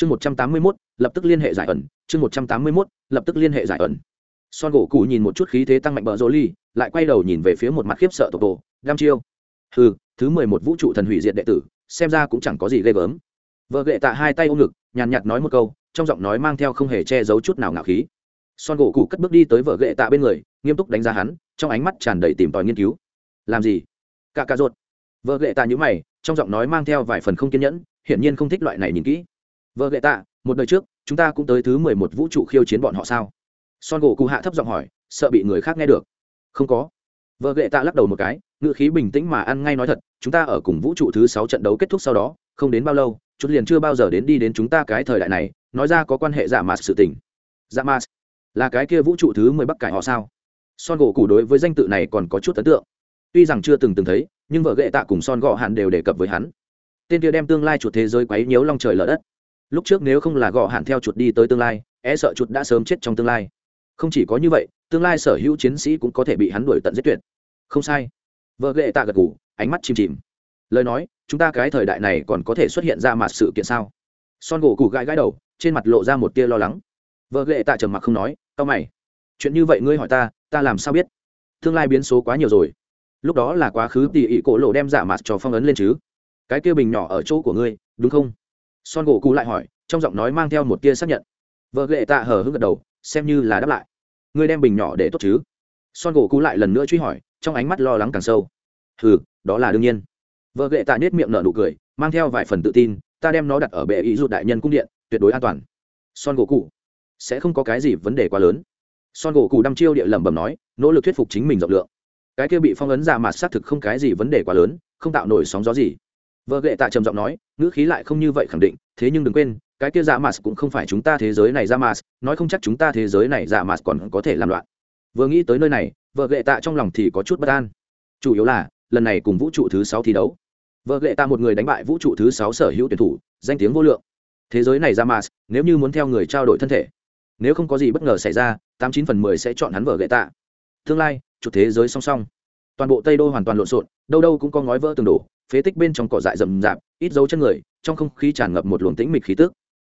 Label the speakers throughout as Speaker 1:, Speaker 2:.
Speaker 1: chương một trăm tám mươi mốt, lập tức liên hệ giải ẩn. Chương một trăm tám mươi mốt, lập tức liên hệ giải ẩn. Son gỗ cụ nhìn một chút khí thế tăng mạnh bờ rô ly, lại quay đầu nhìn về phía một mặt khiếp sợ tộc tổ đam chiêu. Ừ thứ mười một vũ trụ thần hủy diệt đệ tử, xem ra cũng chẳng có gì ghê gớm. Vợ ghệ tạ hai tay ôm ngực, nhàn nhạt nói một câu, trong giọng nói mang theo không hề che giấu chút nào ngạo khí. Son gỗ cụ cất bước đi tới vợ ghệ tạ bên người, nghiêm túc đánh giá hắn, trong ánh mắt tràn đầy tìm tòi nghiên cứu. Làm gì? Cả cà rột vợ ghệ tạ nhữ mày, trong giọng nói mang theo vài phần không kiên nhẫn, hiển nhiên không thích loại này nhìn kỹ vợ ghệ tạ, một đời trước, chúng ta cũng tới thứ mười một vũ trụ khiêu chiến bọn họ sao? Son gỗ cụ hạ thấp giọng hỏi, sợ bị người khác nghe được. Không có. Vợ ghệ tạ lắc đầu một cái ngựa khí bình tĩnh mà ăn ngay nói thật, chúng ta ở cùng vũ trụ thứ sáu trận đấu kết thúc sau đó, không đến bao lâu, chút liền chưa bao giờ đến đi đến chúng ta cái thời đại này, nói ra có quan hệ giả mạt sự tình. Giả mạt? Là cái kia vũ trụ thứ mười bắc cải họ sao? Son gỗ cụ đối với danh tự này còn có chút ấn tượng. Tuy rằng chưa từng từng thấy, nhưng vợ ghệ tạ cùng son gọ hạn đều đề cập với hắn. Tên kia đem tương lai chuột thế giới quấy nhiễu long trời lở đất lúc trước nếu không là gọ hạn theo chuột đi tới tương lai e sợ chuột đã sớm chết trong tương lai. Không chỉ có như vậy, tương lai sở hữu chiến sĩ cũng có thể bị hắn đuổi tận giết tuyệt. Không sai. Vợ ghệ tạ gật ngủ ánh mắt chìm chìm. Lời nói, chúng ta cái thời đại này còn có thể xuất hiện ra mặt sự kiện sao? Son gỗ cụ gãi gãi đầu, trên mặt lộ ra một tia lo lắng. Vợ ghệ tạ trầm mặc không nói tao mày. Chuyện như vậy ngươi hỏi ta ta làm sao biết? Tương lai biến số quá nhiều rồi. Lúc đó là quá khứ tỉ ỉ cổ lộ đem giả mặt cho phong ấn lên chứ. Cái kia bình nhỏ ở chỗ của ngươi, đúng không? Son gỗ cụ lại hỏi trong giọng nói mang theo một tia xác nhận. Vợ ghệ tạ hờ hững gật đầu xem như là đáp lại. Ngươi đem bình nhỏ để tốt chứ? Son gỗ cụ lại lần nữa truy hỏi trong ánh mắt lo lắng càng sâu. Hừ, đó là đương nhiên. Vợ ghệ tạ nết miệng nở nụ cười mang theo vài phần tự tin ta đem nó đặt ở bệ ý rụt đại nhân cung điện tuyệt đối an toàn. Son gỗ cụ sẽ không có cái gì vấn đề quá lớn. Son gỗ cụ đăm chiêu địa lẩm bẩm nói nỗ lực thuyết phục chính mình rộng lượng. Cái kia bị phong ấn ra mà xác thực không cái gì vấn đề quá lớn không tạo nổi sóng gió gì vợ ghệ tạ trầm giọng nói, ngữ khí lại không như vậy khẳng định, thế nhưng đừng quên, cái kia dạ mạt cũng không phải chúng ta thế giới này ra mạt, nói không chắc chúng ta thế giới này dạ mạt còn có thể làm loạn. Vừa nghĩ tới nơi này, vợ ghệ tạ trong lòng thì có chút bất an. Chủ yếu là, lần này cùng vũ trụ thứ sáu thi đấu. Vợ ghệ tạ một người đánh bại vũ trụ thứ sáu sở hữu tuyển thủ, danh tiếng vô lượng. Thế giới này ra mạt, nếu như muốn theo người trao đổi thân thể, nếu không có gì bất ngờ xảy ra, tám chín phần mười sẽ chọn hắn vợ ghệ tạ. Tương lai chủ thế giới song song. Toàn bộ tây đô hoàn toàn lộn xộn, đâu đâu cũng có ngói vỡ tường đổ phế tích bên trong cỏ dại rậm rạp, ít dấu chân người, trong không khí tràn ngập một luồng tĩnh mịch khí tức.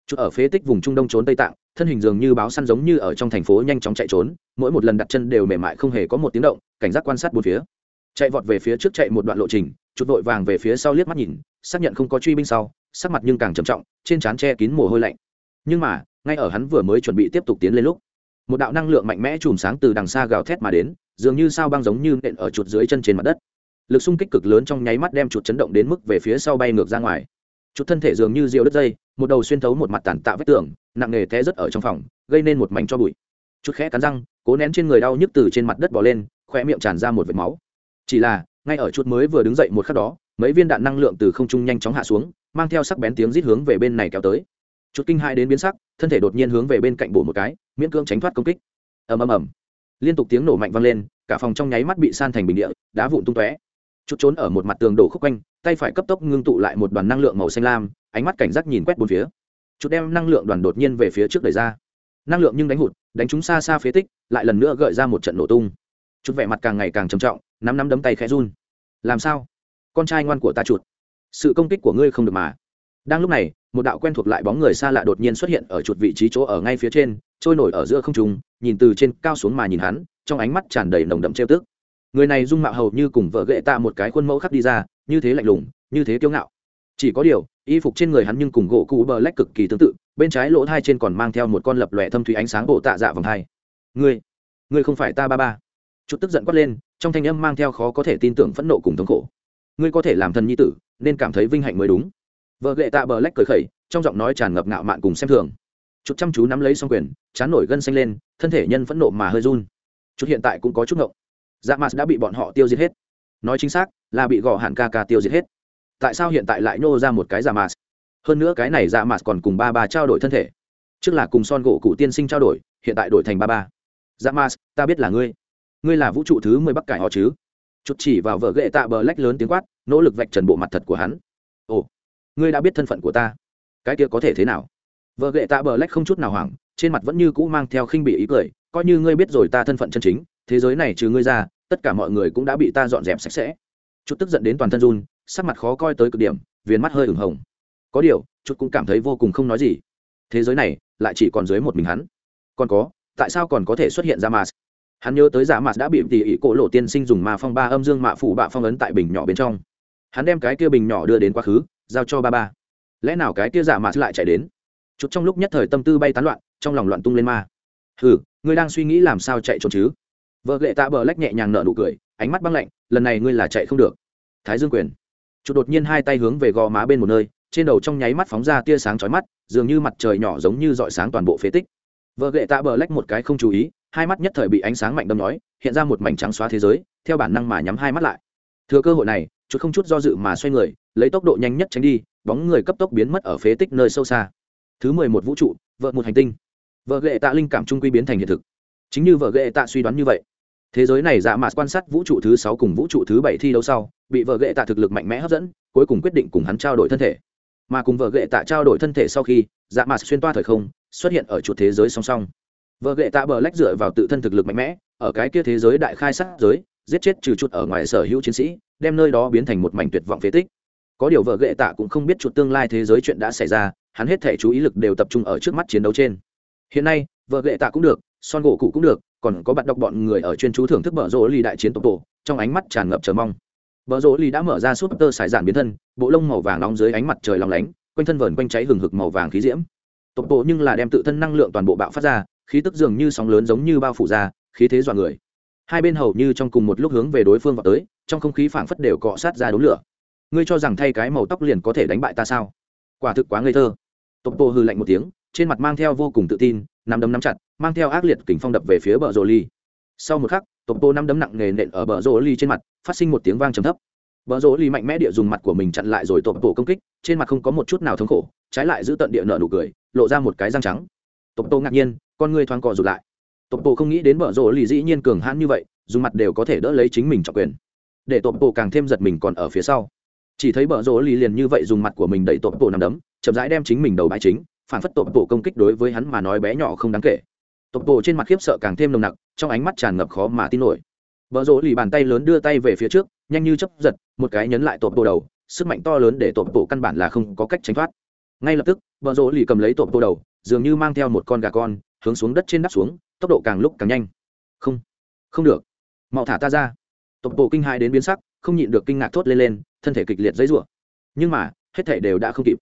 Speaker 1: Chút ở phế tích vùng trung đông trốn tây tạng, thân hình dường như báo săn giống như ở trong thành phố nhanh chóng chạy trốn, mỗi một lần đặt chân đều mềm mại không hề có một tiếng động, cảnh giác quan sát bốn phía. Chạy vọt về phía trước chạy một đoạn lộ trình, chút vội vàng về phía sau liếc mắt nhìn, xác nhận không có truy binh sau, sắc mặt nhưng càng trầm trọng, trên trán che kín mồ hôi lạnh. Nhưng mà, ngay ở hắn vừa mới chuẩn bị tiếp tục tiến lên lúc, một đạo năng lượng mạnh mẽ chùm sáng từ đằng xa gào thét mà đến, dường như sao băng giống như nện ở chuột dưới chân trên mặt đất lực xung kích cực lớn trong nháy mắt đem chuột chấn động đến mức về phía sau bay ngược ra ngoài. Chuột thân thể dường như rượu đứt dây, một đầu xuyên thấu một mặt tàn tạ vết tường, nặng nề té rất ở trong phòng, gây nên một mảnh cho bụi. Chuột khẽ cắn răng, cố nén trên người đau nhức từ trên mặt đất bỏ lên khoe miệng tràn ra một vệt máu. Chỉ là, ngay ở chuột mới vừa đứng dậy một khắc đó, mấy viên đạn năng lượng từ không trung nhanh chóng hạ xuống, mang theo sắc bén tiếng rít hướng về bên này kéo tới. Chuột kinh hai đến biến sắc, thân thể đột nhiên hướng về bên cạnh bổ một cái, miễn cưỡng tránh thoát công kích. Ầm ầm ầm. Liên tục tiếng nổ mạnh vang lên, cả phòng trong nháy mắt bị san thành bình địa, đá vụn tung tóe chút trốn ở một mặt tường đổ khúc quanh, tay phải cấp tốc ngưng tụ lại một đoàn năng lượng màu xanh lam, ánh mắt cảnh giác nhìn quét bốn phía. Chút đem năng lượng đoàn đột nhiên về phía trước đẩy ra. Năng lượng nhưng đánh hụt, đánh chúng xa xa phế tích, lại lần nữa gợi ra một trận nổ tung. Chút vẻ mặt càng ngày càng trầm trọng, nắm nắm đấm tay khẽ run. Làm sao? Con trai ngoan của ta chuột. Sự công kích của ngươi không được mà. Đang lúc này, một đạo quen thuộc lại bóng người xa lạ đột nhiên xuất hiện ở chuột vị trí chỗ ở ngay phía trên, trôi nổi ở giữa không trung, nhìn từ trên cao xuống mà nhìn hắn, trong ánh mắt tràn đầy nồng đậm trêu tức người này dung mạo hầu như cùng vợ ghệ tạ một cái khuôn mẫu khắc đi ra, như thế lạnh lùng, như thế kiêu ngạo. Chỉ có điều, y phục trên người hắn nhưng cùng gỗ cũ bờ lách cực kỳ tương tự, bên trái lỗ thai trên còn mang theo một con lập lòe thâm thủy ánh sáng bộ tạ dạ vòng hai. Ngươi ngươi không phải ta ba ba. Chút tức giận quát lên, trong thanh âm mang theo khó có thể tin tưởng phẫn nộ cùng thống khổ. Ngươi có thể làm thần nhi tử, nên cảm thấy vinh hạnh mới đúng. Vợ ghệ tạ bờ lách cười khẩy, trong giọng nói tràn ngập ngạo mạn cùng xem thường. Chút chăm chú nắm lấy xong quyền, chán nổi gân xanh lên, thân thể nhân phẫn nộ mà hơi run. Chút hiện tại cũng có chút ngộng dạ mạt đã bị bọn họ tiêu diệt hết. Nói chính xác, là bị gõ hạn ca ca tiêu diệt hết. Tại sao hiện tại lại nhô ra một cái dạ mạt? Hơn nữa cái này dạ mạt còn cùng ba ba trao đổi thân thể. Trước là cùng son gỗ cụ tiên sinh trao đổi, hiện tại đổi thành ba ba. Dạ mạt, ta biết là ngươi. Ngươi là vũ trụ thứ mười bắc cải họ chứ? Chút chỉ vào vợ ghệ tạ bờ lách lớn tiếng quát, nỗ lực vạch trần bộ mặt thật của hắn. Ồ, ngươi đã biết thân phận của ta. Cái kia có thể thế nào? Vợ ghệ tạ bờ lách không chút nào hoảng, trên mặt vẫn như cũ mang theo khinh bị ý cười, coi như ngươi biết rồi ta thân phận chân chính thế giới này trừ ngươi ra, tất cả mọi người cũng đã bị ta dọn dẹp sạch sẽ. Chút tức giận đến toàn thân run, sắc mặt khó coi tới cực điểm, viền mắt hơi ửng hồng. Có điều, chút cũng cảm thấy vô cùng không nói gì. Thế giới này, lại chỉ còn dưới một mình hắn. Còn có, tại sao còn có thể xuất hiện dạ ra mà hắn nhớ tới giả mạt đã bị tỉ ỉ cổ lộ tiên sinh dùng ma phong ba âm dương mạ phủ bạ phong ấn tại bình nhỏ bên trong. Hắn đem cái kia bình nhỏ đưa đến quá khứ, giao cho ba ba. Lẽ nào cái kia giả mạt lại chạy đến? Chút trong lúc nhất thời tâm tư bay tán loạn, trong lòng loạn tung lên ma. Hừ, ngươi đang suy nghĩ làm sao chạy trốn chứ? Vợ lệ tạ bờ lách nhẹ nhàng nở nụ cười, ánh mắt băng lạnh, lần này ngươi là chạy không được. Thái dương quyền. Chụt đột nhiên hai tay hướng về gò má bên một nơi, trên đầu trong nháy mắt phóng ra tia sáng chói mắt, dường như mặt trời nhỏ giống như dọi sáng toàn bộ phế tích. Vợ lệ tạ bờ lách một cái không chú ý, hai mắt nhất thời bị ánh sáng mạnh đâm nói, hiện ra một mảnh trắng xóa thế giới, theo bản năng mà nhắm hai mắt lại. Thừa cơ hội này chút không chút do dự mà xoay người, lấy tốc độ nhanh nhất tránh đi, bóng người cấp tốc biến mất ở phế tích nơi sâu xa. Thứ mười một vũ trụ, vợ một hành tinh. Vợ ghệ tạ linh cảm trung quy biến thành hiện thực. Chính như vợ ghệ tạ suy đoán như vậy thế giới này dạ mạt quan sát vũ trụ thứ sáu cùng vũ trụ thứ bảy thi đấu sau, bị vợ ghệ tạ thực lực mạnh mẽ hấp dẫn, cuối cùng quyết định cùng hắn trao đổi thân thể. Mà cùng vợ ghệ tạ trao đổi thân thể sau khi dạ mạt xuyên toa thời không, xuất hiện ở chuột thế giới song song. Vợ ghệ tạ bờ lách dựa vào tự thân thực lực mạnh mẽ, ở cái kia thế giới đại khai sát giới, giết chết trừ chuột ở ngoài sở hữu chiến sĩ, đem nơi đó biến thành một mảnh tuyệt vọng phế tích. Có điều vợ ghệ tạ cũng không biết chuột tương lai thế giới chuyện đã xảy ra, hắn hết thể chú ý lực đều tập trung ở trước mắt chiến đấu trên. Hiện nay, vợ ghệ tạ cũng được, son gỗ cụ cũng được còn có bạn đọc bọn người ở chuyên chú thưởng thức bờ rỗ ly đại chiến tộc tổ, trong ánh mắt tràn ngập chờ mong. Bờ rỗ ly đã mở ra súp tơ sải giản biến thân, bộ lông màu vàng nóng dưới ánh mặt trời lòng lánh, quanh thân vờn quanh cháy hừng hực màu vàng khí diễm. Tộc tổ nhưng là đem tự thân năng lượng toàn bộ bạo phát ra, khí tức dường như sóng lớn giống như bao phủ ra, khí thế dọa người. Hai bên hầu như trong cùng một lúc hướng về đối phương vào tới, trong không khí phảng phất đều cọ sát ra đống lửa. Ngươi cho rằng thay cái màu tóc liền có thể đánh bại ta sao? Quả thực quá ngây thơ. Tộc tổ hư lạnh một tiếng, trên mặt mang theo vô cùng tự tin nắm đấm nắm chặt, mang theo ác liệt kình phong đập về phía bờ rô ly. Sau một khắc tổng tô năm đấm nặng nề nện ở bờ rô ly trên mặt, phát sinh một tiếng vang trầm thấp. Bờ rô ly mạnh mẽ địa dùng mặt của mình chặn lại rồi tổng tô công kích, trên mặt không có một chút nào thống khổ, trái lại giữ tận địa nợ nụ cười, lộ ra một cái răng trắng. Tổng tô ngạc nhiên, con người thoáng cò rụt lại. Tổng tô không nghĩ đến bờ rô ly dĩ nhiên cường hãn như vậy, dùng mặt đều có thể đỡ lấy chính mình trọng quyền. Để tổng tô càng thêm giật mình còn ở phía sau. Chỉ thấy bờ rô ly liền như vậy dùng mặt của mình đẩy tổng tô nắm đấm, chậm rãi đem chính mình đầu bãi chính phản phất tộc tổ công kích đối với hắn mà nói bé nhỏ không đáng kể. Tộc tổ trên mặt khiếp sợ càng thêm nồng nặc, trong ánh mắt tràn ngập khó mà tin nổi. Vợ rỗ lì bàn tay lớn đưa tay về phía trước, nhanh như chấp giật, một cái nhấn lại tộc tổ đầu, sức mạnh to lớn để tộc tổ căn bản là không có cách tránh thoát. Ngay lập tức vợ rỗ lì cầm lấy tộc tổ đầu, dường như mang theo một con gà con, hướng xuống đất trên đắp xuống, tốc độ càng lúc càng nhanh. Không không được. Mau thả ta ra. Tộc tổ kinh hai đến biến sắc, không nhịn được kinh ngạc thốt lên lên, thân thể kịch liệt dãy rủa. Nhưng mà, hết thể đều đã không kịp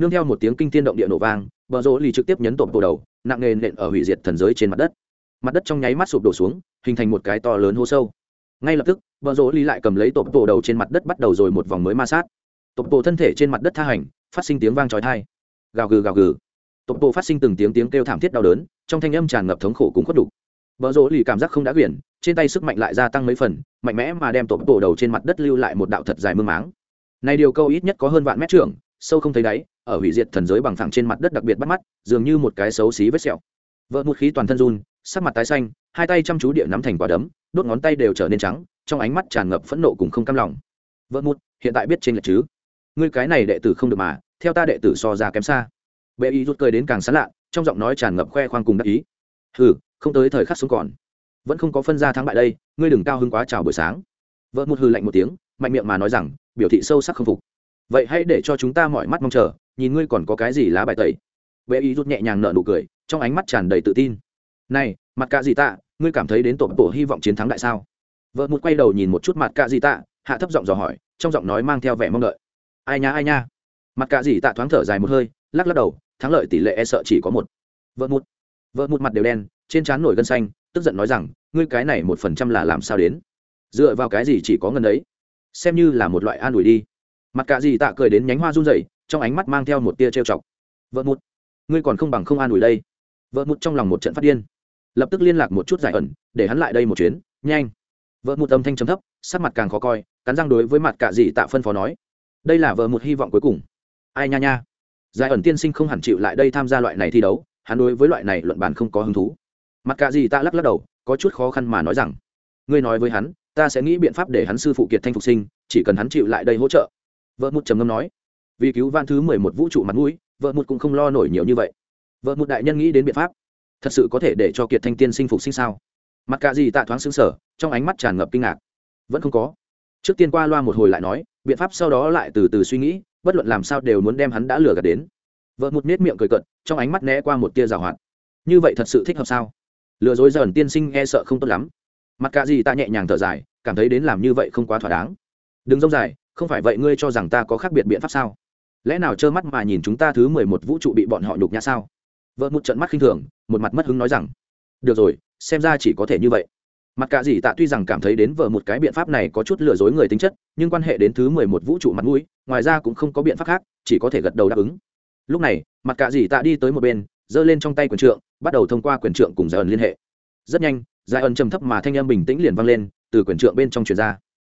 Speaker 1: nương theo một tiếng kinh tiên động địa nổ vang bờ rỗ lì trực tiếp nhấn tổn bộ đầu nặng nề nện ở hủy diệt thần giới trên mặt đất. Mặt đất trong nháy mắt sụp đổ xuống hình thành một cái to lớn hố sâu. Ngay lập tức bờ rỗ lì lại cầm lấy tổn bộ đầu trên mặt đất bắt đầu rồi một vòng mới ma sát. Tổn bộ thân thể trên mặt đất tha hành phát sinh tiếng vang chói tai, gào gừ gào gừ. Tổn bộ phát sinh từng tiếng tiếng kêu thảm thiết đau đớn trong thanh âm tràn ngập thống khổ cũng khuất đủ. bờ rỗ lì cảm giác không đã quyển trên tay sức mạnh lại gia tăng mấy phần mạnh mẽ mà đem tổn bộ đầu trên mặt đất lưu lại một đạo thật dài mương máng. Này điều câu ít nhất có hơn vạn mét trưởng sâu không thấy đáy ở hủy diệt thần giới bằng thẳng trên mặt đất đặc biệt bắt mắt, dường như một cái xấu xí vết sẹo. Vợ một khí toàn thân run, sắc mặt tái xanh, hai tay chăm chú địa nắm thành quả đấm, đốt ngón tay đều trở nên trắng, trong ánh mắt tràn ngập phẫn nộ cùng không cam lòng. Vợ một, hiện tại biết trên lệch chứ? Ngươi cái này đệ tử không được mà, theo ta đệ tử so ra kém xa. Bệ y rút cười đến càng sán lạ, trong giọng nói tràn ngập khoe khoang cùng đắc ý. Hừ, không tới thời khắc xuống còn. Vẫn không có phân ra thắng bại đây, ngươi đừng cao hứng quá chào buổi sáng. Vợ một hừ lạnh một tiếng, mạnh miệng mà nói rằng, biểu thị sâu sắc không phục. Vậy hãy để cho chúng ta mọi mắt mong chờ nhìn ngươi còn có cái gì lá bài tẩy. Vệ ý rút nhẹ nhàng nở nụ cười, trong ánh mắt tràn đầy tự tin. Này, mặt cạ gì tạ, ngươi cảm thấy đến tổ bộ hy vọng chiến thắng đại sao? Vợ một quay đầu nhìn một chút mặt cạ gì tạ, hạ thấp giọng dò hỏi, trong giọng nói mang theo vẻ mong đợi. Ai nha ai nha? Mặt cạ gì tạ thoáng thở dài một hơi, lắc lắc đầu, thắng lợi tỷ lệ e sợ chỉ có một. Vợ một vợ một mặt đều đen, trên trán nổi gân xanh, tức giận nói rằng, ngươi cái này một phần trăm là làm sao đến? Dựa vào cái gì chỉ có ngân đấy? Xem như là một loại an ủi đi. Mặt cạ gì tạ cười đến nhánh hoa run rẩy trong ánh mắt mang theo một tia trêu chọc. Vợ một ngươi còn không bằng không an ủi đây. Vợ một trong lòng một trận phát điên. Lập tức liên lạc một chút giải ẩn, để hắn lại đây một chuyến. Nhanh. Vợ một âm thanh chấm thấp, sắc mặt càng khó coi, cắn răng đối với mặt cạ dị tạ phân phó nói. Đây là vợ một hy vọng cuối cùng. Ai nha nha. Giải ẩn tiên sinh không hẳn chịu lại đây tham gia loại này thi đấu, hắn đối với loại này luận bàn không có hứng thú. Mặt cạ dị tạ lắc lắc đầu, có chút khó khăn mà nói rằng, ngươi nói với hắn, ta sẽ nghĩ biện pháp để hắn sư phụ kiệt thanh phục sinh, chỉ cần hắn chịu lại đây hỗ trợ. Vợ một trầm ngâm nói vì cứu van thứ mười một vũ trụ mặt mũi, vợ một cũng không lo nổi nhiều như vậy. Vợ một đại nhân nghĩ đến biện pháp. Thật sự có thể để cho kiệt thanh tiên sinh phục sinh sao? Mặt cả gì tạ thoáng xứng sở trong ánh mắt tràn ngập kinh ngạc. Vẫn không có. Trước tiên qua loa một hồi lại nói, biện pháp sau đó lại từ từ suy nghĩ, bất luận làm sao đều muốn đem hắn đã lừa gạt đến. Vợ một nết miệng cười cận trong ánh mắt né qua một tia rào hoạt. Như vậy thật sự thích hợp sao? Lừa dối dần, tiên sinh e sợ không tốt lắm. Mặt cả gì ta nhẹ nhàng thở dài, cảm thấy đến làm như vậy không quá thỏa đáng. Đừng rông dài, không phải vậy ngươi cho rằng ta có khác biệt biện pháp sao? Lẽ nào trơ mắt mà nhìn chúng ta thứ mười một vũ trụ bị bọn họ nhục nhã sao? Vợ một trận mắt khinh thường, một mặt mất hứng nói rằng, được rồi, xem ra chỉ có thể như vậy. Mặt cả gì tạ tuy rằng cảm thấy đến vợ một cái biện pháp này có chút lừa dối người tính chất, nhưng quan hệ đến thứ mười một vũ trụ mặt mũi, ngoài ra cũng không có biện pháp khác, chỉ có thể gật đầu đáp ứng. Lúc này, mặt cả gì tạ đi tới một bên, giơ lên trong tay quyền trượng, bắt đầu thông qua quyền trượng cùng giải ẩn liên hệ. Rất nhanh giải ẩn trầm thấp mà thanh âm bình tĩnh liền vang lên, từ quyền trượng bên trong truyền ra.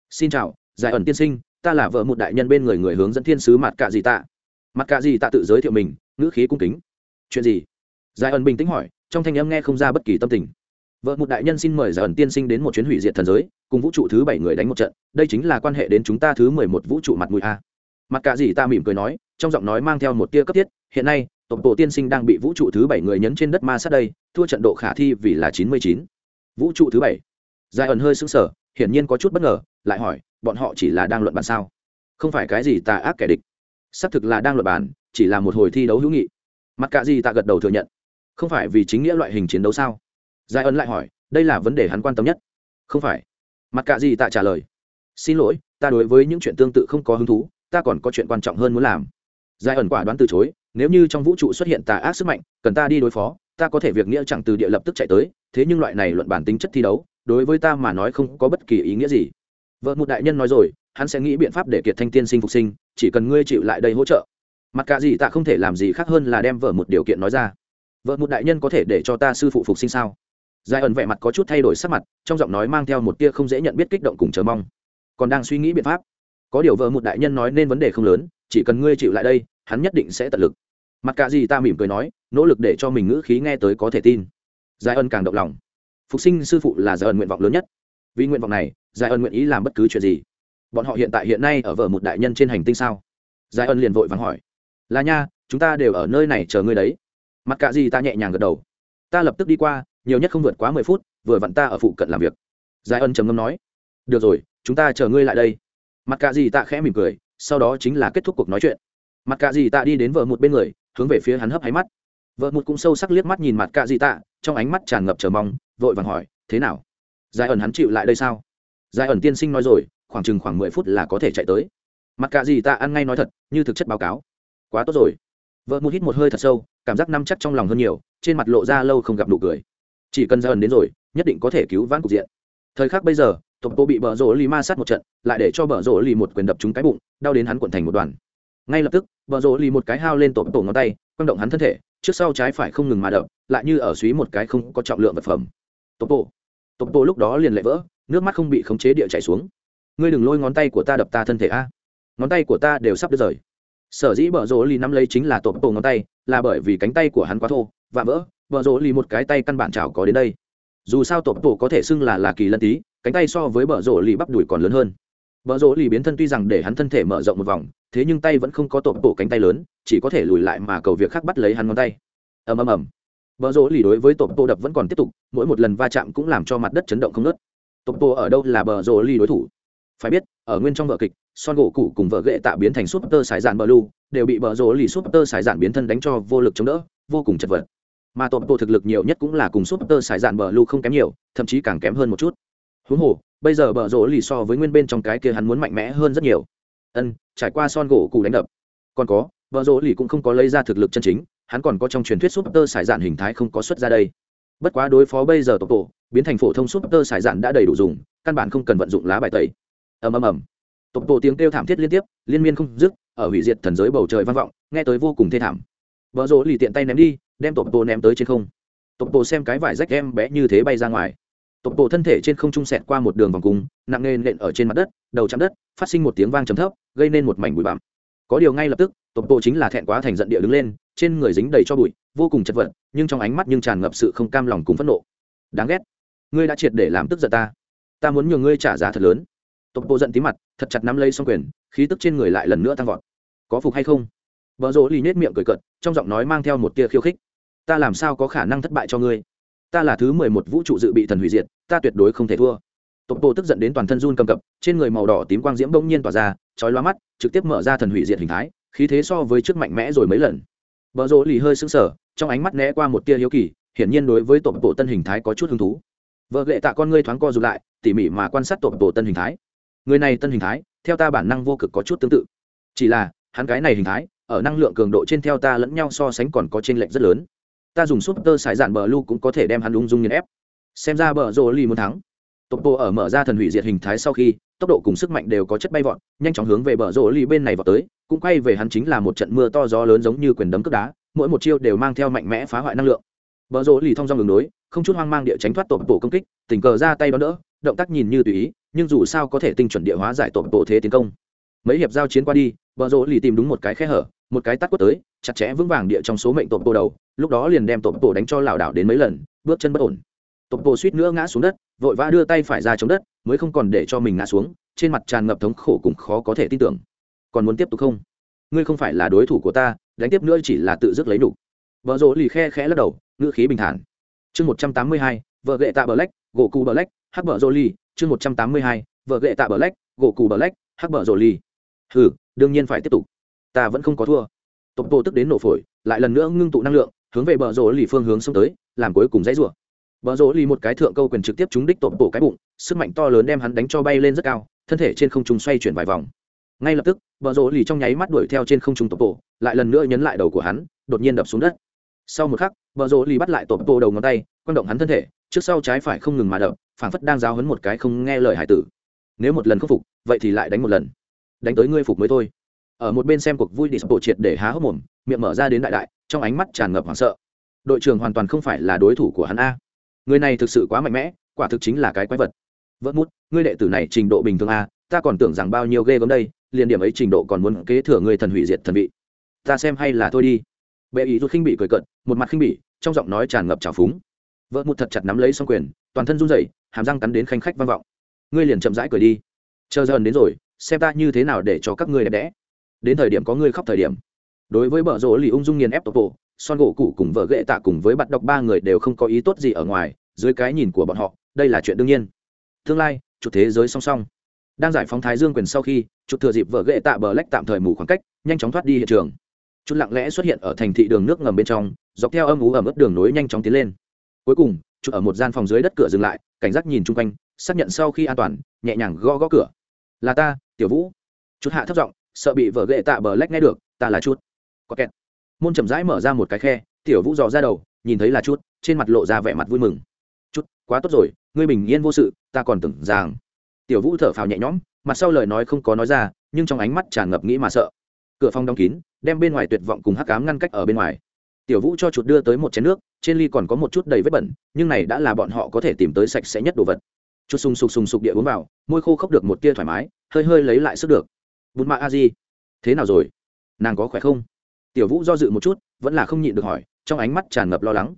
Speaker 1: Xin chào giải ẩn tiên sinh ta là vợ một đại nhân bên người người hướng dẫn thiên sứ mặt cạ gì tạ. Mặt cạ gì tạ tự giới thiệu mình, ngữ khí cung kính. Chuyện gì? Giải ẩn bình tĩnh hỏi, trong thanh âm nghe không ra bất kỳ tâm tình. Vợ một đại nhân xin mời giải ẩn tiên sinh đến một chuyến hủy diệt thần giới, cùng vũ trụ thứ bảy người đánh một trận, đây chính là quan hệ đến chúng ta thứ mười một vũ trụ mặt mũi a. Mặt cạ gì tạ mỉm cười nói, trong giọng nói mang theo một tia cấp thiết, hiện nay tổng bộ tiên sinh đang bị vũ trụ thứ bảy người nhấn trên đất ma sát đây, thua trận độ khả thi vì là chín mươi chín. Vũ trụ thứ bảy. Giải ẩn hơi sững sờ hiển nhiên có chút bất ngờ, lại hỏi, bọn họ chỉ là đang luận bàn sao? Không phải cái gì tà ác kẻ địch. Xác thực là đang luận bàn, chỉ là một hồi thi đấu hữu nghị. Mặt cả gì ta gật đầu thừa nhận. Không phải vì chính nghĩa loại hình chiến đấu sao? Giải ân lại hỏi, đây là vấn đề hắn quan tâm nhất. Không phải. Mặt cả gì tạ trả lời. Xin lỗi, ta đối với những chuyện tương tự không có hứng thú, ta còn có chuyện quan trọng hơn muốn làm. Giải ẩn quả đoán từ chối, nếu như trong vũ trụ xuất hiện tà ác sức mạnh, cần ta đi đối phó, ta có thể việc nghĩa chẳng từ địa lập tức chạy tới, thế nhưng loại này luận bản tính chất thi đấu đối với ta mà nói không có bất kỳ ý nghĩa gì. Vợ một đại nhân nói rồi, hắn sẽ nghĩ biện pháp để kiệt thanh tiên sinh phục sinh, chỉ cần ngươi chịu lại đây hỗ trợ. Mặt cả gì ta không thể làm gì khác hơn là đem vợ một điều kiện nói ra. Vợ một đại nhân có thể để cho ta sư phụ phục sinh sao? Giải ẩn vẻ mặt có chút thay đổi sắc mặt, trong giọng nói mang theo một tia không dễ nhận biết kích động cùng chờ mong. Còn đang suy nghĩ biện pháp. Có điều vợ một đại nhân nói nên vấn đề không lớn, chỉ cần ngươi chịu lại đây, hắn nhất định sẽ tận lực. Mặt cả gì ta mỉm cười nói, nỗ lực để cho mình ngữ khí nghe tới có thể tin. Giải ân càng động lòng phục sinh sư phụ là giải ân nguyện vọng lớn nhất. Vì nguyện vọng này, giải ân nguyện ý làm bất cứ chuyện gì? Bọn họ hiện tại hiện nay ở vợ một đại nhân trên hành tinh sao? Giải ân liền vội vàng hỏi. Là nha, chúng ta đều ở nơi này chờ ngươi đấy. Mặt cả gì ta nhẹ nhàng gật đầu. Ta lập tức đi qua, nhiều nhất không vượt quá mười phút, vừa vặn ta ở phụ cận làm việc. Giải ân trầm ngâm nói. Được rồi, chúng ta chờ ngươi lại đây. Mặt cả gì ta khẽ mỉm cười, sau đó chính là kết thúc cuộc nói chuyện. Mặt cả gì ta đi đến vợ một bên người, hướng về phía hắn hấp háy mắt. Vợ một cũng sâu sắc liếc mắt nhìn mặt cả gì tạ trong ánh mắt tràn ngập chờ mong vội vàng hỏi, thế nào? Giải ẩn hắn chịu lại đây sao? Giải ẩn tiên sinh nói rồi, khoảng chừng khoảng mười phút là có thể chạy tới. Mặt cả gì ta ăn ngay nói thật, như thực chất báo cáo. Quá tốt rồi. Vợ một hít một hơi thật sâu, cảm giác năm chắc trong lòng hơn nhiều, trên mặt lộ ra lâu không gặp nụ cười. Chỉ cần giải ẩn đến rồi, nhất định có thể cứu vãn cục diện. Thời khắc bây giờ, tộc bộ bị bờ rỗ lì ma sát một trận, lại để cho bờ rỗ lì một quyền đập trúng cái bụng, đau đến hắn cuộn thành một đoàn. Ngay lập tức bờ rỗ lì một cái hao lên tổ tổ ngón tay, quăng động hắn thân thể, trước sau trái phải không ngừng mà đập, lại như ở suý một cái không có trọng lượng vật phẩm tổ tổ tổ tổ lúc đó liền lệ vỡ, nước mắt không bị khống chế địa chảy xuống. Ngươi đừng lôi ngón tay của ta đập ta thân thể a. Ngón tay của ta đều sắp đứt rời. Sở dĩ bờ rỗ lì nắm lấy chính là tổ tổ ngón tay, là bởi vì cánh tay của hắn quá thô và vỡ, bờ rỗ lì một cái tay căn bản chảo có đến đây. Dù sao tổ tổ có thể xưng là là kỳ lân tí, cánh tay so với bờ rỗ lì bắp đùi còn lớn hơn. Bờ rỗ lì biến thân tuy rằng để hắn thân thể mở rộng một vòng, thế nhưng tay vẫn không có tổ bộ cánh tay lớn, chỉ có thể lùi lại mà cầu việc khác bắt lấy hắn ngón tay. Ầm ầm ầm. Bờ rỗ lì đối với tổ bộ đập vẫn còn tiếp tục mỗi một lần va chạm cũng làm cho mặt đất chấn động không ngớt. tổ bộ ở đâu là bờ rỗ lì đối thủ? Phải biết ở nguyên trong vở kịch son gỗ cụ cùng vợ ghệ tạ biến thành Super tơ Blue, dạn bờ lu đều bị bờ rỗ lì Super tơ dạn biến thân đánh cho vô lực chống đỡ vô cùng chật vật. Mà tổ bộ thực lực nhiều nhất cũng là cùng Super tơ Blue dạn bờ lu không kém nhiều thậm chí càng kém hơn một chút. Huống hồ bây giờ bờ rỗ lì so với nguyên bên trong cái kia hắn muốn mạnh mẽ hơn rất nhiều. Ân trải qua son gỗ cụ đánh đập. Còn có bờ rỗ lì cũng không có lấy ra thực lực chân chính hắn còn có trong truyền thuyết súp tơ sải dạn hình thái không có xuất ra đây. Bất quá đối phó bây giờ tổ tổ, biến thành phổ thông súp tơ sải dạn đã đầy đủ dùng, căn bản không cần vận dụng lá bài tẩy. Ầm ầm ầm. Tổ tổ tiếng kêu thảm thiết liên tiếp, liên miên không dứt, ở hủy diệt thần giới bầu trời vang vọng, nghe tới vô cùng thê thảm. Vợ rỗ lì tiện tay ném đi, đem tổ tổ ném tới trên không. Tổ tổ xem cái vải rách em bé như thế bay ra ngoài. Tộc tổ thân thể trên không trung sẹt qua một đường vòng cung, nặng nề nện ở trên mặt đất, đầu chạm đất, phát sinh một tiếng vang trầm thấp, gây nên một mảnh bụi bặm. Có điều ngay lập tức, tộc tổ chính là thẹn quá thành giận địa đứng lên trên người dính đầy cho bụi, vô cùng chật vật, nhưng trong ánh mắt nhưng tràn ngập sự không cam lòng cùng phẫn nộ. Đáng ghét. Ngươi đã triệt để làm tức giận ta. Ta muốn nhường ngươi trả giá thật lớn. Tộc bộ giận tí mặt, thật chặt nắm lấy xong quyền, khí tức trên người lại lần nữa tăng vọt. Có phục hay không? Vợ rỗ lì nết miệng cười cợt, trong giọng nói mang theo một tia khiêu khích. Ta làm sao có khả năng thất bại cho ngươi? Ta là thứ mười một vũ trụ dự bị thần hủy diệt, ta tuyệt đối không thể thua. Tộc bộ tức giận đến toàn thân run cầm cập, trên người màu đỏ tím quang diễm bỗng nhiên tỏa ra, chói loa mắt, trực tiếp mở ra thần hủy diệt hình thái, khí thế so với trước mạnh mẽ rồi mấy lần vợ rỗ lì hơi sững sờ, trong ánh mắt né qua một tia hiếu kỳ, hiển nhiên đối với tổ bộ tân hình thái có chút hứng thú. Vợ lệ tạ con ngươi thoáng co rụt lại, tỉ mỉ mà quan sát tổ bộ tân hình thái. Người này tân hình thái, theo ta bản năng vô cực có chút tương tự. Chỉ là, hắn cái này hình thái, ở năng lượng cường độ trên theo ta lẫn nhau so sánh còn có trên lệnh rất lớn. Ta dùng súp tơ sải dạn bờ lu cũng có thể đem hắn ung dung nghiền ép. Xem ra bờ rồ lì muốn thắng. Tổng bộ ở mở ra thần hủy diệt hình thái sau khi tốc độ cùng sức mạnh đều có chất bay vọt, nhanh chóng hướng về bờ rổ lì bên này vọt tới, cũng quay về hắn chính là một trận mưa to gió lớn giống như quyền đấm cướp đá, mỗi một chiêu đều mang theo mạnh mẽ phá hoại năng lượng. Bờ rổ lì thông dong đường đối, không chút hoang mang địa tránh thoát tổ bộ công kích, tình cờ ra tay đón đỡ, động tác nhìn như tùy ý, nhưng dù sao có thể tinh chuẩn địa hóa giải tổ bộ thế tiến công. Mấy hiệp giao chiến qua đi, bờ rổ lì tìm đúng một cái khe hở, một cái tắt quất tới, chặt chẽ vững vàng địa trong số mệnh tổ bộ đầu, lúc đó liền đem tổ bộ đánh cho lảo đảo đến mấy lần, bước chân bất ổn. Tổ bộ suýt nữa ngã xuống đất vội vã đưa tay phải ra chống đất, mới không còn để cho mình ngã xuống, trên mặt tràn ngập thống khổ cũng khó có thể tin tưởng. Còn muốn tiếp tục không? Ngươi không phải là đối thủ của ta, đánh tiếp nữa chỉ là tự dứt lấy đủ. Vợ rỗ lì khe khẽ lắc đầu, ngữ khí bình thản. Chương một trăm tám mươi hai, vợ gệ tạ bờ lách, gỗ cù bờ lách, hắc bờ rỗ lì. Chương một trăm tám mươi hai, vợ gệ tạ bờ lách, gỗ cù bờ lách, hắc bờ rỗ lì. Hừ, đương nhiên phải tiếp tục. Ta vẫn không có thua. Tộc bộ tức đến nổ phổi, lại lần nữa ngưng tụ năng lượng, hướng về bờ rỗ lì phương hướng xông tới, làm cuối cùng dãy rủa bờ rỗ lì một cái thượng câu quyền trực tiếp trúng đích tổn bổ cái bụng sức mạnh to lớn đem hắn đánh cho bay lên rất cao thân thể trên không trung xoay chuyển vài vòng. Ngay lập tức bờ rỗ lì trong nháy mắt đuổi theo trên không trung tổn bổ, lại lần nữa nhấn lại đầu của hắn đột nhiên đập xuống đất. Sau một khắc bờ rỗ lì bắt lại tổn bổ đầu ngón tay quăng động hắn thân thể trước sau trái phải không ngừng mà đập phảng phất đang giáo huấn một cái không nghe lời hải tử. Nếu một lần không phục vậy thì lại đánh một lần. Đánh tới ngươi phục mới thôi. Ở một bên xem cuộc vui đi bộ triệt để há hốc mồm miệng mở ra đến đại đại trong ánh mắt tràn ngập hoảng sợ. Đội trưởng hoàn toàn không phải là đối thủ của hắn a người này thực sự quá mạnh mẽ, quả thực chính là cái quái vật. Vỡ mút, ngươi đệ tử này trình độ bình thường à? ta còn tưởng rằng bao nhiêu ghê gớm đây, liền điểm ấy trình độ còn muốn kế thừa người thần hủy diệt thần vị. Ta xem hay là thôi đi. Bệ ý rút khinh bị cười cận một mặt khinh bị trong giọng nói tràn ngập trào phúng. Vợ mút thật chặt nắm lấy xong quyền, toàn thân run rẩy, hàm răng cắn đến khanh khách vang vọng. Ngươi liền chậm rãi cười đi. Chờ dần đến rồi, xem ta như thế nào để cho các ngươi đẹp đẽ. Đến thời điểm có ngươi khóc thời điểm. Đối với bờ rỗ lì ung dung nghiền ép tốc bộ son gỗ cụ cùng vợ ghệ tạ cùng với bạn đọc ba người đều không có ý tốt gì ở ngoài, dưới cái nhìn của bọn họ, đây là chuyện đương nhiên. Tương lai chuột thế giới song song. Đang giải phóng thái dương quyền sau khi, chụp thừa dịp vợ ghệ tạ bờ lách tạm thời mù khoảng cách, nhanh chóng thoát đi hiện trường. Chút lặng lẽ xuất hiện ở thành thị đường nước ngầm bên trong, dọc theo âm ú ẩm ướt đường nối nhanh chóng tiến lên. Cuối cùng, chụp ở một gian phòng dưới đất cửa dừng lại, cảnh giác nhìn chung quanh, xác nhận sau khi an toàn, nhẹ nhàng gõ gõ cửa. Là ta, tiểu vũ. Chút hạ thấp giọng, sợ bị vợ ghệ tạ bờ lách nghe được, ta là chút. Có kẹt môn chậm rãi mở ra một cái khe, tiểu vũ dò ra đầu, nhìn thấy là chút, trên mặt lộ ra vẻ mặt vui mừng. Chút, quá tốt rồi, ngươi bình yên vô sự, ta còn tưởng rằng. Tiểu vũ thở phào nhẹ nhõm, mặt sau lời nói không có nói ra, nhưng trong ánh mắt tràn ngập nghĩ mà sợ. Cửa phòng đóng kín, đem bên ngoài tuyệt vọng cùng hắc cám ngăn cách ở bên ngoài. Tiểu vũ cho chuột đưa tới một chén nước, trên ly còn có một chút đầy vết bẩn, nhưng này đã là bọn họ có thể tìm tới sạch sẽ nhất đồ vật. Chút sùng sục sùng sục địa uống vào, môi khô khốc được một tia thoải mái, hơi hơi lấy lại sức được. Bùn mạ a di, thế nào rồi? Nàng có khỏe không? Tiểu vũ do dự một chút, vẫn là không nhịn được hỏi, trong ánh mắt tràn ngập lo lắng.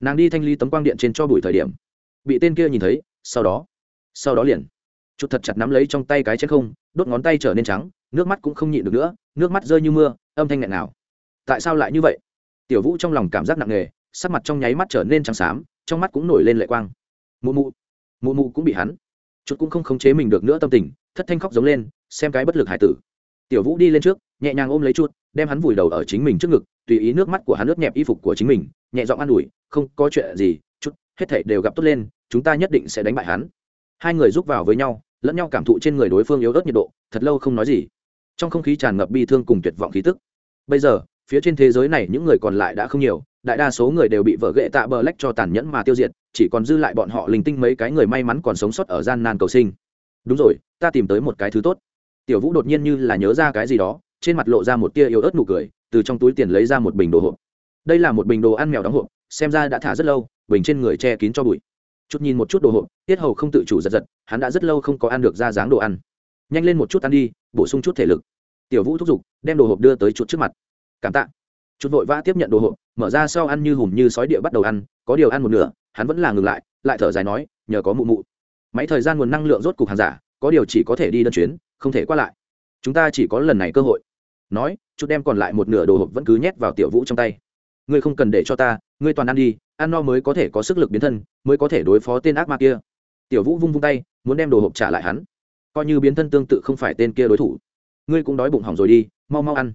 Speaker 1: Nàng đi thanh ly tấm quang điện trên cho buổi thời điểm, bị tên kia nhìn thấy, sau đó sau đó liền. Chút thật chặt nắm lấy trong tay cái chén không, đốt ngón tay trở nên trắng, nước mắt cũng không nhịn được nữa, nước mắt rơi như mưa, âm thanh nghẹn nào tại sao lại như vậy? Tiểu vũ trong lòng cảm giác nặng nề, sắc mặt trong nháy mắt trở nên trắng xám, trong mắt cũng nổi lên lệ quang. Mụ mụ mụ mụ cũng bị hắn. Chút cũng không khống chế mình được nữa tâm tình, thất thanh khóc giống lên, xem cái bất lực hải tử. Tiểu vũ đi lên trước, nhẹ nhàng ôm lấy chút đem hắn vùi đầu ở chính mình trước ngực, tùy ý nước mắt của hắn ướt nhẹp y phục của chính mình, nhẹ giọng an ủi, không có chuyện gì, chút, hết thảy đều gặp tốt lên, chúng ta nhất định sẽ đánh bại hắn. Hai người giúp vào với nhau, lẫn nhau cảm thụ trên người đối phương yếu ớt nhiệt độ, thật lâu không nói gì. Trong không khí tràn ngập bi thương cùng tuyệt vọng khí tức. Bây giờ, phía trên thế giới này những người còn lại đã không nhiều, đại đa số người đều bị vợ ghệ tạ bờ lách cho tàn nhẫn mà tiêu diệt, chỉ còn dư lại bọn họ linh tinh mấy cái người may mắn còn sống sót ở gian nan cầu sinh. Đúng rồi, ta tìm tới một cái thứ tốt. Tiểu vũ đột nhiên như là nhớ ra cái gì đó trên mặt lộ ra một tia yếu ớt nụ cười, từ trong túi tiền lấy ra một bình đồ hộp. Đây là một bình đồ ăn mèo đóng hộp, xem ra đã thả rất lâu, bình trên người che kín cho bụi. Chút nhìn một chút đồ hộp, tiết hầu không tự chủ giật giật, hắn đã rất lâu không có ăn được ra dáng đồ ăn. Nhanh lên một chút ăn đi, bổ sung chút thể lực. Tiểu vũ thúc giục, đem đồ hộp đưa tới chút trước mặt. Cảm tạ. Chút vội vã tiếp nhận đồ hộp, mở ra sau ăn như hùm như sói địa bắt đầu ăn, có điều ăn một nửa, hắn vẫn là ngừng lại lại thở dài nói, nhờ có mụ mụ. Máy thời gian nguồn năng lượng rốt cục hàng giả, có điều chỉ có thể đi đơn chuyến, không thể qua lại. Chúng ta chỉ có lần này cơ hội nói, chút đem còn lại một nửa đồ hộp vẫn cứ nhét vào tiểu vũ trong tay. Ngươi không cần để cho ta, ngươi toàn ăn đi, ăn no mới có thể có sức lực biến thân, mới có thể đối phó tên ác ma kia. Tiểu vũ vung vung tay, muốn đem đồ hộp trả lại hắn. Coi như biến thân tương tự không phải tên kia đối thủ. Ngươi cũng đói bụng hỏng rồi đi, mau mau ăn.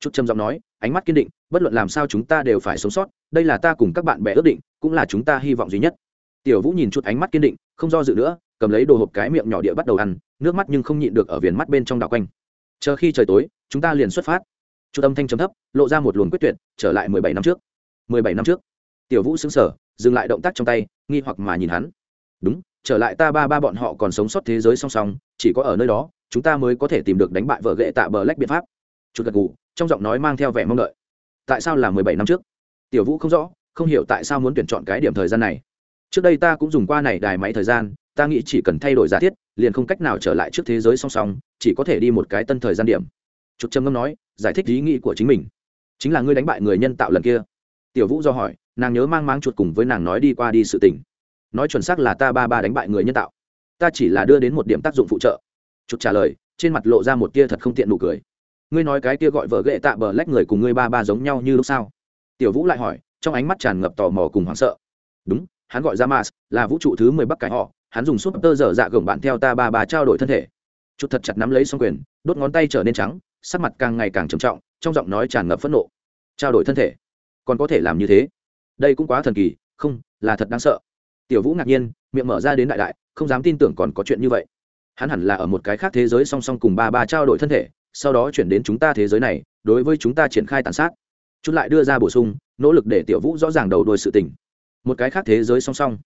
Speaker 1: Chút trầm giọng nói, ánh mắt kiên định, bất luận làm sao chúng ta đều phải sống sót, đây là ta cùng các bạn bè ước định, cũng là chúng ta hy vọng duy nhất. Tiểu vũ nhìn chút ánh mắt kiên định, không do dự nữa, cầm lấy đồ hộp cái miệng nhỏ địa bắt đầu ăn, nước mắt nhưng không nhịn được ở viền mắt bên trong đảo quanh chờ khi trời tối, chúng ta liền xuất phát. Chu tâm thanh chấm thấp, lộ ra một luồng quyết tuyệt, trở lại mười bảy năm trước. Mười bảy năm trước, tiểu vũ xứng sở dừng lại động tác trong tay, nghi hoặc mà nhìn hắn. Đúng, trở lại ta ba ba bọn họ còn sống sót thế giới song song, chỉ có ở nơi đó, chúng ta mới có thể tìm được đánh bại vợ ghệ tạ bờ lách biện pháp. Chút gật gù, trong giọng nói mang theo vẻ mong đợi. Tại sao là mười bảy năm trước? Tiểu vũ không rõ, không hiểu tại sao muốn tuyển chọn cái điểm thời gian này. Trước đây ta cũng dùng qua này đài máy thời gian, ta nghĩ chỉ cần thay đổi giả thiết liền không cách nào trở lại trước thế giới song song, chỉ có thể đi một cái tân thời gian điểm. Trục trầm ngâm nói, giải thích ý nghĩ của chính mình. Chính là ngươi đánh bại người nhân tạo lần kia. Tiểu vũ do hỏi, nàng nhớ mang máng chuột cùng với nàng nói đi qua đi sự tình. Nói chuẩn xác là ta ba ba đánh bại người nhân tạo. Ta chỉ là đưa đến một điểm tác dụng phụ trợ. Chuột trả lời, trên mặt lộ ra một tia thật không tiện nụ cười. Ngươi nói cái kia gọi vợ ghệ tạ bờ lách người cùng ngươi ba ba giống nhau như lúc sao? Tiểu vũ lại hỏi, trong ánh mắt tràn ngập tò mò cùng hoảng sợ. Đúng, hắn gọi ra mars là vũ trụ thứ mười bắc cải họ hắn dùng súp tơ dở dạ gồng bạn theo ta ba ba trao đổi thân thể. Chút thật chặt nắm lấy xong quyền, đốt ngón tay trở nên trắng, sắc mặt càng ngày càng trầm trọng, trong giọng nói tràn ngập phẫn nộ. Trao đổi thân thể, còn có thể làm như thế? Đây cũng quá thần kỳ, không, là thật đáng sợ. Tiểu vũ ngạc nhiên, miệng mở ra đến đại đại, không dám tin tưởng còn có chuyện như vậy. Hắn hẳn là ở một cái khác thế giới song song cùng ba ba trao đổi thân thể, sau đó chuyển đến chúng ta thế giới này, đối với chúng ta triển khai tàn sát. Chút lại đưa ra bổ sung, nỗ lực để tiểu vũ rõ ràng đầu đuôi sự tình. Một cái khác thế giới song song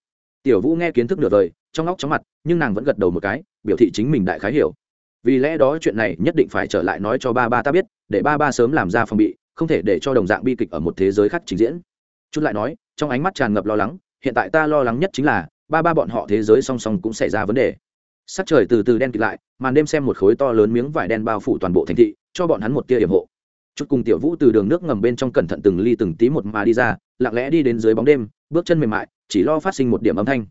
Speaker 1: tiểu vũ nghe kiến thức nửa vời, trong óc chóng mặt, nhưng nàng vẫn gật đầu một cái, biểu thị chính mình đại khái hiểu. Vì lẽ đó chuyện này nhất định phải trở lại nói cho ba ba ta biết, để ba ba sớm làm ra phòng bị, không thể để cho đồng dạng bi kịch ở một thế giới khác trình diễn. Chút lại nói, trong ánh mắt tràn ngập lo lắng, hiện tại ta lo lắng nhất chính là, ba ba bọn họ thế giới song song cũng xảy ra vấn đề. Sắc trời từ từ đen kịt lại, màn đêm xem một khối to lớn miếng vải đen bao phủ toàn bộ thành thị, cho bọn hắn một tia hiểm hộ. Chút cùng tiểu vũ từ đường nước ngầm bên trong cẩn thận từng ly từng tí một mà đi ra, lặng lẽ đi đến dưới bóng đêm, bước chân mềm mại chỉ lo phát sinh một điểm âm thanh.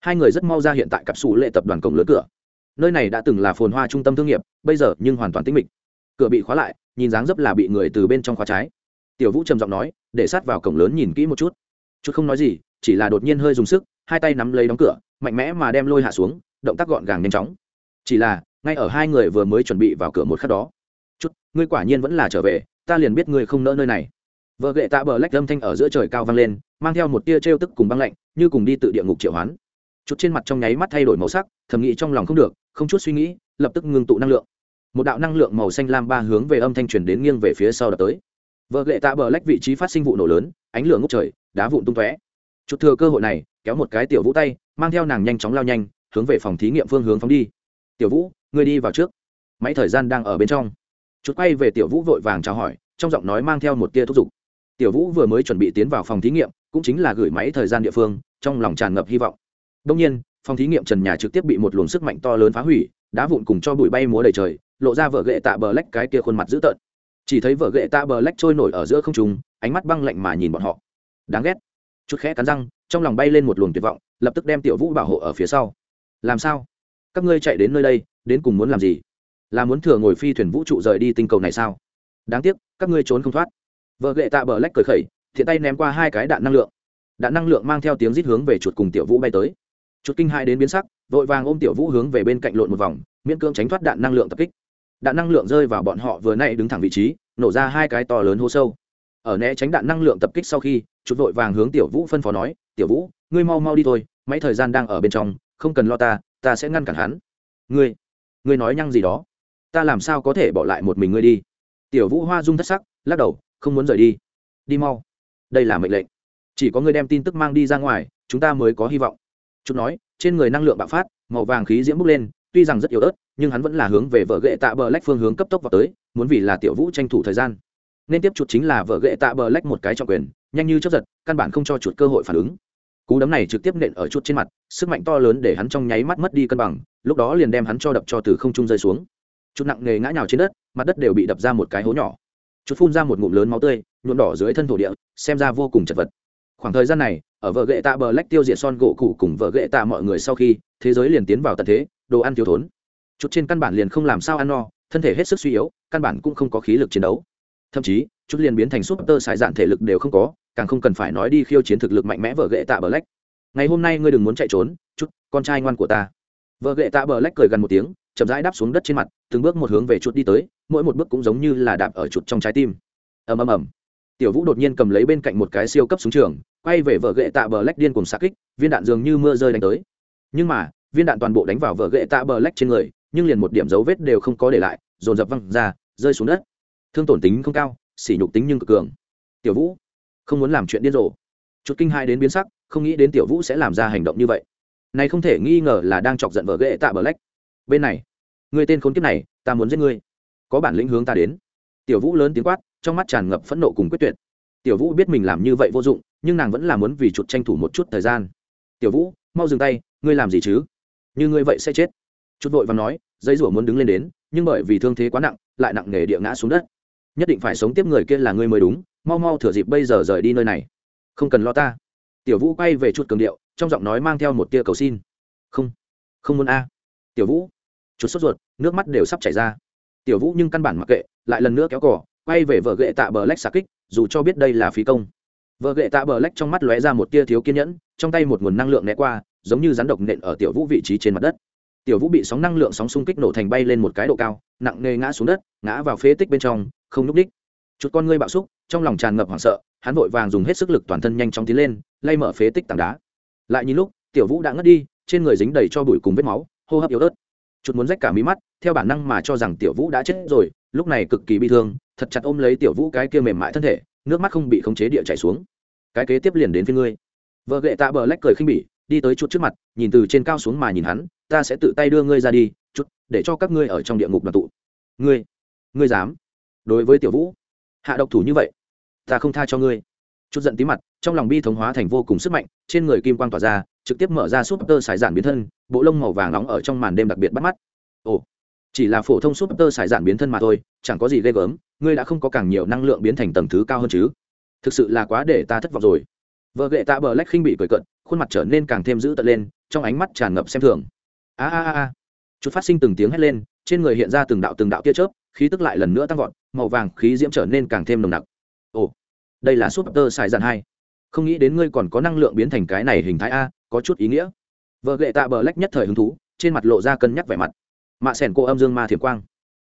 Speaker 1: Hai người rất mau ra hiện tại cặp sủ lệ tập đoàn cổng lớn cửa. Nơi này đã từng là phồn hoa trung tâm thương nghiệp, bây giờ nhưng hoàn toàn tĩnh mịch. Cửa bị khóa lại, nhìn dáng dấp là bị người từ bên trong khóa trái. Tiểu vũ trầm giọng nói, để sát vào cổng lớn nhìn kỹ một chút. Chút không nói gì, chỉ là đột nhiên hơi dùng sức, hai tay nắm lấy đóng cửa, mạnh mẽ mà đem lôi hạ xuống, động tác gọn gàng nhanh chóng. Chỉ là, ngay ở hai người vừa mới chuẩn bị vào cửa một khắc đó. Chút, ngươi quả nhiên vẫn là trở về, ta liền biết ngươi không nỡ nơi này vợ gậy tạ bờ lách lâm thanh ở giữa trời cao vang lên, mang theo một tia trêu tức cùng băng lạnh, như cùng đi tự địa ngục triệu hoán. Chút trên mặt trong nháy mắt thay đổi màu sắc, thầm nghĩ trong lòng không được, không chút suy nghĩ, lập tức ngưng tụ năng lượng. Một đạo năng lượng màu xanh lam ba hướng về âm thanh truyền đến nghiêng về phía sau đập tới. Vợ gệ tạ bờ lách vị trí phát sinh vụ nổ lớn, ánh lửa ngốc trời, đá vụn tung tóe. Chút thừa cơ hội này, kéo một cái tiểu vũ tay, mang theo nàng nhanh chóng lao nhanh, hướng về phòng thí nghiệm phương hướng phóng đi. Tiểu vũ, ngươi đi vào trước. Máy thời gian đang ở bên trong. Chút quay về tiểu vũ vội vàng chào hỏi, trong giọng nói mang theo một tia thúc giục tiểu vũ vừa mới chuẩn bị tiến vào phòng thí nghiệm, cũng chính là gửi máy thời gian địa phương, trong lòng tràn ngập hy vọng. Đông nhiên, phòng thí nghiệm trần nhà trực tiếp bị một luồng sức mạnh to lớn phá hủy, đá vụn cùng cho bụi bay múa đầy trời, lộ ra vợ ghệ tạ bờ lách cái kia khuôn mặt dữ tợn. Chỉ thấy vợ ghệ tạ bờ lách trôi nổi ở giữa không trung, ánh mắt băng lạnh mà nhìn bọn họ. Đáng ghét. Chút khẽ cắn răng, trong lòng bay lên một luồng tuyệt vọng, lập tức đem tiểu vũ bảo hộ ở phía sau. Làm sao? Các ngươi chạy đến nơi đây, đến cùng muốn làm gì? Là muốn thừa ngồi phi thuyền vũ trụ rời đi tinh cầu này sao? Đáng tiếc, các ngươi trốn không thoát vợ gậy tạ bờ lách cởi khẩy, thiện tay ném qua hai cái đạn năng lượng. Đạn năng lượng mang theo tiếng rít hướng về chuột cùng tiểu vũ bay tới. Chuột kinh hai đến biến sắc, vội vàng ôm tiểu vũ hướng về bên cạnh lộn một vòng, miễn cưỡng tránh thoát đạn năng lượng tập kích. Đạn năng lượng rơi vào bọn họ vừa nay đứng thẳng vị trí, nổ ra hai cái to lớn hố sâu. Ở né tránh đạn năng lượng tập kích sau khi, chuột vội vàng hướng tiểu vũ phân phó nói, tiểu vũ, ngươi mau mau đi thôi mấy thời gian đang ở bên trong, không cần lo ta ta sẽ ngăn cản hắn. Ngươi ngươi nói nhăng gì đó? Ta làm sao có thể bỏ lại một mình ngươi đi? Tiểu vũ hoa dung thất sắc, lắc đầu không muốn rời đi. Đi mau. Đây là mệnh lệnh. Chỉ có người đem tin tức mang đi ra ngoài, chúng ta mới có hy vọng. Chút nói, trên người năng lượng bạo phát, màu vàng khí diễm bốc lên, tuy rằng rất yếu ớt, nhưng hắn vẫn là hướng về vợ ghệ tạ bờ lách phương hướng cấp tốc vào tới, muốn vì là tiểu vũ tranh thủ thời gian. Nên tiếp chuột chính là vợ ghệ tạ bờ lách một cái trọng quyền, nhanh như chấp giật, căn bản không cho chuột cơ hội phản ứng. Cú đấm này trực tiếp nện ở chuột trên mặt, sức mạnh to lớn để hắn trong nháy mắt mất đi cân bằng, lúc đó liền đem hắn cho đập cho từ không trung rơi xuống. Chút nặng nề ngã nhào trên đất, mặt đất đều bị đập ra một cái hố nhỏ chút phun ra một ngụm lớn máu tươi, nhuộm đỏ dưới thân thổ địa, xem ra vô cùng chật vật. Khoảng thời gian này, ở vợ ghệ tạ bờ lách tiêu diệt son gỗ cụ cùng vợ ghệ tạ mọi người sau khi, thế giới liền tiến vào tận thế, đồ ăn thiếu thốn. Chút trên căn bản liền không làm sao ăn no, thân thể hết sức suy yếu, căn bản cũng không có khí lực chiến đấu. Thậm chí chút liền biến thành súp tơ xài dạn thể lực đều không có, càng không cần phải nói đi khiêu chiến thực lực mạnh mẽ vợ ghệ tạ bờ lách. Ngày hôm nay ngươi đừng muốn chạy trốn chút con trai ngoan của ta vợ ghệ tạ bờ lách cười gần một tiếng, chậm rãi đáp xuống đất trên mặt, từng bước một hướng về chuột đi tới, mỗi một bước cũng giống như là đạp ở chuột trong trái tim. Ầm ầm ầm. Tiểu vũ đột nhiên cầm lấy bên cạnh một cái siêu cấp súng trường, quay về vợ gậy tạ bờ lách điên cùng xa kích, viên đạn dường như mưa rơi đánh tới. Nhưng mà, viên đạn toàn bộ đánh vào vợ gậy tạ bờ lách trên người, nhưng liền một điểm dấu vết đều không có để lại, dồn dập văng ra, rơi xuống đất. Thương tổn tính không cao, sỉ nhục tính nhưng cực cường. Tiểu vũ, không muốn làm chuyện điên rồ. Chút kinh hai đến biến sắc, không nghĩ đến tiểu vũ sẽ làm ra hành động như vậy này không thể nghi ngờ là đang chọc giận vợ ghệ tạ bờ lách. Bên này, người tên khốn kiếp này, ta muốn giết ngươi. Có bản lĩnh hướng ta đến. Tiểu vũ lớn tiếng quát, trong mắt tràn ngập phẫn nộ cùng quyết tuyệt. Tiểu vũ biết mình làm như vậy vô dụng, nhưng nàng vẫn là muốn vì chuột tranh thủ một chút thời gian. Tiểu vũ, mau dừng tay, ngươi làm gì chứ? Như ngươi vậy sẽ chết. Chút vội và nói, dây rủa muốn đứng lên đến, nhưng bởi vì thương thế quá nặng, lại nặng nề địa ngã xuống đất. Nhất định phải sống tiếp người kia là ngươi mới đúng, mau mau thừa dịp bây giờ rời đi nơi này. Không cần lo ta. Tiểu vũ quay về chút cường điệu trong giọng nói mang theo một tia cầu xin. Không không muốn a. Tiểu vũ chút sốt ruột, nước mắt đều sắp chảy ra. Tiểu vũ nhưng căn bản mặc kệ, lại lần nữa kéo cỏ quay về vợ ghệ tạ bờ lách xà kích, dù cho biết đây là phí công. Vợ ghệ tạ bờ lách trong mắt lóe ra một tia thiếu kiên nhẫn, trong tay một nguồn năng lượng né qua, giống như rắn độc nện ở tiểu vũ vị trí trên mặt đất. Tiểu vũ bị sóng năng lượng sóng xung kích nổ thành bay lên một cái độ cao, nặng nề ngã xuống đất, ngã vào phế tích bên trong, không n ú c đích chút con ngươi bạo xúc, trong lòng tràn ngập hoảng sợ, hắn vội vàng dùng hết sức lực toàn thân nhanh chóng tiến lên, lay mở phế tích tảng đá lại nhìn lúc, tiểu vũ đã ngất đi, trên người dính đầy cho bụi cùng vết máu, hô hấp yếu ớt. Chút muốn rách cả mí mắt, theo bản năng mà cho rằng tiểu vũ đã chết rồi, lúc này cực kỳ bi thương, thật chặt ôm lấy tiểu vũ cái kia mềm mại thân thể, nước mắt không bị khống chế địa chảy xuống. Cái kế tiếp liền đến phía ngươi. Vợ gệ tạ bờ lách cười khinh bỉ, đi tới chút trước mặt, nhìn từ trên cao xuống mà nhìn hắn, ta sẽ tự tay đưa ngươi ra đi chút để cho các ngươi ở trong địa ngục đoàn tụ. Ngươi ngươi dám? Đối với tiểu vũ, hạ độc thủ như vậy, ta không tha cho ngươi chút giận tí mặt, trong lòng bi thống hóa thành vô cùng sức mạnh, trên người kim quang tỏa ra, trực tiếp mở ra súp tơ sải giản biến thân, bộ lông màu vàng nóng ở trong màn đêm đặc biệt bắt mắt. Ồ, chỉ là phổ thông súp tơ sải giản biến thân mà thôi, chẳng có gì ghê gớm, ngươi đã không có càng nhiều năng lượng biến thành tầng thứ cao hơn chứ? Thực sự là quá để ta thất vọng rồi. Vợ gệ tạ bờ lách khinh bị cười cận khuôn mặt trở nên càng thêm dữ tợn lên, trong ánh mắt tràn ngập xem thường. A a a. Chút phát sinh từng tiếng hét lên, trên người hiện ra từng đạo từng đạo tia chớp, khí tức lại lần nữa tăng vọt, màu vàng khí diễm trở nên càng thêm nồng nặc đây là súp tơ xài dàn hai. Không nghĩ đến ngươi còn có năng lượng biến thành cái này hình thái a, có chút ý nghĩa. Vợ lệ tạ bờ lách nhất thời hứng thú, trên mặt lộ ra cân nhắc vẻ mặt. Mạ sẻn cô âm dương ma thiểm quang.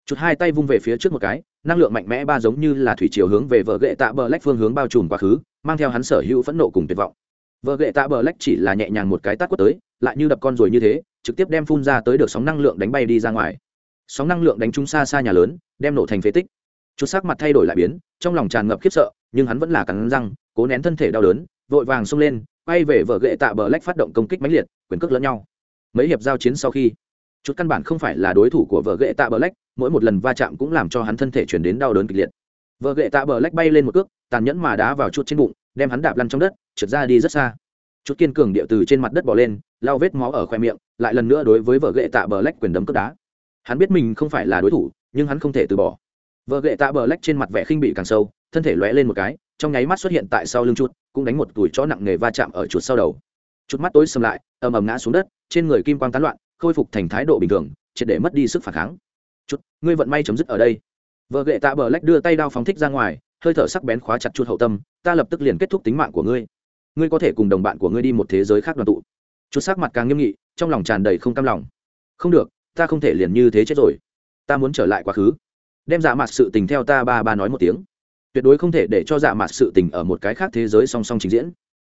Speaker 1: Chút hai tay vung về phía trước một cái, năng lượng mạnh mẽ ba giống như là thủy chiều hướng về vợ gệ tạ bờ lách phương hướng bao trùm quá khứ, mang theo hắn sở hữu phẫn nộ cùng tuyệt vọng. Vợ gệ tạ bờ lách chỉ là nhẹ nhàng một cái tát quất tới, lại như đập con rồi như thế, trực tiếp đem phun ra tới được sóng năng lượng đánh bay đi ra ngoài. Sóng năng lượng đánh trúng xa xa nhà lớn, đem nổ thành phế tích chút sắc mặt thay đổi lại biến, trong lòng tràn ngập khiếp sợ, nhưng hắn vẫn là cắn răng, cố nén thân thể đau đớn, vội vàng xông lên, quay về vợ gệ tạ bờ lách phát động công kích mãnh liệt, quyền cước lẫn nhau. Mấy hiệp giao chiến sau khi, chút căn bản không phải là đối thủ của vợ gệ tạ bờ lách, mỗi một lần va chạm cũng làm cho hắn thân thể chuyển đến đau đớn kịch liệt. Vợ gệ tạ bờ lách bay lên một cước, tàn nhẫn mà đá vào chút trên bụng, đem hắn đạp lăn trong đất, trượt ra đi rất xa. Chút kiên cường địa từ trên mặt đất bỏ lên lao vết máu ở khoe miệng, lại lần nữa đối với vợ gệ tạ bờ lách quyền đấm cướp đá. Hắn biết mình không phải là đối thủ, nhưng hắn không thể từ bỏ vợ gậy tạ bờ lách trên mặt vẻ khinh bị càng sâu, thân thể lóe lên một cái, trong nháy mắt xuất hiện tại sau lưng chút cũng đánh một tuổi chó nặng nề va chạm ở chuột sau đầu. Chút mắt tối sầm lại, ầm ầm ngã xuống đất, trên người kim quang tán loạn, khôi phục thành thái độ bình thường, triệt để mất đi sức phản kháng. Chút ngươi vận may chấm dứt ở đây. Vợ gậy tạ bờ lách đưa tay đao phóng thích ra ngoài, hơi thở sắc bén khóa chặt chút hậu tâm, ta lập tức liền kết thúc tính mạng của ngươi. Ngươi có thể cùng đồng bạn của ngươi đi một thế giới khác đoàn tụ. Chút sắc mặt càng nghiêm nghị, trong lòng tràn đầy không cam lòng. Không được, ta không thể liền như thế chết rồi. Ta muốn trở lại quá khứ đem dạ mặt sự tình theo ta ba ba nói một tiếng. Tuyệt đối không thể để cho dạ mặt sự tình ở một cái khác thế giới song song trình diễn.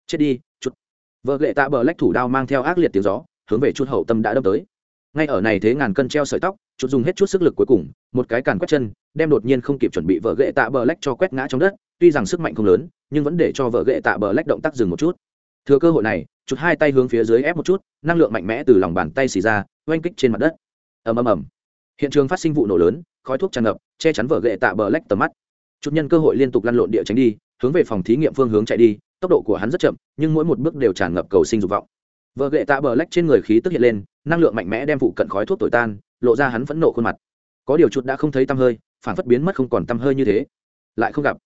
Speaker 1: Chết đi chút vợ gậy tạ bờ lách thủ đao mang theo ác liệt tiếng gió, hướng về chút hậu tâm đã đâm tới. Ngay ở này thế ngàn cân treo sợi tóc chút dùng hết chút sức lực cuối cùng, một cái càn quét chân, đem đột nhiên không kịp chuẩn bị vợ gậy tạ bờ lách cho quét ngã trong đất. Tuy rằng sức mạnh không lớn, nhưng vẫn để cho vợ gậy tạ bờ lách động tác dừng một chút. Thừa cơ hội này chút hai tay hướng phía dưới ép một chút, năng lượng mạnh mẽ từ lòng bàn tay xì ra, oanh kích trên mặt đất. Ầm ầm ầm. Hiện trường phát sinh vụ nổ lớn khói thuốc tràn ngập, che chắn vở gậy tạ bờ lách tầm mắt. Chút nhân cơ hội liên tục lăn lộn địa tránh đi, hướng về phòng thí nghiệm phương hướng chạy đi, tốc độ của hắn rất chậm, nhưng mỗi một bước đều tràn ngập cầu sinh dục vọng. Vợ gậy tạ bờ lách trên người khí tức hiện lên, năng lượng mạnh mẽ đem phụ cận khói thuốc tội tan, lộ ra hắn phẫn nộ khuôn mặt. Có điều chút đã không thấy tăm hơi, phản phất biến mất không còn tăm hơi như thế. Lại không gặp.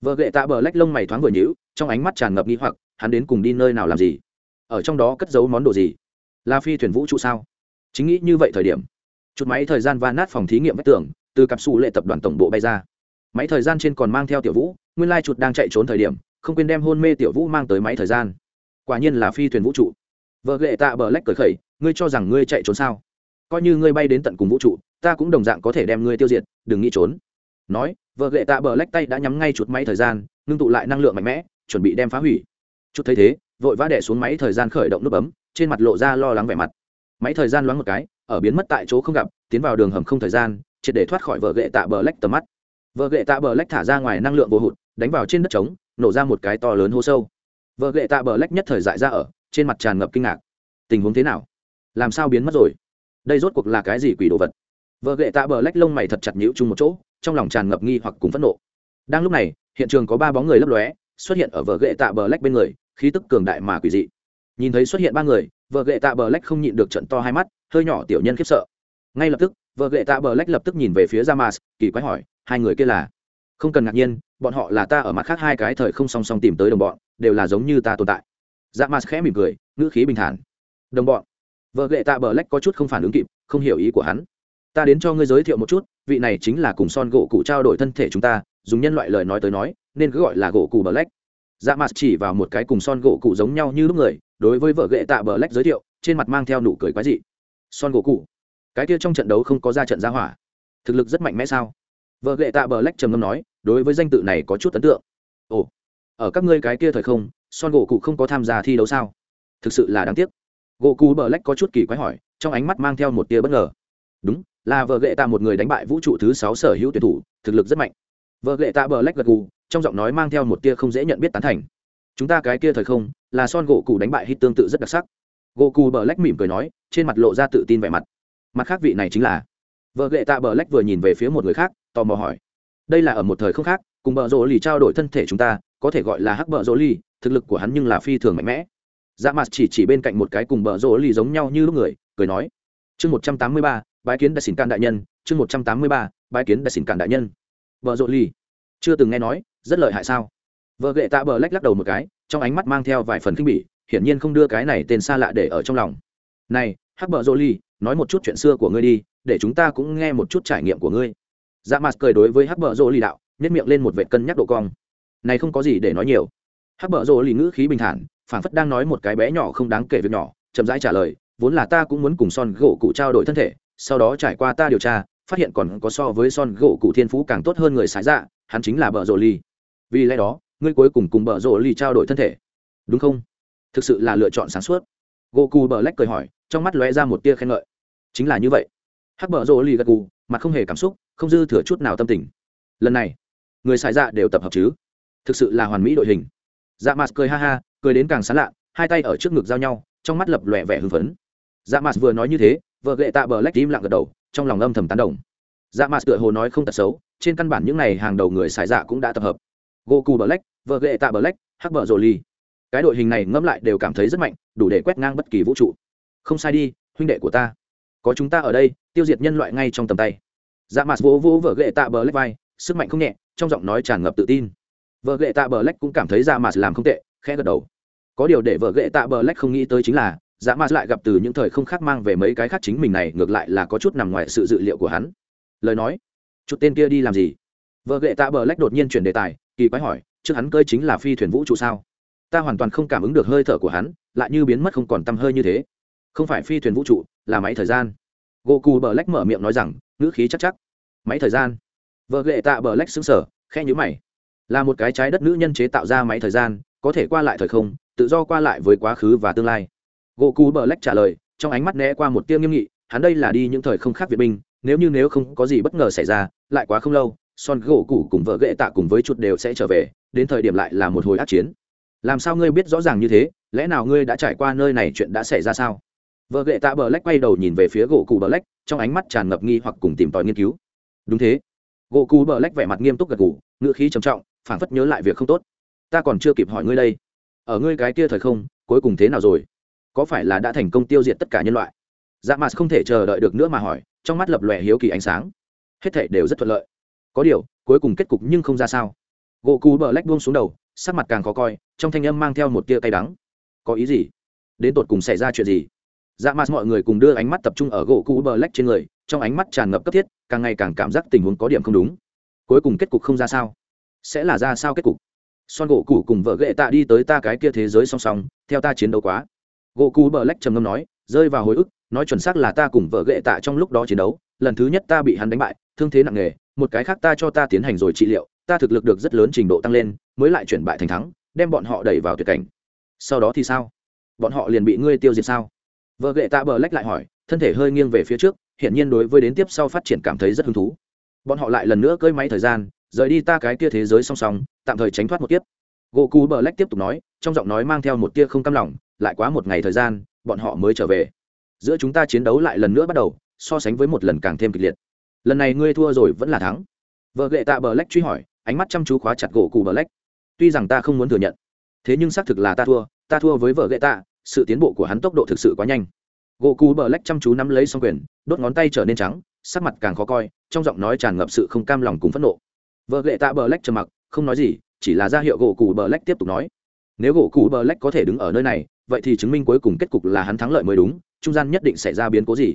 Speaker 1: Vợ gậy tạ bờ lách lông mày thoáng vừa nhữ trong ánh mắt tràn ngập nghi hoặc, hắn đến cùng đi nơi nào làm gì? Ở trong đó cất giấu món đồ gì? Là phi thuyền vũ trụ sao? Chính nghĩ như vậy thời điểm chút máy thời gian va nát phòng thí nghiệm vách tường từ cặp xù lệ tập đoàn tổng bộ bay ra. Máy thời gian trên còn mang theo tiểu vũ, nguyên lai chuột đang chạy trốn thời điểm, không quên đem hôn mê tiểu vũ mang tới máy thời gian. Quả nhiên là phi thuyền vũ trụ. Vợ ghệ tạ bờ lách cởi khẩy, ngươi cho rằng ngươi chạy trốn sao? Coi như ngươi bay đến tận cùng vũ trụ, ta cũng đồng dạng có thể đem ngươi tiêu diệt, đừng nghĩ trốn. Nói, vợ lệ tạ bờ lách tay đã nhắm ngay chuột máy thời gian, ngưng tụ lại năng lượng mạnh mẽ, chuẩn bị đem phá hủy. Chút thấy thế, vội vã đẻ xuống máy thời gian khởi động nút bấm, trên mặt lộ ra lo lắng vẻ mặt. Máy thời gian loáng một cái, ở biến mất tại chỗ không gặp, tiến vào đường hầm không thời gian triệt để thoát khỏi vợ gệ tạ bờ lách tầm mắt. Vợ gệ tạ bờ lách thả ra ngoài năng lượng vô hụt, đánh vào trên đất trống, nổ ra một cái to lớn hô sâu. Vợ gệ tạ bờ lách nhất thời dại ra ở, trên mặt tràn ngập kinh ngạc. Tình huống thế nào? Làm sao biến mất rồi? Đây rốt cuộc là cái gì quỷ đồ vật? Vợ gệ tạ bờ lách lông mày thật chặt nhũ chung một chỗ, trong lòng tràn ngập nghi hoặc cùng phẫn nộ. Đang lúc này, hiện trường có ba bóng người lấp lóe, xuất hiện ở vợ gệ tạ bờ lách bên người, khí tức cường đại mà quỷ dị. Nhìn thấy xuất hiện ba người vợ gệ tạ bờ lách không nhịn được trận to hai mắt, hơi nhỏ tiểu nhân khiếp sợ. Ngay lập tức vợ gệ tạ bờ lách lập tức nhìn về phía Ramas, kỳ quái hỏi hai người kia là? Không cần ngạc nhiên bọn họ là ta ở mặt khác hai cái thời không song song tìm tới đồng bọn đều là giống như ta tồn tại. Ramas khẽ mỉm cười ngữ khí bình thản. Đồng bọn? Vợ gệ tạ bờ lách có chút không phản ứng kịp không hiểu ý của hắn. Ta đến cho ngươi giới thiệu một chút vị này chính là cùng son gỗ cụ trao đổi thân thể chúng ta dùng nhân loại lời nói tới nói nên cứ gọi là gỗ cụ bờ lách. Dạ mặt chỉ vào một cái cùng son gỗ cụ giống nhau như lúc người đối với vợ ghệ tạ bờ lách giới thiệu trên mặt mang theo nụ cười quái dị. Son gỗ cụ? Cái kia trong trận đấu không có ra trận ra hỏa. Thực lực rất mạnh mẽ sao? Vợ lệ tạ bờ lách trầm ngâm nói, đối với danh tự này có chút ấn tượng. Ồ, ở các ngươi cái kia thời không, son gỗ cụ không có tham gia thi đấu sao? Thực sự là đáng tiếc. Gỗ cụ bờ lách có chút kỳ quái hỏi, trong ánh mắt mang theo một tia bất ngờ. Đúng, là vợ lệ tạ một người đánh bại vũ trụ thứ sáu sở hữu tuyển thủ, thực lực rất mạnh. Vợ lệ tạ bờ lách gật gù, trong giọng nói mang theo một tia không dễ nhận biết tán thành. Chúng ta cái kia thời không, là son gỗ cụ đánh bại hít tương tự rất đặc sắc. Gỗ cụ bờ lách mỉm cười nói, trên mặt lộ ra tự tin vẻ mặt mặt khác vị này chính là. Vợ ghệ tạ bờ lách vừa nhìn về phía một người khác, tò mò hỏi. Đây là ở một thời không khác, cùng bờ rỗ lì trao đổi thân thể chúng ta, có thể gọi là hắc bờ rỗ lì, thực lực của hắn nhưng là phi thường mạnh mẽ. Dạ mặt chỉ chỉ bên cạnh một cái cùng bờ rỗ lì giống nhau như lúc người, cười nói. Chương một trăm tám mươi ba, bái kiến đại xỉn can đại nhân, chương một trăm tám mươi ba, bái kiến đại xỉn can đại nhân. Vợ rộ ly chưa từng nghe nói, rất lợi hại sao? Vợ gệ tạ bờ lách lắc đầu một cái, trong ánh mắt mang theo vài phần kinh bỉ, hiển nhiên không đưa cái này tên xa lạ để ở trong lòng này, hắc bờ rô ly nói một chút chuyện xưa của ngươi đi, để chúng ta cũng nghe một chút trải nghiệm của ngươi. Dạ mặt cười đối với hắc bờ rô ly đạo nhét miệng lên một vệ cân nhắc độ cong. Này không có gì để nói nhiều. Hắc bờ rô ly ngữ khí bình thản, phảng phất đang nói một cái bé nhỏ không đáng kể việc nhỏ, chậm rãi trả lời, vốn là ta cũng muốn cùng son gỗ cụ trao đổi thân thể, sau đó trải qua ta điều tra, phát hiện còn có so với son gỗ cụ thiên phú càng tốt hơn người sái dạ hắn chính là bờ rộ ly vì lẽ đó, ngươi cuối cùng cùng bờ rộ ly trao đổi thân thể. Đúng không? Thực sự là lựa chọn sáng suốt. Gỗ cụ bờ lách cười hỏi trong mắt lóe ra một tia khen ngợi. Chính là như vậy. Hắc bờ rộ ly gật gù, mặt không hề cảm xúc, không dư thừa chút nào tâm tình. Lần này, người xài dạ đều tập hợp chứ? Thực sự là hoàn mỹ đội hình. Dạ mặt cười ha ha, cười đến càng sán lạ, hai tay ở trước ngực giao nhau, trong mắt lập lòe vẻ hưng phấn. Dạ mặt vừa nói như thế, vợ gệ tạ bờ lách im lặng gật đầu, trong lòng âm thầm tán đồng. Dạ mặt tựa hồ nói không tật xấu, trên căn bản những n à y hàng đầu người xài dạ cũng đã tập hợp. Goku bờ lách vợ gệ tạ bờ lách hắc bờ rồ ly cái đội hình này ngẫm lại đều cảm thấy rất mạnh, đủ để quét ngang bất kỳ vũ trụ không sai đi, huynh đệ của ta. Có chúng ta ở đây, tiêu diệt nhân loại ngay trong tầm tay. Dạ mặt vỗ vỗ vợ gậy tạ bờ lách vai, sức mạnh không nhẹ, trong giọng nói tràn ngập tự tin. Vợ gậy tạ bờ lách cũng cảm thấy dạ mặt làm không tệ, khẽ gật đầu. Có điều để vợ gậy tạ bờ lách không nghĩ tới chính là dạ ma lại gặp từ những thời không khác mang về mấy cái khác chính mình này, ngược lại là có chút nằm ngoài sự dự liệu của hắn. Lời nói, chút tên kia đi làm gì? Vợ gậy tạ bờ lách đột nhiên chuyển đề tài, kỳ quái hỏi, trước hắn cơi chính là phi thuyền vũ trụ sao? Ta hoàn toàn không cảm ứng được hơi thở của hắn, lại như biến mất không còn t hơi như thế không phải phi thuyền vũ trụ, là máy thời gian. Goku cù bờ lách mở miệng nói rằng, ngữ khí chắc chắc. Máy thời gian. Vợ ghệ tạ bờ lách xứng sở khe nhữ mày. Là một cái trái đất nữ nhân chế tạo ra máy thời gian, có thể qua lại thời không, tự do qua lại với quá khứ và tương lai. Goku cú bờ lách trả lời, trong ánh mắt né qua một tiêu nghiêm nghị, hắn đây là đi những thời không khác việt binh, nếu như nếu không có gì bất ngờ xảy ra, lại quá không lâu, son gỗ cũ cùng vợ ghệ tạ cùng với chuột đều sẽ trở về, đến thời điểm lại là một hồi ác chiến. Làm sao ngươi biết rõ ràng như thế, lẽ nào ngươi đã trải qua nơi này chuyện đã xảy ra sao? Vợ gệ tạ bờ lách quay đầu nhìn về phía gỗ cụ bờ lách trong ánh mắt tràn ngập nghi hoặc cùng tìm tòi nghiên cứu. Đúng thế. Gỗ cụ bờ lách vẻ mặt nghiêm túc gật gù ngựa khí trầm trọng, phảng phất nhớ lại việc không tốt. Ta còn chưa kịp hỏi ngươi đây. Ở ngươi cái kia thời không, cuối cùng thế nào rồi? Có phải là đã thành công tiêu diệt tất cả nhân loại? Dạ mặt không thể chờ đợi được nữa mà hỏi, trong mắt lập lòe hiếu kỳ ánh sáng. Hết thể đều rất thuận lợi. Có điều, cuối cùng kết cục nhưng không ra sao. Gỗ cù bờ lách buông xuống đầu, sắc mặt càng khó coi, trong thanh âm mang theo một tia cay đắng. Có ý gì? Đến tột cùng xảy ra chuyện gì? Dạ mặt mọi người cùng đưa ánh mắt tập trung ở gỗ cũ bờ lách trên người, trong ánh mắt tràn ngập cấp thiết, càng ngày càng cảm giác tình huống có điểm không đúng. Cuối cùng kết cục không ra sao? Sẽ là ra sao kết cục? Son gỗ cũ cùng vợ ghệ tạ đi tới ta cái kia thế giới song song, theo ta chiến đấu quá. Gỗ cũ bờ lách trầm ngâm nói, rơi vào hồi ức, nói chuẩn xác là ta cùng vợ ghệ tạ trong lúc đó chiến đấu, lần thứ nhất ta bị hắn đánh bại, thương thế nặng nề, một cái khác ta cho ta tiến hành rồi trị liệu, ta thực lực được rất lớn trình độ tăng lên, mới lại chuyển bại thành thắng, đem bọn họ đẩy vào tuyệt cảnh. Sau đó thì sao? Bọn họ liền bị ngươi tiêu diệt sao? Vợ gệ tạ bờ lách lại hỏi, thân thể hơi nghiêng về phía trước hiện nhiên đối với đến tiếp sau phát triển cảm thấy rất hứng thú. Bọn họ lại lần nữa cơi máy thời gian, rời đi ta cái kia thế giới song song, tạm thời tránh thoát một kiếp. Gỗ cú bờ lách tiếp tục nói, trong giọng nói mang theo một tia không cam lòng, lại quá một ngày thời gian, bọn họ mới trở về. Giữa chúng ta chiến đấu lại lần nữa bắt đầu, so sánh với một lần càng thêm kịch liệt. Lần này ngươi thua rồi vẫn là thắng. Vợ gệ tạ bờ lách truy hỏi, ánh mắt chăm chú khóa chặt gỗ cù bờ lách. Tuy rằng ta không muốn thừa nhận, thế nhưng xác thực là ta thua ta thua với vợ gệ tạ sự tiến bộ của hắn tốc độ thực sự quá nhanh. Gỗ cù bờ lách chăm chú nắm lấy xong quyền, đốt ngón tay trở nên trắng, sắc mặt càng khó coi, trong giọng nói tràn ngập sự không cam lòng cùng phẫn nộ. Vợ gệ tạ bờ lách trầm mặc, không nói gì, chỉ là ra hiệu gỗ cù bờ lách tiếp tục nói. Nếu gỗ cù bờ lách có thể đứng ở nơi này, vậy thì chứng minh cuối cùng kết cục là hắn thắng lợi mới đúng, trung gian nhất định xảy ra biến cố gì?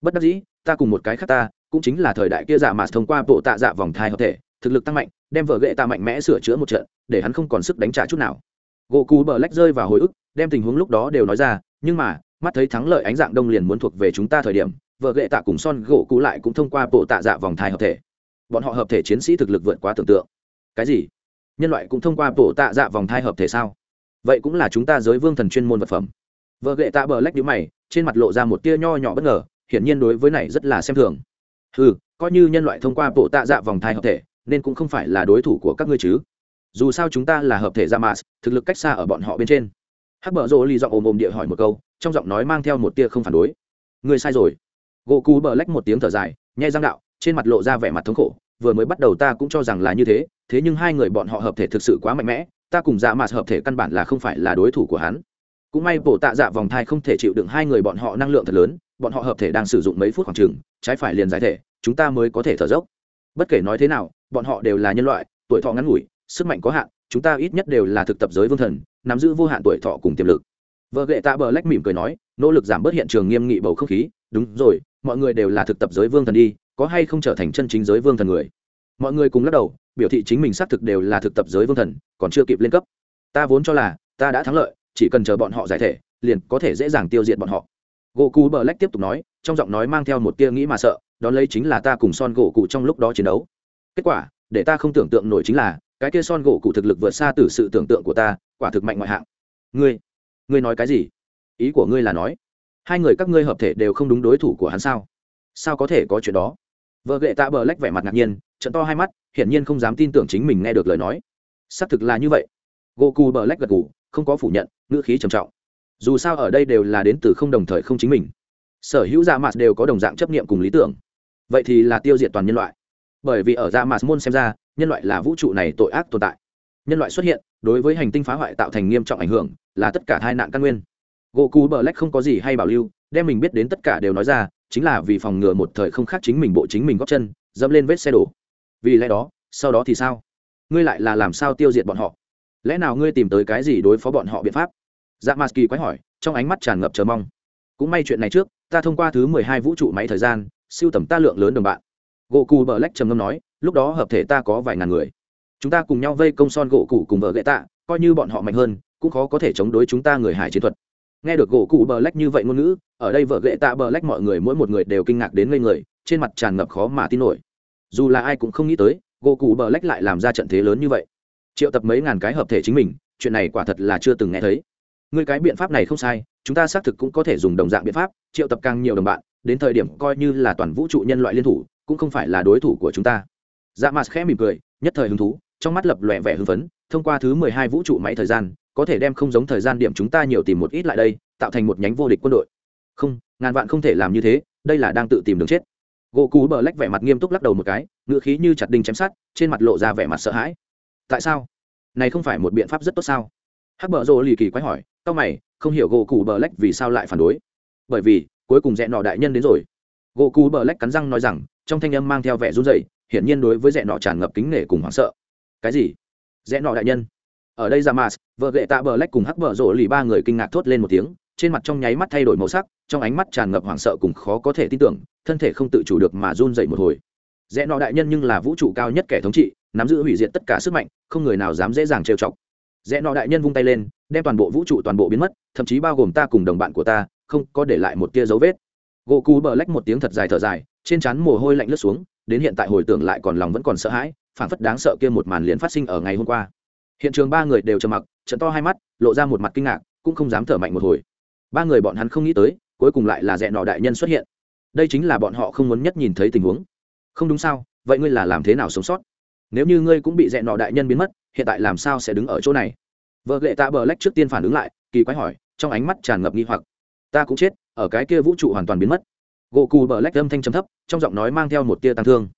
Speaker 1: Bất đắc dĩ, ta cùng một cái khác ta, cũng chính là thời đại kia dạ giả mà thông qua bộ tạ dạ vòng thai hợp thể, thực lực tăng mạnh, đem vợ ghệ tạ mạnh mẽ sửa chữa một trận, để hắn không còn sức đánh trả chút nào gỗ cù bờ lách rơi vào hồi ức, đem tình huống lúc đó đều nói ra, nhưng mà, mắt thấy thắng lợi ánh dạng đông liền muốn thuộc về chúng ta thời điểm, vợ ghệ tạ cùng son gỗ cũ lại cũng thông qua bộ tạ dạ vòng thai hợp thể. Bọn họ hợp thể chiến sĩ thực lực vượt quá tưởng tượng. Cái gì? Nhân loại cũng thông qua bộ tạ dạ vòng thai hợp thể sao? Vậy cũng là chúng ta giới vương thần chuyên môn vật phẩm. Vợ ghệ tạ bờ lách nhíu mày, trên mặt lộ ra một tia nho nhỏ bất ngờ, hiển nhiên đối với này rất là xem thường. Ừ coi như nhân loại thông qua bộ tạ dạ vòng thai hợp thể, nên cũng không phải là đối thủ của các ngươi chứ dù sao chúng ta là hợp thể ra mars, thực lực cách xa ở bọn họ bên trên. Hắc bờ rô ly giọng ồm ồm địa hỏi một câu, trong giọng nói mang theo một tia không phản đối. Người sai rồi. Gỗ cú bờ lách một tiếng thở dài, nhai răng đạo, trên mặt lộ ra vẻ mặt thống khổ, vừa mới bắt đầu ta cũng cho rằng là như thế thế nhưng hai người bọn họ hợp thể thực sự quá mạnh mẽ, ta cùng dạ mạt hợp thể căn bản là không phải là đối thủ của hắn. Cũng may bộ tạ dạ vòng thai không thể chịu đựng hai người bọn họ năng lượng thật lớn, bọn họ hợp thể đang sử dụng mấy phút khoảng chừng, trái phải liền giải thể, chúng ta mới có thể thở dốc. Bất kể nói thế nào, bọn họ đều là nhân loại, tuổi thọ ngắn ngủi sức mạnh có hạn, chúng ta ít nhất đều là thực tập giới vương thần, nắm giữ vô hạn tuổi thọ cùng tiềm lực. Vợ gệ tạ bờ lách mỉm cười nói, nỗ lực giảm bớt hiện trường nghiêm nghị bầu không khí. Đúng rồi, mọi người đều là thực tập giới vương thần đi, có hay không trở thành chân chính giới vương thần người? Mọi người cùng lắc đầu, biểu thị chính mình xác thực đều là thực tập giới vương thần, còn chưa kịp lên cấp. Ta vốn cho là, ta đã thắng lợi, chỉ cần chờ bọn họ giải thể, liền có thể dễ dàng tiêu diệt bọn họ. Gỗ cụ bờ lách tiếp tục nói, trong giọng nói mang theo một tia nghĩ mà sợ, đón lấy chính là ta cùng son gỗ cụ trong lúc đó chiến đấu. Kết quả, để ta không tưởng tượng nổi chính là cái kia son gỗ cụ thực lực vượt xa từ sự tưởng tượng của ta, quả thực mạnh ngoại hạng. Ngươi ngươi nói cái gì? Ý của ngươi là nói, hai người các ngươi hợp thể đều không đúng đối thủ của hắn sao? Sao có thể có chuyện đó? Vợ gệ tạ bờ lách vẻ mặt ngạc nhiên, trận to hai mắt, hiển nhiên không dám tin tưởng chính mình nghe được lời nói. Xác thực là như vậy. Gỗ cù bờ lách gật gù, không có phủ nhận, ngữ khí trầm trọng. Dù sao ở đây đều là đến từ không đồng thời không chính mình. Sở hữu dạ mặt đều có đồng dạng chấp nghiệm cùng lý tưởng. Vậy thì là tiêu diệt toàn nhân loại bởi vì ở ra mà môn xem ra, nhân loại là vũ trụ này tội ác tồn tại. Nhân loại xuất hiện, đối với hành tinh phá hoại tạo thành nghiêm trọng ảnh hưởng, là tất cả hai nạn căn nguyên. Gỗ cú bờ lách không có gì hay bảo lưu, đem mình biết đến tất cả đều nói ra, chính là vì phòng ngừa một thời không khác chính mình bộ chính mình góp chân, dẫm lên vết xe đổ. Vì lẽ đó, sau đó thì sao? Ngươi lại là làm sao tiêu diệt bọn họ? Lẽ nào ngươi tìm tới cái gì đối phó bọn họ biện pháp? Dạ ma kỳ quái hỏi, trong ánh mắt tràn ngập chờ mong. Cũng may chuyện này trước, ta thông qua thứ mười hai vũ trụ máy thời gian, siêu tầm ta lượng lớn đồng bạn gỗ cù bờ lách trầm ngâm nói, lúc đó hợp thể ta có vài ngàn người. Chúng ta cùng nhau vây công son gỗ cụ cùng vợ gậy tạ coi như bọn họ mạnh hơn, cũng khó có thể chống đối chúng ta người hải chiến thuật. Nghe được gỗ cụ bờ lách như vậy ngôn ngữ, ở đây vợ gậy tạ bờ lách mọi người mỗi một người đều kinh ngạc đến ngây người, trên mặt tràn ngập khó mà tin nổi. Dù là ai cũng không nghĩ tới gỗ cụ bờ lách lại làm ra trận thế lớn như vậy. Triệu tập mấy ngàn cái hợp thể chính mình, chuyện này quả thật là chưa từng nghe thấy. Người cái biện pháp này không sai, chúng ta xác thực cũng có thể dùng đồng dạng biện pháp, triệu tập càng nhiều đồng bạn, đến thời điểm coi như là toàn vũ trụ nhân loại liên thủ cũng không phải là đối thủ của chúng ta. Dạ mặt khẽ mỉm cười, nhất thời hứng thú, trong mắt lập lòe vẻ hưng phấn, thông qua thứ mười hai vũ trụ máy thời gian, có thể đem không giống thời gian điểm chúng ta nhiều tìm một ít lại đây, tạo thành một nhánh vô địch quân đội. Không, ngàn vạn không thể làm như thế, đây là đang tự tìm đường chết. Gỗ cú bờ lách vẻ mặt nghiêm túc lắc đầu một cái ngựa khí như chặt đinh chém sát trên mặt lộ ra vẻ mặt sợ hãi. Tại sao? Này không phải một biện pháp rất tốt sao? Hắc bờ rô lì kỳ quái hỏi tao mày, không hiểu gỗ cú bờ lách vì sao lại phản đối. Bởi vì, cuối cùng rẽ nọ đại nhân đến rồi. Gỗ cú bờ lách cắn răng nói rằng trong thanh âm mang theo vẻ run rẩy hiển nhiên đối với rẽ nọ tràn ngập kính nể cùng hoảng sợ. Cái gì? Rẽ nọ đại nhân. Ở đây Jamas, vợ gệ tạ bờ lách cùng hắc bờ rộ lì ba người kinh ngạc thốt lên một tiếng trên mặt trong nháy mắt thay đổi màu sắc trong ánh mắt tràn ngập hoảng sợ cùng khó có thể tin tưởng thân thể không tự chủ được mà run dậy một hồi. Rẽ nọ đại nhân nhưng là vũ trụ cao nhất kẻ thống trị nắm giữ hủy diệt tất cả sức mạnh không người nào dám dễ dàng trêu chọc. Rẽ nọ đại nhân vung tay lên đem toàn bộ vũ trụ toàn bộ biến mất thậm chí bao gồm ta cùng đồng bạn của ta không có để lại một tia dấu vết. Gỗ cú bờ lách một tiếng thật dài thở dài trên trán mồ hôi lạnh lướt xuống, đến hiện tại hồi tưởng lại còn lòng vẫn còn sợ hãi, phảng phất đáng sợ kia một màn liền phát sinh ở ngày hôm qua. Hiện trường ba người đều trầm mặc, trận to hai mắt, lộ ra một mặt kinh ngạc, cũng không dám thở mạnh một hồi. Ba người bọn hắn không nghĩ tới, cuối cùng lại là dẹ nọ đại nhân xuất hiện. Đây chính là bọn họ không muốn nhất nhìn thấy tình huống. Không đúng sao, vậy ngươi là làm thế nào sống sót? Nếu như ngươi cũng bị dẹ nọ đại nhân biến mất, hiện tại làm sao sẽ đứng ở chỗ này? Vợ lệ tạ bờ lách trước tiên phản ứng lại, kỳ quái hỏi, trong ánh mắt tràn ngập nghi hoặc. Ta cũng chết, ở cái kia vũ trụ hoàn toàn biến mất gỗ cù bờ lách âm thanh trầm thấp, trong giọng nói mang theo một tia tăng thương.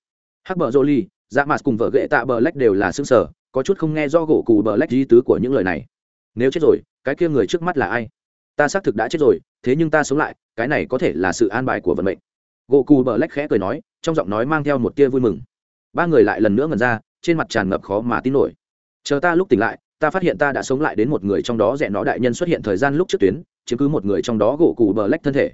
Speaker 1: Hắc bờ rô ly dạ mạt cùng vợ ghệ tạ bờ lách đều là xương sở có chút không nghe do gỗ cù bờ lách di tứ của những lời này. Nếu chết rồi, cái kia người trước mắt là ai? Ta xác thực đã chết rồi, thế nhưng ta sống lại, cái này có thể là sự an bài của vận mệnh. Gỗ cù bờ lách khẽ cười nói, trong giọng nói mang theo một tia vui mừng. Ba người lại lần nữa ngần ra, trên mặt tràn ngập khó mà tin nổi. Chờ ta lúc tỉnh lại, ta phát hiện ta đã sống lại đến một người trong đó rẽ nó đại nhân xuất hiện thời gian lúc trước tuyến, chiếm cứ một người trong đó gỗ cù bờ lách thân thể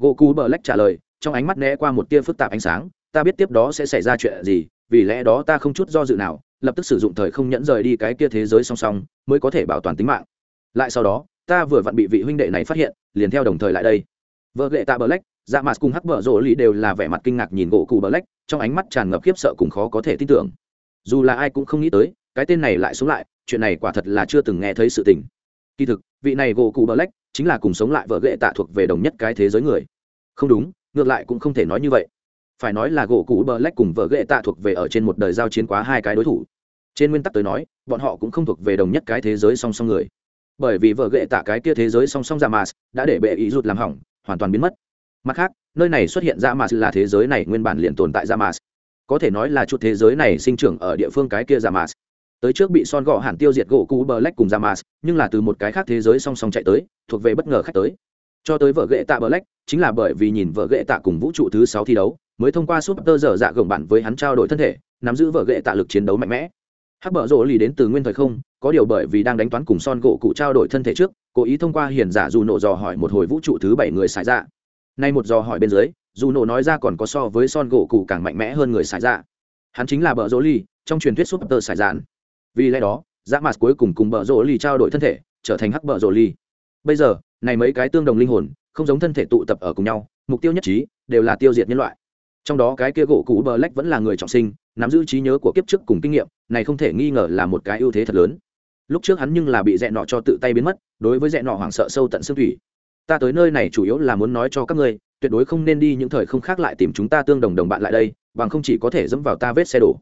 Speaker 1: gỗ cù bờ lách trả lời, trong ánh mắt né qua một tia phức tạp ánh sáng, ta biết tiếp đó sẽ xảy ra chuyện gì, vì lẽ đó ta không chút do dự nào, lập tức sử dụng thời không nhẫn rời đi cái kia thế giới song song, mới có thể bảo toàn tính mạng. Lại sau đó, ta vừa vặn bị vị huynh đệ này phát hiện, liền theo đồng thời lại đây. Vợ lệ tạ bờ lách dạ mặt cùng hắc bờ rỗ lì đều là vẻ mặt kinh ngạc nhìn gỗ cụ bờ lách, trong ánh mắt tràn ngập khiếp sợ cùng khó có thể tin tưởng. Dù là ai cũng không nghĩ tới, cái tên này lại sống lại, chuyện này quả thật là chưa từng nghe thấy sự tình. Kỳ thực, vị này gỗ cụ bờ lách chính là cùng sống lại vợ ghệ tạ thuộc về đồng nhất cái thế giới người. Không đúng, ngược lại cũng không thể nói như vậy. Phải nói là gỗ cũ bờ lách cùng vợ ghệ tạ thuộc về ở trên một đời giao chiến quá hai cái đối thủ. Trên nguyên tắc tới nói, bọn họ cũng không thuộc về đồng nhất cái thế giới song song người. Bởi vì vợ ghệ tạ cái kia thế giới song song ra mà đã để bệ ý rụt làm hỏng, hoàn toàn biến mất. Mặt khác, nơi này xuất hiện ra mà là thế giới này nguyên bản liền tồn tại ra mà. Có thể nói là chút thế giới này sinh trưởng ở địa phương cái kia ra mà tới trước bị son gọ hẳn tiêu diệt gỗ cũ bờ lách cùng jamas, nhưng là từ một cái khác thế giới song song chạy tới, thuộc về bất ngờ khách tới. Cho tới vợ ghệ tạ bờ lách chính là bởi vì nhìn vợ ghệ tạ cùng vũ trụ thứ sáu thi đấu, mới thông qua súp tơ dở dạ gồng bạn với hắn trao đổi thân thể, nắm giữ vợ ghệ tạ lực chiến đấu mạnh mẽ. Hắc bờ rỗ lì đến từ nguyên thời không, có điều bởi vì đang đánh toán cùng son gỗ cụ trao đổi thân thể trước, cố ý thông qua hiền giả dù nổ dò hỏi một hồi vũ trụ thứ bảy người xài ra nay một dò hỏi bên dưới, dù nổ nói ra còn có so với son gỗ cụ càng mạnh mẽ hơn người xài ra hắn chính là bờ rỗ lì, trong truyền thuyết súp tơ xài dạn vì lẽ đó dã mạt cuối cùng cùng bờ rỗ lì trao đổi thân thể, trở thành hắc bờ rỗ lì. Bây giờ, này mấy cái tương đồng linh hồn, không giống thân thể tụ tập ở cùng nhau, mục tiêu nhất trí, đều là tiêu diệt nhân loại. Trong đó cái kia gỗ cũ bờ lách vẫn là người trọng sinh, nắm giữ trí nhớ của kiếp trước cùng kinh nghiệm, này không thể nghi ngờ là một cái ưu thế thật lớn. Lúc trước hắn nhưng là bị dẹn nọ cho tự tay biến mất, đối với dẹn nọ hoảng sợ sâu tận xương thủy. Ta tới nơi này chủ yếu là muốn nói cho các ngươi, tuyệt đối không nên đi những thời không khác lại tìm chúng ta tương đồng đồng bạn lại đây, bằng không chỉ có thể dẫm vào ta vết xe đổ.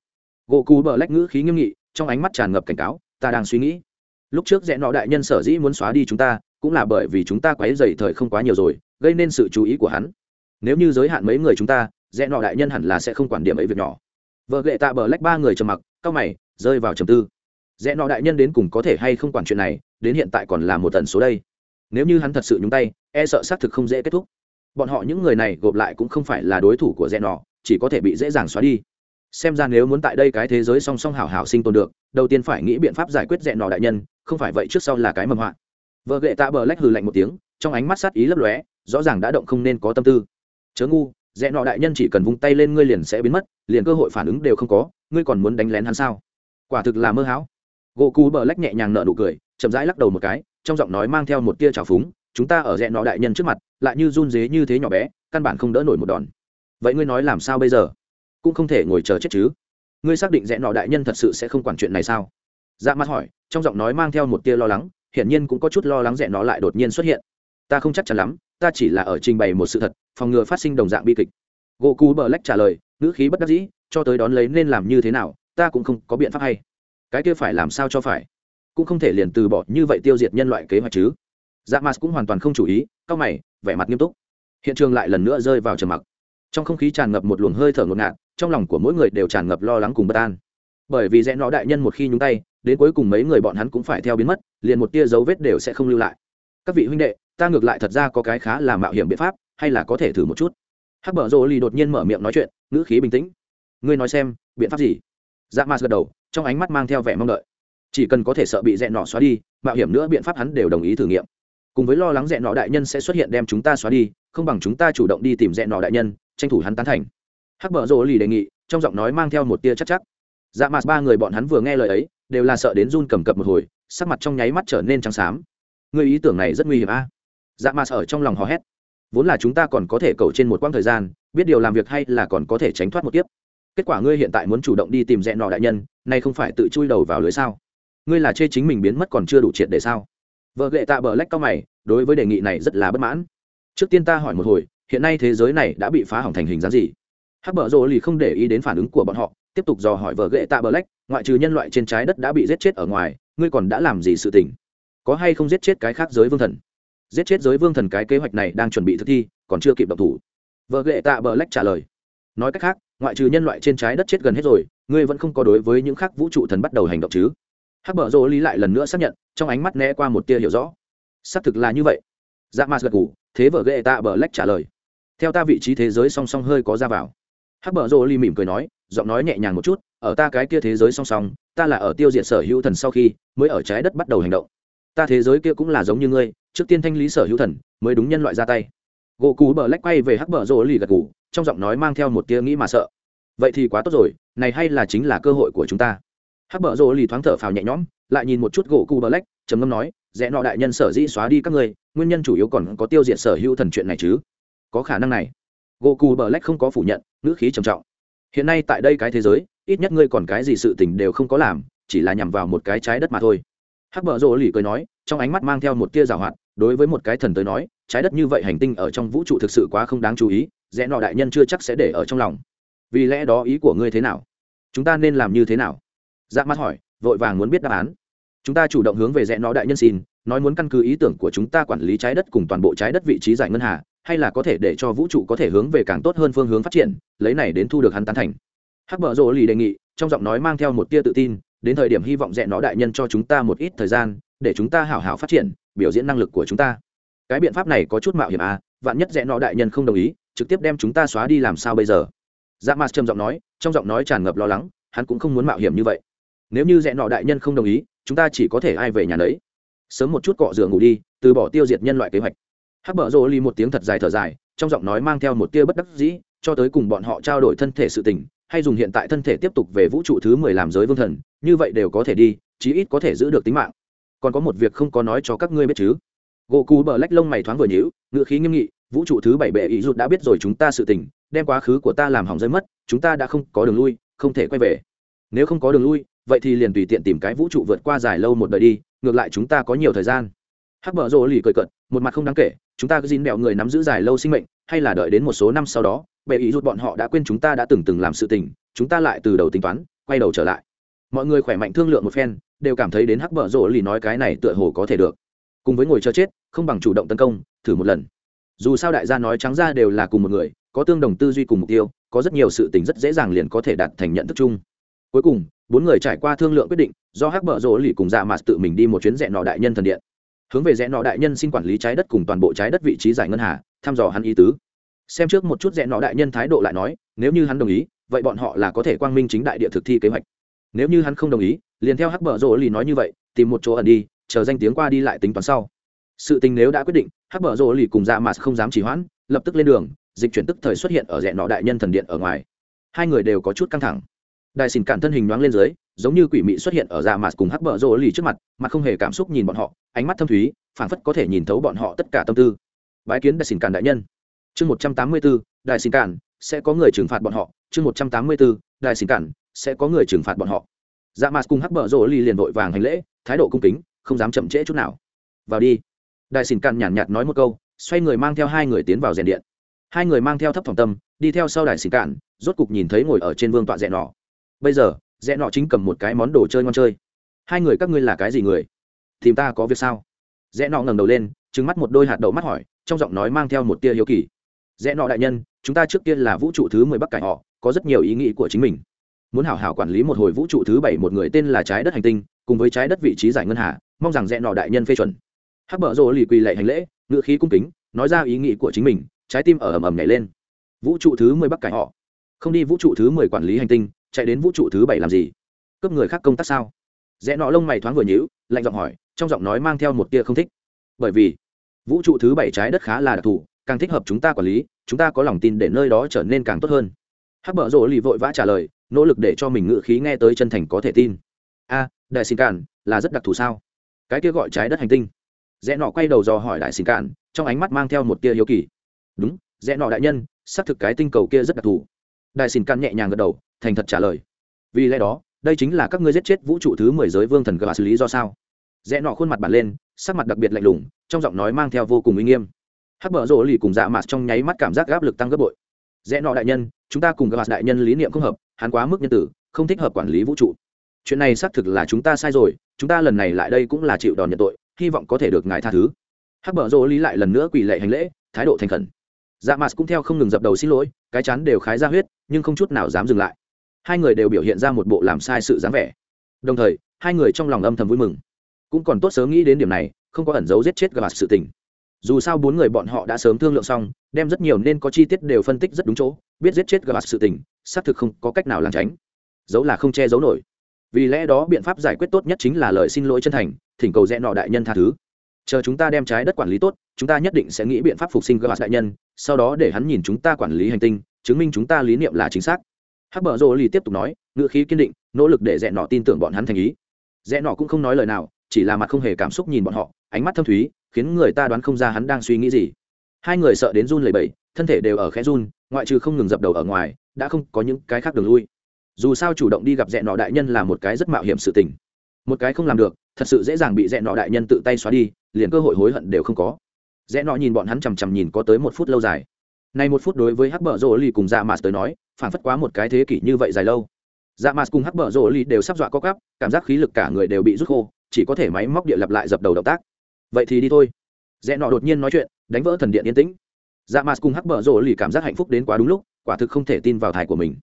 Speaker 1: Gỗ cù bờ lách ngữ khí nghiêm nghị trong ánh mắt tràn ngập cảnh cáo, ta đang suy nghĩ. Lúc trước rẽ nọ đại nhân sở dĩ muốn xóa đi chúng ta, cũng là bởi vì chúng ta quấy dày thời không quá nhiều rồi, gây nên sự chú ý của hắn. Nếu như giới hạn mấy người chúng ta, rẽ nọ đại nhân hẳn là sẽ không quản điểm ấy việc nhỏ. Vợ gệ tạ bờ lách ba người trầm mặc cao mày, rơi vào trầm tư. Rẽ nọ đại nhân đến cùng có thể hay không quản chuyện này, đến hiện tại còn là một tần số đây. Nếu như hắn thật sự nhúng tay e sợ xác thực không dễ kết thúc. Bọn họ những người này gộp lại cũng không phải là đối thủ của rẽ nọ, chỉ có thể bị dễ dàng xóa đi xem ra nếu muốn tại đây cái thế giới song song hảo hảo sinh tồn được, đầu tiên phải nghĩ biện pháp giải quyết dẹn nọ đại nhân, không phải vậy trước sau là cái mầm họa. Vợ gệ tạ bờ lách hừ lạnh một tiếng, trong ánh mắt sát ý lấp lóe, rõ ràng đã động không nên có tâm tư. Chớ ngu, dẹn nọ đại nhân chỉ cần vung tay lên ngươi liền sẽ biến mất, liền cơ hội phản ứng đều không có, ngươi còn muốn đánh lén hắn sao? Quả thực là mơ hão. Gỗ cú bờ lách nhẹ nhàng nợ nụ cười, chậm rãi lắc đầu một cái, trong giọng nói mang theo một tia trào phúng, chúng ta ở dẹn nọ đại nhân trước mặt, lại như run dế như thế nhỏ bé, căn bản không đỡ nổi một đòn. Vậy ngươi nói làm sao bây giờ? Cũng không thể ngồi chờ chết chứ. Ngươi xác định rẽ nọ đại nhân thật sự sẽ không quản chuyện này sao? Dạ mặt hỏi, trong giọng nói mang theo một tia lo lắng, hiển nhiên cũng có chút lo lắng rẽ nó lại đột nhiên xuất hiện. Ta không chắc chắn lắm, ta chỉ là ở trình bày một sự thật, phòng ngừa phát sinh đồng dạng bi kịch. Gỗ cú bờ lách trả lời, ngữ khí bất đắc dĩ, cho tới đón lấy nên làm như thế nào, ta cũng không có biện pháp hay. Cái kia phải làm sao cho phải? Cũng không thể liền từ bỏ như vậy tiêu diệt nhân loại kế hoạch chứ. Dạ mặt cũng hoàn toàn không chủ ý c mày, vẻ mặt nghiêm túc. Hiện trường lại lần nữa rơi vào trầm mặc. Trong không khí tràn ngập một luồng hơi thở ngột ngạt trong lòng của mỗi người đều tràn ngập lo lắng cùng bất an. Bởi vì rẽ nó đại nhân một khi nhúng tay, đến cuối cùng mấy người bọn hắn cũng phải theo biến mất, liền một tia dấu vết đều sẽ không lưu lại. Các vị huynh đệ, ta ngược lại thật ra có cái khá là mạo hiểm biện pháp, hay là có thể thử một chút. Hắc bờ rô ly đột nhiên mở miệng nói chuyện, ngữ khí bình tĩnh. Ngươi nói xem, biện pháp gì? Dạ ma gật đầu, trong ánh mắt mang theo vẻ mong đợi. Chỉ cần có thể sợ bị rẽ nọ xóa đi, mạo hiểm nữa biện pháp hắn đều đồng ý thử nghiệm. Cùng với lo lắng rẽ nọ đại nhân sẽ xuất hiện đem chúng ta xóa đi, không bằng chúng ta chủ động đi tìm rẽ nọ đại nhân, tranh thủ hắn tán thành hắc bờ rô lì đề nghị, trong giọng nói mang theo một tia chắc chắc. Dạ mặt ba người bọn hắn vừa nghe lời ấy, đều là sợ đến run cầm cập một hồi, sắc mặt trong nháy mắt trở nên trắng xám. Người ý tưởng này rất nguy hiểm a. Dạ mặt ở trong lòng hò hét. Vốn là chúng ta còn có thể cầu trên một quãng thời gian, biết điều làm việc hay là còn có thể tránh thoát một tiếp kết quả ngươi hiện tại muốn chủ động đi tìm rẽ nọ đại nhân, nay không phải tự chui đầu vào lưới sao? Ngươi là chê chính mình biến mất còn chưa đủ triệt để sao? Vợ ghệ tạ bờ lách cao mày, đối với đề nghị này rất là bất mãn. Trước tiên ta hỏi một hồi, hiện nay thế giới này đã bị phá hỏng thành hình dáng gì? Hắc bờ rồ lì không để ý đến phản ứng của bọn họ, tiếp tục dò hỏi vợ gệ tạ bờ lách ngoại trừ nhân loại trên trái đất đã bị giết chết ở ngoài, ngươi còn đã làm gì sự tình? Có hay không giết chết cái khác giới vương thần? Giết chết giới vương thần cái kế hoạch này đang chuẩn bị thực thi, còn chưa kịp độc thủ. Vợ gệ tạ bờ lách trả lời. Nói cách khác, ngoại trừ nhân loại trên trái đất chết gần hết rồi, ngươi vẫn không có đối với những khác vũ trụ thần bắt đầu hành động chứ? Hắc bờ rô lý lại lần nữa xác nhận, trong ánh mắt né qua một tia hiểu rõ. Xác thực là như vậy. Dạ ma gật ngủ thế vợ ghệ tạ bờ lách trả lời. Theo ta vị trí thế giới song song hơi có ra vào hắc bờ rô lý mỉm cười nói giọng nói nhẹ nhàng một chút ở ta cái kia thế giới song song ta là ở tiêu diệt sở hữu thần sau khi mới ở trái đất bắt đầu hành động. Ta thế giới kia cũng là giống như ngươi trước tiên thanh lý sở hữu thần mới đúng nhân loại ra tay. Gỗ cú bờ lách quay về hắc bờ rô lì gật gù, trong giọng nói mang theo một tia nghĩ mà sợ. Vậy thì quá tốt rồi này hay là chính là cơ hội của chúng ta. Hắc bờ rô lì thoáng thở phào nhẹ nhõm lại nhìn một chút gỗ cú bờ lách trầm ngâm nói rẽ nọ đại nhân sở dĩ xóa đi các ngươi nguyên nhân chủ yếu còn có tiêu diệt sở hữu thần chuyện này chứ? Có khả năng này. Gỗ cú bờ lách không có phủ nhận ngữ khí trầm trọng. Hiện nay tại đây cái thế giới, ít nhất ngươi còn cái gì sự tình đều không có làm, chỉ là nhằm vào một cái trái đất mà thôi. Hắc bờ rô lì cười nói, trong ánh mắt mang theo một tia rào hoạt, đối với một cái thần tới nói, trái đất như vậy hành tinh ở trong vũ trụ thực sự quá không đáng chú ý, rẽ nọ đại nhân chưa chắc sẽ để ở trong lòng. Vì lẽ đó ý của ngươi thế nào? Chúng ta nên làm như thế nào? Dạ mắt hỏi, vội vàng muốn biết đáp án. Chúng ta chủ động hướng về rẽ nọ đại nhân xin, nói muốn căn cứ ý tưởng của chúng ta quản lý trái đất cùng toàn bộ trái đất vị trí giải ngân hà hay là có thể để cho vũ trụ có thể hướng về càng tốt hơn phương hướng phát triển, lấy này đến thu được hắn tán thành. Hắc bợ rộ lì đề nghị, trong giọng nói mang theo một tia tự tin, đến thời điểm hy vọng rẽ nó đại nhân cho chúng ta một ít thời gian, để chúng ta hảo hảo phát triển, biểu diễn năng lực của chúng ta. Cái biện pháp này có chút mạo hiểm à vạn nhất rẽ nó đại nhân không đồng ý, trực tiếp đem chúng ta xóa đi làm sao bây giờ? Dạ mặt trầm giọng nói, trong giọng nói tràn ngập lo lắng, hắn cũng không muốn mạo hiểm như vậy. Nếu như rẽ nọ đại nhân không đồng ý, chúng ta chỉ có thể ai về nhà đấy sớm một chút cọ rửa ngủ đi, từ bỏ tiêu diệt nhân loại kế hoạch hắc bờ rô ly một tiếng thật dài thở dài, trong giọng nói mang theo một tia bất đắc dĩ, cho tới cùng bọn họ trao đổi thân thể sự tình, hay dùng hiện tại thân thể tiếp tục về vũ trụ thứ mười làm giới vương thần, như vậy đều có thể đi, chí ít có thể giữ được tính mạng. Còn có một việc không có nói cho các ngươi biết chứ? Gỗ cù bờ lách lông mày thoáng vừa nhíu, ngựa khí nghiêm nghị, vũ trụ thứ bảy bệ ý rụt đã biết rồi chúng ta sự tình, đem quá khứ của ta làm hỏng rơi mất, chúng ta đã không có đường lui, không thể quay về. Nếu không có đường lui, vậy thì liền tùy tiện tìm cái vũ trụ vượt qua dài lâu một đời đi, ngược lại chúng ta có nhiều thời gian hắc bờ rô lì cười cận một mặt không đáng kể, chúng ta cứ dính đèo người nắm giữ dài lâu sinh mệnh, hay là đợi đến một số năm sau đó, bệ ý rút bọn họ đã quên chúng ta đã từng từng làm sự tình, chúng ta lại từ đầu tính toán, quay đầu trở lại. Mọi người khỏe mạnh thương lượng một phen, đều cảm thấy đến hắc bờ rộ lì nói cái này tựa hồ có thể được. Cùng với ngồi chờ chết, không bằng chủ động tấn công, thử một lần. Dù sao đại gia nói trắng ra đều là cùng một người, có tương đồng tư duy cùng mục tiêu, có rất nhiều sự tình rất dễ dàng liền có thể đạt thành nhận thức chung. Cuối cùng, bốn người trải qua thương lượng quyết định, do hắc bờ rỗ lì cùng dạ mạt tự mình đi một chuyến rẽ nọ đại nhân thần điện hướng về rẽ nọ đại nhân xin quản lý trái đất cùng toàn bộ trái đất vị trí giải ngân hà, thăm dò hắn ý tứ. Xem trước một chút rẽ nọ đại nhân thái độ lại nói, nếu như hắn đồng ý, vậy bọn họ là có thể quang minh chính đại địa thực thi kế hoạch. Nếu như hắn không đồng ý, liền theo hắc bờ rỗ lì nói như vậy, tìm một chỗ ẩn đi, chờ danh tiếng qua đi lại tính toán sau. Sự tình nếu đã quyết định, hắc bờ rỗ lì cùng dạ mà không dám trì hoãn, lập tức lên đường, dịch chuyển tức thời xuất hiện ở rẽ nọ đại nhân thần điện ở ngoài. Hai người đều có chút căng thẳng. Đại xỉn cản thân hình nhoáng lên dưới giống như quỷ mị xuất hiện ở dạ mà cùng hắc bờ rô lì trước mặt, mà không hề cảm xúc nhìn bọn họ, ánh mắt thâm thúy, phảng phất có thể nhìn thấu bọn họ tất cả tâm tư. Bái kiến đại xin càn đại nhân. Chương một trăm tám mươi bốn đại xin càn, sẽ có người trừng phạt bọn họ. Chương một trăm tám mươi bốn đại xin cản sẽ có người trừng phạt bọn họ. Dạ mạt cùng hắc bờ rỗ ly liền vội vàng hành lễ, thái độ cung kính, không dám chậm trễ chút nào. Vào đi. Đại xin cản nhàn nhạt nói một câu, xoay người mang theo hai người tiến vào rèn điện. Hai người mang theo thấp thỏm tâm, đi theo sau đại xin cản rốt cục nhìn thấy ngồi ở trên vương tọa rèn nọ. Bây giờ rẽ nọ chính cầm một cái món đồ chơi ngon chơi. Hai người, các ngươi là cái gì người? Tìm ta có việc sao? Rẽ nọ ngẩng đầu lên trứng mắt một đôi hạt đậu mắt hỏi, trong giọng nói mang theo một tia hiếu kỳ. Rẽ nọ đại nhân, chúng ta trước tiên là vũ trụ thứ mười bắc cải họ, có rất nhiều ý nghĩ của chính mình. Muốn hảo hảo quản lý một hồi vũ trụ thứ bảy một người tên là trái đất hành tinh, cùng với trái đất vị trí giải ngân hà, mong rằng rẽ nọ đại nhân phê chuẩn. Hắc bờ rồ lì quỳ lệ hành lễ ngự khí cung kính, nói ra ý nghĩ của chính mình, trái tim ở ầm ầm nhảy lên. Vũ trụ thứ mười bắc cải họ. Không đi vũ trụ thứ mười quản lý hành tinh chạy đến vũ trụ thứ bảy làm gì? Cướp người khác công tác sao? Rẽ nọ lông mày thoáng vừa nhíu, lạnh giọng hỏi, trong giọng nói mang theo một tia không thích. Bởi vì, vũ trụ thứ bảy trái đất khá là đặc thù, càng thích hợp chúng ta quản lý, chúng ta có lòng tin để nơi đó trở nên càng tốt hơn. Hắc bờ rỗ lì vội vã trả lời, nỗ lực để cho mình ngự khí nghe tới chân thành có thể tin. A, đại xin cản là rất đặc thù sao? Cái kia gọi trái đất hành tinh. Rẽ nọ quay đầu dò hỏi đại xin cản trong ánh mắt mang theo một tia hiếu kỳ. Đúng, rẽ nọ đại nhân, xác thực cái tinh cầu kia rất đặc thù đại xin can nhẹ nhàng gật đầu, thành thật trả lời. Vì lẽ đó, đây chính là các ngươi giết chết vũ trụ thứ mười giới vương thần gà xử lý do sao? Rẽ nọ khuôn mặt bản lên, sắc mặt đặc biệt lạnh lùng, trong giọng nói mang theo vô cùng uy nghiêm. Hắc bở rỗ lì cùng dạ mặt trong nháy mắt cảm giác áp lực tăng gấp bội. Rẽ nọ đại nhân, chúng ta cùng gà đại nhân lý niệm không hợp, hắn quá mức nhân tử, không thích hợp quản lý vũ trụ. Chuyện này xác thực là chúng ta sai rồi, chúng ta lần này lại đây cũng là chịu đòn nhận tội, hy vọng có thể được ngài tha thứ. Hắc bở rỗ lý lại lần nữa quỳ lệ hành lễ, thái độ thành khẩn dạ mạt cũng theo không ngừng dập đầu xin lỗi, cái chán đều khái ra huyết, nhưng không chút nào dám dừng lại. Hai người đều biểu hiện ra một bộ làm sai sự dáng vẻ. Đồng thời, hai người trong lòng âm thầm vui mừng. Cũng còn tốt sớm nghĩ đến điểm này, không có ẩn giấu giết chết gà sự tình. Dù sao bốn người bọn họ đã sớm thương lượng xong, đem rất nhiều nên có chi tiết đều phân tích rất đúng chỗ, biết giết chết gà sự tình, xác thực không có cách nào làm tránh. Giấu là không che giấu nổi. Vì lẽ đó biện pháp giải quyết tốt nhất chính là lời xin lỗi chân thành, thỉnh cầu rẽ nọ đại nhân tha thứ chờ chúng ta đem trái đất quản lý tốt, chúng ta nhất định sẽ nghĩ biện pháp phục sinh gà đại nhân, sau đó để hắn nhìn chúng ta quản lý hành tinh, chứng minh chúng ta lý niệm là chính xác. Hắc bờ rô lì tiếp tục nói, ngữ khí kiên định, nỗ lực để dẹn nọ tin tưởng bọn hắn thành ý. Dẹn nọ cũng không nói lời nào, chỉ là mặt không hề cảm xúc nhìn bọn họ, ánh mắt thâm thúy, khiến người ta đoán không ra hắn đang suy nghĩ gì. Hai người sợ đến run lẩy bẩy, thân thể đều ở khẽ run, ngoại trừ không ngừng dập đầu ở ngoài, đã không có những cái khác đường lui. Dù sao chủ động đi gặp dẹn nọ đại nhân là một cái rất mạo hiểm sự tình một cái không làm được, thật sự dễ dàng bị rẽ nọ đại nhân tự tay xóa đi, liền cơ hội hối hận đều không có. Rẽ nọ nhìn bọn hắn chằm chằm nhìn có tới một phút lâu dài. Này một phút đối với hắc bờ rỗ lì cùng dạ mạt tới nói, phản phất quá một cái thế kỷ như vậy dài lâu. Dạ mạt cùng hắc bờ rỗ lì đều sắp dọa có cắp cảm giác khí lực cả người đều bị rút khô, chỉ có thể máy móc địa lặp lại dập đầu động tác. Vậy thì đi thôi. Rẽ nọ đột nhiên nói chuyện, đánh vỡ thần điện yên tĩnh. Dạ mạt cùng hắc bờ rỗ lì cảm giác hạnh phúc đến quá đúng lúc, quả thực không thể tin vào thải của mình.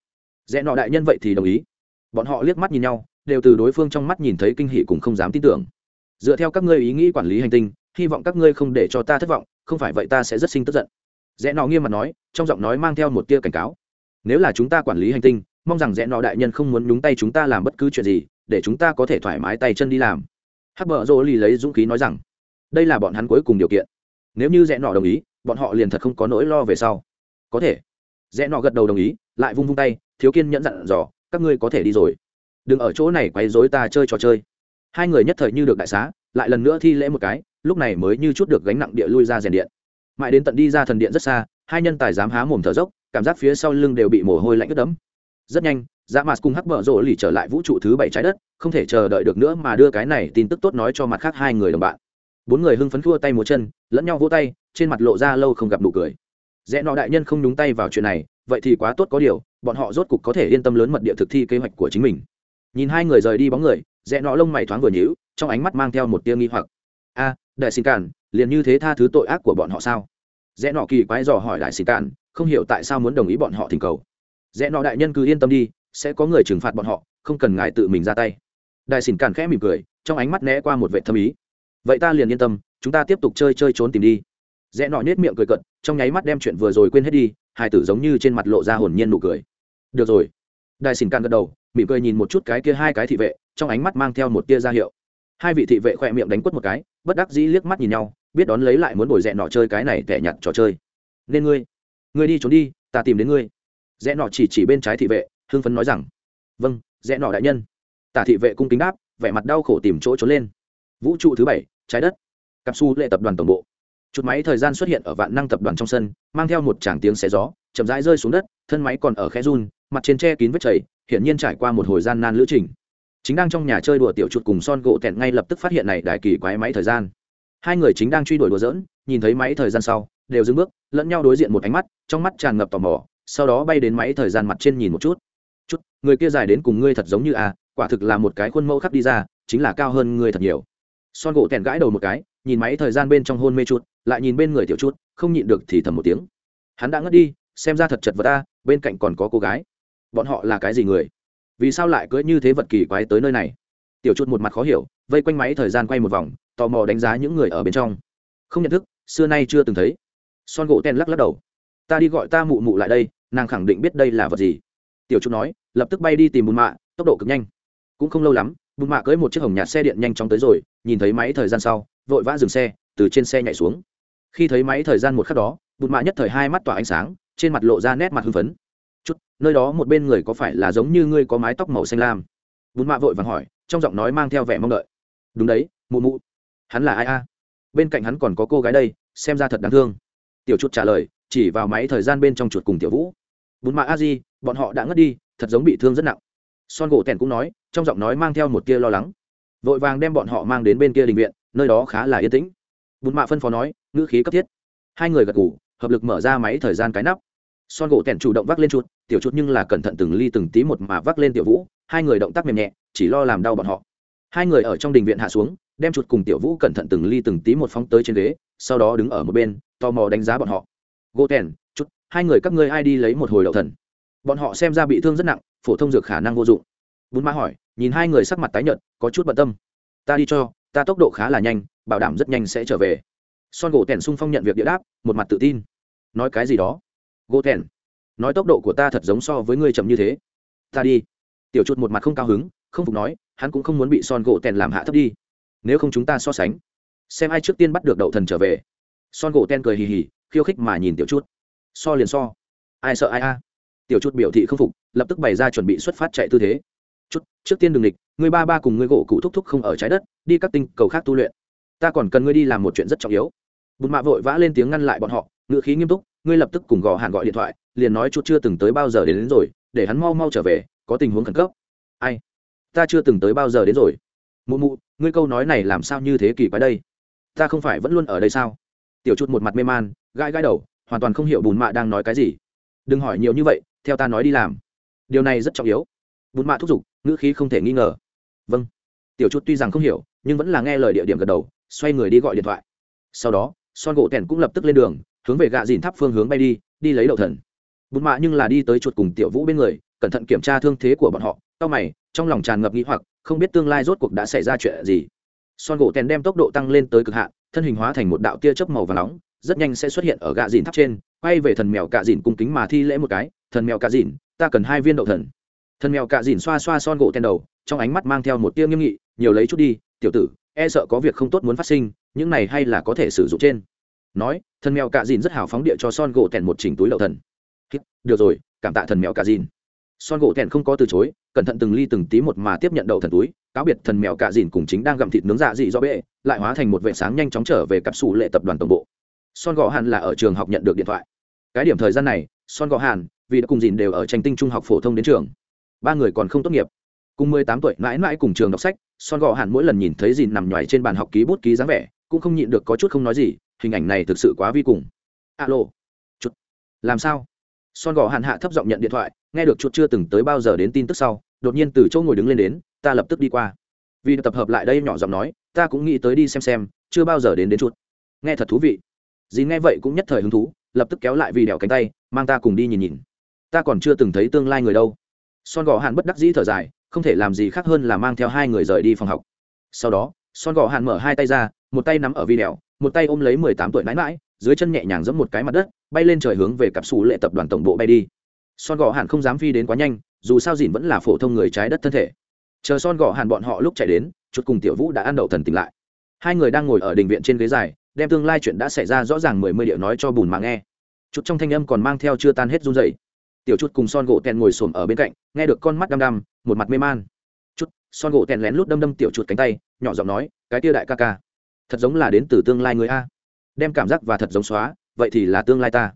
Speaker 1: Rẽ nọ đại nhân vậy thì đồng ý. Bọn họ liếc mắt nhìn nhau đều từ đối phương trong mắt nhìn thấy kinh hỉ cũng không dám tin tưởng. Dựa theo các ngươi ý nghĩ quản lý hành tinh, hy vọng các ngươi không để cho ta thất vọng, không phải vậy ta sẽ rất sinh tức giận. Rẽ nọ nghiêm mặt nói, trong giọng nói mang theo một tia cảnh cáo. Nếu là chúng ta quản lý hành tinh, mong rằng rẽ nọ đại nhân không muốn nhúng tay chúng ta làm bất cứ chuyện gì, để chúng ta có thể thoải mái tay chân đi làm. Hắc bờ rô lì lấy dũng khí nói rằng, đây là bọn hắn cuối cùng điều kiện. Nếu như rẽ nọ đồng ý, bọn họ liền thật không có nỗi lo về sau. Có thể. Rẽ nọ gật đầu đồng ý, lại vung vung tay, thiếu kiên nhẫn dặn dò, các ngươi có thể đi rồi đừng ở chỗ này quấy rối ta chơi trò chơi. Hai người nhất thời như được đại xá, lại lần nữa thi lễ một cái, lúc này mới như chút được gánh nặng địa lui ra rèn điện. Mãi đến tận đi ra thần điện rất xa, hai nhân tài dám há mồm thở dốc, cảm giác phía sau lưng đều bị mồ hôi lạnh ướt đẫm. Rất nhanh dạ mạt cùng hắc bờ rộ lì trở lại vũ trụ thứ bảy trái đất, không thể chờ đợi được nữa mà đưa cái này tin tức tốt nói cho mặt khác hai người đồng bạn. Bốn người hưng phấn thua tay múa chân, lẫn nhau vỗ tay, trên mặt lộ ra lâu không gặp nụ cười. Rẽ nọ đại nhân không nhúng tay vào chuyện này, vậy thì quá tốt có điều, bọn họ rốt cục có thể yên tâm lớn mật địa thực thi kế hoạch của chính mình nhìn hai người rời đi bóng người, rẽ nọ lông mày thoáng vừa nhíu, trong ánh mắt mang theo một tia nghi hoặc. A, đại xin cản liền như thế tha thứ tội ác của bọn họ sao? Rẽ nọ kỳ quái dò hỏi đại xin cản không hiểu tại sao muốn đồng ý bọn họ thỉnh cầu. Rẽ nọ đại nhân cứ yên tâm đi, sẽ có người trừng phạt bọn họ, không cần ngài tự mình ra tay. Đại xin cản khẽ mỉm cười, trong ánh mắt né qua một vệ thâm ý. Vậy ta liền yên tâm, chúng ta tiếp tục chơi chơi trốn tìm đi. Rẽ nọ nhếch miệng cười cận trong nháy mắt đem chuyện vừa rồi quên hết đi, hai tử giống như trên mặt lộ ra hồn nhiên nụ cười. Được rồi. Đại xin cản gật đầu mỉm cười nhìn một chút cái kia hai cái thị vệ, trong ánh mắt mang theo một tia ra hiệu. Hai vị thị vệ khỏe miệng đánh quất một cái, bất đắc dĩ liếc mắt nhìn nhau, biết đón lấy lại muốn bồi rẽ nọ chơi cái này tẻ nhặt trò chơi. Nên ngươi ngươi đi trốn đi, ta tìm đến ngươi. Rẽ nọ chỉ chỉ bên trái thị vệ, hưng phấn nói rằng. Vâng rẽ nọ đại nhân. Tả thị vệ cung kính đáp, vẻ mặt đau khổ tìm chỗ trốn lên. Vũ trụ thứ bảy, trái đất. Cặp su lệ tập đoàn tổng bộ. Chút máy thời gian xuất hiện ở vạn năng tập đoàn trong sân, mang theo một tràng tiếng xé gió, chậm rãi rơi xuống đất, thân máy còn ở khe run, mặt trên tre kín vết chảy hiển nhiên trải qua một hồi gian nan lữ trình. Chính đang trong nhà chơi đùa tiểu chuột cùng son gỗ tẹn ngay lập tức phát hiện này đại kỳ quái máy thời gian. Hai người chính đang truy đuổi đùa dỡn nhìn thấy máy thời gian sau đều dừng bước lẫn nhau đối diện một ánh mắt trong mắt tràn ngập tò mò sau đó bay đến máy thời gian mặt trên nhìn một chút. Chút người kia dài đến cùng ngươi thật giống như à quả thực là một cái khuôn mẫu khắc đi ra chính là cao hơn ngươi thật nhiều. Son gỗ tẹn gãi đầu một cái nhìn máy thời gian bên trong hôn mê chút lại nhìn bên người tiểu chuột, không nhịn được thì thầm một tiếng. Hắn đã ngất đi xem ra thật chật vật ta bên cạnh còn có cô gái bọn họ là cái gì người? Vì sao lại cưỡi như thế vật kỳ quái tới nơi này? Tiểu chuột một mặt khó hiểu, vây quanh máy thời gian quay một vòng, tò mò đánh giá những người ở bên trong. Không nhận thức, xưa nay chưa từng thấy. Son gỗ ten lắc lắc đầu. Ta đi gọi ta mụ mụ lại đây, nàng khẳng định biết đây là vật gì. Tiểu chuột nói, lập tức bay đi tìm bùn mạ, tốc độ cực nhanh. Cũng không lâu lắm, bùn mạ cưỡi một chiếc hồng nhạt xe điện nhanh chóng tới rồi, nhìn thấy máy thời gian sau, vội vã dừng xe, từ trên xe nhảy xuống. Khi thấy máy thời gian một khắc đó, bùn mạ nhất thời hai mắt tỏa ánh sáng, trên mặt lộ ra nét mặt hưng phấn nơi đó một bên người có phải là giống như ngươi có mái tóc màu xanh lam? Bùn mạ vội vàng hỏi, trong giọng nói mang theo vẻ mong đợi. Đúng đấy, mụ mụ. Hắn là ai a? Bên cạnh hắn còn có cô gái đây, xem ra thật đáng thương. Tiểu chuột trả lời, chỉ vào máy thời gian bên trong chuột cùng tiểu vũ. Bùn mạ a di, bọn họ đã ngất đi, thật giống bị thương rất nặng. Son gỗ tèn cũng nói, trong giọng nói mang theo một tia lo lắng. Vội vàng đem bọn họ mang đến bên kia đình viện, nơi đó khá là yên tĩnh. Bùn mạ phân phó nói, ngữ khí cấp thiết. Hai người gật ngủ hợp lực mở ra máy thời gian cái nắp son gỗ tèn chủ động vác lên chuột, tiểu chuột nhưng là cẩn thận từng ly từng tí một mà vác lên tiểu vũ, hai người động tác mềm nhẹ, chỉ lo làm đau bọn họ. Hai người ở trong đình viện hạ xuống, đem chuột cùng tiểu vũ cẩn thận từng ly từng tí một phóng tới trên ghế, sau đó đứng ở một bên, tò mò đánh giá bọn họ. Gỗ tèn chút hai người các ngươi ai đi lấy một hồi đậu thần? Bọn họ xem ra bị thương rất nặng, phổ thông dược khả năng vô dụng. Bún ma hỏi, nhìn hai người sắc mặt tái nhợt, có chút bận tâm. Ta đi cho, ta tốc độ khá là nhanh, bảo đảm rất nhanh sẽ trở về. Son gỗ tèn sung phong nhận việc địa đáp, một mặt tự tin. Nói cái gì đó? Gỗ tèn nói tốc độ của ta thật giống so với ngươi chậm như thế. Ta đi. Tiểu chuột một mặt không cao hứng, không phục nói, hắn cũng không muốn bị son gỗ tèn làm hạ thấp đi. Nếu không chúng ta so sánh, xem ai trước tiên bắt được đậu thần trở về. Son gỗ ten cười hì hì, khiêu khích mà nhìn tiểu chút so liền so. Ai sợ ai a? Tiểu chút biểu thị không phục, lập tức bày ra chuẩn bị xuất phát chạy tư thế. Chút trước tiên đừng địch người ba ba cùng người gỗ cụ thúc thúc không ở trái đất, đi các tinh cầu khác tu luyện. Ta còn cần ngươi đi làm một chuyện rất trọng yếu. Bùn mạ vội vã lên tiếng ngăn lại bọn họ ngựa khí nghiêm túc ngươi lập tức cùng gò hàn gọi điện thoại liền nói chút chưa từng tới bao giờ đến, đến rồi để hắn mau mau trở về có tình huống khẩn cấp. Ai? Ta chưa từng tới bao giờ đến rồi. Mụ mụ ngươi câu nói này làm sao như thế kỳ quái đây? Ta không phải vẫn luôn ở đây sao? Tiểu chút một mặt mê man gãi gãi đầu hoàn toàn không hiểu bùn mạ đang nói cái gì. Đừng hỏi nhiều như vậy theo ta nói đi làm. Điều này rất trọng yếu. Bùn mạ thúc giục ngữ khí không thể nghi ngờ. Vâng. Tiểu chút tuy rằng không hiểu nhưng vẫn là nghe lời địa điểm gật đầu xoay người đi gọi điện thoại. Sau đó son gỗ tèn cũng lập tức lên đường hướng về gạ dìn tháp phương hướng bay đi đi lấy đậu thần. Bùn mạ nhưng là đi tới chuột cùng tiểu vũ bên người, cẩn thận kiểm tra thương thế của bọn họ, tao mày, trong lòng tràn ngập nghĩ hoặc, không biết tương lai rốt cuộc đã xảy ra chuyện gì. Son gỗ tèn đem tốc độ tăng lên tới cực hạn, thân hình hóa thành một đạo tia chớp màu và nóng, rất nhanh sẽ xuất hiện ở gạ dìn tháp trên, quay về thần mèo cạ dìn cung kính mà thi lễ một cái, thần mèo cạ dìn, ta cần hai viên đậu thần. Thần mèo cạ dìn xoa xoa son gỗ tèn đầu, trong ánh mắt mang theo một tia nghiêm nghị, nhiều lấy chút đi, tiểu tử e sợ có việc không tốt muốn phát sinh, những này hay là có thể sử dụng trên nói, thần mèo cạ dìn rất hào phóng địa cho son gỗ tèn một chỉnh túi lậu thần. Được rồi, cảm tạ thần mèo cạ dìn. Son gỗ tèn không có từ chối, cẩn thận từng ly từng tí một mà tiếp nhận đậu thần túi, cáo biệt thần mèo cạ dìn cùng chính đang gặm thịt nướng dạ dị do bệ, lại hóa thành một vệ sáng nhanh chóng trở về cặp xù lệ tập đoàn tổng bộ. Son gỗ hàn là ở trường học nhận được điện thoại. Cái điểm thời gian này, son gỗ hàn, vì đã cùng dìn đều ở tranh tinh trung học phổ thông đến trường. Ba người còn không tốt nghiệp. Cùng mười tám tuổi, mãi mãi cùng trường đọc sách, son gỗ hàn mỗi lần nhìn thấy dìn nằm nhoài trên bàn học ký bút ký dáng vẻ, cũng không nhịn được có chút không nói gì hình ảnh này thực sự quá vi cùng. Alo. Chút làm sao? Son gò hàn hạ thấp giọng nhận điện thoại, nghe được chút chưa từng tới bao giờ đến tin tức sau, đột nhiên từ chỗ ngồi đứng lên đến, ta lập tức đi qua. Vì tập hợp lại đây nhỏ giọng nói, ta cũng nghĩ tới đi xem xem, chưa bao giờ đến đến chút nghe thật thú vị. Dì nghe vậy cũng nhất thời hứng thú, lập tức kéo lại vì đèo cánh tay, mang ta cùng đi nhìn nhìn. Ta còn chưa từng thấy tương lai người đâu. Son gò hàn bất đắc dĩ thở dài, không thể làm gì khác hơn là mang theo hai người rời đi phòng học. Sau đó, son gò hàn mở hai tay ra, một tay nắm ở vi đèo một tay ôm lấy mười tám tuổi mãi mãi dưới chân nhẹ nhàng giẫm một cái mặt đất, bay lên trời hướng về cặp xù lệ tập đoàn tổng bộ bay đi. Son gò hàn không dám phi đến quá nhanh, dù sao dìn vẫn là phổ thông người trái đất thân thể. Chờ son gò hàn bọn họ lúc chạy đến chút cùng tiểu vũ đã ăn đậu thần tỉnh lại. Hai người đang ngồi ở đình viện trên ghế dài, đem tương lai chuyện đã xảy ra rõ ràng mười mươi điệu nói cho bùn mà nghe. Chút trong thanh âm còn mang theo chưa tan hết run dày tiểu chút cùng son gỗ tèn ngồi xổm ở bên cạnh, nghe được con mắt đăm đăm, một mặt mê man. Chút son gỗ tèn lén lút đâm đâm tiểu chuột cánh tay, nhỏ giọng nói, cái tia đại ca ca thật giống là đến từ tương lai người a. Đem cảm giác và thật giống xóa, vậy thì là tương lai ta.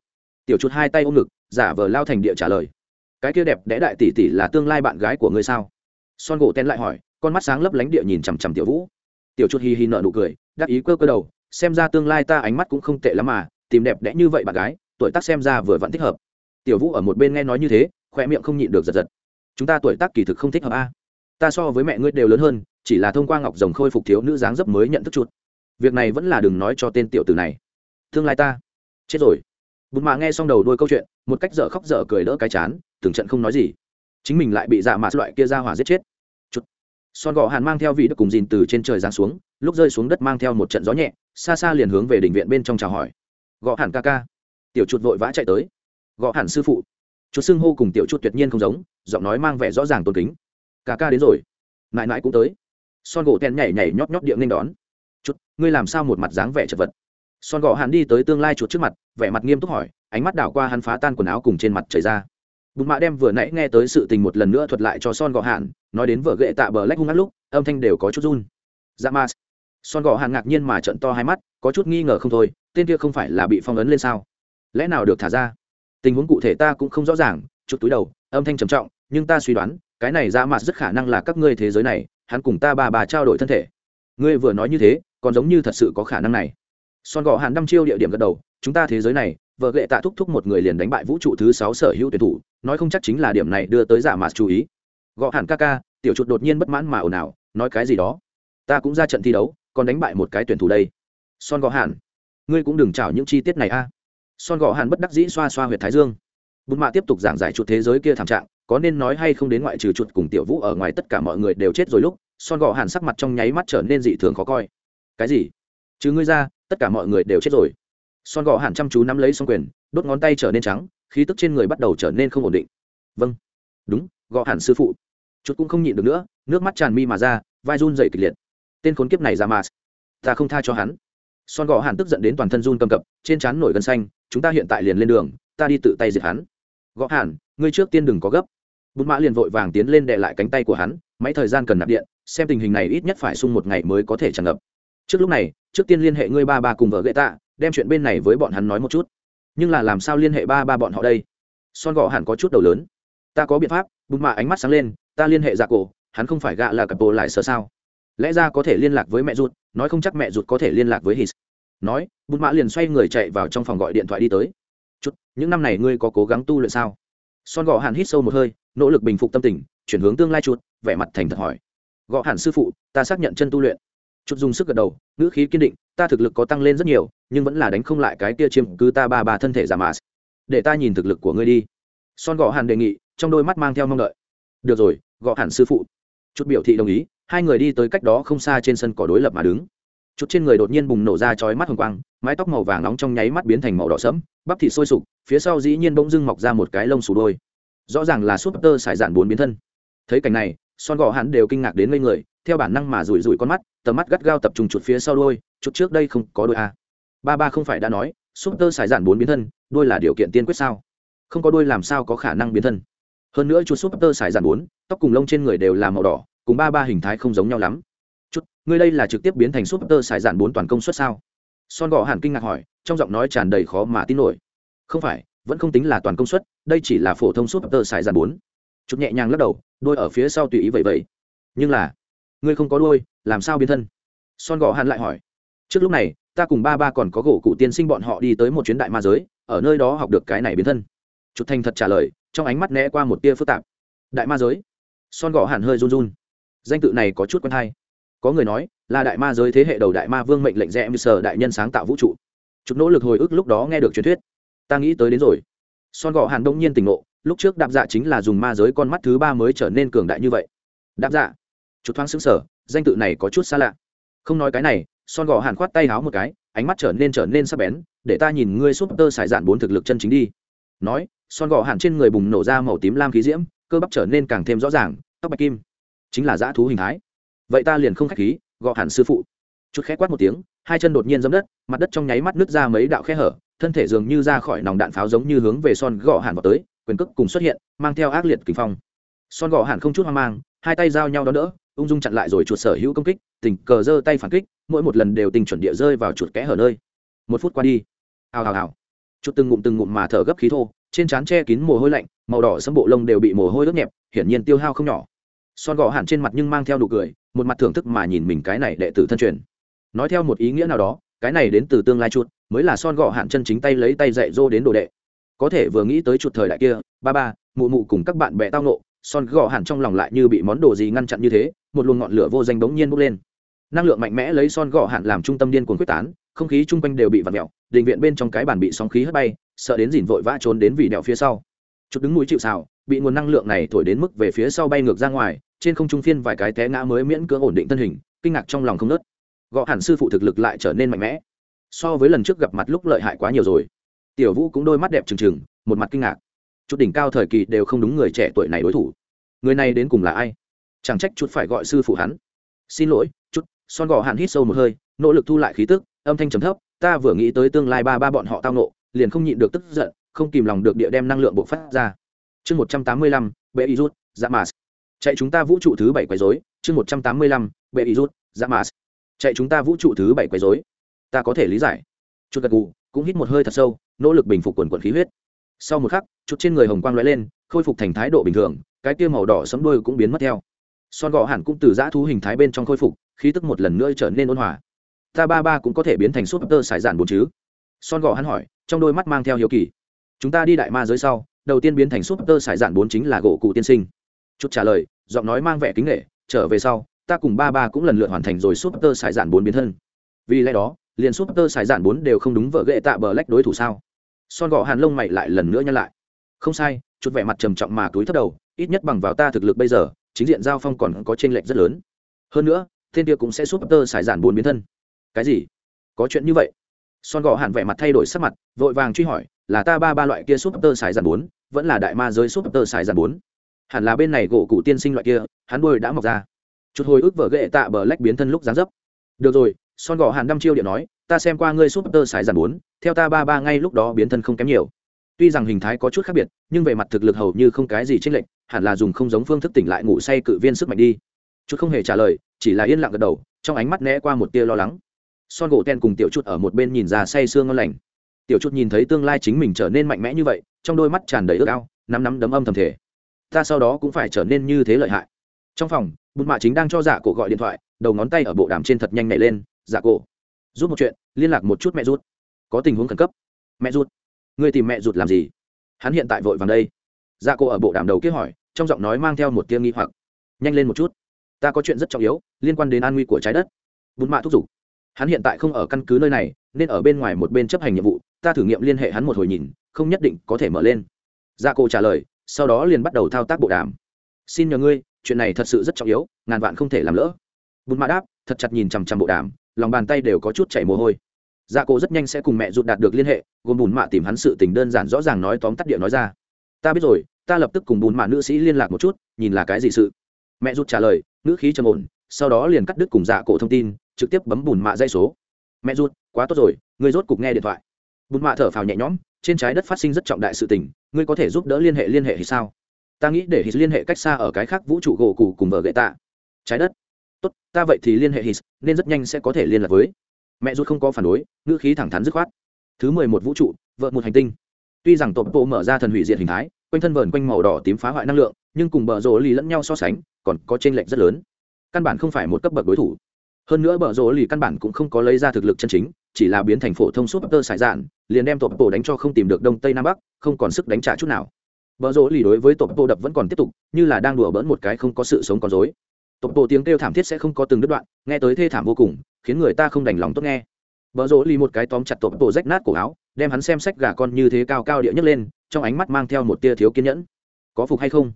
Speaker 1: Tiểu chuột hai tay ôm ngực, giả vờ lao thành địa trả lời. Cái kia đẹp đẽ đại tỷ tỷ là tương lai bạn gái của ngươi sao? Son gỗ ten lại hỏi, con mắt sáng lấp lánh địa nhìn chằm chằm tiểu vũ. Tiểu chuột hi hi nợ nụ cười, đắc ý cơ cơ đầu, xem ra tương lai ta ánh mắt cũng không tệ lắm mà, tìm đẹp đẽ như vậy bạn gái, tuổi tác xem ra vừa vẫn thích hợp. Tiểu vũ ở một bên nghe nói như thế khoe miệng không nhịn được giật giật. Chúng ta tuổi tác kỳ thực không thích hợp a. Ta so với mẹ ngươi đều lớn hơn, chỉ là thông qua ngọc rồng khôi phục thiếu nữ dáng dấp mới nhận thức chuột việc này vẫn là đừng nói cho tên tiểu tử này. Tương lai ta, chết rồi. Bùn mạ nghe xong đầu đôi câu chuyện, một cách dở khóc dở cười đỡ cái chán, từng trận không nói gì. Chính mình lại bị dạ mạ loại kia ra hỏa giết chết. Chút son gò hàn mang theo vị đức cùng dìn từ trên trời giáng xuống, lúc rơi xuống đất mang theo một trận gió nhẹ, xa xa liền hướng về đỉnh viện bên trong chào hỏi. Gõ hàn ca ca. Tiểu chuột vội vã chạy tới. Gõ hàn sư phụ. Chuột xưng hô cùng tiểu chuột tuyệt nhiên không giống, giọng nói mang vẻ rõ ràng tôn kính. Ca ca đến rồi. Mãi mãi cũng tới. Son gỗ ten nhảy nhảy nhót nhót điện nên đón ngươi làm sao một mặt dáng vẻ chật vật? Son gọ hàn đi tới tương lai chuột trước mặt, vẻ mặt nghiêm túc hỏi, ánh mắt đảo qua hắn phá tan quần áo cùng trên mặt chảy ra. Bùn mạ đem vừa nãy nghe tới sự tình một lần nữa thuật lại cho son gò hạn nói đến vợ ghệ tạ bờ lách hung hát lúc, âm thanh đều có chút run. Dạ ma. Son gò hạn ngạc nhiên mà trận to hai mắt, có chút nghi ngờ không thôi, tên kia không phải là bị phong ấn lên sao? Lẽ nào được thả ra? Tình huống cụ thể ta cũng không rõ ràng, chút túi đầu, âm thanh trầm trọng, nhưng ta suy đoán, cái này ra ma rất khả năng là các ngươi thế giới này, hắn cùng ta bà bà trao đổi thân thể. Ngươi vừa nói như thế còn giống như thật sự có khả năng này. Son gò hàn đăm chiêu địa điểm gật đầu chúng ta thế giới này vợ lệ tạ thúc thúc một người liền đánh bại vũ trụ thứ sáu sở hữu tuyển thủ nói không chắc chính là điểm này đưa tới giả mạt chú ý. Gõ hẳn ca ca tiểu chuột đột nhiên bất mãn mà ồn ào nói cái gì đó? Ta cũng ra trận thi đấu còn đánh bại một cái tuyển thủ đây. Son gò hàn, ngươi cũng đừng chảo những chi tiết này a. Son gò hàn bất đắc dĩ xoa xoa huyệt thái dương. Bùn mạ tiếp tục giảng giải chuột thế giới kia thảm trạng có nên nói hay không đến ngoại trừ chuột cùng tiểu vũ ở ngoài tất cả mọi người đều chết rồi lúc son gò hàn sắc mặt trong nháy mắt trở nên dị thường khó coi cái gì? Chứ ngươi ra, tất cả mọi người đều chết rồi. Son gõ hẳn chăm chú nắm lấy xong quyền, đốt ngón tay trở nên trắng, khí tức trên người bắt đầu trở nên không ổn định. Vâng. Đúng gõ hẳn sư phụ. Chút cũng không nhịn được nữa, nước mắt tràn mi mà ra, vai run dậy kịch liệt. Tên khốn kiếp này ra mà. Ta không tha cho hắn. Son gõ hẳn tức giận đến toàn thân run cầm cập, trên trán nổi gân xanh, chúng ta hiện tại liền lên đường, ta đi tự tay diệt hắn. Gõ hẳn, ngươi trước tiên đừng có gấp. Bút mã liền vội vàng tiến lên đệ lại cánh tay của hắn, máy thời gian cần nạp điện, xem tình hình này ít nhất phải sung một ngày mới có thể tràn ngập trước lúc này, trước tiên liên hệ ngươi ba ba cùng vợ gậy tạ, đem chuyện bên này với bọn hắn nói một chút. Nhưng là làm sao liên hệ ba ba bọn họ đây? Son gõ hẳn có chút đầu lớn. Ta có biện pháp bùn mạ ánh mắt sáng lên, ta liên hệ dạ cổ, hắn không phải gạ là cặp bộ lại sợ sao? Lẽ ra có thể liên lạc với mẹ ruột, nói không chắc mẹ ruột có thể liên lạc với hít nói bùn mạ liền xoay người chạy vào trong phòng gọi điện thoại đi tới. Chút, những năm này ngươi có cố gắng tu luyện sao? Son gõ hẳn hít sâu một hơi, nỗ lực bình phục tâm tình, chuyển hướng tương lai chút vẻ mặt thành thật hỏi. Gõ hẳn sư phụ, ta xác nhận chân tu luyện chút dùng sức gật đầu, ngữ khí kiên định, ta thực lực có tăng lên rất nhiều, nhưng vẫn là đánh không lại cái kia chiếm cứ ta ba ba thân thể giả mà để ta nhìn thực lực của ngươi đi. Son gõ hàn đề nghị, trong đôi mắt mang theo mong đợi. Được rồi gõ hẳn sư phụ. Chút biểu thị đồng ý, hai người đi tới cách đó không xa trên sân cỏ đối lập mà đứng. Chút trên người đột nhiên bùng nổ ra chói mắt hồng quang, mái tóc màu vàng nóng trong nháy mắt biến thành màu đỏ sẫm, bắp thịt sôi sục, phía sau dĩ nhiên bỗng dưng mọc ra một cái lông sù đôi. Rõ ràng là súp tơ sải dạn bốn biến thân. Thấy cảnh này son gò hắn đều kinh ngạc đến ngây người, theo bản năng mà rủi rủi con mắt, tầm mắt gắt gao tập trung chuột phía sau đôi chuột trước đây không có đôi a à? ba ba không phải đã nói, súp tơ xài giản bốn biến thân đôi là điều kiện tiên quyết sao? Không có đôi làm sao có khả năng biến thân? Hơn nữa chuột súp tơ xài giản bốn, tóc cùng lông trên người đều là màu đỏ, cùng ba ba hình thái không giống nhau lắm. Chút, ngươi đây là trực tiếp biến thành súp tơ xài giản bốn toàn công suất sao? Son gò hẳn kinh ngạc hỏi, trong giọng nói tràn đầy khó mà tin nổi. Không phải, vẫn không tính là toàn công suất, đây chỉ là phổ thông súp tơ xài giản bốn chút nhẹ nhàng lắc đầu, đôi ở phía sau tùy ý vậy vậy nhưng là, ngươi không có đôi làm sao biến thân? Son gò hàn lại hỏi. Trước lúc này, ta cùng ba ba còn có gỗ cụ tiên sinh bọn họ đi tới một chuyến đại ma giới, ở nơi đó học được cái này biến thân. Chút thành thật trả lời, trong ánh mắt né qua một tia phức tạp. Đại ma giới? Son gò hàn hơi run run. Danh tự này có chút quen hay. Có người nói, là đại ma giới thế hệ đầu đại ma vương mệnh lệnh rẽ như sở đại nhân sáng tạo vũ trụ. Chút nỗ lực hồi ức lúc đó nghe được truyền thuyết. Ta nghĩ tới đến rồi son gò hàn đông nhiên tỉnh ngộ, lúc trước đạp dạ chính là dùng ma giới con mắt thứ ba mới trở nên cường đại như vậy. Đạp dạ. Chút thoáng xứng sở danh tự này có chút xa lạ. Không nói cái này, son gò hàn khoát tay háo một cái, ánh mắt trở nên trở nên sắc bén, để ta nhìn ngươi súp tơ xài dạn bốn thực lực chân chính đi. Nói, son gò hàn trên người bùng nổ ra màu tím lam khí diễm, cơ bắp trở nên càng thêm rõ ràng, tóc bạch kim. Chính là dã thú hình thái. Vậy ta liền không khách khí gò hàn sư phụ. Chút khẽ quát một tiếng, hai chân đột nhiên giấm đất, mặt đất trong nháy mắt nứt ra mấy đạo khe hở thân thể dường như ra khỏi nòng đạn pháo giống như hướng về son gò hàn vào tới, quyền cước cùng xuất hiện, mang theo ác liệt kinh phong. Son gò hàn không chút hoang mang, hai tay giao nhau đó đỡ, ung dung chặn lại rồi chuột sở hữu công kích, tình cờ giơ tay phản kích, mỗi một lần đều tình chuẩn địa rơi vào chuột kẽ hở nơi. Một phút qua đi hào hào hào chuột từng ngụm từng ngụm mà thở gấp khí thô, trên trán che kín mồ hôi lạnh, màu đỏ sẫm bộ lông đều bị mồ hôi ướt nhẹp, hiển nhiên tiêu hao không nhỏ. Son gò hàn trên mặt nhưng mang theo nụ cười, một mặt thưởng thức mà nhìn mình cái này đệ tử thân truyền. Nói theo một ý nghĩa nào đó cái này đến từ tương lai chuột, mới là son gò hạn chân chính tay lấy tay dạy dô đến đồ đệ. Có thể vừa nghĩ tới chuột thời đại kia, ba ba, mụ mụ cùng các bạn bè tao nộ son gò hạn trong lòng lại như bị món đồ gì ngăn chặn như thế, một luồng ngọn lửa vô danh bỗng nhiên bốc lên. Năng lượng mạnh mẽ lấy son gò hạn làm trung tâm điên cuồng quyết tán, không khí chung quanh đều bị vặn mẹo định viện bên trong cái bàn bị sóng khí hất bay, sợ đến dìn vội vã trốn đến vị đèo phía sau. Chút đứng mũi chịu xào bị nguồn năng lượng này thổi đến mức về phía sau bay ngược ra ngoài, trên không trung phiên vài cái té ngã mới miễn cưỡng ổn định thân hình, kinh ngạc trong lòng không nớt gõ hẳn sư phụ thực lực lại trở nên mạnh mẽ. So với lần trước gặp mặt lúc lợi hại quá nhiều rồi. Tiểu vũ cũng đôi mắt đẹp trừng trừng, một mặt kinh ngạc. Chút đỉnh cao thời kỳ đều không đúng người trẻ tuổi này đối thủ. Người này đến cùng là ai? Chẳng trách chút phải gọi sư phụ hắn. Xin lỗi, chút, son gò hạn hít sâu một hơi, nỗ lực thu lại khí tức, âm thanh trầm thấp, ta vừa nghĩ tới tương lai ba ba bọn họ tao nộ liền không nhịn được tức giận, không kìm lòng được địa đem năng lượng bộc phát ra. Chương một trăm tám mươi lăm, bệ y rút dạ mà chạy chúng ta vũ trụ thứ bảy quấy dối chương một trăm tám mươi lăm, bệ y rút dạ mà chạy chúng ta vũ trụ thứ bảy quấy dối ta có thể lý giải. Chút gật gù, cũng hít một hơi thật sâu, nỗ lực bình phục quần quần khí huyết. Sau một khắc chút trên người hồng quang lóe lên, khôi phục thành thái độ bình thường, cái kia màu đỏ sấm đôi cũng biến mất theo. Son gò hẳn cũng từ giã thú hình thái bên trong khôi phục, khí tức một lần nữa trở nên ôn hòa. Ta ba ba cũng có thể biến thành súp tơ sải giản bốn chứ? Son gò hắn hỏi, trong đôi mắt mang theo hiếu kỳ. Chúng ta đi đại ma giới sau, đầu tiên biến thành súp tơ sải giản bốn chính là gỗ cụ tiên sinh. Chút trả lời, giọng nói mang vẻ kính nghệ trở về sau ta cùng ba ba cũng lần lượt hoàn thành rồi súp tơ sải giản bốn biến thân. Vì lẽ đó, liền súp tơ sải giản bốn đều không đúng vợ ghệ tạ bờ lách đối thủ sao? Son gọ hàn lông mày lại lần nữa nhăn lại. Không sai, chút vẻ mặt trầm trọng mà túi thấp đầu, ít nhất bằng vào ta thực lực bây giờ, chính diện giao phong còn có tranh lệch rất lớn. Hơn nữa, thiên kia cũng sẽ súp tơ sải giản bốn biến thân. Cái gì? Có chuyện như vậy? Son gọ hàn vẻ mặt thay đổi sắc mặt, vội vàng truy hỏi, là ta ba ba loại kia súp tơ sải giản bốn, vẫn là đại ma giới súp tơ sải giản bốn? Hẳn là bên này gỗ cụ tiên sinh loại kia, hắn đôi đã mọc ra chút hồi ức vợ ghệ tạ bờ lách biến thân lúc dáng dấp. Được rồi, son gò hàn đăm chiêu điện nói, ta xem qua ngươi súp tơ xài giản bốn, theo ta ba ba ngay lúc đó biến thân không kém nhiều. Tuy rằng hình thái có chút khác biệt, nhưng về mặt thực lực hầu như không cái gì chênh lệch, hẳn là dùng không giống phương thức tỉnh lại ngủ say cự viên sức mạnh đi. Chút không hề trả lời, chỉ là yên lặng gật đầu, trong ánh mắt né qua một tia lo lắng. Son gỗ ten cùng tiểu chút ở một bên nhìn ra say sương ngon lành. Tiểu chút nhìn thấy tương lai chính mình trở nên mạnh mẽ như vậy, trong đôi mắt tràn đầy ước ao, nắm nắm đấm âm thầm thể ta sau đó cũng phải trở nên như thế lợi hại. Trong phòng bùn mạ chính đang cho dạ cổ gọi điện thoại, đầu ngón tay ở bộ đàm trên thật nhanh nhảy lên dạ cổ rút một chuyện, liên lạc một chút mẹ rút có tình huống khẩn cấp. Mẹ rút người tìm mẹ rút làm gì? Hắn hiện tại vội vàng đây. Dạ cổ ở bộ đàm đầu kia hỏi, trong giọng nói mang theo một tia nghi hoặc. Nhanh lên một chút. Ta có chuyện rất trọng yếu, liên quan đến an nguy của trái đất. Bùn mạ thúc giục. Hắn hiện tại không ở căn cứ nơi này, nên ở bên ngoài một bên chấp hành nhiệm vụ. Ta thử nghiệm liên hệ hắn một hồi nhìn, không nhất định có thể mở lên. Dạ cô trả lời, sau đó liền bắt đầu thao tác bộ đàm. Xin nhờ ngươi chuyện này thật sự rất trọng yếu, ngàn vạn không thể làm lỡ. Bùn mạ đáp, thật chặt nhìn chằm chằm bộ đàm, lòng bàn tay đều có chút chảy mồ hôi. Dạ cổ rất nhanh sẽ cùng mẹ rụt đạt được liên hệ, gồm bùn mạ tìm hắn sự tình đơn giản rõ ràng nói tóm tắt địa nói ra. Ta biết rồi, ta lập tức cùng bùn mạ nữ sĩ liên lạc một chút, nhìn là cái gì sự. Mẹ rụt trả lời nữ khí trầm ổn, sau đó liền cắt đứt cùng dạ cổ thông tin, trực tiếp bấm bùn mạ dây số. Mẹ rụt quá tốt rồi, ngươi rốt cục nghe điện thoại. Bùn mạ thở phào nhẹ nhõm, trên trái đất phát sinh rất trọng đại sự tình, ngươi có thể giúp đỡ liên hệ liên hệ thì sao? Ta nghĩ để hít liên hệ cách xa ở cái khác vũ trụ gỗ cụ cùng vợ gậy tạ. Trái đất. Tốt, ta vậy thì liên hệ hít, nên rất nhanh sẽ có thể liên lạc với. Mẹ rút không có phản đối, ngữ khí thẳng thắn dứt khoát. Thứ mười một vũ trụ, vợ một hành tinh. Tuy rằng tổ bộ mở ra thần hủy diệt hình thái, quanh thân vờn quanh màu đỏ tím phá hoại năng lượng, nhưng cùng bờ rỗ lì lẫn nhau so sánh, còn có t r ê n lệch rất lớn. Căn bản không phải một cấp bậc đối thủ. Hơn nữa bờ rỗ lì căn bản cũng không có lấy ra thực lực chân chính, chỉ là biến thành phổ thông súp tơ sải dạn, liền đem tổ bộ đánh cho không tìm được đông tây nam bắc, không còn sức đánh trả chút nào. Bờ rỗ lì đối với tổ bộ đập vẫn còn tiếp tục, như là đang đùa bỡn một cái không có sự sống con rối. Tộc bộ tiếng kêu thảm thiết sẽ không có từng đứt đoạn, nghe tới thê thảm vô cùng, khiến người ta không đành lòng tốt nghe. Bờ rỗ lì một cái tóm chặt tổ bộ rách nát cổ áo, đem hắn xem sách gà con như thế cao cao địa nhấc lên, trong ánh mắt mang theo một tia thiếu kiên nhẫn. Có phục hay không?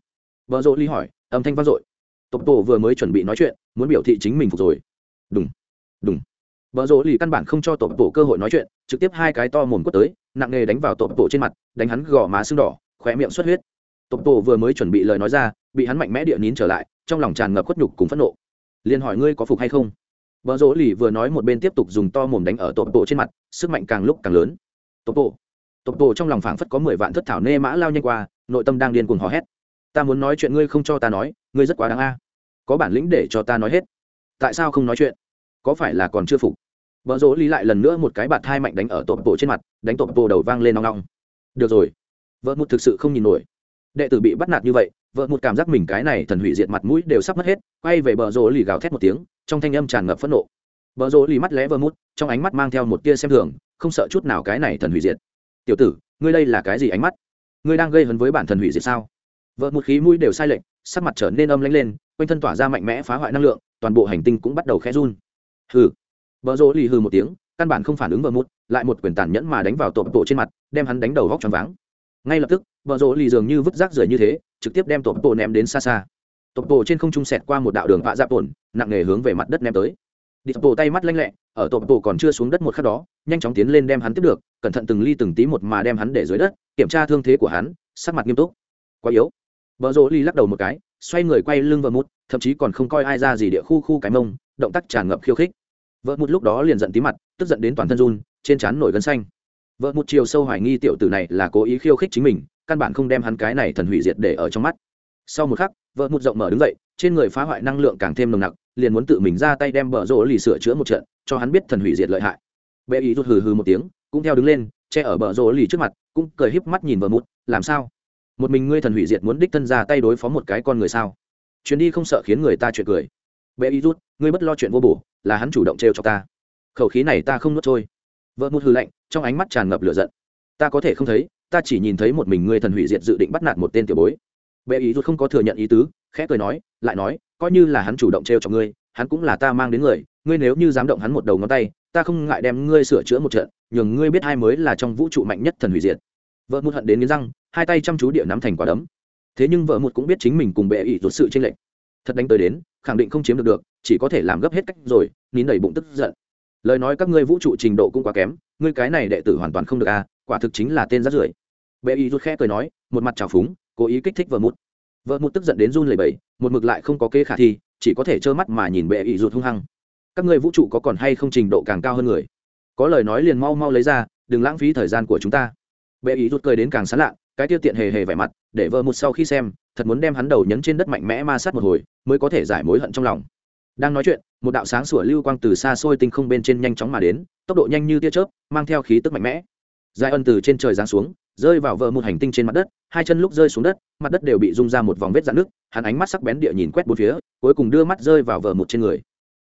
Speaker 1: Bờ rỗ lì hỏi, âm thanh vang dội. Tộc bộ vừa mới chuẩn bị nói chuyện, muốn biểu thị chính mình phục rồi. Đúng, đúng. Bờ rỗ lì căn bản không cho tổ bộ cơ hội nói chuyện, trực tiếp hai cái to mồm quất tới, nặng nề đánh vào tổ bộ trên mặt, đánh hắn gò má sưng đỏ, khóe miệng xuất huyết. Tộc tổ vừa mới chuẩn bị lời nói ra, bị hắn mạnh mẽ địa nín trở lại, trong lòng tràn ngập khuất nhục cùng phẫn nộ. Liền hỏi ngươi có phục hay không? Vợ rỗ lì vừa nói một bên tiếp tục dùng to mồm đánh ở tộc tổ trên mặt, sức mạnh càng lúc càng lớn. Tộc tổ tộc tổ trong lòng phảng phất có mười vạn thất thảo nê mã lao nhanh qua, nội tâm đang điên cuồng hò hét. Ta muốn nói chuyện ngươi không cho ta nói, ngươi rất quá đáng a. Có bản lĩnh để cho ta nói hết. Tại sao không nói chuyện? Có phải là còn chưa phục? Vợ rỗ lý lại lần nữa một cái bạt thai mạnh đánh ở tộp bộ trên mặt, đánh tộp bộ đầu vang lên nong nong. Được rồi vợ một thực sự không nhìn nổi. Đệ tử bị bắt nạt như vậy, vợ một cảm giác mình cái này thần hủy diệt mặt mũi đều sắp mất hết, quay về bờ rỗ lì gào thét một tiếng, trong thanh âm tràn ngập phẫn nộ. Bờ rỗ lì mắt lẽ vơ mút, trong ánh mắt mang theo một tia xem thường, không sợ chút nào cái này thần hủy diệt. Tiểu tử, ngươi đây là cái gì ánh mắt? Ngươi đang gây hấn với bản thần hủy diệt sao? Vợ một khí mũi đều sai lệch, sắc mặt trở nên âm lanh lên, quanh thân tỏa ra mạnh mẽ phá hoại năng lượng, toàn bộ hành tinh cũng bắt đầu khẽ run. Hừ. Vợ rỗ lì hừ một tiếng, căn bản không phản ứng vợ mút, lại một quyền tàn nhẫn mà đánh vào tổ bộ trên mặt, đem hắn đánh đầu vóc tròn váng ngay lập tức vợ rỗ lì dường như vứt rác rưởi như thế, trực tiếp đem tổ bộ ném đến xa xa. Tổ bộ trên không trung sẹt qua một đạo đường vạ dạp tổn nặng nề hướng về mặt đất ném tới. Đi tổ tay mắt lanh lẹ, ở tổ bộ còn chưa xuống đất một khắc đó, nhanh chóng tiến lên đem hắn tiếp được, cẩn thận từng ly từng tí một mà đem hắn để dưới đất, kiểm tra thương thế của hắn, sắc mặt nghiêm túc. Quá yếu. Vợ rỗ lì lắc đầu một cái, xoay người quay lưng vợ mút thậm chí còn không coi ai ra gì địa khu khu cái mông, động tác tràn ngập khiêu khích. Vợ mút lúc đó liền giận tí mặt, tức giận đến toàn thân run, trên trán nổi gân xanh vợ một chiều sâu hoài nghi tiểu tử này là cố ý khiêu khích chính mình, căn bản không đem hắn cái này thần hủy diệt để ở trong mắt. Sau một khắc, vợ một rộng mở đứng dậy, trên người phá hoại năng lượng càng thêm nồng nặc, liền muốn tự mình ra tay đem bờ rỗ lì sửa chữa một trận, cho hắn biết thần hủy diệt lợi hại. Bệ ý rút hừ hừ một tiếng, cũng theo đứng lên, che ở bờ rỗ lì trước mặt, cũng cười híp mắt nhìn vợ một, làm sao? Một mình ngươi thần hủy diệt muốn đích thân ra tay đối phó một cái con người sao? Chuyến đi không sợ khiến người ta chuyện cười. Bệ ý rút ngươi bất lo chuyện vô bổ, là hắn chủ động trêu cho ta. Khẩu khí này ta không nuốt trôi vợ một hư lạnh, trong ánh mắt tràn ngập lửa giận. Ta có thể không thấy, ta chỉ nhìn thấy một mình ngươi thần hủy diệt dự định bắt nạt một tên tiểu bối. Bệ ý rút không có thừa nhận ý tứ, khẽ cười nói, lại nói, coi như là hắn chủ động trêu cho ngươi, hắn cũng là ta mang đến người, ngươi nếu như dám động hắn một đầu ngón tay, ta không ngại đem ngươi sửa chữa một trận, nhường ngươi biết hai mới là trong vũ trụ mạnh nhất thần hủy diệt. Vợ một hận đến nghiến răng, hai tay chăm chú địa nắm thành quả đấm. Thế nhưng vợ một cũng biết chính mình cùng bệ ý rút sự tranh lệch. Thật đánh tới đến, khẳng định không chiếm được được, chỉ có thể làm gấp hết cách rồi, nín đầy bụng tức giận lời nói các ngươi vũ trụ trình độ cũng quá kém, ngươi cái này đệ tử hoàn toàn không được à quả thực chính là tên rát rưởi. Bệ ý rút khẽ cười nói, một mặt trào phúng, cố ý kích thích vợ mút vợ mút tức giận đến run lẩy bẩy, một mực lại không có kế khả thi, chỉ có thể trơ mắt mà nhìn bệ ý rút hung hăng. Các ngươi vũ trụ có còn hay không trình độ càng cao hơn người? Có lời nói liền mau mau lấy ra, đừng lãng phí thời gian của chúng ta. Bệ ý rút cười đến càng sán lạ, cái tiêu tiện hề hề vẻ mặt, để vợ một sau khi xem, thật muốn đem hắn đầu nhấn trên đất mạnh mẽ ma sát một hồi, mới có thể giải mối hận trong lòng đang nói chuyện, một đạo sáng sủa lưu quang từ xa xôi tinh không bên trên nhanh chóng mà đến, tốc độ nhanh như tia chớp, mang theo khí tức mạnh mẽ. Giải ân từ trên trời giáng xuống, rơi vào vợ một hành tinh trên mặt đất, hai chân lúc rơi xuống đất, mặt đất đều bị rung ra một vòng vết dạn nước hắn ánh mắt sắc bén địa nhìn quét bốn phía, cuối cùng đưa mắt rơi vào vợ một trên người.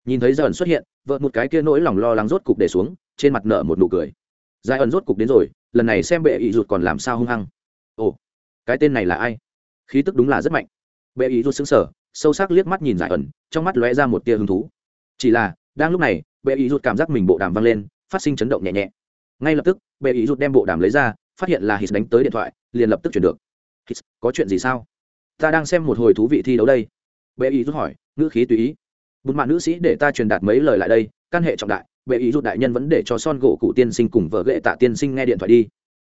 Speaker 1: Nhìn thấy giải ẩn xuất hiện vợ một cái kia nỗi lòng lo lắng rốt cục để xuống, trên mặt nở một nụ cười. Giải ẩn rốt cục đến rồi, lần này xem bệ ý rụt còn làm sao hung hăng. Ồ, cái tên này là ai? Khí tức đúng là rất mạnh. Bệ ý rụt xứng sở sâu sắc liếc mắt nhìn giải ẩn trong mắt lóe ra một tia hứng thú. Chỉ là, đang lúc này, bệ ý rụt cảm giác mình bộ đàm văng lên, phát sinh chấn động nhẹ nhẹ. Ngay lập tức, bệ ý rụt đem bộ đàm lấy ra, phát hiện là hít đánh tới điện thoại, liền lập tức chuyển được. Hít, có chuyện gì sao? Ta đang xem một hồi thú vị thi đấu đây. Bệ ý rút hỏi, ngữ khí tùy ý. Bùn mạng nữ sĩ để ta truyền đạt mấy lời lại đây, căn hệ trọng đại. Bệ ý rút đại nhân vẫn để cho son gỗ cụ tiên sinh cùng vợ ghệ tạ tiên sinh nghe điện thoại đi.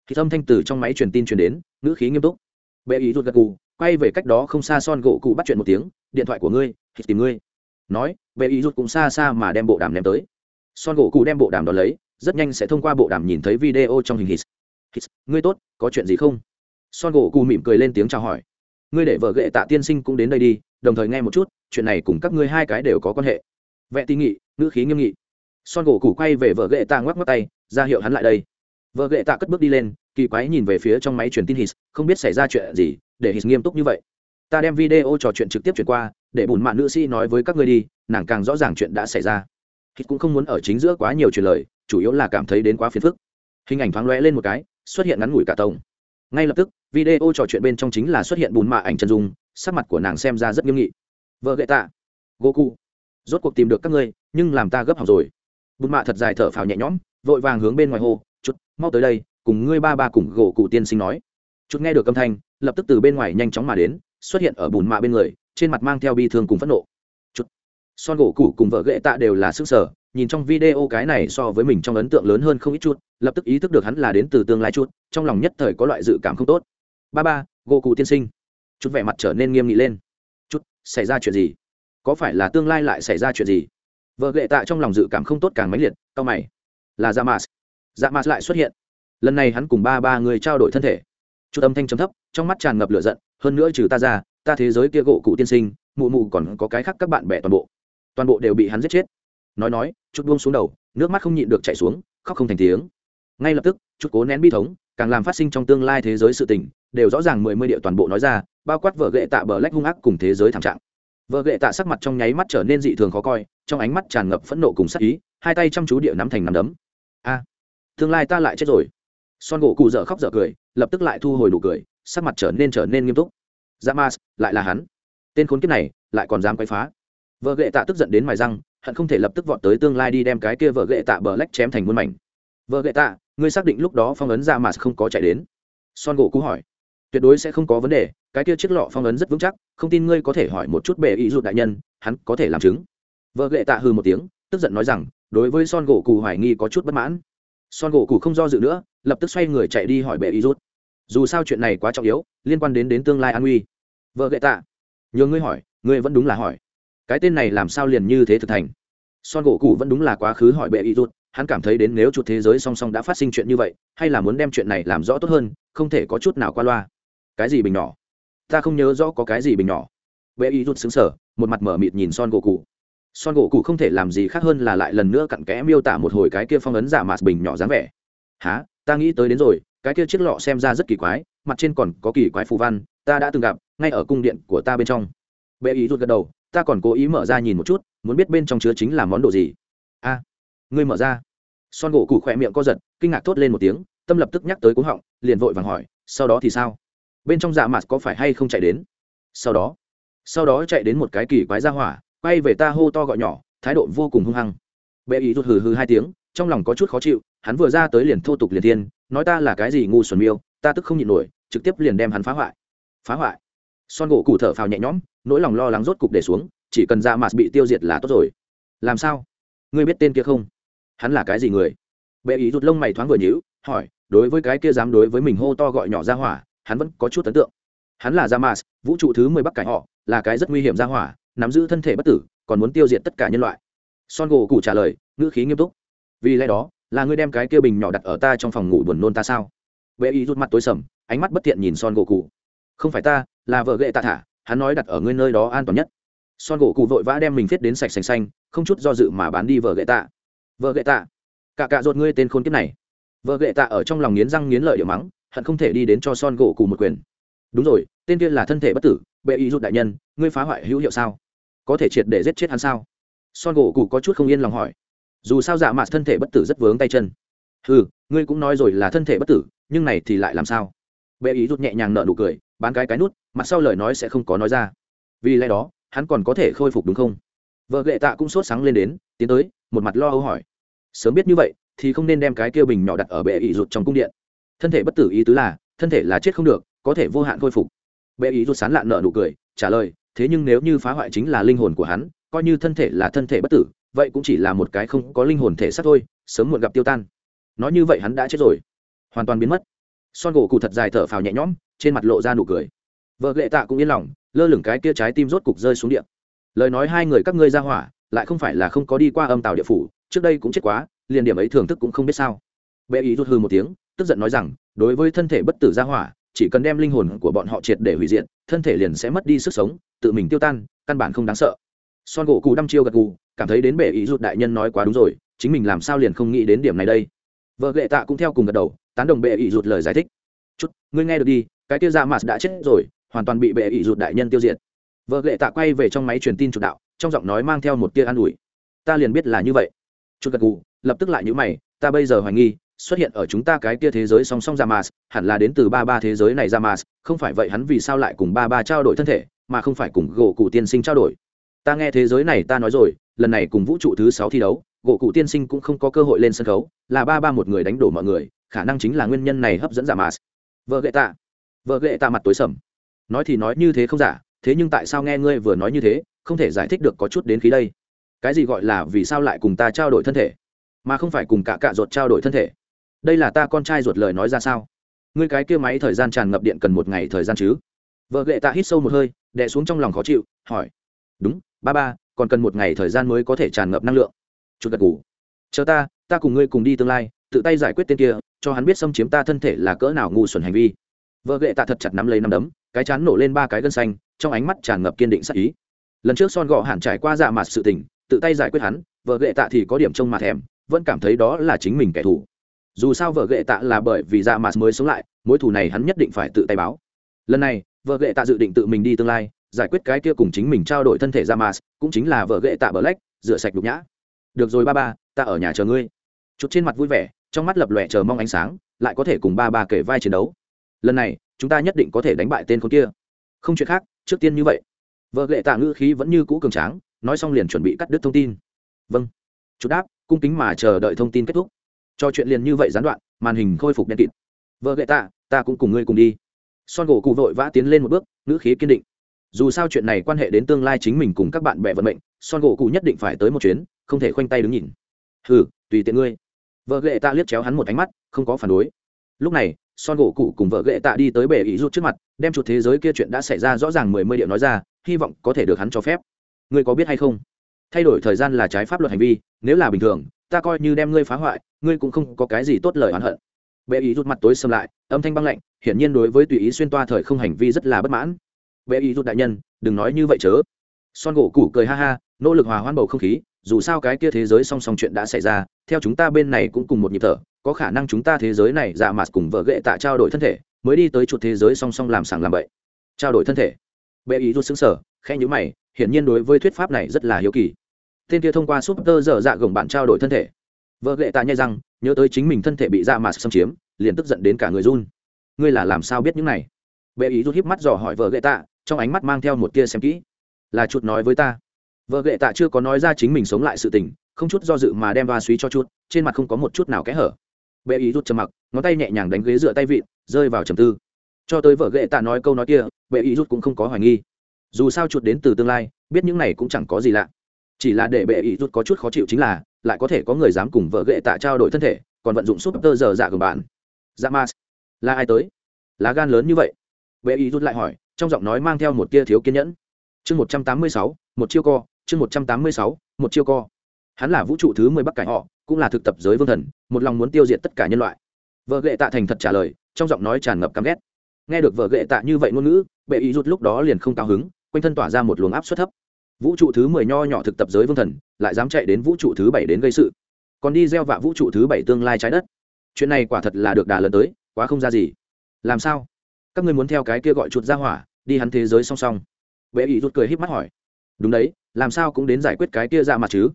Speaker 1: Khi âm thanh từ trong máy truyền tin truyền đến, ngữ khí nghiêm túc. Bệ ý rút gật cụ quay về cách đó không xa son gỗ cụ bắt chuyện một tiếng, điện thoại của ngươi, thì tìm ngươi. Nói, bệ ý rút cũng xa xa mà đem bộ đàm ném tới. Son gỗ cụ đem bộ đàm đó lấy, rất nhanh sẽ thông qua bộ đàm nhìn thấy video trong hình hít hít ngươi tốt, có chuyện gì không? Son gỗ cụ mỉm cười lên tiếng chào hỏi. Ngươi để vợ ghệ tạ tiên sinh cũng đến đây đi, đồng thời nghe một chút, chuyện này cùng các ngươi hai cái đều có quan hệ. Vẽ tị nghị, ngữ khí nghiêm nghị. Son gỗ cụ quay về vợ ghệ tạ ngoắc ngoắc tay, ra hiệu hắn lại đây. Vợ ghệ tạ cất bước đi lên kỳ quái nhìn về phía trong máy truyền tin His, không biết xảy ra chuyện gì để His nghiêm túc như vậy. Ta đem video trò chuyện trực tiếp chuyển qua để bùn mạng nữ sĩ nói với các ngươi đi nàng càng rõ ràng chuyện đã xảy ra. Hít cũng không muốn ở chính giữa quá nhiều truyền lời chủ yếu là cảm thấy đến quá phiền phức. Hình ảnh thoáng lóe lên một cái xuất hiện ngắn ngủi cả tông ngay lập tức video trò chuyện bên trong chính là xuất hiện bùn mạ ảnh chân dung sắc mặt của nàng xem ra rất nghiêm nghị. Vợ gậy tạ. Goku. Rốt cuộc tìm được các ngươi nhưng làm ta gấp học rồi. Bùn mạ thật dài thở phào nhẹ nhõm vội vàng hướng bên ngoài hồ, chút mau tới đây cùng ngươi ba ba cùng gỗ cụ tiên sinh nói. Chút nghe được âm thanh, lập tức từ bên ngoài nhanh chóng mà đến, xuất hiện ở bùn mạ bên người, trên mặt mang theo bi thương cùng phẫn nộ. Chút son gỗ cụ cùng vợ gậy tạ đều là sức sở, nhìn trong video cái này so với mình trong ấn tượng lớn hơn không ít chút, lập tức ý thức được hắn là đến từ tương lai chút, trong lòng nhất thời có loại dự cảm không tốt. Ba ba, gỗ cụ tiên sinh. Chút vẻ mặt trở nên nghiêm nghị lên. Chút xảy ra chuyện gì? Có phải là tương lai lại xảy ra chuyện gì? Vợ gệ tạ trong lòng dự cảm không tốt càng mãnh liệt cao mày. Là dạ mạt. Dạ mạt lại xuất hiện lần này hắn cùng ba ba người trao đổi thân thể. Chút âm thanh chấm thấp, trong mắt tràn ngập lửa giận, hơn nữa trừ ta ra, ta thế giới kia gỗ cụ tiên sinh, mụ mụ còn có cái khác các bạn bè toàn bộ. Toàn bộ đều bị hắn giết chết. Nói nói, chút buông xuống đầu, nước mắt không nhịn được chảy xuống, khóc không thành tiếng. Ngay lập tức, chút cố nén bi thống, càng làm phát sinh trong tương lai thế giới sự tình, đều rõ ràng mười mươi điệu toàn bộ nói ra, bao quát vợ gệ tạ bờ lách hung ác cùng thế giới thảm trạng. Vợ gệ tạ sắc mặt trong nháy mắt trở nên dị thường khó coi, trong ánh mắt tràn ngập phẫn nộ cùng sắc ý, hai tay chăm chú địa nắm thành nắm đấm. A, tương lai ta lại chết rồi son gỗ cụ dở khóc dở cười, lập tức lại thu hồi đủ cười, sắc mặt trở nên trở nên nghiêm túc. Dạ mas lại là hắn. Tên khốn kiếp này, lại còn dám quay phá. Vợ gệ tạ tức giận đến mài răng, hận không thể lập tức vọt tới tương lai đi đem cái kia vợ gệ tạ bờ lách chém thành muôn mảnh. Vợ gệ tạ, ngươi xác định lúc đó phong ấn ra mà không có chạy đến? Son gỗ cú hỏi. Tuyệt đối sẽ không có vấn đề, cái kia chiếc lọ phong ấn rất vững chắc, không tin ngươi có thể hỏi một chút bề ý dụ đại nhân, hắn có thể làm chứng. Vợ gệ tạ hư một tiếng, tức giận nói rằng, đối với son gỗ cù hoài nghi có chút bất mãn son gỗ cụ không do dự nữa, lập tức xoay người chạy đi hỏi bệ y rút. Dù sao chuyện này quá trọng yếu, liên quan đến đến tương lai an nguy. Vợ gậy tạ nhờ ngươi hỏi, ngươi vẫn đúng là hỏi. Cái tên này làm sao liền như thế thực thành? Son gỗ cụ vẫn đúng là quá khứ hỏi bệ y rút, hắn cảm thấy đến nếu chuột thế giới song song đã phát sinh chuyện như vậy, hay là muốn đem chuyện này làm rõ tốt hơn, không thể có chút nào qua loa. Cái gì bình nhỏ? Ta không nhớ rõ có cái gì bình nhỏ. Bệ y rút xứng sở một mặt mở mịt nhìn son gỗ cụ son gỗ cụ không thể làm gì khác hơn là lại lần nữa cặn kẽ miêu tả một hồi cái kia phong ấn giả mạt bình nhỏ dáng vẻ. Há ta nghĩ tới đến rồi, cái kia chiếc lọ xem ra rất kỳ quái, mặt trên còn có kỳ quái phù văn, ta đã từng gặp, ngay ở cung điện của ta bên trong. Bệ ý rút gật đầu, ta còn cố ý mở ra nhìn một chút, muốn biết bên trong chứa chính là món đồ gì. A, ngươi mở ra. Son gỗ cụ khỏe miệng co giật, kinh ngạc thốt lên một tiếng, tâm lập tức nhắc tới cúng họng, liền vội vàng hỏi, sau đó thì sao? Bên trong dạ mặt có phải hay không chạy đến? Sau đó. Sau đó chạy đến một cái kỳ quái ra hỏa quay về ta hô to gọi nhỏ thái độ vô cùng hung hăng. Bệ ý rút hừ hừ hai tiếng trong lòng có chút khó chịu hắn vừa ra tới liền thô tục liền thiên nói ta là cái gì ngu xuẩn miêu ta tức không nhịn nổi trực tiếp liền đem hắn phá hoại. Phá hoại? Son gỗ cụ thở phào nhẹ nhõm nỗi lòng lo lắng rốt cục để xuống chỉ cần ra mặt bị tiêu diệt là tốt rồi. Làm sao? Ngươi biết tên kia không? Hắn là cái gì người? Bệ ý rút lông mày thoáng vừa nhíu hỏi đối với cái kia dám đối với mình hô to gọi nhỏ ra hỏa hắn vẫn có chút ấn tượng. Hắn là Jamas, vũ trụ thứ mười bắc cải họ, là cái rất nguy hiểm ra hỏa, nắm giữ thân thể bất tử, còn muốn tiêu diệt tất cả nhân loại. Son gỗ cụ trả lời, ngữ khí nghiêm túc. Vì lẽ đó, là ngươi đem cái kia bình nhỏ đặt ở ta trong phòng ngủ buồn nôn ta sao? Vệ ý rút mặt tối sầm, ánh mắt bất tiện nhìn Son gỗ cụ. Không phải ta, là vợ gệ tạ thả, hắn nói đặt ở ngươi nơi đó an toàn nhất. Son gỗ cụ vội vã đem mình viết đến sạch xanh xanh, không chút do dự mà bán đi vợ gệ tạ. Vợ gệ tạ, cả cả ruột ngươi tên khốn kiếp này. Vợ gệ tạ ở trong lòng nghiến răng nghiến lợi điệu mắng, hận không thể đi đến cho Son gỗ cụ một quyền đúng rồi tên kia là thân thể bất tử bệ ý rút đại nhân ngươi phá hoại hữu hiệu sao có thể triệt để giết chết hắn sao? Son gỗ cụ có chút không yên lòng hỏi. Dù sao dạ mạt thân thể bất tử rất vướng tay chân. Ừ ngươi cũng nói rồi là thân thể bất tử, nhưng này thì lại làm sao? Bệ ý rút nhẹ nhàng nợ nụ cười, bán cái cái nút, mặt sau lời nói sẽ không có nói ra. Vì lẽ đó, hắn còn có thể khôi phục đúng không? Vợ gệ tạ cũng sốt sáng lên đến, tiến tới, một mặt lo âu hỏi. Sớm biết như vậy, thì không nên đem cái kia bình nhỏ đặt ở bệ ý rụt trong cung điện. Thân thể bất tử ý tứ là, thân thể là chết không được, có thể vô hạn khôi phục. Bệ ý rút sán lạn nợ nụ cười, trả lời thế nhưng nếu như phá hoại chính là linh hồn của hắn, coi như thân thể là thân thể bất tử, vậy cũng chỉ là một cái không có linh hồn thể xác thôi, sớm muộn gặp tiêu tan. Nói như vậy hắn đã chết rồi. Hoàn toàn biến mất. Son gỗ cụ thật dài thở phào nhẹ nhõm, trên mặt lộ ra nụ cười. Vợ lệ tạ cũng yên lòng, lơ lửng cái kia trái tim rốt cục rơi xuống địa. Lời nói hai người các ngươi ra hỏa, lại không phải là không có đi qua âm tàu địa phủ, trước đây cũng chết quá, liền điểm ấy thưởng thức cũng không biết sao. Bệ ý rút hư một tiếng, tức giận nói rằng, đối với thân thể bất tử ra hỏa chỉ cần đem linh hồn của bọn họ triệt để hủy diệt, thân thể liền sẽ mất đi sức sống, tự mình tiêu tan, căn bản không đáng sợ. Son gỗ cụ đăm chiêu gật gù, cảm thấy đến bệ ý rụt đại nhân nói quá đúng rồi, chính mình làm sao liền không nghĩ đến điểm này đây. Vợ lệ tạ cũng theo cùng gật đầu, tán đồng bệ ý rụt lời giải thích. Chút, ngươi nghe được đi, cái tiêu ra mà đã chết rồi, hoàn toàn bị bệ ý rụt đại nhân tiêu diệt. Vợ lệ tạ quay về trong máy truyền tin chủ đạo, trong giọng nói mang theo một tia an ủi. Ta liền biết là như vậy. Chút gật gù, lập tức lại nhữ mày, ta bây giờ hoài nghi xuất hiện ở chúng ta cái kia thế giới song song Jamas hẳn là đến từ ba ba thế giới này Jamas không phải vậy hắn vì sao lại cùng ba ba trao đổi thân thể, mà không phải cùng gỗ cụ tiên sinh trao đổi. Ta nghe thế giới này ta nói rồi, lần này cùng vũ trụ thứ sáu thi đấu, gỗ cụ tiên sinh cũng không có cơ hội lên sân khấu, là ba ba một người đánh đổ mọi người, khả năng chính là nguyên nhân này hấp dẫn Jamas Vợ gệ tạ, vợ gệ tạ mặt tối sầm. Nói thì nói như thế không giả, thế nhưng tại sao nghe ngươi vừa nói như thế, không thể giải thích được có chút đến khí đây. Cái gì gọi là vì sao lại cùng ta trao đổi thân thể, mà không phải cùng cả cạ ruột trao đổi thân thể? Đây là ta con trai ruột lời nói ra sao? Ngươi cái kia máy thời gian tràn ngập điện cần một ngày thời gian chứ? Vợ lệ tạ hít sâu một hơi, đè xuống trong lòng khó chịu, hỏi. Đúng, ba ba, còn cần một ngày thời gian mới có thể tràn ngập năng lượng. Chút gật ngủ chờ ta ta cùng ngươi cùng đi tương lai, tự tay giải quyết tên kia, cho hắn biết xâm chiếm ta thân thể là cỡ nào ngu xuẩn hành vi. Vợ lệ tạ thật chặt nắm lấy nắm đấm, cái chán nổ lên ba cái gân xanh, trong ánh mắt tràn ngập kiên định sắc ý. Lần trước son gọ hẳn trải qua dạ mặt sự tình, tự tay giải quyết hắn, vợ lệ tạ thì có điểm trông mặt thèm, vẫn cảm thấy đó là chính mình kẻ thù dù sao vợ gệ tạ là bởi vì dạ mạt mới sống lại, mối thù này hắn nhất định phải tự tay báo. Lần này, vợ gệ tạ dự định tự mình đi tương lai, giải quyết cái kia cùng chính mình trao đổi thân thể dạ mạt cũng chính là vợ gệ tạ bờ lách, rửa sạch đục nhã. Được rồi ba ba, ta ở nhà chờ ngươi. Chụp trên mặt vui vẻ, trong mắt lập lòe chờ mong ánh sáng, lại có thể cùng ba ba kể vai chiến đấu. Lần này, chúng ta nhất định có thể đánh bại tên con kia. Không chuyện khác, trước tiên như vậy. Vợ ghệ tạ ngữ khí vẫn như cũ cường tráng, nói xong liền chuẩn bị cắt đứt thông tin. Vâng. Chú đáp, cung kính mà chờ đợi thông tin kết thúc cho chuyện liền như vậy gián đoạn, màn hình khôi phục đen kịt. Vợ gậy ta ta cũng cùng ngươi cùng đi. Son gỗ cụ vội vã tiến lên một bước, ngữ khí kiên định. Dù sao chuyện này quan hệ đến tương lai chính mình cùng các bạn bè vận mệnh, son gỗ cụ nhất định phải tới một chuyến, không thể khoanh tay đứng nhìn. Hừ, tùy tiện ngươi. Vợ gậy tạ liếc chéo hắn một ánh mắt, không có phản đối. Lúc này, son gỗ cụ cùng vợ gậy tạ đi tới bể ý rút trước mặt, đem chuột thế giới kia chuyện đã xảy ra rõ ràng mười mươi điệu nói ra, hy vọng có thể được hắn cho phép. Ngươi có biết hay không? Thay đổi thời gian là trái pháp luật hành vi, nếu là bình thường, ta coi như đem ngươi phá hoại, ngươi cũng không có cái gì tốt lời oán hận. Bệ ý rút mặt tối xâm lại, âm thanh băng lạnh, hiển nhiên đối với tùy ý xuyên toa thời không hành vi rất là bất mãn. Bệ ý rút đại nhân, đừng nói như vậy chớ. Son gỗ củ cười ha ha, nỗ lực hòa hoan bầu không khí, dù sao cái kia thế giới song song chuyện đã xảy ra, theo chúng ta bên này cũng cùng một nhịp thở, có khả năng chúng ta thế giới này dạ mặt cùng vợ ghệ tạ trao đổi thân thể, mới đi tới chuột thế giới song song làm sảng làm bậy. Trao đổi thân thể. Bệ ý rút xứng sở khẽ nhữ mày hiển nhiên đối với thuyết pháp này rất là hiếu kỳ. Tên kia thông qua súp tơ dở dạ gồng bạn trao đổi thân thể. Vợ lệ tạ nhai rằng nhớ tới chính mình thân thể bị dạ mà xâm chiếm, liền tức giận đến cả người run. Ngươi là làm sao biết những này? Bệ ý rút híp mắt dò hỏi vợ lệ tạ trong ánh mắt mang theo một tia xem kỹ. Là chuột nói với ta. Vợ lệ tạ chưa có nói ra chính mình sống lại sự tình, không chút do dự mà đem va suý cho chuột trên mặt không có một chút nào kẽ hở. Bệ ý rút trầm mặc, ngón tay nhẹ nhàng đánh ghế dựa tay vịn, rơi vào trầm tư. Cho tới vợ ghệ tạ nói câu nói kia, bệ ý rút cũng không có hoài nghi dù sao chuột đến từ tương lai, biết những này cũng chẳng có gì lạ. Chỉ là để bệ ý rút có chút khó chịu chính là, lại có thể có người dám cùng vợ ghệ tạ trao đổi thân thể, còn vận dụng súp tơ giờ dạ của bạn. Dạ mas, là ai tới? Lá gan lớn như vậy. Bệ ý rút lại hỏi, trong giọng nói mang theo một tia thiếu kiên nhẫn. Chương một trăm tám mươi sáu, một chiêu co, chương một trăm tám mươi sáu, một chiêu co. Hắn là vũ trụ thứ mười bắc cải họ, cũng là thực tập giới vương thần, một lòng muốn tiêu diệt tất cả nhân loại. Vợ ghệ tạ thành thật trả lời, trong giọng nói tràn ngập căm ghét. Nghe được vợ ghệ tạ như vậy ngôn ngữ, bệ ý rút lúc đó liền không cao hứng quanh thân tỏa ra một luồng áp suất thấp. Vũ trụ thứ mười nho nhỏ thực tập giới vương thần, lại dám chạy đến vũ trụ thứ bảy đến gây sự. Còn đi gieo vạ vũ trụ thứ bảy tương lai trái đất. Chuyện này quả thật là được đà lần tới, quá không ra gì. Làm sao? Các ngươi muốn theo cái kia gọi chuột ra hỏa, đi hắn thế giới song song. Bệ ý rút cười híp mắt hỏi. Đúng đấy, làm sao cũng đến giải quyết cái kia ra mặt chứ?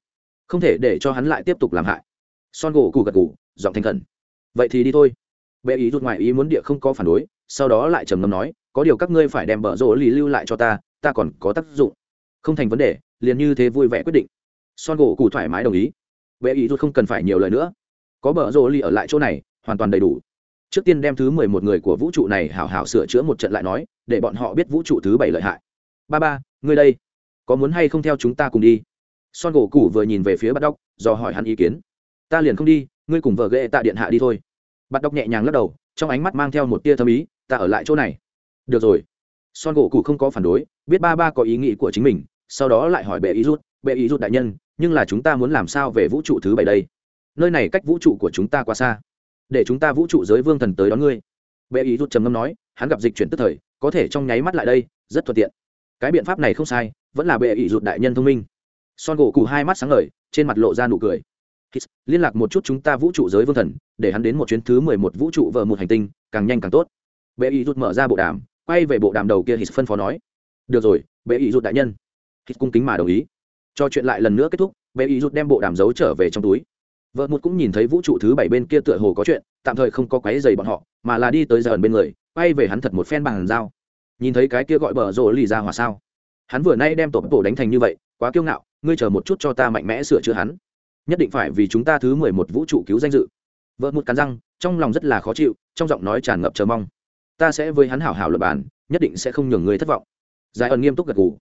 Speaker 1: Không thể để cho hắn lại tiếp tục làm hại. Son gỗ cù gật gù, giọng thành khẩn. Vậy thì đi thôi. Bệ ý rút ngoài ý muốn địa không có phản đối, sau đó lại trầm ngâm nói, có điều các ngươi phải đem bờ rỗ lì lưu lại cho ta ta còn có tác dụng. Không thành vấn đề, liền như thế vui vẻ quyết định. Son gỗ cụ thoải mái đồng ý. Bệ ý rút không cần phải nhiều lời nữa. Có bờ rô ly ở lại chỗ này, hoàn toàn đầy đủ. Trước tiên đem thứ mười một người của vũ trụ này hảo hảo sửa chữa một trận lại nói, để bọn họ biết vũ trụ thứ bảy lợi hại. Ba ba, ngươi đây, có muốn hay không theo chúng ta cùng đi? Son gỗ cụ vừa nhìn về phía bắt đốc, do hỏi hắn ý kiến. Ta liền không đi, ngươi cùng vợ ghệ tạ điện hạ đi thôi. Bắt đốc nhẹ nhàng lắc đầu, trong ánh mắt mang theo một tia thâm ý, ta ở lại chỗ này. Được rồi son gỗ cụ không có phản đối, biết ba ba có ý nghĩ của chính mình, sau đó lại hỏi bệ ý rút, bệ ý rút đại nhân, nhưng là chúng ta muốn làm sao về vũ trụ thứ bảy đây? Nơi này cách vũ trụ của chúng ta quá xa. Để chúng ta vũ trụ giới vương thần tới đón ngươi. Bệ ý rút trầm ngâm nói, hắn gặp dịch chuyển tức thời, có thể trong nháy mắt lại đây, rất thuận tiện. Cái biện pháp này không sai, vẫn là bệ ý rút đại nhân thông minh. Son gỗ cụ hai mắt sáng ngời, trên mặt lộ ra nụ cười. Liên lạc một chút chúng ta vũ trụ giới vương thần, để hắn đến một chuyến thứ mười một vũ trụ vợ một hành tinh, càng nhanh càng tốt. Bệ ý rút mở ra bộ đàm quay về bộ đàm đầu kia hít phân phó nói. Được rồi, bệ ý rút đại nhân. Hít cung kính mà đồng ý. Cho chuyện lại lần nữa kết thúc, bệ ý rút đem bộ đàm giấu trở về trong túi. Vợ một cũng nhìn thấy vũ trụ thứ bảy bên kia tựa hồ có chuyện, tạm thời không có quáy dày bọn họ, mà là đi tới giờ ẩn bên người, quay về hắn thật một phen bằng dao nhìn thấy cái kia gọi bờ rồ lì ra hỏa sao? Hắn vừa nay đem tổ bộ đánh thành như vậy, quá kiêu ngạo, ngươi chờ một chút cho ta mạnh mẽ sửa chữa hắn. Nhất định phải vì chúng ta thứ mười một vũ trụ cứu danh dự. Vợ một cắn răng, trong lòng rất là khó chịu, trong giọng nói tràn ngập chờ mong ta sẽ với hắn hảo hảo luật bàn, nhất định sẽ không nhường người thất vọng. Giải ẩn nghiêm túc gật gù.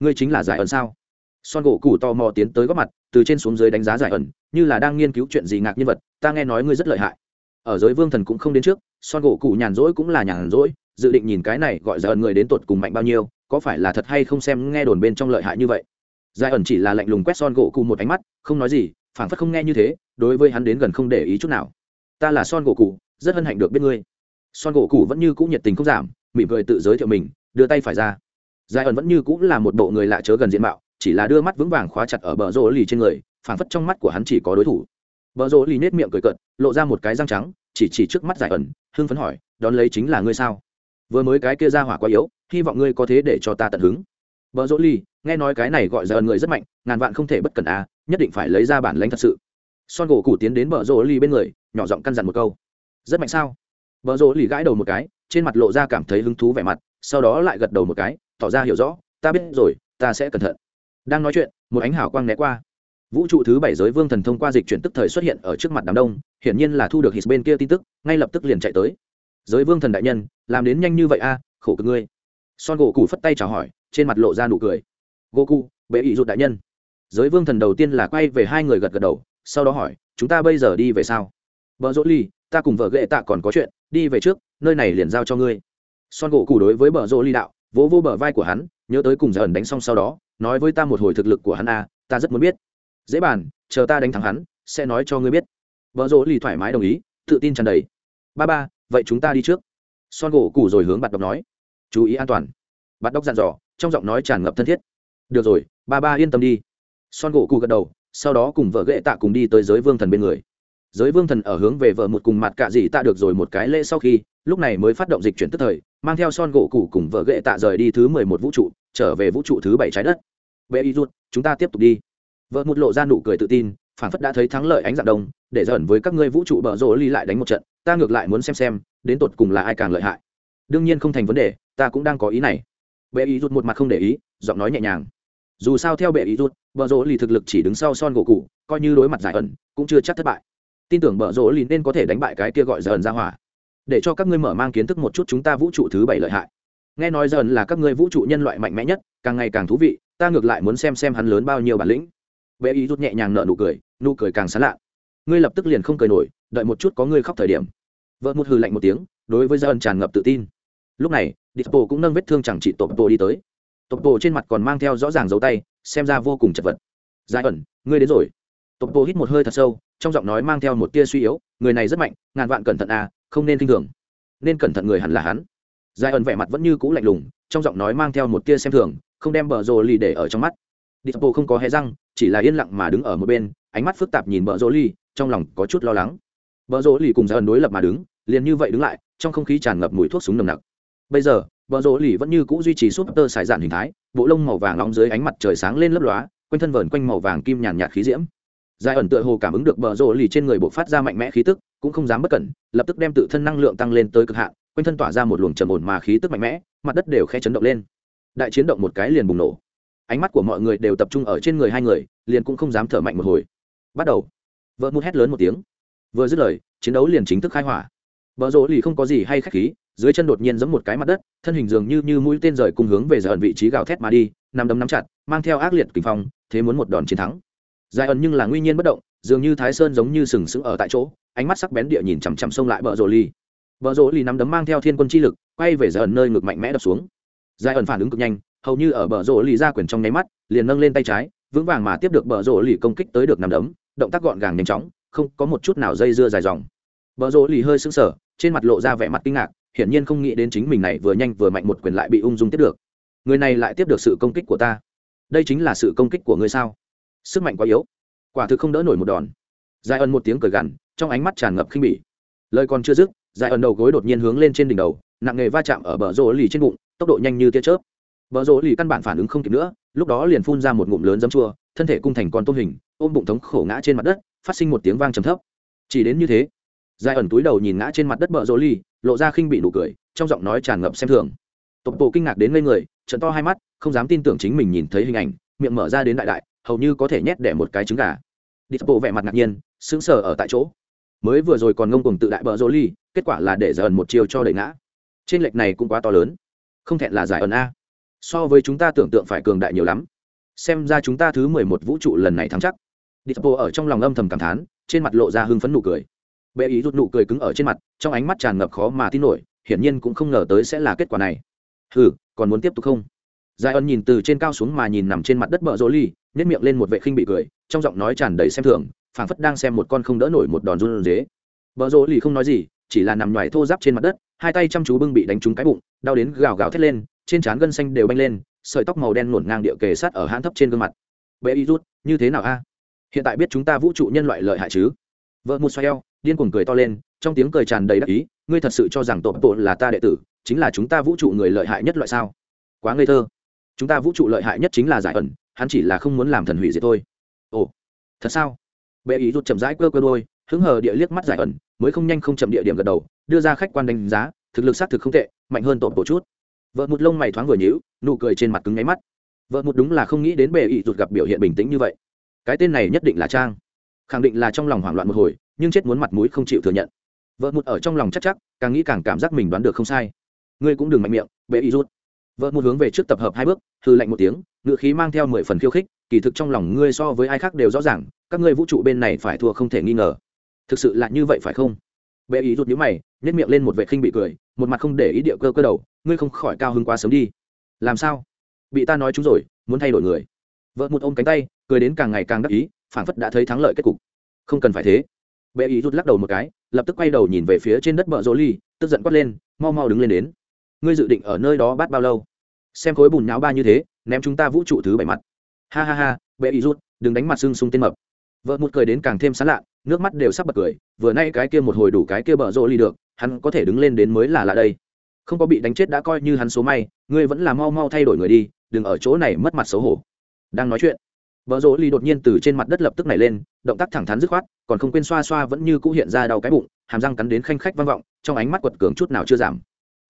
Speaker 1: Ngươi chính là giải ẩn sao? Son gỗ củ tò mò tiến tới góp mặt, từ trên xuống dưới đánh giá giải ẩn, như là đang nghiên cứu chuyện gì ngạc nhân vật, ta nghe nói ngươi rất lợi hại. Ở giới vương thần cũng không đến trước, son gỗ củ nhàn rỗi cũng là nhàn rỗi, dự định nhìn cái này gọi giải ẩn người đến tột cùng mạnh bao nhiêu, có phải là thật hay không xem nghe đồn bên trong lợi hại như vậy. Giải ẩn chỉ là lạnh lùng quét son gỗ cụ một ánh mắt, không nói gì, phảng phất không nghe như thế, đối với hắn đến gần không để ý chút nào. Ta là son gỗ cụ rất hân hạnh được biết ngươi son gỗ cũ vẫn như cũ nhiệt tình không giảm, mỉm cười tự giới thiệu mình, đưa tay phải ra. Giải ẩn vẫn như cũng là một bộ người lạ chớ gần diện mạo, chỉ là đưa mắt vững vàng khóa chặt ở bờ rô lì trên người, phảng phất trong mắt của hắn chỉ có đối thủ. Bờ rô lì nết miệng cười cợt, lộ ra một cái răng trắng, chỉ chỉ trước mắt giải ẩn, hưng phấn hỏi, đón lấy chính là ngươi sao? Vừa mới cái kia ra hỏa quá yếu, hy vọng ngươi có thế để cho ta tận hứng. Bờ rô lì, nghe nói cái này gọi giải ẩn người rất mạnh, ngàn vạn không thể bất cẩn à nhất định phải lấy ra bản lãnh thật sự. Son gỗ cụ tiến đến bờ rô lì bên người, nhỏ giọng căn dặn một câu, rất mạnh sao? Bờ rỗ lì gãi đầu một cái trên mặt lộ ra cảm thấy hứng thú vẻ mặt sau đó lại gật đầu một cái tỏ ra hiểu rõ ta biết rồi ta sẽ cẩn thận. Đang nói chuyện một ánh hào quang né qua. Vũ trụ thứ bảy giới vương thần thông qua dịch chuyển tức thời xuất hiện ở trước mặt đám đông hiển nhiên là thu được hít bên kia tin tức ngay lập tức liền chạy tới. Giới vương thần đại nhân làm đến nhanh như vậy a khổ cực ngươi. Son gỗ cụ phất tay chào hỏi trên mặt lộ ra nụ cười. Goku, bệ ý rụt đại nhân. Giới vương thần đầu tiên là quay về hai người gật gật đầu sau đó hỏi chúng ta bây giờ đi về sao? Vợ dỗ ly, ta cùng vợ ghệ tạ còn có chuyện, đi về trước, nơi này liền giao cho ngươi. Son gỗ cụ đối với bờ rỗ ly đạo, vỗ vô bờ vai của hắn, nhớ tới cùng giờ ẩn đánh xong sau đó, nói với ta một hồi thực lực của hắn a ta rất muốn biết. Dễ bàn, chờ ta đánh thắng hắn, sẽ nói cho ngươi biết. Vợ rỗ ly thoải mái đồng ý, tự tin tràn đầy. Ba ba, vậy chúng ta đi trước. Son gỗ cụ rồi hướng bạt đọc nói. Chú ý an toàn. Bạt đọc dặn dò, trong giọng nói tràn ngập thân thiết. Được rồi, ba ba yên tâm đi. Son gỗ cụ gật đầu, sau đó cùng vợ ghệ tạ cùng đi tới giới vương thần bên người giới vương thần ở hướng về vợ một cùng mặt cạ dị tạ được rồi một cái lễ sau khi, lúc này mới phát động dịch chuyển tức thời, mang theo son gỗ cũ cùng vợ gệ tạ rời đi thứ mười một vũ trụ, trở về vũ trụ thứ bảy trái đất. Vệ y rút, chúng ta tiếp tục đi. Vợ một lộ ra nụ cười tự tin phản phất đã thấy thắng lợi ánh dạng đông, để dởn với các ngươi vũ trụ bở rộ ly lại đánh một trận, ta ngược lại muốn xem xem, đến tột cùng là ai càng lợi hại. Đương nhiên không thành vấn đề, ta cũng đang có ý này. Bệ ý rút một mặt không để ý, giọng nói nhẹ nhàng. Dù sao theo bệ ý rút, bở rộ ly thực lực chỉ đứng sau son gỗ cụ coi như đối mặt giải ẩn, cũng chưa chắc thất bại tin tưởng bở rỗ lìn nên có thể đánh bại cái kia gọi dần ra hỏa. Để cho các ngươi mở mang kiến thức một chút chúng ta vũ trụ thứ bảy lợi hại. Nghe nói dần là các ngươi vũ trụ nhân loại mạnh mẽ nhất, càng ngày càng thú vị, ta ngược lại muốn xem xem hắn lớn bao nhiêu bản lĩnh. Vệ ý rút nhẹ nhàng nợ nụ cười nụ cười càng sán lạ. Ngươi lập tức liền không cười nổi, đợi một chút có ngươi khóc thời điểm. Vợ một hừ lạnh một tiếng, đối với dần tràn ngập tự tin. Lúc này, dispo cũng nâng vết thương chẳng chỉ tộp bộ đi tới. Tộp bộ trên mặt còn mang theo rõ ràng dấu tay, xem ra vô cùng chật vật. Giải ẩn, ngươi đến rồi. Tộp bộ hít một hơi thật sâu trong giọng nói mang theo một tia suy yếu, người này rất mạnh, ngàn vạn cẩn thận à không nên k i n h thường. Nên cẩn thận người hẳn là hắn. Giải ẩn vẻ mặt vẫn như cũ lạnh lùng, trong giọng nói mang theo một tia xem thường, không đem bờ rồ lì để ở trong mắt. Dispo không có hé răng, chỉ là yên lặng mà đứng ở một bên, ánh mắt phức tạp nhìn bờ rồ lì, trong lòng có chút lo lắng. Bờ rồ lì cùng giải ẩn đối lập mà đứng, liền như vậy đứng lại, trong không khí tràn ngập mùi thuốc súng nồng nặc. Bây giờ, bờ rồ lì vẫn như cũ duy trì súp tơ sải dạn hình thái, bộ lông màu vàng nóng dưới ánh mặt trời sáng lên lấp lóa, quanh thân vờn quanh màu vàng kim nhàn nhạt khí diễm giải ẩn tựa hồ cảm ứng được bờ rồ lì trên người bộ phát ra mạnh mẽ khí tức, cũng không dám bất cẩn, lập tức đem tự thân năng lượng tăng lên tới cực hạn, quanh thân tỏa ra một luồng trầm ổn mà khí tức mạnh mẽ, mặt đất đều khe chấn động lên. Đại chiến động một cái liền bùng nổ. Ánh mắt của mọi người đều tập trung ở trên người hai người, liền cũng không dám thở mạnh một hồi. Bắt đầu. Vợ mút hét lớn một tiếng. Vừa dứt lời, chiến đấu liền chính thức khai hỏa. Vợ rỗ lì không có gì hay khách khí, dưới chân đột nhiên giống một cái mặt đất, thân hình dường như như mũi tên rời cùng hướng về giờ ẩn vị trí gào thét mà đi, nằm đấm nắm chặt, mang theo ác liệt kinh phong, thế muốn một đòn chiến thắng dài ẩn nhưng là nguy nhiên bất động, dường như thái sơn giống như sừng sững ở tại chỗ, ánh mắt sắc bén địa nhìn chằm chằm xông lại bờ rồ ly bờ rồ ly nắm đấm mang theo thiên quân chi lực, quay về dài ẩn nơi ngực mạnh mẽ đập xuống. Dài ẩn phản ứng cực nhanh, hầu như ở bờ rồ ly ra quyền trong nháy mắt, liền nâng lên tay trái, vững vàng mà tiếp được bờ rồ ly công kích tới được nắm đấm, động tác gọn gàng nhanh chóng, không có một chút nào dây dưa dài dòng. Bờ rồ ly hơi sững sờ, trên mặt lộ ra vẻ mặt kinh ngạc, hiển nhiên không nghĩ đến chính mình này vừa nhanh vừa mạnh một quyền lại bị ung dung tiếp được. Người này lại tiếp được sự công kích của ta. Đây chính là sự công kích của ngươi sao? Sức mạnh quá yếu. Quả thực không đỡ nổi một đòn. Dài ẩn một tiếng cười gằn, trong ánh mắt tràn ngập khinh bỉ. Lời còn chưa dứt dài ẩn đầu gối đột nhiên hướng lên trên đỉnh đầu, nặng nghề va chạm ở bờ rỗ lì trên bụng, tốc độ nhanh như tia chớp. Bờ rỗ lì căn bản phản ứng không kịp nữa, lúc đó liền phun ra một ngụm lớn dấm chua, thân thể cung thành con tôm hình, ôm bụng thống khổ ngã trên mặt đất, phát sinh một tiếng vang trầm thấp. Chỉ đến như thế dài ẩn túi đầu nhìn ngã trên mặt đất bờ rỗ lì, lộ ra khinh bị nụ cười, trong giọng nói tràn ngập xem thường. Tộc bộ kinh ngạc đến ngây người trận to hai mắt, không dám tin tưởng chính mình nhìn thấy hình ảnh, miệng mở ra đến đại đại hầu như có thể nhét đẻ một cái trứng gà. Đi bộ vẻ mặt ngạc nhiên, sững sờ ở tại chỗ. Mới vừa rồi còn ngông cùng tự đại bờ rô ly kết quả là để giải ẩn một chiều cho đẩy ngã. Trên lệch này cũng quá to lớn. Không thẹn là giải ẩn a. So với chúng ta tưởng tượng phải cường đại nhiều lắm. Xem ra chúng ta thứ mười một vũ trụ lần này thắng chắc. Đi bộ ở trong lòng âm thầm cảm thán, trên mặt lộ ra hưng phấn nụ cười. Bệ ý rút nụ cười cứng ở trên mặt, trong ánh mắt tràn ngập khó mà tin nổi, hiển nhiên cũng không ngờ tới sẽ là kết quả này. Hừ, còn muốn tiếp tục không? Giải ẩn nhìn từ trên cao xuống mà nhìn nằm trên mặt đất bờ rô ly nếp miệng lên một vệ khinh bị cười, trong giọng nói tràn đầy xem thường, phảng phất đang xem một con không đỡ nổi một đòn run dế bờ rô lì không nói gì, chỉ là nằm ngoài thô giáp trên mặt đất, hai tay chăm chú bưng bị đánh trúng cái bụng, đau đến gào gào thét lên, trên trán gân xanh đều banh lên, sợi tóc màu đen luồn ngang địa kề sát ở hãn thấp trên gương mặt. Bé y rút, như thế nào a? Hiện tại biết chúng ta vũ trụ nhân loại lợi hại chứ? Vợ một xoay eo, điên cuồng cười to lên, trong tiếng cười tràn đầy đắc ý, ngươi thật sự cho rằng tổ bộ là ta đệ tử, chính là chúng ta vũ trụ người lợi hại nhất loại sao? Quá ngây thơ. Chúng ta vũ trụ lợi hại nhất chính là giải ẩn hắn chỉ là không muốn làm thần hủy diệt thôi ồ, thật sao? Bệ ý rút chậm rãi cơ cơ đôi, hứng hờ địa liếc mắt giải ẩn, mới không nhanh không chậm địa điểm gật đầu, đưa ra khách quan đánh giá, thực lực xác thực không tệ, mạnh hơn tổ bộ chút. Vợ một lông mày thoáng vừa nhíu, nụ cười trên mặt cứng ngáy mắt. Vợ một đúng là không nghĩ đến bệ ý rút gặp biểu hiện bình tĩnh như vậy. Cái tên này nhất định là trang. Khẳng định là trong lòng hoảng loạn một hồi, nhưng chết muốn mặt mũi không chịu thừa nhận. Vợ một ở trong lòng chắc chắc, càng nghĩ càng cảm giác mình đoán được không sai. Ngươi cũng đừng mạnh miệng, bệ ý rút vợ một hướng về trước tập hợp hai bước hư lạnh một tiếng ngự khí mang theo mười phần khiêu khích, kỳ thực trong lòng ngươi so với ai khác đều rõ ràng, các ngươi vũ trụ bên này phải thua không thể nghi ngờ. Thực sự là như vậy phải không? Bệ ý rút nhíu mày nhét miệng lên một vệ khinh bị cười, một mặt không để ý địa cơ cơ đầu, ngươi không khỏi cao hứng quá sớm đi. Làm sao? Bị ta nói chúng rồi, muốn thay đổi người. Vợ một ôm cánh tay, cười đến càng ngày càng đắc ý, phảng phất đã thấy thắng lợi kết cục. Không cần phải thế. Bệ ý rút lắc đầu một cái, lập tức quay đầu nhìn về phía trên đất bờ rô ly tức giận quát lên, mau mau đứng lên đến ngươi dự định ở nơi đó bắt bao lâu? Xem khối bùn nháo ba như thế, ném chúng ta vũ trụ thứ bảy mặt. Ha ha ha, bệ ý rút, đừng đánh mặt xương sung tên mập. Vợ một cười đến càng thêm sán lạ, nước mắt đều sắp bật cười, vừa nay cái kia một hồi đủ cái kia bở rộ ly được, hắn có thể đứng lên đến mới là lạ đây. Không có bị đánh chết đã coi như hắn số may, ngươi vẫn là mau mau thay đổi người đi, đừng ở chỗ này mất mặt xấu hổ. Đang nói chuyện vợ rỗ ly đột nhiên từ trên mặt đất lập tức này lên, động tác thẳng thắn dứt khoát, còn không quên xoa xoa vẫn như cũ hiện ra đau cái bụng, hàm răng cắn đến khanh khách vang vọng, trong ánh mắt quật cường chút nào chưa giảm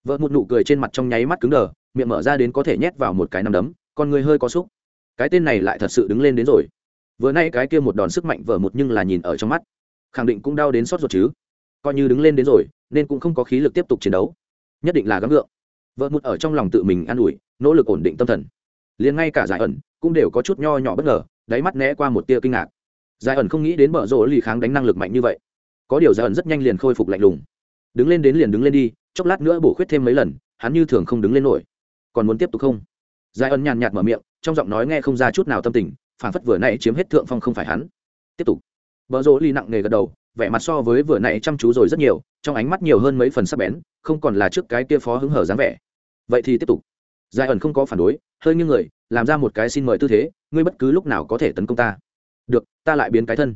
Speaker 1: vợ một nụ cười trên mặt trong nháy mắt cứng đờ, miệng mở ra đến có thể nhét vào một cái nắm đấm, con người hơi có xúc. Cái tên này lại thật sự đứng lên đến rồi. Vừa nay cái kia một đòn sức mạnh vợ một nhưng là nhìn ở trong mắt. Khẳng định cũng đau đến sót ruột chứ. Coi như đứng lên đến rồi, nên cũng không có khí lực tiếp tục chiến đấu. Nhất định là gắng gượng. Vợ một ở trong lòng tự mình an ủi, nỗ lực ổn định tâm thần. Liền ngay cả giải ẩn cũng đều có chút nho nhỏ bất ngờ, đáy mắt né qua một tia kinh ngạc. Giải ẩn không nghĩ đến bở rộ lì kháng đánh năng lực mạnh như vậy. Có điều giải ẩn rất nhanh liền khôi phục lạnh lùng đứng lên đến liền đứng lên đi, chốc lát nữa bổ khuyết thêm mấy lần, hắn như thường không đứng lên nổi. Còn muốn tiếp tục không? Giải ẩn nhàn nhạt mở miệng, trong giọng nói nghe không ra chút nào tâm tình, phản phất vừa nãy chiếm hết thượng phong không phải hắn. Tiếp tục. Vợ rỗ ly nặng nề gật đầu, vẻ mặt so với vừa nãy chăm chú rồi rất nhiều, trong ánh mắt nhiều hơn mấy phần sắc bén, không còn là trước cái kia phó hứng hở dáng vẻ. Vậy thì tiếp tục. Giải ẩn không có phản đối, hơi như người, làm ra một cái xin mời tư thế, ngươi bất cứ lúc nào có thể tấn công ta. Được, ta lại biến cái thân.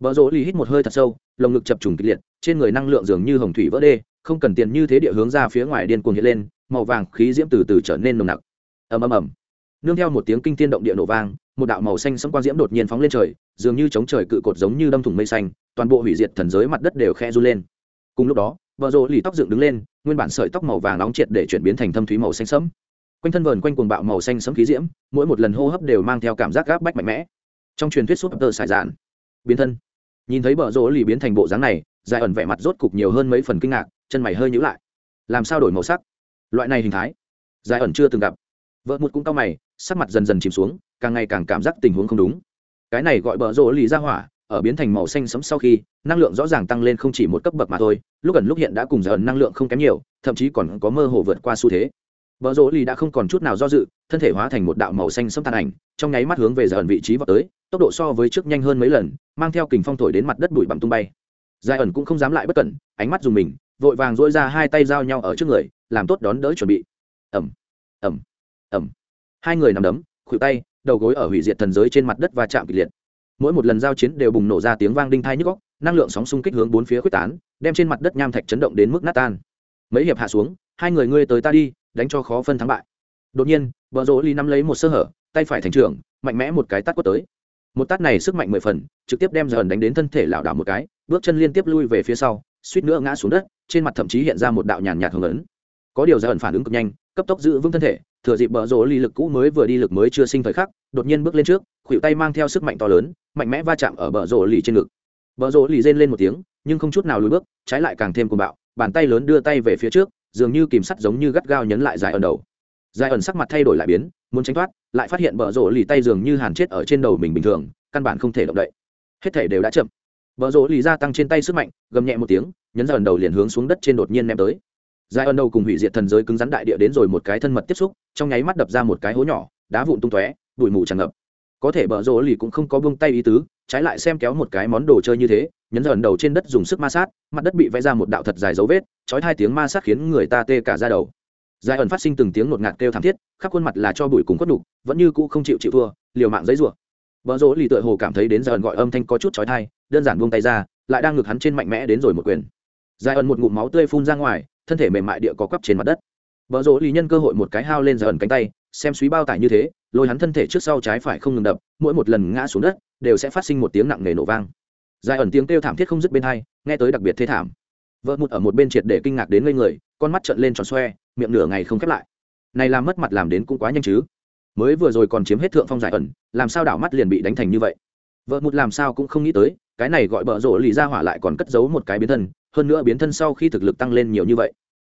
Speaker 1: Vợ rỗ ly hít một hơi thật sâu, lồng ngực chập trùng kịch liệt trên người năng lượng dường như hồng thủy vỡ đê, không cần tiền như thế địa hướng ra phía ngoài điên cuồng hiện lên, màu vàng khí diễm từ từ trở nên nồng nặc. Ầm ầm ầm. Nương theo một tiếng kinh thiên động địa nổ vang, một đạo màu xanh sẫm quang diễm đột nhiên phóng lên trời, dường như chống trời cự cột giống như đâm thủng mây xanh, toàn bộ hủy diệt thần giới mặt đất đều khe run lên. Cùng lúc đó, vợ rộ lì tóc dựng đứng lên, nguyên bản sợi tóc màu vàng nóng triệt để chuyển biến thành thâm thúy màu xanh sẫm. Quanh thân vờn quanh cuồng bạo màu xanh sẫm khí diễm, mỗi một lần hô hấp đều mang theo cảm giác gáp bách mạnh mẽ. Trong truyền thuyết súp tơ sải dạn biến thân. Nhìn thấy bờ rộ lì biến thành bộ dáng này dài ẩn vẻ mặt rốt cục nhiều hơn mấy phần kinh ngạc chân mày hơi nhữ lại. Làm sao đổi màu sắc? Loại này hình thái. Dài ẩn chưa từng gặp. Vợ một cũng cao mày sắc mặt dần dần chìm xuống càng ngày càng cảm giác tình huống không đúng. Cái này gọi bờ rỗ lì ra hỏa ở biến thành màu xanh sẫm sau khi năng lượng rõ ràng tăng lên không chỉ một cấp bậc mà thôi lúc gần lúc hiện đã cùng dài ẩn năng lượng không kém nhiều thậm chí còn có mơ hồ vượt qua xu thế. Bờ rỗ lì đã không còn chút nào do dự, thân thể hóa thành một đạo màu xanh sẫm tàn ảnh, trong nháy mắt hướng về dần vị trí vọt tới, tốc độ so với trước nhanh hơn mấy lần, mang theo kình phong thổi đến mặt đất bụi bặm tung bay giải ẩn cũng không dám lại bất cẩn, ánh mắt dùng mình, vội vàng duỗi ra hai tay giao nhau ở trước người, làm tốt đón đỡ chuẩn bị. Ầm, ầm, ầm. Hai người nằm đấm, khuỷu tay, đầu gối ở hủy diệt thần giới trên mặt đất và chạm kịch liệt. Mỗi một lần giao chiến đều bùng nổ ra tiếng vang đinh thai nhức óc, năng lượng sóng xung kích hướng bốn phía quyết tán, đem trên mặt đất nham thạch chấn động đến mức nát tan. Mấy hiệp hạ xuống, hai người ngươi tới ta đi, đánh cho khó phân thắng bại đột nhiên vợ rỗ ly nắm lấy một sơ hở tay phải thành trưởng mạnh mẽ một cái tắt quất tới một tát này sức mạnh mười phần, trực tiếp đem dần đánh đến thân thể lảo đảo một cái, bước chân liên tiếp lui về phía sau, suýt nữa ngã xuống đất, trên mặt thậm chí hiện ra một đạo nhàn nhạt hưởng ấn có điều dần phản ứng cực nhanh, cấp tốc giữ vững thân thể, thừa dịp bờ rỗ ly lực cũ mới vừa đi lực mới chưa sinh thời khắc, đột nhiên bước lên trước, khuỷu tay mang theo sức mạnh to lớn, mạnh mẽ va chạm ở bờ rỗ ly trên ngực. Bờ rỗ ly rên lên một tiếng, nhưng không chút nào lùi bước, trái lại càng thêm cuồng bạo, bàn tay lớn đưa tay về phía trước, dường như kìm sắt giống như gắt gao nhấn lại dài ở đầu giải ẩn sắc mặt thay đổi lại biến, muốn tránh thoát, lại phát hiện bờ rỗ lì tay dường như hàn chết ở trên đầu mình bình thường, căn bản không thể động đậy. Hết thể đều đã chậm. Bờ rỗ lì gia tăng trên tay sức mạnh, gầm nhẹ một tiếng, nhấn dần đầu liền hướng xuống đất trên đột nhiên ném tới. Giải ẩn đầu cùng hủy diệt thần giới cứng rắn đại địa đến rồi một cái thân mật tiếp xúc, trong nháy mắt đập ra một cái hố nhỏ, đá vụn tung tóe, bụi mù tràn ngập. Có thể bờ rỗ lì cũng không có buông tay ý tứ, trái lại xem kéo một cái món đồ chơi như thế, nhấn dần đầu trên đất dùng sức ma sát, mặt đất bị vẽ ra một đạo thật dài dấu vết, chói hai tiếng ma sát khiến người ta tê cả ra đầu giải ẩn phát sinh từng tiếng ngột ngạt kêu thảm thiết, khắp khuôn mặt là cho bụi cùng khuất đục vẫn như cũ không chịu chịu thua, liều mạng giấy rủa. Vợ rỗ lì tựa hồ cảm thấy đến giải ẩn gọi âm thanh có chút chói thai đơn giản buông tay ra, lại đang ngực hắn trên mạnh mẽ đến rồi một quyền. Giải ẩn một ngụm máu tươi phun ra ngoài, thân thể mềm mại địa có quắp trên mặt đất. Vợ rỗ lì nhân cơ hội một cái hao lên giải ẩn cánh tay, xem suý bao tải như thế, lôi hắn thân thể trước sau trái phải không ngừng đập, mỗi một lần ngã xuống đất, đều sẽ phát sinh một tiếng nặng nề nổ vang. Giải ẩn tiếng kêu thảm thiết không dứt bên hai, nghe tới đặc biệt thế thảm. Vợ một ở một bên triệt để kinh ngạc đến ngây người, con mắt trợn lên tròn xoe miệng nửa ngày không khép lại. Này làm mất mặt làm đến cũng quá nhanh chứ. Mới vừa rồi còn chiếm hết thượng phong giải ẩn, làm sao đảo mắt liền bị đánh thành như vậy? Vợ một làm sao cũng không nghĩ tới, cái này gọi bợ rộ lì ra hỏa lại còn cất giấu một cái biến thân, hơn nữa biến thân sau khi thực lực tăng lên nhiều như vậy.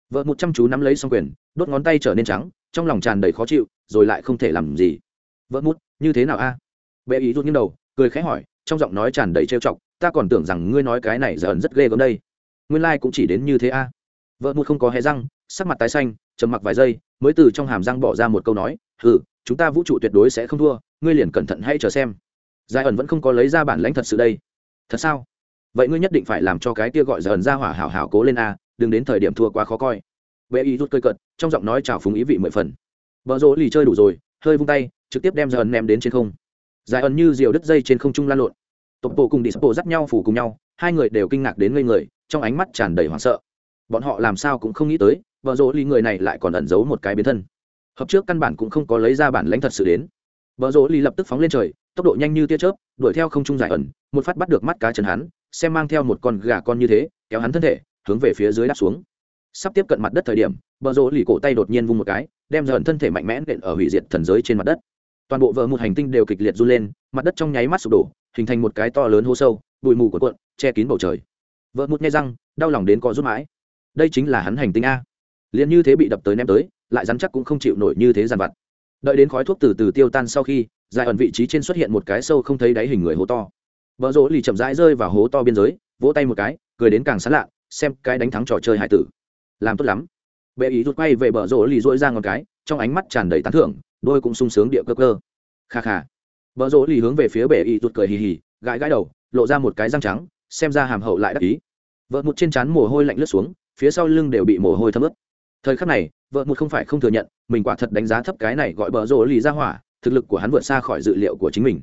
Speaker 1: Vợ một chăm chú nắm lấy xong quyền, đốt ngón tay trở nên trắng, trong lòng tràn đầy khó chịu, rồi lại không thể làm gì. Vợ mút như thế nào a? À? bệ ý rút nghiêng đầu, cười khẽ hỏi, trong giọng nói tràn đầy trêu chọc, ta còn tưởng rằng ngươi nói cái này giờ ẩn rất ghê gớm đây. Nguyên lai、like、cũng chỉ đến như thế a. Vợ mút không có hé răng sắc mặt tái xanh, trầm mặc vài giây, mới từ trong hàm răng bỏ ra một câu nói ừ chúng ta vũ trụ tuyệt đối sẽ không thua, ngươi liền cẩn thận hay chờ xem. Giải ẩn vẫn không có lấy ra bản lãnh thật sự đây. Thật sao? Vậy ngươi nhất định phải làm cho cái kia gọi giải ẩn ra hỏa hảo hảo cố lên a, đừng đến thời điểm thua quá khó coi. Vệ y rút cơi cận trong giọng nói trào phúng ý vị mười phần. Vợ rỗ lì chơi đủ rồi, hơi vung tay, trực tiếp đem giải ẩn ném đến trên không. Giải ẩn như diều đứt dây trên không trung lan lộn. Tộc bộ cùng đi sắp bộ dắt nhau phủ cùng nhau, hai người đều kinh ngạc đến ngây người, trong ánh mắt tràn đầy hoảng sợ. Bọn họ làm sao cũng không nghĩ tới vợ rỗ ly người này lại còn ẩn giấu một cái biến thân. Hợp trước căn bản cũng không có lấy ra bản lãnh thật sự đến. Vợ rỗ ly lập tức phóng lên trời, tốc độ nhanh như tia chớp, đuổi theo không trung giải ẩn, một phát bắt được mắt cá chân hắn, xem mang theo một con gà con như thế, kéo hắn thân thể, hướng về phía dưới đáp xuống. Sắp tiếp cận mặt đất thời điểm, vợ rỗ ly cổ tay đột nhiên vung một cái, đem dần thân thể mạnh mẽ nện ở hủy diệt thần giới trên mặt đất. Toàn bộ vợ một hành tinh đều kịch liệt run lên, mặt đất trong nháy mắt sụp đổ, hình thành một cái to lớn hố sâu, bụi mù của cuộn, che kín bầu trời. Vợ một nghe răng, đau lòng đến có rút mãi. Đây chính là hắn hành tinh a liền như thế bị đập tới ném tới, lại rắn chắc cũng không chịu nổi như thế dàn vặt. Đợi đến khói thuốc từ từ tiêu tan sau khi, dài ẩn vị trí trên xuất hiện một cái sâu không thấy đáy hình người hố to. Vợ rỗ lì chậm rãi rơi vào hố to biên giới, vỗ tay một cái, cười đến càng sán lạ, xem cái đánh thắng trò chơi hải tử. Làm tốt lắm. Bệ ý rút quay về bờ rỗ lì dỗi ra ngọn cái, trong ánh mắt tràn đầy tán thưởng, đôi cũng sung sướng địa cơ cơ. Kha kha. Bờ rỗ lì hướng về phía bệ ý rút cười hì hì, gãi gãi đầu, lộ ra một cái răng trắng, xem ra hàm hậu lại đắc ý. Vợ một trên trán mồ hôi lạnh lướt xuống, phía sau lưng đều bị mồ hôi thấm ướt thời khắc này, vợ một không phải không thừa nhận, mình quả thật đánh giá thấp cái này gọi bờ rồ lì ra hỏa, thực lực của hắn vượt xa khỏi dự liệu của chính mình.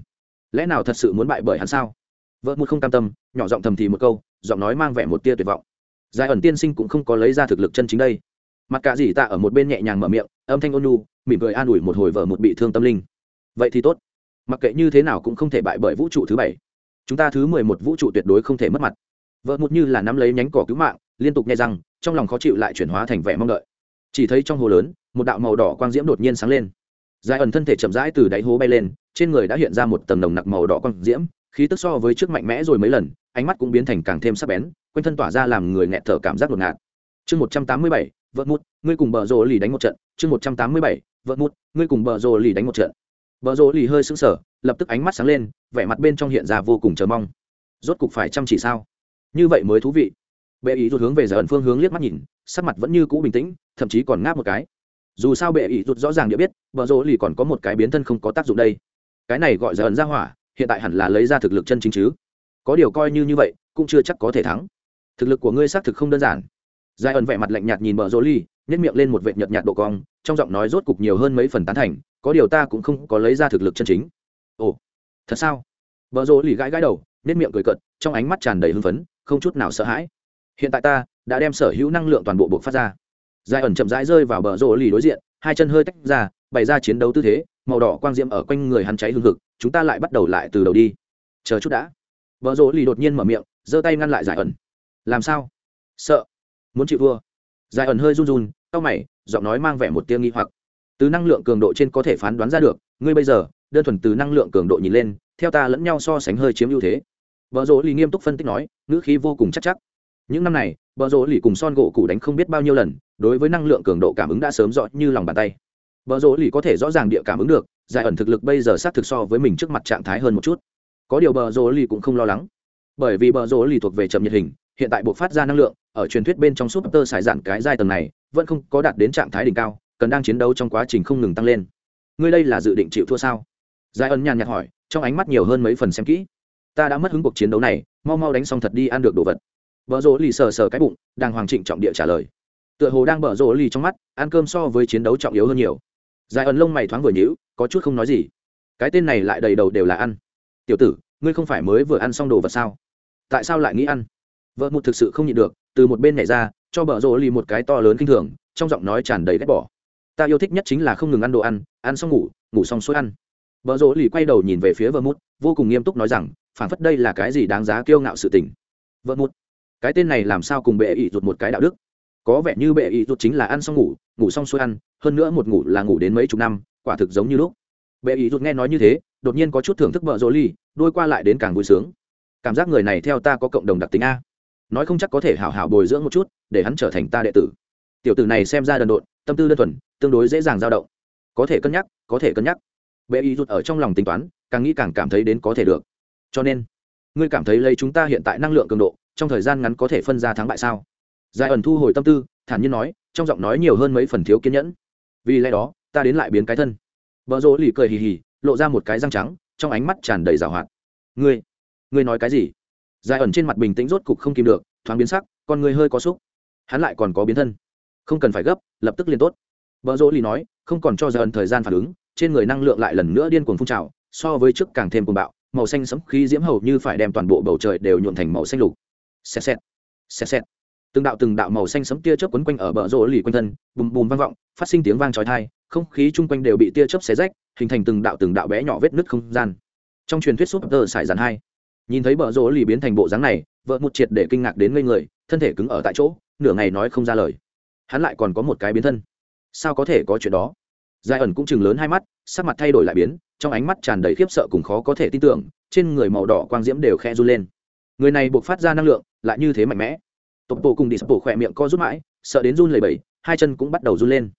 Speaker 1: Lẽ nào thật sự muốn bại bởi hắn sao? Vợ một không cam tâm, nhỏ giọng thầm thì một câu, giọng nói mang vẻ một tia tuyệt vọng. Giải ẩn tiên sinh cũng không có lấy ra thực lực chân chính đây. Mặt cả gì tạ ở một bên nhẹ nhàng mở miệng, âm thanh ôn nhu, mỉm cười an ủi một hồi vợ một bị thương tâm linh. Vậy thì tốt. Mặc kệ như thế nào cũng không thể bại bởi vũ trụ thứ bảy. Chúng ta thứ mười một vũ trụ tuyệt đối không thể mất mặt. Vợ một như là nắm lấy nhánh cỏ cứu mạng, liên tục nghe rằng, trong lòng khó chịu lại chuyển hóa thành vẻ mong đợi chỉ thấy trong hồ lớn, một đạo màu đỏ quang diễm đột nhiên sáng lên. Dài ẩn thân thể chậm rãi từ đáy hố bay lên, trên người đã hiện ra một tầng nồng nặc màu đỏ quang diễm, khí tức so với trước mạnh mẽ rồi mấy lần, ánh mắt cũng biến thành càng thêm sắc bén, quanh thân tỏa ra làm người nghẹt thở cảm giác ngột ngạt. Chương một trăm tám mươi bảy, vợ mút ngươi cùng bờ rồ lì đánh một trận. Chương một trăm tám mươi bảy, vợ mút ngươi cùng bờ rồ lì đánh một trận. Bờ rồ lì hơi sững sờ, lập tức ánh mắt sáng lên, vẻ mặt bên trong hiện ra vô cùng chờ mong. Rốt cục phải chăm chỉ sao? Như vậy mới thú vị bệ ý rụt hướng về giờ ẩn phương hướng liếc mắt nhìn, sắc mặt vẫn như cũ bình tĩnh, thậm chí còn ngáp một cái. Dù sao bệ ý rụt rõ ràng địa biết, bờ rỗ lì còn có một cái biến thân không có tác dụng đây. Cái này gọi giờ ẩn ra hỏa, hiện tại hẳn là lấy ra thực lực chân chính chứ. Có điều coi như như vậy, cũng chưa chắc có thể thắng. Thực lực của ngươi xác thực không đơn giản. Giải ẩn vẻ mặt lạnh nhạt nhìn bờ rỗ ly nhét miệng lên một vệ nhợt nhạt độ cong, trong giọng nói rốt cục nhiều hơn mấy phần tán thành, có điều ta cũng không có lấy ra thực lực chân chính. Ồ, thật sao? Bờ rỗ ly gãi gãi đầu nhét miệng cười cợt, trong ánh mắt tràn đầy hưng phấn, không chút nào sợ hãi hiện tại ta đã đem sở hữu năng lượng toàn bộ buộc phát ra. Giải ẩn chậm rãi rơi vào bờ rỗ lì đối diện, hai chân hơi tách ra, bày ra chiến đấu tư thế, màu đỏ quang diễm ở quanh người hắn cháy hương thực chúng ta lại bắt đầu lại từ đầu đi. Chờ chút đã. Bờ rỗ lì đột nhiên mở miệng, giơ tay ngăn lại giải ẩn. Làm sao? Sợ. Muốn chịu thua. Giải ẩn hơi run run, cau mày, giọng nói mang vẻ một tia nghi hoặc. Từ năng lượng cường độ trên có thể phán đoán ra được, ngươi bây giờ, đơn thuần từ năng lượng cường độ nhìn lên, theo ta lẫn nhau so sánh hơi chiếm ưu thế. Vợ rỗ lì nghiêm túc phân tích nói, ngữ khí vô cùng chắc chắc những năm này, Bờ rỗ lì cùng son gỗ cụ đánh không biết bao nhiêu lần, đối với năng lượng cường độ cảm ứng đã sớm rõ như lòng bàn tay. Bờ rỗ lì có thể rõ ràng địa cảm ứng được, giải ẩn thực lực bây giờ sát thực so với mình trước mặt trạng thái hơn một chút. Có điều bờ rỗ lì cũng không lo lắng. Bởi vì bờ rỗ lì thuộc về chậm nhiệt hình, hiện tại buộc phát ra năng lượng, ở truyền thuyết bên trong súp tơ xài dạn cái giai tầng này, vẫn không có đạt đến trạng thái đỉnh cao, cần đang chiến đấu trong quá trình không ngừng tăng lên. Ngươi đây là dự định chịu thua sao? Giải ẩn nhàn nhạt hỏi, trong ánh mắt nhiều hơn mấy phần xem kỹ. Ta đã mất hứng cuộc chiến đấu này, mau mau đánh xong thật đi ăn được đồ vật vợ rỗ lì sờ sờ cái bụng đang hoàng trịnh trọng địa trả lời. Tựa hồ đang bở rỗ lì trong mắt, ăn cơm so với chiến đấu trọng yếu hơn nhiều. Dài ẩn lông mày thoáng vừa nhíu, có chút không nói gì. Cái tên này lại đầy đầu đều là ăn. Tiểu tử, ngươi không phải mới vừa ăn xong đồ vật sao? Tại sao lại nghĩ ăn? Vợ một thực sự không nhịn được, từ một bên nhảy ra, cho bờ rỗ lì một cái to lớn kinh thường, trong giọng nói tràn đầy ghét bỏ. Ta yêu thích nhất chính là không ngừng ăn đồ ăn ăn xong ngủ ngủ xong xuôi ăn. Bờ rỗ lì quay đầu nhìn về phía vợ mút vô cùng nghiêm túc nói rằng phản phất đây là cái gì đáng giá kiêu ngạo sự tình. Vợ mút cái tên này làm sao cùng bệ ỷ rụt một cái đạo đức? Có vẻ như bệ ỷ rụt chính là ăn xong ngủ ngủ xong xuôi ăn hơn nữa một ngủ là ngủ đến mấy chục năm quả thực giống như lúc. Bệ ỷ rụt nghe nói như thế đột nhiên có chút thưởng thức vợ rỗ ly, đôi qua lại đến càng vui sướng. Cảm giác người này theo ta có cộng đồng đặc tính a. Nói không chắc có thể hảo hảo bồi dưỡng một chút để hắn trở thành ta đệ tử. Tiểu tử này xem ra đần độn tâm tư đơn thuần tương đối dễ dàng dao động. Có thể cân nhắc có thể cân nhắc. Bệ y rụt ở trong lòng tính toán càng nghĩ càng cảm thấy đến có thể được. Cho nên ngươi cảm thấy lấy chúng ta hiện tại năng lượng cường độ trong thời gian ngắn có thể phân ra thắng bại sao? Giải ẩn thu hồi tâm tư, thản nhiên nói, trong giọng nói nhiều hơn mấy phần thiếu kiên nhẫn. Vì lẽ đó, ta đến lại biến cái thân. Vợ rỗ lì cười hì hì, lộ ra một cái răng trắng, trong ánh mắt tràn đầy rào hoạt. Ngươi ngươi nói cái gì? Giải ẩn trên mặt bình tĩnh rốt cục không kìm được, thoáng biến sắc, con ngươi hơi có xúc. Hắn lại còn có biến thân. Không cần phải gấp, lập tức liền tốt. Vợ rỗ lì nói, không còn cho giải ẩn thời gian phản ứng, trên người năng lượng lại lần nữa điên cuồng phun trào, so với trước càng thêm cuồng bạo, màu xanh sẫm khí diễm hầu như phải đem toàn bộ bầu trời đều nhuộn thành màu xanh lục xẹt xẹt. Xẹt xẹt. Từng đạo từng đạo màu xanh sấm tia chớp quấn quanh ở bờ rỗ lì quanh thân, bùm bùm vang vọng, phát sinh tiếng vang trói tai, không khí chung quanh đều bị tia chớp xé rách, hình thành từng đạo từng đạo bé nhỏ vết nứt không gian. Trong truyền thuyết súp tơ sải dàn hai, nhìn thấy bờ rỗ lì biến thành bộ dáng này, vợ một triệt để kinh ngạc đến ngây người, thân thể cứng ở tại chỗ, nửa ngày nói không ra lời. Hắn lại còn có một cái biến thân. Sao có thể có chuyện đó? Giải ẩn cũng chừng lớn hai mắt, sắc mặt thay đổi lại biến, trong ánh mắt tràn đầy khiếp sợ cùng khó có thể tin tưởng, trên người màu đỏ quang diễm đều khe run lên. Người này buộc phát ra năng lượng lại như thế mạnh mẽ. Tộc bộ cùng đi sập bộ khỏe miệng co rút mãi, sợ đến run lầy bẩy, hai chân cũng bắt đầu run lên.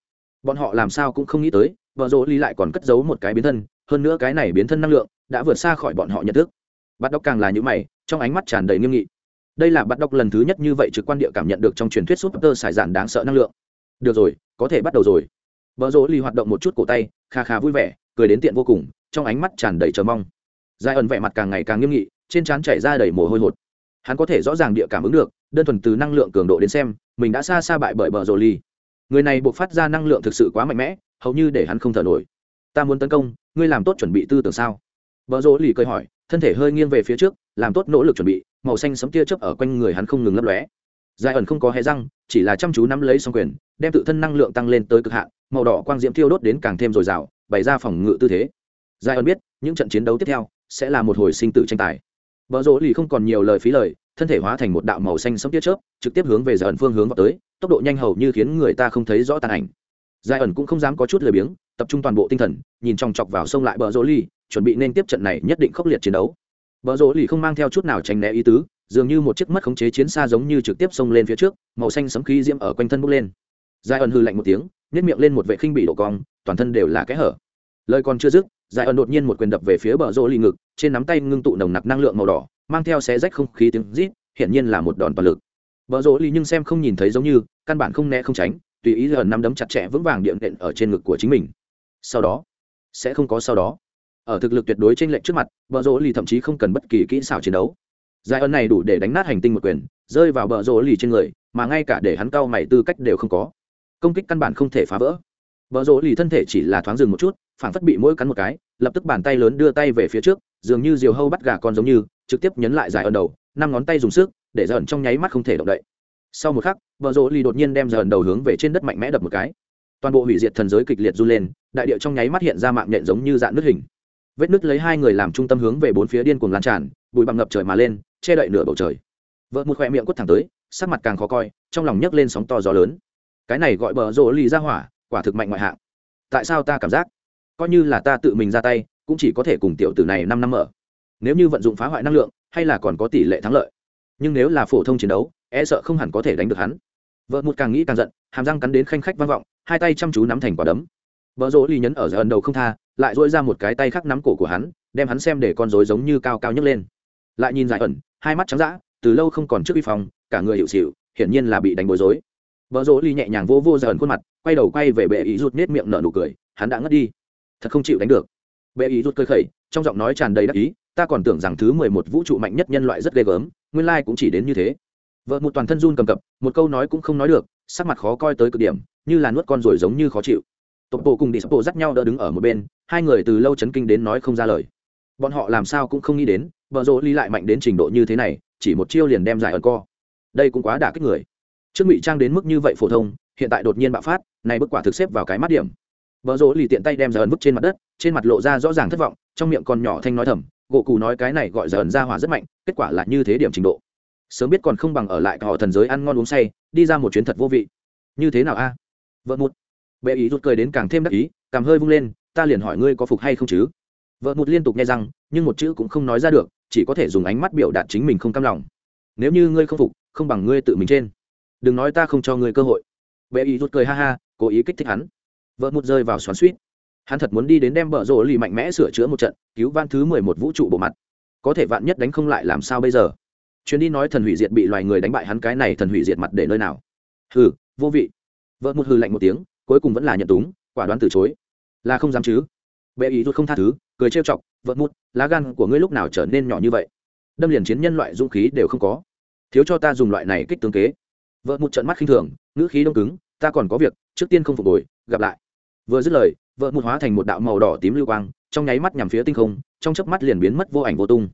Speaker 1: Bọn họ làm sao cũng không nghĩ tới vợ rỗ ly lại còn cất giấu một cái biến thân, hơn nữa cái này biến thân năng lượng đã vượt xa khỏi bọn họ nhận thức. Bắt đốc càng là những mày, trong ánh mắt tràn đầy nghiêm nghị. Đây là bắt đốc lần thứ nhất như vậy trực quan địa cảm nhận được trong truyền thuyết súp tơ sải giản đáng sợ năng lượng. Được rồi, có thể bắt đầu rồi. Vợ rỗ ly hoạt động một chút cổ tay, kha kha vui vẻ, cười đến tiện vô cùng, trong ánh mắt tràn đầy chờ mong. Dài ẩn vẻ mặt càng ngày càng nghiêm nghị, trên trán chảy ra đầy mồ hôi hột hắn có thể rõ ràng địa cảm ứng được, đơn thuần từ năng lượng cường độ đến xem, mình đã xa xa bại bởi bờ rồ ly người này buộc phát ra năng lượng thực sự quá mạnh mẽ, hầu như để hắn không thở nổi. Ta muốn tấn công, ngươi làm tốt chuẩn bị tư tưởng sao? Bờ rồ ly cười hỏi, thân thể hơi nghiêng về phía trước, làm tốt nỗ lực chuẩn bị, màu xanh sấm tia chớp ở quanh người hắn không ngừng lấp lóe. Giai ẩn không có hé răng, chỉ là chăm chú nắm lấy xong quyền, đem tự thân năng lượng tăng lên tới cực hạn, màu đỏ quang diễm thiêu đốt đến càng thêm dồi dào, bày ra phòng ngự tư thế. Giai ẩn biết, những trận chiến đấu tiếp theo sẽ là một hồi sinh tử tranh tài. Bờ rỗ lì không còn nhiều lời phí lời, thân thể hóa thành một đạo màu xanh sẫm tia chớp, trực tiếp hướng về Giản ẩn phương hướng vọt tới, tốc độ nhanh hầu như khiến người ta không thấy rõ tàn ảnh. Giai ẩn cũng không dám có chút lười biếng, tập trung toàn bộ tinh thần, nhìn chòng chọc vào sông lại bờ rỗ lì, chuẩn bị nên tiếp trận này nhất định khốc liệt chiến đấu. Bờ rỗ lì không mang theo chút nào tránh né ý tứ, dường như một chiếc mất khống chế chiến xa giống như trực tiếp xông lên phía trước, màu xanh sẫm khí diễm ở quanh thân bốc lên. Giai ẩn hừ lạnh một tiếng, nhếch miệng lên một vệ khinh bị độ cong, toàn thân đều là cái hở lời còn chưa dứt giải ẩn đột nhiên một quyền đập về phía bờ rỗ lì ngực trên nắm tay ngưng tụ nồng nặc năng lượng màu đỏ mang theo xé rách không khí tiếng rít hiển nhiên là một đòn toàn lực. Bờ rỗ lì nhưng xem không nhìn thấy giống như căn bản không né không tránh tùy ý giờ nắm đấm chặt chẽ vững vàng điện nện ở trên ngực của chính mình. Sau đó sẽ không có sau đó. Ở thực lực tuyệt đối trên lệnh trước mặt bờ rỗ lì thậm chí không cần bất kỳ kỹ xảo chiến đấu. Giải ẩn này đủ để đánh nát hành tinh một quyền rơi vào bờ rỗ lì trên người mà ngay cả để hắn cao mày tư cách đều không có. Công kích căn bản không thể phá vỡ. Bờ rỗ lì thân thể chỉ là thoáng dừng một chút, phản phất bị mỗi cắn một cái, lập tức bàn tay lớn đưa tay về phía trước, dường như diều hâu bắt gà con giống như, trực tiếp nhấn lại giải ẩn đầu, năm ngón tay dùng sức, để giận trong nháy mắt không thể động đậy. Sau một khắc, bờ rỗ lì đột nhiên đem giận đầu hướng về trên đất mạnh mẽ đập một cái. Toàn bộ hủy diệt thần giới kịch liệt run lên, đại địa trong nháy mắt hiện ra mạng nhện giống như dạng nứt hình. Vết nứt lấy hai người làm trung tâm hướng về bốn phía điên cuồng lan tràn, bụi bặm ngập trời mà lên, che đậy nửa bầu trời. Vợ một khỏe miệng quất thẳng tới, sắc mặt càng khó coi, trong lòng nhấc lên sóng to gió lớn. Cái này gọi bờ rỗ lì ra hỏa, quả thực mạnh ngoại hạng tại sao ta cảm giác coi như là ta tự mình ra tay, cũng chỉ có thể cùng tiểu tử này năm năm mở. Nếu như vận dụng phá hoại năng lượng, hay là còn có tỷ lệ thắng lợi. Nhưng nếu là phổ thông chiến đấu e sợ không hẳn có thể đánh được hắn. Vợ một càng nghĩ càng giận, hàm răng cắn đến khanh khách vang vọng, hai tay chăm chú nắm thành quả đấm. Vợ rỗ ly nhấn ở giờ ẩn đầu không tha, lại dỗi ra một cái tay khác nắm cổ của hắn, đem hắn xem để con rối giống như cao cao nhấc lên. Lại nhìn dài ẩn, hai mắt trắng d từ lâu không còn trước uy phòng cả người hiệu xịu, hiển nhiên là bị đánh bối rối. Vợ rỗ ly nhẹ nhàng vô vô giờ ẩn khuôn mặt, quay đầu quay về bệ ý rụt nết miệng nở nụ cười, hắn đã ngất đi thật không chịu đánh được. Bệ ý rút cơ khẩy, trong giọng nói tràn đầy đắc ý, ta còn tưởng rằng thứ mười một vũ trụ mạnh nhất nhân loại rất ghê gớm, nguyên lai cũng chỉ đến như thế. Vợ một toàn thân run cầm cập, một câu nói cũng không nói được, sắc mặt khó coi tới cực điểm, như là nuốt con rồi giống như khó chịu. Tộc bộ cùng đi sắp bộ dắt nhau đỡ đứng ở một bên, hai người từ lâu chấn kinh đến nói không ra lời. Bọn họ làm sao cũng không nghĩ đến, vợ rỗ ly lại mạnh đến trình độ như thế này, chỉ một chiêu liền đem giải ẩn co. Đây cũng quá đả kích người. Trước ngụy trang đến mức như vậy phổ thông, hiện tại đột nhiên bạo phát, này bức quả thực xếp vào cái mắt điểm vợ rỗ lì tiện tay đem giờ ẩn vứt trên mặt đất, trên mặt lộ ra rõ ràng thất vọng, trong miệng còn nhỏ thanh nói thầm, gỗ cù nói cái này gọi giờ ẩn ra hỏa rất mạnh, kết quả là như thế điểm trình độ. Sớm biết còn không bằng ở lại họ thần giới ăn ngon uống say, đi ra một chuyến thật vô vị. Như thế nào a? Vợ một bệ ý rút cười đến càng thêm đắc ý càng hơi vung lên, ta liền hỏi ngươi có phục hay không chứ? Vợ một liên tục nghe rằng, nhưng một chữ cũng không nói ra được, chỉ có thể dùng ánh mắt biểu đạt chính mình không cam lòng. Nếu như ngươi không phục, không bằng ngươi tự mình trên. Đừng nói ta không cho ngươi cơ hội. Bệ ý rút cười ha ha, cố ý kích thích hắn vợ một rơi vào xoắn suýt. Hắn thật muốn đi đến đem bờ rộ lì mạnh mẽ sửa chữa một trận, cứu van thứ mười một vũ trụ bộ mặt. Có thể vạn nhất đánh không lại làm sao bây giờ? Chuyến đi nói thần hủy diệt bị loài người đánh bại hắn cái này thần hủy diệt mặt để nơi nào? Hừ, vô vị. Vợ một hừ lạnh một tiếng, cuối cùng vẫn là nhận túng, quả đoán từ chối. Là không dám chứ? Bệ ý rút không tha thứ, cười trêu chọc vợ mút, lá gan của ngươi lúc nào trở nên nhỏ như vậy? Đâm liền chiến nhân loại dũng khí đều không có. Thiếu cho ta dùng loại này kích tướng kế. Vợ một trận mắt khinh thường, ngữ khí đông cứng, ta còn có việc, trước tiên không phục hồi, gặp lại vừa dứt lời, vợ một hóa thành một đạo màu đỏ tím lưu quang, trong nháy mắt nhằm phía tinh không, trong chớp mắt liền biến mất vô ảnh vô tung.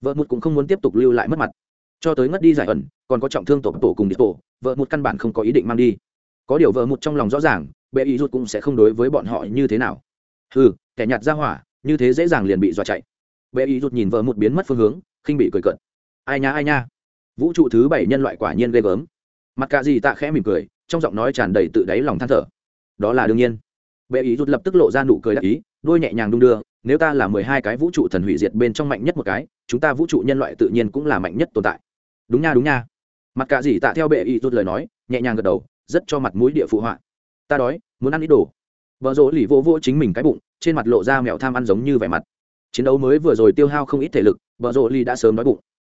Speaker 1: Vợ một cũng không muốn tiếp tục lưu lại mất mặt. Cho tới ngất đi giải ẩn, còn có trọng thương tổ tổ cùng đi tổ, vợ một căn bản không có ý định mang đi. Có điều vợ một trong lòng rõ ràng, bệ ý rút cũng sẽ không đối với bọn họ như thế nào. Ừ kẻ nhạt ra hỏa, như thế dễ dàng liền bị dọa chạy. Bệ ý rút nhìn vợ một biến mất phương hướng, khinh bị cười cận ai nha ai nha. Vũ trụ thứ bảy nhân loại quả nhiên ghê gớm. Mặt cả gì tạ khẽ mỉm cười, trong giọng nói tràn đầy tự đáy lòng than thở. Đó là đương nhiên bệ ý rút lập tức lộ ra nụ cười đắc ý, đôi nhẹ nhàng đung đưa, nếu ta là mười hai cái vũ trụ thần hủy diệt bên trong mạnh nhất một cái, chúng ta vũ trụ nhân loại tự nhiên cũng là mạnh nhất tồn tại. Đúng nha đúng nha. Mặt cả gì tạ theo bệ ý rút lời nói, nhẹ nhàng gật đầu, rất cho mặt mũi địa phụ họa. Ta đói, muốn ăn ít đồ. Vợ rỗ lì vô vô chính mình cái bụng, trên mặt lộ ra mèo tham ăn giống như vẻ mặt. Chiến đấu mới vừa rồi tiêu hao không ít thể lực, vợ rỗ lì đã sớm đói bụng.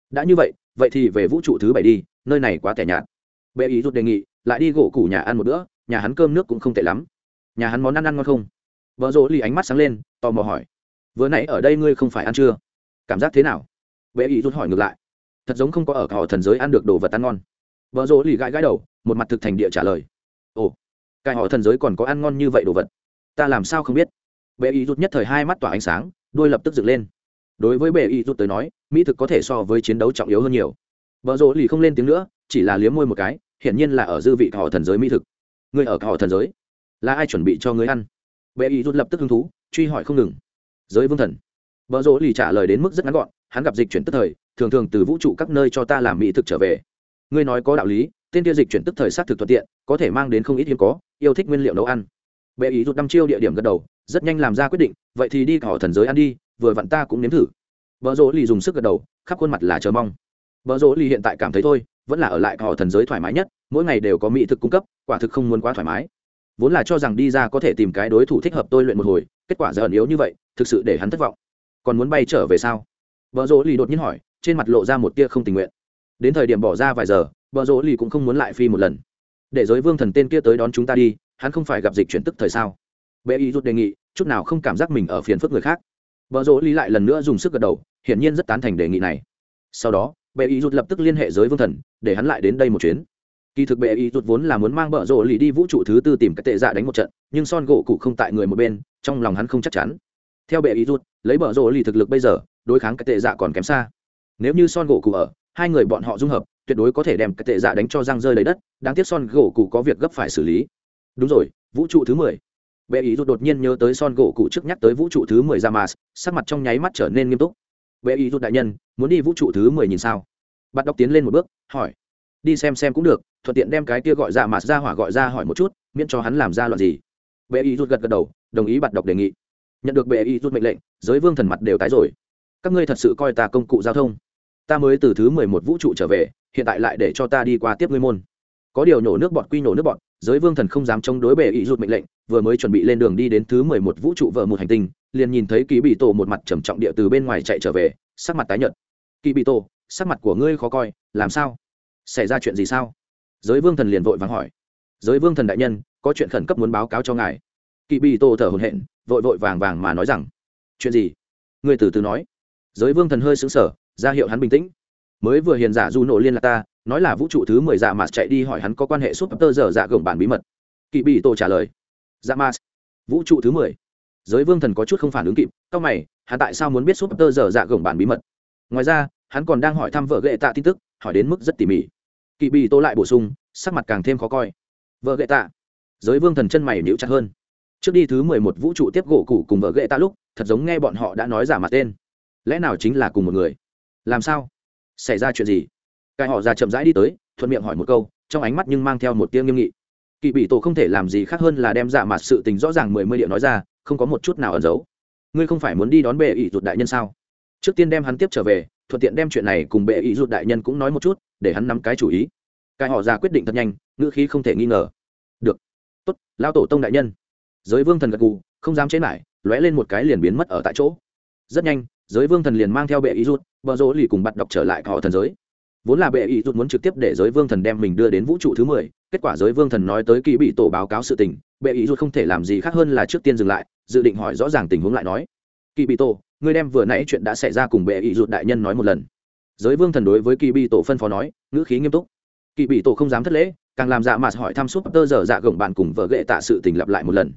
Speaker 1: Đã như vậy vậy thì về vũ trụ thứ bảy đi, nơi này quá tẻ nhạt. Bệ ý rút đề nghị, lại đi gỗ củ nhà ăn một bữa, nhà hắn cơm nước cũng không tệ lắm nhà hắn món ăn ăn ngon không? Vợ rỗ lì ánh mắt sáng lên, tò mò hỏi. Vừa nãy ở đây ngươi không phải ăn chưa? Cảm giác thế nào? Bệ ý rút hỏi ngược lại. Thật giống không có ở cả họ thần giới ăn được đồ vật ăn ngon. Vợ rỗ lì gãi gãi đầu, một mặt thực thành địa trả lời. Ồ, cái họ thần giới còn có ăn ngon như vậy đồ vật? Ta làm sao không biết? Bệ ý rút nhất thời hai mắt tỏa ánh sáng, đôi lập tức dựng lên. Đối với bệ ý rút tới nói, mỹ thực có thể so với chiến đấu trọng yếu hơn nhiều. Vợ rỗ lì không lên tiếng nữa, chỉ là liếm môi một cái, hiển nhiên là ở dư vị họ thần giới mỹ thực. Người ở họ thần giới? Là ai chuẩn bị cho ngươi ăn? Bệ ý rút lập tức hứng thú, truy hỏi không ngừng. Giới vương thần. Vợ rỗ lì trả lời đến mức rất ngắn gọn, hắn gặp dịch chuyển tức thời, thường thường từ vũ trụ các nơi cho ta làm mỹ thực trở về. Ngươi nói có đạo lý, tên tiêu dịch chuyển tức thời sát thực thuận tiện, có thể mang đến không ít hiếm có, yêu thích nguyên liệu nấu ăn. Bệ ý rút năm chiêu địa điểm gật đầu, rất nhanh làm ra quyết định, vậy thì đi cỏ thần giới ăn đi, vừa vặn ta cũng nếm thử. Vợ rỗ lì dùng sức gật đầu, khắp khuôn mặt là chờ mong. Vợ rỗ lì hiện tại cảm thấy thôi, vẫn là ở lại cỏ thần giới thoải mái nhất, mỗi ngày đều có mỹ thực cung cấp, quả thực không muốn quá thoải mái vốn là cho rằng đi ra có thể tìm cái đối thủ thích hợp tôi luyện một hồi, kết quả giờ yếu như vậy, thực sự để hắn thất vọng. Còn muốn bay trở về sao? Vợ rỗ lì đột nhiên hỏi, trên mặt lộ ra một tia không tình nguyện. Đến thời điểm bỏ ra vài giờ, vợ rỗ lì cũng không muốn lại phi một lần. Để giới vương thần tên kia tới đón chúng ta đi, hắn không phải gặp dịch chuyển tức thời sao? Bệ y rút đề nghị, chút nào không cảm giác mình ở phiền phức người khác. Vợ rỗ lì lại lần nữa dùng sức gật đầu, hiển nhiên rất tán thành đề nghị này. Sau đó, bệ y rút lập tức liên hệ giới vương thần, để hắn lại đến đây một chuyến kỳ thực bệ y rút vốn là muốn mang bợ rộ lì đi vũ trụ thứ tư tìm cái tệ dạ đánh một trận, nhưng son gỗ cụ không tại người một bên, trong lòng hắn không chắc chắn. Theo bệ y rút lấy bợ rộ lì thực lực bây giờ, đối kháng cái tệ dạ còn kém xa. Nếu như son gỗ cụ ở, hai người bọn họ dung hợp, tuyệt đối có thể đem cái tệ dạ đánh cho răng rơi lấy đất, đáng tiếc son gỗ cụ có việc gấp phải xử lý. Đúng rồi, vũ trụ thứ mười. Bệ ý rút đột nhiên nhớ tới son gỗ cụ trước nhắc tới vũ trụ thứ mười ra mà, sắc mặt trong nháy mắt trở nên nghiêm túc. Bệ ý rút đại nhân, muốn đi vũ trụ thứ mười nhìn sao? Bạn đọc tiến lên một bước, hỏi đi xem xem cũng được, thuận tiện đem cái kia gọi ra mà ra hỏa gọi ra hỏi một chút, miễn cho hắn làm ra loạn gì. Bệ y rút gật gật đầu, đồng ý bạn đọc đề nghị. Nhận được bệ y rút mệnh lệnh, giới vương thần mặt đều tái rồi. Các ngươi thật sự coi ta công cụ giao thông. Ta mới từ thứ mười một vũ trụ trở về, hiện tại lại để cho ta đi qua tiếp ngươi môn. Có điều nhổ nước bọt quy nhổ nước bọt, giới vương thần không dám chống đối bệ y rút mệnh lệnh, vừa mới chuẩn bị lên đường đi đến thứ mười một vũ trụ vợ một hành tinh, liền nhìn thấy kỳ bị tổ một mặt trầm trọng địa từ bên ngoài chạy trở về, sắc mặt tái nhợt. Kỳ bị tổ, sắc mặt của ngươi khó coi, làm sao? Xảy ra chuyện gì sao? Giới vương thần liền vội vàng hỏi. Giới vương thần đại nhân, có chuyện khẩn cấp muốn báo cáo cho ngài. Kỵ bị tô thở hồn hện vội vội vàng vàng mà nói rằng, chuyện gì? Người từ từ nói. Giới vương thần hơi xứng sở ra hiệu hắn bình tĩnh. Mới vừa hiền giả du nộ liên lạc ta, nói là vũ trụ thứ mười dạ mạt chạy đi hỏi hắn có quan hệ súp tơ giờ dạ gồng bản bí mật. Kỵ bị tô trả lời dạ mạt, vũ trụ thứ mười. Giới vương thần có chút không phản ứng kịp c mày, hắn tại sao muốn biết súp tơ giờ dạ gồng bản bí mật? Ngoài ra hắn còn đang hỏi thăm vợ gệ tạ tin tức, hỏi đến mức rất tỉ mỉ. Kỵ bị tô lại bổ sung, sắc mặt càng thêm khó coi. Vợ gệ tạ, giới vương thần chân mày níu chặt hơn. Trước đi thứ mười một vũ trụ tiếp gỗ cụ cùng vợ gệ tạ lúc, thật giống nghe bọn họ đã nói giả mặt tên. Lẽ nào chính là cùng một người? Làm sao? Xảy ra chuyện gì? Cái họ già chậm rãi đi tới, thuận miệng hỏi một câu, trong ánh mắt nhưng mang theo một tiếng nghiêm nghị. Kỵ bị tổ không thể làm gì khác hơn là đem giả mặt sự tình rõ ràng mười mươi điệu nói ra, không có một chút nào ẩn giấu. Ngươi không phải muốn đi đón bệ ỷ rụt đại nhân sao? Trước tiên đem hắn tiếp trở về, thuận tiện đem chuyện này cùng bệ ý rụt đại nhân cũng nói một chút, để hắn nắm cái chủ ý. Cái họ ra quyết định thật nhanh, ngữ khí không thể nghi ngờ. Được. Tốt lao tổ tông đại nhân. Giới vương thần gật gù, không dám chế lại lóe lên một cái liền biến mất ở tại chỗ. Rất nhanh, giới vương thần liền mang theo bệ ý rút bờ rỗ lì cùng bắt đọc trở lại họ thần giới. Vốn là bệ ý rút muốn trực tiếp để giới vương thần đem mình đưa đến vũ trụ thứ mười, kết quả giới vương thần nói tới kỳ bị tổ báo cáo sự tình, bệ ý rút không thể làm gì khác hơn là trước tiên dừng lại, dự định hỏi rõ ràng tình huống lại nói kỳ bị tổ ngươi đem vừa nãy chuyện đã xảy ra cùng bệ ý rụt đại nhân nói một lần. Giới vương thần đối với kỳ bị tổ phân phó nói, ngữ khí nghiêm túc. Kỳ bị tổ không dám thất lễ, càng làm dạ mà hỏi thăm suốt tơ giờ dạ gồng bạn cùng vợ ghệ tạ sự tình lặp lại một lần.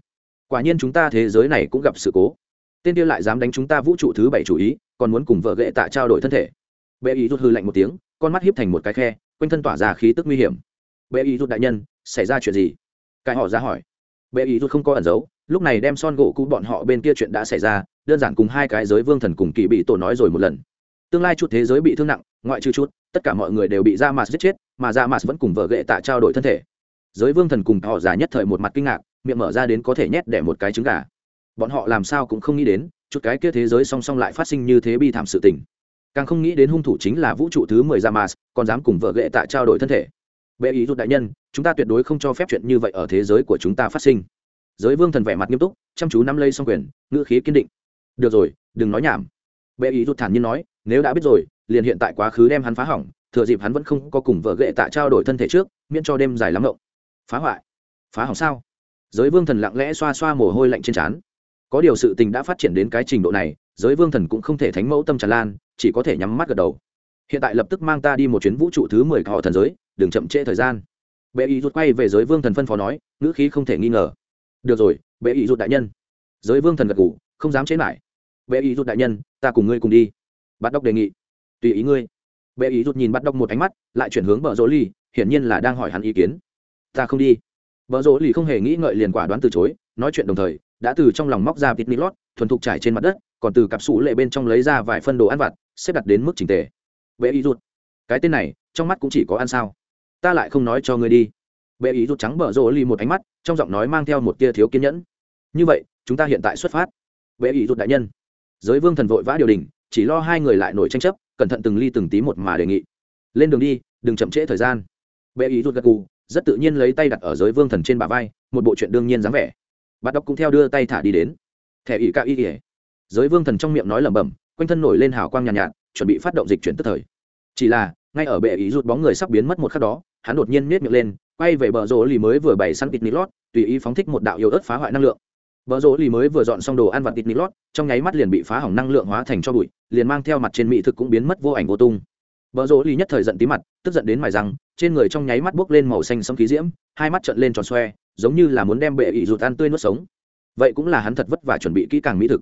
Speaker 1: Quả nhiên chúng ta thế giới này cũng gặp sự cố. Tên kia lại dám đánh chúng ta vũ trụ thứ bảy chủ ý, còn muốn cùng vợ ghệ tạ trao đổi thân thể. Bệ ý rút hư lạnh một tiếng, con mắt hiếp thành một cái khe, quanh thân tỏa ra khí tức nguy hiểm. Bệ ý rút đại nhân, xảy ra chuyện gì? Cái họ ra hỏi. Bệ ý rút không có ẩn giấu lúc này đem son gỗ cũ bọn họ bên kia chuyện đã xảy ra, đơn giản cùng hai cái giới vương thần cùng kỳ bị tổ nói rồi một lần. Tương lai chút thế giới bị thương nặng, ngoại trừ chút, tất cả mọi người đều bị ra mạt giết chết, mà ra mạt vẫn cùng vợ gệ tạ trao đổi thân thể. Giới vương thần cùng họ già nhất thời một mặt kinh ngạc, miệng mở ra đến có thể nhét để một cái trứng gà. Bọn họ làm sao cũng không nghĩ đến, chút cái kia thế giới song song lại phát sinh như thế bi thảm sự tình. Càng không nghĩ đến hung thủ chính là vũ trụ thứ mười ra mạt, còn dám cùng vợ gệ tạ trao đổi thân thể. Bệ ý rút đại nhân, chúng ta tuyệt đối không cho phép chuyện như vậy ở thế giới của chúng ta phát sinh giới vương thần vẻ mặt nghiêm túc, chăm chú nắm lây xong quyền, ngữ khí kiên định. Được rồi, đừng nói nhảm. Bệ ý rút thản nhiên nói, nếu đã biết rồi, liền hiện tại quá khứ đem hắn phá hỏng, thừa dịp hắn vẫn không có cùng vợ gệ tạ trao đổi thân thể trước, miễn cho đêm dài lắm ngộng. Phá hoại? Phá hỏng sao? Giới vương thần lặng lẽ xoa xoa mồ hôi lạnh trên trán. Có điều sự tình đã phát triển đến cái trình độ này, giới vương thần cũng không thể thánh mẫu tâm tràn lan, chỉ có thể nhắm mắt gật đầu. Hiện tại lập tức mang ta đi một chuyến vũ trụ thứ mười họ thần giới, đừng chậm trễ thời gian. Bệ ý rút quay về giới vương thần phân phó nói, ngữ khí không thể nghi ngờ được rồi, bệ ý rút đại nhân. Giới vương thần gật ngủ không dám chế lại bệ ý rút đại nhân, ta cùng ngươi cùng đi. Bắt đốc đề nghị. Tùy ý ngươi. Bệ ý rút nhìn bắt đốc một ánh mắt, lại chuyển hướng bờ rỗ ly hiển nhiên là đang hỏi hắn ý kiến. Ta không đi. Bờ rỗ ly không hề nghĩ ngợi liền quả đoán từ chối, nói chuyện đồng thời, đã từ trong lòng móc ra vịt nilot lót, thuần thục trải trên mặt đất, còn từ cặp sủ lệ bên trong lấy ra vài phân đồ ăn vặt, xếp đặt đến mức trình tề. Bệ ý rút cái tên này, trong mắt cũng chỉ có ăn sao. Ta lại không nói cho ngươi đi. Bệ ý rút trắng bờ rỗ ly một ánh mắt trong giọng nói mang theo một tia thiếu kiên nhẫn. Như vậy chúng ta hiện tại xuất phát. Bệ ý rút đại nhân. Giới vương thần vội vã điều đình chỉ lo hai người lại nổi tranh chấp cẩn thận từng ly từng tí một mà đề nghị. Lên đường đi đừng chậm trễ thời gian. Bệ ý rút gật gù rất tự nhiên lấy tay đặt ở giới vương thần trên bả vai một bộ chuyện đương nhiên dáng vẻ. Bát đọc cũng theo đưa tay thả đi đến. Thẻ ỷ ca ý ỉa giới vương thần trong miệng nói lẩm bẩm quanh thân nổi lên hào quang nhàn nhạt, nhạt chuẩn bị phát động dịch chuyển tức thời. Chỉ là ngay ở bệ ý rút bóng người sắp biến mất một khắc đó hắn đột nhiên nết miệng lên quay về bờ rỗ lì mới vừa bày săn tịt nít lót, tùy ý phóng thích một đạo yếu ớt phá hoại năng lượng. Bờ rỗ lì mới vừa dọn xong đồ ăn vặt tịt nít lót, trong nháy mắt liền bị phá hỏng năng lượng hóa thành cho bụi, liền mang theo mặt trên mỹ thực cũng biến mất vô ảnh vô tung. Bờ rỗ lì nhất thời giận tí mặt, tức giận đến mài răng, trên người trong nháy mắt bốc lên màu xanh sấm khí diễm, hai mắt trợn lên tròn xoe, giống như là muốn đem bệ ị rụt ăn tươi nuốt sống. Vậy cũng là hắn thật vất vả chuẩn bị kỹ càng mỹ thực.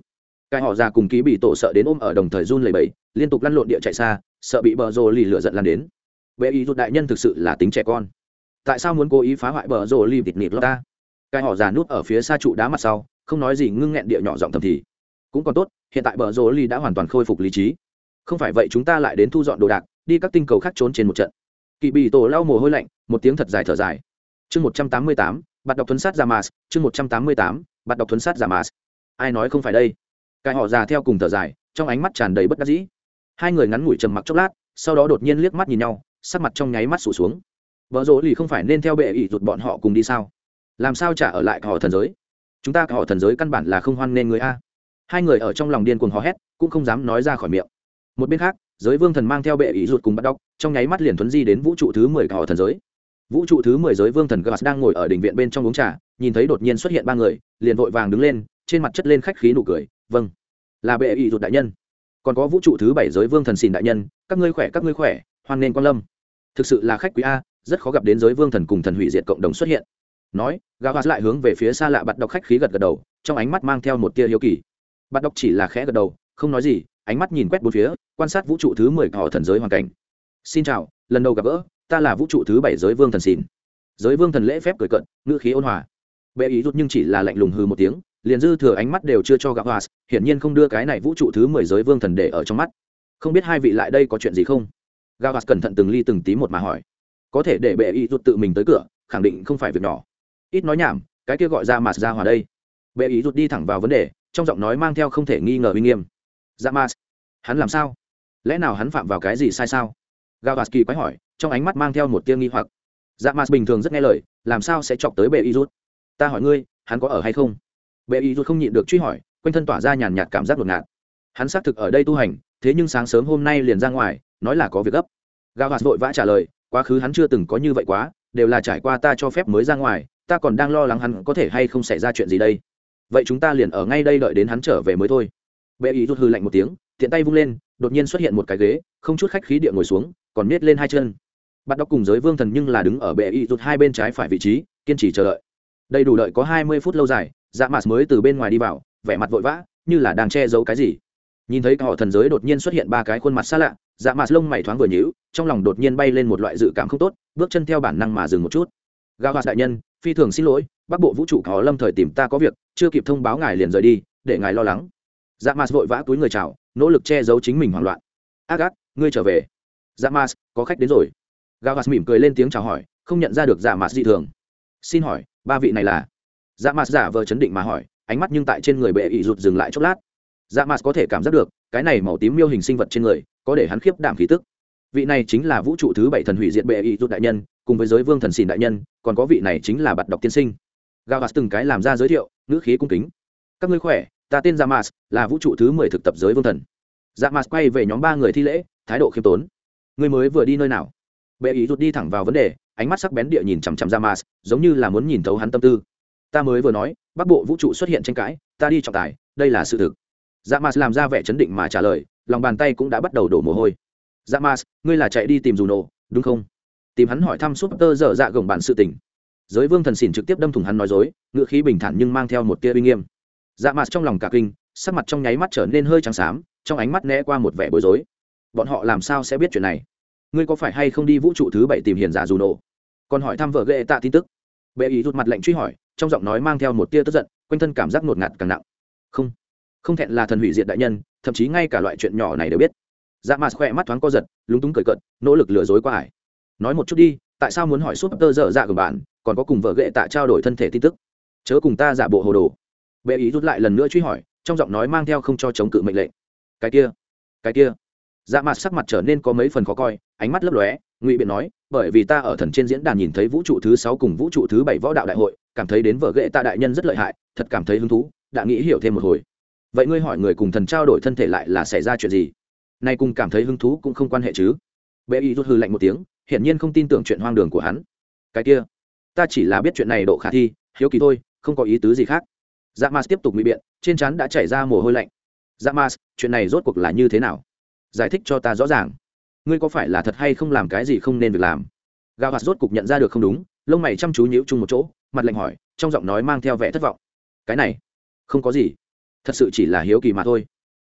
Speaker 1: Cái họ ra cùng ký bị tổ sợ đến ôm ở đồng thời run lầy bẫy liên tục lăn lộn địa chạy xa, sợ bị bờ rồ lì lửa giận lan đến. Bệ ý rụt đại nhân thực sự là tính trẻ con tại sao muốn cố ý phá hoại bờ rồ li bịt nịt lót ta? Cái họ già nút ở phía xa trụ đá mặt sau, không nói gì ngưng nghẹn địa nhỏ giọng thầm thì. Cũng còn tốt, hiện tại bờ rồ li đã hoàn toàn khôi phục lý trí. Không phải vậy chúng ta lại đến thu dọn đồ đạc, đi các tinh cầu khác trốn trên một trận. Kỵ bị tổ lau mồ hôi lạnh, một tiếng thật dài thở dài. Chương một trăm tám mươi tám bạn đọc thuấn sát ra mas chương một trăm tám mươi tám bạn đọc thuấn sát ra mas ai nói không phải đây? Cái họ già theo cùng thở dài, trong ánh mắt tràn đầy bất đắc dĩ. Hai người ngắn ngủi trầm mặc chốc lát, sau đó đột nhiên liếc mắt nhìn nhau, sắc mặt trong nháy mắt sụt xuống vợ rỗ lì không phải nên theo bệ ỷ rụt bọn họ cùng đi sao? Làm sao trả ở lại họ thần giới? Chúng ta họ thần giới căn bản là không hoan nên người a. Hai người ở trong lòng điên cuồng hò hét, cũng không dám nói ra khỏi miệng. Một bên khác, giới vương thần mang theo bệ ỷ rụt cùng bắt đọc, trong nháy mắt liền thuấn di đến vũ trụ thứ mười họ thần giới. Vũ trụ thứ mười giới vương thần gas đang ngồi ở đình viện bên trong uống trà, nhìn thấy đột nhiên xuất hiện ba người, liền vội vàng đứng lên, trên mặt chất lên khách khí nụ cười vâng là bệ ỷ rụt đại nhân. Còn có vũ trụ thứ bảy giới vương thần xìn đại nhân, các ngươi khỏe, các ngươi khỏe, hoan nên quan lâm. Thực sự là khách quý a rất khó gặp đến giới vương thần cùng thần hủy diệt cộng đồng xuất hiện. Nói, gà hoa lại hướng về phía xa lạ bắt đọc khách khí gật gật đầu, trong ánh mắt mang theo một tia hiếu kỳ. Bắt đọc chỉ là khẽ gật đầu, không nói gì, ánh mắt nhìn quét bốn phía, quan sát vũ trụ thứ mười họ thần giới hoàn cảnh. Xin chào, lần đầu gặp gỡ, ta là vũ trụ thứ bảy giới vương thần xin giới vương thần lễ phép cười cận, ngữ khí ôn hòa. Bệ ý rút nhưng chỉ là lạnh lùng hư một tiếng, liền dư thừa ánh mắt đều chưa cho gặp hoa, hiển nhiên không đưa cái này vũ trụ thứ mười giới vương thần để ở trong mắt. Không biết hai vị lại đây có chuyện gì không? Gavas cẩn thận từng ly từng tí một mà hỏi có thể để bệ ý rút tự mình tới cửa, khẳng định không phải việc nhỏ. Ít nói nhảm, cái kia gọi ra mạt ra hòa đây. Bệ ý rút đi thẳng vào vấn đề, trong giọng nói mang theo không thể nghi ngờ uy nghiêm. Dạ ra mạt hắn làm sao? Lẽ nào hắn phạm vào cái gì sai sao? Gavaski quái hỏi, trong ánh mắt mang theo một tia nghi hoặc. Dạ mạt bình thường rất nghe lời, làm sao sẽ chọc tới bệ y rút ta hỏi ngươi, hắn có ở hay không? Bệ y rút không nhịn được truy hỏi, quanh thân tỏa ra nhàn nhạt cảm giác ngột ngạt. Hắn xác thực ở đây tu hành, thế nhưng sáng sớm hôm nay liền ra ngoài, nói là có việc gấp. Gao vội vã trả lời quá khứ hắn chưa từng có như vậy quá, đều là trải qua ta cho phép mới ra ngoài, ta còn đang lo lắng hắn có thể hay không xảy ra chuyện gì đây. Vậy chúng ta liền ở ngay đây đợi đến hắn trở về mới thôi. Bệ ý rút hư lạnh một tiếng, tiện tay vung lên, đột nhiên xuất hiện một cái ghế, không chút khách khí địa ngồi xuống, còn miết lên hai chân. Bạn đọc cùng giới vương thần nhưng là đứng ở bệ ý rút hai bên trái phải vị trí, kiên trì chờ đợi. Đầy đủ đợi có hai mươi phút lâu dài dạ mạt mới từ bên ngoài đi vào, vẻ mặt vội vã, như là đang che giấu cái gì. Nhìn thấy họ thần giới đột nhiên xuất hiện ba cái khuôn mặt xa lạ dạ mạt lông mày thoáng vừa nhíu, trong lòng đột nhiên bay lên một loại dự cảm không tốt, bước chân theo bản năng mà dừng một chút. Gà hoạt đại nhân, phi thường xin lỗi, bắc bộ vũ trụ có lâm thời tìm ta có việc, chưa kịp thông báo ngài liền rời đi, để ngài lo lắng. Dạ mạt vội vã túi người chào, nỗ lực che giấu chính mình hoảng loạn. Ác ác, ngươi trở về. Dạ mạt, có khách đến rồi. Gà hoạt mỉm cười lên tiếng chào hỏi, không nhận ra được dạ mạt dị thường. Xin hỏi, ba vị này là? Dạ mạt giả vờ chấn định mà hỏi, ánh mắt nhưng tại trên người bệ ị rụt dừng lại chốc lát. Dạ mạt có thể cảm giác được, cái này màu tím miêu hình sinh vật trên người có để hắn khiếp đảm khí tức. Vị này chính là vũ trụ thứ bảy thần hủy diệt bệ y rút đại nhân, cùng với giới vương thần xìn đại nhân, còn có vị này chính là bạt đọc tiên sinh. Gao gạt từng cái làm ra giới thiệu, ngữ khí cung kính. Các ngươi khỏe, ta tên dạ là vũ trụ thứ mười thực tập giới vương thần. Dạ quay về nhóm ba người thi lễ, thái độ khiêm tốn. Ngươi mới vừa đi nơi nào? Bệ ý rút đi thẳng vào vấn đề, ánh mắt sắc bén địa nhìn chằm chằm dạ jamas giống như là muốn nhìn thấu hắn tâm tư. Ta mới vừa nói, bắc bộ vũ trụ xuất hiện tranh cãi, ta đi trọng tài, đây là sự thực. Dạ làm ra vẻ chấn định mà trả lời lòng bàn tay cũng đã bắt đầu đổ mồ hôi. Dạ mas, ngươi là chạy đi tìm dù nổ đúng không? Tìm hắn hỏi thăm súp tơ dở dạ gồng bản sự tình. Giới vương thần xỉn trực tiếp đâm thủng hắn nói dối ngựa khí bình thản nhưng mang theo một tia uy nghiêm. Dạ mas trong lòng cả kinh, sắc mặt trong nháy mắt trở nên hơi trắng xám, trong ánh mắt né qua một vẻ bối rối. Bọn họ làm sao sẽ biết chuyện này? Ngươi có phải hay không đi vũ trụ thứ bảy tìm hiền giả dù nổ còn hỏi thăm vợ ghệ tạ tin tức. Bệ ý rụt mặt lạnh truy hỏi, trong giọng nói mang theo một tia tức giận, quanh thân cảm giác ngột ngạt càng nặng. Không không thẹn là thần hủy diệt đại nhân, thậm chí ngay cả loại chuyện nhỏ này đều biết. Dạ mạt khỏe mắt thoáng co giật, lúng túng cười cận nỗ lực lừa dối qua ải. Nói một chút đi, tại sao muốn hỏi súp tơ dở dạ của bạn, còn có cùng vợ ghệ tạ trao đổi thân thể tin tức? Chớ cùng ta giả bộ hồ đồ. Bệ ý rút lại lần nữa truy hỏi, trong giọng nói mang theo không cho chống cự mệnh lệnh. Cái kia cái kia. Dạ mặt sắc mặt trở nên có mấy phần khó coi, ánh mắt lấp lóe, ngụy biện nói, bởi vì ta ở thần trên diễn đàn nhìn thấy vũ trụ thứ sáu cùng vũ trụ thứ bảy võ đạo đại hội, cảm thấy đến vợ ghệ ta đại nhân rất lợi hại, thật cảm thấy hứng thú, đã nghĩ hiểu thêm một hồi vậy ngươi hỏi người cùng thần trao đổi thân thể lại là xảy ra chuyện gì? Nay cùng cảm thấy hứng thú cũng không quan hệ chứ. Bệ y rút hư lạnh một tiếng, hiển nhiên không tin tưởng chuyện hoang đường của hắn. Cái kia, ta chỉ là biết chuyện này độ khả thi, hiếu kỳ thôi, không có ý tứ gì khác. Dạ mas tiếp tục ngụy biện, trên trán đã chảy ra mồ hôi lạnh. Dạ mas chuyện này rốt cuộc là như thế nào? Giải thích cho ta rõ ràng. Ngươi có phải là thật hay không làm cái gì không nên việc làm? Gào hạt rốt cục nhận ra được không đúng, lông mày chăm chú nhíu chung một chỗ, mặt lạnh hỏi, trong giọng nói mang theo vẻ thất vọng. Cái này, không có gì thật sự chỉ là hiếu kỳ mà thôi.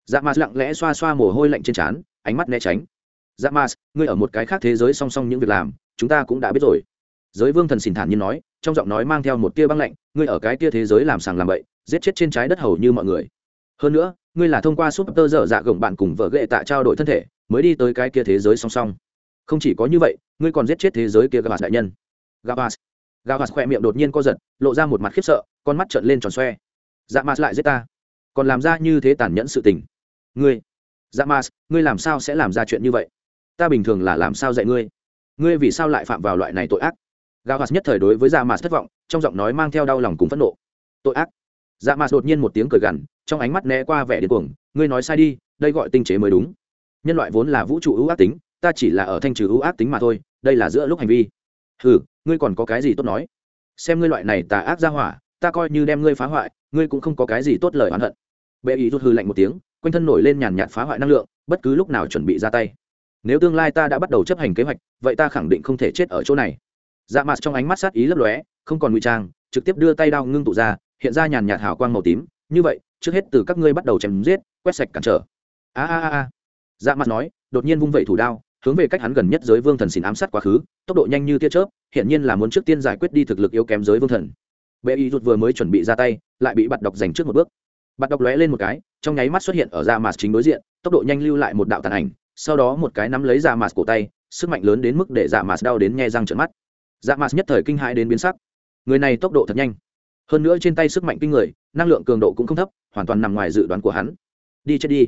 Speaker 1: Dạ mạt lặng lẽ xoa xoa mồ hôi lạnh trên trán ánh mắt né tránh. Dạ mạt ngươi ở một cái khác thế giới song song những việc làm chúng ta cũng đã biết rồi. Giới vương thần xỉn thản nhiên nói trong giọng nói mang theo một tia băng lạnh ngươi ở cái tia thế giới làm sàng làm bậy giết chết trên trái đất hầu như mọi người. Hơn nữa ngươi là thông qua súp tơ dở dạ gồng bạn cùng vợ ghệ tạ trao đổi thân thể mới đi tới cái kia thế giới song song. Không chỉ có như vậy ngươi còn giết chết thế giới kia gavas đại nhân. Gavas, Gavas khoe miệng đột nhiên co giật lộ ra một mặt khiếp sợ con mắt trợn lên tròn xoe. Dạ mas lại giết ta còn làm ra như thế tàn nhẫn sự tình. Ngươi dạ mas ngươi làm sao sẽ làm ra chuyện như vậy? Ta bình thường là làm sao dạy ngươi? Ngươi vì sao lại phạm vào loại này tội ác? Gabas nhất thời đối với dạ mas thất vọng, trong giọng nói mang theo đau lòng cùng phẫn nộ. Tội ác? Dạ mas đột nhiên một tiếng cười gằn, trong ánh mắt né qua vẻ điên cuồng, ngươi nói sai đi, đây gọi tinh chế mới đúng. Nhân loại vốn là vũ trụ ưu ác tính, ta chỉ là ở thanh trừ ưu ác tính mà thôi, đây là giữa lúc hành vi. Ừ ngươi còn có cái gì tốt nói? Xem ngươi loại này tà ác ra hỏa, ta coi như đem ngươi phá hoại, ngươi cũng không có cái gì tốt lời oán hận bệ ý rút hư lạnh một tiếng, quanh thân nổi lên nhàn nhạt phá hoại năng lượng, bất cứ lúc nào chuẩn bị ra tay. Nếu tương lai ta đã bắt đầu chấp hành kế hoạch, vậy ta khẳng định không thể chết ở chỗ này. Dạ mặt trong ánh mắt sát ý lấp lóe, không còn ngụy trang, trực tiếp đưa tay đao ngưng tụ ra, hiện ra nhàn nhạt hào quang màu tím. Như vậy, trước hết từ các ngươi bắt đầu chém giết, quét sạch cản trở. A a a dạ mặt nói, đột nhiên vung vẩy thủ đao, hướng về cách hắn gần nhất giới vương thần xin ám sát quá khứ, tốc độ nhanh như tia chớp hiện nhiên là muốn trước tiên giải quyết đi thực lực yếu kém giới vương thần. Bệ y rụt vừa mới chuẩn bị ra tay, lại bị bắt đọc giành trước một bước bắt đọc lóe lên một cái, trong nháy mắt xuất hiện ở dạ Mạt chính đối diện, tốc độ nhanh lưu lại một đạo tàn ảnh, sau đó một cái nắm lấy dạ Mạt cổ tay, sức mạnh lớn đến mức để dạ Mạt đau đến nghe răng trợn mắt. Dạ Mạt nhất thời kinh hãi đến biến sắc. Người này tốc độ thật nhanh. Hơn nữa trên tay sức mạnh kinh người, năng lượng cường độ cũng không thấp, hoàn toàn nằm ngoài dự đoán của hắn. Đi chết đi.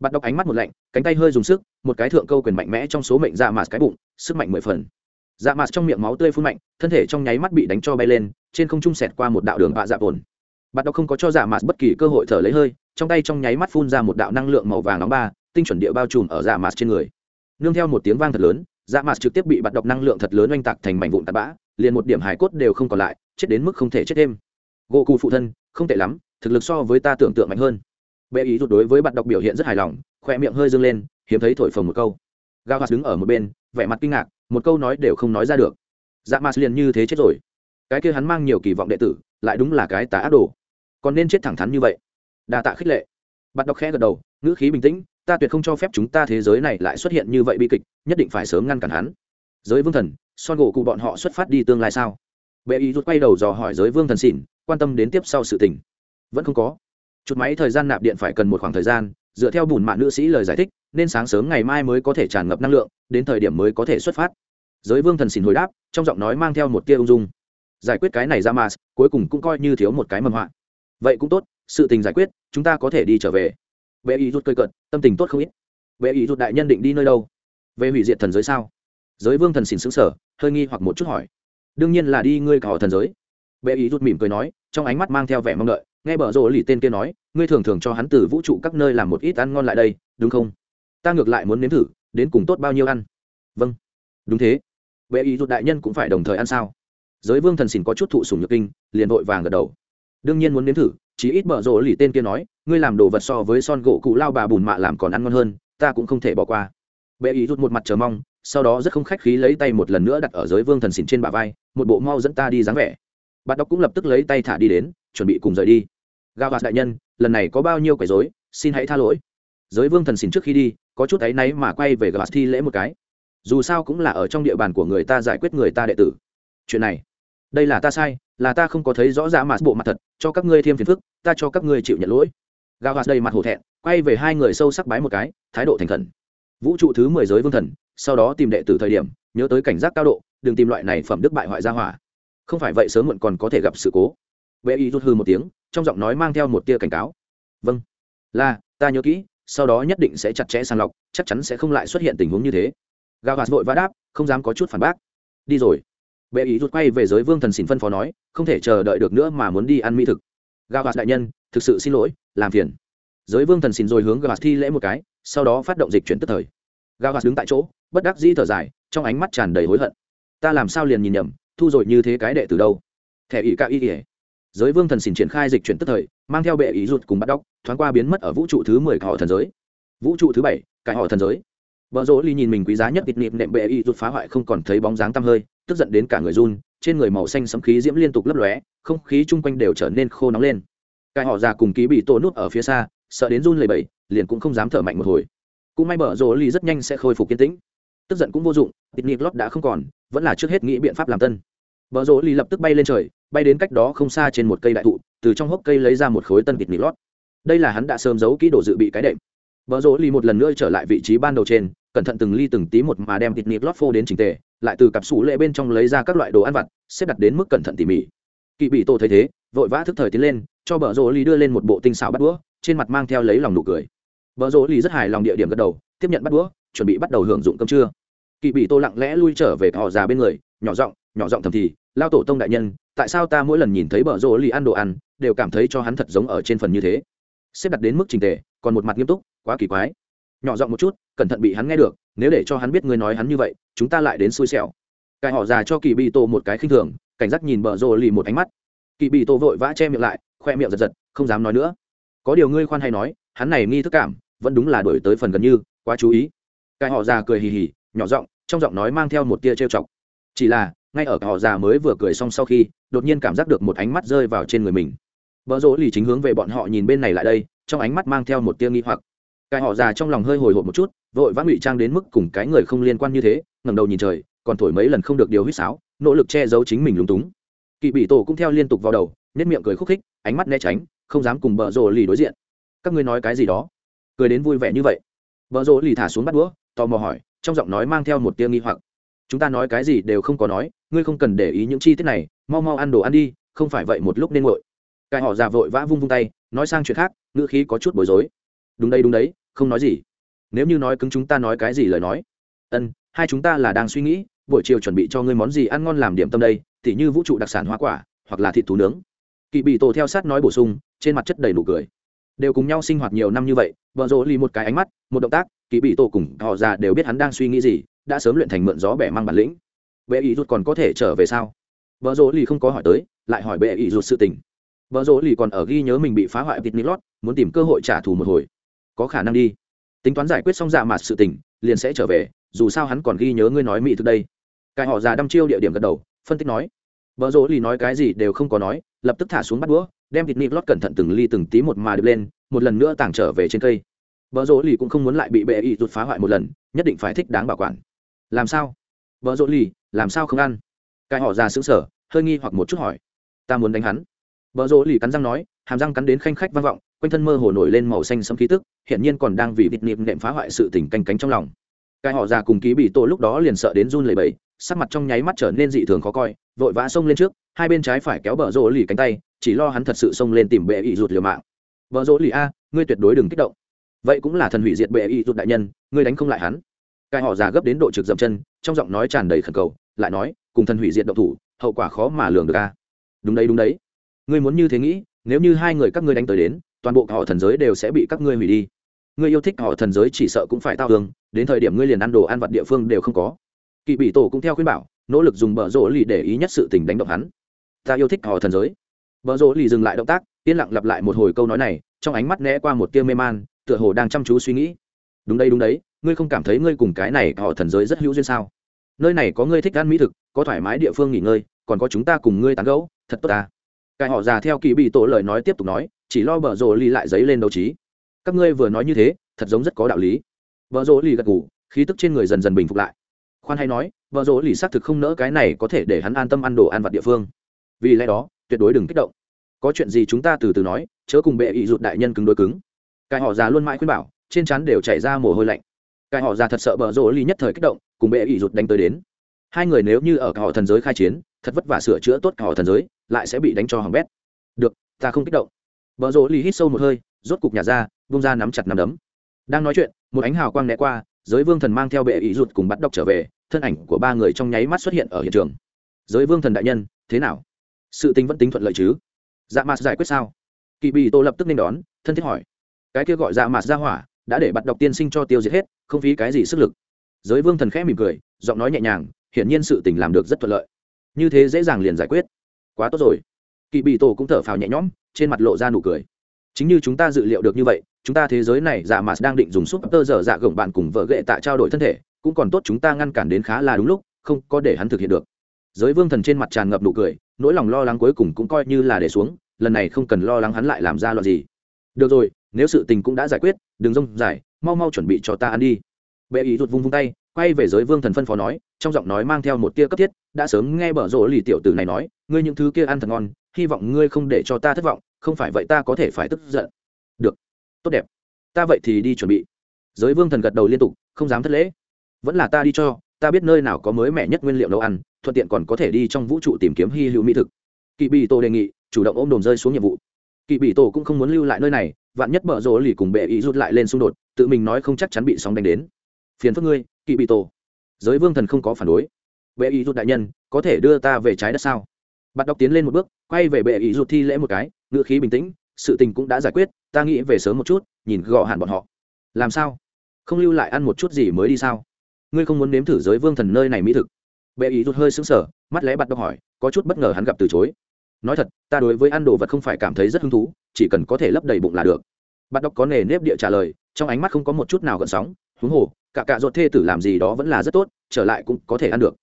Speaker 1: Bắt đọc ánh mắt một lạnh, cánh tay hơi dùng sức, một cái thượng câu quyền mạnh mẽ trong số mệnh dạ mạt cái bụng, sức mạnh mười phần. Dạ mạt trong miệng máu tươi phun mạnh, thân thể trong nháy mắt bị đánh cho bay lên, trên không trung sẹt qua một đạo đường bạ dạ ổn bạn đọc không có cho dạ mạt bất kỳ cơ hội thở lấy hơi, trong tay trong nháy mắt phun ra một đạo năng lượng màu vàng nóng ba, tinh chuẩn địa bao trùm ở dạ mạt trên người. Nương theo một tiếng vang thật lớn dạ mạt trực tiếp bị bạn đọc năng lượng thật lớn oanh tạc thành mảnh vụn tạt bã, liền một điểm hải cốt đều không còn lại, chết đến mức không thể chết thêm. Gỗ cụ phụ thân, không tệ lắm, thực lực so với ta tưởng tượng mạnh hơn. Bệ ý đối với bạn đọc biểu hiện rất hài lòng khoe miệng hơi dâng lên, hiếm thấy thổi phồng một câu. Gao hạt đứng ở một bên, vẻ mặt kinh ngạc, một câu nói đều không nói ra được. Dạ mạt liền như thế chết rồi. Cái kia hắn mang nhiều kỳ vọng đệ tử, lại đúng là cái tà ác đồ còn nên chết thẳng thắn như vậy. Đa tạ khích lệ. Bạn đọc khẽ gật đầu, ngữ khí bình tĩnh, ta tuyệt không cho phép chúng ta thế giới này lại xuất hiện như vậy bi kịch, nhất định phải sớm ngăn cản hắn. Giới vương thần, son gỗ cụ bọn họ xuất phát đi tương lai sao? Bệ ý rút quay đầu dò hỏi giới vương thần xỉn, quan tâm đến tiếp sau sự tình. Vẫn không có. Chút máy thời gian nạp điện phải cần một khoảng thời gian, dựa theo bùn mạng nữ sĩ lời giải thích, nên sáng sớm ngày mai mới có thể tràn ngập năng lượng, đến thời điểm mới có thể xuất phát. Giới vương thần xỉn hồi đáp, trong giọng nói mang theo một tia ung dung. Giải quyết cái này ra mà, cuối cùng cũng coi như thiếu một cái mầm họa vậy cũng tốt, sự tình giải quyết, chúng ta có thể đi trở về. Bệ ý rút cơi cận tâm tình tốt không ít. Bệ ý rút đại nhân định đi nơi đâu? Về hủy diệt thần giới sao? Giới vương thần xỉn xứng sở hơi nghi hoặc một chút hỏi. Đương nhiên là đi ngươi cả họ thần giới. Bệ ý rút mỉm cười nói, trong ánh mắt mang theo vẻ mong đợi, nghe bở rộ lì tên kia nói, ngươi thường thường cho hắn từ vũ trụ các nơi làm một ít ăn ngon lại đây, đúng không? Ta ngược lại muốn nếm thử, đến cùng tốt bao nhiêu ăn? Vâng. Đúng thế. Bệ ý rút đại nhân cũng phải đồng thời ăn sao? Giới vương thần xỉn có chút thụ sùng nhược kinh, liền vội vàng gật đầu đương nhiên muốn nếm thử chỉ ít bở rộ lì tên kia nói, ngươi làm đồ vật so với son gỗ cụ lao bà bùn mạ làm còn ăn ngon hơn, ta cũng không thể bỏ qua. Bệ ý rút một mặt chờ mong, sau đó rất không khách khí lấy tay một lần nữa đặt ở giới vương thần xỉn trên bả vai, một bộ mau dẫn ta đi dáng vẻ. Bạn đọc cũng lập tức lấy tay thả đi đến, chuẩn bị cùng rời đi. Gao gạt đại nhân, lần này có bao nhiêu quấy rối, xin hãy tha lỗi. Giới vương thần xỉn trước khi đi, có chút áy náy mà quay về gạt thi lễ một cái. Dù sao cũng là ở trong địa bàn của người ta giải quyết người ta đệ tử. Chuyện này, đây là ta sai là ta không có thấy rõ ràng mà bộ mặt thật, cho các ngươi thêm phiền phức, ta cho các ngươi chịu nhận lỗi. Gà hoạt đầy mặt hổ thẹn, quay về hai người sâu sắc bái một cái, thái độ thành khẩn. Vũ trụ thứ mười giới vương thần, sau đó tìm đệ tử thời điểm, nhớ tới cảnh giác cao độ, đừng tìm loại này phẩm đức bại hoại gia hỏa. Không phải vậy sớm muộn còn có thể gặp sự cố. Vệ y rút hư một tiếng, trong giọng nói mang theo một tia cảnh cáo. Vâng là, ta nhớ kỹ, sau đó nhất định sẽ chặt chẽ sàng lọc, chắc chắn sẽ không lại xuất hiện tình huống như thế. Gà hoạt vội vã đáp, không dám có chút phản bác. Đi rồi. Bệ ý rút quay về giới vương thần xỉn phân phó nói, không thể chờ đợi được nữa mà muốn đi ăn mỹ thực. Gà gạt đại nhân, thực sự xin lỗi, làm phiền. Giới vương thần xỉn rồi hướng gà gạt thi lễ một cái, sau đó phát động dịch chuyển tức thời. Gà gạt đứng tại chỗ, bất đắc dĩ thở dài, trong ánh mắt tràn đầy hối hận. Ta làm sao liền nhìn nhầm, thu rồi như thế cái đệ từ đâu? Thẻ ỷ ca y ỉa giới vương thần xỉn triển khai dịch chuyển tức thời, mang theo bệ ý rụt cùng bắt đóc, thoáng qua biến mất ở vũ trụ thứ mười cải họ thần giới. Vũ trụ thứ bảy cải họ thần giới. Vợ rỗ ly nhìn mình quý giá nhất tịt nịp nệm bệ ý rụt phá hoại không còn thấy bóng dáng tăm hơi tức giận đến cả người run trên người màu xanh sấm khí diễm liên tục lấp lóe không khí chung quanh đều trở nên khô nóng lên cải họ già cùng ký bị tổ nút ở phía xa sợ đến run lầy bẩy liền cũng không dám thở mạnh một hồi cũng may bở rồ ly rất nhanh sẽ khôi phục kiên tĩnh tức giận cũng vô dụng tịt nịp lót đã không còn vẫn là trước hết nghĩ biện pháp làm tân Bờ rồ ly lập tức bay lên trời, bay đến cách đó không xa trên một cây đại thụ, từ trong hốc cây lấy ra một khối tân kịch nịp lót. Đây là hắn đã sớm giấu kỹ đồ dự bị cái đệm. Bờ rồ ly một lần nữa trở lại vị trí ban đầu trên, cẩn thận từng ly từng tí một mà đem thịt nỉ lót phô đến trình tề, lại từ cặp sủ lệ bên trong lấy ra các loại đồ ăn vặt, xếp đặt đến mức cẩn thận tỉ mỉ. Kỵ bị tổ thấy thế, vội vã thức thời tiến lên, cho bờ rỗ ly đưa lên một bộ tinh xảo bắt đũa, trên mặt mang theo lấy lòng nụ cười. Bờ rỗ ly rất hài lòng địa điểm gật đầu, tiếp nhận bắt đũa, chuẩn bị bắt đầu hưởng dụng cơm trưa. Kỵ bị tô lặng lẽ lui trở về họ già bên người, nhỏ giọng, nhỏ giọng thầm thì lao tổ tông đại nhân tại sao ta mỗi lần nhìn thấy bờ rỗ ly ăn đồ ăn đều cảm thấy cho hắn thật giống ở trên phần như thế xếp đặt đến mức trình tề còn một mặt nghiêm túc quá kỳ quái nhỏ giọng một chút, cẩn thận bị hắn nghe được, nếu để cho hắn biết ngươi nói hắn như vậy, chúng ta lại đến xui xẻo. Cài họ già cho kỳ bị tổ một cái khinh thường, cảnh giác nhìn bờ rồ lì một ánh mắt. Kỳ bị tổ vội vã che miệng lại, khoe miệng giật giật, không dám nói nữa. Có điều ngươi khoan hay nói, hắn này nghi thức cảm, vẫn đúng là đổi tới phần gần như, quá chú ý. Cài họ già cười hì hì, nhỏ giọng, trong giọng nói mang theo một tia trêu chọc. Chỉ là, ngay ở họ già mới vừa cười xong sau khi, đột nhiên cảm giác được một ánh mắt rơi vào trên người mình. Bờ rỗ lì chính hướng về bọn họ nhìn bên này lại đây, trong ánh mắt mang theo một tia nghi hoặc cái họ già trong lòng hơi hồi hộp một chút, vội vã ngụy trang đến mức cùng cái người không liên quan như thế, ngẩng đầu nhìn trời, còn thổi mấy lần không được điều huýt sáo, nỗ lực che giấu chính mình lúng túng. Kỵ bị tổ cũng theo liên tục vào đầu nếp miệng cười khúc khích, ánh mắt né tránh, không dám cùng bợ rồ lì đối diện. Các ngươi nói cái gì đó? Cười đến vui vẻ như vậy. Bợ rồ lì thả xuống bắt đũa, tò mò hỏi, trong giọng nói mang theo một tia nghi hoặc. Chúng ta nói cái gì đều không có nói, ngươi không cần để ý những chi tiết này, mau mau ăn đồ ăn đi, không phải vậy một lúc nên ngội cái họ già vội vã vung vung tay, nói sang chuyện khác, ngữ khí có chút bối rối đúng đây đúng đấy, không nói gì. Nếu như nói cứng chúng ta nói cái gì lời nói? Ân, hai chúng ta là đang suy nghĩ, buổi chiều chuẩn bị cho ngươi món gì ăn ngon làm điểm tâm đây, tỉ như vũ trụ đặc sản hoa quả, hoặc là thịt thú nướng. Kỵ bị tổ theo sát nói bổ sung, trên mặt chất đầy nụ cười. Đều cùng nhau sinh hoạt nhiều năm như vậy, vợ rỗ lì một cái ánh mắt, một động tác, kỵ bị tổ cùng họ già đều biết hắn đang suy nghĩ gì, đã sớm luyện thành mượn gió bẻ mang bản lĩnh. Bệ ý rút còn có thể trở về sao? Vợ rỗ lì không có hỏi tới, lại hỏi bệ ý rút sự tình. Vợ rỗ lì còn ở ghi nhớ mình bị phá hoại vịt nít muốn tìm cơ hội trả thù một hồi có khả năng đi. Tính toán giải quyết xong dạ mặt sự tình, liền sẽ trở về, dù sao hắn còn ghi nhớ ngươi nói mỹ từ đây. Cái họ già đăm chiêu địa điểm gật đầu, phân tích nói. Vợ rỗ lì nói cái gì đều không có nói, lập tức thả xuống bắt đũa, đem thịt nịp lót cẩn thận từng ly từng tí một mà được lên, một lần nữa tàng trở về trên cây. Vợ rỗ lì cũng không muốn lại bị bệ y rụt phá hoại một lần, nhất định phải thích đáng bảo quản. Làm sao? Vợ rỗ lì, làm sao không ăn? Cái họ già xứng sở hơi nghi hoặc một chút hỏi. Ta muốn đánh hắn. Vợ rỗ lì cắn răng nói, hàm răng cắn đến khanh khách vang vọng quanh thân mơ hồ nổi lên màu xanh sẫm khí tức hiện nhiên còn đang vì vịt niệm nệm phá hoại sự tình canh cánh trong lòng. Cái họ già cùng ký bị tổ lúc đó liền sợ đến run lẩy bẩy, sắc mặt trong nháy mắt trở nên dị thường khó coi, vội vã xông lên trước, hai bên trái phải kéo bờ rỗ lì cánh tay, chỉ lo hắn thật sự xông lên tìm bệ Y rụt liều mạng. Bờ rỗ lì a, ngươi tuyệt đối đừng kích động. Vậy cũng là thần hủy diệt bệ Y rụt đại nhân, ngươi đánh không lại hắn. Cái họ già gấp đến độ trực dậm chân, trong giọng nói tràn đầy khẩn cầu, lại nói, cùng thần hủy diệt động thủ, hậu quả khó mà lường được a. Đúng đấy đúng đấy. Ngươi muốn như thế nghĩ, nếu như hai người các ngươi đánh tới đến toàn bộ họ thần giới đều sẽ bị các ngươi hủy đi. Ngươi yêu thích họ thần giới chỉ sợ cũng phải tao tường đến thời điểm ngươi liền ăn đồ ăn vặt địa phương đều không có. Kỵ bị tổ cũng theo khuyên bảo, nỗ lực dùng bờ rỗ lì để ý nhất sự tình đánh động hắn. Ta yêu thích họ thần giới. Bờ rỗ lì dừng lại động tác, yên lặng lặp lại một hồi câu nói này, trong ánh mắt né qua một tia mê man, tựa hồ đang chăm chú suy nghĩ. Đúng đây đúng đấy, ngươi không cảm thấy ngươi cùng cái này họ thần giới rất hữu duyên sao? Nơi này có ngươi thích ăn mỹ thực, có thoải mái địa phương nghỉ ngơi, còn có chúng ta cùng ngươi tán gẫu, thật tốt ta. Cái họ già theo kỳ bị tổ lời nói tiếp tục nói chỉ lo bờ rồ lì lại giấy lên đấu trí. Các ngươi vừa nói như thế, thật giống rất có đạo lý. Vợ rỗ lì gật ngủ khí tức trên người dần dần bình phục lại. Khoan hay nói vợ rỗ lì xác thực không nỡ cái này có thể để hắn an tâm ăn đồ ăn vặt địa phương. Vì lẽ đó, tuyệt đối đừng kích động. Có chuyện gì chúng ta từ từ nói, chớ cùng bệ ý rụt đại nhân cứng đối cứng. Cái họ già luôn mãi khuyên bảo, trên chắn đều chảy ra mồ hôi lạnh. Cái họ già thật sợ bờ rỗ lì nhất thời kích động, cùng bệ ý rụt đánh tới đến. Hai người nếu như ở cả họ thần giới khai chiến, thật vất vả sửa chữa tốt cả họ thần giới, lại sẽ bị đánh cho hỏng bét. Được, ta không kích động bờ rỗ lì hít sâu một hơi, rốt cục nhà ra vung ra nắm chặt nắm đấm. Đang nói chuyện, một ánh hào quang né qua, giới vương thần mang theo bệ ý rụt cùng bắt đọc trở về, thân ảnh của ba người trong nháy mắt xuất hiện ở hiện trường. Giới vương thần đại nhân, thế nào? Sự tính vẫn tính thuận lợi chứ? Dạ mạt giải quyết sao? Kỳ bị tô lập tức nên đón, thân thiết hỏi. Cái kia gọi dạ mạt ra hỏa, đã để bắt đọc tiên sinh cho tiêu diệt hết, không phí cái gì sức lực. Giới vương thần khẽ mỉm cười, giọng nói nhẹ nhàng, hiển nhiên sự tình làm được rất thuận lợi. Như thế dễ dàng liền giải quyết. Quá tốt rồi. Kỳ bị tổ cũng thở phào nhẹ nhõm trên mặt lộ ra nụ cười. Chính như chúng ta dự liệu được như vậy, chúng ta thế giới này dạ mà đang định dùng súp tơ dở dạ gồng bạn cùng vợ ghệ tạ trao đổi thân thể, cũng còn tốt chúng ta ngăn cản đến khá là đúng lúc, không có để hắn thực hiện được. Giới vương thần trên mặt tràn ngập nụ cười, nỗi lòng lo lắng cuối cùng cũng coi như là để xuống, lần này không cần lo lắng hắn lại làm ra loạn gì. Được rồi, nếu sự tình cũng đã giải quyết, đừng rông giải mau mau chuẩn bị cho ta ăn đi. Bệ ý rụt vung vung tay, quay về giới vương thần phân phó nói, trong giọng nói mang theo một tia cấp thiết, đã sớm nghe bở rộ lì tiểu tử này nói, ngươi những thứ kia ăn thật ngon hy vọng ngươi không để cho ta thất vọng, không phải vậy ta có thể phải tức giận. Được, tốt đẹp. Ta vậy thì đi chuẩn bị. Giới vương thần gật đầu liên tục, không dám thất lễ. Vẫn là ta đi cho, ta biết nơi nào có mới mẻ nhất nguyên liệu nấu ăn, thuận tiện còn có thể đi trong vũ trụ tìm kiếm hy hữu mỹ thực. Kỵ bị tổ đề nghị, chủ động ôm đồm rơi xuống nhiệm vụ. Kỵ bị tổ cũng không muốn lưu lại nơi này, vạn nhất bở rỗ lì cùng bệ ý rút lại lên xung đột, tự mình nói không chắc chắn bị sóng đánh đến. Phiền phức ngươi, kỵ bị tổ. Giới vương thần không có phản đối. Bệ ý rút đại nhân, có thể đưa ta về trái đất sao? Bạn đọc tiến lên một bước, quay về bệ ý rút thi lễ một cái ngựa khí bình tĩnh, sự tình cũng đã giải quyết, ta nghĩ về sớm một chút, nhìn gõ hẳn bọn họ. Làm sao? Không lưu lại ăn một chút gì mới đi sao? Ngươi không muốn nếm thử giới vương thần nơi này mỹ thực? Bệ ý rút hơi sững sờ, mắt lẽ bắt đọc hỏi, có chút bất ngờ hắn gặp từ chối. Nói thật, ta đối với ăn đồ vật không phải cảm thấy rất hứng thú, chỉ cần có thể lấp đầy bụng là được. Bắt đọc có nề nếp địa trả lời, trong ánh mắt không có một chút nào gợn sóng, huống hồ, cả cạ ruột thê tử làm gì đó vẫn là rất tốt, trở lại cũng có thể ăn được.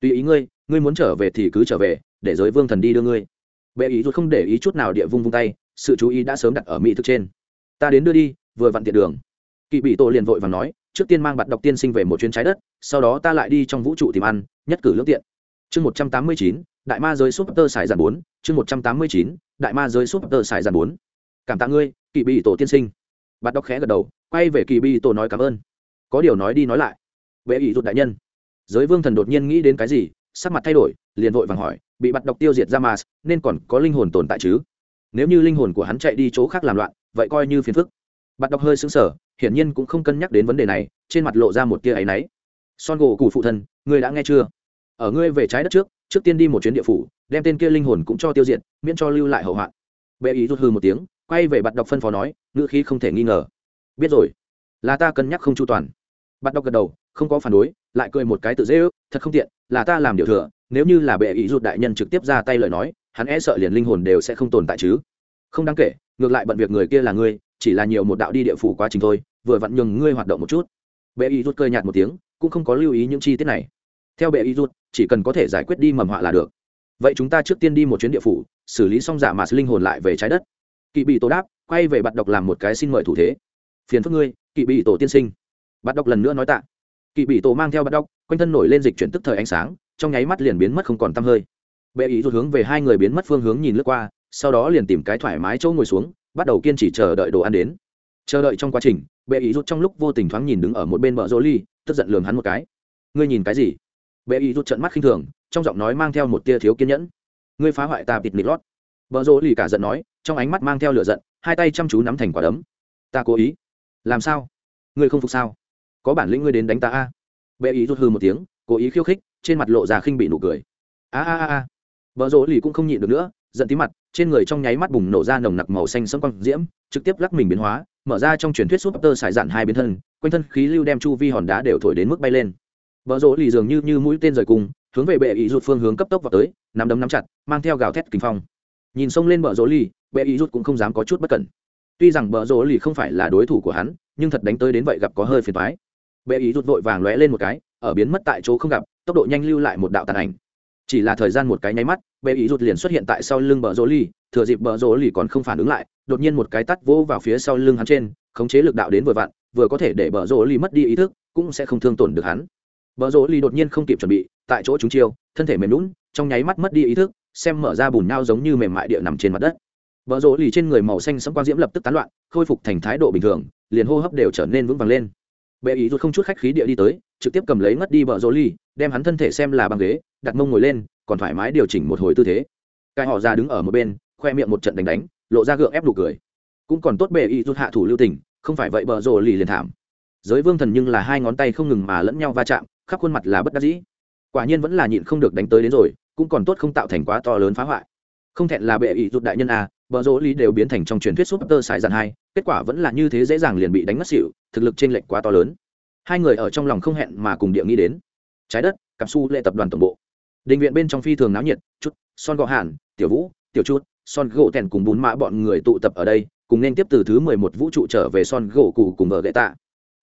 Speaker 1: Tùy ý ngươi ngươi muốn trở về thì cứ trở về để giới vương thần đi đưa ngươi. Bệ ý rút không để ý chút nào địa vung vung tay, sự chú ý đã sớm đặt ở mỹ thực trên. Ta đến đưa đi, vừa vặn tiện đường. Kỵ bị tổ liền vội và nói, trước tiên mang bạn đọc tiên sinh về một chuyến trái đất, sau đó ta lại đi trong vũ trụ tìm ăn, nhất cử lương tiện. Chương một trăm tám mươi chín, đại ma giới súp tơ xài giàn bốn, chương một trăm tám mươi chín, đại ma giới súp tơ xài giàn bốn. Cảm tạ ngươi, kỵ bị tổ tiên sinh. Bạn đọc khẽ gật đầu, quay về kỳ bị tổ nói cảm ơn. Có điều nói đi nói lại. Vệ ý rút đại nhân. Giới vương thần đột nhiên nghĩ đến cái gì, sắc mặt thay đổi, liền vội vàng hỏi bị bắt đọc tiêu diệt ra mà, nên còn có linh hồn tồn tại chứ? Nếu như linh hồn của hắn chạy đi chỗ khác làm loạn, vậy coi như phiền phức. Bắt đọc hơi xứng sở hiển nhiên cũng không cân nhắc đến vấn đề này, trên mặt lộ ra một tia áy náy. Son gỗ cụ phụ thân, ngươi đã nghe chưa? Ở ngươi về trái đất trước trước tiên đi một chuyến địa phủ, đem tên kia linh hồn cũng cho tiêu diệt, miễn cho lưu lại hậu hoạn. Bệ ý rút hư một tiếng, quay về bạn đọc phân phó nói, ngữ khí không thể nghi ngờ. Biết rồi. Là ta cân nhắc không chu toàn. Bạn đọc gật đầu, không có phản đối lại cười một cái tự dễ ước, thật không tiện, là ta làm điều thừa, nếu như là bệ ý rút đại nhân trực tiếp ra tay lời nói, hắn e sợ liền linh hồn đều sẽ không tồn tại chứ. Không đáng kể, ngược lại bận việc người kia là ngươi, chỉ là nhiều một đạo đi địa phủ quá trình thôi, vừa vặn nhường ngươi hoạt động một chút. Bệ ý rút cơi nhạt một tiếng, cũng không có lưu ý những chi tiết này. Theo bệ ý rút chỉ cần có thể giải quyết đi mầm họa là được. Vậy chúng ta trước tiên đi một chuyến địa phủ, xử lý xong giả mà linh hồn lại về trái đất. Kỵ bị tổ đáp, quay về bạn đọc làm một cái xin mời thủ thế. Phiền phức ngươi, kỵ bị tổ tiên sinh. Bạn đọc lần nữa nói tạ kỵ bị tổ mang theo bắt đọc quanh thân nổi lên dịch chuyển tức thời ánh sáng, trong nháy mắt liền biến mất không còn tăm hơi. Bệ ý rút hướng về hai người biến mất phương hướng nhìn lướt qua, sau đó liền tìm cái thoải mái chỗ ngồi xuống, bắt đầu kiên trì chờ đợi đồ ăn đến. Chờ đợi trong quá trình, bệ ý rút trong lúc vô tình thoáng nhìn đứng ở một bên bờ rô ly, tức giận lường hắn một cái. Ngươi nhìn cái gì? Bệ ý rút trận mắt khinh thường, trong giọng nói mang theo một tia thiếu kiên nhẫn. Ngươi phá hoại ta bịt mịt lót. Bờ rô ly cả giận nói, trong ánh mắt mang theo lửa giận, hai tay chăm chú nắm thành quả đấm. Ta cố ý. Làm sao? Ngươi không phục sao? Có bản lĩnh ngươi đến đánh ta a. Bệ ý rút hư một tiếng, cố ý khiêu khích, trên mặt lộ ra khinh bị nụ cười. A a a a. Vợ rỗ lì cũng không nhịn được nữa, giận tí mặt, trên người trong nháy mắt bùng nổ ra nồng nặc màu xanh sẫm quang diễm, trực tiếp lắc mình biến hóa, mở ra trong truyền thuyết súp tơ xài dạn hai biến thân, quanh thân khí lưu đem chu vi hòn đá đều thổi đến mức bay lên. Vợ rỗ lì dường như như mũi tên rời cùng, hướng về bệ ý rút phương hướng cấp tốc vào tới, nắm đấm nắm chặt, mang theo gào thét kinh phong. Nhìn xông lên bờ rỗ lì, bệ ý rút cũng không dám có chút bất cẩn. Tuy rằng bờ rỗ lì không phải là đối thủ của hắn, nhưng thật đánh tới đến vậy gặp có hơi phiền toái bệ ý rút vội vàng lóe lên một cái, ở biến mất tại chỗ không gặp, tốc độ nhanh lưu lại một đạo tàn ảnh. Chỉ là thời gian một cái nháy mắt bệ ý rút liền xuất hiện tại sau lưng bờ rỗ ly thừa dịp bờ rỗ ly còn không phản ứng lại, đột nhiên một cái tắt vỗ vào phía sau lưng hắn trên, khống chế lực đạo đến vừa vặn, vừa có thể để bờ rỗ ly mất đi ý thức, cũng sẽ không thương tổn được hắn. Bờ rỗ ly đột nhiên không kịp chuẩn bị, tại chỗ chúng chiêu, thân thể mềm lún trong nháy mắt mất đi ý thức, xem mở ra bùn nhau giống như mềm mại địa nằm trên mặt đất. Bờ rỗ ly trên người màu xanh sẫm quang diễm lập tức tán loạn, khôi phục thành thái độ bình thường, liền hô hấp đều trở nên vững vàng lên bệ ý rút không chút khách khí địa đi tới, trực tiếp cầm lấy ngất đi bờ rỗ ly, đem hắn thân thể xem là băng ghế, đặt mông ngồi lên, còn thoải mái điều chỉnh một hồi tư thế. Cái họ ra đứng ở một bên, khoe miệng một trận đánh đánh, lộ ra gượng ép đủ cười. Cũng còn tốt bệ ý rút hạ thủ lưu tình, không phải vậy bờ rỗ ly liền thảm. Giới vương thần nhưng là hai ngón tay không ngừng mà lẫn nhau va chạm, khắp khuôn mặt là bất đắc dĩ. Quả nhiên vẫn là nhịn không được đánh tới đến rồi, cũng còn tốt không tạo thành quá to lớn phá hoại. Không thẹn là bệ ý rút đại nhân a, bờ rỗ ly đều biến thành trong truyền thuyết súp tơ xài dàn hai kết quả vẫn là như thế dễ dàng liền bị đánh mất xỉu, thực lực trên lệnh quá to lớn. Hai người ở trong lòng không hẹn mà cùng địa nghĩ đến. Trái đất cặp su lệ tập đoàn tổng bộ. Định viện bên trong phi thường náo nhiệt, chút, son gọ hàn, tiểu vũ, tiểu chút son gỗ tèn cùng bún mã bọn người tụ tập ở đây, cùng nên tiếp từ thứ mười một vũ trụ trở về son gỗ cụ cùng vợ gậy tạ.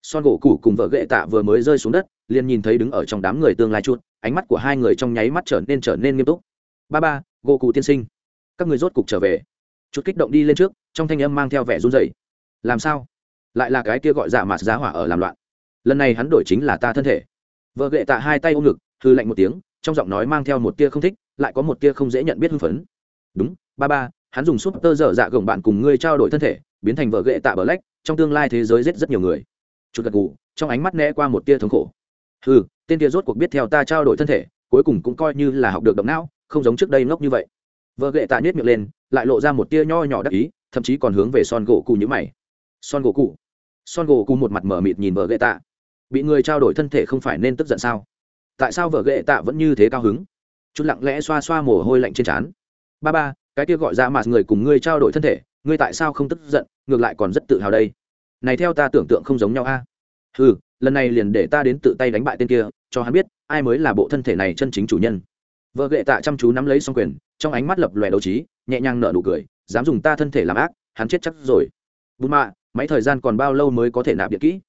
Speaker 1: Son gỗ cụ cùng vợ gậy tạ vừa mới rơi xuống đất, liền nhìn thấy đứng ở trong đám người tương lai chút ánh mắt của hai người trong nháy mắt trở nên trở nên nghiêm túc. Ba ba, gỗ cụ tiên sinh, các người rốt cục trở về. Chút kích động đi lên trước, trong thanh âm mang theo vẻ run rẩy làm sao? Lại là cái kia gọi dạ mạt giá hỏa ở làm loạn. Lần này hắn đổi chính là ta thân thể. Vợ gệ tạ hai tay ôm ngực hư lạnh một tiếng, trong giọng nói mang theo một tia không thích, lại có một tia không dễ nhận biết hưng phấn. Đúng, ba ba, hắn dùng súp tơ dở dạ gồng bạn cùng ngươi trao đổi thân thể, biến thành vợ gệ tạ bờ lách, trong tương lai thế giới giết rất nhiều người. Chút gật gù, trong ánh mắt né qua một tia thống khổ. Ừ tên tia rốt cuộc biết theo ta trao đổi thân thể, cuối cùng cũng coi như là học được động não, không giống trước đây ngốc như vậy. Vợ gệ tạ nhét miệng lên, lại lộ ra một tia nho nhỏ đắc ý, thậm chí còn hướng về son gỗ cụ như mày son gỗ cụ son gỗ cụ một mặt mở mịt nhìn vợ ghệ tạ. Bị người trao đổi thân thể không phải nên tức giận sao? Tại sao vợ ghệ tạ vẫn như thế cao hứng? Chút lặng lẽ xoa xoa mồ hôi lạnh trên trán. Ba ba, cái kia gọi ra mà người cùng ngươi trao đổi thân thể, ngươi tại sao không tức giận, ngược lại còn rất tự hào đây. Này theo ta tưởng tượng không giống nhau a. À? ừ lần này liền để ta đến tự tay đánh bại tên kia, cho hắn biết, ai mới là bộ thân thể này chân chính chủ nhân. Vợ ghệ tạ chăm chú nắm lấy xong quyền, trong ánh mắt lập lòe đấu trí, nhẹ nhàng nở nụ cười, dám dùng ta thân thể làm ác, hắn chết chắc rồi. Bùn mạ mấy thời gian còn bao lâu mới có thể nạp điện kỹ?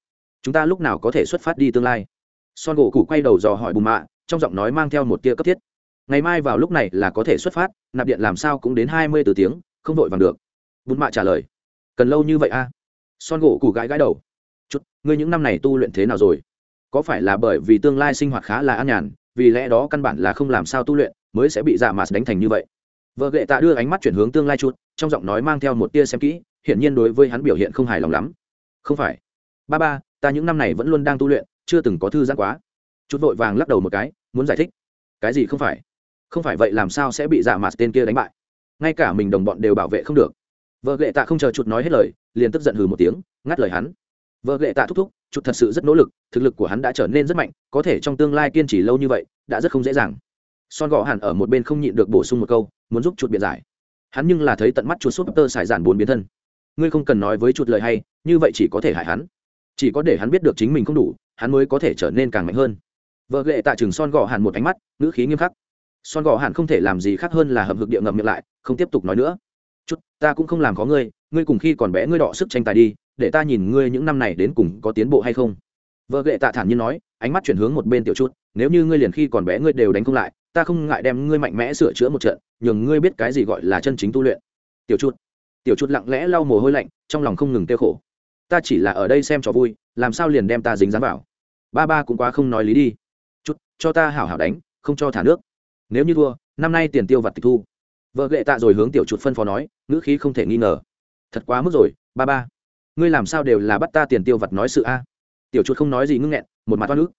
Speaker 1: Chúng ta lúc nào có thể xuất phát đi tương lai? Son gỗ cụ quay đầu dò hỏi Bùm mạ, trong giọng nói mang theo một tia cấp thiết. Ngày mai vào lúc này là có thể xuất phát, nạp điện làm sao cũng đến hai mươi từ tiếng, không vội vàng được. Bùm mạ trả lời. Cần lâu như vậy a à? son gỗ cụ gãi gãi đầu. Chút, ngươi những năm này tu luyện thế nào rồi? Có phải là bởi vì tương lai sinh hoạt khá là an nhàn, vì lẽ đó căn bản là không làm sao tu luyện, mới sẽ bị dạ mà đánh thành như vậy? Vợ ghệ tạ đưa ánh mắt chuyển hướng tương lai chút, trong giọng nói mang theo một tia xem kỹ hiển nhiên đối với hắn biểu hiện không hài lòng lắm. Không phải. Ba ba, ta những năm này vẫn luôn đang tu luyện, chưa từng có thư giãn quá. Chút vội vàng lắc đầu một cái, muốn giải thích. Cái gì không phải? Không phải vậy làm sao sẽ bị dạ mặt tên kia đánh bại? Ngay cả mình đồng bọn đều bảo vệ không được. Vợ lệ tạ không chờ chuột nói hết lời, liền tức giận hừ một tiếng, ngắt lời hắn. Vợ lệ tạ thúc thúc chuột thật sự rất nỗ lực, thực lực của hắn đã trở nên rất mạnh, có thể trong tương lai kiên trì lâu như vậy, đã rất không dễ dàng. Son gõ hẳn ở một bên không nhịn được bổ sung một câu, muốn giúp chuột biện giải. Hắn nhưng là thấy tận mắt chuột súp tơ xài giản bốn biến thân ngươi không cần nói với chuột lời hay, như vậy chỉ có thể hại hắn. Chỉ có để hắn biết được chính mình không đủ, hắn mới có thể trở nên càng mạnh hơn. Vợ ghệ tạ Trường son gò hàn một ánh mắt, ngữ khí nghiêm khắc. Son gò hàn không thể làm gì khác hơn là hầm hực địa ngậm miệng lại, không tiếp tục nói nữa. Chút, ta cũng không làm có ngươi ngươi cùng khi còn bé ngươi đọ sức tranh tài đi, để ta nhìn ngươi những năm này đến cùng có tiến bộ hay không. Vợ ghệ tạ thản nhiên nói, ánh mắt chuyển hướng một bên tiểu chút, nếu như ngươi liền khi còn bé ngươi đều đánh không lại, ta không ngại đem ngươi mạnh mẽ sửa chữa một trận, nhường ngươi biết cái gì gọi là chân chính tu luyện. Tiểu chút tiểu chút lặng lẽ lau mồ hôi lạnh, trong lòng không ngừng tiêu khổ. Ta chỉ là ở đây xem trò vui, làm sao liền đem ta dính dáng vào? Ba ba cũng quá không nói lý đi. Chút cho ta hảo hảo đánh, không cho thả nước. Nếu như thua, năm nay tiền tiêu vặt tịch thu. Vợ ghệ tạ rồi hướng tiểu chuột phân phó nói, ngữ khí không thể nghi ngờ. Thật quá mức rồi, ba ba. Ngươi làm sao đều là bắt ta tiền tiêu vặt nói sự a? Tiểu chuột không nói gì ngưng nghẹn, một mặt toan nước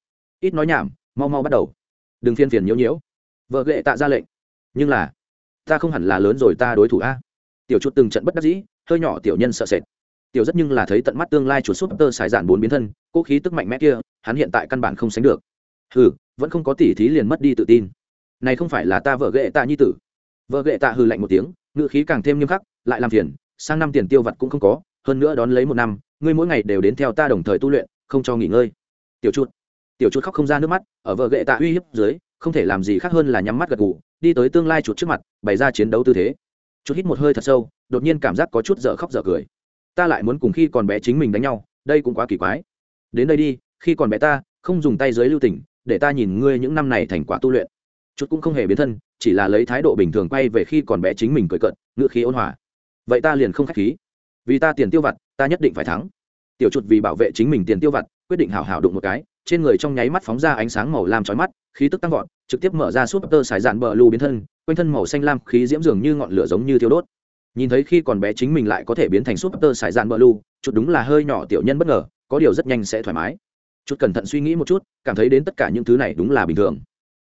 Speaker 1: ít nói nhảm, mau mau bắt đầu. Đừng phiên phiền nhiễu nhiễu. Vợ ghệ tạ ra lệnh. Nhưng là, ta không hẳn là lớn rồi ta đối thủ a? Tiểu chuột từng trận bất đắc dĩ, hơi nhỏ tiểu nhân sợ sệt. Tiểu rất nhưng là thấy tận mắt tương lai chuột súp tơ xài giản bốn biến thân, cố khí tức mạnh mẽ kia, hắn hiện tại căn bản không sánh được. Hừ, vẫn không có tỉ thí liền mất đi tự tin. Này không phải là ta vợ ghệ tạ nhi tử. Vợ ghệ tạ hừ lạnh một tiếng ngựa khí càng thêm nghiêm khắc, lại làm phiền, sang năm tiền tiêu vặt cũng không có, hơn nữa đón lấy một năm, ngươi mỗi ngày đều đến theo ta đồng thời tu luyện, không cho nghỉ ngơi. Tiểu chuột. Tiểu chuột khóc không ra nước mắt, ở vợ ghệ tạ uy hiếp dưới, không thể làm gì khác hơn là nhắm mắt gật gù, đi tới tương lai chuột trước mặt, bày ra chiến đấu tư thế chuột hít một hơi thật sâu, đột nhiên cảm giác có chút dở khóc dở cười. Ta lại muốn cùng khi còn bé chính mình đánh nhau, đây cũng quá kỳ quái. Đến đây đi, khi còn bé ta, không dùng tay dưới lưu tình, để ta nhìn ngươi những năm này thành quả tu luyện. Chút cũng không hề biến thân, chỉ là lấy thái độ bình thường quay về khi còn bé chính mình cười cận ngựa khí ôn hòa. Vậy ta liền không k h á c h khí. Vì ta tiền tiêu vặt, ta nhất định phải thắng. Tiểu chuột vì bảo vệ chính mình tiền tiêu vặt, quyết định hào hào đụng một cái, trên người trong nháy mắt phóng ra ánh sáng màu lam trói mắt, khí tức tăng vọt, trực tiếp mở ra súp tơ xài dạn bờ lù biến thân quanh thân màu xanh lam khí diễm dường như ngọn lửa giống như thiêu đốt. Nhìn thấy khi còn bé chính mình lại có thể biến thành súp tơ xài dạn bờ lu, chút đúng là hơi nhỏ tiểu nhân bất ngờ, có điều rất nhanh sẽ thoải mái. Chút cẩn thận suy nghĩ một chút, cảm thấy đến tất cả những thứ này đúng là bình thường.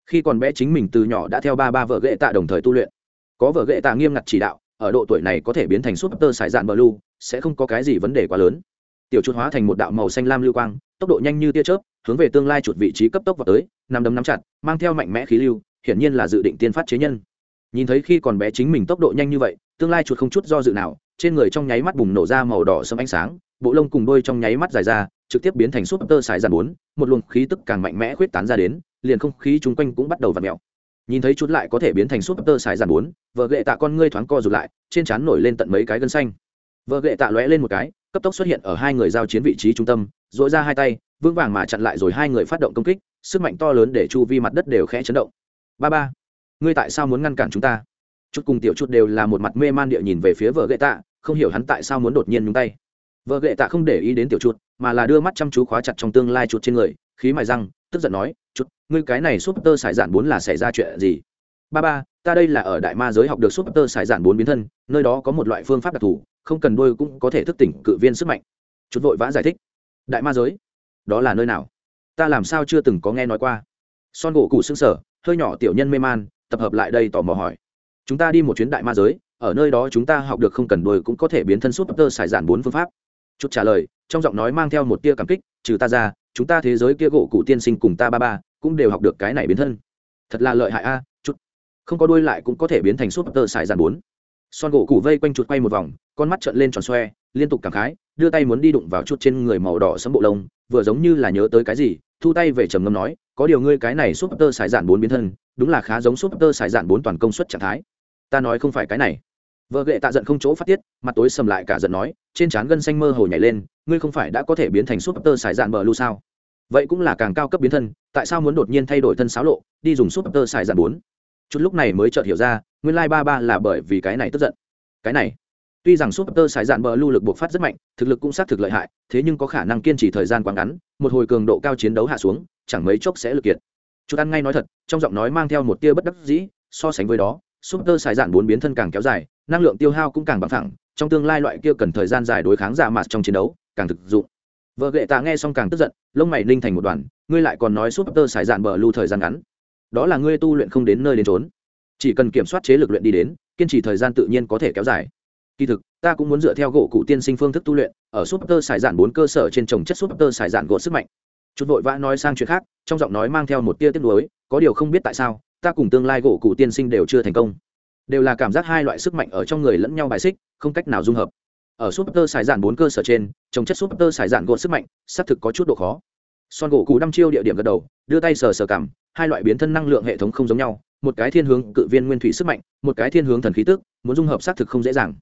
Speaker 1: Khi còn bé chính mình từ nhỏ đã theo ba ba vợ ghệ tạ đồng thời tu luyện. Có vợ ghệ tạ nghiêm ngặt chỉ đạo, ở độ tuổi này có thể biến thành súp tơ xài dạn bờ lu, sẽ không có cái gì vấn đề quá lớn. Tiểu chuột hóa thành một đạo màu xanh lam lưu quang, tốc độ nhanh như tia chớp, hướng về tương lai chuột vị trí cấp tốc vào tới, nằm đấm nắm chặt, mang theo mạnh mẽ khí lưu hiển nhiên là dự định tiên phát chế nhân. Nhìn thấy khi còn bé chính mình tốc độ nhanh như vậy, tương lai chuột không chút do dự nào, trên người trong nháy mắt bùng nổ ra màu đỏ sẫm ánh sáng, bộ lông cùng đôi trong nháy mắt dài ra, trực tiếp biến thành súp tơ xài dàn bốn, một luồng khí tức càng mạnh mẽ khuyết tán ra đến, liền không khí chung quanh cũng bắt đầu v ặ mẹo nhìn thấy chút lại có thể biến thành súp tơ xài dàn bốn, vợ gệ tạ con ngươi thoáng co rụt lại, trên trán nổi lên tận mấy cái gân xanh. Vợ gệ tạ lóe lên một cái, cấp tốc xuất hiện ở hai người giao chiến vị trí trung tâm dội ra hai tay, vững vàng mà chặn lại rồi hai người phát động công kích, sức mạnh to lớn để chu vi mặt đất đều khẽ chấn động ba ba, ngươi tại sao muốn ngăn cản chúng ta? Chút cùng tiểu chút đều là một mặt mê man địa nhìn về phía vợ gệ tạ, không hiểu hắn tại sao muốn đột nhiên nhúng tay. Vợ gệ tạ không để ý đến tiểu chút, mà là đưa mắt chăm chú khóa chặt trong tương lai chút trên người, khí mài răng, tức giận nói, chút, ngươi cái này súp tơ sải dạn bốn là xảy ra chuyện gì? Ba ba, ta đây là ở đại ma giới học được súp tơ sải dạn bốn biến thân, nơi đó có một loại phương pháp đặc thù, không cần đôi cũng có thể thức tỉnh cự viên sức mạnh. Chút vội vã giải thích, đại ma giới? Đó là nơi nào? Ta làm sao chưa từng có nghe nói qua. Son gỗ cụ xương sở hơi nhỏ tiểu nhân mê man, tập hợp lại đây tò mò hỏi. Chúng ta đi một chuyến đại ma giới, ở nơi đó chúng ta học được không cần đuôi cũng có thể biến thân súp tơ xài giản bốn phương pháp. Chút trả lời, trong giọng nói mang theo một tia cảm kích, trừ ta ra, chúng ta thế giới kia gỗ cụ tiên sinh cùng ta ba ba cũng đều học được cái này biến thân. Thật là lợi hại a, chút. Không có đuôi lại cũng có thể biến thành súp tơ xài giản bốn son gỗ cụ vây quanh chuột quay một vòng, con mắt trợn lên tròn xoe, liên tục cảm khái, đưa tay muốn đi đụng vào chút trên người màu đỏ sẫm bộ lông, vừa giống như là nhớ tới cái gì, thu tay về trầm ngâm nói, có điều ngươi cái này súp tơ xài giản bốn biến thân, đúng là khá giống súp tơ xài giản bốn toàn công suất trạng thái. Ta nói không phải cái này. Vợ ghệ tạ giận không chỗ phát tiết, mặt tối sầm lại cả giận nói, trên trán gân xanh mơ hồ nhảy lên, ngươi không phải đã có thể biến thành súp tơ xài dạn bờ lưu sao? Vậy cũng là càng cao cấp biến thân, tại sao muốn đột nhiên thay đổi thân xáo lộ, đi dùng súp tơ xài dạn bốn? Chút lúc này mới chợt hiểu ra nguyên lai ba ba là bởi vì cái này tức giận. Cái này, tuy rằng súp tơ xài dạn bờ lưu lực buộc phát rất mạnh, thực lực cũng xác thực lợi hại, thế nhưng có khả năng kiên trì thời gian quá ngắn, một hồi cường độ cao chiến đấu hạ xuống, chẳng mấy chốc sẽ lực kiệt. Chút ăn ngay nói thật, trong giọng nói mang theo một tia bất đắc dĩ, so sánh với đó súp tơ xài dạn bốn biến thân càng kéo dài, năng lượng tiêu hao cũng càng bằng thẳng trong tương lai loại kia cần thời gian dài đối kháng giả mạt trong chiến đấu, càng thực dụng. Vợ gệ tạ nghe xong càng tức giận, lông mày ninh thành một đoàn, ngươi lại còn nói súp tơ xài dạn bờ lưu thời gian ngắn. Đó là ngươi tu luyện không đến nơi đến trốn chỉ cần kiểm soát chế lực luyện đi đến, kiên trì thời gian tự nhiên có thể kéo dài. Kỳ thực, ta cũng muốn dựa theo gỗ cụ tiên sinh phương thức tu luyện, ở súp tơ xài dạn bốn cơ sở trên trồng chất súp tơ xài dạn gỗ sức mạnh. Chút vội vã nói sang chuyện khác, trong giọng nói mang theo một tia tiếc nuối, có điều không biết tại sao, ta cùng tương lai gỗ cụ tiên sinh đều chưa thành công. Đều là cảm giác hai loại sức mạnh ở trong người lẫn nhau bài xích, không cách nào dung hợp. Ở súp tơ xài dạn bốn cơ sở trên, trồng chất súp tơ xài dạn gỗ sức mạnh, xác thực có chút độ khó. Son gỗ cụ đăm chiêu địa điểm gật đầu, đưa tay sờ sờ cảm, hai loại biến thân năng lượng hệ thống không giống nhau một cái thiên hướng cự viên nguyên thủy sức mạnh, một cái thiên hướng thần khí tức, muốn dung hợp xác thực không dễ dàng.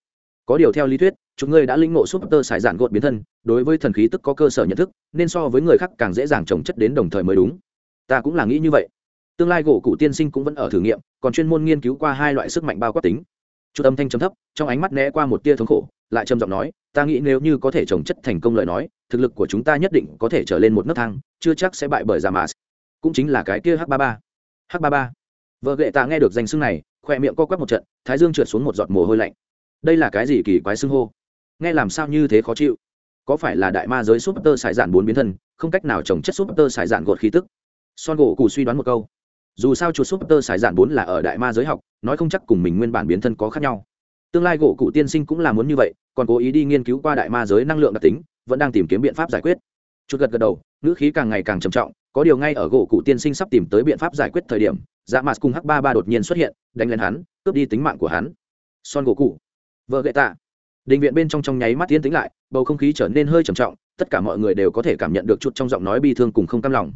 Speaker 1: Có điều theo lý thuyết, chúng ngươi đã lĩnh ngộ súp tơ sải dạn gột biến thân, đối với thần khí tức có cơ sở nhận thức, nên so với người khác càng dễ dàng trồng chất đến đồng thời mới đúng. Ta cũng là nghĩ như vậy. Tương lai gỗ cụ tiên sinh cũng vẫn ở thử nghiệm, còn chuyên môn nghiên cứu qua hai loại sức mạnh bao quát tính. Chút âm thanh trầm thấp, trong ánh mắt né qua một tia thống khổ, lại trầm giọng nói, ta nghĩ nếu như có thể trồng chất thành công lời nói, thực lực của chúng ta nhất định có thể trở lên một nấc thang, chưa chắc sẽ bại bởi giả mà cũng chính là cái kia h ba ba. H ba ba vợ gệ tạ nghe được danh xưng này khoe miệng co quắp một trận, thái dương trượt xuống một giọt mồ hôi lạnh. Đây là cái gì kỳ quái xưng hô? Nghe làm sao như thế khó chịu? Có phải là đại ma giới súp tơ sải dạn bốn biến thân, không cách nào trồng chất súp tơ sải dạn gột khí tức? Son gỗ cụ suy đoán một câu. Dù sao chuột súp tơ sải dạn bốn là ở đại ma giới học, nói không chắc cùng mình nguyên bản biến thân có khác nhau. Tương lai gỗ cụ tiên sinh cũng là muốn như vậy, còn cố ý đi nghiên cứu qua đại ma giới năng lượng đặc tính, vẫn đang tìm kiếm biện pháp giải quyết. Chút gật gật đầu, ngữ khí càng ngày càng trầm trọng, có điều ngay ở gỗ cụ tiên sinh sắp tìm tới biện pháp giải quyết thời điểm dạ mạt cùng h ba ba đột nhiên xuất hiện, đánh lên hắn, cướp đi tính mạng của hắn. Son gỗ cụ vợ gậy tạ. Định viện bên trong trong nháy mắt tiến tính lại, bầu không khí trở nên hơi trầm trọng, tất cả mọi người đều có thể cảm nhận được chút trong giọng nói bi thương cùng không cam lòng.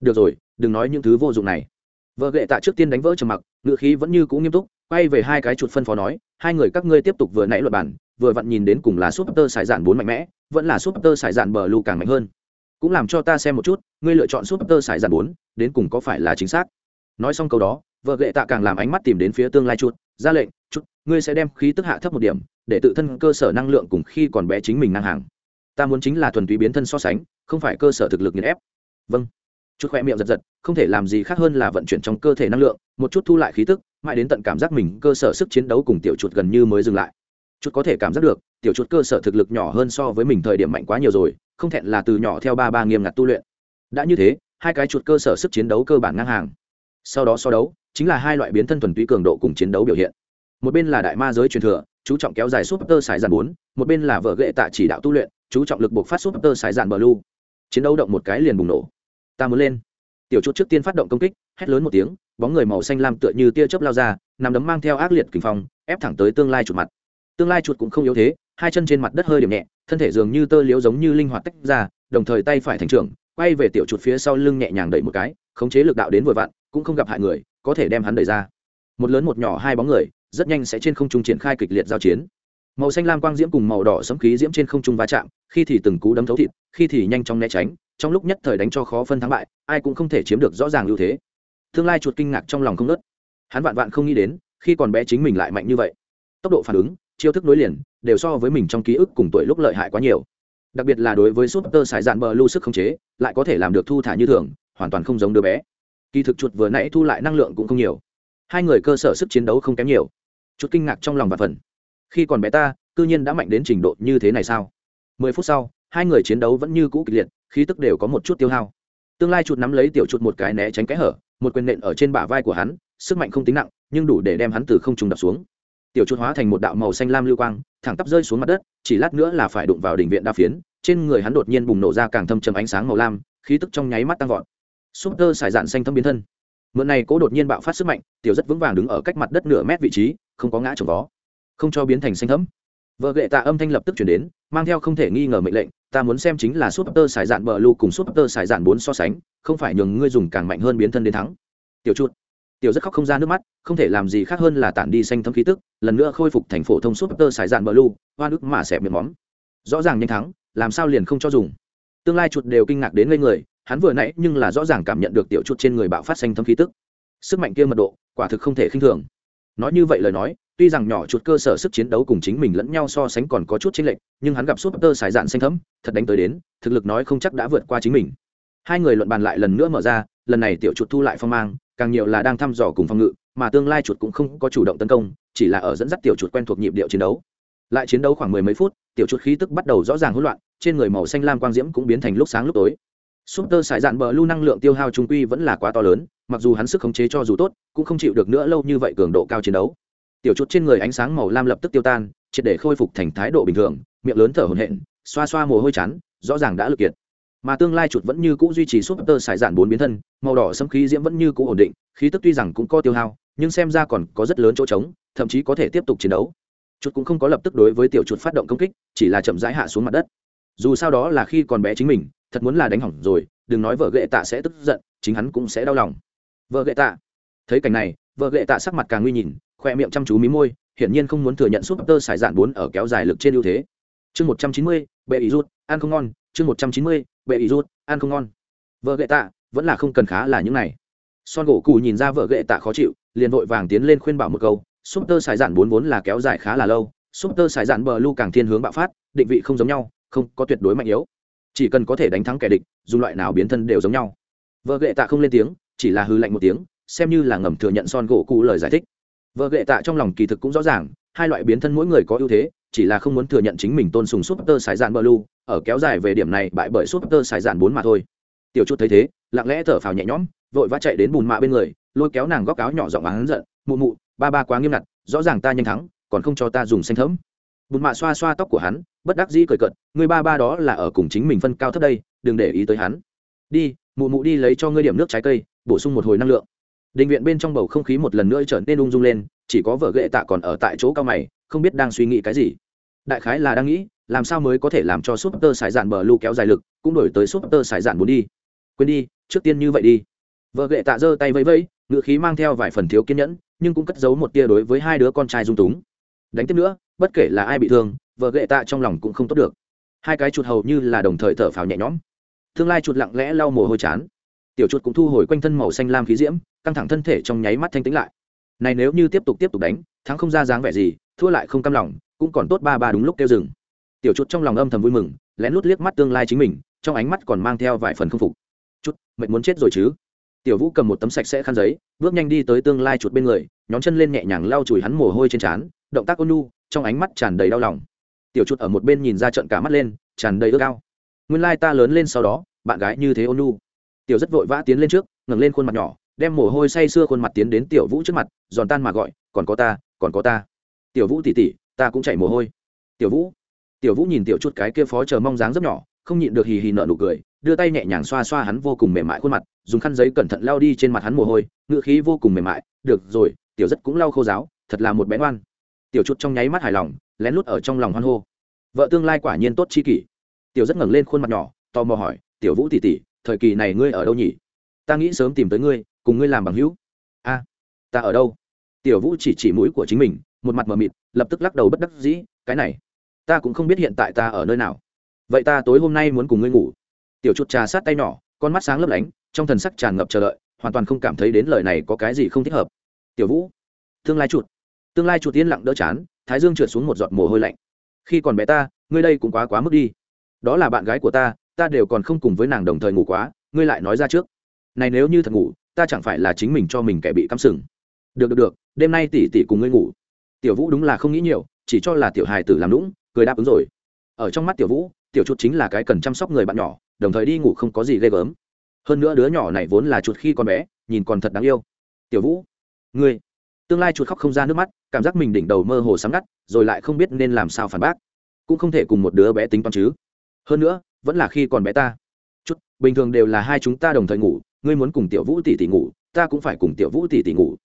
Speaker 1: Được rồi, đừng nói những thứ vô dụng này. Vợ gậy tạ trước tiên đánh vỡ trầm mặc, ngữ khí vẫn như cũ nghiêm túc, quay về hai cái chuột phân phó nói, hai người các ngươi tiếp tục vừa nãy luật bản vừa vặn nhìn đến cùng là súp tơ sải dạn bốn mạnh mẽ, vẫn là súp tơ sải dạn bờ lu càng mạnh hơn. Cũng làm cho ta xem một chút, ngươi lựa chọn súp tơ sải dạn bốn, đến cùng có phải là chính xác? Nói xong câu đó, vợ gệ tạ càng làm ánh mắt tìm đến phía tương lai chuột ra lệnh, chút, ngươi sẽ đem khí tức hạ thấp một điểm, để tự thân cơ sở năng lượng cùng khi còn bé chính mình ngang hàng. Ta muốn chính là thuần túy biến thân so sánh, không phải cơ sở thực lực nghiền ép. Vâng. Chút khoe miệng giật giật, không thể làm gì khác hơn là vận chuyển trong cơ thể năng lượng, một chút thu lại khí tức, mãi đến tận cảm giác mình cơ sở sức chiến đấu cùng tiểu chuột gần như mới dừng lại. Chút có thể cảm giác được, tiểu chuột cơ sở thực lực nhỏ hơn so với mình thời điểm mạnh quá nhiều rồi, không thẹn là từ nhỏ theo ba ba nghiêm ngặt tu luyện. Đã như thế, hai cái chuột cơ sở sức chiến đấu cơ bản ngang hàng sau đó so đấu, chính là hai loại biến thân thuần túy cường độ cùng chiến đấu biểu hiện. Một bên là đại ma giới truyền thừa, chú trọng kéo dài súp tơ sải dàn bốn, một bên là vợ ghệ tạ chỉ đạo tu luyện, chú trọng lực buộc phát súp tơ sải dàn bờ lu chiến đấu động một cái liền bùng nổ. Ta muốn lên. Tiểu chuột trước tiên phát động công kích, hét lớn một tiếng, bóng người màu xanh lam tựa như tia chớp lao ra, nằm đấm mang theo ác liệt kình phong, ép thẳng tới tương lai chuột mặt. Tương lai chuột cũng không yếu thế, hai chân trên mặt đất hơi điểm nhẹ, thân thể dường như tơ liếu giống như linh hoạt tách ra, đồng thời tay phải thành trưởng, quay về tiểu chuột phía sau lưng nhẹ nhàng đẩy một cái, khống chế lực đạo đến vội vặn cũng không gặp hại người, có thể đem hắn đẩy ra. Một lớn một nhỏ hai bóng người, rất nhanh sẽ trên không trung triển khai kịch liệt giao chiến. Màu xanh lam quang diễm cùng màu đỏ sấm khí diễm trên không trung va chạm, khi thì từng cú đấm thấu thịt, khi thì nhanh chóng né tránh, trong lúc nhất thời đánh cho khó phân thắng bại, ai cũng không thể chiếm được rõ ràng ưu thế. Tương lai chuột kinh ngạc trong lòng không nớt hắn vạn vạn không nghĩ đến, khi còn bé chính mình lại mạnh như vậy. Tốc độ phản ứng, chiêu thức nối liền, đều so với mình trong ký ức cùng tuổi lúc lợi hại quá nhiều. Đặc biệt là đối với súp tơ sải dạn bờ lưu sức khống chế, lại có thể làm được thu thả như thường, hoàn toàn không giống đứa bé kỳ thực chuột vừa nãy thu lại năng lượng cũng không nhiều. Hai người cơ sở sức chiến đấu không kém nhiều. Chút kinh ngạc trong lòng và phần. Khi còn bé ta, cư nhiên đã mạnh đến trình độ như thế này sao? Mười phút sau, hai người chiến đấu vẫn như cũ kịch liệt, khí tức đều có một chút tiêu hao. Tương lai chuột nắm lấy tiểu chuột một cái né tránh cái hở, một quyền nện ở trên bả vai của hắn, sức mạnh không tính nặng, nhưng đủ để đem hắn từ không trùng đập xuống. Tiểu chuột hóa thành một đạo màu xanh lam lưu quang, thẳng tắp rơi xuống mặt đất, chỉ lát nữa là phải đụng vào đỉnh viện đa phiến, trên người hắn đột nhiên bùng nổ ra càng thâm trầm ánh sáng màu lam, khí tức trong nháy mắt tăng vọt súp tơ xài dạn xanh thâm biến thân. Mượn này cố đột nhiên bạo phát sức mạnh tiểu rất vững vàng đứng ở cách mặt đất nửa mét vị trí không có ngã trồng vó. Không cho biến thành xanh thấm vợ gệ tạ âm thanh lập tức chuyển đến mang theo không thể nghi ngờ mệnh lệnh ta muốn xem chính là súp tơ xài dạn bờ lu cùng súp tơ xài dạn bốn so sánh không phải nhường ngươi dùng càng mạnh hơn biến thân đến thắng. Tiểu chuột, tiểu rất khóc không ra nước mắt không thể làm gì khác hơn là tản đi xanh thấm khí tức lần nữa khôi phục thành phổ thông súp tơ xài dạn bờ lu hoa nước mà xẹp miệng móm rõ ràng nhanh thắng làm sao liền không cho dùng. Tương lai chuột đều kinh ngạc đến ngây người hắn vừa nãy nhưng là rõ ràng cảm nhận được tiểu chút trên người bạo phát xanh thâm khí tức. Sức mạnh kia mật độ, quả thực không thể khinh thường. Nói như vậy lời nói, tuy rằng nhỏ chuột cơ sở sức chiến đấu cùng chính mình lẫn nhau so sánh còn có chút chênh lệch, nhưng hắn gặp súp tơ xài dạn xanh thấm, thật đánh tới đến, thực lực nói không chắc đã vượt qua chính mình. Hai người luận bàn lại lần nữa mở ra, lần này tiểu chuột thu lại phong mang, càng nhiều là đang thăm dò cùng phòng ngự, mà tương lai chuột cũng không có chủ động tấn công, chỉ là ở dẫn dắt tiểu chuột quen thuộc nhịp điệu chiến đấu. Lại chiến đấu khoảng mười mấy phút, tiểu chuột khí tức bắt đầu rõ ràng hỗn loạn, trên người màu xanh lam quang diễm cũng biến thành lúc sáng lúc tối súp tơ xài dạn bờ lưu năng lượng tiêu hao trung quy vẫn là quá to lớn, mặc dù hắn sức khống chế cho dù tốt, cũng không chịu được nữa lâu như vậy cường độ cao chiến đấu. Tiểu chút trên người ánh sáng màu lam lập tức tiêu tan, triệt để khôi phục thành thái độ bình thường, miệng lớn thở hổn hển, xoa xoa mồ hôi chán, rõ ràng đã lực kiệt. Mà tương lai chuột vẫn như cũ duy trì súp tơ xài dạn bốn biến thân, màu đỏ xâm khí diễm vẫn như cũ ổn định, khí tức tuy rằng cũng có tiêu hao, nhưng xem ra còn có rất lớn chỗ trống, thậm chí có thể tiếp tục chiến đấu. Chuột cũng không có lập tức đối với tiểu chuột phát động công kích, chỉ là chậm rãi hạ xuống mặt đất. Dù sao đó là khi còn bé chính mình thật muốn là đánh hỏng rồi, đừng nói vợ ghệ tạ sẽ tức giận, chính hắn cũng sẽ đau lòng. Vợ ghệ tạ. Thấy cảnh này, vợ ghệ tạ sắc mặt càng nguy nhìn, khoe miệng chăm chú mí môi, hiển nhiên không muốn thừa nhận súp tơ xài dạn bốn ở kéo dài lực trên ưu thế. Chương một trăm chín mươi, bệ ý rút, ăn không ngon. Chương một trăm chín mươi, bệ ý rút, ăn không ngon. Vợ ghệ tạ, vẫn là không cần khá là những này. Son gỗ cù nhìn ra vợ ghệ tạ khó chịu, liền vội vàng tiến lên khuyên bảo một câu Súp tơ xài dạn bốn vốn là kéo dài khá là lâu Súp tơ xài dạn bờ lu càng thiên hướng bạo phát, định vị không giống nhau, không có tuyệt đối mạnh yếu chỉ cần có thể đánh thắng kẻ địch dù loại nào biến thân đều giống nhau. Vợ gệ tạ không lên tiếng, chỉ là hư lạnh một tiếng, xem như là ngầm thừa nhận son gỗ cụ lời giải thích. Vợ gệ tạ trong lòng kỳ thực cũng rõ ràng, hai loại biến thân mỗi người có ưu thế, chỉ là không muốn thừa nhận chính mình tôn sùng súp tơ sài dạn bờ lu ở kéo dài về điểm này bại bởi súp tơ sài dạn bốn mà thôi. Tiểu chút thấy thế, lặng lẽ thở phào nhẹ nhõm, vội vã chạy đến bùn mạ bên người, lôi kéo nàng góc áo nhỏ giọng hắn giận, mụ mụ, ba ba quá nghiêm ngặt, rõ ràng ta nhanh thắng, còn không cho ta dùng xanh thấm bùn mạ xoa xoa tóc của hắn bất đắc dĩ cười cận người ba ba đó là ở cùng chính mình phân cao thấp đây, đừng để ý tới hắn. Đi, mụ mụ đi lấy cho ngươi điểm nước trái cây, bổ sung một hồi năng lượng. Định viện bên trong bầu không khí một lần nữa trở nên ung dung lên, chỉ có vợ ghệ tạ còn ở tại chỗ cao mày, không biết đang suy nghĩ cái gì. Đại khái là đang nghĩ, làm sao mới có thể làm cho súp tơ sải dạn bờ lu kéo dài lực, cũng đổi tới súp tơ sải dạn muốn đi. Quên đi, trước tiên như vậy đi. Vợ ghệ tạ giơ tay vẫy vẫy ngựa khí mang theo vài phần thiếu kiên nhẫn, nhưng cũng cất giấu một tia đối với hai đứa con trai dung túng. Đánh tiếp nữa, bất kể là ai bị thương vợ ghệ tạ trong lòng cũng không tốt được. Hai cái chuột hầu như là đồng thời thở phào nhẹ nhõm. Tương lai chuột lặng lẽ lau mồ hôi chán. Tiểu chuột cũng thu hồi quanh thân màu xanh lam khí diễm, căng thẳng thân thể trong nháy mắt thanh tĩnh lại. Này nếu như tiếp tục tiếp tục đánh, thắng không ra dáng vẻ gì, thua lại không cam lòng, cũng còn tốt ba ba đúng lúc kêu dừng. Tiểu chuột trong lòng âm thầm vui mừng, lén lút liếc mắt tương lai chính mình, trong ánh mắt còn mang theo vài phần không phục. Chút mệnh muốn chết rồi chứ? Tiểu vũ cầm một tấm sạch sẽ khăn giấy, bước nhanh đi tới tương lai chuột bên người nhóm chân lên nhẹ nhàng lau chùi hắn mồ hôi trên trán, động tác ôn nu trong ánh mắt tràn đầy đau lòng tiểu chuột ở một bên nhìn ra trận cả mắt lên, tràn đầy ước ao. Nguyên lai ta lớn lên sau đó, bạn gái như thế ôn nu tiểu rất vội vã tiến lên trước, ngẩng lên khuôn mặt nhỏ, đem mồ hôi say sưa khuôn mặt tiến đến tiểu vũ trước mặt, giòn tan mà gọi, còn có ta, còn có ta. Tiểu vũ tỉ tỉ, ta cũng chảy mồ hôi. Tiểu vũ tiểu vũ nhìn tiểu chút cái kia phó chờ mong dáng rất nhỏ, không nhịn được hì hì nợ nụ cười, đưa tay nhẹ nhàng xoa xoa hắn vô cùng mềm mại khuôn mặt, dùng khăn giấy cẩn thận lao đi trên mặt hắn mồ hôi, ngựa khí vô cùng mềm mại, được rồi, tiểu rất cũng lau khô giáo, thật là một bé ngoan. Tiểu chút trong nháy mắt hài lòng, lén lút ở trong lòng hoan hô vợ tương lai quả nhiên tốt chi kỷ. Tiểu rất ngẩng lên khuôn mặt nhỏ, tò mò hỏi, tiểu vũ tỉ tỉ thời kỳ này ngươi ở đâu nhỉ? Ta nghĩ sớm tìm tới ngươi, cùng ngươi làm bằng hữu. A, ta ở đâu? Tiểu vũ chỉ chỉ mũi của chính mình, một mặt mờ mịt, lập tức lắc đầu bất đắc dĩ, cái này, ta cũng không biết hiện tại ta ở nơi nào. Vậy ta tối hôm nay muốn cùng ngươi ngủ. Tiểu chút trà sát tay nhỏ, con mắt sáng lấp lánh, trong thần sắc tràn ngập chờ đợi, hoàn toàn không cảm thấy đến lời này có cái gì không thích hợp. Tiểu vũ, tương lai chuột. Tương lai chuột yên lặng đỡ chán, thái dương trượt xuống một giọt mồ hôi lạnh khi còn bé ta, ngươi đây cũng quá quá mức đi. Đó là bạn gái của ta ta đều còn không cùng với nàng đồng thời ngủ quá, ngươi lại nói ra trước. Này nếu như thật ngủ, ta chẳng phải là chính mình cho mình kẻ bị cắm sừng. Được được được, đêm nay tỷ tỷ cùng ngươi ngủ. Tiểu vũ đúng là không nghĩ nhiều, chỉ cho là tiểu hài tử làm lũng cười đáp ứng rồi. Ở trong mắt tiểu vũ, tiểu chuột chính là cái cần chăm sóc người bạn nhỏ, đồng thời đi ngủ không có gì ghê gớm. Hơn nữa đứa nhỏ này vốn là chuột khi còn bé, nhìn còn thật đáng yêu. Tiểu vũ, ngươi tương lai chuột khóc không ra nước mắt, cảm giác mình đỉnh đầu mơ hồ sáng ngắt, rồi lại không biết nên làm sao phản bác. Cũng không thể cùng một đứa bé tính toán chứ. Hơn nữa, vẫn là khi còn bé ta. Chút, bình thường đều là hai chúng ta đồng thời ngủ, ngươi muốn cùng tiểu vũ tỷ tỷ ngủ, ta cũng phải cùng tiểu vũ tỷ tỷ ngủ.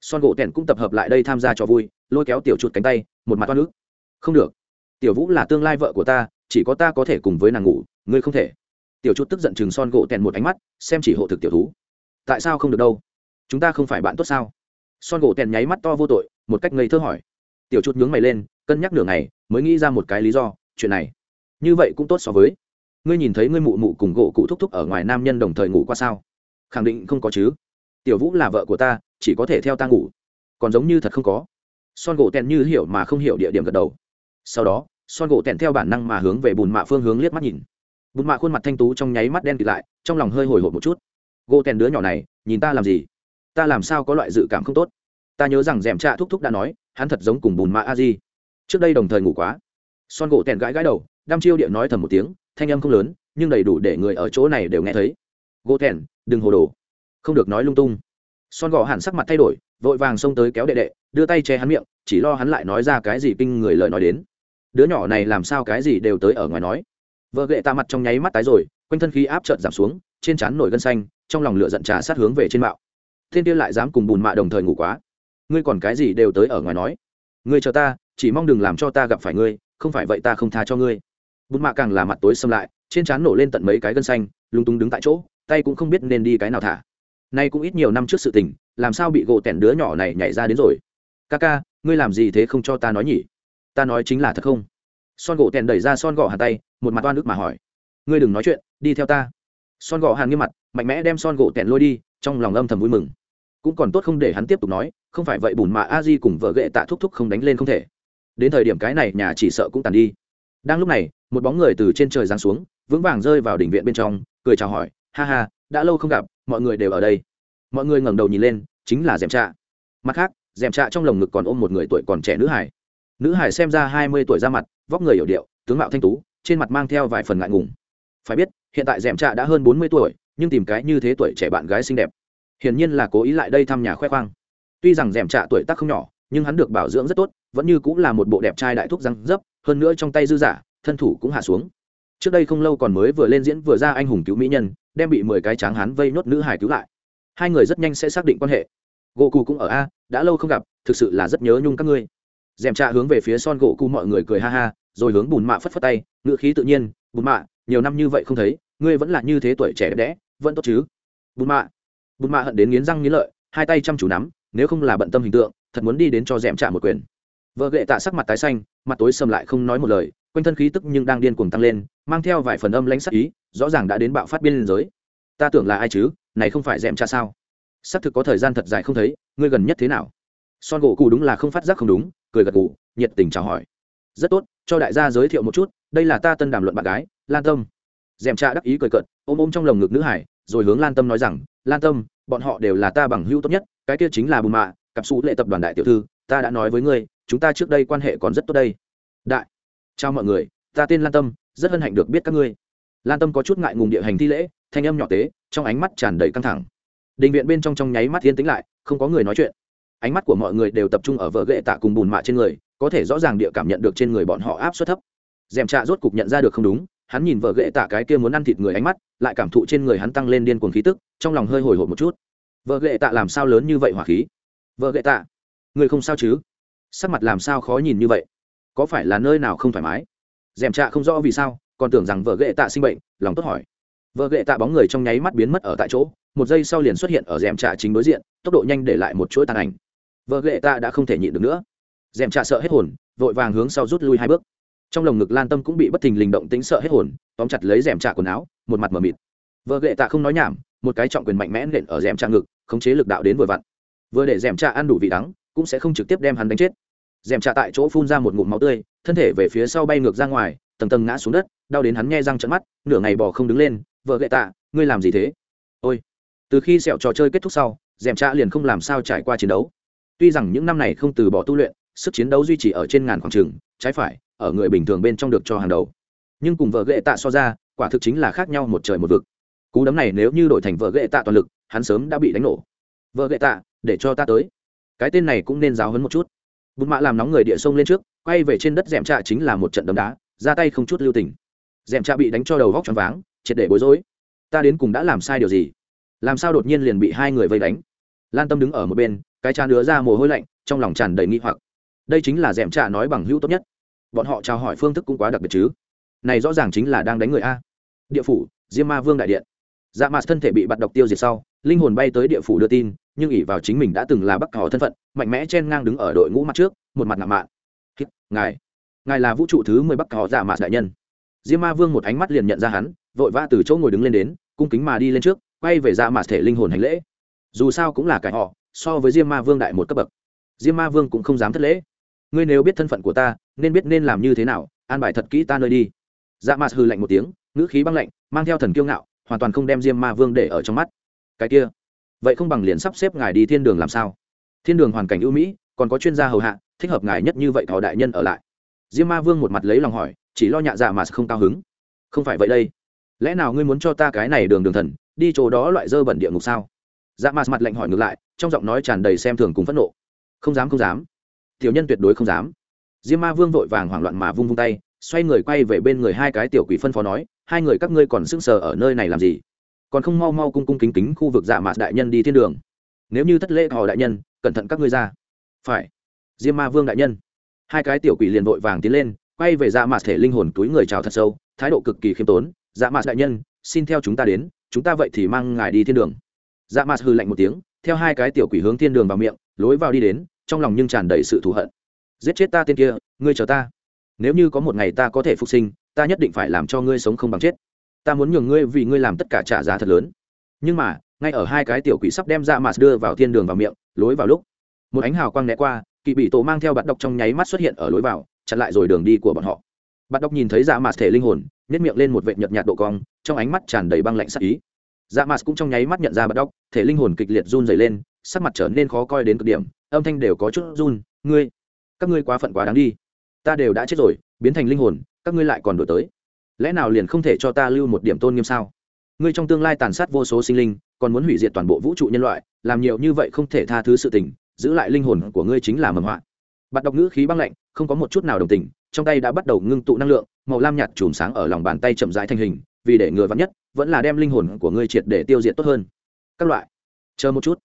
Speaker 1: Son gỗ tẻn cũng tập hợp lại đây tham gia cho vui, lôi kéo tiểu chuột cánh tay, một mặt oan ức. Không được. Tiểu vũ là tương lai vợ của ta, chỉ có ta có thể cùng với nàng ngủ, ngươi không thể. Tiểu chuột tức giận chừng son gỗ tẻn một ánh mắt, xem chỉ hộ thực tiểu thú. Tại sao không được đâu? Chúng ta không phải bạn tốt sao? Son gỗ tèn nháy mắt to vô tội, một cách ngây thơ hỏi. Tiểu chút nhướng mày lên, cân nhắc nửa ngày, mới nghĩ ra một cái lý do, chuyện này. Như vậy cũng tốt so với. Ngươi nhìn thấy ngươi mụ mụ cùng gỗ cụ thúc thúc ở ngoài nam nhân đồng thời ngủ qua sao? Khẳng định không có chứ. Tiểu vũ là vợ của ta, chỉ có thể theo ta ngủ. Còn giống như thật không có. Son gỗ tèn như hiểu mà không hiểu địa điểm gật đầu. Sau đó, son gỗ tèn theo bản năng mà hướng về bùn mạ phương hướng liếc mắt nhìn. Bùn mạ khuôn mặt thanh tú trong nháy mắt đen kịt lại, trong lòng hơi hồi hộp một chút. Gỗ tèn đứa nhỏ này, nhìn ta làm gì? Ta làm sao có loại dự cảm không tốt? Ta nhớ rằng dèm trạ thúc thúc đã nói, hắn thật giống cùng bùn mạ a di. Trước đây đồng thời ngủ quá. Son gỗ tèn gãi gãi đầu, đăm chiêu điện nói thầm một tiếng, thanh âm không lớn, nhưng đầy đủ để người ở chỗ này đều nghe thấy. Gỗ tèn, đừng hồ đồ. Không được nói lung tung. Son gò hẳn sắc mặt thay đổi, vội vàng xông tới kéo đệ đệ, đưa tay che hắn miệng, chỉ lo hắn lại nói ra cái gì kinh người lời nói đến. Đứa nhỏ này làm sao cái gì đều tới ở ngoài nói. Vợ ghệ ta mặt trong nháy mắt tái rồi, quanh thân khí áp trợt giảm xuống, trên trán nổi gân xanh, trong lòng lửa giận trà sát hướng về trên mạo thiên kia lại dám cùng bùn mạ đồng thời ngủ quá. Ngươi còn cái gì đều tới ở ngoài nói. Ngươi chờ ta, chỉ mong đừng làm cho ta gặp phải ngươi, không phải vậy ta không tha cho ngươi. Bùn mạ càng là mặt tối xâm lại, trên trán nổ lên tận mấy cái gân xanh, lúng túng đứng tại chỗ, tay cũng không biết nên đi cái nào thả. Nay cũng ít nhiều năm trước sự tình, làm sao bị gỗ tẻn đứa nhỏ này nhảy ra đến rồi? Ca ca, ngươi làm gì thế không cho ta nói nhỉ? Ta nói chính là thật không? Son gỗ tẻn đẩy ra son gõ hàn tay, một mặt oan ức mà hỏi. Ngươi đừng nói chuyện, đi theo ta. Son gõ hàn nghiêm mặt, mạnh mẽ đem son gỗ tẻn lôi đi, trong lòng âm thầm vui mừng cũng còn tốt không để hắn tiếp tục nói, không phải vậy bùn mạ a di cùng vợ ghệ tạ thúc thúc không đánh lên không thể. Đến thời điểm cái này nhà chỉ sợ cũng tàn đi. Đang lúc này, một bóng người từ trên trời giáng xuống, vững vàng rơi vào đỉnh viện bên trong, cười chào hỏi, ha ha, đã lâu không gặp, mọi người đều ở đây. Mọi người ngẩng đầu nhìn lên, chính là dèm trạ. Mặt khác dèm trạ trong lồng ngực còn ôm một người tuổi còn trẻ nữ hải. Nữ hải xem ra hai mươi tuổi ra mặt, vóc người hiểu điệu, tướng mạo thanh tú, trên mặt mang theo vài phần ngại ngùng. Phải biết, hiện tại dèm trạ đã hơn bốn mươi tuổi, nhưng tìm cái như thế tuổi trẻ bạn gái xinh đẹp hiển nhiên là cố ý lại đây thăm nhà khoe khoang. Tuy rằng rèm trạ tuổi tác không nhỏ, nhưng hắn được bảo dưỡng rất tốt, vẫn như cũng là một bộ đẹp trai đại thúc răng dấp, hơn nữa trong tay dư giả, thân thủ cũng hạ xuống. Trước đây không lâu còn mới vừa lên diễn vừa ra anh hùng cứu mỹ nhân, đem bị mười cái tráng hán vây nốt nữ hải cứu lại. Hai người rất nhanh sẽ xác định quan hệ. Gỗ cù cũng ở a, đã lâu không gặp, thực sự là rất nhớ nhung các ngươi. Dèm trạ hướng về phía son gỗ cù mọi người cười ha ha, rồi hướng bùn mạ phất phất tay ngựa khí tự nhiên, bùn mạ, nhiều năm như vậy không thấy, ngươi vẫn là như thế tuổi trẻ đẹp đẽ, vẫn tốt chứ? Bùn mạ bùn mạ hận đến nghiến răng nghiến lợi, hai tay chăm chú nắm, nếu không là bận tâm hình tượng, thật muốn đi đến cho dèm trả một quyền. Vợ gệ tạ sắc mặt tái xanh, mặt tối sầm lại không nói một lời, quanh thân khí tức nhưng đang điên cuồng tăng lên, mang theo vài phần âm lãnh sắc ý, rõ ràng đã đến bạo phát biên giới. Ta tưởng là ai chứ, này không phải dèm trả sao? Xác thực có thời gian thật dài không thấy, ngươi gần nhất thế nào? Son gỗ cụ đúng là không phát giác không đúng, cười gật gù, nhiệt tình chào hỏi. Rất tốt, cho đại gia giới thiệu một chút, đây là ta tân đàm luận bạn gái, lan tâm. Dèm trả đắc ý cười cận ôm ôm trong lồng ngực nữ hải, rồi hướng lan tâm nói rằng lan tâm, bọn họ đều là ta bằng hữu tốt nhất, cái kia chính là bùn mạ, cặp xú lệ tập đoàn đại tiểu thư, ta đã nói với ngươi, chúng ta trước đây quan hệ còn rất tốt đây. Đại, chào mọi người, ta tên lan tâm, rất hân hạnh được biết các ngươi. Lan tâm có chút ngại ngùng địa hành thi lễ, thanh âm nhỏ tế, trong ánh mắt tràn đầy căng thẳng. Định viện bên trong trong nháy mắt yên tĩnh lại, không có người nói chuyện. Ánh mắt của mọi người đều tập trung ở vợ ghệ tạ cùng bùn mạ trên người, có thể rõ ràng địa cảm nhận được trên người bọn họ áp suất thấp. Dèm trạ rốt cục nhận ra được không đúng hắn nhìn vợ ghệ tạ cái kia muốn ăn thịt người ánh mắt, lại cảm thụ trên người hắn tăng lên điên cuồng khí tức, trong lòng hơi hồi hộp một chút. Vợ ghệ tạ làm sao lớn như vậy hỏa khí? Vợ ghệ tạ người không sao chứ? Sắc mặt làm sao khó nhìn như vậy? Có phải là nơi nào không thoải mái? Dèm trạ không rõ vì sao, còn tưởng rằng vợ ghệ tạ sinh bệnh, lòng tốt hỏi. Vợ ghệ tạ bóng người trong nháy mắt biến mất ở tại chỗ, một giây sau liền xuất hiện ở dèm trạ chính đối diện, tốc độ nhanh để lại một chuỗi tàn ảnh. Vợ ghệ tạ đã không thể nhịn được nữa. Dèm trạ sợ hết hồn, vội vàng hướng sau rút lui hai bước trong lồng ngực lan tâm cũng bị bất thình lình động tính sợ hết hồn, tóm chặt lấy rèm trà quần áo, một mặt mờ mịt. Vợ ghệ tạ không nói nhảm, một cái trọng quyền mạnh mẽ nện ở rèm trà ngực, khống chế lực đạo đến vừa vặn. Vừa để rèm trà ăn đủ vị đắng, cũng sẽ không trực tiếp đem hắn đánh chết. Rèm trà tại chỗ phun ra một ngụm máu tươi, thân thể về phía sau bay ngược ra ngoài, tầng tầng ngã xuống đất, đau đến hắn nghe răng trận mắt, nửa ngày bò không đứng lên, vợ gệ tạ, ngươi làm gì thế? Ôi. Từ khi sẹo trò chơi kết thúc sau, rèm trà liền không làm sao trải qua chiến đấu. Tuy rằng những năm này không từ bỏ tu luyện, sức chiến đấu duy trì ở trên ngàn khoảng trường, trái phải ở người bình thường bên trong được cho hàng đầu. Nhưng cùng vợ ghệ tạ so ra, quả thực chính là khác nhau một trời một vực. Cú đấm này nếu như đổi thành vợ ghệ tạ toàn lực, hắn sớm đã bị đánh nổ. Vợ ghệ tạ, để cho ta tới. Cái tên này cũng nên giáo hấn một chút. Bụt mạ làm nóng người địa sông lên trước, quay về trên đất d ẻ m trạ chính là một trận đấm đá, ra tay không chút lưu tình. D ẻ m trạ bị đánh cho đầu vóc t r váng, triệt để bối rối. Ta đến cùng đã làm sai điều gì? Làm sao đột nhiên liền bị hai người vây đánh? Lan tâm đứng ở một bên, cái cha đứa ra mồ hôi lạnh, trong lòng tràn đầy nghi hoặc. Đây chính là d ẻ m trạ nói bằng hữu tốt nhất bọn họ chào hỏi phương thức cũng quá đặc biệt chứ. Này rõ ràng chính là đang đánh người a. Địa phủ, diêm ma vương đại điện. Dạ mạt thân thể bị bạn độc tiêu diệt sau, linh hồn bay tới địa phủ đưa tin, nhưng ỷ vào chính mình đã từng là bắc họ thân phận, mạnh mẽ chen ngang đứng ở đội ngũ mặt trước, một mặt ngạo mạn. Ngài ngài là vũ trụ thứ mười bắc họ dạ mạt đại nhân. Diêm ma vương một ánh mắt liền nhận ra hắn, vội vã từ chỗ ngồi đứng lên đến, cung kính mà đi lên trước, quay về dạ mạt thể linh hồn hành lễ. Dù sao cũng là cái họ, so với diêm ma vương đại một cấp bậc. Diêm ma vương cũng không dám thất lễ. Ngươi nếu biết thân phận của ta nên biết nên làm như thế nào, an bài thật kỹ ta nơi đi. Dạ mạt hư lạnh một tiếng, ngữ khí băng lạnh, mang theo thần kiêu ngạo, hoàn toàn không đem diêm ma vương để ở trong mắt. Cái kia, vậy không bằng liền sắp xếp ngài đi thiên đường làm sao? Thiên đường hoàn cảnh ưu mỹ, còn có chuyên gia hầu hạ, thích hợp ngài nhất như vậy thọ đại nhân ở lại. Diêm ma vương một mặt lấy lòng hỏi, chỉ lo nhạ dạ mà không cao hứng. Không phải vậy đây. Lẽ nào ngươi muốn cho ta cái này đường đường thần, đi chỗ đó loại dơ bẩn địa ngục sao? Dạ mà mặt lạnh hỏi ngược lại, trong giọng nói tràn đầy xem thường cùng phẫn nộ. Không dám không dám. Tiểu nhân tuyệt đối không dám diêm ma vương vội vàng hoảng loạn mà vung vung tay, xoay người quay về bên người hai cái tiểu quỷ phân phó nói, hai người các ngươi còn sững sờ ở nơi này làm gì? Còn không mau mau cung cung kính kính khu vực dạ mạt đại nhân đi thiên đường. Nếu như thất lễ họ đại nhân, cẩn thận các ngươi ra. Phải. Diêm ma vương đại nhân. Hai cái tiểu quỷ liền vội vàng tiến lên, quay về dạ mạt thể linh hồn túi người chào thật sâu, thái độ cực kỳ khiêm tốn dạ mạt đại nhân, xin theo chúng ta đến, chúng ta vậy thì mang ngài đi thiên đường. Dạ mạt hư lạnh một tiếng, theo hai cái tiểu quỷ hướng thiên đường vào miệng, lối vào đi đến, trong lòng nhưng tràn đầy sự thù hận giết chết ta tên kia, ngươi chờ ta. Nếu như có một ngày ta có thể phục sinh, ta nhất định phải làm cho ngươi sống không bằng chết. Ta muốn nhường ngươi vì ngươi làm tất cả trả giá thật lớn. Nhưng mà, ngay ở hai cái tiểu quỷ sắp đem dạ ra mà đưa vào thiên đường vào miệng, lối vào lúc, một ánh hào quang né qua Kỵ bị tổ mang theo bạn đọc trong nháy mắt xuất hiện ở lối vào, chặn lại rồi đường đi của bọn họ. Bạn đọc nhìn thấy dạ mạt thể linh hồn nhét miệng lên một vệ nhợt nhạt độ cong, trong ánh mắt tràn đầy băng lạnh sắc ý. Dạ mạt cũng trong nháy mắt nhận ra bạn đọc thể linh hồn kịch liệt run dày lên, sắc mặt trở nên khó coi đến cực điểm, âm thanh đều có chút run, ngươi các ngươi quá phận quá đáng đi. Ta đều đã chết rồi, biến thành linh hồn, các ngươi lại còn đổi tới. Lẽ nào liền không thể cho ta lưu một điểm tôn nghiêm sao? Ngươi trong tương lai tàn sát vô số sinh linh, còn muốn hủy diệt toàn bộ vũ trụ nhân loại, làm nhiều như vậy không thể tha thứ sự tình, giữ lại linh hồn của ngươi chính là mầm họa. Bạn đọc ngữ khí băng lạnh, không có một chút nào đồng tình, trong tay đã bắt đầu ngưng tụ năng lượng, màu lam nhạt chùm sáng ở lòng bàn tay chậm rãi thành hình, vì để ngừa vắn nhất, vẫn là đem linh hồn của ngươi triệt để tiêu diệt tốt hơn. Các loại, chờ một chút,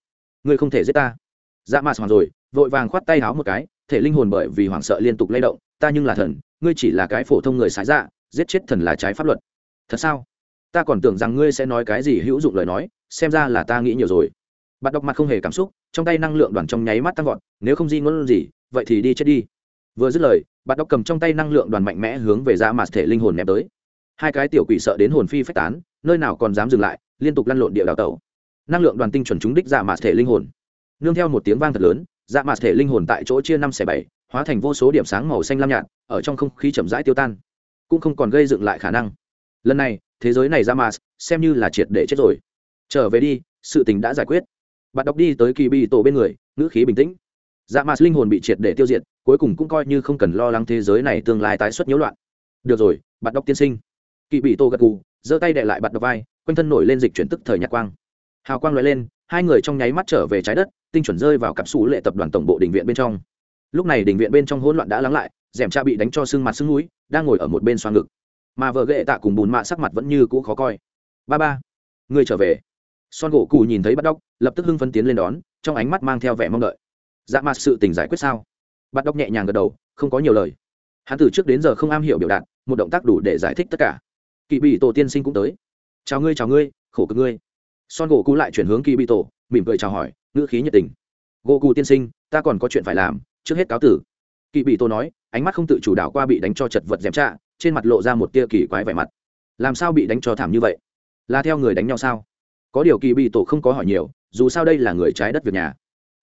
Speaker 1: ngươi không thể giết ta. Dạ mà hoàng rồi, vội vàng khoát tay háo một cái thể linh hồn bởi vì hoảng sợ liên tục lay động, ta nhưng là thần, ngươi chỉ là cái phổ thông người sái dạ giết chết thần là trái pháp luật. Thật sao? Ta còn tưởng rằng ngươi sẽ nói cái gì hữu dụng lời nói, xem ra là ta nghĩ nhiều rồi. Bạn đọc mặt không hề cảm xúc, trong tay năng lượng đoàn trong nháy mắt tăng vọt, nếu không di ngôn gì, vậy thì đi chết đi. Vừa dứt lời bạn đọc cầm trong tay năng lượng đoàn mạnh mẽ hướng về dạ ra mặt thể linh hồn ném tới. Hai cái tiểu quỷ sợ đến hồn phi phách tán, nơi nào còn dám dừng lại, liên tục lăn lộn địa đào tẩu. Năng lượng đoàn tinh chuẩn trúng đích dạ mà thể linh hồn. Nương theo một tiếng vang thật lớn dạ mạt thể linh hồn tại chỗ chia năm xẻ bảy, hóa thành vô số điểm sáng màu xanh lam nhạt, ở trong không khí chậm rãi tiêu tan. Cũng không còn gây dựng lại khả năng. Lần này, thế giới này dạ ra mạt xem như là triệt để chết rồi. Trở về đi, sự tình đã giải quyết. Bạn đọc đi tới kỳ bi tổ bên người, ngữ khí bình tĩnh. Dạ mạt linh hồn bị triệt để tiêu diệt, cuối cùng cũng coi như không cần lo lắng thế giới này tương lai tái xuất nhiễu loạn. Được rồi, bạn đọc tiên sinh. Kỳ bị tổ gật gù, giơ tay đệ lại bạn đọc vai, quanh thân nổi lên dịch chuyển tức thời nhạc quang. Hào quang loại lên hai người trong nháy mắt trở về trái đất, tinh chuẩn rơi vào cặp xù lệ tập đoàn tổng bộ đình viện bên trong. Lúc này đình viện bên trong hỗn loạn đã lắng lại, dẻm cha bị đánh cho sưng mặt sưng núi đang ngồi ở một bên xoa ngực. Mà vợ ghệ tạ cùng bùn mạ sắc mặt vẫn như cũ khó coi. Ba ba người trở về. Son gỗ cù nhìn thấy bắt đốc, lập tức hưng phân tiến lên đón, trong ánh mắt mang theo vẻ mong đợi. Dạ mặt sự tình giải quyết sao? Bắt đốc nhẹ nhàng gật đầu, không có nhiều lời. Hắn từ trước đến giờ không am hiểu biểu đạt, một động tác đủ để giải thích tất cả. Kỵ bị tổ tiên sinh cũng tới. Chào ngươi chào ngươi, khổ cực ngươi son gỗ cũ lại chuyển hướng kỳ bị tổ mỉm cười chào hỏi, ngữ khí nhiệt tình. Gỗ tiên sinh, ta còn có chuyện phải làm, trước hết cáo tử. Kỳ bị tổ nói, ánh mắt không tự chủ đạo qua bị đánh cho chật vật dèm trạ, trên mặt lộ ra một tia kỳ quái vẻ mặt. Làm sao bị đánh cho thảm như vậy? Là theo người đánh nhau sao? Có điều kỳ bị tổ không có hỏi nhiều, dù sao đây là người trái đất việc nhà.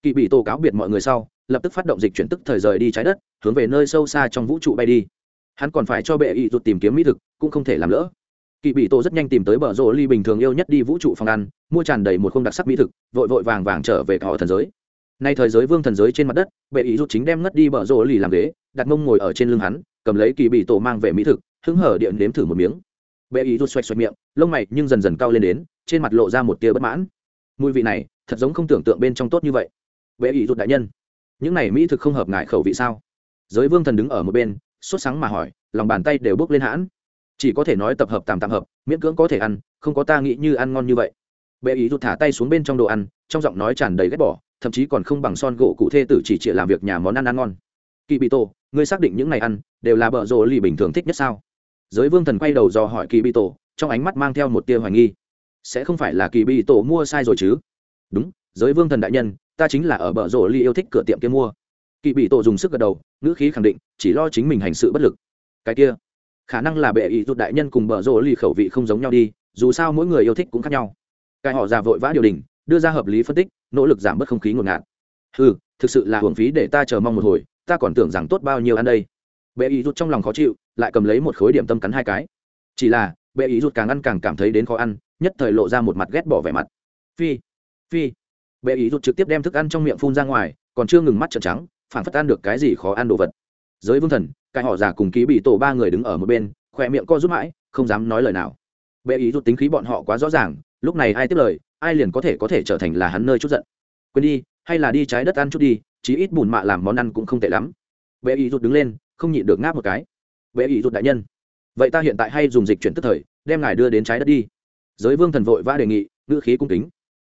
Speaker 1: Kỳ bị tổ cáo biệt mọi người sau, lập tức phát động dịch chuyển tức thời rời đi trái đất, hướng về nơi sâu xa trong vũ trụ bay đi. Hắn còn phải cho bệ y rụt tìm kiếm mỹ thực, cũng không thể làm lỡ kỳ bị tổ rất nhanh tìm tới bờ rô ly bình thường yêu nhất đi vũ trụ phòng ăn, mua tràn đầy một khung đặc sắc mỹ thực, vội vội vàng vàng trở về họ thần giới. Nay thời giới vương thần giới trên mặt đất, bệ ý rút chính đem ngất đi bờ rô ly làm ghế, đặt mông ngồi ở trên lưng hắn, cầm lấy kỳ bị tổ mang về mỹ thực, hứng hở điện nếm thử một miếng. Bệ ý rút xoạch xoạch miệng, lông mày nhưng dần dần cao lên đến, trên mặt lộ ra một tia bất mãn. Mùi vị này, thật giống không tưởng tượng bên trong tốt như vậy. Bệ ý rút đại nhân, những này mỹ thực không hợp ngại khẩu vị sao? Giới vương thần đứng ở một bên, sốt sáng mà hỏi, lòng bàn tay đều bước lên hãn chỉ có thể nói tập hợp tạm tạm hợp, miễn cưỡng có thể ăn, không có ta nghĩ như ăn ngon như vậy. Bệ ý rút thả tay xuống bên trong đồ ăn, trong giọng nói tràn đầy ghét bỏ, thậm chí còn không bằng son gỗ cụ thê tử chỉ chịa làm việc nhà món ăn ăn ngon. Kỳ bị tổ, ngươi xác định những ngày ăn, đều là bợ rộ lì bình thường thích nhất sao? Giới vương thần quay đầu dò hỏi kỳ bị tổ, trong ánh mắt mang theo một tia hoài nghi. Sẽ không phải là kỳ bị tổ mua sai rồi chứ? Đúng, giới vương thần đại nhân, ta chính là ở bờ rộ ly yêu thích cửa tiệm kia mua. Kỳ bị tổ dùng sức gật đầu, ngữ khí khẳng định, chỉ lo chính mình hành sự bất lực. Cái kia khả năng là bệ ý rụt đại nhân cùng bờ rô ly khẩu vị không giống nhau đi, dù sao mỗi người yêu thích cũng khác nhau. Cái họ già vội vã điều đình, đưa ra hợp lý phân tích, nỗ lực giảm bớt không khí ngột ngạt. Ừ thực sự là hưởng phí để ta chờ mong một hồi, ta còn tưởng rằng tốt bao nhiêu ăn đây. Bệ ý rút trong lòng khó chịu, lại cầm lấy một khối điểm tâm cắn hai cái. Chỉ là, bệ ý rút càng ăn càng cảm thấy đến khó ăn, nhất thời lộ ra một mặt ghét bỏ vẻ mặt. Phi phi. Bệ ý rút trực tiếp đem thức ăn trong miệng phun ra ngoài, còn chưa ngừng mắt trợn trắng, phản phất ăn được cái gì khó ăn đồ vật. Giới vương thần cái họ già cùng ký bị tổ ba người đứng ở một bên, khỏe miệng co rút mãi, không dám nói lời nào. Bệ ý rút tính khí bọn họ quá rõ ràng, lúc này ai tiếp lời, ai liền có thể có thể trở thành là hắn nơi chút giận. Quên đi, hay là đi trái đất ăn chút đi, chí ít bùn mạ làm món ăn cũng không tệ lắm. Bệ ý rút đứng lên, không nhịn được ngáp một cái. Bệ ý rút đại nhân, vậy ta hiện tại hay dùng dịch chuyển tức thời, đem ngài đưa đến trái đất đi. Giới vương thần vội vã đề nghị, ngữ khí cung kính.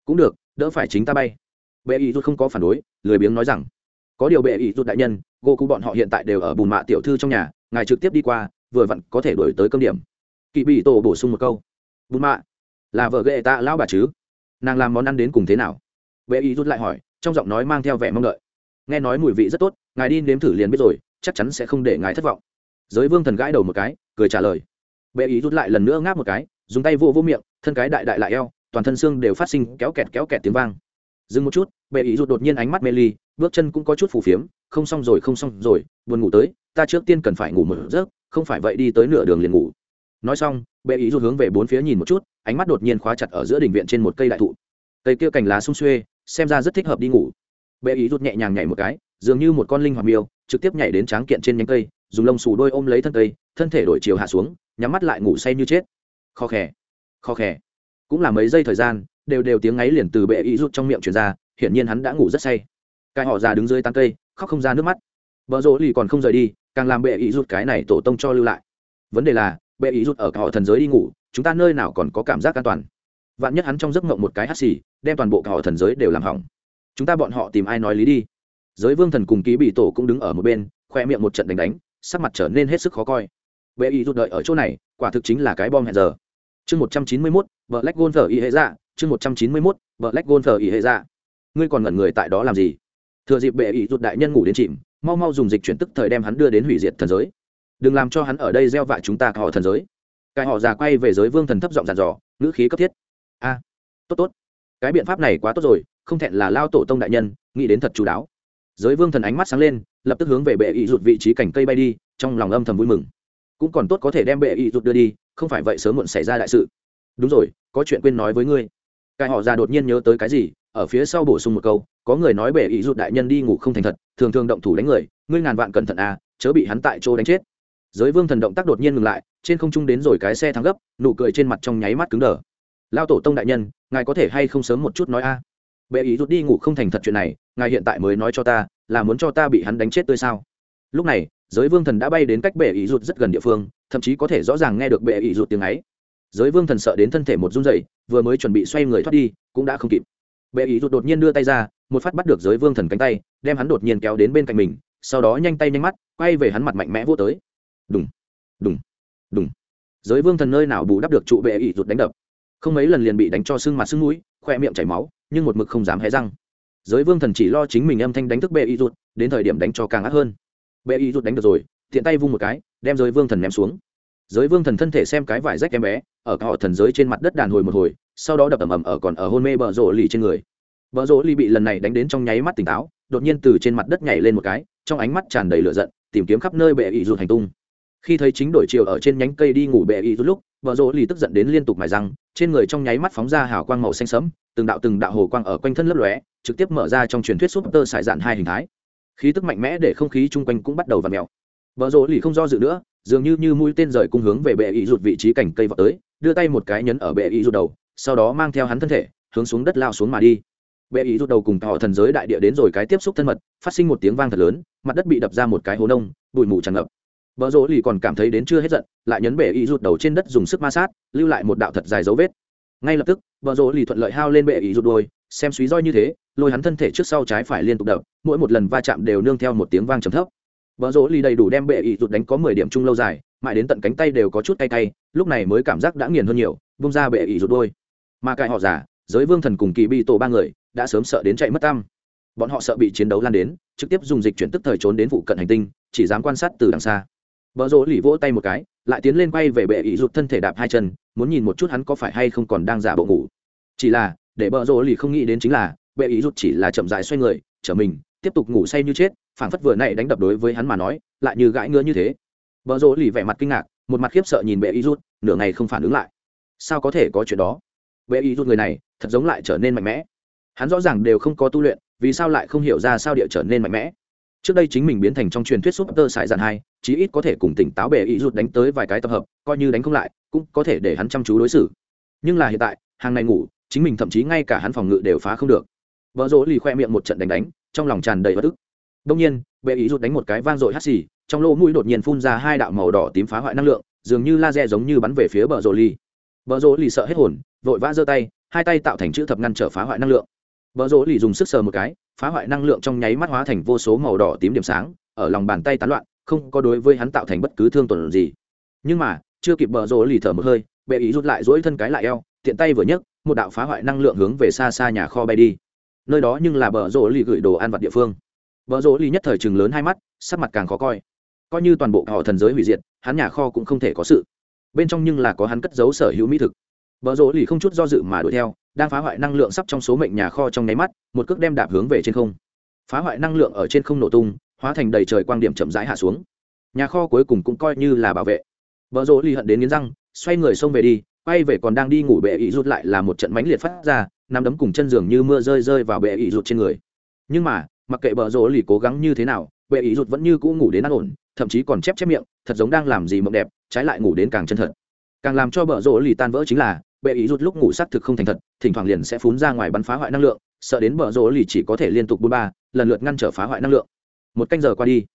Speaker 1: Cũng được, đỡ phải chính ta bay. Bệ ý rút không có phản đối, lười biếng nói rằng, có điều bệ ý rút đại nhân gô cụ bọn họ hiện tại đều ở bùn mạ tiểu thư trong nhà, ngài trực tiếp đi qua, vừa vặn có thể đổi tới cơm điểm. Kỵ bị tổ bổ sung một câu. Bùn mạ, là vợ ghệ ta lão bà chứ? Nàng làm món ăn đến cùng thế nào? Bệ ý rút lại hỏi, trong giọng nói mang theo vẻ mong đợi. Nghe nói mùi vị rất tốt, ngài đi nếm thử liền biết rồi, chắc chắn sẽ không để ngài thất vọng. Giới vương thần gãi đầu một cái, cười trả lời. Bệ ý rút lại lần nữa ngáp một cái, dùng tay vô vô miệng, thân cái đại đại lại eo, toàn thân xương đều phát sinh kéo kẹt kéo kẹt tiếng vang. Dừng một chút, bệ ý rút đột nhiên ánh mắt mê ly bước chân cũng có chút phù phiếm, không xong rồi, không xong rồi, buồn ngủ tới, ta trước tiên cần phải ngủ một giấc, không phải vậy đi tới nửa đường liền ngủ. Nói xong, bệ ý rút hướng về bốn phía nhìn một chút, ánh mắt đột nhiên khóa chặt ở giữa đình viện trên một cây đại thụ. Cây kia cành lá sung xuê, xem ra rất thích hợp đi ngủ. Bệ ý rút nhẹ nhàng nhảy một cái, dường như một con linh hoạt miêu, trực tiếp nhảy đến tráng kiện trên nhánh cây, dùng lông xù đôi ôm lấy thân cây, thân thể đổi chiều hạ xuống, nhắm mắt lại ngủ say như chết. Kho khè kho khè. Cũng là mấy giây thời gian, đều đều tiếng ấy liền từ bệ ý rút trong miệng truyền ra, hiển nhiên hắn đã ngủ rất say cái họ già đứng dưới tán cây, khóc không ra nước mắt. Vợ rỗ lì còn không rời đi, càng làm bệ ý rút cái này tổ tông cho lưu lại. Vấn đề là, bệ ý rút ở họ thần giới đi ngủ, chúng ta nơi nào còn có cảm giác an toàn? Vạn nhất hắn trong giấc mộng một cái hắt xì, đem toàn bộ cả họ thần giới đều làm hỏng. Chúng ta bọn họ tìm ai nói lý đi? Giới vương thần cùng ký bị tổ cũng đứng ở một bên, khoe miệng một trận đánh đánh, sắc mặt trở nên hết sức khó coi. Bệ ý rút đợi ở chỗ này, quả thực chính là cái bom hẹn giờ. Chương một trăm chín mươi mốt, vợ lách gôn thờ y hệ dạ. Chương một trăm chín mươi mốt, vợ lách gôn thờ y hệ dạ. Ngươi còn ngẩn người tại đó làm gì? Thừa dịp bệ ý rụt đại nhân ngủ đến chìm, mau mau dùng dịch chuyển tức thời đem hắn đưa đến hủy diệt thần giới. Đừng làm cho hắn ở đây gieo vạ chúng ta họ thần giới. Cái họ già quay về giới vương thần thấp giọng dàn dò, ngữ khí cấp thiết. A, tốt tốt. Cái biện pháp này quá tốt rồi, không thẹn là lao tổ tông đại nhân, nghĩ đến thật chú đáo. Giới vương thần ánh mắt sáng lên, lập tức hướng về bệ ý rụt vị trí cảnh cây bay đi, trong lòng âm thầm vui mừng. Cũng còn tốt có thể đem bệ ý rụt đưa đi, không phải vậy sớm muộn xảy ra đại sự. Đúng rồi, có chuyện quên nói với ngươi. Cái họ già đột nhiên nhớ tới cái gì ở phía sau bổ sung một câu, có người nói bể ý rụt đại nhân đi ngủ không thành thật, thường thường động thủ đánh người, ngươi ngàn vạn cẩn thận à chớ bị hắn tại chỗ đánh chết. Giới vương thần động tác đột nhiên ngừng lại, trên không trung đến rồi cái xe thắng gấp, nụ cười trên mặt trong nháy mắt cứng đờ. Lao tổ tông đại nhân, ngài có thể hay không sớm một chút nói a? Bệ ý rút đi ngủ không thành thật chuyện này, ngài hiện tại mới nói cho ta, là muốn cho ta bị hắn đánh chết tươi sao? Lúc này, giới vương thần đã bay đến cách bệ ý rút rất gần địa phương, thậm chí có thể rõ ràng nghe được bệ ý rút tiếng ấy. Giới vương thần sợ đến thân thể một run dậy vừa mới chuẩn bị xoay người thoát đi, cũng đã không kịp bệ ý rụt đột nhiên đưa tay ra, một phát bắt được giới vương thần cánh tay, đem hắn đột nhiên kéo đến bên cạnh mình, sau đó nhanh tay nhanh mắt, quay về hắn mặt mạnh mẽ vô tới. Đúng đúng đúng giới vương thần nơi nào bù đắp được trụ bệ ý rụt đánh đập. Không mấy lần liền bị đánh cho sưng mặt sưng mũi, khoe miệng chảy máu, nhưng một mực không dám hé răng. Giới vương thần chỉ lo chính mình âm thanh đánh thức bệ ý rụt, đến thời điểm đánh cho càng ác hơn. Bệ ý rụt đánh được rồi, tiện tay vung một cái, đem giới vương thần ném xuống. Giới vương thần thân thể xem cái vải rách em bé, ở cả họ thần giới trên mặt đất đàn hồi một hồi sau đó đập ầm ầm ở còn ở hôn mê bờ rổ lì trên người. Bờ rổ lì bị lần này đánh đến trong nháy mắt tỉnh táo, đột nhiên từ trên mặt đất nhảy lên một cái, trong ánh mắt tràn đầy lửa giận, tìm kiếm khắp nơi bệ ý rụt hành tung. Khi thấy chính đổi chiều ở trên nhánh cây đi ngủ bệ ý rút lúc vợ rỗ lì tức giận đến liên tục mài răng, trên người trong nháy mắt phóng ra hào quang màu xanh sẫm, từng đạo từng đạo hồ quang ở quanh thân lấp lóe, trực tiếp mở ra trong truyền thuyết súp tơ sải dạn hai hình thái. Khí tức mạnh mẽ để không khí chung quanh cũng bắt đầu v ặ mèo. Vợ rỗ lì không do dự nữa, dường như như mũi tên rời cung hướng về bệ ý rụt vị trí cành cây vào tới, đưa tay một cái nhấn ở bệ ý rụt đầu sau đó mang theo hắn thân thể, hướng xuống đất lao xuống mà đi. Bệ ý rút đầu cùng họ thần giới đại địa đến rồi cái tiếp xúc thân mật, phát sinh một tiếng vang thật lớn, mặt đất bị đập ra một cái hố nông, bụi mù tràn ngập. Vợ rỗ lì còn cảm thấy đến chưa hết giận, lại nhấn bệ ý rút đầu trên đất dùng sức ma sát, lưu lại một đạo thật dài dấu vết. Ngay lập tức vợ rỗ lì thuận lợi hao lên bệ ý rút đôi xem suý roi như thế, lôi hắn thân thể trước sau trái phải liên tục đập, mỗi một lần va chạm đều nương theo một tiếng vang trầm thấp. Vợ rỗ lì đầy đủ đem bệ ý rút đánh có mười điểm chung lâu dài, mãi đến tận cánh tay đều có chút tay tay lúc này mới cảm giác đã nghiền hơn nhiều bung ra bệ ý rút đôi mà cãi họ giả giới vương thần cùng kỳ bị tổ ba người đã sớm sợ đến chạy mất tam bọn họ sợ bị chiến đấu lan đến, trực tiếp dùng dịch chuyển tức thời trốn đến vụ cận hành tinh, chỉ dám quan sát từ đằng xa. Vợ rỗ lì vỗ tay một cái, lại tiến lên quay về bệ ý rụt thân thể đạp hai chân, muốn nhìn một chút hắn có phải hay không còn đang giả bộ ngủ. Chỉ là, để vợ rỗ lì không nghĩ đến chính là, bệ ý rụt chỉ là chậm dại xoay người trở mình, tiếp tục ngủ say như chết, phảng phất vừa này đánh đập đối với hắn mà nói, lại như gãi ngứa như thế. Vợ rỗ lì vẻ mặt kinh ngạc, một mặt khiếp sợ nhìn bệ ý rụt, nửa ngày không phản ứng lại. Sao có thể có chuyện đó? Bệ ý rút người này thật giống lại trở nên mạnh mẽ. Hắn rõ ràng đều không có tu luyện, vì sao lại không hiểu ra sao địa trở nên mạnh mẽ? Trước đây chính mình biến thành trong truyền thuyết súp tơ sải dàn hai, chí ít có thể cùng tỉnh táo bệ ý rút đánh tới vài cái tập hợp, coi như đánh không lại, cũng có thể để hắn chăm chú đối xử. Nhưng là hiện tại, hàng này ngủ, chính mình thậm chí ngay cả hắn phòng ngự đều phá không được. Vợ rỗ lì khoe miệng một trận đánh đánh, trong lòng tràn đầy bất ức. Đông nhiên bệ ý rút đánh một cái vang dội hắt xì, trong lỗ mũi đột nhiên phun ra hai đạo màu đỏ tím phá hoại năng lượng, dường như laser giống như bắn về phía bờ rỗ lì. Bờ rỗ lì sợ hết hồn vội vã giơ tay, hai tay tạo thành chữ thập ngăn trở phá hoại năng lượng. Bờ rỗ lì dùng sức sờ một cái, phá hoại năng lượng trong nháy mắt hóa thành vô số màu đỏ tím điểm sáng, ở lòng bàn tay tán loạn, không có đối với hắn tạo thành bất cứ thương tổn gì. Nhưng mà, chưa kịp bờ rỗ lì thở một hơi, bệ ý rút lại dỗi thân cái lại eo, tiện tay vừa nhấc, một đạo phá hoại năng lượng hướng về xa xa nhà kho bay đi. Nơi đó nhưng là bờ rỗ lì gửi đồ ăn vặt địa phương. Bờ rỗ lì nhất thời chừng lớn hai mắt, sắc mặt càng khó coi. Coi như toàn bộ họ thần giới hủy diệt, hắn nhà kho cũng không thể có sự. Bên trong nhưng là có hắn cất giấu sở hữu mỹ thực bờ rỗ lì không chút do dự mà đuổi theo, đang phá hoại năng lượng sắp trong số mệnh nhà kho trong nháy mắt, một cước đem đạp hướng về trên không. Phá hoại năng lượng ở trên không nổ tung, hóa thành đầy trời quang điểm chậm rãi hạ xuống. Nhà kho cuối cùng cũng coi như là bảo vệ. Bờ rỗ lì hận đến nghiến răng, xoay người xông về đi, quay về còn đang đi ngủ bệ ý rút lại là một trận mánh liệt phát ra nắm đấm cùng chân giường như mưa rơi rơi vào bệ ý rút trên người. Nhưng mà, mặc kệ bờ rỗ lì cố gắng như thế nào, bệ ý rút vẫn như cũ ngủ đến ăn ổn, thậm chí còn chép chép miệng, thật giống đang làm gì mộng đẹp, trái lại ngủ đến càng chân thật. Càng làm cho bờ rỗ lì tan vỡ chính là bệ ý rút lúc ngủ xác thực không thành thật, thỉnh thoảng liền sẽ phún ra ngoài bắn phá hoại năng lượng, sợ đến bờ rỗ lì chỉ có thể liên tục bôn ba, lần lượt ngăn trở phá hoại năng lượng. Một canh giờ qua đi.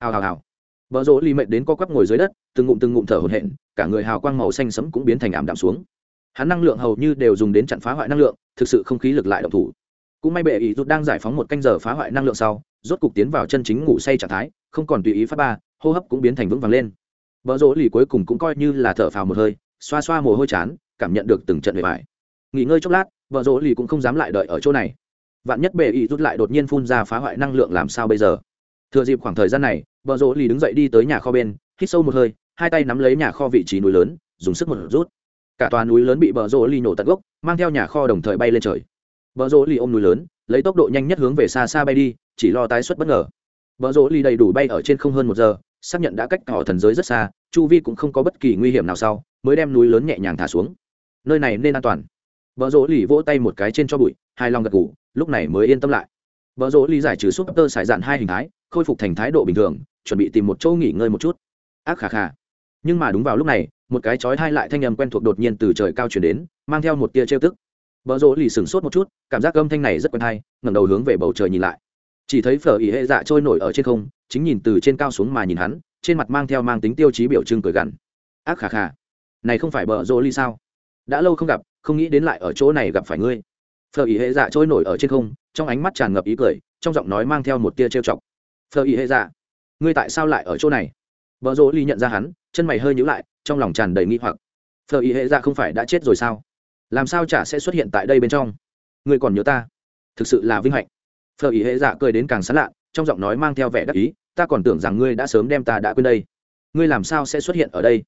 Speaker 1: Hào hào hào. Bờ rỗ lì mệt đến co quắp ngồi dưới đất, từng ngụm từng ngụm thở hổn hển, cả người hào quang màu xanh sẫm cũng biến thành ảm đạm xuống. Hắn năng lượng hầu như đều dùng đến chặn phá hoại năng lượng, thực sự không khí lực lại động thủ. Cũng may bệ ý rút đang giải phóng một canh giờ phá hoại năng lượng sau, rốt cục tiến vào chân chính ngủ say trạng thái, không còn tùy ý phát ba, hô hấp cũng biến thành vững vàng lên. Bờ rỗ lì cuối cùng cũng coi như là thở phào một hơi, xoa xoa mồ hôi chán cảm nhận được từng trận bề bài nghỉ ngơi chốc lát, vợ rỗ lì cũng không dám lại đợi ở chỗ này. Vạn nhất bệ ý rút lại đột nhiên phun ra phá hoại năng lượng làm sao bây giờ? Thừa dịp khoảng thời gian này, vợ rỗ lì đứng dậy đi tới nhà kho bên, hít sâu một hơi, hai tay nắm lấy nhà kho vị trí núi lớn, dùng sức một rút. Cả tòa núi lớn bị bờ rỗ lì nổ tận gốc, mang theo nhà kho đồng thời bay lên trời. Bờ rỗ lì ôm núi lớn, lấy tốc độ nhanh nhất hướng về xa xa bay đi, chỉ lo tái xuất bất ngờ. Bờ rỗ lì đầy đủ bay ở trên không hơn một giờ, xác nhận đã cách họ thần giới rất xa, chu vi cũng không có bất kỳ nguy hiểm nào sau, mới đem núi lớn nhẹ nhàng thả xuống nơi này nên an toàn. Bờ rỗ lì vỗ tay một cái trên cho bụi, hai lòng gật ngủ lúc này mới yên tâm lại. Bờ rỗ lì giải trừ súp tơ xài dạn hai hình thái, khôi phục thành thái độ bình thường, chuẩn bị tìm một chỗ nghỉ ngơi một chút. Ác khà khà. Nhưng mà đúng vào lúc này, một cái chói hai lại thanh âm quen thuộc đột nhiên từ trời cao chuyển đến, mang theo một tia trêu tức. Bờ rỗ lì sửng sốt một chút, cảm giác âm thanh này rất quen thai ngẩng đầu hướng về bầu trời nhìn lại. Chỉ thấy phở ỉ hệ dạ trôi nổi ở trên không, chính nhìn từ trên cao xuống mà nhìn hắn, trên mặt mang theo mang tính tiêu chí biểu trưng cười gằn. Ác khà khà. Này không phải bờ rỗ lì sao? Đã lâu không gặp, không nghĩ đến lại ở chỗ này gặp phải ngươi. Phở ý hệ dạ trôi nổi ở trên không, trong ánh mắt tràn ngập ý cười, trong giọng nói mang theo một tia trêu chọc. Phở ý hệ dạ ngươi tại sao lại ở chỗ này? Bờ rỗ ly nhận ra hắn, chân mày hơi nhíu lại, trong lòng tràn đầy nghi hoặc. Phờ ý hệ dạ không phải đã chết rồi sao? Làm sao chả sẽ xuất hiện tại đây bên trong? Ngươi còn nhớ ta? Thực sự là vinh hạnh. Phờ ý hệ dạ cười đến càng sán lạ, trong giọng nói mang theo vẻ đắc ý, ta còn tưởng rằng ngươi đã sớm đem ta đã quên đây. Ngươi làm sao sẽ xuất hiện ở đây?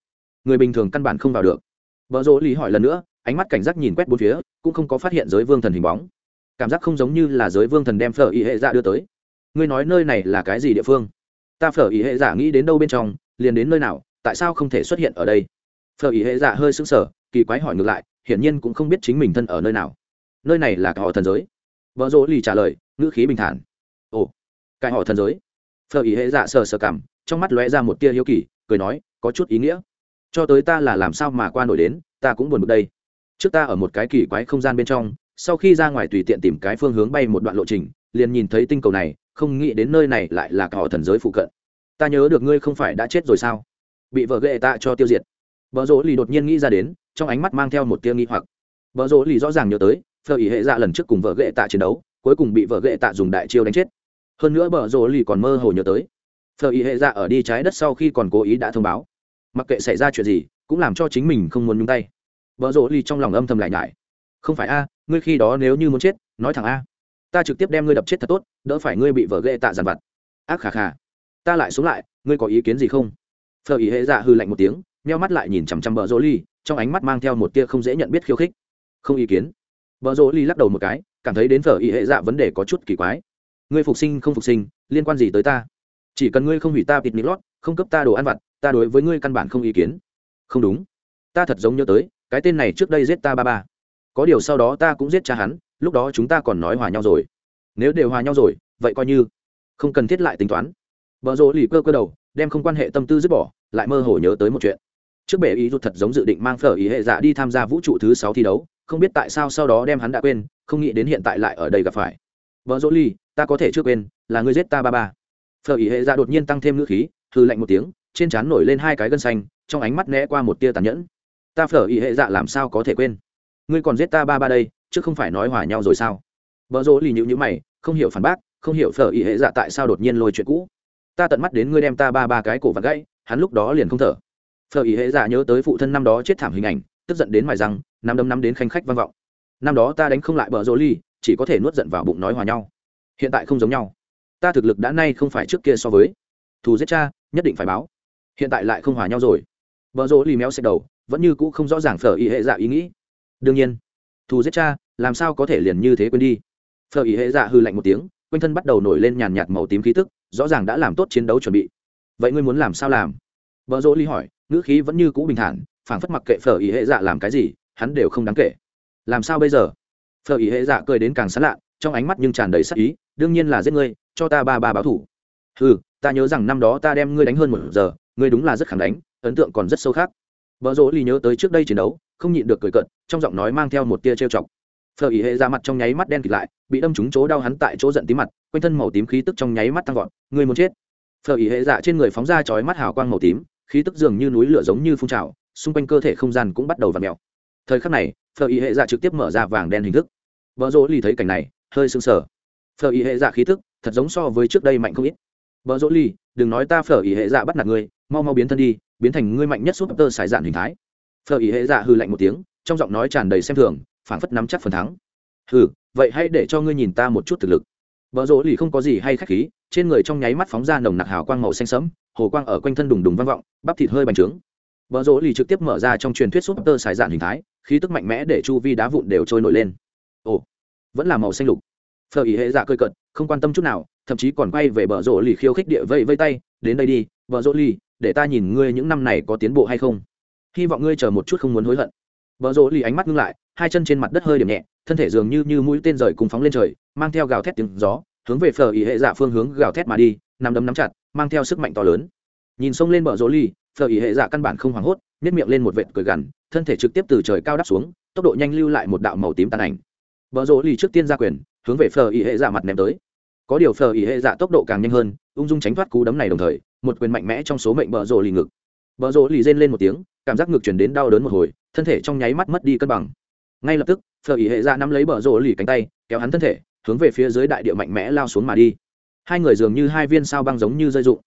Speaker 1: Người bình thường căn bản không vào được vợ rỗ lì hỏi lần nữa, ánh mắt cảnh giác nhìn quét bốn phía, cũng không có phát hiện giới vương thần hình bóng. Cảm giác không giống như là giới vương thần đem phở ý hệ dạ đưa tới. Ngươi nói nơi này là cái gì địa phương? Ta phở ý hệ giả nghĩ đến đâu bên trong, liền đến nơi nào, tại sao không thể xuất hiện ở đây? Phở ý hệ giả hơi sững sờ, kỳ quái hỏi ngược lại, hiển nhiên cũng không biết chính mình thân ở nơi nào. Nơi này là cả họ thần giới. Vợ rỗ lì trả lời, ngữ khí bình thản. Ồ, cái họ thần giới. Phở ý hệ giả sờ sờ cảm, trong mắt lóe ra một tia hiếu kỳ, cười nói, có chút ý nghĩa cho tới ta là làm sao mà qua nổi đến, ta cũng buồn bực đây. Trước ta ở một cái kỳ quái không gian bên trong, sau khi ra ngoài tùy tiện tìm cái phương hướng bay một đoạn lộ trình, liền nhìn thấy tinh cầu này, không nghĩ đến nơi này lại là cả họ thần giới phụ cận. Ta nhớ được ngươi không phải đã chết rồi sao? Bị vợ ghệ tạ cho tiêu diệt. Vợ rỗ lì đột nhiên nghĩ ra đến, trong ánh mắt mang theo một tia nghi hoặc. Vợ rỗ lì rõ ràng nhớ tới phờ ỉ hệ dạ lần trước cùng vợ ghệ tạ chiến đấu, cuối cùng bị vợ ghệ tạ dùng đại chiêu đánh chết. Hơn nữa vợ rỗ lì còn mơ hồ nhớ tới. Phờ ỉ hệ dạ ở đi trái đất sau khi còn cố ý đã thông báo mặc kệ xảy ra chuyện gì, cũng làm cho chính mình không muốn nhúng tay. Vợ rỗ ly trong lòng âm thầm lại nhải. Không phải a, ngươi khi đó nếu như muốn chết, nói thẳng a. Ta trực tiếp đem ngươi đập chết thật tốt, đỡ phải ngươi bị vợ ghệ tạ giàn vặt. Ác khà khà. Ta lại xuống lại, ngươi có ý kiến gì không? Phờ ý hệ dạ hư lạnh một tiếng meo mắt lại nhìn chằm chằm bờ rỗ ly trong ánh mắt mang theo một tia không dễ nhận biết khiêu khích. Không ý kiến. Bờ rỗ ly lắc đầu một cái, cảm thấy đến phở ý hệ dạ vấn đề có chút kỳ quái. Ngươi phục sinh không phục sinh, liên quan gì tới ta? Chỉ cần ngươi không hủy ta bịt nít lót không cấp ta đồ ăn vặt, ta đối với ngươi căn bản không ý kiến. Không đúng. Ta thật giống nhớ tới, cái tên này trước đây giết ta ba ba. Có điều sau đó ta cũng giết cha hắn, lúc đó chúng ta còn nói hòa nhau rồi. Nếu đều hòa nhau rồi, vậy coi như. Không cần thiết lại tính toán. Vợ rỗ lì cơ cơ đầu, đem không quan hệ tâm tư dứt bỏ, lại mơ hồ nhớ tới một chuyện. Trước bể ý rút thật giống dự định mang phở ý hệ dạ đi tham gia vũ trụ thứ sáu thi đấu, không biết tại sao sau đó đem hắn đã quên, không nghĩ đến hiện tại lại ở đây gặp phải. Vợ dỗ ly ta có thể chưa quên, là người giết ta ba ba. Phở ý hệ dạ đột nhiên tăng thêm ngữ khí hư lạnh một tiếng, trên trán nổi lên hai cái gân xanh, trong ánh mắt né qua một tia tàn nhẫn. Ta phở ý hệ dạ làm sao có thể quên? Ngươi còn giết ta ba ba đây, chứ không phải nói hòa nhau rồi sao? Vợ dỗ lì nhịu nhữ mày, không hiểu phản bác, không hiểu phở ý hệ dạ tại sao đột nhiên lôi chuyện cũ. Ta tận mắt đến ngươi đem ta ba ba cái cổ và gãy, hắn lúc đó liền không thở. Phở ý hệ dạ nhớ tới phụ thân năm đó chết thảm hình ảnh, tức giận đến mài răng năm đấm năm đến khanh khách vang vọng. Năm đó ta đánh không lại bờ rô ly chỉ có thể nuốt giận vào bụng nói hòa nhau. Hiện tại không giống nhau. Ta thực lực đã nay không phải trước kia so với. Thù giết cha nhất định phải báo. Hiện tại lại không hòa nhau rồi. Vợ rỗ lì méo xẹt đầu, vẫn như cũ không rõ ràng phở ý hệ dạ ý nghĩ. Đương nhiên, thù giết cha, làm sao có thể liền như thế quên đi? Phở ý hệ dạ hư lạnh một tiếng, quanh thân bắt đầu nổi lên nhàn nhạt màu tím khí tức, rõ ràng đã làm tốt chiến đấu chuẩn bị. Vậy ngươi muốn làm sao làm? Vợ rỗ ly hỏi, ngữ khí vẫn như cũ bình thản, phảng phất mặc kệ phở ý hệ dạ làm cái gì, hắn đều không đáng kể. Làm sao bây giờ? Phở ý hệ dạ cười đến càng sán lạ, trong ánh mắt nhưng tràn đầy sắc ý, đương nhiên là giết ngươi, cho ta ba ba báo thủ ừ ta nhớ rằng năm đó ta đem ngươi đánh hơn một giờ, ngươi đúng là rất khẳng đánh, ấn tượng còn rất sâu khác. Vợ rỗ lì nhớ tới trước đây chiến đấu, không nhịn được cười cận trong giọng nói mang theo một tia trêu chọc. Phở ý hệ ra mặt trong nháy mắt đen kịt lại, bị đâm trúng chỗ đau hắn tại chỗ giận tím mặt, quanh thân màu tím khí tức trong nháy mắt tăng vọt người muốn chết. Phở ý hệ dạ trên người phóng ra chói mắt hào quang màu tím, khí tức dường như núi lửa giống như phun trào, xung quanh cơ thể không gian cũng bắt đầu v ặ thời khắc này, phở ý hệ dạ trực tiếp mở ra vàng đen hình thức. Vợ rỗ lì thấy cảnh này, hơi sưng sờ. Phở ý hệ dạ khí tức thật giống so với trước đây mạnh không ít vợ dỗ ly, đừng nói ta phở ý hệ dạ bắt nạt ngươi mau mau biến thân đi biến thành ngươi mạnh nhất súp tơ xài dạn hình thái. Phở ý hệ dạ hư lạnh một tiếng trong giọng nói tràn đầy xem thường phảng phất nắm chắc phần thắng. Hừ vậy hãy để cho ngươi nhìn ta một chút thực lực. Vợ dỗ ly không có gì hay khách khí trên người trong nháy mắt phóng ra nồng nặc hào quang màu xanh sẫm hồ quang ở quanh thân đùng đùng vang vọng bắp thịt hơi bành trướng. Vợ dỗ ly trực tiếp mở ra trong truyền thuyết súp tơ xài dạn hình thái khí tức mạnh mẽ để chu vi đá vụn đều trôi nổi lên. Ồ vẫn là màu xanh lục. Phở ý hệ dạ cơi cận không quan tâm chút nào thậm chí còn quay về bờ rỗ lì khiêu khích địa vây vây tay, đến đây đi, bờ rỗ lì, để ta nhìn ngươi những năm này có tiến bộ hay không. Hy vọng ngươi chờ một chút không muốn hối hận. Bờ rỗ lì ánh mắt ngưng lại, hai chân trên mặt đất hơi điểm nhẹ, thân thể dường như như mũi tên rời cùng phóng lên trời, mang theo gào thét tiếng gió, hướng về phở ý hệ dạ phương hướng gào thét mà đi nằm đấm nắm chặt, mang theo sức mạnh to lớn. Nhìn sông lên bờ rỗ lì, phở ý hệ dạ căn bản không hoảng hốt nhét miệng lên một vệt cười gằn, thân thể trực tiếp từ trời cao đáp xuống, tốc độ nhanh lưu lại một đạo màu tím tàn ảnh. Bờ rỗ lì trước tiên ra quyền, hướng về phở ý hệ dạ mặt ném tới có điều phờ ý hệ dạ tốc độ càng nhanh hơn, ung dung tránh thoát cú đấm này đồng thời, một quyền mạnh mẽ trong số mệnh bờ rộ lì ngực. Bờ rộ lì rên lên một tiếng, cảm giác ngực chuyển đến đau đớn một hồi, thân thể trong nháy mắt mất đi cân bằng. Ngay lập tức, phờ ý hệ dạ nắm lấy bờ rộ lì cánh tay, kéo hắn thân thể, hướng về phía dưới đại địa mạnh mẽ lao xuống mà đi. Hai người dường như hai viên sao băng giống như rơi rụng.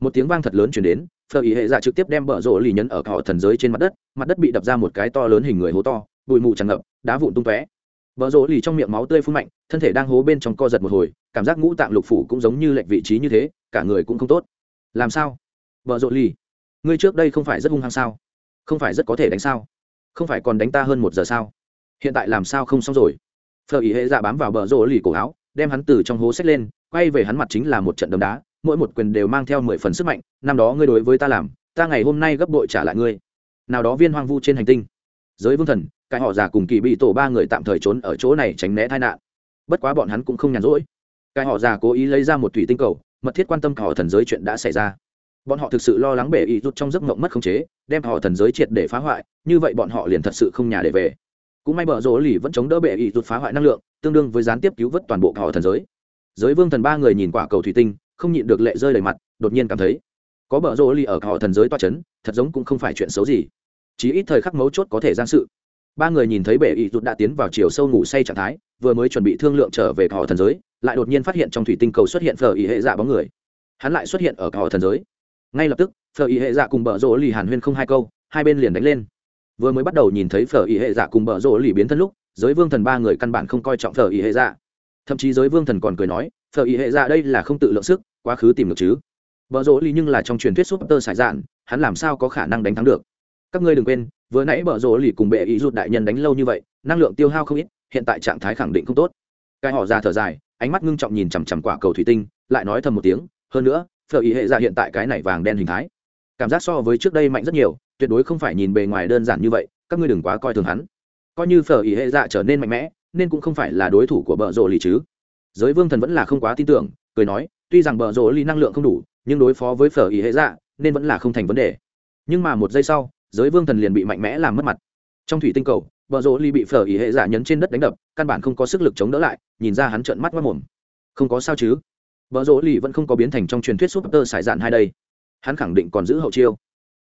Speaker 1: Một tiếng vang thật lớn chuyển đến, phờ ý hệ dạ trực tiếp đem bờ rộ lì nhấn ở họ thần giới trên mặt đất mặt đất bị đập ra một cái to lớn hình người hố to, bụi mù tràn ngập, đá vụn tung tóe bờ rỗ lì trong miệng máu tươi phun mạnh, thân thể đang hố bên trong co giật một hồi, cảm giác ngũ tạng lục phủ cũng giống như lệch vị trí như thế, cả người cũng không tốt. Làm sao? Bờ rỗ lì, ngươi trước đây không phải rất hung hăng sao? Không phải rất có thể đánh sao? Không phải còn đánh ta hơn một giờ sao? Hiện tại làm sao không xong rồi? Phở ý hệ dạ bám vào bờ rỗ lì cổ áo, đem hắn từ trong hố xách lên, quay về hắn mặt chính là một trận đấm đá, mỗi một quyền đều mang theo mười phần sức mạnh, năm đó ngươi đối với ta làm, ta ngày hôm nay gấp bội trả lại ngươi. Nào đó viên hoang vu trên hành tinh. Giới vương thần cái họ già cùng kỳ bị tổ ba người tạm thời trốn ở chỗ này tránh né tai nạn. Bất quá bọn hắn cũng không nhàn rỗi. Cái họ già cố ý lấy ra một thủy tinh cầu mật thiết quan tâm cả họ thần giới chuyện đã xảy ra. Bọn họ thực sự lo lắng bể ý rút trong giấc mộng mất khống chế đem họ thần giới triệt để phá hoại như vậy bọn họ liền thật sự không nhà để về. Cũng may bờ rỗ lì vẫn chống đỡ bệ ý rút phá hoại năng lượng tương đương với gián tiếp cứu vớt toàn bộ họ thần giới. Giới vương thần ba người nhìn quả cầu thủy tinh không nhịn được lệ rơi đầy mặt đột nhiên cảm thấy có bờ rỗ lì ở họ thần giới toa chấn, thật giống cũng không phải chuyện xấu gì. Chỉ ít thời khắc mấu chốt có thể gian sự ba người nhìn thấy bệ ý rút đã tiến vào chiều sâu ngủ say trạng thái, vừa mới chuẩn bị thương lượng trở về cỏ thần giới, lại đột nhiên phát hiện trong thủy tinh cầu xuất hiện phở ý hệ dạ bóng người. Hắn lại xuất hiện ở cỏ thần giới. Ngay lập tức, phở ý hệ dạ cùng bờ rỗ lì hàn huyên không hai câu, hai bên liền đánh lên. Vừa mới bắt đầu nhìn thấy phở ý hệ dạ cùng bờ rỗ lì biến thân lúc, giới vương thần ba người căn bản không coi trọng phở ý hệ dạ. Thậm chí giới vương thần còn cười nói, phở ý hệ dạ đây là không tự lượng sức, quá khứ tìm được chứ. Vợ rỗ lì nhưng là trong truyền thuyết súp tơ sải dạn hắn làm sao có khả năng đánh thắng được? Các ngươi đừng quên vừa nãy bở rồ lì cùng bệ ý rụt đại nhân đánh lâu như vậy, năng lượng tiêu hao không ít, hiện tại trạng thái khẳng định không tốt. Cái họ ra thở dài, ánh mắt ngưng trọng nhìn chằm chằm quả cầu thủy tinh, lại nói thầm một tiếng, hơn nữa, phở ý hệ ra hiện tại cái này vàng đen hình thái. Cảm giác so với trước đây mạnh rất nhiều, tuyệt đối không phải nhìn bề ngoài đơn giản như vậy, các ngươi đừng quá coi thường hắn. Coi như phở ý hệ dạ trở nên mạnh mẽ, nên cũng không phải là đối thủ của bợ rồ lì chứ. Giới vương thần vẫn là không quá tin tưởng, cười nói, tuy rằng bợ rồ lì năng lượng không đủ, nhưng đối phó với phở ý hệ dạ nên vẫn là không thành vấn đề. Nhưng mà một giây sau giới vương thần liền bị mạnh mẽ làm mất mặt. Trong thủy tinh cầu, bờ rỗ ly bị phở ý hệ giả nhấn trên đất đánh đập, căn bản không có sức lực chống đỡ lại, nhìn ra hắn trợn mắt mất mồm. Không có sao chứ? Bờ rỗ ly vẫn không có biến thành trong truyền thuyết súp tơ sải dạn hai đây. Hắn khẳng định còn giữ hậu chiêu.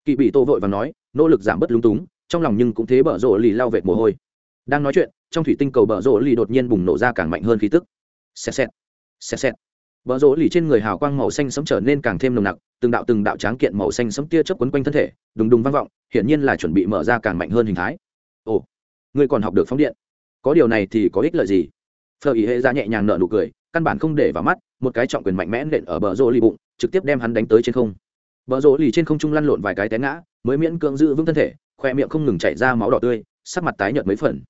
Speaker 1: Kỵ bị tô vội và nói, nỗ lực giảm bớt lung túng, trong lòng nhưng cũng thế bờ rỗ ly lao vệt mồ hôi. Đang nói chuyện, trong thủy tinh cầu bờ rỗ ly đột nhiên bùng nổ ra càng mạnh hơn khí tức. Xẹt xẹt xẹt xẹt. Bờ rỗ ly trên người hào quang màu xanh sấm trở nên càng thêm nồng nặc từng đạo từng đạo tráng kiện màu xanh sẫm tia chớp quấn quanh thân thể, đùng đùng vang vọng, hiển nhiên là chuẩn bị mở ra càng mạnh hơn hình thái. Ồ, ngươi còn học được phóng điện. Có điều này thì có ích lợi gì? Phở ý hệ ra nhẹ nhàng nở nụ cười, căn bản không để vào mắt, một cái trọng quyền mạnh mẽ nện ở bờ rỗ lì bụng, trực tiếp đem hắn đánh tới trên không. Bờ rỗ lì trên không trung lăn lộn vài cái té ngã, mới miễn cưỡng giữ vững thân thể, khoe miệng không ngừng chảy ra máu đỏ tươi, sắc mặt tái nhợt mấy phần.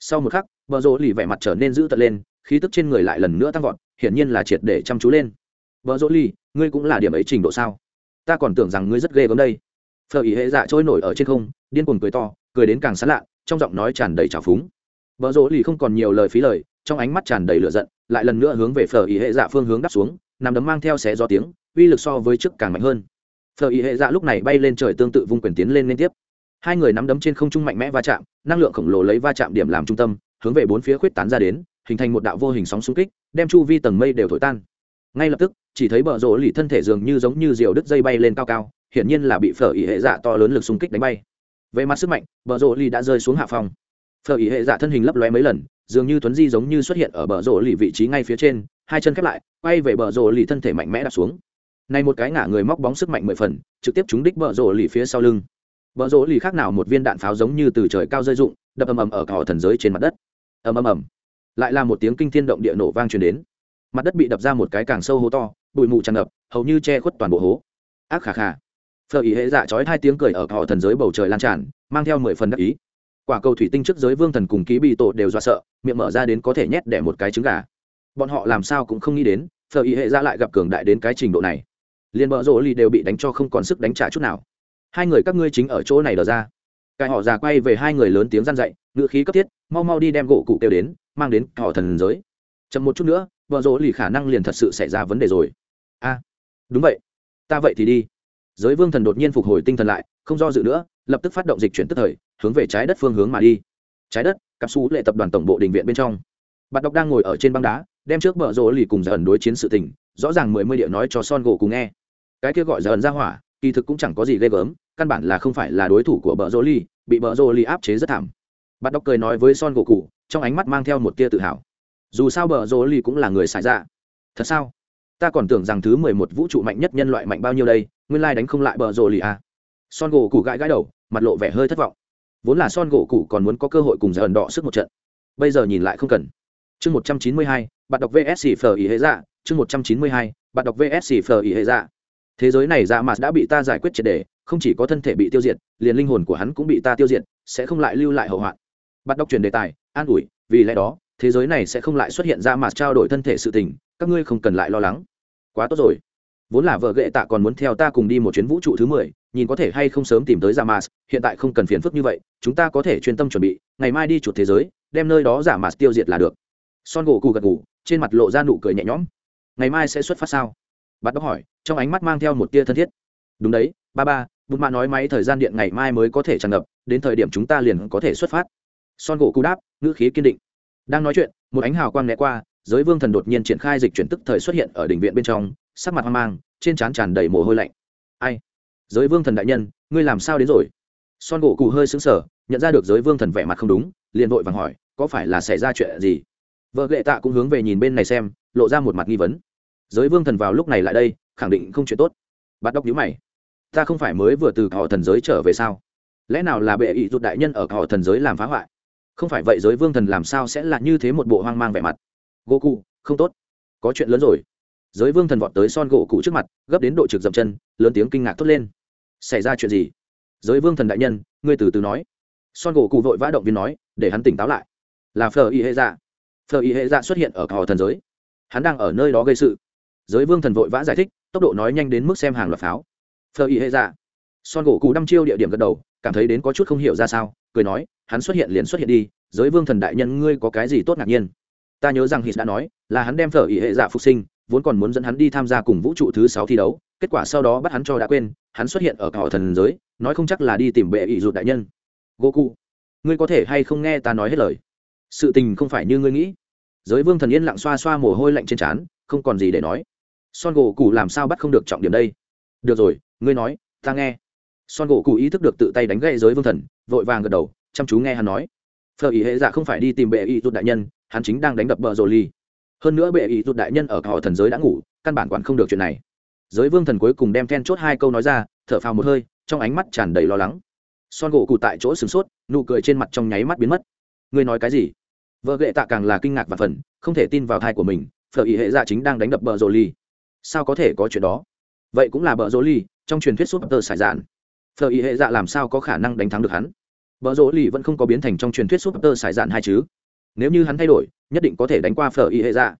Speaker 1: Sau một khắc, bờ rỗ lì vẻ mặt trở nên dữ tợn lên, khí tức trên người lại lần nữa tăng vọt, hiển nhiên là triệt để chăm chú lên vợ dỗ ly, ngươi cũng là điểm ấy trình độ sao? Ta còn tưởng rằng ngươi rất ghê gớm đây. Phở ý hệ dạ trôi nổi ở trên không, điên cuồng cười to, cười đến càng sán lạ, trong giọng nói tràn đầy trào phúng. Vợ dỗ ly không còn nhiều lời phí lời, trong ánh mắt tràn đầy lửa giận, lại lần nữa hướng về phở ý hệ dạ phương hướng đáp xuống, nằm đấm mang theo xé gió tiếng, uy lực so với trước càng mạnh hơn. Phở ý hệ dạ lúc này bay lên trời tương tự vung quyền tiến lên liên tiếp. Hai người nắm đấm trên không trung mạnh mẽ va chạm, năng lượng khổng lồ lấy va chạm điểm làm trung tâm, hướng về bốn phía khuyết tán ra đến, hình thành một đạo vô hình sóng xung kích, đem chu vi tầng mây đều thổi tan ngay lập tức, chỉ thấy bờ rỗ lì thân thể dường như giống như diều đứt dây bay lên cao cao, hiển nhiên là bị phở ý hệ dạ to lớn lực xung kích đánh bay. Về mặt sức mạnh, bờ rỗ lì đã rơi xuống hạ phòng phở ý hệ dạ thân hình lấp lóe mấy lần, dường như tuấn di giống như xuất hiện ở bờ rỗ lì vị trí ngay phía trên, hai chân khép lại, quay về bờ rỗ lì thân thể mạnh mẽ đạp xuống. Này một cái ngả người móc bóng sức mạnh mười phần, trực tiếp trúng đích bờ rỗ lì phía sau lưng. Bờ rỗ lì khác nào một viên đạn pháo giống như từ trời cao rơi rụng, đập ầm ầm ở cỏ thần giới trên mặt đất. Ầm ầm ầm. Lại là một tiếng kinh thiên động địa nổ vang truyền đến mặt đất bị đập ra một cái càng sâu hố to, bụi mù tràn ngập, hầu như che khuất toàn bộ hố. Ác khà khà. Phở ý hệ dạ chói hai tiếng cười ở họ thần giới bầu trời lan tràn, mang theo mười phần đắc ý. Quả cầu thủy tinh trước giới vương thần cùng ký bị tổ đều do sợ, miệng mở ra đến có thể nhét để một cái trứng gà. Bọn họ làm sao cũng không nghĩ đến, phở ý hệ dạ lại gặp cường đại đến cái trình độ này. Liền bờ rỗ ly đều bị đánh cho không còn sức đánh trả chút nào. Hai người các ngươi chính ở chỗ này đờ ra. Cái họ già quay về hai người lớn tiếng răn dậy ngựa khí cấp thiết, mau mau đi đem gỗ cụ kêu đến, mang đến họ thần giới. Chậm một chút nữa vợ rỗ lì khả năng liền thật sự xảy ra vấn đề rồi. A đúng vậy. Ta vậy thì đi. Giới vương thần đột nhiên phục hồi tinh thần lại không do dự nữa lập tức phát động dịch chuyển tức thời hướng về trái đất phương hướng mà đi. Trái đất cặp xú lệ tập đoàn tổng bộ đình viện bên trong. Bạn đọc đang ngồi ở trên băng đá đem trước vợ rỗ lì cùng dần đối chiến sự tình rõ ràng mười mươi điệu nói cho son gỗ cùng nghe. Cái kia gọi dần ra hỏa kỳ thực cũng chẳng có gì ghê gớm căn bản là không phải là đối thủ của bờ rỗ Lì, bị bờ rỗ Lì áp chế rất thảm. Bạn đọc cười nói với son gỗ cụ trong ánh mắt mang theo một tia tự hào dù sao bờ rô ly cũng là người xài ra thật sao? Ta còn tưởng rằng thứ mười một vũ trụ mạnh nhất nhân loại mạnh bao nhiêu đây, nguyên lai đánh không lại bờ rô ly à. son gỗ cụ gãi gãi đầu, mặt lộ vẻ hơi thất vọng. Vốn là son gỗ cụ còn muốn có cơ hội cùng giờ ẩn đỏ sức một trận. Bây giờ nhìn lại không cần. Chương một trăm chín mươi hai, bạn đọc vsc phờ ý hệ dạ. Chương một trăm chín mươi hai, bạn đọc vsc phờ ý hệ dạ. Thế giới này dạ mà đã bị ta giải quyết triệt đề, không chỉ có thân thể bị tiêu diệt, liền linh hồn của hắn cũng bị ta tiêu diệt, sẽ không lại lưu lại hậu hoạn. Bạn đọc truyền đề tài, an ủi, vì lẽ đó thế giới này sẽ không lại xuất hiện ra mà trao đổi thân thể sự tình, các ngươi không cần lại lo lắng. Quá tốt rồi. Vốn là vợ ghệ tạ còn muốn theo ta cùng đi một chuyến vũ trụ thứ mười, nhìn có thể hay không sớm tìm tới giả mạt, hiện tại không cần phiền phức như vậy, chúng ta có thể chuyên tâm chuẩn bị, ngày mai đi chuột thế giới, đem nơi đó giả mạt tiêu diệt là được. Son gỗ cù gật ngủ trên mặt lộ ra nụ cười nhẹ nhõm. Ngày mai sẽ xuất phát sao? Bắt bóc hỏi, trong ánh mắt mang theo một tia thân thiết. Đúng đấy, ba ba, bụt mạ nói máy thời gian điện ngày mai mới có thể tràn ngập, đến thời điểm chúng ta liền có thể xuất phát. Son gỗ cú đáp, ngữ khí kiên định đang nói chuyện, một ánh hào quang né qua, giới vương thần đột nhiên triển khai dịch chuyển tức thời xuất hiện ở đỉnh viện bên trong, sắc mặt hoang mang, trên trán tràn đầy mồ hôi lạnh. Ai? Giới vương thần đại nhân, ngươi làm sao đến rồi? Son gỗ cụ hơi xứng sở nhận ra được giới vương thần vẻ mặt không đúng, liền vội vàng hỏi, có phải là xảy ra chuyện gì? Vợ ghệ tạ cũng hướng về nhìn bên này xem, lộ ra một mặt nghi vấn. Giới vương thần vào lúc này lại đây, khẳng định không chuyện tốt. Bắt đốc nhíu mày. Ta không phải mới vừa từ họ thần giới trở về sao? Lẽ nào là bệ ý rụt đại nhân ở họ thần giới làm phá hoại? Không phải vậy giới vương thần làm sao sẽ là như thế một bộ hoang mang vẻ mặt? Gỗ cụ, không tốt. Có chuyện lớn rồi. Giới vương thần vọt tới son gỗ cụ trước mặt, gấp đến độ trực dậm chân, lớn tiếng kinh ngạc thốt lên. Xảy ra chuyện gì? Giới vương thần đại nhân, ngươi từ từ nói. Son gỗ cụ vội vã động viên nói, để hắn tỉnh táo lại. Là phờ y hệ dạ. Phờ y hệ dạ xuất hiện ở họ thần giới. Hắn đang ở nơi đó gây sự. Giới vương thần vội vã giải thích, tốc độ nói nhanh đến mức xem hàng loạt pháo. Phờ y hệ dạ. Son gỗ cụ đăm chiêu địa điểm gật đầu, cảm thấy đến có chút không hiểu ra sao cười nói hắn xuất hiện liền xuất hiện đi giới vương thần đại nhân ngươi có cái gì tốt ngạc nhiên? Ta nhớ rằng hít đã nói là hắn đem phở ý hệ dạ phục sinh vốn còn muốn dẫn hắn đi tham gia cùng vũ trụ thứ sáu thi đấu kết quả sau đó bắt hắn cho đã quên hắn xuất hiện ở cỏ thần giới nói không chắc là đi tìm bệ ý rụt đại nhân. Goku, ngươi có thể hay không nghe ta nói hết lời? Sự tình không phải như ngươi nghĩ. Giới vương thần yên lặng xoa xoa mồ hôi lạnh trên trán không còn gì để nói. Son gỗ cụ làm sao bắt không được trọng điểm đây? Được rồi ngươi nói ta nghe. Son gỗ cụ ý thức được tự tay đánh gậy giới vương thần vội vàng gật đầu, chăm chú nghe hắn nói. Phờ ý hệ dạ không phải đi tìm bệ ý rút đại nhân, hắn chính đang đánh đập bờ rồ ly hơn nữa bệ ý rút đại nhân ở họ thần giới đã ngủ, căn bản quản không được chuyện này. Giới vương thần cuối cùng đem then chốt hai câu nói ra, thở phào một hơi, trong ánh mắt tràn đầy lo lắng. Son gỗ cụ tại chỗ sửng sốt, nụ cười trên mặt trong nháy mắt biến mất. Ngươi nói cái gì? Vợ gệ tạ càng là kinh ngạc và phần không thể tin vào thai của mình, phở ý hệ dạ chính đang đánh đập bờ rồ ly sao có thể có chuyện đó? Vậy cũng là bờ rồ ly trong truyền thuyết súp tơ sải dạn phờ ý hệ dạ làm sao có khả năng đánh thắng được hắn? Bờ rỗ Lì vẫn không có biến thành trong truyền thuyết súp tơ sải dạn hai chứ? Nếu như hắn thay đổi nhất định có thể đánh qua phờ ý hệ dạ.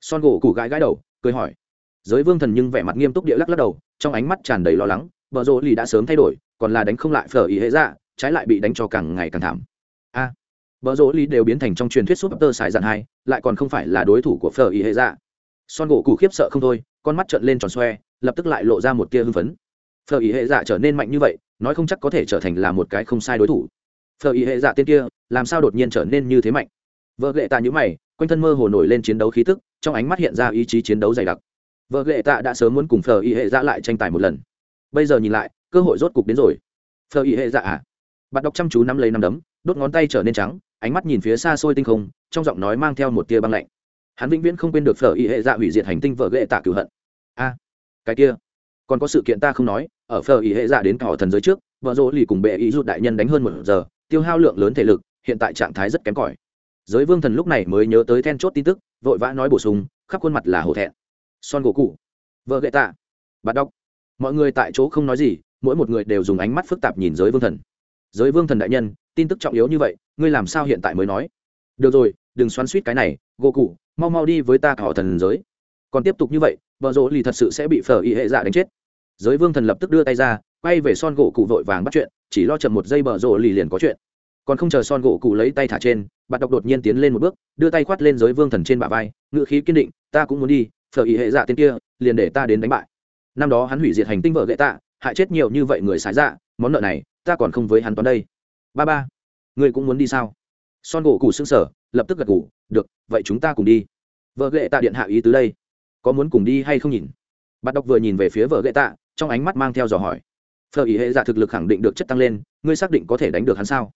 Speaker 1: Son gỗ Củ gãi gãi đầu cười hỏi. Giới vương thần nhưng vẻ mặt nghiêm túc địa lắc lắc đầu trong ánh mắt tràn đầy lo lắng vợ rỗ lì đã sớm thay đổi còn là đánh không lại phở ý hệ dạ trái lại bị đánh cho càng ngày càng thảm. A. À, vợ rỗ lì đều biến thành trong truyền thuyết súp tơ sải dạn hai lại còn không phải là đối thủ của phở ý hệ dạ. Son gỗ Củ khiếp sợ không thôi con mắt trợn lên tròn xoe lập tức lại lộ ra một tia hưng phấn. Phờ ý hệ dạ trở nên mạnh như vậy, nói không chắc có thể trở thành là một cái không sai đối thủ. Phờ ý hệ dạ tên kia, làm sao đột nhiên trở nên như thế mạnh? Vợ lệ tạ nhữ mày, quanh thân mơ hồ nổi lên chiến đấu khí tức, trong ánh mắt hiện ra ý chí chiến đấu dày đặc. Vợ lệ tạ đã sớm muốn cùng Phờ ý hệ dạ lại tranh tài một lần. Bây giờ nhìn lại, cơ hội rốt cục đến rồi. Phờ ý hệ dạ à? Bạn đọc chăm chú nắm lấy nắm đấm, đốt ngón tay trở nên trắng, ánh mắt nhìn phía xa xôi tinh không, trong giọng nói mang theo một tia băng lạnh. Hắn vĩnh viễn không quên được phở ý hệ dạ hủy diệt hành tinh vợ lệ tạ cửu hận. A, cái kia còn có sự kiện ta không nói, ở phờ ý hệ dạ đến thỏ thần giới trước, vợ rỗ lì cùng bệ ý rút đại nhân đánh hơn một giờ, tiêu hao lượng lớn thể lực, hiện tại trạng thái rất kém cỏi. Giới vương thần lúc này mới nhớ tới then chốt tin tức, vội vã nói bổ sung, khắp khuôn mặt là hổ thẹn. Son gỗ cụ. Vợ gậy tạ. Bạt đọc. Mọi người tại chỗ không nói gì, mỗi một người đều dùng ánh mắt phức tạp nhìn giới vương thần. Giới vương thần đại nhân, tin tức trọng yếu như vậy, ngươi làm sao hiện tại mới nói? Được rồi, đừng xoắn suýt cái này, gỗ cụ, mau mau đi với ta cả họ thần giới. Còn tiếp tục như vậy vợ rỗ lì thật sự sẽ bị phở y hệ dạ đánh chết. Giới vương thần lập tức đưa tay ra, quay về son gỗ cụ vội vàng bắt chuyện, chỉ lo chậm một giây bờ rỗ lì liền có chuyện. Còn không chờ son gỗ cụ lấy tay thả trên bạn đọc đột nhiên tiến lên một bước, đưa tay khoát lên giới vương thần trên bả vai ngự khí kiên định, ta cũng muốn đi, phở ý hệ dạ tên kia, liền để ta đến đánh bại. Năm đó hắn hủy diệt hành tinh vợ gậy tạ, hại chết nhiều như vậy người xài dạ món nợ này, ta còn không với hắn toán đây. Ba ba người cũng muốn đi sao? Son gỗ cụ xương sở lập tức gật gù, được, vậy chúng ta cùng đi. Vợ gậy tạ điện hạ ý tứ đây có muốn cùng đi hay không nhìn? Bạn đọc vừa nhìn về phía vợ gậy tạ trong ánh mắt mang theo dò hỏi. Phở ý hệ giả thực lực khẳng định được chất tăng lên, ngươi xác định có thể đánh được hắn sao?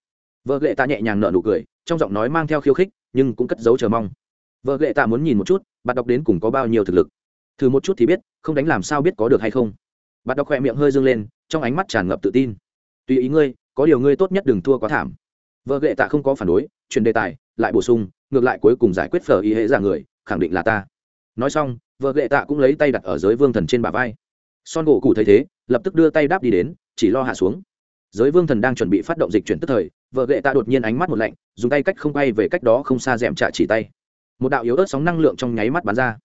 Speaker 1: Vợ gậy tạ nhẹ nhàng nở nụ cười, trong giọng nói mang theo khiêu khích, nhưng cũng cất giấu chờ mong. Vợ gậy tạ muốn nhìn một chút bạn đọc đến cùng có bao nhiêu thực lực? Thử một chút thì biết, không đánh làm sao biết có được hay không? Bạn đọc khỏe miệng hơi dâng lên, trong ánh mắt tràn ngập tự tin. Tùy ý ngươi, có điều ngươi tốt nhất đừng thua quá thảm. Vợ Gệ tạ không có phản đối, chuyển đề tài, lại bổ sung, ngược lại cuối cùng giải quyết phở ý hệ giả người, khẳng định là ta nói xong, vợ lệ tạ cũng lấy tay đặt ở giới vương thần trên bả vai. Son gỗ cụ thấy thế, lập tức đưa tay đáp đi đến, chỉ lo hạ xuống. Giới vương thần đang chuẩn bị phát động dịch chuyển tức thời, vợ gệ tạ đột nhiên ánh mắt một lạnh, dùng tay cách không bay về cách đó không xa d è m trạ chỉ tay. Một đạo yếu ớt sóng năng lượng trong nháy mắt bắn ra.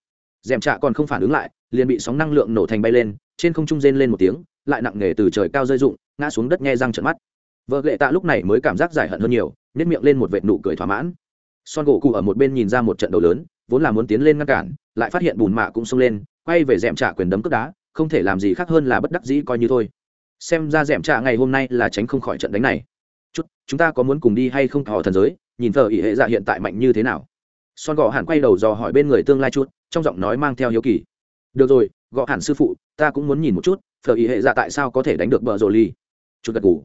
Speaker 1: D è m trạ còn không phản ứng lại, liền bị sóng năng lượng nổ thành bay lên, trên không trung rên lên một tiếng, lại nặng nề từ trời cao rơi rụng, ngã xuống đất nghe răng trận mắt. Vợ gệ tạ lúc này mới cảm giác giải hận hơn nhiều nếp miệng lên một vệt nụ cười thỏa mãn son gỗ cụ ở một bên nhìn ra một trận đấu lớn, vốn là muốn tiến lên ngăn cản, lại phát hiện bùn mạ cũng xông lên, quay về d ẻ m trả quyền đấm cướp đá, không thể làm gì khác hơn là bất đắc dĩ coi như thôi. Xem ra d ẻ m trả ngày hôm nay là tránh không khỏi trận đánh này. Chút, chúng ta có muốn cùng đi hay không thọ thần giới, nhìn thờ ỷ hệ dạ hiện tại mạnh như thế nào. Son gõ hẳn quay đầu dò hỏi bên người tương lai chút, trong giọng nói mang theo hiếu kỳ. Được rồi gõ hẳn sư phụ, ta cũng muốn nhìn một chút, thờ ỷ hệ dạ tại sao có thể đánh được bờ rồ ly. Chút gật ngủ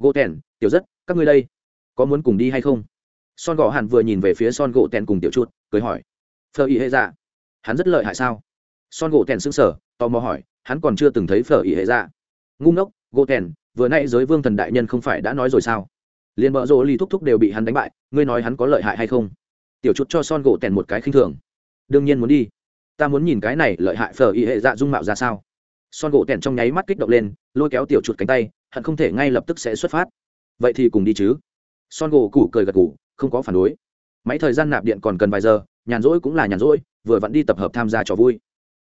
Speaker 1: gỗ tèn tiểu rất, các ngươi đây, có muốn cùng đi hay không? Son gỗ hẳn vừa nhìn về phía son gỗ tèn cùng tiểu Chuột, cười hỏi phở ý hệ dạ hắn rất lợi hại sao? Son gỗ tèn xứng sở tò mò hỏi hắn còn chưa từng thấy phở ý hệ dạ. Ngu ngốc gỗ tèn vừa nay giới vương thần đại nhân không phải đã nói rồi sao? Liền bợ rỗ ly thúc thúc đều bị hắn đánh bại ngươi nói hắn có lợi hại hay không? Tiểu chút cho son gỗ tèn một cái khinh thường đương nhiên muốn đi ta muốn nhìn cái này lợi hại phở y hệ dạ dung mạo ra sao? Son gỗ tèn trong nháy mắt kích động lên lôi kéo tiểu chuột cánh tay hận không thể ngay lập tức sẽ xuất phát. Vậy thì cùng đi chứ. Son gỗ củ cười gật củ không có phản đối. Máy thời gian nạp điện còn cần vài giờ, nhàn rỗi cũng là nhàn rỗi, vừa vặn đi tập hợp tham gia trò vui.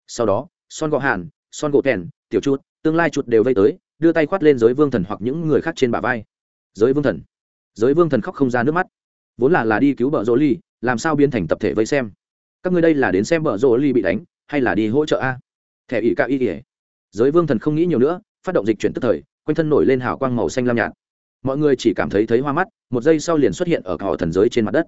Speaker 1: Sau đó, son gỗ hàn, son gỗ thèn, tiểu chút tương lai chuột đều vây tới, đưa tay khoát lên giới vương thần hoặc những người khác trên bả vai. Giới vương thần. Giới vương thần khóc không ra nước mắt. Vốn là là đi cứu bờ rỗ ly làm sao biến thành tập thể vây xem? Các ngươi đây là đến xem bờ rỗ ly bị đánh, hay là đi hỗ trợ a? Thẻ ỷ cạo y ỉa giới vương thần không nghĩ nhiều nữa, phát động dịch chuyển tức thời, quanh thân nổi lên hào quang màu xanh lam nhạt mọi người chỉ cảm thấy thấy hoa mắt, một giây sau liền xuất hiện ở họ thần giới trên mặt đất.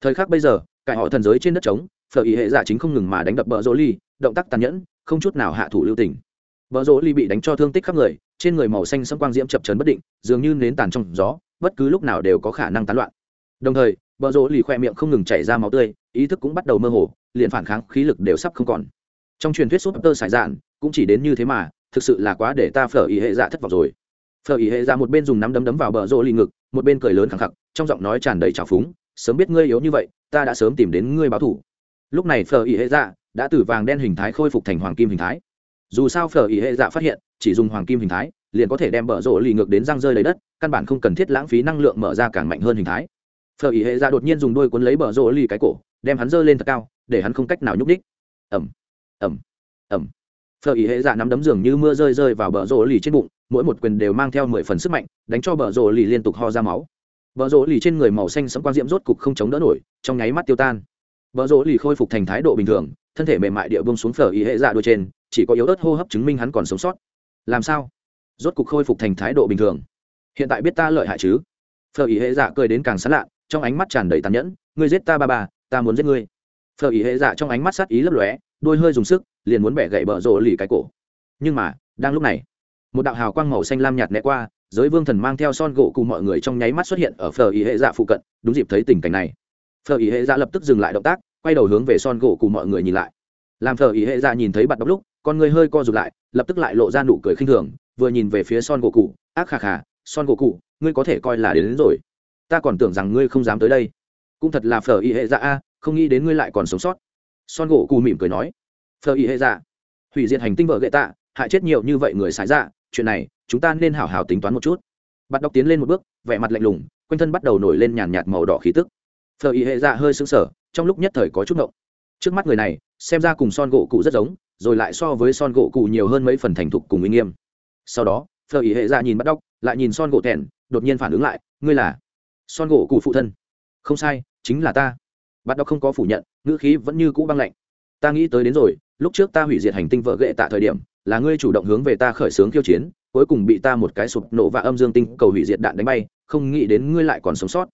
Speaker 1: Thời khắc bây giờ, cả họ thần giới trên đất trống, phở ý hệ giả chính không ngừng mà đánh đập bờ rỗ ly, động tác tàn nhẫn, không chút nào hạ thủ lưu tình. Bờ rỗ ly bị đánh cho thương tích khắp người, trên người màu xanh sẫm quang diễm chập chấn bất định, dường như nến tàn trong gió, bất cứ lúc nào đều có khả năng tán loạn. Đồng thời, bờ rỗ Ly khoe miệng không ngừng chảy ra máu tươi, ý thức cũng bắt đầu mơ hồ, liền phản kháng khí lực đều sắp không còn. Trong truyền thuyết súp tơ sải dạn cũng chỉ đến như thế mà, thực sự là quá để ta phở ý hệ dạ thất vọng rồi phở ý hệ ra một bên dùng nắm đấm đấm vào bờ rỗ lì ngực, một bên cười lớn khẳng khặc, trong giọng nói tràn đầy trào phúng, sớm biết ngươi yếu như vậy, ta đã sớm tìm đến ngươi báo thủ. Lúc này phở ý hệ dạ đã từ vàng đen hình thái khôi phục thành hoàng kim hình thái. Dù sao phở ý hệ dạ phát hiện, chỉ dùng hoàng kim hình thái, liền có thể đem bờ rỗ lì ngược đến răng rơi lấy đất, căn bản không cần thiết lãng phí năng lượng mở ra càng mạnh hơn hình thái. Phở ý hệ ra đột nhiên dùng đôi cuốn lấy bờ rỗ lì cái cổ, đem hắn giơ lên thật cao, để hắn không cách nào nhúc nhích. ẩm ẩm ẩm phở ý hệ dạ nắm đấm giường như mưa rơi rơi vào bờ rỗ lì trên bụng, mỗi một quyền đều mang theo mười phần sức mạnh, đánh cho bờ rỗ lì liên tục ho ra máu. Bờ rỗ lì trên người màu xanh sẫm quang diễm rốt cục không chống đỡ nổi, trong nháy mắt tiêu tan. Bờ rỗ lì khôi phục thành thái độ bình thường, thân thể mềm mại địa bông xuống phở ý hệ dạ đôi trên, chỉ có yếu ớt hô hấp chứng minh hắn còn sống sót. Làm sao? Rốt cục khôi phục thành thái độ bình thường. Hiện tại biết ta lợi hại chứ? Phở ý hệ dạ cười đến càng sán lạ, trong ánh mắt tràn đầy tàn nhẫn, ngươi giết ta ba bà ta muốn giết ngươi. Phở ý hệ dạ trong ánh mắt sát ý lấp lóe đôi hơi dùng sức liền muốn bẻ gậy bờ rộ lì cái cổ. Nhưng mà đang lúc này một đạo hào quang màu xanh lam nhạt né qua giới vương thần mang theo son gỗ cùng mọi người trong nháy mắt xuất hiện ở phở ý hệ dạ phụ cận đúng dịp thấy tình cảnh này. Phở ý hệ dạ lập tức dừng lại động tác quay đầu hướng về son gỗ cùng mọi người nhìn lại. Làm phở ý hệ dạ nhìn thấy bạn đọc lúc con người hơi co rụt lại lập tức lại lộ ra nụ cười khinh thường vừa nhìn về phía son gỗ cụ ác khà khà son gỗ cụ ngươi có thể coi là đến, đến rồi. Ta còn tưởng rằng ngươi không dám tới đây. Cũng thật là phở ý hệ dạ a không nghĩ đến ngươi lại còn sống sót son gỗ cụ mỉm cười nói phở ý hệ dạ hủy diệt hành tinh vợ gậy tạ, hại chết nhiều như vậy người sái dạ chuyện này chúng ta nên hảo hảo tính toán một chút. Bắt đọc tiến lên một bước, vẻ mặt lạnh lùng, quanh thân bắt đầu nổi lên nhàn nhạt màu đỏ khí tức. Phở ý hệ dạ hơi sững sờ, trong lúc nhất thời có chút ngộng. Trước mắt người này, xem ra cùng son gỗ cụ rất giống, rồi lại so với son gỗ cụ nhiều hơn mấy phần thành thục cùng uy nghiêm. Sau đó phở ý hệ dạ nhìn bắt đọc lại nhìn son gỗ thẹn, đột nhiên phản ứng lại, ngươi là son gỗ cụ phụ thân. Không sai, chính là ta bắt đọc không có phủ nhận, ngữ khí vẫn như cũ băng lạnh. Ta nghĩ tới đến rồi, lúc trước ta hủy diệt hành tinh vợ ghệ tạ thời điểm, là ngươi chủ động hướng về ta khởi xướng khiêu chiến, cuối cùng bị ta một cái sụp nổ và âm dương tinh cầu hủy diệt đạn đánh bay, không nghĩ đến ngươi lại còn sống sót.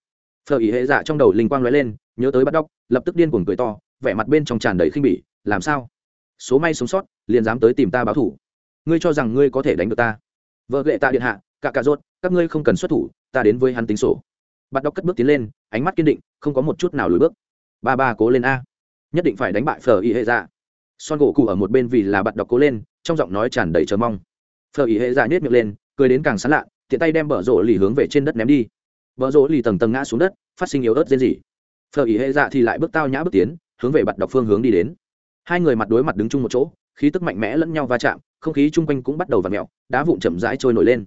Speaker 1: Phở ý hệ dạ trong đầu linh quang lóe lên, nhớ tới bắt đóc lập tức điên cuồng cười to, vẻ mặt bên trong tràn đầy khinh bỉ, làm sao? Số may sống sót, liền dám tới tìm ta báo thủ. Ngươi cho rằng ngươi có thể đánh được ta? Vợ ghệ tạ điện hạ cả cà rốt, các ngươi không cần xuất thủ, ta đến với hắn tính sổ. Bắt đóc cất bước tiến lên, ánh mắt kiên định, không có một chút nào lùi bước ba ba cố lên a. Nhất định phải đánh bại phở Y hệ dạ. Son gỗ cụ ở một bên vì là bạn đọc cố lên, trong giọng nói tràn đầy chờ mong. Phở Y hệ dạ nhét miệng lên, cười đến càng sán lạ, tiện tay đem bờ rỗ lì hướng về trên đất ném đi. Bờ rỗ lì tầng tầng ngã xuống đất, phát sinh yếu ớt rên rỉ. Phở Y hệ dạ thì lại bước tao nhã bước tiến, hướng về bạn đọc phương hướng đi đến. Hai người mặt đối mặt đứng chung một chỗ, khí tức mạnh mẽ lẫn nhau va chạm, không khí chung quanh cũng bắt đầu v ặ mẹo đá vụn chậm rãi trôi nổi lên.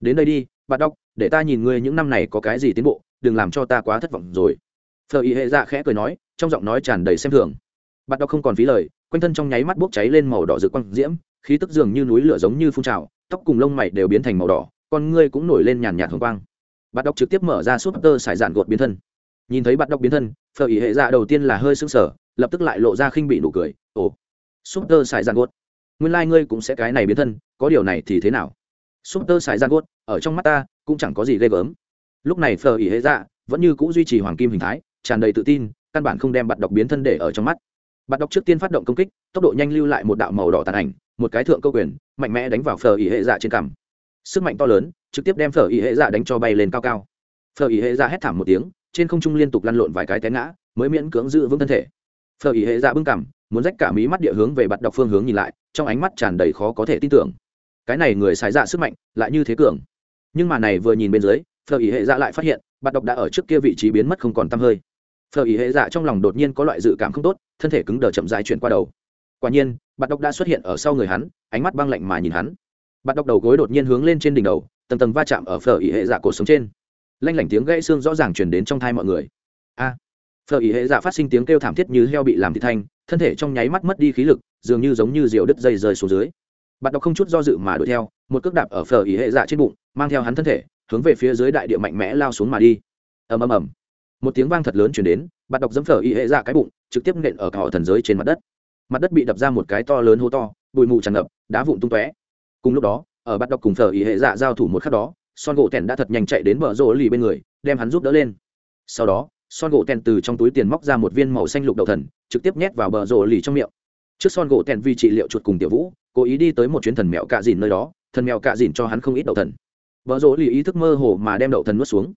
Speaker 1: Đến đây đi bạn đọc để ta nhìn ngươi những năm này có cái gì tiến bộ, đừng làm cho ta quá thất vọng rồi phở ý hệ dạ khẽ cười nói, trong giọng nói tràn đầy xem thường. Bạn đọc không còn phí lời, quanh thân trong nháy mắt bốc cháy lên màu đỏ rực quang diễm, khí tức dường như núi lửa giống như phun trào, tóc cùng lông mày đều biến thành màu đỏ, con ngươi cũng nổi lên nhàn nhạt hồng quang. Bạn đọc trực tiếp mở ra súp tơ sải dạn gột biến thân. Nhìn thấy bạn đọc biến thân phở ý hệ dạ đầu tiên là hơi sững sờ, lập tức lại lộ ra khinh bị nụ cười, ồ, súp tơ sải dạn gột. Nguyên lai、like、ngươi cũng sẽ cái này biến thân, có điều này thì thế nào? Súp tơ sải dạn gột, ở trong mắt ta, cũng chẳng có gì ghê gớm. Lúc này phở ý hệ dạ vẫn như c ũ duy trì hoàng kim hình thái tràn đầy tự tin, căn bản không đem bạn đọc biến thân để ở trong mắt. Bạn đọc trước tiên phát động công kích, tốc độ nhanh lưu lại một đạo màu đỏ tàn ảnh, một cái thượng câu quyền, mạnh mẽ đánh vào phở ý hệ dạ trên cằm. Sức mạnh to lớn, trực tiếp đem phở ý hệ dạ đánh cho bay lên cao cao. Phở ý hệ dạ hét thảm một tiếng, trên không trung liên tục lăn lộn vài cái té ngã, mới miễn cưỡng giữ vững thân thể. Phở ý hệ dạ bưng cằm, muốn rách cả mí mắt địa hướng về bạn đọc phương hướng nhìn lại, trong ánh mắt tràn đầy khó có thể tin tưởng. Cái này người xài dạ sức mạnh, lại như thế cường. Nhưng mà này vừa nhìn bên dưới, phở ý hệ dạ lại phát hiện bạn đọc đã ở trước kia vị trí biến mất không còn tăm hơi phở ý hệ dạ trong lòng đột nhiên có loại dự cảm không tốt thân thể cứng đờ chậm dài chuyển qua đầu. Quả nhiên bạn đọc đã xuất hiện ở sau người hắn ánh mắt băng lạnh mà nhìn hắn. Bạn đọc đầu gối đột nhiên hướng lên trên đỉnh đầu tầng tầng va chạm ở phở ý hệ dạ cổ sống trên. Lanh lảnh tiếng gãy xương rõ ràng chuyển đến trong thai mọi người. A! À, phở ý hệ dạ phát sinh tiếng kêu thảm thiết như heo bị làm thịt thanh thân thể trong nháy mắt mất đi khí lực dường như giống như rượu đứt dây rơi xuống dưới. Bạn đọc không chút do dự mà đuổi theo một cước đạp ở phở ý hệ dạ trên bụng mang theo hắn thân thể hướng về phía dưới đại địa mạnh mẽ lao xuống mà đi. Ầm ầm ầm một tiếng vang thật lớn chuyển đến bạn đọc dẫm phở y hệ dạ cái bụng, trực tiếp nện ở cả thần giới trên mặt đất. Mặt đất bị đập ra một cái to lớn hố to, bụi mù tràn ngập, đá vụn tung tóe. Cùng lúc đó, ở bạn đọc cùng phở y hệ dạ giao thủ một khắc đó, son gỗ tèn đã thật nhanh chạy đến bờ rỗ lì bên người, đem hắn giúp đỡ lên. Sau đó, son gỗ tèn từ trong túi tiền móc ra một viên màu xanh lục đầu thần, trực tiếp nhét vào bờ rỗ lì trong miệng. Trước son gỗ tèn vì trị liệu chuột cùng tiểu vũ, cố ý đi tới một chuyến thần mèo cạ dìn nơi đó, thần mèo cạ dìn cho hắn không ít đậu thần. Bờ rỗ lì ý thức mơ hồ mà đem đậu thần nuốt xuống.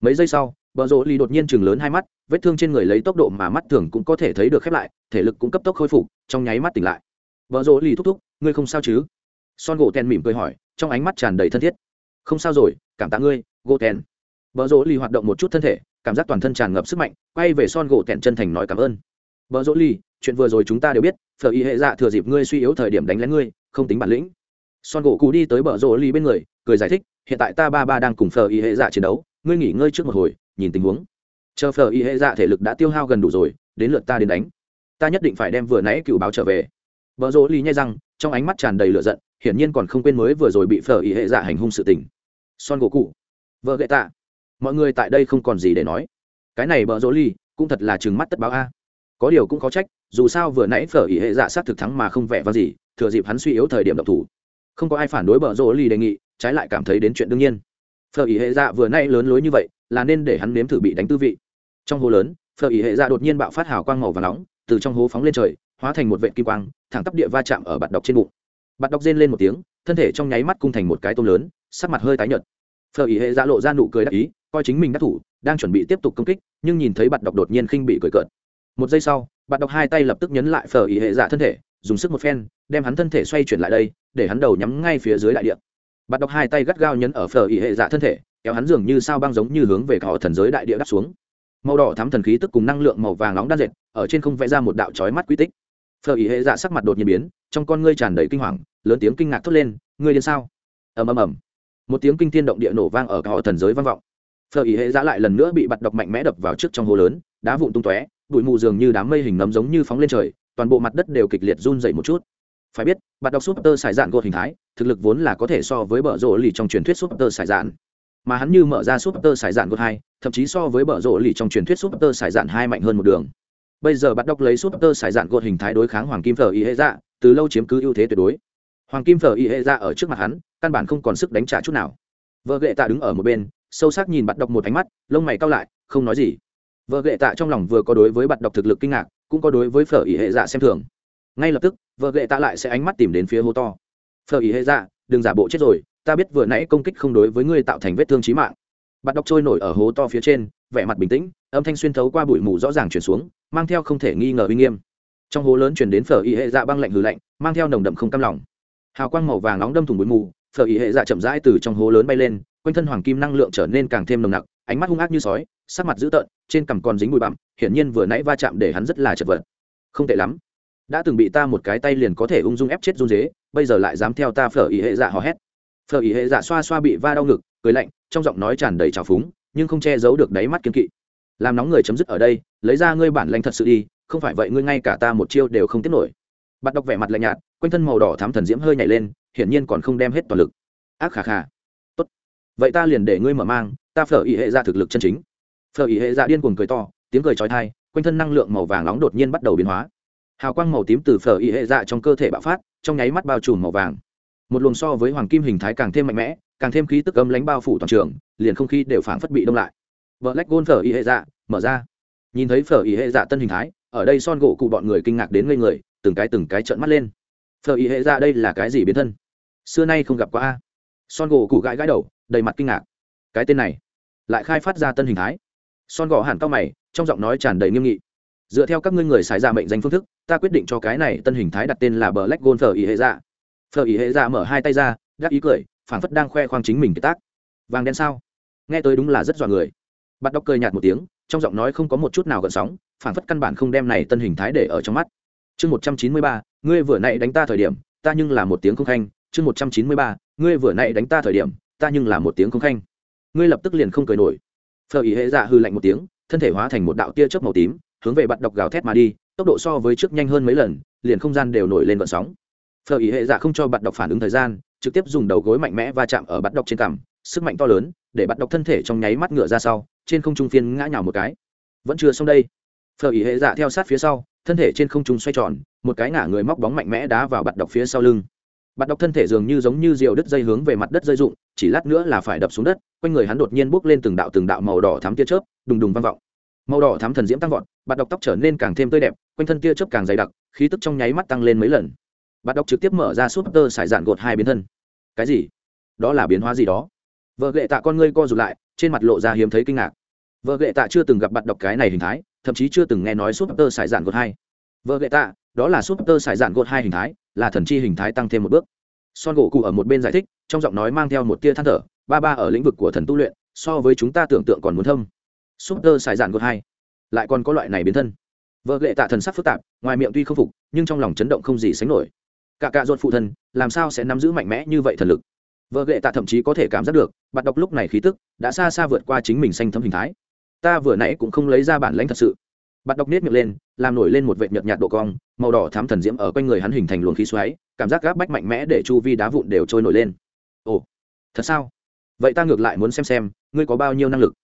Speaker 1: Mấy giây sau bờ rỗ lì đột nhiên chừng lớn hai mắt, vết thương trên người lấy tốc độ mà mắt thường cũng có thể thấy được khép lại, thể lực cũng cấp tốc khôi phục, trong nháy mắt tỉnh lại. Bờ rỗ lì thúc thúc, ngươi không sao chứ? Son gỗ tèn mỉm cười hỏi, trong ánh mắt tràn đầy thân thiết. Không sao rồi, cảm tạ ngươi, gỗ tèn. Bờ rỗ lì hoạt động một chút thân thể, cảm giác toàn thân tràn ngập sức mạnh, quay về son gỗ tèn chân thành nói cảm ơn. Bờ rỗ lì, chuyện vừa rồi chúng ta đều biết, phở y hệ dạ thừa dịp ngươi suy yếu thời điểm đánh lén ngươi, không tính bản lĩnh. Son gỗ cù đi tới bờ rỗ lì bên người, cười giải thích, hiện tại ta ba ba đang cùng phở y hệ dạ chiến đấu, ngươi nghỉ ngơi trước một hồi nhìn tình huống. Chờ phờ y hệ dạ thể lực đã tiêu hao gần đủ rồi, đến lượt ta đến đánh. Ta nhất định phải đem vừa nãy cựu báo trở về. Vợ rỗ ly nhai răng, trong ánh mắt tràn đầy lửa giận, hiển nhiên còn không quên mới vừa rồi bị phở ý hệ dạ hành hung sự tình. Son gỗ cụ. Vợ gậy tạ. Mọi người tại đây không còn gì để nói. Cái này vợ rỗ ly cũng thật là chừng mắt tất báo a. Có điều cũng có trách, dù sao vừa nãy phở ý hệ dạ sát thực thắng mà không vẻ vang gì, thừa dịp hắn suy yếu thời điểm độc thủ. Không có ai phản đối bờ rỗ ly đề nghị, trái lại cảm thấy đến chuyện đương nhiên. Phở ý hệ dạ vừa nãy lớn lối như vậy là nên để hắn nếm thử bị đánh tư vị. Trong hố lớn, phở ý hệ dạ đột nhiên bạo phát hào quang màu và nóng, từ trong hố phóng lên trời, hóa thành một vệ kim quang, thẳng tắp địa va chạm ở bạt độc trên bụng. Bạt độc rên lên một tiếng, thân thể trong nháy mắt cung thành một cái tôm lớn, sắc mặt hơi tái nhợt. Phở ý hệ dạ lộ ra nụ cười đắc ý, coi chính mình đắc thủ, đang chuẩn bị tiếp tục công kích, nhưng nhìn thấy bạt độc đột nhiên khinh bị cười cợt. Một giây sau, bạt độc hai tay lập tức nhấn lại phở ý hệ dạ thân thể, dùng sức một phen, đem hắn thân thể xoay chuyển lại đây, để hắn đầu nhắm ngay phía dưới đại địa bắt độc hai tay gắt gao nhấn ở phở ý hệ dạ thân thể, kéo hắn dường như sao băng giống như hướng về cỏ thần giới đại địa đắp xuống. Màu đỏ thắm thần khí tức cùng năng lượng màu vàng nóng đan dệt, ở trên không vẽ ra một đạo chói mắt quy tích. Phở ý hệ dạ sắc mặt đột nhiên biến, trong con ngươi tràn đầy kinh hoàng, lớn tiếng kinh ngạc thốt lên, ngươi điên sao? Ầm ầm ầm. Một tiếng kinh thiên động địa nổ vang ở cỏ thần giới vang vọng. Phở ý hệ dạ lại lần nữa bị bắt độc mạnh mẽ đập vào trước trong hồ lớn, đá vụn tung tóe, bụi mù dường như đám mây hình nấm giống như phóng lên trời, toàn bộ mặt đất đều kịch liệt run dậy một chút phải biết, bạn đọc súp tơ sải dạn gột hình thái, thực lực vốn là có thể so với bờ rộ lì trong truyền thuyết súp tơ sải dạn. Mà hắn như mở ra súp tơ sải dạn gột hai, thậm chí so với bờ rộ lì trong truyền thuyết súp tơ sải dạn hai mạnh hơn một đường. Bây giờ bạn đọc lấy súp tơ sải dạn gột hình thái đối kháng hoàng kim phở y hệ dạ từ lâu chiếm cứ ưu thế tuyệt đối. Hoàng kim phở y hệ dạ ở trước mặt hắn, căn bản không còn sức đánh trả chút nào. Vợ gệ tạ đứng ở một bên, sâu sắc nhìn bạn đọc một ánh mắt, lông mày cao lại, không nói gì. Vợ gệ tạ trong lòng vừa có đối với bạn đọc thực lực kinh ngạc, cũng có đối với phở y hệ dạ xem thường. Ngay lập tức vợ gệ tạ lại sẽ ánh mắt tìm đến phía hố to. Phờ ý hệ dạ đừng giả bộ chết rồi, ta biết vừa nãy công kích không đối với ngươi tạo thành vết thương trí mạng. Bạn đọc trôi nổi ở hố to phía trên, vẻ mặt bình tĩnh, âm thanh xuyên thấu qua bụi mù rõ ràng chuyển xuống, mang theo không thể nghi ngờ uy nghiêm. Trong hố lớn chuyển đến phở y hệ dạ băng lạnh hừ lạnh, mang theo nồng đậm không cam lòng. Hào quang màu vàng nóng đâm thủng bụi mù, phở y hệ dạ chậm rãi từ trong hố lớn bay lên, quanh thân hoàng kim năng lượng trở nên càng thêm nồng nặc, ánh mắt hung ác như sói, sắc mặt dữ tợn, trên cằm còn dính bụi bặm, hiển nhiên vừa nãy va chạm để hắn rất là chật vật. Không tệ lắm đã từng bị ta một cái tay liền có thể ung dung ép chết run dế bây giờ lại dám theo ta phở ý hệ dạ hò hét. Phở ý hệ dạ xoa xoa bị va đau ngực, cười lạnh, trong giọng nói tràn đầy trào phúng, nhưng không che giấu được đáy mắt kiên kỵ. Làm nóng người chấm dứt ở đây, lấy ra ngươi bản lanh thật sự đi, không phải vậy ngươi ngay cả ta một chiêu đều không tiếp nổi. Bạn đọc vẻ mặt lạnh nhạt, quanh thân màu đỏ thám thần diễm hơi nhảy lên, hiển nhiên còn không đem hết toàn lực. Ác khà khà. Tốt. Vậy ta liền để ngươi mở mang, ta phở ý hệ ra thực lực chân chính. Phở ý hệ dạ điên cuồng cười to, tiếng cười trói thai quanh thân năng lượng màu vàng nóng đột nhiên bắt đầu biến hóa hào quang màu tím từ phở y hệ dạ trong cơ thể bạo phát, trong nháy mắt bao trùm màu vàng. Một luồng so với hoàng kim hình thái càng thêm mạnh mẽ, càng thêm khí tức cấm lánh bao phủ toàn trường, liền không khí đều phảng phất bị đông lại. Vợ lách gôn phở y hệ dạ mở ra. Nhìn thấy phở y hệ dạ tân hình thái, ở đây son gỗ cụ bọn người kinh ngạc đến ngây người, từng cái từng cái trợn mắt lên. Phở y hệ dạ đây là cái gì biến thân? Xưa nay không gặp qua a. Son gỗ cụ gãi gãi đầu, đầy mặt kinh ngạc. Cái tên này, lại khai phát ra tân hình thái. Son gỗ hẳn cao mày, trong giọng nói tràn đầy nghiêm nghị dựa theo các ngươi người xài ra mệnh danh phương thức, ta quyết định cho cái này tân hình thái đặt tên là bờ lách gôn phở ý hệ dạ. Phở ý hệ dạ mở hai tay ra, gác ý cười, phảng phất đang khoe khoang chính mình cái tác. Vàng đen sao? Nghe tới đúng là rất dọa người. Bắt đọc cười nhạt một tiếng, trong giọng nói không có một chút nào gợn sóng, phảng phất căn bản không đem này tân hình thái để ở trong mắt. Chương một trăm chín mươi ba, ngươi vừa nãy đánh ta thời điểm, ta nhưng là một tiếng không khanh. Chương một trăm chín mươi ba, ngươi vừa nãy đánh ta thời điểm, ta nhưng là một tiếng không khanh. Ngươi lập tức liền không cười nổi. Phở ý hệ dạ hư lạnh một tiếng, thân thể hóa thành một đạo tia chớp màu tím hướng về bạn đọc gào thét mà đi tốc độ so với trước nhanh hơn mấy lần liền không gian đều nổi lên vận sóng. Phở ý hệ dạ không cho bạn đọc phản ứng thời gian trực tiếp dùng đầu gối mạnh mẽ va chạm ở bạn đọc trên cằm sức mạnh to lớn để bạn đọc thân thể trong nháy mắt ngựa ra sau trên không trung phiên ngã nhào một cái. Vẫn chưa xong đây. Phở ý hệ dạ theo sát phía sau thân thể trên không trung xoay tròn một cái ngả người móc bóng mạnh mẽ đá vào bạn đọc phía sau lưng. Bạn đọc thân thể dường như giống như diều đứt dây hướng về mặt đất rơi dụng, chỉ lát nữa là phải đập xuống đất quanh người hắn đột nhiên bốc lên từng đạo từng đạo màu đỏ thắm tia chớp đùng đùng vang vọng màu đỏ thám thần diễm tăng vọt, bạt độc tóc trở nên càng thêm tươi đẹp, quanh thân tia chớp càng dày đặc, khí tức trong nháy mắt tăng lên mấy lần. Bạt độc trực tiếp mở ra súp tơ sải dạn gột hai biến thân. Cái gì? Đó là biến hóa gì đó? Vợ gệ tạ con ngươi co rụt lại, trên mặt lộ ra hiếm thấy kinh ngạc. Vợ gệ tạ chưa từng gặp bạt độc cái này hình thái, thậm chí chưa từng nghe nói súp tơ sải dạn gột hai. Vợ gệ tạ, đó là súp tơ sải dạn gột hai hình thái, là thần chi hình thái tăng thêm một bước. Son gỗ cụ ở một bên giải thích, trong giọng nói mang theo một tia than thở, ba ba ở lĩnh vực của thần tu luyện, so với chúng ta tưởng tượng còn muốn thâm súp tơ xài dạn gột hai. Lại còn có loại này biến thân. Vợ lệ tạ thần sắc phức tạp, ngoài miệng tuy không phục, nhưng trong lòng chấn động không gì sánh nổi. Cả cạ ruột phụ thân làm sao sẽ nắm giữ mạnh mẽ như vậy thần lực? Vợ lệ tạ thậm chí có thể cảm giác được, bạn đọc lúc này khí tức đã xa xa vượt qua chính mình xanh thấm hình thái. Ta vừa nãy cũng không lấy ra bản lãnh thật sự. Bạn đọc nết miệng lên, làm nổi lên một vệt nhợt nhạt độ cong, màu đỏ thám thần diễm ở quanh người hắn hình thành luồng khí xoáy, cảm giác gáp bách mạnh mẽ để chu vi đá vụn đều trôi nổi lên. Ồ, thật sao? Vậy ta ngược lại muốn xem xem, ngươi có bao nhiêu năng lực?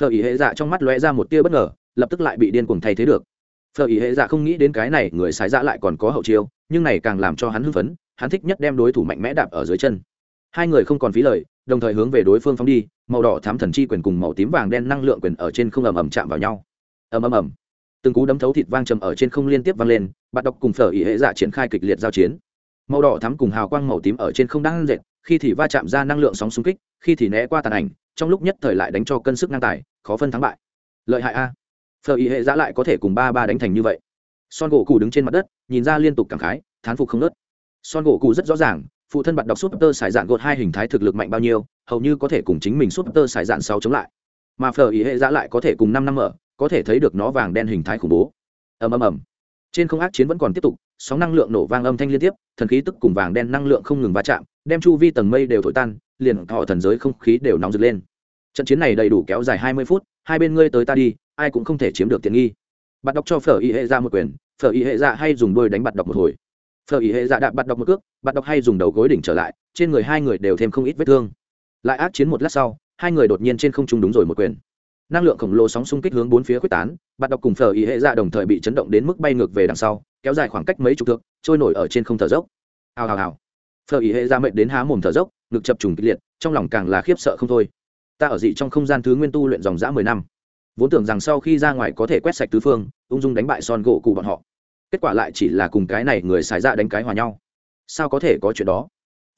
Speaker 1: Phở ý hệ dạ trong mắt lóe ra một tia bất ngờ, lập tức lại bị điên cuồng thay thế được. Phở ý hệ dạ không nghĩ đến cái này người sái dạ lại còn có hậu chiêu, nhưng này càng làm cho hắn hưng phấn, hắn thích nhất đem đối thủ mạnh mẽ đạp ở dưới chân. Hai người không còn phí lời, đồng thời hướng về đối phương phóng đi, màu đỏ thám thần chi quyền cùng màu tím vàng đen năng lượng quyền ở trên không ầm ầm chạm vào nhau. Ầm ầm ầm. Từng cú đấm thấu thịt vang trầm ở trên không liên tiếp vang lên bạn đọc cùng phở ý hệ dạ triển khai kịch liệt giao chiến. Màu đỏ thắm cùng hào quang màu tím ở trên không đang dệt khi thì va chạm ra năng lượng sóng xung kích, khi thì né qua tàn ảnh, trong lúc nhất thời lại đánh cho cân sức ngang tài, khó phân thắng bại. Lợi hại a. Phờ ý hệ dạ lại có thể cùng ba ba đánh thành như vậy. Son gỗ cụ đứng trên mặt đất, nhìn ra liên tục cảm khái, thán phục không nớt. Son gỗ cụ rất rõ ràng, phụ thân bạn đọc súp tơ sải dạn gột hai hình thái thực lực mạnh bao nhiêu, hầu như có thể cùng chính mình súp tơ sải dạn sáu chống lại. Mà phờ ý hệ dạ lại có thể cùng năm năm ở có thể thấy được nó vàng đen hình thái khủng bố. Ầm ầm ầm. Trên không ác chiến vẫn còn tiếp tục sóng năng lượng nổ vang âm thanh liên tiếp, thần khí tức cùng vàng đen năng lượng không ngừng va chạm, đem chu vi tầng mây đều thổi tan, liền họ thần giới không khí đều nóng rực lên. Trận chiến này đầy đủ kéo dài hai mươi phút, hai bên ngươi tới ta đi, ai cũng không thể chiếm được tiện nghi. Bạn đọc cho phở y hệ ra một quyền, phở y hệ ra hay dùng đôi đánh bạt đọc một hồi. Phở y hệ ra đạp bạt đọc một cước, bạt đọc hay dùng đầu gối đỉnh trở lại, trên người hai người đều thêm không ít vết thương. Lại ác chiến một lát sau, hai người đột nhiên trên không trung đúng rồi một quyền năng lượng khổng lồ sóng xung kích hướng bốn phía quyết tán bạn đọc cùng phở ý hệ ra đồng thời bị chấn động đến mức bay ngược về đằng sau, kéo dài khoảng cách mấy chục thước, trôi nổi ở trên không thở dốc. Hào hào hào. Phở ý hệ dạ ra mệnh đến há mồm thở dốc, ngực chập trùng kịch liệt, trong lòng càng là khiếp sợ không thôi. Ta ở dị trong không gian thứ nguyên tu luyện dòng dã mười năm. Vốn tưởng rằng sau khi ra ngoài có thể quét sạch tứ phương, ung dung đánh bại son gỗ cụ bọn họ. Kết quả lại chỉ là cùng cái này người xài ra đánh cái hòa nhau. Sao có thể có chuyện đó?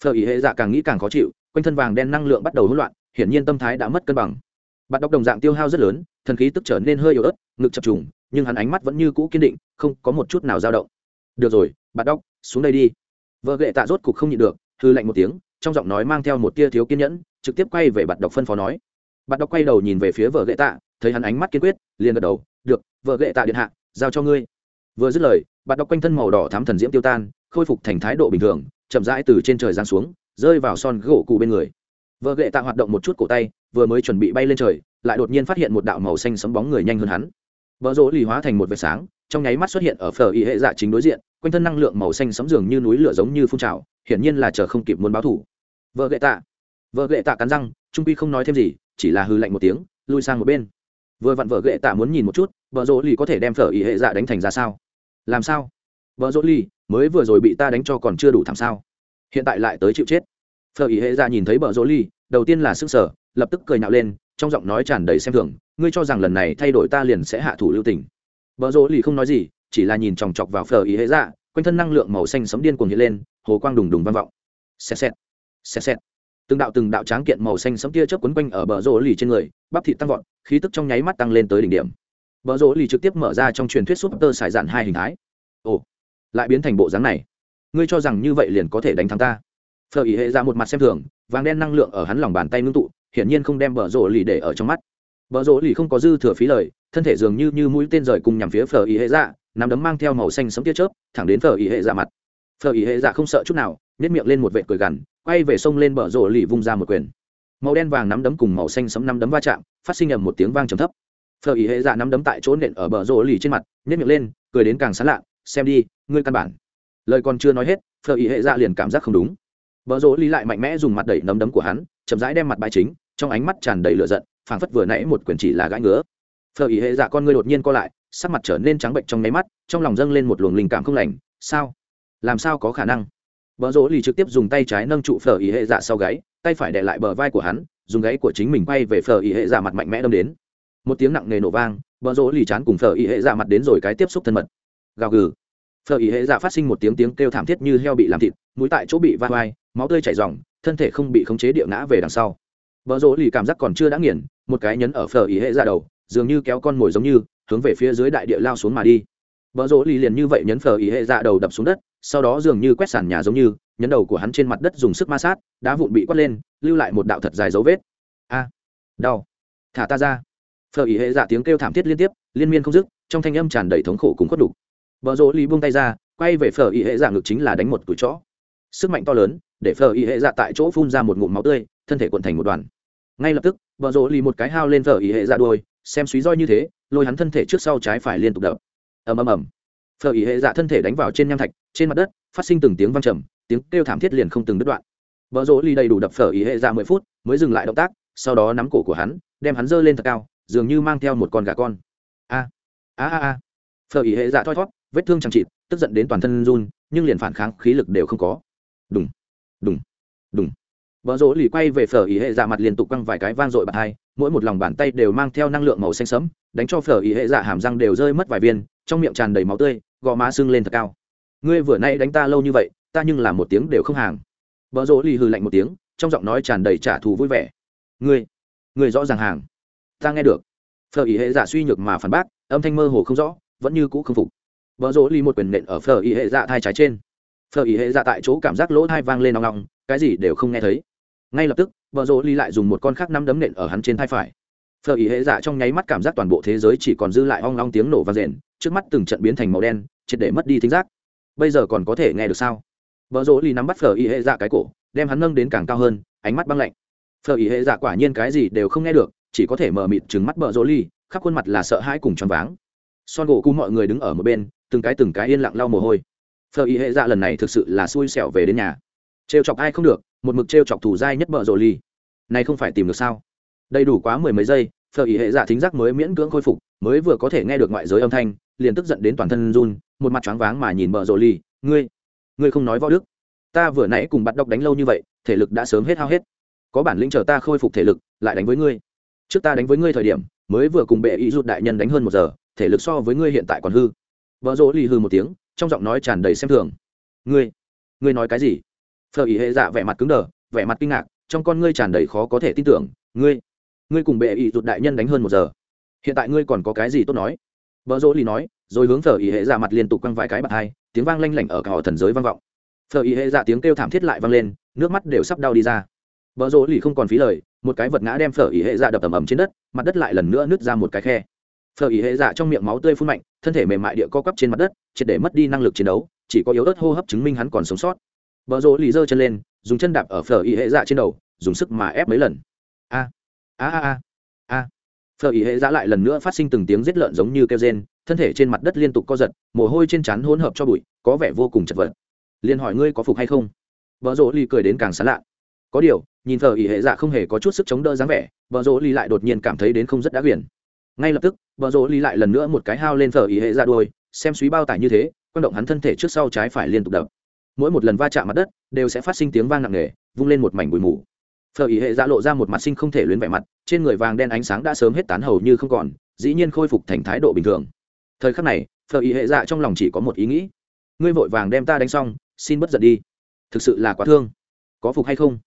Speaker 1: Phở ý hệ dạ càng nghĩ càng khó chịu, quanh thân vàng đen năng lượng bắt đầu hỗn loạn, hiển nhiên tâm thái đã mất cân bằng bạn đọc đồng dạng tiêu hao rất lớn, thần khí tức trở nên hơi yếu ớt, ngực chập trùng, nhưng hắn ánh mắt vẫn như cũ kiên định, không có một chút nào dao động. Được rồi, bạn đọc, xuống đây đi. Vợ gệ tạ rốt cục không nhịn được hư lạnh một tiếng, trong giọng nói mang theo một tia thiếu kiên nhẫn, trực tiếp quay về bạn đọc phân phó nói. Bạn đọc quay đầu nhìn về phía vợ gệ tạ, thấy hắn ánh mắt kiên quyết, liền gật đầu, được, vợ gệ tạ điện hạ, giao cho ngươi. Vừa dứt lời, bạn đọc quanh thân màu đỏ thám thần diễm tiêu tan, khôi phục thành thái độ bình thường, chậm rãi từ trên trời giáng xuống, rơi vào son gỗ cụ bên người. Vợ gệ tạ hoạt động một chút cổ tay vừa mới chuẩn bị bay lên trời, lại đột nhiên phát hiện một đạo màu xanh sấm bóng người nhanh hơn hắn. Vợ rỗ lì hóa thành một vệt sáng, trong nháy mắt xuất hiện ở phở y hệ dạ chính đối diện, quanh thân năng lượng màu xanh sấm dường như núi lửa giống như phun trào, hiển nhiên là chờ không kịp muốn báo thủ. Vợ gệ tạ. Vợ gệ tạ cắn răng, trung pi không nói thêm gì, chỉ là hư lạnh một tiếng, lui sang một bên. Vừa vặn vợ gệ tạ muốn nhìn một chút vợ rỗ lì có thể đem phở y hệ dạ đánh thành ra sao? Làm sao? Vợ rỗ lì, mới vừa rồi bị ta đánh cho còn chưa đủ thảm sao? Hiện tại lại tới chịu chết. Phở y hệ dạ nhìn thấy vợ rỗ lì, đầu tiên là sức sở lập tức cười nhạo lên, trong giọng nói tràn đầy xem thường, ngươi cho rằng lần này thay đổi ta liền sẽ hạ thủ lưu tình. Vợ rỗ lì không nói gì, chỉ là nhìn chòng chọc vào phờ ý hệ dạ quanh thân năng lượng màu xanh sấm điên cuồng hiện lên, hồ quang đùng đùng vang vọng. Xẹt xẹt xẹt xẹt. Từng đạo từng đạo tráng kiện màu xanh sấm tia chớp quấn quanh ở bờ rỗ lì trên người, bắp thịt tăng vọt, khí tức trong nháy mắt tăng lên tới đỉnh điểm. Bờ rỗ lì trực tiếp mở ra trong truyền thuyết súp tơ xài dạn hai hình thái. Ồ, lại biến thành bộ dáng này. Ngươi cho rằng như vậy liền có thể đánh thắng ta? Phờ ý hệ ra một mặt xem thường, vàng đen năng lượng ở hắn lòng bàn tay ngưng tụ hiển nhiên không đem bờ rỗ lì để ở trong mắt. Bờ rỗ lì không có dư thừa phí lời thân thể dường như như mũi tên rời cùng nhằm phía phở ý hệ dạ nắm đấm mang theo màu xanh sấm tia chớp thẳng đến phở ý hệ dạ mặt. Phở ý hệ dạ không sợ chút nào nhét miệng lên một vệt cười gằn quay về sông lên bờ rỗ lì vung ra một quyền. Màu đen vàng nắm đấm cùng màu xanh sấm nắm đấm va chạm phát sinh ầm một tiếng vang trầm thấp. Phở ý hệ dạ nắm đấm tại chỗ nện ở bờ rỗ lì trên mặt nhét miệng lên cười đến càng sán lạ xem đi ngươi căn bản. Lời còn chưa nói hết phở ý hệ dạ liền cảm giác không đúng. Bờ rỗ lý lại mạnh mẽ dùng mặt đẩy nấm đấm của hắn, chậm rãi đem mặt bài chính, trong ánh mắt tràn đầy lửa giận, phảng phất vừa nãy một quyền chỉ là gãi ngứa. Phở ý hệ dạ con ngươi đột nhiên co lại, sắc mặt trở nên trắng bệnh trong nháy mắt, trong lòng dâng lên một luồng linh cảm không lành, sao? Làm sao có khả năng? Bờ rỗ lý trực tiếp dùng tay trái nâng trụ phở ý hệ dạ sau gáy, tay phải đè lại bờ vai của hắn, dùng gáy của chính mình quay về phở ý hệ dạ mặt mạnh mẽ đâm đến. Một tiếng nặng nề nổ vang, bờ rỗ lý chán cùng phở ý hệ dạ mặt đến rồi cái tiếp xúc thân mật. Gào gừ. Phở ý hệ dạ phát sinh một tiếng tiếng kêu thảm thiết như heo bị làm thịt, mũi tại chỗ bị va vai, máu tươi chảy ròng thân thể không bị khống chế địa ngã về đằng sau vợ rỗ lì cảm giác còn chưa đã nghiền, một cái nhấn ở phở ý hệ ra đầu, dường như kéo con mồi giống như, hướng về phía dưới đại địa lao xuống mà đi. Vợ rỗ lì liền như vậy nhấn phở ý hệ ra đầu đập xuống đất, sau đó dường như quét sàn nhà giống như, nhấn đầu của hắn trên mặt đất dùng sức ma sát, đá vụn bị quất lên, lưu lại một đạo thật dài dấu vết. A, đau. Thả ta ra. Phở ý hệ dạ tiếng kêu thảm thiết liên tiếp, liên miên không dứt, trong thanh âm tràn đầy thống khổ cùng khuất đục vợ rỗ lì buông tay ra, quay về phở ý hệ dạ ngực chính là đánh một túi chó. Sức mạnh to lớn, để phở y hệ dạ tại chỗ phun ra một ngụm máu tươi, thân thể cuộn thành một đoàn ngay lập tức, vợ rỗ lì một cái hao lên thở ý hệ dạ ra đuôi xem suý roi như thế, lôi hắn thân thể trước sau trái phải liên tục đập. Ầm ầm ầm. Phở ý hệ dạ thân thể đánh vào trên nham thạch, trên mặt đất, phát sinh từng tiếng vang trầm, tiếng kêu thảm thiết liền không từng đứt đoạn. Vợ rỗ lì đầy đủ đập phở ý hệ dạ mười phút, mới dừng lại động tác, sau đó nắm cổ của hắn, đem hắn giơ lên thật cao, dường như mang theo một con gà con. A a a a. Phở ý hệ dạ thoi thót vết thương chẳng chịt, tức giận đến toàn thân run, nhưng liền phản kháng khí lực đều không có. Đúng đúng đúng Bờ rỗ lì quay về phở ý hệ dạ mặt liên tục quăng vài cái vang dội bạt hai, mỗi một lòng bàn tay đều mang theo năng lượng màu xanh sẫm, đánh cho phở ý hệ dạ hàm răng đều rơi mất vài viên, trong miệng tràn đầy máu tươi, gò má sưng lên thật cao. Ngươi vừa nãy đánh ta lâu như vậy, ta nhưng là một tiếng đều không hàng. Bờ rỗ lì hừ lạnh một tiếng, trong giọng nói tràn đầy trả thù vui vẻ. Ngươi ngươi rõ ràng hàng. Ta nghe được. Phở ý hệ dạ suy nhược mà phản bác, âm thanh mơ hồ không rõ, vẫn như cũ không phục. Bờ rỗ lì một quyền nện ở phở ý hệ dạ thai trái trên. Phở ý hệ dạ tại chỗ cảm giác lỗ thai vang lên nòng nòng cái gì đều không nghe thấy ngay lập tức vợ rỗ Ly lại dùng một con khác năm đấm nện ở hắn trên thai phải. Phở ý hệ dạ trong nháy mắt cảm giác toàn bộ thế giới chỉ còn dư lại ong long tiếng nổ vang rền trước mắt từng trận biến thành màu đen triệt để mất đi thính giác. Bây giờ còn có thể nghe được sao? Vợ rỗ Ly nắm bắt phở ý hệ dạ cái cổ đem hắn nâng đến càng cao hơn ánh mắt băng lạnh. Phở ý hệ dạ quả nhiên cái gì đều không nghe được chỉ có thể mờ mịt trừng mắt vợ rỗ Ly, khắp khuôn mặt là sợ hãi cùng choáng váng. Son gỗ cu mọi người đứng ở một bên từng cái từng cái yên lặng lau mồ hôi. Phở ý hệ dạ lần này thực sự là xui xẻo về đến nhà trêu chọc ai không được, một mực trêu chọc thủ dai nhất bợ rồ lì. Này không phải tìm được sao? Đầy đủ quá mười mấy giây, phở ý hệ giả thính giác mới miễn cưỡng khôi phục, mới vừa có thể nghe được ngoại giới âm thanh, liền tức giận đến toàn thân run, một mặt choáng váng mà nhìn bợ rồ lì. Ngươi ngươi không nói võ đức. Ta vừa nãy cùng bắt đọc đánh lâu như vậy, thể lực đã sớm hết hao hết. Có bản lĩnh chờ ta khôi phục thể lực, lại đánh với ngươi. Trước ta đánh với ngươi thời điểm, mới vừa cùng bệ ý rút đại nhân đánh hơn một giờ, thể lực so với ngươi hiện tại còn hư. Vợ rỗ lì hư một tiếng, trong giọng nói tràn đầy xem thường. Ngươi ngươi nói cái gì? Phờ ý hệ dạ vẻ mặt cứng đờ, vẻ mặt kinh ngạc, trong con ngươi tràn đầy khó có thể tin tưởng. Ngươi ngươi cùng bệ ý rụt đại nhân đánh hơn một giờ. Hiện tại ngươi còn có cái gì tốt nói? Vợ rỗ lì nói, rồi hướng phờ ý hệ dạ mặt liên tục quăng vài cái bạt hai, tiếng vang lanh lảnh ở cả họ thần giới vang vọng. Phờ ý hệ dạ tiếng kêu thảm thiết lại vang lên, nước mắt đều sắp đau đi ra. Vợ rỗ lì không còn phí lời, một cái vật ngã đem phở ý hệ dạ đập ầm ầm trên đất, mặt đất lại lần nữa nứt ra một cái khe. Phở ý hệ dạ trong miệng máu tươi phun mạnh, thân thể mềm mại địa co quắp trên mặt đất, triệt để mất đi năng lực chiến đấu, chỉ có yếu ớt hô hấp chứng minh hắn còn sống sót vợ rỗ lì giơ chân lên, dùng chân đạp ở phở Y hệ dạ trên đầu, dùng sức mà ép mấy lần. A a a a a. Phở Y hệ dạ lại lần nữa phát sinh từng tiếng giết lợn giống như kêu rên, thân thể trên mặt đất liên tục co giật, mồ hôi trên trán hỗn hợp cho bụi, có vẻ vô cùng chật vật. Liền hỏi ngươi có phục hay không? Vợ rỗ lì cười đến càng sán lạ. Có điều, nhìn phở Y hệ dạ không hề có chút sức chống đỡ dáng vẻ vợ rỗ lì lại đột nhiên cảm thấy đến không rất đã quyển ngay lập tức vợ rỗ lì lại lần nữa một cái hao lên phở Y hệ dạ đôi xem suý bao tải như thế quan động hắn thân thể trước sau trái phải liên tục đập mỗi một lần va chạm mặt đất đều sẽ phát sinh tiếng vang nặng nề, vung lên một mảnh bụi mù. Phở ý hệ dạ lộ ra một mặt sinh không thể luyến vẻ mặt, trên người vàng đen ánh sáng đã sớm hết tán hầu như không còn, dĩ nhiên khôi phục thành thái độ bình thường. Thời khắc này, phở ý hệ dạ trong lòng chỉ có một ý nghĩ. Ngươi vội vàng đem ta đánh xong, xin bất giận đi. Thực sự là quá thương. Có phục hay không?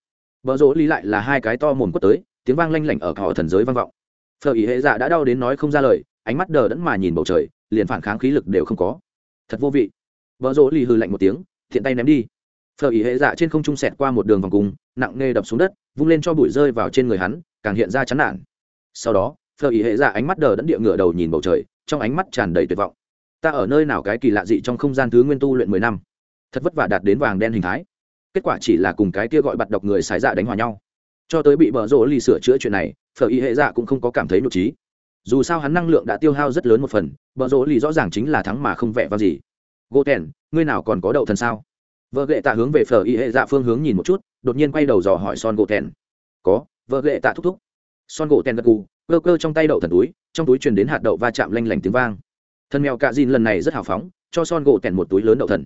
Speaker 1: Vợ rỗ lý lại là hai cái to mồm quất tới, tiếng vang lanh lảnh ở họ thần giới vang vọng. Phở ý hệ dạ đã đau đến nói không ra lời, ánh mắt đờ đẫn mà nhìn bầu trời, liền phản kháng khí lực đều không có. Thật vô vị. Vợ rỗ Lý hư lạnh một tiếng thiện tay ném đi. Phở ý hệ dạ trên không trung sẹt qua một đường vòng cung, nặng nề đập xuống đất, vung lên cho bụi rơi vào trên người hắn, càng hiện ra chán nản. Sau đó, phở ý hệ dạ ánh mắt đờ đẫn địa ngựa đầu nhìn bầu trời, trong ánh mắt tràn đầy tuyệt vọng. Ta ở nơi nào cái kỳ lạ dị trong không gian thứ nguyên tu luyện mười năm? Thật vất vả đạt đến vàng đen hình thái. Kết quả chỉ là cùng cái kia gọi bạt độc người xài dạ đánh hòa nhau. Cho tới bị bờ rỗ lì sửa chữa chuyện này, phở y hệ dạ cũng không có cảm thấy nhục trí. Dù sao hắn năng lượng đã tiêu hao rất lớn một phần bờ rỗ lì rõ ràng chính là thắng mà không vẽ vào gì gỗ tèn ngươi nào còn có đậu thần sao? Vợ ghệ tạ hướng về phở y hệ dạ phương hướng nhìn một chút, đột nhiên quay đầu dò hỏi son gỗ tèn có, vợ ghệ tạ thúc thúc. Son gỗ tèn gật gù, cơ cơ trong tay đậu thần túi, trong túi truyền đến hạt đậu va chạm lanh lảnh tiếng vang. Thân mèo cạ dìn lần này rất hào phóng, cho son gỗ tèn một túi lớn đậu thần.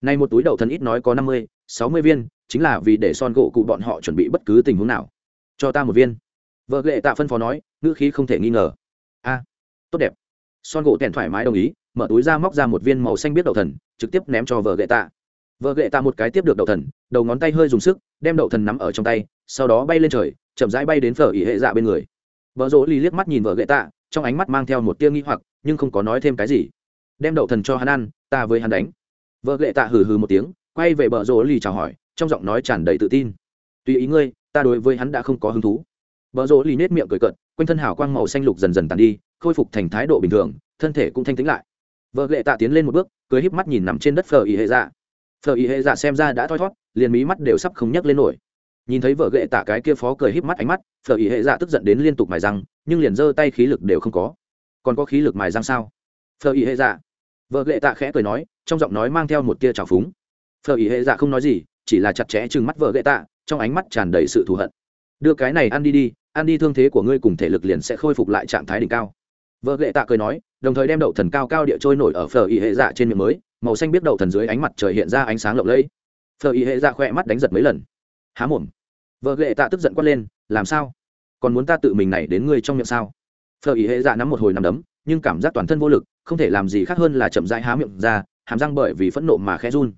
Speaker 1: Nay một túi đậu thần ít nói có năm mươi, sáu mươi viên, chính là vì để son gỗ cụ bọn họ chuẩn bị bất cứ tình huống nào. Cho ta một viên. Vợ ghệ tạ phân phó nói, ngữ khí không thể nghi ngờ. A, tốt đẹp. Son gỗ tèn thoải mái đồng ý mở túi ra móc ra một viên màu xanh biết đậu thần trực tiếp ném cho vợ gậy tạ. Vợ gậy tạ một cái tiếp được đậu thần đầu ngón tay hơi dùng sức đem đậu thần nắm ở trong tay sau đó bay lên trời chậm rãi bay đến phở ỉ hệ dạ bên người. Vợ rỗ lì liếc mắt nhìn vợ gậy tạ trong ánh mắt mang theo một tia nghi hoặc nhưng không có nói thêm cái gì. Đem đậu thần cho hắn ăn ta với hắn đánh. Vợ gậy tạ hừ hừ một tiếng quay về vợ rỗ lì chào hỏi trong giọng nói tràn đầy tự tin. Tùy ý ngươi ta đối với hắn đã không có hứng thú. Vợ rỗ lì nết miệng cười cợt, quanh thân hào quang màu xanh lục dần dần tàn đi, khôi phục thành thái độ bình thường, thân thể cũng thanh tĩnh lại. Vợ lệ tạ tiến lên một bước, cười híp mắt nhìn nằm trên đất Phở Y Hệ Dạ. Phở Y Hệ Dạ xem ra đã thoi thoát, liền mí mắt đều sắp không nhấc lên nổi. Nhìn thấy vợ lệ tạ cái kia phó cười híp mắt ánh mắt, Phở Y Hệ Dạ tức giận đến liên tục mài răng, nhưng liền giơ tay khí lực đều không có. còn có khí lực mài răng sao phờ ý hệ dạ vợ ghệ tạ khẽ cười nói trong giọng nói mang theo một tia trào phúng phờ ý hệ dạ không nói gì chỉ là chặt chẽ chừng mắt vợ ghệ tạ trong ánh mắt tràn đầy sự thù hận đưa cái này ăn đi đi ăn đi thương thế của ngươi cùng thể lực liền sẽ khôi phục lại trạng thái đỉnh cao vợ ghệ tạ cười nói, đồng thời đem đậu thần cao cao địa trôi nổi ở phở ý hệ dạ trên miệng mới, màu xanh biết đậu thần dưới ánh mặt trời hiện ra ánh sáng lộng lẫy. Phở ý hệ dạ khoe mắt đánh giật mấy lần. Há mồm. Vợ ghệ tạ tức giận quát lên, làm sao? Còn muốn ta tự mình này đến ngươi trong miệng sao? Phở ý hệ dạ nắm một hồi nằm đấm, nhưng cảm giác toàn thân vô lực, không thể làm gì khác hơn là chậm rãi há miệng ra, hàm răng bởi vì phẫn nộ mà khẽ run.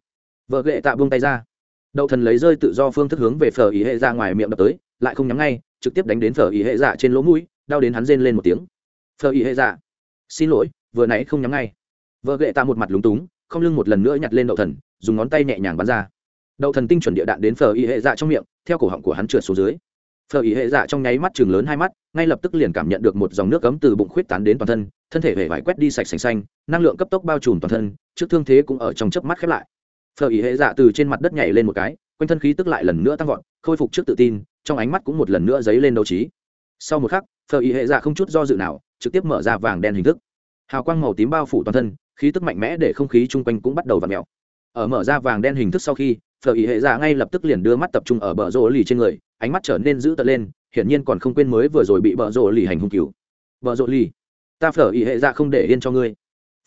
Speaker 1: Vợ ghệ tạ buông tay ra. Đậu thần lấy rơi tự do phương thức hướng về phở ý hệ dạ ngoài miệng đập tới, lại không nhắm ngay, trực tiếp đánh đến phở ý hệ dạ trên lỗ mũi, đau đến hắn rên lên một tiếng phở ý hệ dạ. Xin lỗi, vừa nãy không nhắm ngay. Vợ gệ tạ một mặt lúng túng, không lưng một lần nữa nhặt lên đậu thần, dùng ngón tay nhẹ nhàng bắn ra. Đậu thần tinh chuẩn địa đạn đến phở ý hệ dạ trong miệng, theo cổ họng của hắn trượt xuống dưới. Phở ý hệ dạ trong nháy mắt chừng lớn hai mắt, ngay lập tức liền cảm nhận được một dòng nước cấm từ bụng khuyết tán đến toàn thân thân thể hề vải quét đi sạch sành xanh, năng lượng cấp tốc bao trùm toàn thân, trước thương thế cũng ở trong chớp mắt khép lại. Phở ý hệ dạ từ trên mặt đất nhảy lên một cái, quanh thân khí tức lại lần nữa tăng vọt, khôi phục trước tự tin, trong ánh mắt cũng một lần nữa dấy lên đấu trí. Sau một khắc phở ý hệ dạ không chút do dự nào, trực tiếp mở ra vàng đen hình thức. Hào quang màu tím bao phủ toàn thân, khí tức mạnh mẽ để không khí chung quanh cũng bắt đầu v ặ mẹo ở mở ra vàng đen hình thức sau khi, phở ý hệ dạ ngay lập tức liền đưa mắt tập trung ở bờ rỗ lì trên người, ánh mắt trở nên dữ tợn lên, hiển nhiên còn không quên mới vừa rồi bị bờ rỗ lì hành hung cứu. Bờ rỗ lì, ta phở ý hệ dạ không để yên cho ngươi.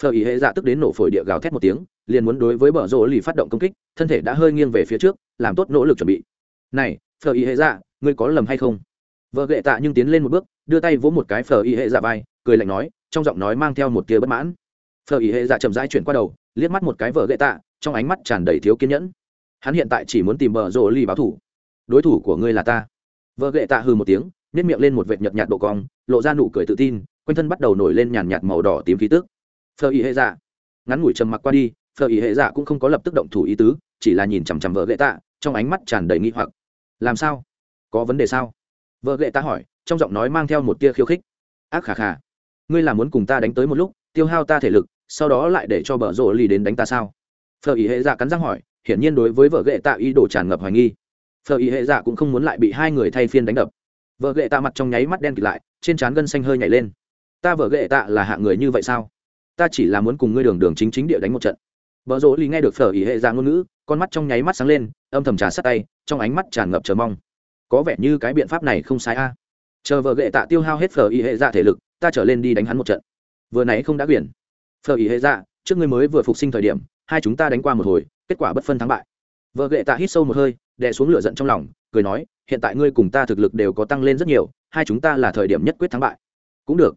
Speaker 1: Phở ý hệ dạ tức đến nổ phổi địa gào thét một tiếng, liền muốn đối với bờ rỗ lì phát động công kích, thân thể đã hơi nghiêng về phía trước, làm tốt nỗ lực chuẩn bị. Này, phở ý hệ dạ ngươi có lầm hay không? Vợ gệ tạ nhưng tiến lên một bước đưa tay vỗ một cái phở y hệ dạ vai, cười lạnh nói, trong giọng nói mang theo một tia bất mãn. Phở y hệ dạ chậm rãi chuyển qua đầu, liếc mắt một cái vợ gậy tạ, trong ánh mắt tràn đầy thiếu kiên nhẫn. Hắn hiện tại chỉ muốn tìm bờ rồ lì báo thủ. Đối thủ của ngươi là ta. Vợ gậy tạ hư một tiếng nếp miệng lên một vệt nhợt nhạt độ cong, lộ ra nụ cười tự tin, quanh thân bắt đầu nổi lên nhàn nhạt màu đỏ tím khí tức. Phờ y hệ dạ. Ngắn ngủi trầm mặc qua đi, phờ y hệ dạ cũng không có lập tức động thủ ý tứ, chỉ là nhìn chằm chằm vợ gậy tạ, trong ánh mắt tràn đầy nghi hoặc. Làm sao? Có vấn đề sao? Vợ gậy tạ hỏi trong giọng nói mang theo một tia khiêu khích. Ác khà khà, ngươi là muốn cùng ta đánh tới một lúc, tiêu hao ta thể lực, sau đó lại để cho bờ rộ lì đến đánh ta sao? Phờ ý hệ dạ cắn răng hỏi, hiển nhiên đối với vợ gệ tạ ý đồ tràn ngập hoài nghi. Phờ ý hệ dạ cũng không muốn lại bị hai người thay phiên đánh đập. Vợ gệ tạ mặt trong nháy mắt đen kịt lại, trên trán gân xanh hơi nhảy lên. Ta vợ gệ tạ là hạ người như vậy sao? Ta chỉ là muốn cùng ngươi đường đường chính chính địa đánh một trận. Vợ rỗ lì nghe được phở ý hệ dạ ngôn ngữ, con mắt trong nháy mắt sáng lên, âm thầm trà sát tay, trong ánh mắt tràn ngập chờ mong. Có vẻ như cái biện pháp này không sai a chờ vợ gệ tạ tiêu hao hết phở y hệ dạ thể lực, ta trở lên đi đánh hắn một trận. Vừa nãy không đã quyển phở y hệ dạ trước ngươi mới vừa phục sinh thời điểm, hai chúng ta đánh qua một hồi, kết quả bất phân thắng bại. Vợ gệ tạ hít sâu một hơi, đè xuống lửa giận trong lòng, cười nói, hiện tại ngươi cùng ta thực lực đều có tăng lên rất nhiều, hai chúng ta là thời điểm nhất quyết thắng bại. Cũng được.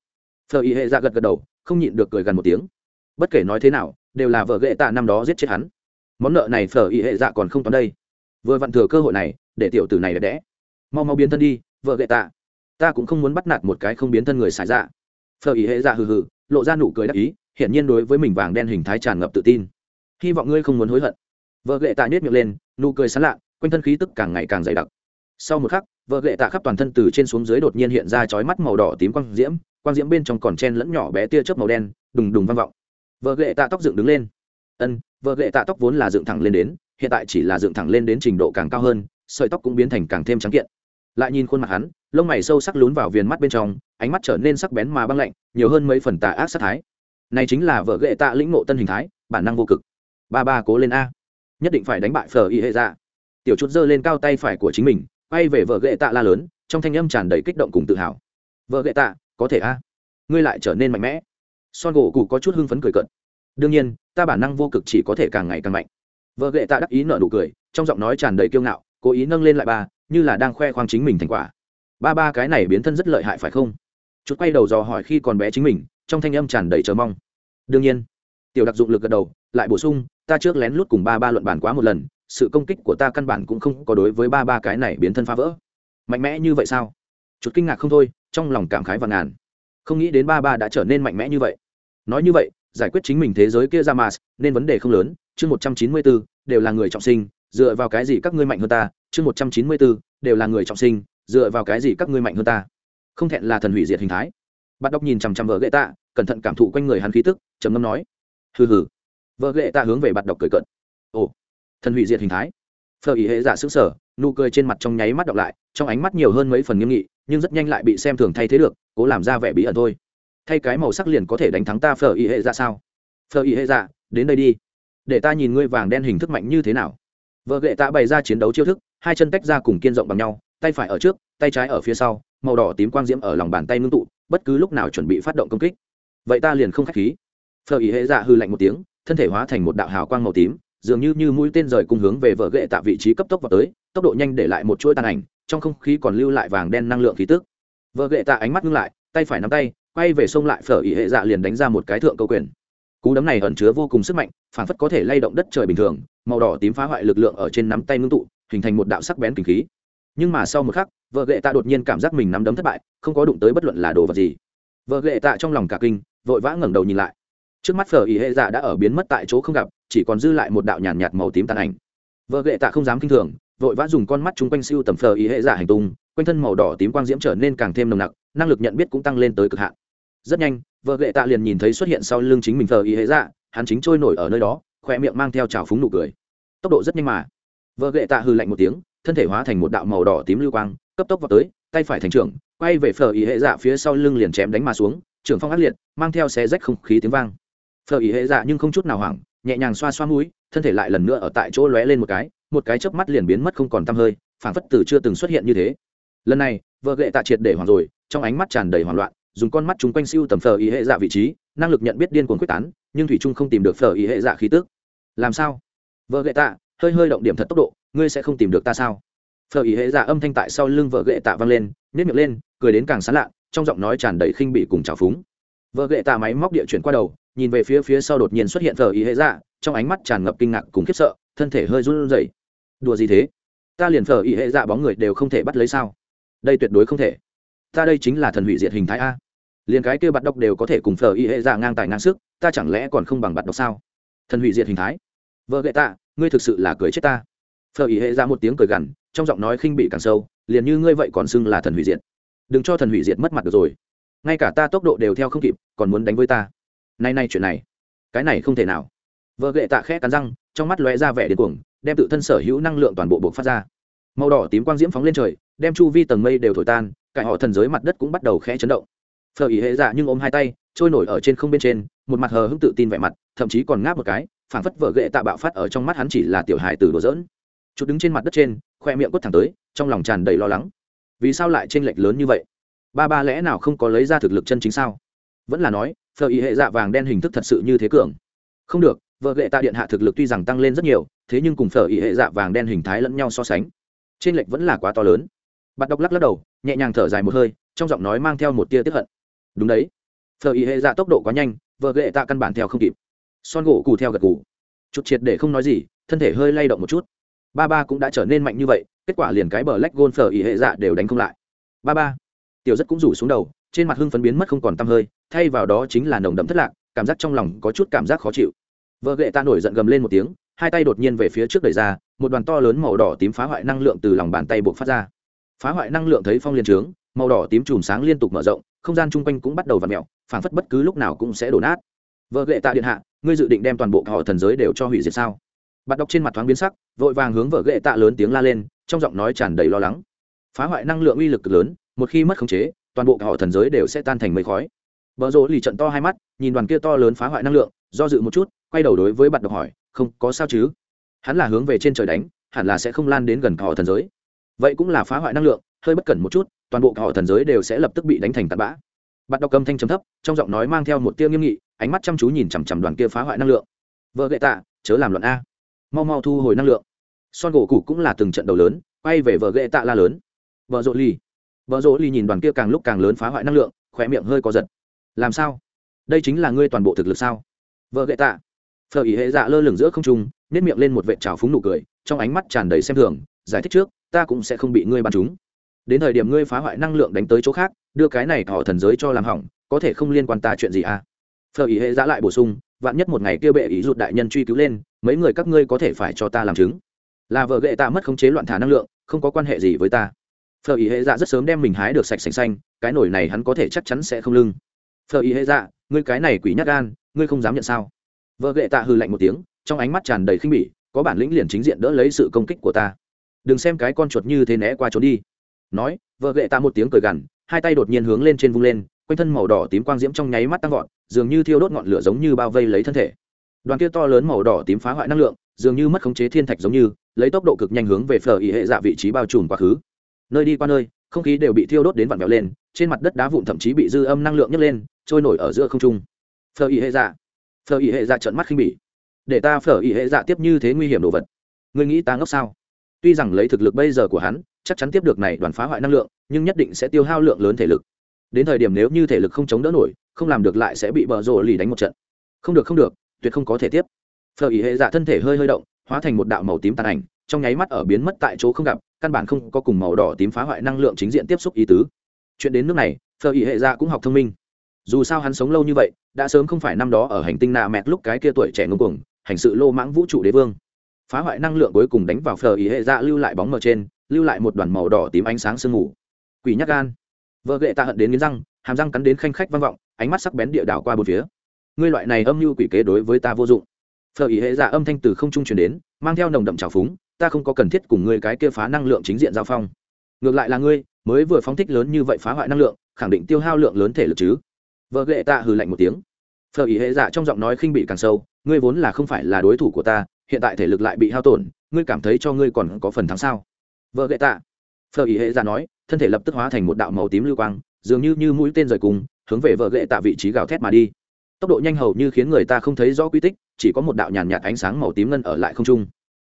Speaker 1: Phở y hệ dạ gật gật đầu, không nhịn được cười gần một tiếng. Bất kể nói thế nào, đều là vợ gệ tạ năm đó giết chết hắn. Món nợ này phở y hệ dạ còn không toán đây. Vừa vặn thừa cơ hội này, để tiểu tử này đẹp đẽ mau mau biến thân đi, vợ gệ tạ ta cũng không muốn bắt nạt một cái không biến thân người xài dạ. Phở ý hệ dạ hừ hừ, lộ ra nụ cười đắc ý, hiển nhiên đối với mình vàng đen hình thái tràn ngập tự tin. Hy vọng ngươi không muốn hối hận. Vợ ghệ tạ nhét miệng lên, nụ cười sán lạ, quanh thân khí tức càng ngày càng dày đặc. Sau một khắc, vợ ghệ tạ khắp toàn thân từ trên xuống dưới đột nhiên hiện ra chói mắt màu đỏ tím quang diễm quang diễm bên trong còn chen lẫn nhỏ bé tia chớp màu đen, đùng đùng vang vọng. Vợ ghệ tạ tóc dựng đứng lên. Ân, vợ ghệ tạ tóc vốn là dựng thẳng lên đến, hiện tại chỉ là dựng thẳng lên đến trình độ càng cao hơn, sợi tóc cũng biến thành càng thêm trắng kiện lại nhìn khuôn mặt hắn, lông mày sâu sắc lún vào viền mắt bên trong, ánh mắt trở nên sắc bén mà băng lạnh, nhiều hơn mấy phần tà ác sát thái. Này chính là vợ ghệ tạ lĩnh ngộ tân hình thái, bản năng vô cực. Ba ba cố lên a. Nhất định phải đánh bại phở y hệ dạ. Tiểu chút giơ lên cao tay phải của chính mình, quay về vợ ghệ tạ la lớn, trong thanh âm tràn đầy kích động cùng tự hào. Vợ ghệ tạ, có thể a. Ngươi lại trở nên mạnh mẽ. Son gỗ cụ có chút hưng phấn cười cận đương nhiên, ta bản năng vô cực chỉ có thể càng ngày càng mạnh. Vợ ghệ tạ đắc ý nợ nụ cười, trong giọng nói tràn đầy kiêu ngạo, cố ý nâng lên lại ba như là đang khoe khoang chính mình thành quả. Ba ba cái này biến thân rất lợi hại phải không? Chút quay đầu dò hỏi khi còn bé chính mình, trong thanh âm tràn đầy chờ mong. Đương nhiên, tiểu đặc dụng lực gật đầu, lại bổ sung, ta trước lén lút cùng ba ba luận bàn quá một lần, sự công kích của ta căn bản cũng không có đối với ba ba cái này biến thân phá vỡ. Mạnh mẽ như vậy sao? Chút kinh ngạc không thôi, trong lòng cảm khái và ngàn. Không nghĩ đến ba ba đã trở nên mạnh mẽ như vậy. Nói như vậy, giải quyết chính mình thế giới kia ra mà, nên vấn đề không lớn, chương một trăm chín mươi bốn đều là người trọng sinh, dựa vào cái gì các ngươi mạnh hơn ta chương một trăm chín mươi bốn đều là người trọng sinh dựa vào cái gì các ngươi mạnh hơn ta? Không thẹn là thần hủy diệt hình thái. Bắt đọc nhìn chằm chằm vợ gậy tạ cẩn thận cảm thụ quanh người hắn khí tức trầm ngâm nói hừ hừ. Vợ gậy tạ hướng về bắt đọc cười cận ồ thần hủy diệt hình thái. Phờ ý hệ giả xứng sở nụ cười trên mặt trong nháy mắt đọc lại trong ánh mắt nhiều hơn mấy phần nghiêm nghị nhưng rất nhanh lại bị xem thường thay thế được cố làm ra vẻ bí ẩn thôi. Thay cái màu sắc liền có thể đánh thắng ta phở y hệ giả sao? Phở y hệ giả, đến đây đi. Để ta nhìn ngươi vàng đen hình thức mạnh như thế nào vợ gệ tạ bày ra chiến đấu chiêu thức, hai chân tách ra cùng kiên rộng bằng nhau, tay phải ở trước, tay trái ở phía sau, màu đỏ tím quang diễm ở lòng bàn tay ngưng tụ, bất cứ lúc nào chuẩn bị phát động công kích. Vậy ta liền không k h á c h khí. Phở ý hệ dạ hư lạnh một tiếng, thân thể hóa thành một đạo hào quang màu tím, dường như như mũi tên rời cùng hướng về vợ gệ tạ vị trí cấp tốc vào tới, tốc độ nhanh để lại một chuỗi tàn ảnh, trong không khí còn lưu lại vàng đen năng lượng khí tức. Vợ gệ tạ ánh mắt ngưng lại, tay phải nắm tay, quay về sông lại, phở ý hệ dạ liền đánh ra một cái thượng câu quyền cú đấm này ẩn chứa vô cùng sức mạnh phản phất có thể lay động đất trời bình thường màu đỏ tím phá hoại lực lượng ở trên nắm tay ngưng tụ hình thành một đạo sắc bén kinh khí. Nhưng mà sau một khắc vợ gệ tạ đột nhiên cảm giác mình nắm đấm thất bại không có đụng tới bất luận là đồ vật gì. Vợ gệ tạ trong lòng cả kinh vội vã ngẩng đầu nhìn lại. Trước mắt phở ý hệ dạ đã ở biến mất tại chỗ không gặp chỉ còn dư lại một đạo nhàn nhạt, màu tím tàn ảnh. Vợ gệ tạ không dám kinh thường vội vã dùng con mắt chung quanh siêu tầm phở ý hệ dạ hành tung quanh thân màu đỏ tím quang diễm trở nên càng thêm nồng nặc năng lực nhận biết cũng tăng lên tới cực hạn rất nhanh, vợ lệ tạ liền nhìn thấy xuất hiện sau lưng chính mình phở y hệ dạ hắn chính trôi nổi ở nơi đó khoe miệng mang theo trào phúng nụ cười. Tốc độ rất nhanh mà. Vợ lệ tạ hư lạnh một tiếng, thân thể hóa thành một đạo màu đỏ tím lưu quang, cấp tốc vào tới, tay phải thành trưởng, quay về phở ý hệ dạ phía sau lưng liền chém đánh mà xuống, trưởng phong ác liệt, mang theo xé rách không khí tiếng vang. Phở ý hệ dạ nhưng không chút nào hoảng, nhẹ nhàng xoa xoa mũi, thân thể lại lần nữa ở tại chỗ lóe lên một cái một cái chớp mắt liền biến mất không còn tăm hơi, phảng phất từ chưa từng xuất hiện như thế. Lần này, vợ gệ tạ triệt để hoảng rồi, trong ánh mắt tràn đầy hoảng loạn dùng con mắt chúng quanh siêu tầm phở ý hệ dạ vị trí, năng lực nhận biết điên cuồng quyết tán, nhưng thủy trung không tìm được phở ý hệ dạ khí tức. Làm sao? Vợ gậy tạ, hơi hơi động điểm thật tốc độ, ngươi sẽ không tìm được ta sao? Phở ý hệ dạ âm thanh tại sau lưng vợ gậy tạ vang lên nếp miệng lên, cười đến càng sán lạ, trong giọng nói tràn đầy khinh bị cùng trào phúng. Vợ gậy tạ máy móc địa chuyển qua đầu, nhìn về phía phía sau đột nhiên xuất hiện phở ý hệ dạ trong ánh mắt tràn ngập kinh ngạc cùng khiếp sợ, thân thể hơi run rẩy. Đùa gì thế? Ta liền phở ý hệ dạ bóng người đều không thể bắt lấy sao? Đây tuyệt đối không thể. Ta đây chính là thần hủy diệt hình thái a liền cái kia bắt độc đều có thể cùng phở y hệ ra ngang tài ngang sức, ta chẳng lẽ còn không bằng bắt độc sao? Thần hủy diệt hình thái. Vợ gậy tạ, ngươi thực sự là cười chết ta. Phở y hệ ra một tiếng cười gằn, trong giọng nói khinh bị càng sâu, liền như ngươi vậy còn xưng là thần hủy diệt. Đừng cho thần hủy diệt mất mặt được rồi. Ngay cả ta tốc độ đều theo không kịp, còn muốn đánh với ta. Nay nay chuyện này, cái này không thể nào. Vợ gậy tạ khẽ cắn răng, trong mắt lóe ra vẻ điên cuồng, đem tự thân sở hữu năng lượng toàn bộ buộc phát ra. Màu đỏ tím quang diễm phóng lên trời, đem chu vi tầng mây đều thổi tan, cải họ thần giới mặt đất cũng bắt đầu khẽ chấn động phờ ý hệ dạ nhưng ôm hai tay, trôi nổi ở trên không bên trên, một mặt hờ hững tự tin vẻ mặt, thậm chí còn ngáp một cái, phảng phất vợ ghệ tạ bạo phát ở trong mắt hắn chỉ là tiểu hài từ đồ dỡn chút đứng trên mặt đất trên, khoe miệng quất thẳng tới, trong lòng tràn đầy lo lắng. Vì sao lại chênh lệch lớn như vậy? Ba ba lẽ nào không có lấy ra thực lực chân chính sao? Vẫn là nói phờ ý hệ dạ vàng đen hình thức thật sự như thế cường. Không được vợ ghệ tạ điện hạ thực lực tuy rằng tăng lên rất nhiều, thế nhưng cùng phở ý hệ dạ vàng đen hình thái lẫn nhau so sánh trên lệch vẫn là quá to lớn. Bạn đọc lắc lắc đầu, nhẹ nhàng thở dài một hơi, trong giọng nói mang theo một tia tiếp hận đúng đấy. Phở ý hệ dạ tốc độ quá nhanh, vợ ghệ tạ căn bản theo không kịp. Son gỗ cù theo gật cù chút triệt để không nói gì, thân thể hơi lay động một chút. Ba ba cũng đã trở nên mạnh như vậy, kết quả liền cái bờ lách gôn phở ý hệ dạ đều đánh không lại. Ba ba. Tiểu rất cũng rủ xuống đầu, trên mặt hưng phấn biến mất không còn t hơi, thay vào đó chính là nồng đậm thất lạc, cảm giác trong lòng có chút cảm giác khó chịu. Vợ ghệ ta nổi giận gầm lên một tiếng, hai tay đột nhiên về phía trước đẩy ra, một đoàn to lớn màu đỏ tím phá hoại năng lượng từ lòng bàn tay buộc phát ra. Phá hoại năng lượng thấy phong liền trướng màu đỏ tím chùm sáng liên tục mở rộng, không gian chung quanh cũng bắt đầu v ặ mẹo phảng phất bất cứ lúc nào cũng sẽ đổ nát. Vợ ghệ tạ điện hạ, ngươi dự định đem toàn bộ họ thần giới đều cho hủy diệt sao? Bạn đọc trên mặt thoáng biến sắc, vội vàng hướng vợ ghệ tạ lớn tiếng la lên, trong giọng nói tràn đầy lo lắng. Phá hoại năng lượng uy lực cực lớn, một khi mất khống chế, toàn bộ họ thần giới đều sẽ tan thành mây khói. Vợ rỗ lì trận to hai mắt, nhìn đoàn kia to lớn phá hoại năng lượng, do dự một chút, quay đầu đối với bạn đọc hỏi, không, có sao chứ? Hắn là hướng về trên trời đánh, hẳn là sẽ không lan đến gần họ thần giới. Vậy cũng là phá hoại năng lượng hơi bất cẩn một chút, toàn bộ họ thần giới đều sẽ lập tức bị đánh thành tạt bã. Bạn đọc cầm thanh chấm thấp, trong giọng nói mang theo một tiêu nghiêm nghị, ánh mắt chăm chú nhìn chằm chằm đoàn kia phá hoại năng lượng. Vợ gậy tạ, chớ làm luận a. Mau mau thu hồi năng lượng. Son gỗ cụ cũng là từng trận đầu lớn, quay về vợ gậy tạ la lớn. Vợ rộ ly vợ rộ ly nhìn đoàn kia càng lúc càng lớn phá hoại năng lượng khỏe miệng hơi có giật. Làm sao? Đây chính là ngươi toàn bộ thực lực sao? Vợ gậy tạ. Phở ý hệ dạ lơ lửng giữa không trung nếp miệng lên một vệ trào phúng nụ cười, trong ánh mắt tràn đầy xem thường, giải thích trước, ta cũng sẽ không bị ngươi bắn trúng đến thời điểm ngươi phá hoại năng lượng đánh tới chỗ khác, đưa cái này thỏ thần giới cho làm hỏng, có thể không liên quan ta chuyện gì à? Phở ý hệ giã lại bổ sung, vạn nhất một ngày kia bệ ý rụt đại nhân truy cứu lên, mấy người các ngươi có thể phải cho ta làm chứng. Là vợ gệ tạ mất khống chế loạn thả năng lượng, không có quan hệ gì với ta. Phở ý hệ dạ rất sớm đem mình hái được sạch sành xanh, cái nổi này hắn có thể chắc chắn sẽ không lưng. Phở ý hệ dạ ngươi cái này quỷ nhát gan, ngươi không dám nhận sao? Vợ gệ tạ hư lạnh một tiếng, trong ánh mắt tràn đầy khinh bỉ, có bản lĩnh liền chính diện đỡ lấy sự công kích của ta. Đừng xem cái con chuột như thế né qua trốn đi nói, vợ gậy tạ một tiếng cười gằn, hai tay đột nhiên hướng lên trên vung lên, quanh thân màu đỏ tím quang diễm trong nháy mắt tăng vọt, dường như thiêu đốt ngọn lửa giống như bao vây lấy thân thể. Đoàn kia to lớn màu đỏ tím phá hoại năng lượng, dường như mất khống chế thiên thạch giống như, lấy tốc độ cực nhanh hướng về phở ý hệ dạ vị trí bao trùm quá khứ. Nơi đi qua nơi, không khí đều bị thiêu đốt đến vặn vẹo lên, trên mặt đất đá vụn thậm chí bị dư âm năng lượng nhấc lên, trôi nổi ở giữa không trung. Phở ý hệ dạ phở ý hệ dạ trợn mắt khinh bỉ. Để ta phở ý hệ dạ tiếp như thế nguy hiểm đồ vật. Ngươi nghĩ ta ngốc sao? Tuy rằng lấy thực lực bây giờ của hắn chắc chắn tiếp được này đoàn phá hoại năng lượng, nhưng nhất định sẽ tiêu hao lượng lớn thể lực. Đến thời điểm nếu như thể lực không chống đỡ nổi, không làm được lại sẽ bị bờ rồ lì đánh một trận. Không được không được, tuyệt không có thể tiếp. Phở ý hệ dạ thân thể hơi hơi động, hóa thành một đạo màu tím tàn ảnh, trong nháy mắt ở biến mất tại chỗ không gặp, căn bản không có cùng màu đỏ tím phá hoại năng lượng chính diện tiếp xúc ý tứ. Chuyện đến nước này, phở ý hệ dạ cũng học thông minh. Dù sao hắn sống lâu như vậy, đã sớm không phải năm đó ở hành tinh nạ mẹt lúc cái kia tuổi trẻ ngông cuồng, hành sự lô mãng vũ trụ đế vương. Phá hoại năng lượng cuối cùng đánh vào phở ý hệ dạ lưu lại bóng mờ trên lưu lại một đoàn màu đỏ tím ánh sáng sương mù. Quỷ nhắc gan. Vợ ghệ ta hận đến nghiến răng, hàm răng cắn đến khanh khách vang vọng, ánh mắt sắc bén địa đảo qua bốn phía. Ngươi loại này âm mưu quỷ kế đối với ta vô dụng. Phở ý hệ dạ âm thanh từ không trung truyền đến, mang theo nồng đậm trào phúng, ta không có cần thiết cùng ngươi cái kia phá năng lượng chính diện giao phong. Ngược lại là ngươi, mới vừa phóng thích lớn như vậy phá hoại năng lượng, khẳng định tiêu hao lượng lớn thể lực chứ. Vợ ghệ ta hừ lạnh một tiếng. Phở ý hệ dạ trong giọng nói khinh bị càng sâu, ngươi vốn là không phải là đối thủ của ta, hiện tại thể lực lại bị hao tổn, ngươi cảm thấy cho ngươi còn có phần thắng sao? Vợ gậy tạ. Phở ý hệ ra nói, thân thể lập tức hóa thành một đạo màu tím lưu quang, dường như như mũi tên rời cùng, hướng về vợ gậy tạ vị trí gào thét mà đi. Tốc độ nhanh hầu như khiến người ta không thấy rõ quy tích, chỉ có một đạo nhàn nhạt ánh sáng màu tím ngân ở lại không trung.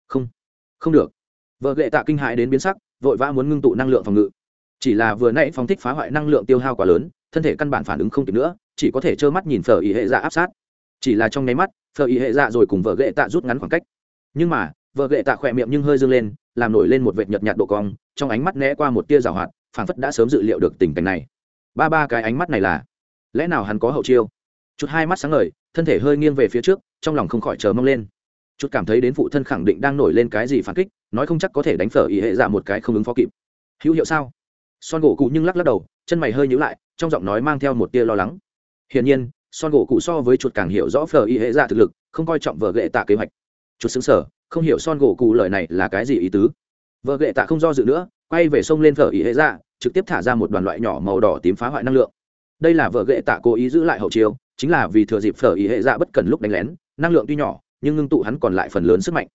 Speaker 1: Không không được. Vợ gậy tạ kinh hãi đến biến sắc, vội vã muốn ngưng tụ năng lượng phòng ngự. Chỉ là vừa nãy phóng thích phá hoại năng lượng tiêu hao quá lớn, thân thể căn bản phản ứng không kịp nữa, chỉ có thể trơ mắt nhìn phở ý hệ dạ áp sát. Chỉ là trong nháy mắt, phở ý hệ dạ rồi cùng vợ gậy tạ rút ngắn khoảng cách. Nhưng mà vợ ghệ tạ khỏe miệng nhưng hơi dâng lên, làm nổi lên một vệt nhợt nhạt độ cong, trong ánh mắt né qua một tia rào hoạt, phảng phất đã sớm dự liệu được tình cảnh này. Ba ba cái ánh mắt này là, lẽ nào hắn có hậu chiêu? Chút hai mắt sáng ngời, thân thể hơi nghiêng về phía trước, trong lòng không khỏi chờ mong lên. Chút cảm thấy đến phụ thân khẳng định đang nổi lên cái gì phản kích, nói không chắc có thể đánh phở ý hệ giả một cái không ứng phó kịp. Hữu hiệu sao? Son gỗ cụ nhưng lắc lắc đầu, chân mày hơi nhíu lại, trong giọng nói mang theo một tia lo lắng. Hiển nhiên, son gỗ cụ so với chuột càng hiểu rõ phở ý hệ giả thực lực, không coi trọng vợ ghệ tạ kế hoạch. Chuột xứng sở không hiểu son gỗ cụ lời này là cái gì ý tứ. Vợ ghệ tạ không do dự nữa quay về sông lên thở ý hệ ra, trực tiếp thả ra một đoàn loại nhỏ màu đỏ tím phá hoại năng lượng. Đây là vợ ghệ tạ cố ý giữ lại hậu chiêu chính là vì thừa dịp phở ý hệ dạ bất cần lúc đánh lén năng lượng tuy nhỏ nhưng ngưng tụ hắn còn lại phần lớn sức mạnh.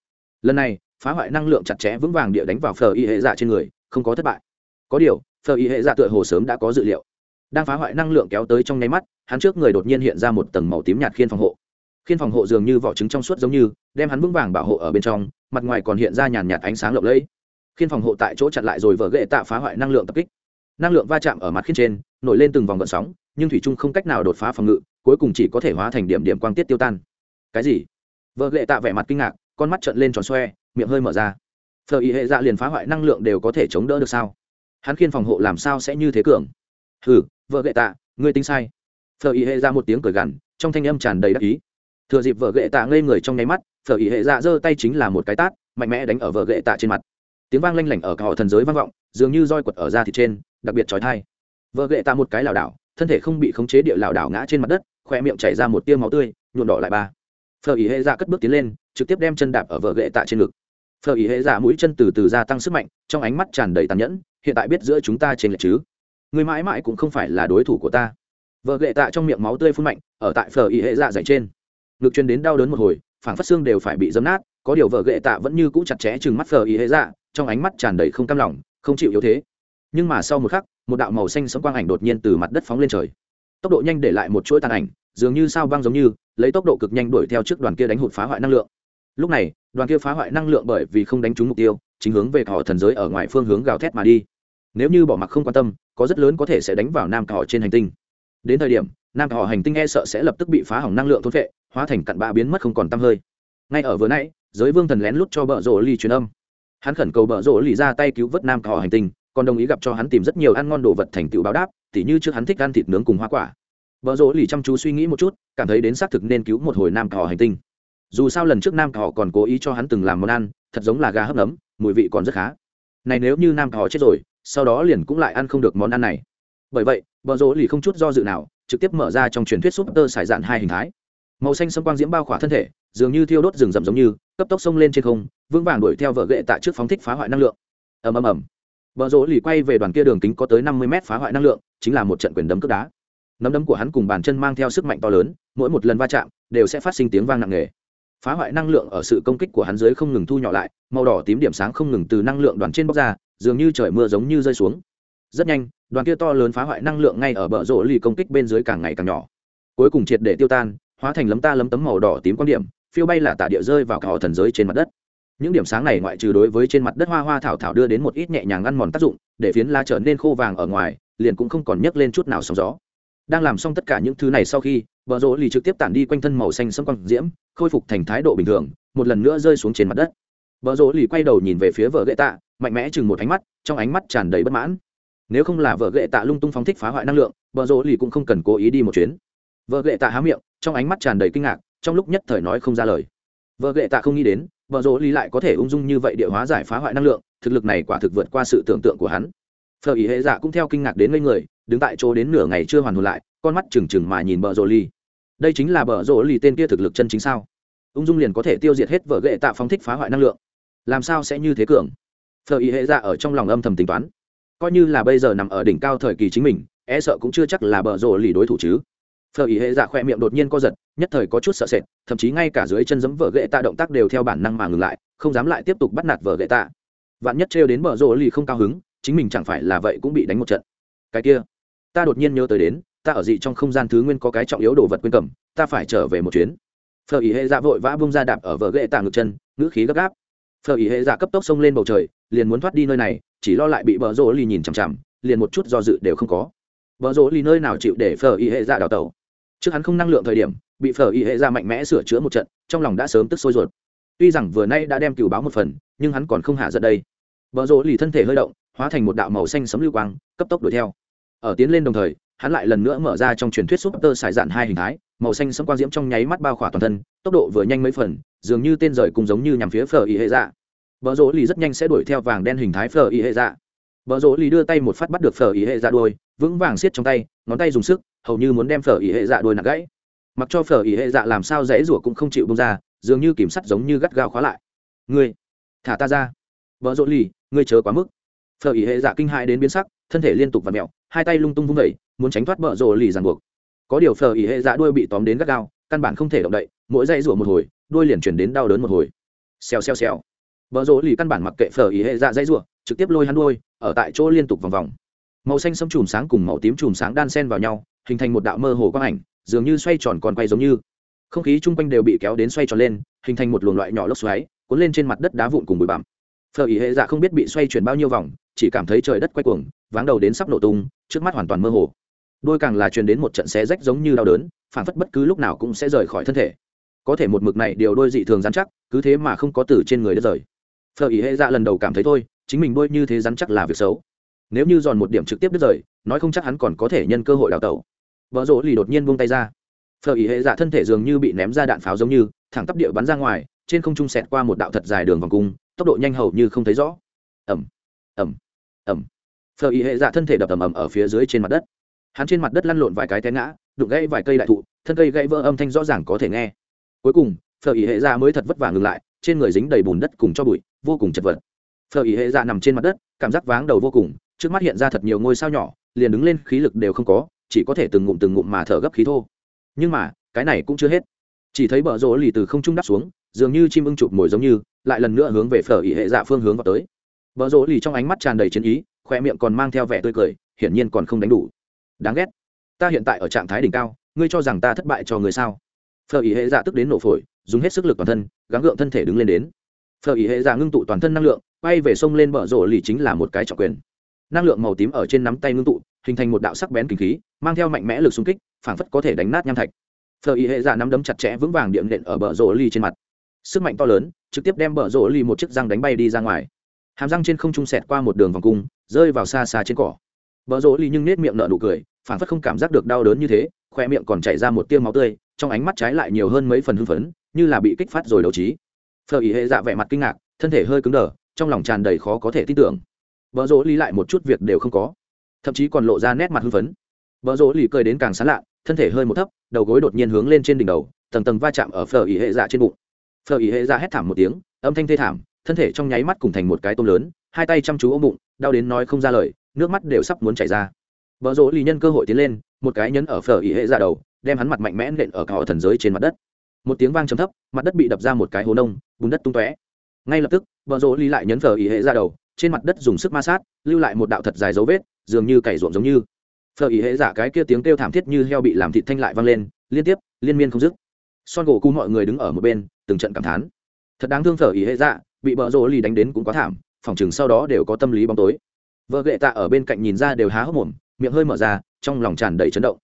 Speaker 1: Lần này phá hoại năng lượng chặt chẽ vững vàng địa đánh vào phở ý hệ dạ trên người không có thất bại. Có điều phở ý hệ dạ tựa hồ sớm đã có dự liệu. Đang phá hoại năng lượng kéo tới trong nháy mắt hắn trước người đột nhiên hiện ra một tầng màu tím nhạt khiên phòng hộ khiên phòng hộ dường như vỏ trứng trong suốt giống như, đem hắn vững vàng bảo hộ ở bên trong, mặt ngoài còn hiện ra nhàn nhạt ánh sáng lộng lẫy. Khiên phòng hộ tại chỗ chặn lại rồi vỡ ghệ tạ phá hoại năng lượng tập kích. Năng lượng va chạm ở mặt khiên trên, nổi lên từng vòng gợn sóng, nhưng thủy trung không cách nào đột phá phòng ngự, cuối cùng chỉ có thể hóa thành điểm điểm quang tiết tiêu tan. Cái gì? Vợ ghệ tạ vẻ mặt kinh ngạc, con mắt trợn lên tròn xoe, miệng hơi mở ra. Phờ ý hệ dạ liền phá hoại năng lượng đều có thể chống đỡ được sao? Hắn khiên phòng hộ làm sao sẽ như thế cường? Hừ vợ ghệ tạ, ngươi tính sai. Phờ ý hệ ra một tiếng cười gằn, trong thanh âm tràn đầy đắc ý thừa dịp vợ gệ tạ ngây người trong nháy mắt, phở ý hệ dạ giơ tay chính là một cái tát, mạnh mẽ đánh ở vợ gệ tạ trên mặt. Tiếng vang lanh lảnh ở cả họ thần giới vang vọng, dường như roi quật ở da thịt trên, đặc biệt trói thai vợ gệ tạ một cái lảo đảo, thân thể không bị khống chế địa lảo đảo ngã trên mặt đất khoe miệng chảy ra một tia máu tươi nhuộn đỏ lại ba. Phở ý hệ dạ cất bước tiến lên, trực tiếp đem chân đạp ở vợ gệ tạ trên ngực. Phở ý hệ dạ mũi chân từ từ gia tăng sức mạnh, trong ánh mắt tràn đầy tàn nhẫn, hiện tại biết giữa chúng ta trên lệch chứ? Người mãi mãi cũng không phải là đối thủ của ta. Vợ gệ tạ trong miệng máu tươi phun mạnh, ở tại phở ý hệ dạ dày trên ngực truyền đến đau đớn một hồi, phảng phất xương đều phải bị dấm nát, có điều vợ ghệ tạ vẫn như cũ chặt chẽ chừng mắt phờ ý hễ dạ trong ánh mắt tràn đầy không cam lòng, không chịu yếu thế. Nhưng mà sau một khắc, một đạo màu xanh sống quang ảnh đột nhiên từ mặt đất phóng lên trời. Tốc độ nhanh để lại một chuỗi tàn ảnh, dường như sao băng giống như, lấy tốc độ cực nhanh đuổi theo trước đoàn kia đánh hụt phá hoại năng lượng. Lúc này, đoàn kia phá hoại năng lượng bởi vì không đánh trúng mục tiêu, chính hướng về họ thần giới ở ngoài phương hướng gào thét mà đi. Nếu như bỏ mặc không quan tâm, có rất lớn có thể sẽ đánh vào nam cỏ trên hành tinh. Đến thời điểm nam họ hành tinh e sợ sẽ lập tức bị phá hỏng năng lượng thôn vệ hóa thành cặn bã biến mất không còn t hơi. Ngay ở vừa nãy, giới vương thần lén lút cho bờ rỗ ly truyền âm. Hắn khẩn cầu bờ rỗ ly ra tay cứu vớt nam họ hành tinh, còn đồng ý gặp cho hắn tìm rất nhiều ăn ngon đồ vật thành tựu báo đáp, tỉ như trước hắn thích ăn thịt nướng cùng hoa quả. Bợ rỗ lì chăm chú suy nghĩ một chút, cảm thấy đến xác thực nên cứu một hồi nam cỏ hành tinh. Dù sao lần trước nam cỏ còn cố ý cho hắn từng làm món ăn, thật giống là gà hấp nấm, mùi vị còn rất khá. Này nếu như nam cỏ chết rồi, sau đó liền cũng lại ăn không được món ăn này. Bởi vậy, bợ rỗ lì không chút do dự nào trực tiếp mở ra trong truyền thuyết súp tơ sải dạn hai hình thái. Màu xanh xâm quang diễm bao khỏa thân thể, dường như thiêu đốt rừng rậm giống như, cấp tốc xông lên trên không, vững vàng đuổi theo vợ ghệ tạ trước phóng thích phá hoại năng lượng. Ầm ầm ầm. Vợ rỗ lì quay về đoàn kia đường kính có tới năm mươi mét phá hoại năng lượng, chính là một trận quyền đấm cướp đá. Nắm đấm của hắn cùng bàn chân mang theo sức mạnh to lớn, mỗi một lần va chạm đều sẽ phát sinh tiếng vang nặng nề. Phá hoại năng lượng ở sự công kích của hắn dưới không ngừng thu nhỏ lại, màu đỏ tím điểm sáng không ngừng từ năng lượng đoàn trên bóc ra, dường như trời mưa giống như rơi xuống. Rất nhanh đoàn kia to lớn phá hoại năng lượng ngay ở bờ rộ lì công kích bên dưới càng ngày càng nhỏ. Cuối cùng triệt để tiêu tan, hóa thành lấm ta lấm tấm màu đỏ tím quan điểm, phiêu bay là tả địa rơi vào cả họ thần giới trên mặt đất. Những điểm sáng này ngoại trừ đối với trên mặt đất hoa hoa thảo thảo đưa đến một ít nhẹ nhàng ăn mòn tác dụng, để phiến lá trở nên khô vàng ở ngoài, liền cũng không còn nhấc lên chút nào sóng gió. Đang làm xong tất cả những thứ này sau khi, bờ rỗ lì trực tiếp tản đi quanh thân màu xanh sâm quang diễm, khôi phục thành thái độ bình thường, một lần nữa rơi xuống trên mặt đất. Bờ rỗ lì quay đầu nhìn về phía vợ gậy tạ, mạnh mẽ chừng một ánh mắt, trong ánh mắt tràn đầy bất mãn nếu không là vợ gậy tạ lung tung phóng thích phá hoại năng lượng bờ rỗ lì cũng không cần cố ý đi một chuyến. Vợ gậy tạ há miệng, trong ánh mắt tràn đầy kinh ngạc, trong lúc nhất thời nói không ra lời. Vợ gậy tạ không nghĩ đến, vợ rỗ lì lại có thể ung dung như vậy địa hóa giải phá hoại năng lượng, thực lực này quả thực vượt qua sự tưởng tượng của hắn. Phở ý hệ dạ cũng theo kinh ngạc đến ngây người, đứng tại chỗ đến nửa ngày chưa hoàn hồn lại, con mắt trừng trừng mà nhìn bờ rỗ ly đây chính là bờ rỗ ly tên kia thực lực chân chính sao? Ung dung liền có thể tiêu diệt hết vợ gậy tạ phóng thích phá hoại năng lượng. Làm sao sẽ như thế cường? Phở ý hệ dạ ở trong lòng âm thầm tính toán coi như là bây giờ nằm ở đỉnh cao thời kỳ chính mình e sợ cũng chưa chắc là bờ rồ lì đối thủ chứ. Phở ý hệ dạ khoe miệng đột nhiên co giật, nhất thời có chút sợ sệt, thậm chí ngay cả dưới chân giấm vợ gậy tạ động tác đều theo bản năng mà ngừng lại, không dám lại tiếp tục bắt nạt vợ gậy tạ. Vạn nhất trêu đến bờ rồ lì không cao hứng, chính mình chẳng phải là vậy cũng bị đánh một trận. Cái kia, ta đột nhiên nhớ tới đến, ta ở dị trong không gian thứ nguyên có cái trọng yếu đồ vật quên cầm, ta phải trở về một chuyến. Phở ý hệ dạ vội vã bung ra đạp ở vợ ghệ tạ ngực chân, ngữ khí gấp gáp. Phở ý hệ dạ cấp tốc xông lên bầu trời liền muốn thoát đi nơi này, chỉ lo lại bị bờ rỗ ly nhìn chằm chằm, liền một chút do dự đều không có. Bờ rỗ ly nơi nào chịu để phở y hệ ra đào tẩu? Trước hắn không năng lượng thời điểm, bị phở y hệ ra mạnh mẽ sửa chữa một trận, trong lòng đã sớm tức sôi ruột. Tuy rằng vừa nay đã đem cửu báo một phần, nhưng hắn còn không hạ giận đây. Bờ rỗ ly thân thể hơi động, hóa thành một đạo màu xanh sấm lưu quang, cấp tốc đuổi theo. Ở tiến lên đồng thời, hắn lại lần nữa mở ra trong truyền thuyết súp tơ xài dạn hai hình thái, màu xanh sấm quang diễm trong nháy mắt bao khỏa toàn thân, tốc độ vừa nhanh mấy phần, dường như tên rời cùng giống như nhằm phía phở y hệ dạ. Bờ rỗ lì rất nhanh sẽ đuổi theo vàng đen hình thái phở y hệ dạ. Bờ rỗ lì đưa tay một phát bắt được phở y hệ dạ đuôi, vững vàng siết trong tay ngón tay dùng sức hầu như muốn đem phở y hệ dạ đuôi nặng gãy. Mặc cho phở y hệ dạ làm sao dễ rủa cũng không chịu buông ra dường như kìm sắt giống như gắt gao khóa lại. Ngươi thả ta ra. Bờ rỗ lì ngươi chớ quá mức. Phở y hệ dạ kinh hãi đến biến sắc thân thể liên tục vặn mèo, hai tay lung tung vung vẩy muốn tránh thoát bờ rỗ lì ràng buộc. Có điều phở y hệ dạ đuôi bị tóm đến gắt gao căn bản không thể động đậy mỗi dây rủa một hồi đuôi liền chuyển đến đau đớn một hồi. Xèo xèo xèo bờ rỗ lì căn bản mặc kệ phở ý hệ dạ dây rủa, trực tiếp lôi hắn đuôi, ở tại chỗ liên tục vòng vòng. Màu xanh sẫm chùm sáng cùng màu tím chùm sáng đan xen vào nhau, hình thành một đạo mơ hồ quang ảnh, dường như xoay tròn còn quay giống như. Không khí chung quanh đều bị kéo đến xoay tròn lên, hình thành một luồng loại nhỏ lốc xoáy, cuốn lên trên mặt đất đá vụn cùng bụi bặm. Phở ý hệ dạ không biết bị xoay chuyển bao nhiêu vòng, chỉ cảm thấy trời đất quay cuồng, váng đầu đến sắp nổ tung, trước mắt hoàn toàn mơ hồ. Đôi càng là truyền đến một trận xé rách giống như đau đớn, phản phất bất cứ lúc nào cũng sẽ rời khỏi thân thể. Có thể một mực này điều đôi dị thường rắn chắc, cứ thế mà không có từ trên người đất rời phở ý hệ dạ lần đầu cảm thấy thôi, chính mình đôi như thế rắn chắc là việc xấu. Nếu như giòn một điểm trực tiếp đứt rời, nói không chắc hắn còn có thể nhân cơ hội đào tẩu. Vợ rỗ lì đột nhiên buông tay ra. Phở ý hệ dạ thân thể dường như bị ném ra đạn pháo giống như, thẳng tắp địa bắn ra ngoài, trên không trung xẹt qua một đạo thật dài đường vòng cung, tốc độ nhanh hầu như không thấy rõ. Ẩm ẩm ẩm phờ ý hệ dạ thân thể đập ầm ầm ở phía dưới trên mặt đất. Hắn trên mặt đất lăn lộn vài cái té ngã, đụng gãy vài cây đại thụ, thân cây gãy vỡ âm thanh rõ ràng có thể nghe. Cuối cùng phờ ý hệ dạ mới thật vất vả ngừng lại, trên người dính đầy bùn đất cùng cho bụi vô cùng chật vật. Phờ ý hệ dạ nằm trên mặt đất, cảm giác váng đầu vô cùng, trước mắt hiện ra thật nhiều ngôi sao nhỏ, liền đứng lên khí lực đều không có, chỉ có thể từng ngụm từng ngụm mà thở gấp khí thô. Nhưng mà, cái này cũng chưa hết. Chỉ thấy bờ rỗ lì từ không trung đắp xuống, dường như chim ưng chụp mồi giống như, lại lần nữa hướng về phở ỉ hệ dạ phương hướng vào tới. Bờ rỗ lì trong ánh mắt tràn đầy chiến ý, khoe miệng còn mang theo vẻ tươi cười, hiển nhiên còn không đánh đủ. Đáng ghét. Ta hiện tại ở trạng thái đỉnh cao, ngươi cho rằng ta thất bại cho người sao? Phở ỉ hệ dạ tức đến nổ phổi, dùng hết sức lực toàn thân, gắng gượng thân thể đứng lên đến phở ý hệ già ngưng tụ toàn thân năng lượng bay về sông lên bờ rỗ lì chính là một cái trọng quyền. Năng lượng màu tím ở trên nắm tay ngưng tụ, hình thành một đạo sắc bén kinh khí, mang theo mạnh mẽ lực xung kích, phảng phất có thể đánh nát nham thạch. Phở ý hệ già nắm đấm chặt chẽ vững vàng điện nện ở bờ rỗ lì trên mặt. Sức mạnh to lớn, trực tiếp đem bờ rỗ lì một chiếc răng đánh bay đi ra ngoài. Hàm răng trên không trung sẹt qua một đường vòng cung, rơi vào xa xa trên cỏ. Bờ rỗ lì nhưng nết miệng nở nụ cười phản phất không cảm giác được đau đớn như thế, khoe miệng còn chảy ra một tiêu máu tươi, trong ánh mắt trái lại nhiều hơn mấy phần hưng phấn, như là bị kích phát rồi đấu trí phờ ý hệ dạ vẻ mặt kinh ngạc, thân thể hơi cứng đờ, trong lòng tràn đầy khó có thể tin tưởng. Bờ rỗ Lý lại một chút việc đều không có. Thậm chí còn lộ ra nét mặt hưng phấn. Bờ rỗ Lý cười đến càng sán lạ, thân thể hơi một thấp, đầu gối đột nhiên hướng lên trên đỉnh đầu, tầng tầng va chạm ở phờ ý hệ dạ trên bụng. Phờ ý hệ dạ hét thảm một tiếng, âm thanh thê thảm, thân thể trong nháy mắt cùng thành một cái tôm lớn, hai tay chăm chú ôm bụng, đau đến nói không ra lời, nước mắt đều sắp muốn chảy ra. Vợ rỗ Lý nhân cơ hội tiến lên, một cái nhấn ở phở ý hệ ra đầu, đem hắn mặt mạnh mẽ nện ở cả họ thần giới trên mặt đất một tiếng vang trầm thấp, mặt đất bị đập ra một cái hố nông, bùn đất tung tóe. Ngay lập tức, vợ rỗ ly lại nhấn phở ý hệ ra đầu, trên mặt đất dùng sức ma sát, lưu lại một đạo thật dài dấu vết, dường như cày ruộng giống như. Phở ý hệ giả cái kia tiếng kêu thảm thiết như heo bị làm thịt thanh lại vang lên, liên tiếp, liên miên không dứt. Son gỗ cu mọi người đứng ở một bên, từng trận cảm thán. Thật đáng thương phở ý hệ dạ bị bợ rỗ lì đánh đến cũng quá thảm, phòng chừng sau đó đều có tâm lý bóng tối. Vợ ghệ tạ ở bên cạnh nhìn ra đều há hốc mồm, miệng hơi mở ra, trong lòng tràn đầy chấn động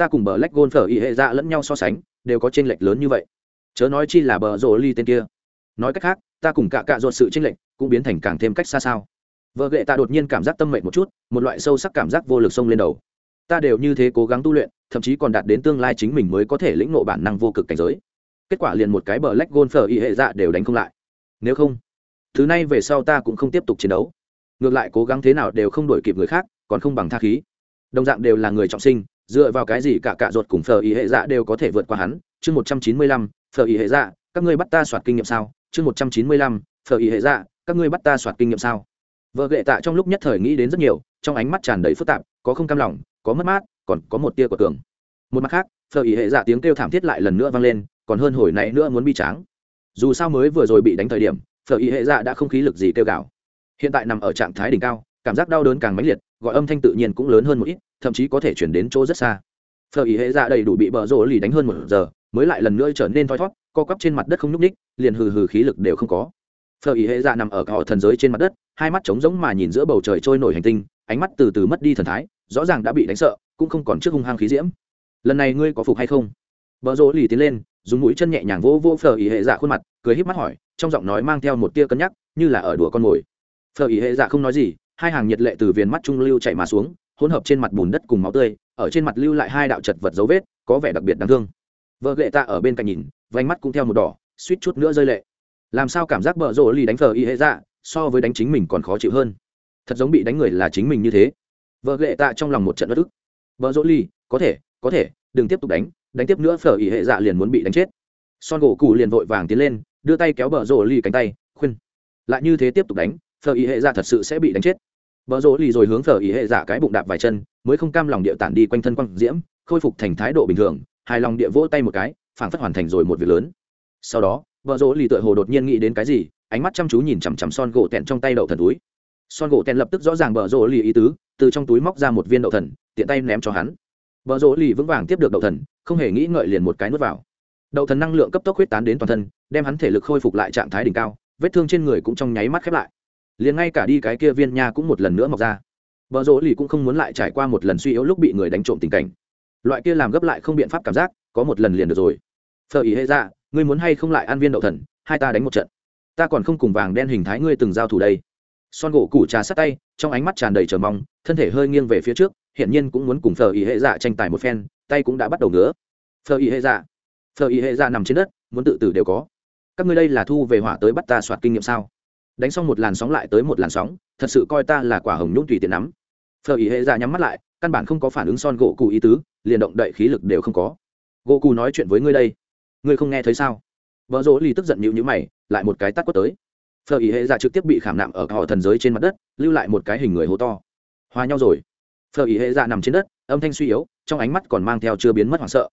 Speaker 1: ta cùng bờ lách gôn phở y hệ dạ lẫn nhau so sánh, đều có tranh lệch lớn như vậy. Chớ nói chi là bờ rồ ly tên kia. Nói cách khác, ta cùng cạ cạ ruột sự tranh lệch cũng biến thành càng thêm cách xa sao. Vợ ghệ ta đột nhiên cảm giác tâm mệnh một chút, một loại sâu sắc cảm giác vô lực xông lên đầu. Ta đều như thế cố gắng tu luyện, thậm chí còn đạt đến tương lai chính mình mới có thể lĩnh ngộ bản năng vô cực cảnh giới. Kết quả liền một cái bờ lách gôn phở y hệ dạ đều đánh không lại. Nếu không, thứ này về sau ta cũng không tiếp tục chiến đấu. Ngược lại cố gắng thế nào đều không đổi kịp người khác, còn không bằng tha khí. Đồng dạng đều là người trọng sinh dựa vào cái gì cả cạ ruột cùng phở ý hệ dạ đều có thể vượt qua hắn? Chương một trăm chín mươi lăm, phở ý hệ dạ các ngươi bắt ta soạt kinh nghiệm sao? Chương một trăm chín mươi lăm, phở ý hệ dạ các ngươi bắt ta soạt kinh nghiệm sao? Vợ gệ tạ trong lúc nhất thời nghĩ đến rất nhiều, trong ánh mắt tràn đầy phức tạp, có không cam lòng, có mất mát, còn có một tia của tường một mặt khác, phở ý hệ dạ tiếng kêu thảm thiết lại lần nữa vang lên, còn hơn hồi nãy nữa muốn bi tráng. Dù sao mới vừa rồi bị đánh thời điểm, phở ý hệ dạ đã không khí lực gì kêu gào. Hiện tại nằm ở trạng thái đỉnh cao, cảm giác đau đớn càng mãnh liệt gọi âm thanh tự nhiên cũng lớn hơn một ít, thậm chí có thể chuyển đến chỗ rất xa. Phở ý hệ dạ đầy đủ bị bờ rỗ lì đánh hơn một giờ, mới lại lần nữa trở nên thoi thót co quắp trên mặt đất không nhúc ních liền hừ hừ khí lực đều không có. Phở ý hệ dạ nằm ở họ thần giới trên mặt đất, hai mắt trống rỗng mà nhìn giữa bầu trời trôi nổi hành tinh, ánh mắt từ từ mất đi thần thái, rõ ràng đã bị đánh sợ, cũng không còn trước hung hăng khí diễm. Lần này ngươi có phục hay không? Vợ rỗ lì tiến lên, dùng mũi chân nhẹ nhàng vỗ vỗ phờ ý hệ dạ khuôn mặt, cười híp mắt hỏi, trong giọng nói mang theo một tia cân nhắc, như là ở đùa con mồi. Phờ ý hệ dạ không nói gì hai hàng nhiệt lệ từ viền mắt trung lưu chảy mà xuống, hỗn hợp trên mặt bùn đất cùng máu tươi, ở trên mặt lưu lại hai đạo chật vật dấu vết, có vẻ đặc biệt đáng thương. Vợ ghệ tạ ở bên cạnh nhìn vánh mắt cũng theo một đỏ, suýt chút nữa rơi lệ. Làm sao cảm giác bợ rỗ lì đánh phờ y hệ dạ so với đánh chính mình còn khó chịu hơn. Thật giống bị đánh người là chính mình như thế. Vợ ghệ tạ trong lòng một trận bất ức. Vợ rỗ ly có thể có thể, đừng tiếp tục đánh đánh tiếp nữa phở y hệ dạ liền muốn bị đánh chết. Son gỗ cụ liền vội vàng tiến lên, đưa tay kéo bờ rỗ ly cánh tay, khuyên. Lại như thế tiếp tục đánh, phở y hệ dạ thật sự sẽ bị đánh chết bờ rỗ lì rồi hướng phở ý hệ dạ cái bụng đạp vài chân, mới không cam lòng địa tản đi quanh thân quăng diễm, khôi phục thành thái độ bình thường, hài lòng địa vỗ tay một cái, phảng phất hoàn thành rồi một việc lớn. Sau đó bờ rỗ lì tựa hồ đột nhiên nghĩ đến cái gì, ánh mắt chăm chú nhìn chằm chằm son gỗ tẹn trong tay đậu thần túi. Son gỗ tẹn lập tức rõ ràng bờ rỗ lì ý tứ, từ trong túi móc ra một viên đậu thần, tiện tay ném cho hắn. Bờ rỗ lì vững vàng tiếp được đậu thần, không hề nghĩ ngợi liền một cái nuốt vào. Đậu thần năng lượng cấp tốc huyết tán đến toàn thân, đem hắn thể lực khôi phục lại trạng thái đỉnh cao, vết thương trên người cũng trong nháy mắt khép lại liền ngay cả đi cái kia viên nha cũng một lần nữa mọc ra. Bờ rỗ lì cũng không muốn lại trải qua một lần suy yếu lúc bị người đánh trộm tình cảnh. Loại kia làm gấp lại không biện pháp cảm giác, có một lần liền được rồi. Phở ý hệ ra, ngươi muốn hay không lại ăn viên đậu thần, hai ta đánh một trận. Ta còn không cùng vàng đen hình thái ngươi từng giao thủ đây. Son gỗ củ trà sát tay, trong ánh mắt tràn đầy chờ mong, thân thể hơi nghiêng về phía trước hiện nhiên cũng muốn cùng phờ ý hệ dạ tranh tài một phen, tay cũng đã bắt đầu ngứa. Phờ ý hệ dạ phờ ý hệ dạ nằm trên đất, muốn tự tử đều có. Các ngươi đây là thu về hỏa tới bắt ta soạt kinh nghiệm sao? Đánh xong một làn sóng lại tới một làn sóng, thật sự coi ta là quả hồng nhũng tùy tiện nắm. Phờ ý hệ ra nhắm mắt lại, căn bản không có phản ứng son gỗ cụ ý tứ, liền động đậy khí lực đều không có. Gỗ cụ nói chuyện với ngươi đây. Ngươi không nghe thấy sao? Vợ rỗ lì tức giận nhịu nhữ mày, lại một cái tắt quất tới. Phờ ý hệ ra trực tiếp bị khảm nạm ở họ thần giới trên mặt đất, lưu lại một cái hình người hố to. Hòa nhau rồi. Phờ ý hệ ra nằm trên đất, âm thanh suy yếu, trong ánh mắt còn mang theo chưa biến mất hoảng sợ.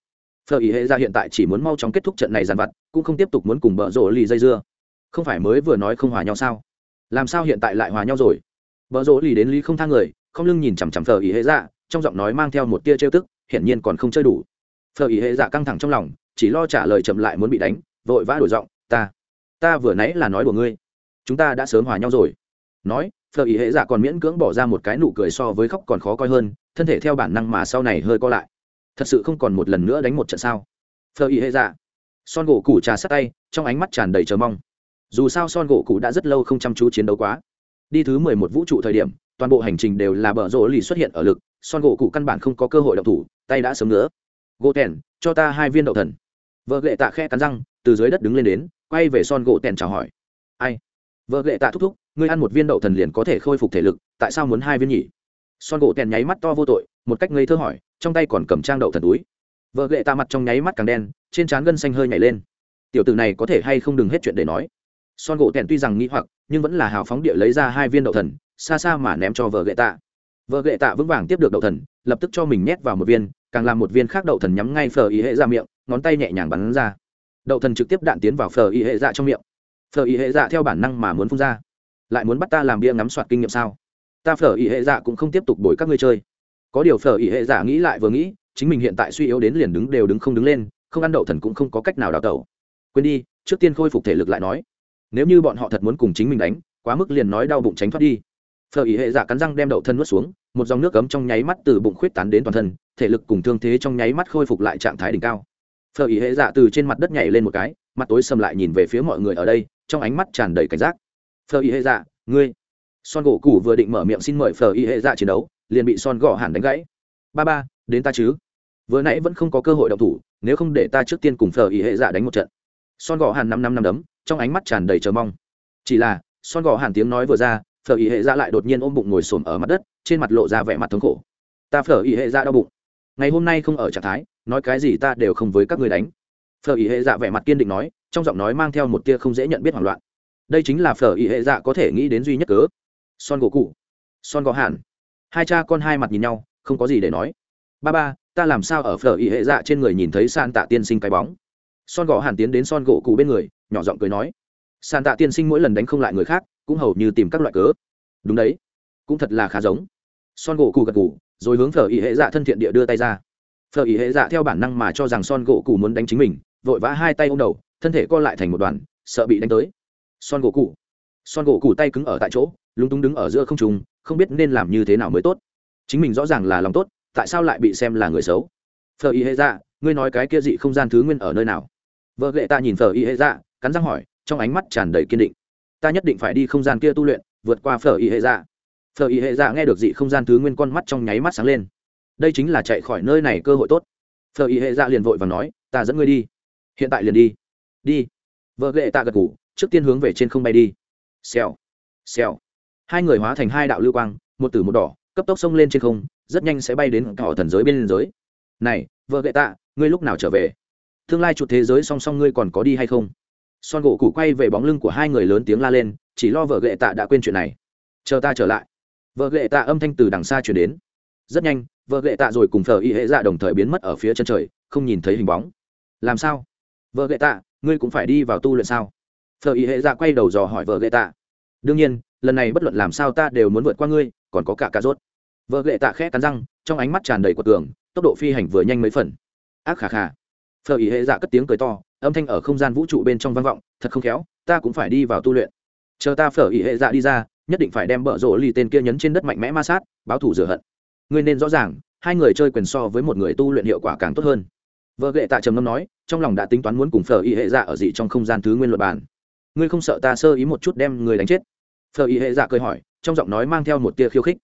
Speaker 1: Phờ ý hệ ra hiện tại chỉ muốn mau chóng kết thúc trận này dàn vặt, cũng không tiếp tục muốn cùng vợ rỗ lì dây dưa không phải mới vừa nói không hòa nhau sao? Làm sao hiện tại lại hòa nhau rồi? Vợ rỗ lì đến lý không thang người, không lưng nhìn chằm chằm thờ ý hệ dạ trong giọng nói mang theo một tia trêu tức, hiển nhiên còn không chơi đủ. Thờ ý hệ dạ căng thẳng trong lòng, chỉ lo trả lời chậm lại muốn bị đánh, vội vã đổi giọng, ta ta vừa nãy là nói của ngươi. Chúng ta đã sớm hòa nhau rồi. Nói thờ ý hệ dạ còn miễn cưỡng bỏ ra một cái nụ cười so với khóc còn khó coi hơn, thân thể theo bản năng mà sau này hơi co lại. Thật sự không còn một lần nữa đánh một trận sao? Thờ ý hệ dạ son gỗ củ trà sát tay, trong ánh mắt tràn đầy chờ mong dù sao son gỗ cụ đã rất lâu không chăm chú chiến đấu quá. Đi thứ mười một vũ trụ thời điểm, toàn bộ hành trình đều là bờ rỗ lì xuất hiện ở lực, son gỗ cụ căn bản không có cơ hội động thủ, tay đã sớm nữa gỗ tèn, cho ta hai viên đậu thần. Vợ gệ tạ khe cắn răng, từ dưới đất đứng lên đến, quay về son gỗ tèn chào hỏi. Ai? Vợ gệ tạ thúc thúc, ngươi ăn một viên đậu thần liền có thể khôi phục thể lực, tại sao muốn hai viên nhỉ? Son gỗ tèn nháy mắt to vô tội, một cách ngây thơ hỏi, trong tay còn cầm trang đậu thần túi. Vợ gệ tạ mặt trong nháy mắt càng đen, trên trán gân xanh hơi nhảy lên. Tiểu tử này có thể hay không đừng hết chuyện để nói son gỗ tèn tuy rằng nghĩ hoặc, nhưng vẫn là hào phóng địa lấy ra hai viên đậu thần, xa xa mà ném cho vợ gệ tạ. Vợ gệ tạ vững vàng tiếp được đậu thần, lập tức cho mình nhét vào một viên, càng làm một viên khác đậu thần nhắm ngay phờ y hệ ra miệng, ngón tay nhẹ nhàng bắn ra. Đậu thần trực tiếp đạn tiến vào phờ y hệ dạ trong miệng. Phờ y hệ dạ theo bản năng mà muốn phun ra. Lại muốn bắt ta làm bia ngắm soạt kinh nghiệm sao? Ta phở y hệ dạ cũng không tiếp tục đổi các ngươi chơi. Có điều phở y hệ dạ nghĩ lại vừa nghĩ, chính mình hiện tại suy yếu đến liền đứng đều đứng không đứng lên, không ăn đậu thần cũng không có cách nào đào tẩu. Quên đi, trước tiên khôi phục thể lực lại nói nếu như bọn họ thật muốn cùng chính mình đánh, quá mức liền nói đau bụng tránh thoát đi. Phở ý hệ giả cắn răng đem đậu thân nuốt xuống, một dòng nước cấm trong nháy mắt từ bụng khuyết tán đến toàn thân, thể lực cùng thương thế trong nháy mắt khôi phục lại trạng thái đỉnh cao. Phở ý hệ giả từ trên mặt đất nhảy lên một cái, mặt tối sầm lại nhìn về phía mọi người ở đây, trong ánh mắt tràn đầy cảnh giác. Phở ý hệ giả ngươi. Son gỗ cũ vừa định mở miệng xin mời phở ý hệ giả chiến đấu, liền bị son gõ hẳn đánh gãy. Ba ba, đến ta chứ. Vừa nãy vẫn không có cơ hội động thủ, nếu không để ta trước tiên cùng phở ý hệ giả đánh một trận. Son gõ hàn năm năm năm đấm trong ánh mắt tràn đầy chờ mong. Chỉ là, son gò hàn tiếng nói vừa ra, phở ý hệ ra lại đột nhiên ôm bụng ngồi xổm ở mặt đất, trên mặt lộ ra vẻ mặt thống khổ. Ta phở ý hệ ra đau bụng. Ngày hôm nay không ở trạng thái, nói cái gì ta đều không với các người đánh. Phở ý hệ dạ vẻ mặt kiên định nói, trong giọng nói mang theo một tia không dễ nhận biết hoảng loạn. Đây chính là phở ý hệ dạ có thể nghĩ đến duy nhất cớ. Son gỗ cụ. Son gò hàn. Hai cha con hai mặt nhìn nhau, không có gì để nói. Ba ba, ta làm sao ở phở ý hệ dạ trên người nhìn thấy san tạ tiên sinh cái bóng? Son gò hàn tiến đến son gỗ cụ bên người nhỏ giọng cười nói, sàn tạ tiên sinh mỗi lần đánh không lại người khác, cũng hầu như tìm các loại cớ. Đúng đấy, cũng thật là khá giống. Son gỗ cụ gật cụ rồi hướng phở ý hệ dạ thân thiện địa đưa tay ra. Phở ý hệ dạ theo bản năng mà cho rằng son gỗ cụ muốn đánh chính mình, vội vã hai tay ô m đầu, thân thể co lại thành một đoàn, sợ bị đánh tới. Son gỗ cụ son gỗ cụ tay cứng ở tại chỗ, lúng túng đứng ở giữa không trùng không biết nên làm như thế nào mới tốt. Chính mình rõ ràng là lòng tốt, tại sao lại bị xem là người xấu? Phở ý hệ dạ ngươi nói cái kia dị không gian thứ nguyên ở nơi nào? Vợ ghệ ta nhìn phở ý hệ dạ cắn răng hỏi, trong ánh mắt tràn đầy kiên định. Ta nhất định phải đi không gian kia tu luyện, vượt qua phở y hệ dạ. Phở y hệ dạ nghe được dị không gian thứ nguyên con mắt trong nháy mắt sáng lên. Đây chính là chạy khỏi nơi này cơ hội tốt. Phở y hệ dạ liền vội và nói, ta dẫn ngươi đi. Hiện tại liền đi. Đi. Vợ ghệ ta gật ngủ trước tiên hướng về trên không bay đi. Xèo. Xèo. Hai người hóa thành hai đạo lưu quang, một tử một đỏ, cấp tốc xông lên trên không, rất nhanh sẽ bay đến cỏ thần giới bên liên giới này, vợ ghệ tạ, ngươi lúc nào trở về? Tương lai chuột thế giới song song ngươi còn có đi hay không? Son gỗ củ quay về bóng lưng của hai người lớn tiếng la lên, chỉ lo vợ ghệ tạ đã quên chuyện này. Chờ ta trở lại. Vợ ghệ tạ âm thanh từ đằng xa chuyển đến. Rất nhanh, vợ ghệ tạ rồi cùng thờ y hệ dạ đồng thời biến mất ở phía chân trời, không nhìn thấy hình bóng. Làm sao? Vợ ghệ tạ, ngươi cũng phải đi vào tu luyện sao? Thờ y hệ dạ quay đầu dò hỏi vợ ghệ tạ. Đương nhiên, lần này bất luận làm sao ta đều muốn vượt qua ngươi, còn có cả cà rốt. Vợ ghệ tạ khẽ cắn răng, trong ánh mắt tràn đầy quật tường tốc độ phi hành vừa nhanh mấy phần. Ác khà khà. Thờ y hệ dạ cất tiếng cười to âm thanh ở không gian vũ trụ bên trong vang vọng, thật không khéo, ta cũng phải đi vào tu luyện. Chờ ta phở ỉ hệ dạ đi ra, nhất định phải đem bợ rỗ lì tên kia nhấn trên đất mạnh mẽ ma sát, báo thủ rửa hận. Ngươi nên rõ ràng, hai người chơi quyền so với một người tu luyện hiệu quả càng tốt hơn. Vợ ghệ tạ trầm ngâm nói, trong lòng đã tính toán muốn cùng phở y hệ dạ ở dị trong không gian thứ nguyên luật bản. Ngươi không sợ ta sơ ý một chút đem người đánh chết? Phở y hệ dạ cười hỏi, trong giọng nói mang theo một tia khiêu khích.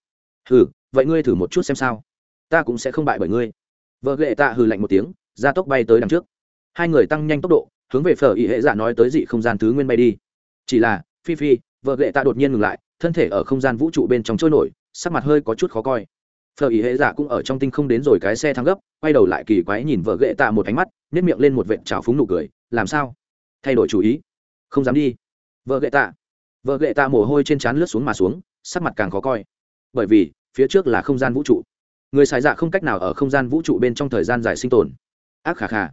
Speaker 1: Hừ, vậy ngươi thử một chút xem sao. Ta cũng sẽ không bại bởi ngươi. Vợ ghệ tạ hừ lạnh một tiếng ra tốc bay tới đằng trước hai người tăng nhanh tốc độ, hướng về phở ý hệ dạ nói tới dị không gian thứ nguyên bay đi. Chỉ là, phi phi, vợ ghệ tạ đột nhiên ngừng lại, thân thể ở không gian vũ trụ bên trong trôi nổi, sắc mặt hơi có chút khó coi. Phở ý hệ dạ cũng ở trong tinh không đến rồi cái xe thắng gấp, quay đầu lại kỳ quái nhìn vợ ghệ tạ một ánh mắt nếp miệng lên một vệt trào phúng nụ cười, làm sao? Thay đổi chủ ý? Không dám đi. Vợ ghệ tạ. Vợ ghệ tạ mồ hôi trên trán lướt xuống mà xuống, sắc mặt càng khó coi. Bởi vì, phía trước là không gian vũ trụ. Người xài dạ không cách nào ở không gian vũ trụ bên trong thời gian dài sinh tồn. Ác khà khà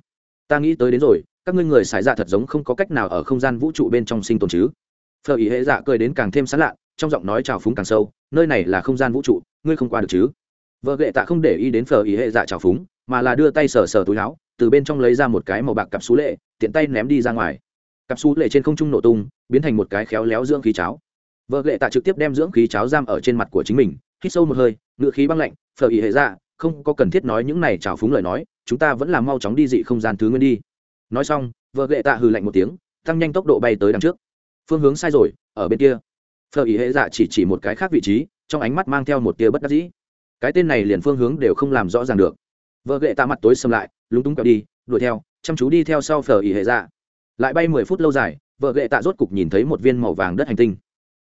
Speaker 1: ta nghĩ tới đến rồi, các ngươi người xài dạ thật giống không có cách nào ở không gian vũ trụ bên trong sinh tồn chứ. Phở ý hệ dạ cười đến càng thêm sán lạ, trong giọng nói trào phúng càng sâu, nơi này là không gian vũ trụ, ngươi không qua được chứ. Vợ ghệ tạ không để ý đến phở ý hệ dạ trào phúng, mà là đưa tay sờ sờ túi áo, từ bên trong lấy ra một cái màu bạc cặp xú lệ, tiện tay ném đi ra ngoài. Cặp xú lệ trên không trung nổ tung, biến thành một cái khéo léo dưỡng khí cháo. Vợ ghệ tạ trực tiếp đem dưỡng khí cháo giam ở trên mặt của chính mình, hít sâu một hơi ngựa khí băng lạnh, phở ý hệ dạ không có cần thiết nói những này trào phúng lời nói, chúng ta vẫn là mau chóng đi dị không gian thứ nguyên đi. Nói xong, vợ ghệ tạ hừ lạnh một tiếng, tăng nhanh tốc độ bay tới đằng trước. Phương hướng sai rồi, ở bên kia. Phở ý hệ dạ chỉ chỉ một cái khác vị trí, trong ánh mắt mang theo một tia bất đắc dĩ. Cái tên này liền phương hướng đều không làm rõ ràng được. Vợ ghệ tạ mặt tối xâm lại, lúng túng kẹo đi, đuổi theo, chăm chú đi theo sau phở ý hệ dạ. Lại bay mười phút lâu dài, vợ ghệ tạ rốt cục nhìn thấy một viên màu vàng đất hành tinh.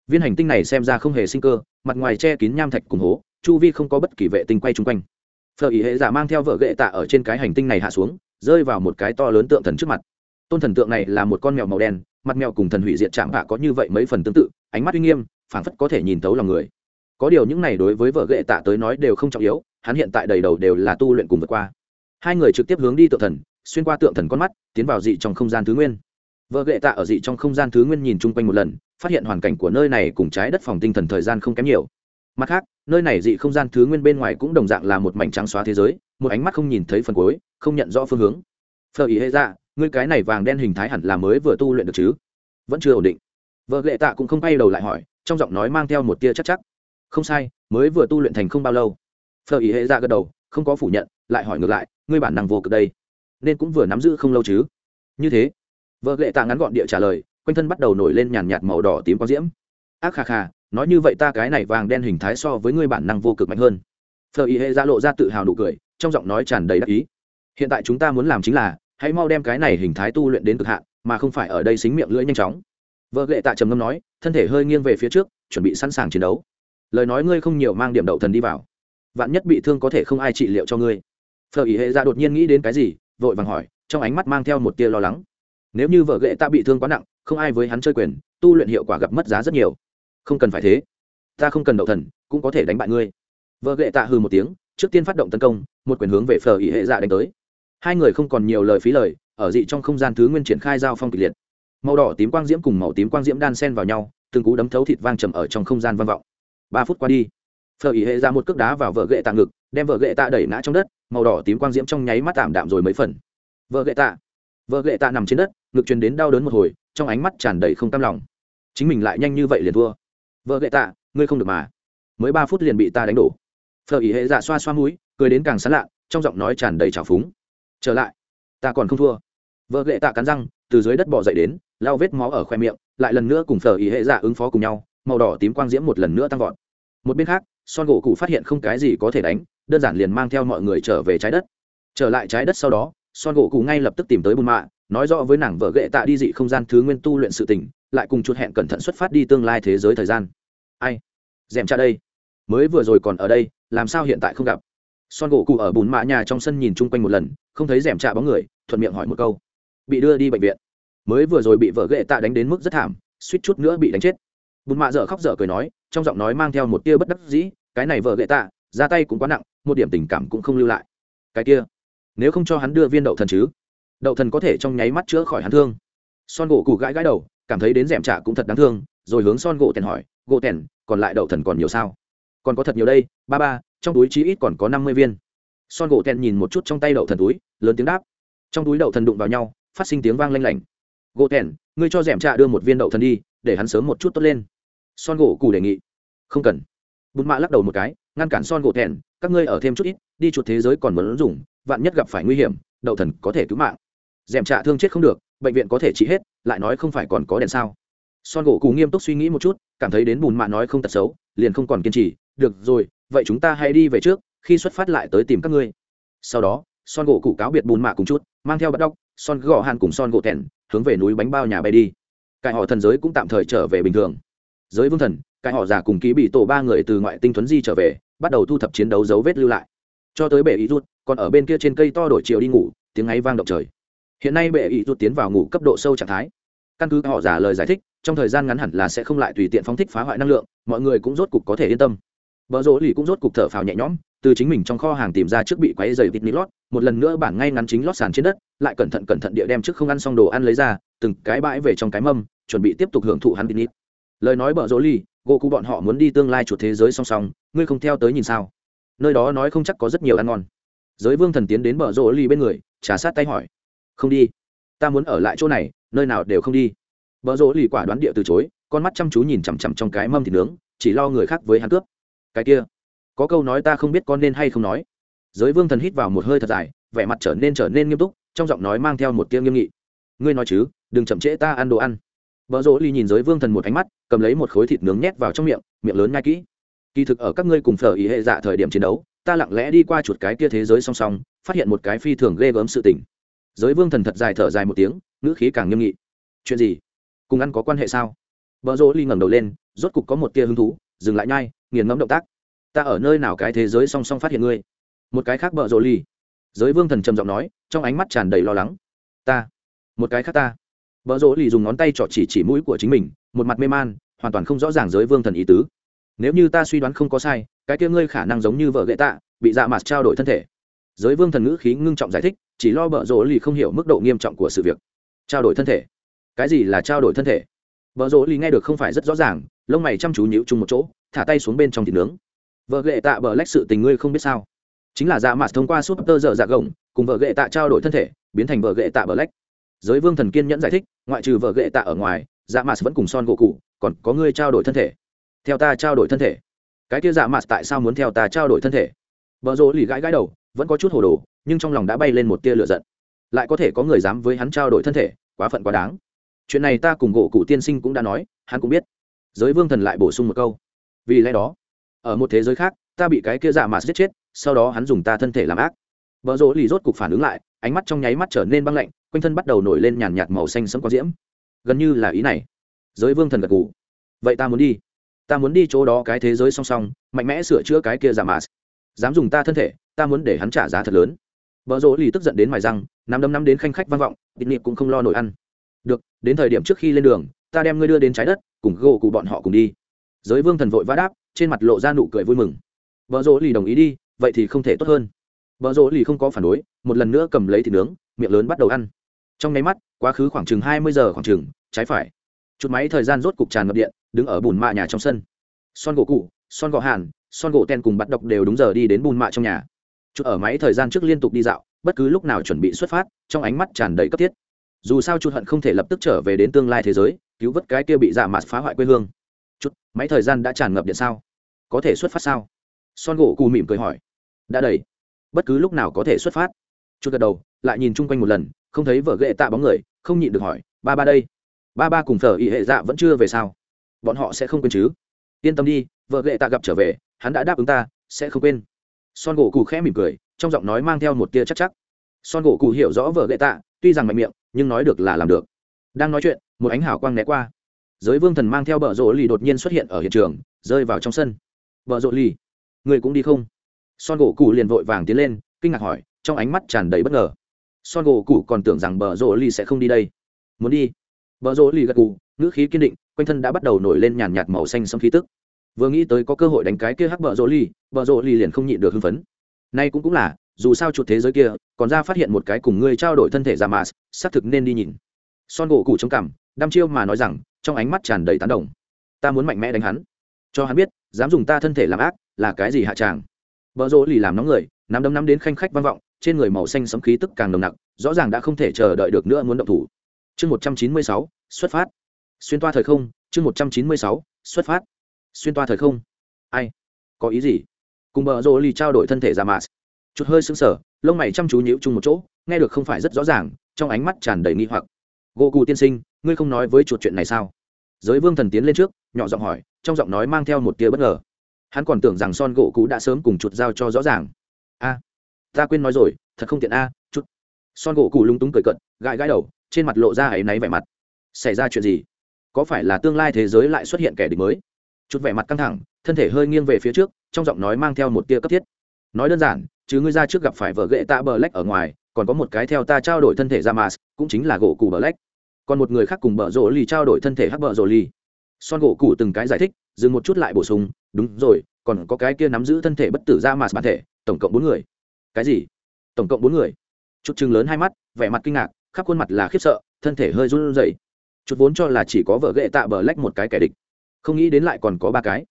Speaker 1: Viên hành tinh này xem ra không hề sinh cơ, mặt ngoài che kín nham thạch cùng hố, chu vi không có bất kỳ vệ tinh quay chung quanh phở ý hệ giả mang theo vợ ghệ tạ ở trên cái hành tinh này hạ xuống, rơi vào một cái to lớn tượng thần trước mặt. Tôn thần tượng này là một con mèo màu đen, mặt mèo cùng thần hủy diệt chạm vạ có như vậy mấy phần tương tự, ánh mắt uy nghiêm, phảng phất có thể nhìn thấu lòng người. Có điều những này đối với vợ ghệ tạ tới nói đều không trọng yếu, hắn hiện tại đầy đầu đều là tu luyện cùng vượt qua. Hai người trực tiếp hướng đi tượng thần, xuyên qua tượng thần con mắt, tiến vào dị trong không gian thứ nguyên. Vợ ghệ tạ ở dị trong không gian thứ nguyên nhìn chung quanh một lần, phát hiện hoàn cảnh của nơi này cùng trái đất phòng tinh thần thời gian không kém nhiều mặt khác, nơi này dị không gian thứ nguyên bên ngoài cũng đồng dạng là một mảnh trắng xóa thế giới, một ánh mắt không nhìn thấy phần cuối, không nhận rõ phương hướng. Phờ ý hệ ra ngươi cái này vàng đen hình thái hẳn là mới vừa tu luyện được chứ? Vẫn chưa ổn định. Vợ lệ tạ cũng không bay đầu lại hỏi, trong giọng nói mang theo một tia chắc chắc. Không sai, mới vừa tu luyện thành không bao lâu. Phờ ý hệ ra gật đầu, không có phủ nhận, lại hỏi ngược lại, ngươi bản năng vô cực đây, nên cũng vừa nắm giữ không lâu chứ? Như thế, vợ lệ tạ ngắn gọn địa trả lời, quanh thân bắt đầu nổi lên nhàn nhạt màu đỏ tím có diễm. Ác khà khà nói như vậy ta cái này vàng đen hình thái so với ngươi bản năng vô cực mạnh hơn. Phờ Y hệ ra lộ ra tự hào nụ cười, trong giọng nói tràn đầy đắc ý. Hiện tại chúng ta muốn làm chính là, hãy mau đem cái này hình thái tu luyện đến cực hạn, mà không phải ở đây xính miệng lưỡi nhanh chóng. Vợ lệ tạ trầm ngâm nói, thân thể hơi nghiêng về phía trước, chuẩn bị sẵn sàng chiến đấu. Lời nói ngươi không nhiều mang điểm đậu thần đi vào. Vạn nhất bị thương có thể không ai trị liệu cho ngươi. Phờ ý hệ ra đột nhiên nghĩ đến cái gì, vội vàng hỏi, trong ánh mắt mang theo một tia lo lắng. Nếu như vợ lệ ta bị thương quá nặng, không ai với hắn chơi quyền, tu luyện hiệu quả gặp mất giá rất nhiều không cần phải thế. Ta không cần đậu thần, cũng có thể đánh bại ngươi. Vợ ghệ tạ hư một tiếng, trước tiên phát động tấn công, một quyền hướng về phờ ý hệ dạ đánh tới. Hai người không còn nhiều lời phí lời, ở dị trong không gian thứ nguyên triển khai giao phong kịch liệt. Màu đỏ, tím quang diễm cùng màu tím quang diễm đan sen vào nhau, từng cú đấm thấu thịt vang trầm ở trong không gian vang vọng. Ba phút qua đi phờ ý hệ ra một cước đá vào vợ gậy tạ ngực, đem vợ gậy tạ đẩy ngã trong đất, màu đỏ, tím quang diễm trong nháy mắt tạm đạm rồi mấy phần. Vợ gậy tạ, vợ gậy tạ nằm trên đất, ngực truyền đến đau đớn một hồi, trong ánh mắt tràn đầy không cam lòng. Chính mình lại nhanh như vậy liền thua vợ gậy tạ, ngươi không được mà. Mới ba phút liền bị ta đánh đổ. Phở ý hệ dạ xoa xoa mũi, cười đến càng sán lạ, trong giọng nói tràn đầy trào phúng. Trở lại. Ta còn không thua. Vợ gậy tạ cắn răng, từ dưới đất bỏ dậy đến lao vết máu ở khoe miệng, lại lần nữa cùng phở ý hệ dạ ứng phó cùng nhau, màu đỏ tím quang diễm một lần nữa tăng vọt. Một bên khác, son gỗ cụ phát hiện không cái gì có thể đánh, đơn giản liền mang theo mọi người trở về trái đất. Trở lại trái đất sau đó, son gỗ cụ ngay lập tức tìm tới bùn mạ nói rõ với nàng vợ ghệ tạ đi dị không gian thứ nguyên tu luyện sự tình, lại cùng chút hẹn cẩn thận xuất phát đi tương lai thế giới thời gian. Ai? Dèm cha đây. Mới vừa rồi còn ở đây, làm sao hiện tại không gặp? Son gỗ cụ ở bùn mạ nhà trong sân nhìn chung quanh một lần, không thấy dèm trạ bóng người, thuận miệng hỏi một câu. Bị đưa đi bệnh viện. Mới vừa rồi bị vợ ghệ tạ đánh đến mức rất thảm, suýt chút nữa bị đánh chết. Bùn mạ dở khóc dở cười nói, trong giọng nói mang theo một tia bất đắc dĩ, cái này vợ ghệ tạ, ra tay cũng quá nặng, một điểm tình cảm cũng không lưu lại. Cái kia, nếu không cho hắn đưa viên đậu thần chứ? Đậu thần có thể trong nháy mắt chữa khỏi hắn thương. Son gỗ cụ gãi gãi đầu cảm thấy đến d trả cũng thật đáng thương rồi hướng son gỗ tèn hỏi gỗ tèn còn lại đậu thần còn nhiều sao? Còn có thật nhiều đây ba ba trong túi chí ít còn có năm mươi viên. Son gỗ tèn nhìn một chút trong tay đậu thần túi lớn tiếng đáp. Trong túi đậu thần đụng vào nhau phát sinh tiếng vang lanh lảnh. Gỗ tèn ngươi cho d trả đưa một viên đậu thần đi để hắn sớm một chút tốt lên. Son gỗ cụ đề nghị. Không cần. Bùn mạ lắc đầu một cái ngăn cản son gỗ tèn, các ngươi ở thêm chút ít đi chuột thế giới còn muốn dùng vạn nhất gặp phải nguy hiểm đậu thần có thể cứu mạng dèm trạ thương chết không được, bệnh viện có thể trị hết, lại nói không phải còn có đèn sao. Son gỗ cụ nghiêm túc suy nghĩ một chút, cảm thấy đến bùn mạ nói không tật xấu, liền không còn kiên trì. Được rồi, vậy chúng ta hãy đi về trước, khi xuất phát lại tới tìm các ngươi. Sau đó, son gỗ cụ cáo biệt bùn mạ cùng chút, mang theo bắt đóc, son gõ hàn cùng son gỗ thẹn hướng về núi bánh bao nhà bay đi. Cải họ thần giới cũng tạm thời trở về bình thường. Giới vương thần, cải họ già cùng ký bị tổ ba người từ ngoại tinh thuấn di trở về, bắt đầu thu thập chiến đấu dấu vết lưu lại. Cho tới bể ý rút, còn ở bên kia trên cây to đổi chiều đi ngủ, tiếng ấy vang động trời hiện nay bệ ý rút tiến vào ngủ cấp độ sâu trạng thái. Căn cứ họ giả lời giải thích, trong thời gian ngắn hẳn là sẽ không lại tùy tiện phóng thích phá hoại năng lượng, mọi người cũng rốt cục có thể yên tâm. Vợ rỗ lì cũng rốt cục thở phào nhẹ nhõm, từ chính mình trong kho hàng tìm ra trước bị quáy dày vịt nít lót, một lần nữa bản ngay ngắn chính lót sàn trên đất, lại cẩn thận cẩn thận địa đem trước không ăn xong đồ ăn lấy ra, từng cái bãi về trong cái mâm, chuẩn bị tiếp tục hưởng thụ hắn vịt nít lời nói bờ rỗ lì, gỗ cụ bọn họ muốn đi tương lai chuột thế giới song song, ngươi không theo tới nhìn sao? Nơi đó nói không chắc có rất nhiều ăn ngon. Giới vương thần tiến đến bờ rỗ lì bên người, trà sát tay hỏi không đi. Ta muốn ở lại chỗ này, nơi nào đều không đi. Bờ rỗ lì quả đoán địa từ chối, con mắt chăm chú nhìn chằm chằm trong cái mâm thịt nướng, chỉ lo người khác với hắn cướp. Cái kia, có câu nói ta không biết con nên hay không nói. Giới vương thần hít vào một hơi thật dài, vẻ mặt trở nên trở nên nghiêm túc, trong giọng nói mang theo một tiếng nghiêm nghị. Ngươi nói chứ, đừng chậm trễ ta ăn đồ ăn. Bờ rỗ ly nhìn giới vương thần một ánh mắt, cầm lấy một khối thịt nướng nhét vào trong miệng miệng lớn nhai kỹ. Kỳ thực ở các ngươi cùng phở ý hệ dạ thời điểm chiến đấu, ta lặng lẽ đi qua chuột cái kia thế giới song song, phát hiện một cái phi thường ghê gớm sự tình giới vương thần thật dài thở dài một tiếng, ngữ khí càng nghiêm nghị. Chuyện gì? Cùng ăn có quan hệ sao? Vợ rỗ ly ngẩng đầu lên, rốt cục có một tia hứng thú, dừng lại nhai, nghiền ngẫm động tác. Ta ở nơi nào cái thế giới song song phát hiện ngươi? Một cái khác vợ rỗ ly. Giới vương thần trầm giọng nói, trong ánh mắt tràn đầy lo lắng. Ta, một cái khác ta. Vợ rỗ ly dùng ngón tay trỏ chỉ chỉ mũi của chính mình, một mặt mê man, hoàn toàn không rõ ràng giới vương thần ý tứ. Nếu như ta suy đoán không có sai, cái kia ngươi khả năng giống như vợ gậy tạ, bị dạ mặt trao đổi thân thể. Giới vương thần ngữ khí ngưng trọng giải thích chỉ lo bợ rỗ lì không hiểu mức độ nghiêm trọng của sự việc. Trao đổi thân thể. Cái gì là trao đổi thân thể? Vợ rỗ lì nghe được không phải rất rõ ràng, lông mày chăm chú nhịu chung một chỗ, thả tay xuống bên trong thịt nướng. Vợ ghệ tạ bờ lách sự tình ngươi không biết sao? Chính là dạ mạt thông qua súp tơ dở dạ gồng, cùng vợ ghệ tạ trao đổi thân thể, biến thành vợ ghệ tạ bờ lách. Giới vương thần kiên nhẫn giải thích, ngoại trừ vợ ghệ tạ ở ngoài dạ mạt vẫn cùng son gỗ cụ còn có ngươi trao đổi thân thể. Theo ta trao đổi thân thể. Cái kia dạ mạt tại sao muốn theo ta trao đổi thân thể? Vợ rỗ lì gãi gãi đầu, vẫn có chút hồ đồ nhưng trong lòng đã bay lên một tia lửa giận. Lại có thể có người dám với hắn trao đổi thân thể, quá phận quá đáng. Chuyện này ta cùng gỗ cụ tiên sinh cũng đã nói, hắn cũng biết. Giới vương thần lại bổ sung một câu. Vì lẽ đó, ở một thế giới khác, ta bị cái kia dạ mà giết chết, sau đó hắn dùng ta thân thể làm ác. Vợ rỗ lì rốt cục phản ứng lại, ánh mắt trong nháy mắt trở nên băng lạnh, quanh thân bắt đầu nổi lên nhàn nhạt màu xanh sẫm có diễm. Gần như là ý này. Giới vương thần gật gù. Vậy ta muốn đi. Ta muốn đi chỗ đó cái thế giới song song, mạnh mẽ sửa chữa cái kia giả mà. Dám dùng ta thân thể, ta muốn để hắn trả giá thật lớn. Bờ rỗ lì tức giận đến mài răng, nắm đấm nắm đến khanh khách vang vọng định niệm cũng không lo nổi ăn. Được, đến thời điểm trước khi lên đường, ta đem ngươi đưa đến trái đất, cùng gỗ cụ bọn họ cùng đi. Giới vương thần vội vã đáp, trên mặt lộ ra nụ cười vui mừng. Bờ rỗ lì đồng ý đi, vậy thì không thể tốt hơn. Bờ rỗ lì không có phản đối, một lần nữa cầm lấy thịt nướng, miệng lớn bắt đầu ăn. Trong mấy mắt, quá khứ khoảng chừng hai mươi giờ khoảng chừng, trái phải. Chút máy thời gian rốt cục tràn ngập điện, đứng ở bùn mạ nhà trong sân. Son gỗ cụ, son gỗ hàn, son gỗ ten cùng bắt độc đều đúng giờ đi đến bùn mạ trong nhà chút ở máy thời gian trước liên tục đi dạo, bất cứ lúc nào chuẩn bị xuất phát, trong ánh mắt tràn đầy cấp thiết. Dù sao chút hận không thể lập tức trở về đến tương lai thế giới, cứu vớt cái kia bị dạ mạt phá hoại quê hương. Chút, máy thời gian đã tràn ngập điện sao? Có thể xuất phát sao? Son gỗ cù mỉm cười hỏi. Đã đầy. Bất cứ lúc nào có thể xuất phát. Chút gật đầu, lại nhìn chung quanh một lần, không thấy vợ ghệ tạ bóng người, không nhịn được hỏi, ba ba đây? Ba ba cùng thờ ý hệ dạ vẫn chưa về sao? Bọn họ sẽ không quên chứ? Yên tâm đi, vợ ghệ tạ gặp trở về, hắn đã đáp ứng ta, sẽ không quên son gỗ cụ khẽ mỉm cười, trong giọng nói mang theo một tia chắc chắc. Son gỗ cụ hiểu rõ vợ gậy tạ, tuy rằng mạnh miệng, nhưng nói được là làm được. Đang nói chuyện, một ánh hào quang né qua. Giới vương thần mang theo bờ rộ lì đột nhiên xuất hiện ở hiện trường, rơi vào trong sân. Bờ rộ lì, người cũng đi không? Son gỗ cụ liền vội vàng tiến lên, kinh ngạc hỏi, trong ánh mắt tràn đầy bất ngờ. Son gỗ cụ còn tưởng rằng bờ rộ lì sẽ không đi đây. Muốn đi. Bờ rộ lì gật cụ ngữ khí kiên định, quanh thân đã bắt đầu nổi lên nhàn nhạt màu xanh xâm khí tức vừa nghĩ tới có cơ hội đánh cái kia hắc bờ rỗ ly bờ rỗ ly liền không nhịn được hưng phấn. Nay cũng cũng là, dù sao chuột thế giới kia, còn ra phát hiện một cái cùng ngươi trao đổi thân thể ra mà, xác thực nên đi nhìn. Son gỗ cụ chống cằm đăm chiêu mà nói rằng, trong ánh mắt tràn đầy tán đồng. Ta muốn mạnh mẽ đánh hắn. Cho hắn biết, dám dùng ta thân thể làm ác, là cái gì hạ tràng? Bờ rỗ lì làm nóng người, nắm đấm nắm đến khanh khách vang vọng, trên người màu xanh sấm khí tức càng nồng nặc, rõ ràng đã không thể chờ đợi được nữa muốn động thủ. Chương một trăm chín mươi sáu, xuất phát. Xuyên toa thời không, chương một trăm chín mươi sáu, xuất phát xuyên toa thời không. Ai? Có ý gì? Cùng bờ rô lì trao đổi thân thể ra mạt. Chút hơi sững sờ, lông mày chăm chú nhíu chung một chỗ, nghe được không phải rất rõ ràng, trong ánh mắt tràn đầy nghi hoặc. Gỗ cù tiên sinh, ngươi không nói với chuột chuyện này sao? Giới vương thần tiến lên trước, nhỏ giọng hỏi, trong giọng nói mang theo một tia bất ngờ. Hắn còn tưởng rằng son gỗ cũ đã sớm cùng chuột giao cho rõ ràng. A, ta quên nói rồi, thật không tiện a chút son gỗ cũ lúng túng cười cận gãi gãi đầu, trên mặt lộ ra áy náy vẻ mặt. Xảy ra chuyện gì? Có phải là tương lai thế giới lại xuất hiện kẻ địch mới? Chút vẻ mặt căng thẳng, thân thể hơi nghiêng về phía trước, trong giọng nói mang theo một tia cấp thiết. Nói đơn giản, chứ ngươi ra trước gặp phải vợ ghệ tạ bờ lách ở ngoài, còn có một cái theo ta trao đổi thân thể ra mà, cũng chính là gỗ cụ bờ lách. Còn một người khác cùng bờ rộ lì trao đổi thân thể hắc bờ rộ lì. Son gỗ cụ từng cái giải thích, dừng một chút lại bổ sung, đúng rồi, còn có cái kia nắm giữ thân thể bất tử ra mà bản thể, tổng cộng bốn người. Cái gì? Tổng cộng bốn người. Chút chừng lớn hai mắt, vẻ mặt kinh ngạc, khắp khuôn mặt là khiếp sợ, thân thể hơi run rẩy. Chút vốn cho là chỉ có vợ ghệ tạ bờ lách một cái kẻ địch không nghĩ đến lại còn có ba cái.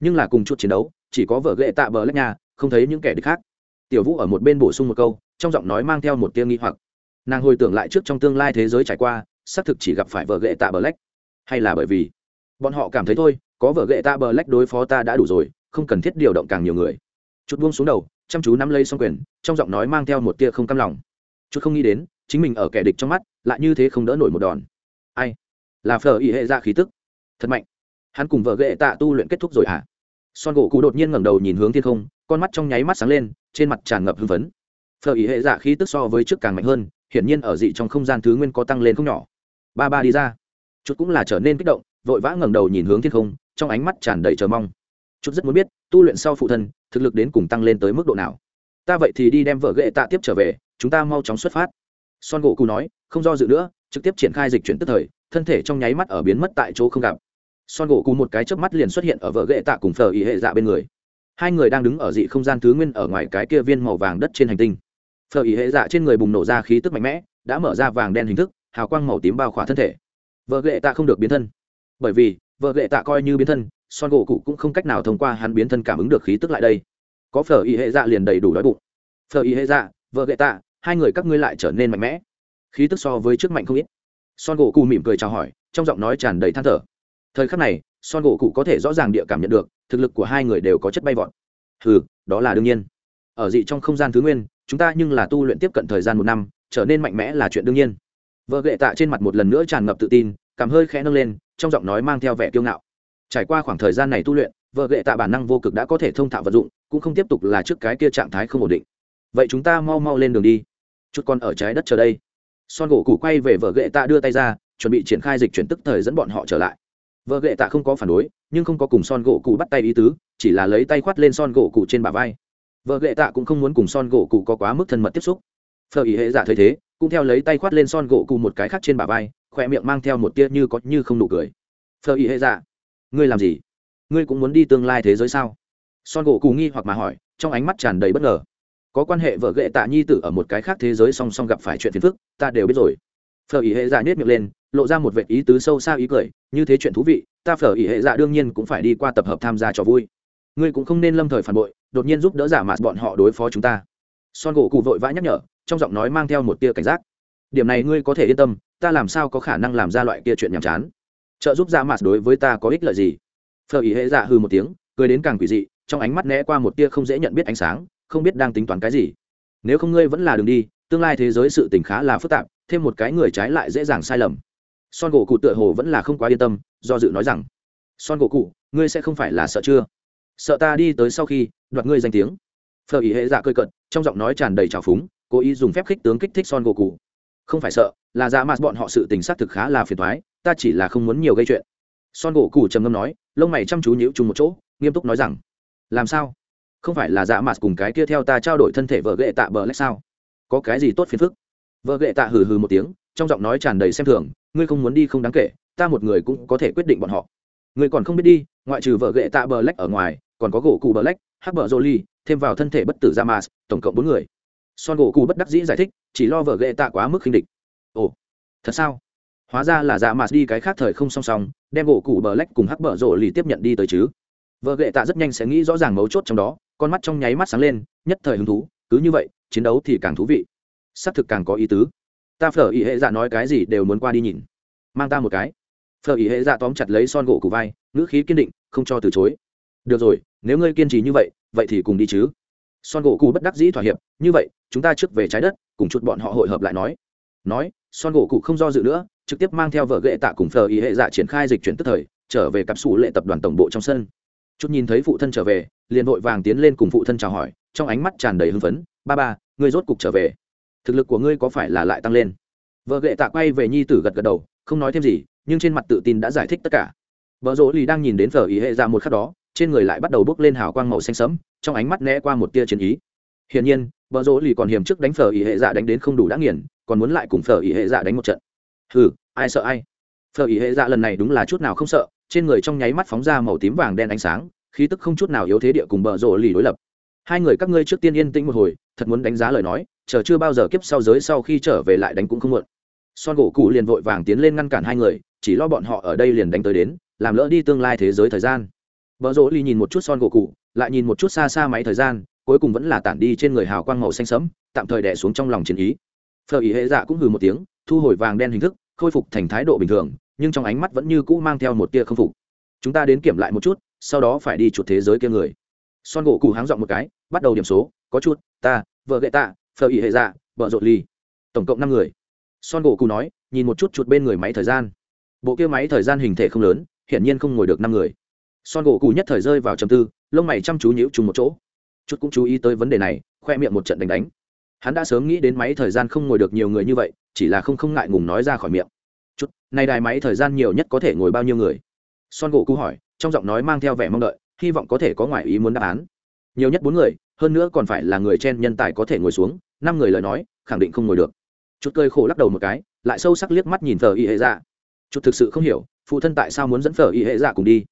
Speaker 1: Nhưng là cùng chút chiến đấu, chỉ có vợ ghệ tạ bờ lách nhà không thấy những kẻ địch khác. Tiểu vũ ở một bên bổ sung một câu, trong giọng nói mang theo một tia nghi hoặc. Nàng hồi tưởng lại trước trong tương lai thế giới trải qua, xác thực chỉ gặp phải vợ ghệ tạ bờ lách. Hay là bởi vì bọn họ cảm thấy thôi, có vợ ghệ tạ bờ lách đối phó ta đã đủ rồi, không cần thiết điều động càng nhiều người. Chút buông xuống đầu, chăm chú nắm lấy xong quyền, trong giọng nói mang theo một tia không cam lòng. Chút không nghĩ đến, chính mình ở kẻ địch trong mắt, lại như thế không đỡ nổi một đòn. Ai? Là phở ý hệ ra khí tức. Thật mạnh hắn cùng vợ ghệ tạ tu luyện kết thúc rồi hả? Son gỗ cụ đột nhiên ngẩng đầu nhìn hướng thiên không, con mắt trong nháy mắt sáng lên, trên mặt tràn ngập hưng phấn. Phở ý hệ dạ khí tức so với trước càng mạnh hơn, hiển nhiên ở dị trong không gian thứ nguyên có tăng lên không nhỏ. Ba ba đi ra. Chút cũng là trở nên kích động, vội vã ngẩng đầu nhìn hướng thiên không, trong ánh mắt tràn đầy chờ mong. Chút rất muốn biết, tu luyện sau phụ thân, thực lực đến cùng tăng lên tới mức độ nào. Ta vậy thì đi đem vợ ghệ tạ tiếp trở về, chúng ta mau chóng xuất phát. Son gỗ cụ nói, không do dự nữa, trực tiếp triển khai dịch chuyển tức thời, thân thể trong nháy mắt ở biến mất tại chỗ không gặp son gỗ cù một cái chớp mắt liền xuất hiện ở vợ ghệ tạ cùng phờ ý hệ dạ bên người. Hai người đang đứng ở dị không gian thứ nguyên ở ngoài cái kia viên màu vàng đất trên hành tinh. Phờ ý hệ dạ trên người bùng nổ ra khí tức mạnh mẽ, đã mở ra vàng đen hình thức, hào quang màu tím bao khỏa thân thể. Vợ ghệ tạ không được biến thân. Bởi vì vợ ghệ tạ coi như biến thân, son gỗ cụ cũng không cách nào thông qua hắn biến thân cảm ứng được khí tức lại đây. Có phở ý hệ dạ liền đầy đủ đói bụng. Phở ý hệ dạ vợ ghệ tạ, hai người các ngươi lại trở nên mạnh mẽ. Khí tức so với trước mạnh không ít. Son gỗ cụ mỉm cười chào hỏi, trong giọng nói tràn đầy than thở thời khắc này, son gỗ cụ có thể rõ ràng địa cảm nhận được, thực lực của hai người đều có chất bay vọt. Ừ đó là đương nhiên. Ở dị trong không gian thứ nguyên, chúng ta nhưng là tu luyện tiếp cận thời gian một năm, trở nên mạnh mẽ là chuyện đương nhiên. Vợ ghệ tạ trên mặt một lần nữa tràn ngập tự tin, cảm hơi khẽ nâng lên, trong giọng nói mang theo vẻ kiêu ngạo. Trải qua khoảng thời gian này tu luyện, vợ ghệ tạ bản năng vô cực đã có thể thông thạo vật dụng, cũng không tiếp tục là trước cái kia trạng thái không ổn định. Vậy chúng ta mau mau lên đường đi. Chút con ở trái đất chờ đây. Son gỗ củ quay về vợ ghệ tạ đưa tay ra, chuẩn bị triển khai dịch chuyển tức thời dẫn bọn họ trở lại vợ ghệ tạ không có phản đối nhưng không có cùng son gỗ cụ bắt tay ý tứ chỉ là lấy tay khoát lên son gỗ cụ trên bả vai. Vợ ghệ tạ cũng không muốn cùng son gỗ cụ có quá mức thân mật tiếp xúc. Phờ ý hệ giả thấy thế cũng theo lấy tay khoát lên son gỗ cụ một cái khác trên bả vai khoe miệng mang theo một tia như có như không nụ cười. Phờ ý hệ giả, ngươi làm gì? Ngươi cũng muốn đi tương lai thế giới sao? Son gỗ cụ nghi hoặc mà hỏi trong ánh mắt tràn đầy bất ngờ. Có quan hệ vợ ghệ tạ nhi tử ở một cái khác thế giới song song gặp phải chuyện phiền phức ta đều biết rồi. Phở ý hệ dạ giả nhét miệng lên lộ ra một vệ ý tứ sâu xa ý cười, như thế chuyện thú vị, ta phở ý hệ dạ đương nhiên cũng phải đi qua tập hợp tham gia trò vui. Ngươi cũng không nên lâm thời phản bội, đột nhiên giúp đỡ giả mạt bọn họ đối phó chúng ta. Son gỗ cụ vội vã nhắc nhở, trong giọng nói mang theo một tia cảnh giác. Điểm này ngươi có thể yên tâm, ta làm sao có khả năng làm ra loại kia chuyện nhàm chán? Trợ giúp giả mạt đối với ta có ích lợi gì? Phở ý hệ dạ hư một tiếng, cười đến càng quỷ dị, trong ánh mắt né qua một tia không dễ nhận biết ánh sáng, không biết đang tính toán cái gì. Nếu không ngươi vẫn là đường đi, tương lai thế giới sự tình khá là phức tạp, thêm một cái người trái lại dễ dàng sai lầm son gỗ cụ tựa hồ vẫn là không quá yên tâm, do dự nói rằng, son gỗ cụ, ngươi sẽ không phải là sợ chưa? Sợ ta đi tới sau khi, đoạt ngươi danh tiếng. Phờ ý hệ dạ cơi cận trong giọng nói tràn đầy trào phúng, cố ý dùng phép khích tướng kích thích son gỗ cụ. Không phải sợ, là dạ mặt bọn họ sự tình xác thực khá là phiền thoái ta chỉ là không muốn nhiều gây chuyện. Son gỗ cụ trầm ngâm nói, lông mày chăm chú nhíu chung một chỗ, nghiêm túc nói rằng, làm sao? Không phải là dạ mặt cùng cái kia theo ta trao đổi thân thể vợ ghệ tạ bờ lách sao? Có cái gì tốt phiền phức? Vợ ghệ tạ hừ hừ một tiếng trong giọng nói tràn đầy xem thường, ngươi không muốn đi không đáng kể, ta một người cũng có thể quyết định bọn họ. Ngươi còn không biết đi, ngoại trừ vợ ghệ tạ bờ lách ở ngoài, còn có gỗ cụ bờ lách hắc bờ jolie thêm vào thân thể bất tử ra tổng cộng bốn người. Son gỗ cụ bất đắc dĩ giải thích, chỉ lo vợ ghệ tạ quá mức khinh địch. Ồ, thật sao? Hóa ra là dạ đi cái khác thời không song song, đem gỗ cụ bờ lách cùng hắc bờ rổ lì tiếp nhận đi tới chứ. Vợ ghệ tạ rất nhanh sẽ nghĩ rõ ràng mấu chốt trong đó, con mắt trong nháy mắt sáng lên, nhất thời hứng thú, cứ như vậy, chiến đấu thì càng thú vị. Xác thực càng có ý tứ ta phở ý hệ dạ nói cái gì đều muốn qua đi nhìn. Mang ta một cái. Phở ý hệ dạ tóm chặt lấy son gỗ của vai, ngữ khí kiên định, không cho từ chối. Được rồi, nếu ngươi kiên trì như vậy vậy thì cùng đi chứ. Son gỗ cụ bất đắc dĩ thỏa hiệp, như vậy, chúng ta trước về trái đất, cùng chút bọn họ hội hợp lại nói. Nói, son gỗ cụ không do dự nữa, trực tiếp mang theo vợ ghệ tạ cùng phở ý hệ dạ triển khai dịch chuyển tức thời, trở về cặp sủ lệ tập đoàn tổng bộ trong sân. Chút nhìn thấy phụ thân trở về, liền vội vàng tiến lên cùng phụ thân chào hỏi, trong ánh mắt tràn đầy hưng phấn. Ba ba, ngươi rốt cục trở về thực lực của ngươi có phải là lại tăng lên? Vợ ghệ tạ quay về nhi tử gật gật đầu, không nói thêm gì, nhưng trên mặt tự tin đã giải thích tất cả. Vợ rỗ lì đang nhìn đến phở ý hệ ra một khắc đó, trên người lại bắt đầu bốc lên hào quang màu xanh sẫm, trong ánh mắt né qua một tia chiến ý. Hiển nhiên, vợ rỗ lì còn hiềm trước đánh phở ý hệ dạ đánh đến không đủ đã nghiền, còn muốn lại cùng phở ý hệ dạ đánh một trận. Ừ ai sợ ai? Phở ý hệ dạ lần này đúng là chút nào không sợ, trên người trong nháy mắt phóng ra màu tím vàng đen ánh sáng, khí tức không chút nào yếu thế địa cùng bờ rỗ lì đối lập. Hai người các ngươi trước tiên yên tĩnh một hồi, thật muốn đánh giá lời nói chờ chưa bao giờ kiếp sau giới sau khi trở về lại đánh cũng không muộn. Son gỗ cụ liền vội vàng tiến lên ngăn cản hai người, chỉ lo bọn họ ở đây liền đánh tới đến, làm lỡ đi tương lai thế giới thời gian. Vợ rỗ ly nhìn một chút son gỗ cụ lại nhìn một chút xa xa máy thời gian, cuối cùng vẫn là tản đi trên người hào quang màu xanh sẫm, tạm thời đẻ xuống trong lòng chiến ý. Phờ ý hệ dạ cũng hừ một tiếng, thu hồi vàng đen hình thức, khôi phục thành thái độ bình thường, nhưng trong ánh mắt vẫn như cũ mang theo một tia không phục. Chúng ta đến kiểm lại một chút, sau đó phải đi chuột thế giới kia người. Son gỗ cụ háng dọn một cái, bắt đầu điểm số, có chút, ta, vợ gậy tạ phờ ý hệ dạ vợ rộn ly tổng cộng năm người. Son gỗ cụ nói, nhìn một chút chuột bên người máy thời gian. Bộ kia máy thời gian hình thể không lớn, hiển nhiên không ngồi được năm người. Son gỗ cụ nhất thời rơi vào trầm tư, lông mày chăm chú nhíu trùng một chỗ. Chút cũng chú ý tới vấn đề này, khoe miệng một trận đánh đánh. Hắn đã sớm nghĩ đến máy thời gian không ngồi được nhiều người như vậy, chỉ là không không ngại ngùng nói ra khỏi miệng. Chút này đài máy thời gian nhiều nhất có thể ngồi bao nhiêu người? Son gỗ cụ hỏi, trong giọng nói mang theo vẻ mong đợi, hy vọng có thể có ngoại ý muốn đáp án. Nhiều nhất bốn người hơn nữa còn phải là người trên nhân tài có thể ngồi xuống, năm người lời nói, khẳng định không ngồi được. Chút cơi khổ lắc đầu một cái, lại sâu sắc liếc mắt nhìn thờ y hệ dạ. Chút thực sự không hiểu, phụ thân tại sao muốn dẫn phở y hệ dạ cùng đi?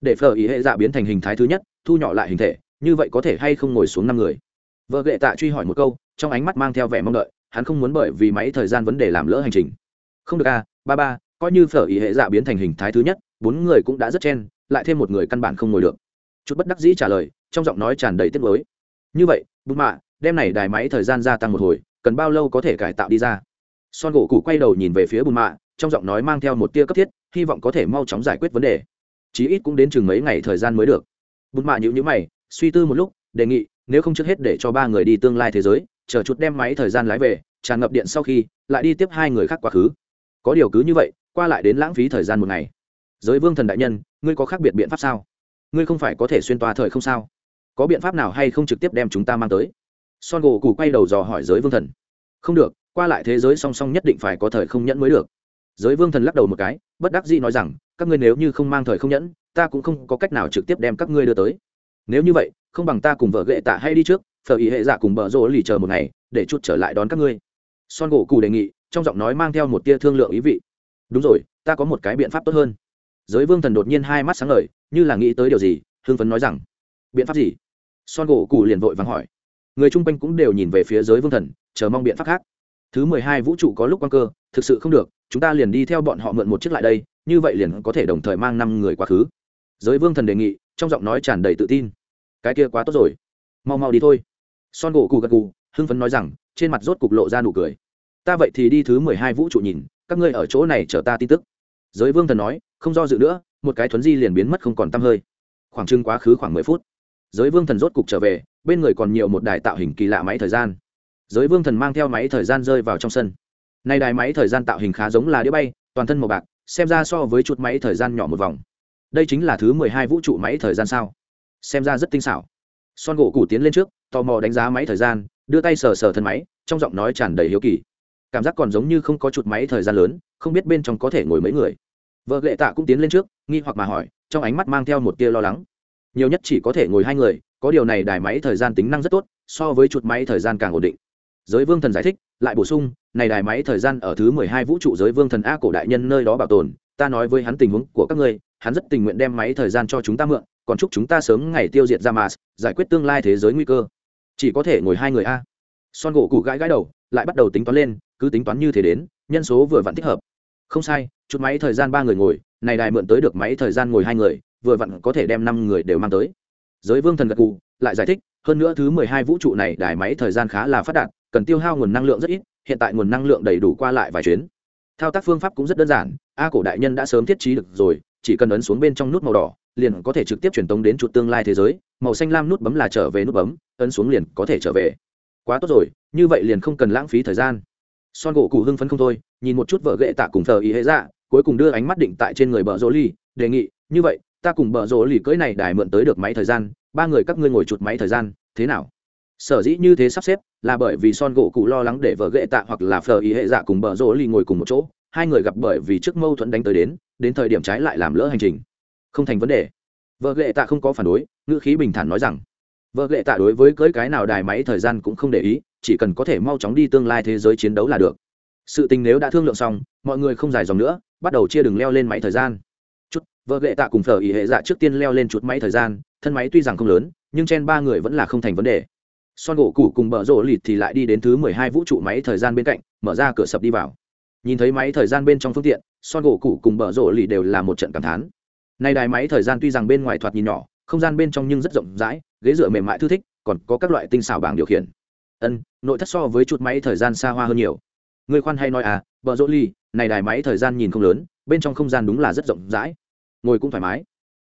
Speaker 1: Để phở y hệ dạ biến thành hình thái thứ nhất, thu nhỏ lại hình thể, như vậy có thể hay không ngồi xuống năm người? Vợ gệ tạ truy hỏi một câu, trong ánh mắt mang theo vẻ mong đợi, hắn không muốn bởi vì máy thời gian vấn đề làm lỡ hành trình. Không được à ba ba, coi như phở ý hệ dạ biến thành hình thái thứ nhất, bốn người cũng đã rất chen, lại thêm một người căn bản không ngồi được. Chút bất đắc dĩ trả lời, trong giọng nói tràn đầy tiếc mới như vậy, bút mạ, đem này đài máy thời gian gia tăng một hồi, cần bao lâu có thể cải tạo đi ra? Son gỗ cụ quay đầu nhìn về phía bùn mạ, trong giọng nói mang theo một tia cấp thiết, hy vọng có thể mau chóng giải quyết vấn đề. Chí ít cũng đến chừng mấy ngày thời gian mới được. Bùn mạ nhữ nhữ mày, suy tư một lúc, đề nghị, nếu không trước hết để cho ba người đi tương lai thế giới, chờ chút đem máy thời gian lái về, tràn ngập điện sau khi, lại đi tiếp hai người khác quá khứ. Có điều cứ như vậy, qua lại đến lãng phí thời gian một ngày. Giới vương thần đại nhân, ngươi có khác biệt biện pháp sao? Ngươi không phải có thể xuyên toa thời không sao? Có biện pháp nào hay không trực tiếp đem chúng ta mang tới? Son gỗ cụ quay đầu dò hỏi giới vương thần. Không được, qua lại thế giới song song nhất định phải có thời không nhẫn mới được. Giới vương thần lắc đầu một cái, bất đắc dĩ nói rằng, các ngươi nếu như không mang thời không nhẫn, ta cũng không có cách nào trực tiếp đem các ngươi đưa tới. Nếu như vậy, không bằng ta cùng vợ ghệ tạ hay đi trước, phở ý hệ giả cùng bờ rỗ lì chờ một ngày, để chút trở lại đón các ngươi. Son gỗ cụ đề nghị, trong giọng nói mang theo một tia thương lượng ý vị. Đúng rồi, ta có một cái biện pháp tốt hơn. Giới vương thần đột nhiên hai mắt sáng ngời, như là nghĩ tới điều gì Hương phấn nói rằng biện pháp gì? Son gỗ cụ liền vội vàng hỏi. Người chung quanh cũng đều nhìn về phía giới vương thần, chờ mong biện pháp khác. Thứ mười hai vũ trụ có lúc quan cơ, thực sự không được, chúng ta liền đi theo bọn họ mượn một chiếc lại đây, như vậy liền có thể đồng thời mang năm người quá khứ. Giới vương thần đề nghị, trong giọng nói tràn đầy tự tin. Cái kia quá tốt rồi. Mau mau đi thôi. Son gỗ cụ gật gù, hưng phấn nói rằng, trên mặt rốt cục lộ ra nụ cười. Ta vậy thì đi thứ mười hai vũ trụ nhìn, các ngươi ở chỗ này chờ ta tin tức. Giới vương thần nói, không do dự nữa, một cái thuấn di liền biến mất không còn t hơi. Khoảng trưng quá khứ khoảng mười phút giới vương thần rốt cục trở về, bên người còn nhiều một đài tạo hình kỳ lạ máy thời gian. Giới vương thần mang theo máy thời gian rơi vào trong sân. Nay đài máy thời gian tạo hình khá giống là đĩa bay, toàn thân màu bạc, xem ra so với chuột máy thời gian nhỏ một vòng. Đây chính là thứ mười hai vũ trụ máy thời gian sao? Xem ra rất tinh xảo. Son gỗ củ tiến lên trước, tò mò đánh giá máy thời gian, đưa tay sờ sờ thân máy, trong giọng nói tràn đầy hiếu kỳ. Cảm giác còn giống như không có chuột máy thời gian lớn, không biết bên trong có thể ngồi mấy người. Vợ lệ tạ cũng tiến lên trước, nghi hoặc mà hỏi, trong ánh mắt mang theo một tia lo lắng nhiều nhất chỉ có thể ngồi hai người, có điều này đài máy thời gian tính năng rất tốt, so với chuột máy thời gian càng ổn định. Giới vương thần giải thích, lại bổ sung, này đài máy thời gian ở thứ mười hai vũ trụ giới vương thần a cổ đại nhân nơi đó bảo tồn, ta nói với hắn tình huống của các ngươi, hắn rất tình nguyện đem máy thời gian cho chúng ta mượn, còn chúc chúng ta sớm ngày tiêu diệt ra mars giải quyết tương lai thế giới nguy cơ. Chỉ có thể ngồi hai người a. Son gỗ cụ gãi gãi đầu, lại bắt đầu tính toán lên, cứ tính toán như thế đến, nhân số vừa vặn thích hợp. Không sai chút máy thời gian ba người ngồi, này đài mượn tới được máy thời gian ngồi hai người vừa vặn có thể đem năm người đều mang tới. Giới vương thần gật cụ lại giải thích, hơn nữa thứ mười hai vũ trụ này đài máy thời gian khá là phát đạt, cần tiêu hao nguồn năng lượng rất ít, hiện tại nguồn năng lượng đầy đủ qua lại vài chuyến. Thao tác phương pháp cũng rất đơn giản, a cổ đại nhân đã sớm thiết trí được rồi, chỉ cần ấn xuống bên trong nút màu đỏ, liền có thể trực tiếp truyền tống đến chuột tương lai thế giới, màu xanh lam nút bấm là trở về nút bấm, ấn xuống liền có thể trở về. Quá tốt rồi, như vậy liền không cần lãng phí thời gian. Son gỗ cụ hưng phấn không thôi, nhìn một chút vợ ghệ tạ cùng thờ ý hệ dạ cuối cùng đưa ánh mắt định tại trên người bờ rô ly đề nghị, như vậy ta cùng bờ rỗ lì cưỡi này đài mượn tới được máy thời gian, ba người các ngươi ngồi chuột máy thời gian, thế nào? Sở dĩ như thế sắp xếp là bởi vì son gỗ cụ lo lắng để vợ ghệ tạ hoặc là phờ ý hệ dạ cùng bờ rỗ lì ngồi cùng một chỗ, hai người gặp bởi vì trước mâu thuẫn đánh tới đến đến thời điểm trái lại làm lỡ hành trình. Không thành vấn đề. Vợ ghệ tạ không có phản đối, ngữ khí bình thản nói rằng, vợ ghệ tạ đối với cưới cái nào đài máy thời gian cũng không để ý, chỉ cần có thể mau chóng đi tương lai thế giới chiến đấu là được. Sự tình nếu đã thương lượng xong, mọi người không dài dòng nữa, bắt đầu chia đường leo lên máy thời gian vợ lệ tạ cùng phở ý hệ dạ trước tiên leo lên chút máy thời gian thân máy tuy rằng không lớn nhưng trên ba người vẫn là không thành vấn đề. Son gỗ cũ cùng bờ rộ lịt thì lại đi đến thứ mười hai vũ trụ máy thời gian bên cạnh mở ra cửa sập đi vào. Nhìn thấy máy thời gian bên trong phương tiện son gỗ cũ cùng bờ rộ lịt đều là một trận cảm thán. Nay đài máy thời gian tuy rằng bên ngoài thoạt nhìn nhỏ không gian bên trong nhưng rất rộng rãi ghế dựa mềm mại thư thích còn có các loại tinh xảo bảng điều khiển. Ân nội thất so với chút máy thời gian xa hoa hơn nhiều. Người khoan hay nói à bờ rộ lì, này đài máy thời gian nhìn không lớn bên trong không gian đúng là rất rộng rãi ngồi cũng thoải mái.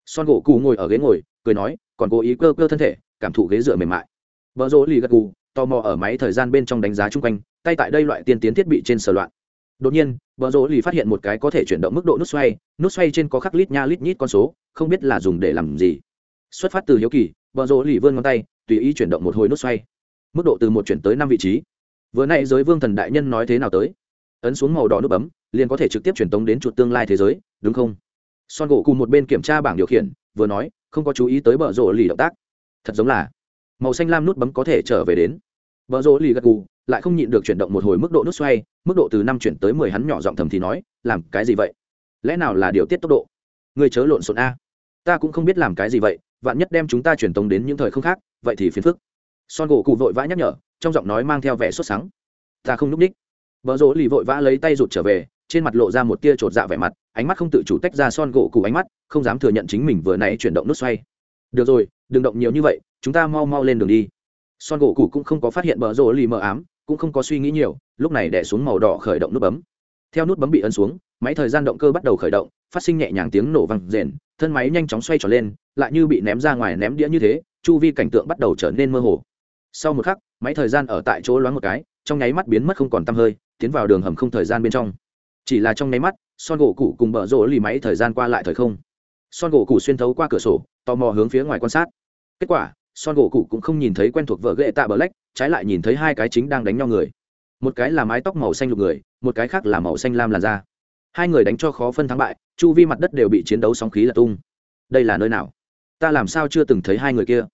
Speaker 1: Son gỗ cụ ngồi ở ghế ngồi, cười nói, còn cố ý cơ cơ thân thể, cảm thụ ghế dựa mềm mại. Vợ rỗ lì gật gù, tò mò ở máy thời gian bên trong đánh giá chung quanh, tay tại đây loại tiên tiến thiết bị trên sở loạn. Đột nhiên vợ rỗ lì phát hiện một cái có thể chuyển động mức độ nút xoay nút xoay trên có khắc lít nha lít nhít con số, không biết là dùng để làm gì. Xuất phát từ hiếu kỳ vợ rỗ lì vươn ngón tay, tùy ý chuyển động một hồi nút xoay. Mức độ từ một chuyển tới năm vị trí. Vừa nay giới vương thần đại nhân nói thế nào tới? Ấn xuống màu đỏ nút bấm, liền có thể trực tiếp truyền tống đến chuột tương lai thế giới, đúng không? Son gỗ cùng một bên kiểm tra bảng điều khiển, vừa nói, không có chú ý tới bờ rộ lì động tác. Thật giống là, màu xanh lam nút bấm có thể trở về đến. Bờ rộ lì gật gù, lại không nhịn được chuyển động một hồi mức độ nút xoay, mức độ từ năm chuyển tới mười hắn nhỏ giọng thầm thì nói, làm cái gì vậy? Lẽ nào là điều tiết tốc độ? Người chớ lộn xộn a. Ta cũng không biết làm cái gì vậy, vạn nhất đem chúng ta truyền tống đến những thời không khác, vậy thì phiền phức. Son gỗ cụ vội vã nhắc nhở, trong giọng nói mang theo vẻ sốt sắng. Ta không n ú c ních vợ rỗ lì vội vã lấy tay rụt trở về trên mặt lộ ra một tia chột dạ vẻ mặt, ánh mắt không tự chủ tách ra son gỗ cụ ánh mắt, không dám thừa nhận chính mình vừa nãy chuyển động nút xoay. Được rồi, đừng động nhiều như vậy, chúng ta mau mau lên đường đi. Son gỗ cụ cũng không có phát hiện bờ rô lì mờ ám, cũng không có suy nghĩ nhiều, lúc này đẻ xuống màu đỏ khởi động nút bấm. Theo nút bấm bị ấn xuống, máy thời gian động cơ bắt đầu khởi động, phát sinh nhẹ nhàng tiếng nổ vang rền, thân máy nhanh chóng xoay tròn lên, lại như bị ném ra ngoài ném đĩa như thế, chu vi cảnh tượng bắt đầu trở nên mơ hồ. Sau một khắc, máy thời gian ở tại chỗ loáng một cái, trong nháy mắt biến mất không còn t hơi, tiến vào đường hầm không thời gian bên trong chỉ là trong nháy mắt, son gỗ cụ cùng bở rộ lì máy thời gian qua lại thời không. Son gỗ cụ xuyên thấu qua cửa sổ, tò mò hướng phía ngoài quan sát. Kết quả, son gỗ cụ cũng không nhìn thấy quen thuộc vợ ghệ tạ bờ lách trái lại nhìn thấy hai cái chính đang đánh nhau người. Một cái là mái tóc màu xanh lục người, một cái khác là màu xanh lam làn da. Hai người đánh cho khó phân thắng bại, chu vi mặt đất đều bị chiến đấu sóng khí là tung. Đây là nơi nào? Ta làm sao chưa từng thấy hai người kia?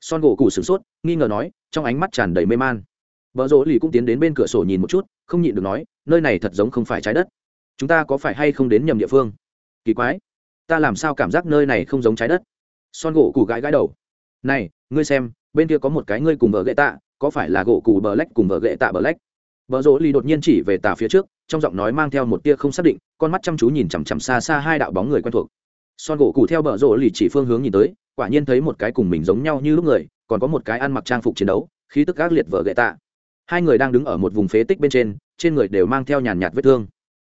Speaker 1: Son gỗ cụ sửng sốt, nghi ngờ nói, trong ánh mắt tràn đầy mê man vợ rỗ lì cũng tiến đến bên cửa sổ nhìn một chút, không nhịn được nói, nơi này thật giống không phải trái đất. Chúng ta có phải hay không đến nhầm địa phương? Kỳ quái. Ta làm sao cảm giác nơi này không giống trái đất? Son gỗ cụ gãi gãi đầu. Này, ngươi xem, bên kia có một cái ngươi cùng vợ gậy tạ, có phải là gỗ cụ bờ lách cùng vợ gậy tạ bờ lách? Vợ rỗ lì đột nhiên chỉ về tà phía trước, trong giọng nói mang theo một tia không xác định, con mắt chăm chú nhìn chằm chằm xa xa hai đạo bóng người quen thuộc. Son gỗ cụ theo bờ rỗ lì chỉ phương hướng nhìn tới, quả nhiên thấy một cái cùng mình giống nhau như lúc người, còn có một cái ăn mặc trang phục chiến đấu, khí tức gác liệt vợ gậy tạ hai người đang đứng ở một vùng phế tích bên trên trên người đều mang theo nhàn nhạt vết thương.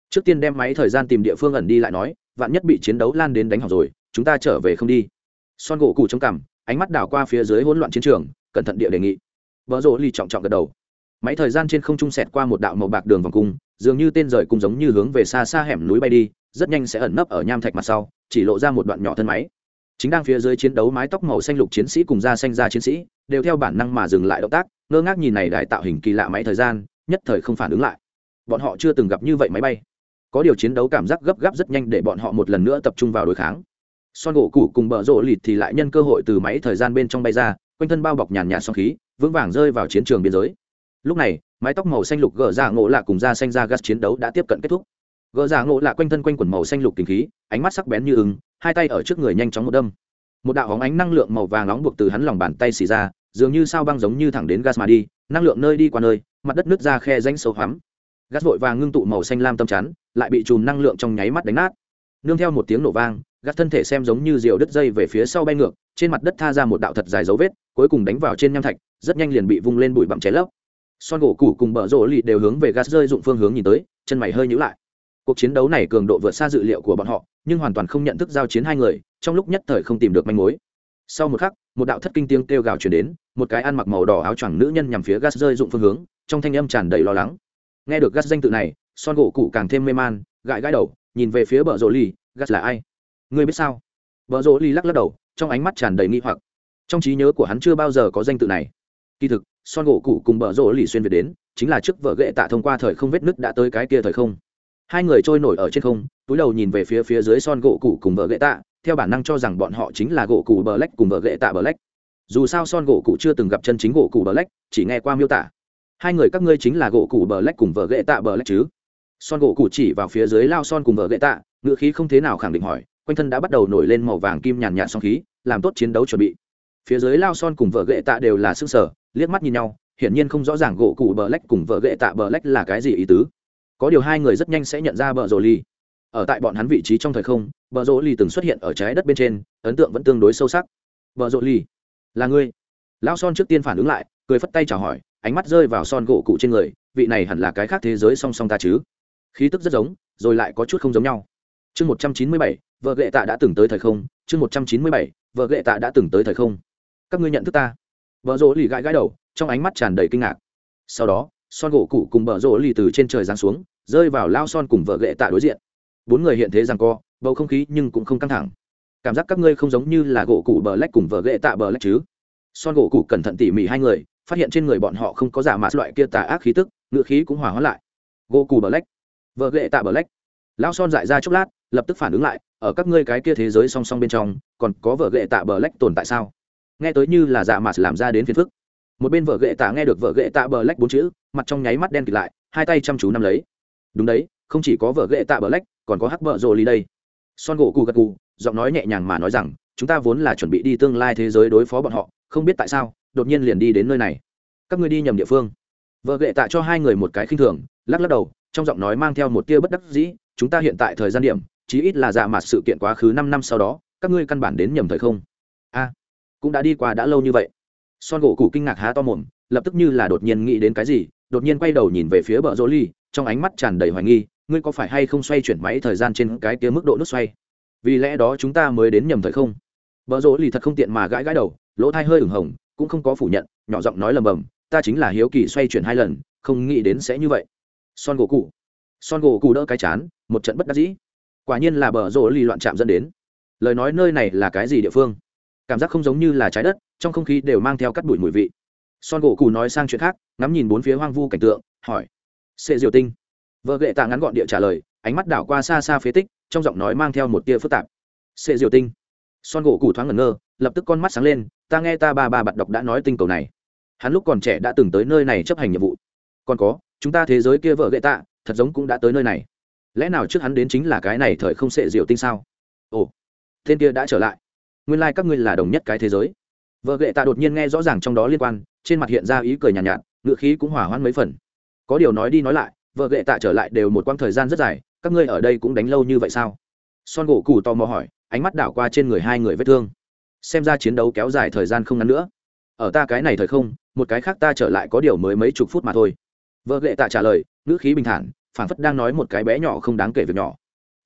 Speaker 1: Trước tiên đem máy thời gian tìm địa phương ẩn đi lại nói, vạn nhất bị chiến đấu lan đến đánh học rồi, chúng ta trở về không đi. Son gỗ cụ chống cằm, ánh mắt đảo qua phía dưới hỗn loạn chiến trường, cẩn thận địa đề nghị. Vợ rỗ ly trọng trọng gật đầu. Máy thời gian trên không trung sẹt qua một đạo màu bạc đường vòng cung, dường như tên rời cung giống như hướng về xa xa hẻm núi bay đi, rất nhanh sẽ ẩn nấp ở nham thạch mặt sau, chỉ lộ ra một đoạn nhỏ thân máy. Chính đang phía dưới chiến đấu mái tóc màu xanh lục chiến sĩ cùng da xanh da chiến sĩ đều theo bản năng mà dừng lại động tác, ngơ ngác nhìn này đại tạo hình kỳ lạ máy thời gian, nhất thời không phản ứng lại. Bọn họ chưa từng gặp như vậy máy bay. Có điều chiến đấu cảm giác gấp gáp rất nhanh để bọn họ một lần nữa tập trung vào đối kháng. Son gỗ cũ cùng bờ rộ lịt thì lại nhân cơ hội từ máy thời gian bên trong bay ra, quanh thân bao bọc nhàn nhạt song khí, vững vàng rơi vào chiến trường biên giới. Lúc này, mái tóc màu xanh lục gỡ ra dạ ngộ lạ cùng da xanh da gas chiến đấu đã tiếp cận kết thúc. Gỡ ra dạ ngộ lạ quanh thân quanh quần màu xanh lục kinh khí, ánh mắt sắc bén như ứng hai tay ở trước người nhanh chóng một đâm một đạo hóng ánh năng lượng màu vàng nóng buộc từ hắn lòng bàn tay xì ra, dường như sao băng giống như thẳng đến gas mà đi, năng lượng nơi đi qua nơi, mặt đất nứt ra khe ránh sâu hoắm. Gas vội vàng ngưng tụ màu xanh lam tâm chắn, lại bị chùm năng lượng trong nháy mắt đánh nát. Nương theo một tiếng nổ vang, gas thân thể xem giống như diều đứt dây về phía sau bay ngược, trên mặt đất tha ra một đạo thật dài dấu vết, cuối cùng đánh vào trên nham thạch, rất nhanh liền bị vung lên bụi bặm cháy lấp. Son gỗ củ cùng bờ rỗ lì đều hướng về gas rơi dụng phương hướng nhìn tới, chân mày hơi nhữ lại. Cuộc chiến đấu này cường độ vượt xa dự liệu của bọn họ nhưng hoàn toàn không nhận thức giao chiến hai người, trong lúc nhất thời không tìm được manh mối. Sau một khắc, một đạo thất kinh tiếng kêu gào chuyển đến, một cái ăn mặc màu đỏ áo choàng nữ nhân nhằm phía gas rơi dụng phương hướng, trong thanh âm tràn đầy lo lắng. Nghe được gas danh tự này, son gỗ cụ càng thêm mê man, gãi gãi đầu, nhìn về phía bờ rỗ ly gas là ai? Ngươi biết sao? Bờ rỗ ly lắc lắc đầu, trong ánh mắt tràn đầy nghi hoặc. Trong trí nhớ của hắn chưa bao giờ có danh tự này. Kỳ thực, son gỗ cụ cùng bờ rỗ ly xuyên về đến, chính là trước vợ ghệ tạ thông qua thời không vết nứt đã tới cái kia thời không. Hai người trôi nổi ở trên không túi đầu nhìn về phía phía dưới son gỗ cụ cùng vợ gậy tạ, theo bản năng cho rằng bọn họ chính là gỗ cụ bờ lách cùng vợ gậy tạ bờ lách. Dù sao son gỗ cụ chưa từng gặp chân chính gỗ cụ bờ lách, chỉ nghe qua miêu tả. Hai người các ngươi chính là gỗ cụ bờ lách cùng vợ gậy tạ bờ lách chứ? Son gỗ cụ chỉ vào phía dưới lao son cùng vợ gậy tạ ngựa khí không thế nào khẳng định hỏi, quanh thân đã bắt đầu nổi lên màu vàng kim nhàn nhạt song khí, làm tốt chiến đấu chuẩn bị. Phía dưới lao son cùng vợ gậy tạ đều là sức sở, liếc mắt nhìn nhau, hiển nhiên không rõ ràng gỗ cụ bờ lách cùng vợ gậy tạ bờ lách là cái gì ý tứ. Có điều hai người rất nhanh sẽ nhận ra bờ rồ ly ở tại bọn hắn vị trí trong thời không, bờ rỗ ly từng xuất hiện ở trái đất bên trên, ấn tượng vẫn tương đối sâu sắc. Bờ rỗ ly là ngươi? Lão son trước tiên phản ứng lại, cười phất tay chào hỏi, ánh mắt rơi vào son gỗ cụ trên người, vị này hẳn là cái khác thế giới song song ta chứ? Khí tức rất giống, rồi lại có chút không giống nhau. Chương một trăm chín mươi bảy, vợ gệ tạ đã từng tới thời không. Chương một trăm chín mươi bảy, vợ gệ tạ đã từng tới thời không. Các ngươi nhận thức ta? Vợ rỗ lì gãi gãi đầu, trong ánh mắt tràn đầy kinh ngạc. Sau đó, son gỗ cụ cùng vợ rỗ lì từ trên trời giáng xuống, rơi vào lao son cùng vợ gệ tạ đối diện bốn người hiện thế rằng co, bầu không khí nhưng cũng không căng thẳng. Cảm giác các ngươi không giống như là gỗ cụ bờ lách cùng vợ ghệ tạ bờ lách chứ. Son gỗ cụ cẩn thận tỉ mỉ hai người, phát hiện trên người bọn họ không có giả mạt loại kia tà ác khí tức ngựa khí cũng hòa hóa lại. Gỗ cụ bờ lách vợ ghệ tạ bờ lách. Lão son dại ra chốc lát, lập tức phản ứng lại, ở các ngươi cái kia thế giới song song bên trong, còn có vợ ghệ tạ bờ lách tồn tại sao? Nghe tới như là giả mạt làm ra đến phiền phức. Một bên vợ ghệ tạ nghe được vợ ghệ tạ bờ lách bốn chữ, mặt trong nháy mắt đen kịt lại, hai tay chăm chú nắm lấy. Đúng đấy không chỉ có vợ ghệ tạ bờ lách còn có hắc vợ rồ ly đây. Son gỗ cù gật cù, giọng nói nhẹ nhàng mà nói rằng chúng ta vốn là chuẩn bị đi tương lai thế giới đối phó bọn họ không biết tại sao đột nhiên liền đi đến nơi này. Các ngươi đi nhầm địa phương. Vợ ghệ tạ cho hai người một cái khinh thường lắc lắc đầu trong giọng nói mang theo một tia bất đắc dĩ chúng ta hiện tại thời gian điểm chí ít là dạ mặt sự kiện quá khứ năm năm sau đó các ngươi căn bản đến nhầm thời không? A cũng đã đi qua đã lâu như vậy. Son gỗ cụ kinh ngạc há to mồm lập tức như là đột nhiên nghĩ đến cái gì đột nhiên quay đầu nhìn về phía bờ rô ly trong ánh mắt tràn đầy hoài nghi ngươi có phải hay không xoay chuyển máy thời gian trên cái kia mức độ nút xoay? Vì lẽ đó chúng ta mới đến nhầm thời không. Bờ rỗ lì thật không tiện mà gãi gãi đầu, lỗ thai hơi ửng hồng, cũng không có phủ nhận, nhỏ giọng nói lầm bầm, ta chính là hiếu kỳ xoay chuyển hai lần, không nghĩ đến sẽ như vậy. Son gỗ cụ. Son gỗ cụ đỡ cái chán, một trận bất đắc dĩ. Quả nhiên là bờ rỗ lì loạn chạm dẫn đến. Lời nói nơi này là cái gì địa phương? Cảm giác không giống như là trái đất, trong không khí đều mang theo cắt bụi mùi vị. Son gỗ cụ nói sang chuyện khác, ngắm nhìn bốn phía hoang vu cảnh tượng, hỏi, sệ diệu tinh vợ gệ tạ ngắn gọn địa trả lời ánh mắt đảo qua xa xa phế tích trong giọng nói mang theo một tia phức tạp. Sệ diệu tinh. Son gỗ củ thoáng ngẩn ngơ lập tức con mắt sáng lên ta nghe ta ba ba bạn đọc đã nói tinh cầu này. Hắn lúc còn trẻ đã từng tới nơi này chấp hành nhiệm vụ. Còn có chúng ta thế giới kia vợ gệ tạ thật giống cũng đã tới nơi này. Lẽ nào trước hắn đến chính là cái này thời không sệ diệu tinh sao? Ồ tên kia đã trở lại. Nguyên lai、like、các ngươi là đồng nhất cái thế giới. Vợ gệ tạ đột nhiên nghe rõ ràng trong đó liên quan trên mặt hiện ra ý cười nhàn nhạt, nhạt ngựa khí cũng hỏa hoãn mấy phần. Có điều nói đi nói lại vợ gệ tạ trở lại đều một quãng thời gian rất dài, các ngươi ở đây cũng đánh lâu như vậy sao? Son gỗ cù tò mò hỏi, ánh mắt đảo qua trên người hai người vết thương. Xem ra chiến đấu kéo dài thời gian không ngắn nữa. Ở ta cái này thời không, một cái khác ta trở lại có điều mới mấy chục phút mà thôi. Vợ gệ tạ trả lời, ngữ khí bình thản phản phất đang nói một cái bé nhỏ không đáng kể việc nhỏ.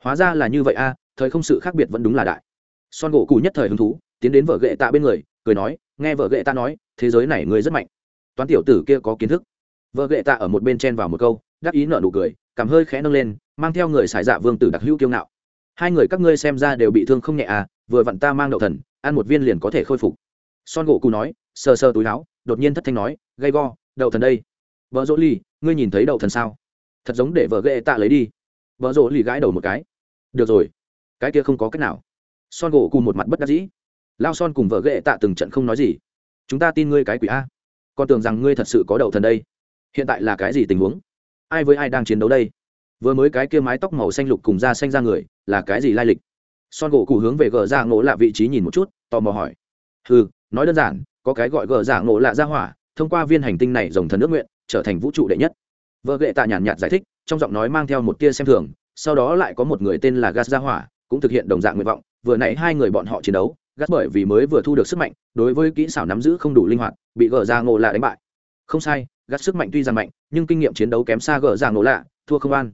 Speaker 1: Hóa ra là như vậy a, thời không sự khác biệt vẫn đúng là đại. Son gỗ cù nhất thời hứng thú, tiến đến vợ ghệ tạ bên người, cười nói, nghe vợ ghệ tạ nói, thế giới này ngươi rất mạnh. Toán tiểu tử kia có kiến thức. Vợ ghệ tạ ở một bên chen vào một câu đắc ý nợ nụ cười, cảm hơi khẽ nâng lên, mang theo người xài dạ vương tử đặc hữu kiêu ngạo. Hai người các ngươi xem ra đều bị thương không nhẹ à vừa vặn ta mang đậu thần, ăn một viên liền có thể khôi phục. Son gỗ cụ nói, sờ sờ túi láo đột nhiên thất thanh nói, gay go, đậu thần đây. Vợ dỗ ly ngươi nhìn thấy đậu thần sao? Thật giống để vợ ghệ tạ lấy đi. Vợ dỗ ly gãi đầu một cái. Được rồi, cái kia không có cách nào. Son gỗ cùng một mặt bất đắc dĩ. Lao son cùng vợ ghệ tạ từng trận không nói gì. Chúng ta tin ngươi cái quỷ a. Con tưởng rằng ngươi thật sự có đậu thần đây. Hiện tại là cái gì tình huống? Ai với ai đang chiến đấu đây? Vừa mới cái kia mái tóc màu xanh lục cùng da xanh ra người, là cái gì lai lịch? Son gỗ cụ hướng về gờ ra ngộ lạ vị trí nhìn một chút, tò mò hỏi. Ừ nói đơn giản, có cái gọi gờ giả ngộ lạ ra hỏa, thông qua viên hành tinh này dòng thần nước nguyện, trở thành vũ trụ đệ nhất. Vợ ghệ tạ nhàn nhạt giải thích, trong giọng nói mang theo một tia xem thường, sau đó lại có một người tên là gas ra hỏa, cũng thực hiện đồng dạng nguyện vọng, vừa nãy hai người bọn họ chiến đấu gắt bởi vì mới vừa thu được sức mạnh, đối với kỹ xảo nắm giữ không đủ linh hoạt, bị gờ ra ngộ lạ đánh bại. Không sai gắt sức mạnh tuy rằng mạnh nhưng kinh nghiệm chiến đấu kém xa gờ dạng nổ lạ, thua không an.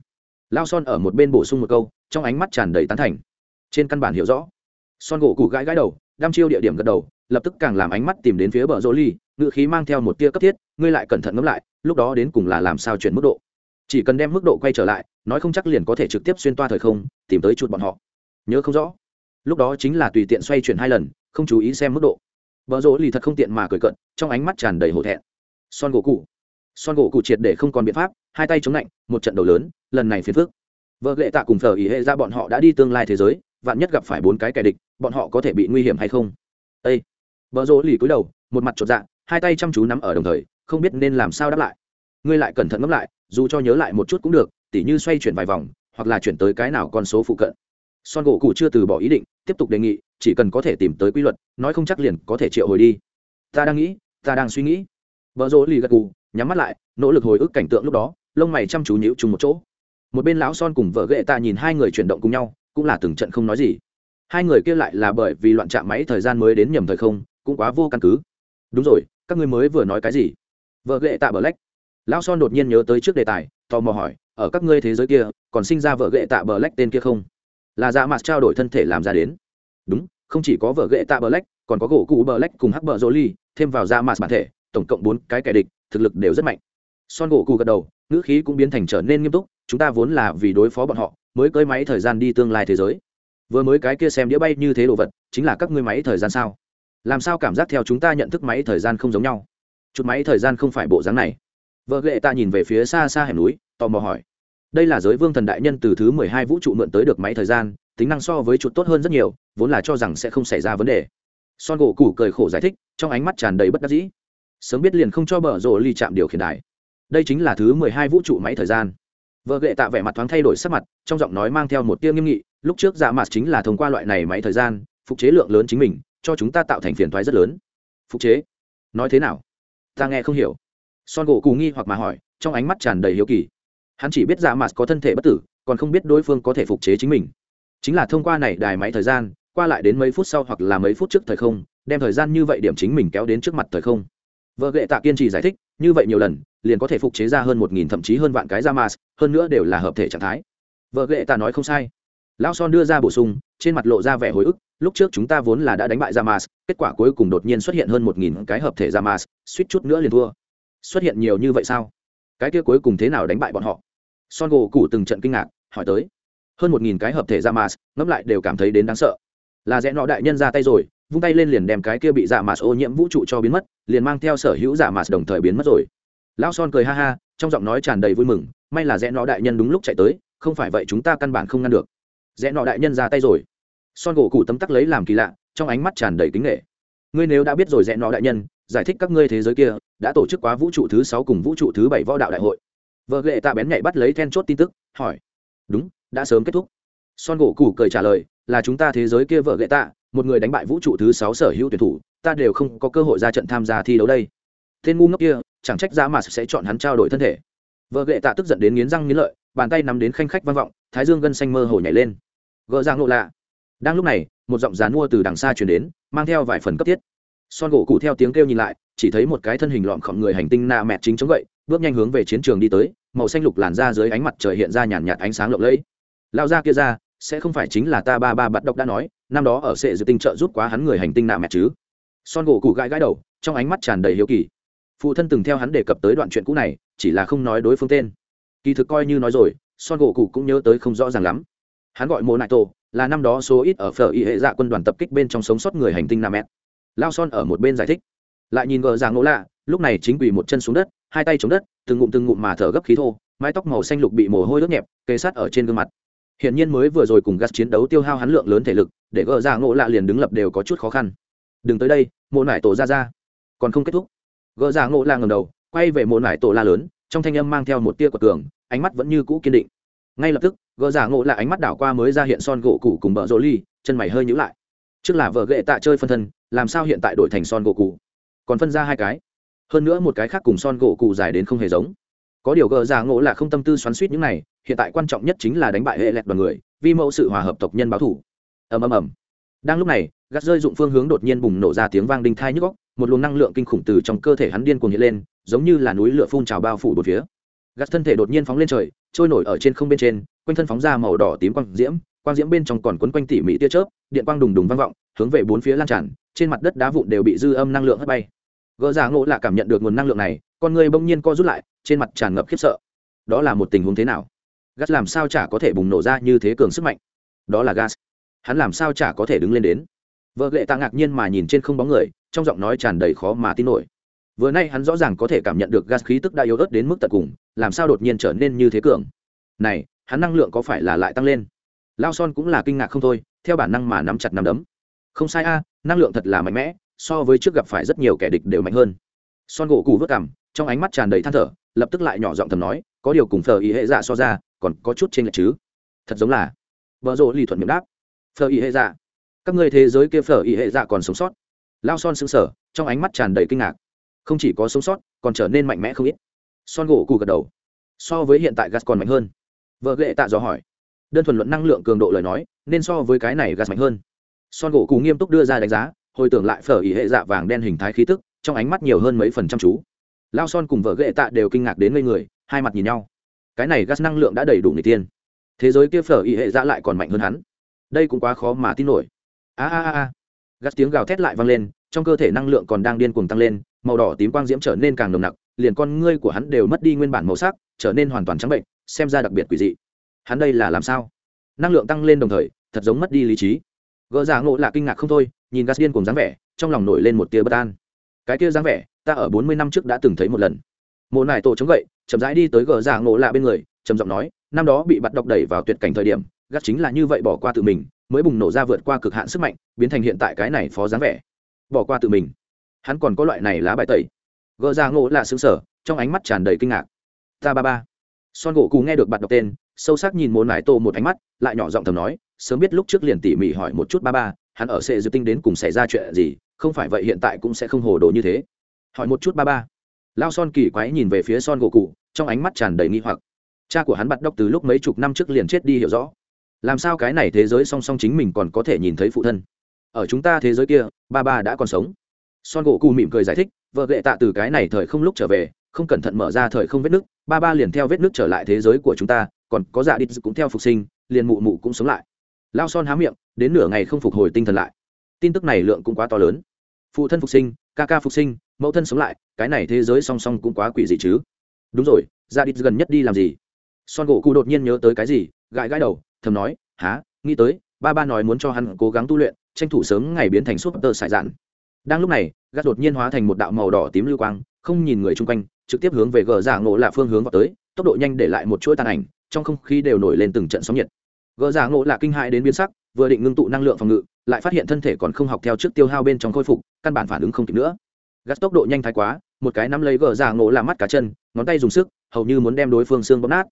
Speaker 1: Lao son ở một bên bổ sung một câu, trong ánh mắt tràn đầy tán thành. Trên căn bản hiểu rõ. Son gỗ cụ gãi gãi đầu, đăm chiêu địa điểm gật đầu, lập tức càng làm ánh mắt tìm đến phía bờ rô ly ngự khí mang theo một tia cấp thiết, ngươi lại cẩn thận ngẫm lại, lúc đó đến cùng là làm sao chuyển mức độ. Chỉ cần đem mức độ quay trở lại, nói không chắc liền có thể trực tiếp xuyên toa thời không, tìm tới chuột bọn họ. Nhớ không rõ. Lúc đó chính là tùy tiện xoay chuyển hai lần, không chú ý xem mức độ. Vợ rỗ lì thật không tiện mà cười cận trong ánh mắt tràn đầy hổ thẹn. Son gỗ cụ son gỗ cụ triệt để không còn biện pháp, hai tay chống lạnh, một trận đầu lớn, lần này phiền phước vợ lệ tạ cùng thờ ý hệ ra bọn họ đã đi tương lai thế giới, vạn nhất gặp phải bốn cái kẻ địch, bọn họ có thể bị nguy hiểm hay không? Ây vợ rỗ lì cúi đầu, một mặt chột dạ hai tay chăm chú nắm ở đồng thời, không biết nên làm sao đáp lại. Ngươi lại cẩn thận ngẫm lại, dù cho nhớ lại một chút cũng được, tỉ như xoay chuyển vài vòng, hoặc là chuyển tới cái nào con số phụ cận. Son gỗ cụ chưa từ bỏ ý định, tiếp tục đề nghị, chỉ cần có thể tìm tới quy luật, nói không chắc liền có thể triệu hồi đi. Ta đang nghĩ, ta đang suy nghĩ. Vợ rỗ lì gật cụ nhắm mắt lại, nỗ lực hồi ức cảnh tượng lúc đó, lông mày chăm chú nhíu chung một chỗ. Một bên lão son cùng vợ ghệ tạ nhìn hai người chuyển động cùng nhau, cũng là từng trận không nói gì. Hai người kia lại là bởi vì loạn trạm máy thời gian mới đến nhầm thời không, cũng quá vô căn cứ. Đúng rồi, các ngươi mới vừa nói cái gì? Vợ ghệ tạ bờ lách. Lão son đột nhiên nhớ tới trước đề tài, tò mò hỏi, ở các ngươi thế giới kia, còn sinh ra vợ ghệ tạ bờ lách tên kia không? Là dạ mặt trao đổi thân thể làm ra đến. Đúng, không chỉ có vợ ghệ tạ bờ lách, còn có gỗ cụ bờ lách cùng hắc bờ rô ly, thêm vào dạ mặt bản thể, tổng cộng bốn cái kẻ địch thực lực đều rất mạnh. Son gỗ cụ gật đầu, ngữ khí cũng biến thành trở nên nghiêm túc, chúng ta vốn là vì đối phó bọn họ, mới cơi máy thời gian đi tương lai thế giới. Vừa mới cái kia xem đĩa bay như thế đồ vật, chính là các ngươi máy thời gian sao? Làm sao cảm giác theo chúng ta nhận thức máy thời gian không giống nhau? Chút máy thời gian không phải bộ dáng này. Vợ ghệ ta nhìn về phía xa xa hẻm núi, tò mò hỏi. Đây là giới vương thần đại nhân từ thứ mười hai vũ trụ mượn tới được máy thời gian, tính năng so với chuột tốt hơn rất nhiều, vốn là cho rằng sẽ không xảy ra vấn đề. Son gỗ củ cười khổ giải thích, trong ánh mắt tràn đầy bất đắc dĩ sớm biết liền không cho bờ rộ ly chạm điều khiển đài. Đây chính là thứ mười hai vũ trụ máy thời gian. Vợ ghệ tạ vẻ mặt thoáng thay đổi sắc mặt, trong giọng nói mang theo một tia nghiêm nghị, lúc trước dạ mặt chính là thông qua loại này máy thời gian, phục chế lượng lớn chính mình, cho chúng ta tạo thành phiền thoái rất lớn. Phục chế? Nói thế nào? Ta nghe không hiểu. Son gỗ cù nghi hoặc mà hỏi, trong ánh mắt tràn đầy hiếu kỳ. Hắn chỉ biết dạ mặt có thân thể bất tử, còn không biết đối phương có thể phục chế chính mình. Chính là thông qua này đài máy thời gian, qua lại đến mấy phút sau hoặc là mấy phút trước thời không, đem thời gian như vậy điểm chính mình kéo đến trước mặt thời không vợ ghệ tạ kiên trì giải thích như vậy nhiều lần liền có thể phục chế ra hơn một nghìn thậm chí hơn vạn cái da mas hơn nữa đều là hợp thể trạng thái vợ ghệ tạ nói không sai lão son đưa ra bổ sung trên mặt lộ ra vẻ hồi ức lúc trước chúng ta vốn là đã đánh bại Ramas, kết quả cuối cùng đột nhiên xuất hiện hơn một nghìn cái hợp thể Ramas, suýt chút nữa liền thua. Xuất hiện nhiều như vậy sao? Cái kia cuối cùng thế nào đánh bại bọn họ? Son gỗ củ từng trận kinh ngạc, hỏi tới. Hơn một nghìn cái hợp thể Ramas, ngẫm lại đều cảm thấy đến đáng sợ. Là rẽ nọ đại nhân ra tay rồi, vung tay lên liền đem cái kia bị dạ Ramas ô nhiễm vũ trụ cho biến mất, liền mang theo sở hữu dạ Ramas đồng thời biến mất rồi. Lão Son cười ha ha, trong giọng nói tràn đầy vui mừng, may là rẽ nọ đại nhân đúng lúc chạy tới, không phải vậy chúng ta căn bản không ngăn được. Rẽ nọ đại nhân ra tay rồi. Son gỗ cụ tấm tắc lấy làm kỳ lạ trong ánh mắt tràn đầy kính nghệ. Ngươi nếu đã biết rồi rẽ nọ đại nhân giải thích các ngươi thế giới kia đã tổ chức quá vũ trụ thứ sáu cùng vũ trụ thứ bảy võ đạo đại hội. Vợ ghệ tạ bén nhạy bắt lấy then chốt tin tức hỏi. Đúng đã sớm kết thúc. Son gỗ cụ cười trả lời là chúng ta thế giới kia vợ ghệ tạ một người đánh bại vũ trụ thứ sáu sở hữu tuyển thủ, ta đều không có cơ hội ra trận tham gia thi đấu đây. Tên ngu ngốc kia, chẳng trách dạ ra mà sẽ chọn hắn trao đổi thân thể. Vợ ghệ tạ tức giận đến nghiến răng nghiến lợi, bàn tay nắm đến khanh khách vang vọng, thái dương gân xanh mơ hồ nhảy lên. Gỡ giang ngộ lạ. Đang lúc này, một giọng dán mua từ đằng xa chuyển đến, mang theo vài phần cấp thiết. Son gỗ cụ theo tiếng kêu nhìn lại, chỉ thấy một cái thân hình lọn khỏng người hành tinh na mẹt chính chống gậy, bước nhanh hướng về chiến trường đi tới, màu xanh lục làn ra dưới ánh mặt trời hiện ra nhàn nhạt ánh sáng lộng lẫy. Lao ra kia ra sẽ không phải chính là ta ba ba bắt độc đã nói, năm đó ở sệ dự tinh trợ giúp quá hắn người hành tinh nạ mẹ chứ. Son gỗ cụ gãi gãi đầu, trong ánh mắt tràn đầy hiếu kỳ. Phụ thân từng theo hắn đề cập tới đoạn chuyện cũ này, chỉ là không nói đối phương tên. Kỳ thực coi như nói rồi, son gỗ cụ cũng nhớ tới không rõ ràng lắm. Hắn gọi mô nại tổ, là năm đó số ít ở phở y hệ dạ quân đoàn tập kích bên trong sống sót người hành tinh nam mẹ. Lao son ở một bên giải thích. Lại nhìn gờ giang ngỗ lạ, lúc này chính quỳ một chân xuống đất, hai tay chống đất, từng ngụm từng ngụm mà thở gấp khí thô, mái tóc màu xanh lục bị mồ hôi đốt nhẹp, kề sát ở trên gương mặt hiện nhiên mới vừa rồi cùng gas chiến đấu tiêu hao hắn lượng lớn thể lực để gờ ra ngộ lạ liền đứng lập đều có chút khó khăn. Đừng tới đây mộ nải tổ ra ra. Còn không kết thúc. Gờ ra ngộ lạ ngẩng đầu quay về mộ nải tổ la lớn trong thanh âm mang theo một tia của cường, ánh mắt vẫn như cũ kiên định. Ngay lập tức gỡ ra ngộ lạ ánh mắt đảo qua mới ra hiện son gỗ cũ cùng bờ rô ly chân mày hơi nhíu lại. Trước là vợ ghệ tạ chơi phân thân làm sao hiện tại đổi thành son gỗ cũ? còn phân ra hai cái. Hơn nữa một cái khác cùng son gỗ cũ dài đến không hề giống. Có điều gỡ giả ngộ là không tâm tư xoắn suýt những này hiện tại quan trọng nhất chính là đánh bại hệ lẹt đoàn người vi mẫu sự hòa hợp tộc nhân báo thủ. Ầm ầm ầm. Đang lúc này, gắt rơi dụng phương hướng đột nhiên bùng nổ ra tiếng vang đinh thai nhức góc một luồng năng lượng kinh khủng từ trong cơ thể hắn điên cuồng hiện lên, giống như là núi lửa phun trào bao phủ một phía. Gắt thân thể đột nhiên phóng lên trời, trôi nổi ở trên không bên trên, quanh thân phóng ra màu đỏ tím quang diễm quang diễm bên trong còn quấn quanh tỉ mỉ tia chớp, điện quang đùng đùng vang vọng, hướng về bốn phía lan tràn, trên mặt đất đá vụn đều bị dư âm năng lượng hất bay. Gỡ giả ngộ lạ cảm nhận được nguồn năng lượng này, con người bỗng nhiên co rút lại, trên mặt tràn ngập khiếp sợ. Đó là một tình huống thế nào? Gas làm sao chả có thể bùng nổ ra như thế cường sức mạnh? Đó là gas. Hắn làm sao chả có thể đứng lên đến? Vợ lệ tạ ngạc nhiên mà nhìn trên không bóng người, trong giọng nói tràn đầy khó mà tin nổi. Vừa nay hắn rõ ràng có thể cảm nhận được gas khí tức đã yếu ớt đến mức tận cùng, làm sao đột nhiên trở nên như thế cường? Này, hắn năng lượng có phải là lại tăng lên? Lao son cũng là kinh ngạc không thôi, theo bản năng mà nắm chặt nắm đấm. Không sai a, năng lượng thật là mạnh mẽ, so với trước gặp phải rất nhiều kẻ địch đều mạnh hơn. Son gỗ cù vớt cảm trong ánh mắt tràn đầy than thở, lập tức lại nhỏ giọng thầm nói, có điều cùng thờ ý hệ dạ so ra còn có chút trên lệch chứ? Thật giống là. Vợ rộ lì thuận miệng đáp. Phở ý hệ dạ. Các người thế giới kia phở ý hệ dạ còn sống sót. Lao son sững sờ, trong ánh mắt tràn đầy kinh ngạc. Không chỉ có sống sót, còn trở nên mạnh mẽ không ít. Son gỗ cù gật đầu. So với hiện tại gas còn mạnh hơn. Vợ ghệ tạ dò hỏi. Đơn thuần luận năng lượng cường độ lời nói, nên so với cái này gas mạnh hơn. Son gỗ cù nghiêm túc đưa ra đánh giá, hồi tưởng lại phở ý hệ dạ vàng đen hình thái khí tức, trong ánh mắt nhiều hơn mấy phần chăm chú. Lao son cùng vợ ghệ tạ đều kinh ngạc đến ngây người, hai mặt nhìn nhau cái này gas năng lượng đã đầy đủ người tiên. Thế giới kia phở y hệ dạ lại còn mạnh hơn hắn. Đây cũng quá khó mà tin nổi. A a a gas tiếng gào thét lại vang lên, trong cơ thể năng lượng còn đang điên cuồng tăng lên, màu đỏ tím quang diễm trở nên càng nồng nặc, liền con ngươi của hắn đều mất đi nguyên bản màu sắc, trở nên hoàn toàn trắng bệnh, xem ra đặc biệt quỷ dị. Hắn đây là làm sao? Năng lượng tăng lên đồng thời, thật giống mất đi lý trí. Gỡ giả ngộ là kinh ngạc không thôi, nhìn gas điên cùng dáng vẻ, trong lòng nổi lên một tia bất an. Cái kia dáng vẻ, ta ở bốn mươi năm trước đã từng thấy một lần. Mồ nải tổ chống gậy chậm rãi đi tới gờ giả ngộ lạ bên người, trầm giọng nói, năm đó bị bắt độc đẩy vào tuyệt cảnh thời điểm, gắt chính là như vậy bỏ qua tự mình, mới bùng nổ ra vượt qua cực hạn sức mạnh, biến thành hiện tại cái này phó dáng vẻ. Bỏ qua tự mình. Hắn còn có loại này lá bài tẩy. Gờ giả ngộ lạ xứng sở trong ánh mắt tràn đầy kinh ngạc. Ta ba ba. Son gỗ cù nghe được bạn đọc tên, sâu sắc nhìn môn nải tô một ánh mắt, lại nhỏ giọng thầm nói, sớm biết lúc trước liền tỉ mỉ hỏi một chút ba ba, hắn ở sệ dự tinh đến cùng xảy ra chuyện gì, không phải vậy hiện tại cũng sẽ không hồ đồ như thế. Hỏi một chút ba ba lao son kỳ quái nhìn về phía son gỗ cụ, trong ánh mắt tràn đầy nghi hoặc. Cha của hắn bắt đốc từ lúc mấy chục năm trước liền chết đi hiểu rõ. Làm sao cái này thế giới song song chính mình còn có thể nhìn thấy phụ thân? Ở chúng ta thế giới kia, ba ba đã còn sống. Son gỗ cụ mỉm cười giải thích, vợ ghệ tạ từ cái này thời không lúc trở về, không cẩn thận mở ra thời không vết nước ba ba liền theo vết nước trở lại thế giới của chúng ta, còn có dạ đít cũng theo phục sinh, liền mụ mụ cũng sống lại. Lao son há miệng, đến nửa ngày không phục hồi tinh thần lại. Tin tức này lượng cũng quá to lớn. Phụ thân phục sinh, ca ca phục sinh mẫu thân sống lại, cái này thế giới song song cũng quá quỷ gì chứ. Đúng rồi ra đít gần nhất đi làm gì? Son gỗ cụ đột nhiên nhớ tới cái gì, gãi gãi đầu, thầm nói há nghĩ tới, ba ba nói muốn cho hắn cố gắng tu luyện, tranh thủ sớm ngày biến thành súp tơ sải dạn đang lúc này gác đột nhiên hóa thành một đạo màu đỏ tím lưu quang, không nhìn người chung quanh, trực tiếp hướng về gờ giả ngộ lạ phương hướng vào tới, tốc độ nhanh để lại một chuỗi tàn ảnh, trong không khí đều nổi lên từng trận sóng nhiệt. Gờ giả ngộ lạ kinh hại đến biến sắc, vừa định ngưng tụ năng lượng phòng ngự, lại phát hiện thân thể còn không học theo trước tiêu hao bên trong khôi phục, căn bản phản ứng không kịp nữa gắt tốc độ nhanh thái quá, một cái nắm lấy gờ giả ngộ là mắt cá chân, ngón tay dùng sức, hầu như muốn đem đối phương xương bóp nát.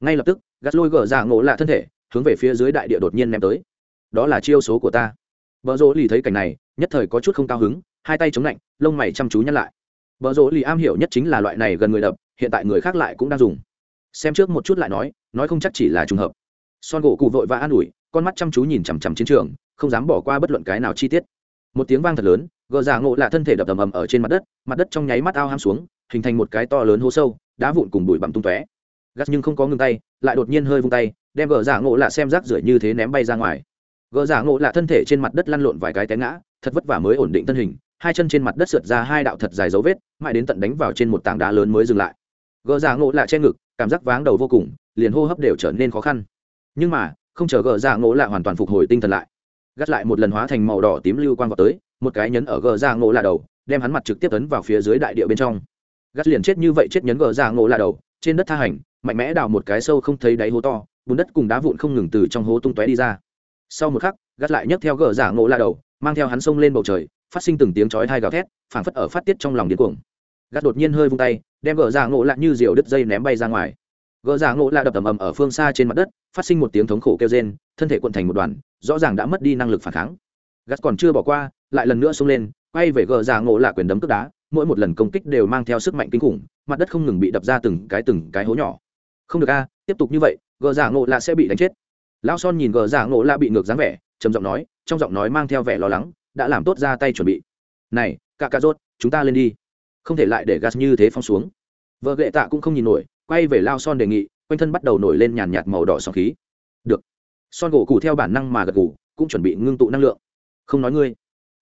Speaker 1: Ngay lập tức, gắt lôi gờ giả ngộ là thân thể, hướng về phía dưới đại địa đột nhiên ném tới. Đó là chiêu số của ta. Vợ rỗ lì thấy cảnh này, nhất thời có chút không cao hứng, hai tay chống lạnh, lông mày chăm chú nhăn lại. Vợ rỗ lì am hiểu nhất chính là loại này gần người đập, hiện tại người khác lại cũng đang dùng. Xem trước một chút lại nói nói không chắc chỉ là trùng hợp. Son gỗ cụ vội và an ủi, con mắt chăm chú nhìn chằm chằm chiến trường, không dám bỏ qua bất luận cái nào chi tiết. Một tiếng vang thật lớn gờ giả ngộ là thân thể đập tầm ầm ở trên mặt đất mặt đất trong nháy mắt ao ham xuống, hình thành một cái to lớn hố sâu, đá vụn cùng bụi bặm tung tóe. Gắt nhưng không có ngừng tay, lại đột nhiên hơi vung tay, đem gờ giả ngộ lạ xem rác rưởi như thế ném bay ra ngoài. Gờ giả ngộ lạ thân thể trên mặt đất lăn lộn vài cái té ngã, thật vất vả mới ổn định thân hình, hai chân trên mặt đất sượt ra hai đạo thật dài dấu vết, mãi đến tận đánh vào trên một tảng đá lớn mới dừng lại. Gờ giả ngộ lạ che ngực, cảm giác váng đầu vô cùng, liền hô hấp đều trở nên khó khăn. Nhưng mà, không chờ gờ giả ngộ lạ hoàn toàn phục hồi tinh thần lại gắt lại một lần hóa thành màu đỏ tím lưu quang vào tới, một cái nhấn ở gờ giả ngộ là đầu, đem hắn mặt trực tiếp tấn vào phía dưới đại địa bên trong. Gắt liền chết như vậy chết nhấn gờ giả ngộ là đầu, trên đất tha hành, mạnh mẽ đào một cái sâu không thấy đáy hố to, bùn đất cùng đá vụn không ngừng từ trong hố tung tóe đi ra. Sau một khắc, gắt lại nhấc theo gờ giả ngộ la đầu, mang theo hắn sông lên bầu trời, phát sinh từng tiếng chói thai gào thét, phảng phất ở phát tiết trong lòng điên cuồng. Gắt đột nhiên hơi vung tay, đem gờ giả ngộ lại như diều đứt dây ném bay ra ngoài gỡ giả ngộ la đập tầm ầm ở phương xa trên mặt đất, phát sinh một tiếng thống khổ kêu rên, thân thể cuộn thành một đoàn, rõ ràng đã mất đi năng lực phản kháng. Gắt còn chưa bỏ qua, lại lần nữa xông lên, quay về gỡ giả ngộ lạ quyền đấm cướp đá, mỗi một lần công kích đều mang theo sức mạnh kinh khủng, mặt đất không ngừng bị đập ra từng cái từng cái hố nhỏ. Không được a, tiếp tục như vậy gờ giả ngộ lạ sẽ bị đánh chết. Lão son nhìn gờ giả ngộ lạ bị ngược dáng vẻ, trầm giọng nói, trong giọng nói mang theo vẻ lo lắng, đã làm tốt ra tay chuẩn bị. Này cả cà rốt, chúng ta lên đi. Không thể lại để gas như thế phong xuống. Vợ ghệ tạ cũng không nhìn nổi quay về lao son đề nghị, quanh thân bắt đầu nổi lên nhàn nhạt màu đỏ sóng khí. Được. Son gỗ cụ theo bản năng mà gật gù, cũng chuẩn bị ngưng tụ năng lượng. Không nói ngươi.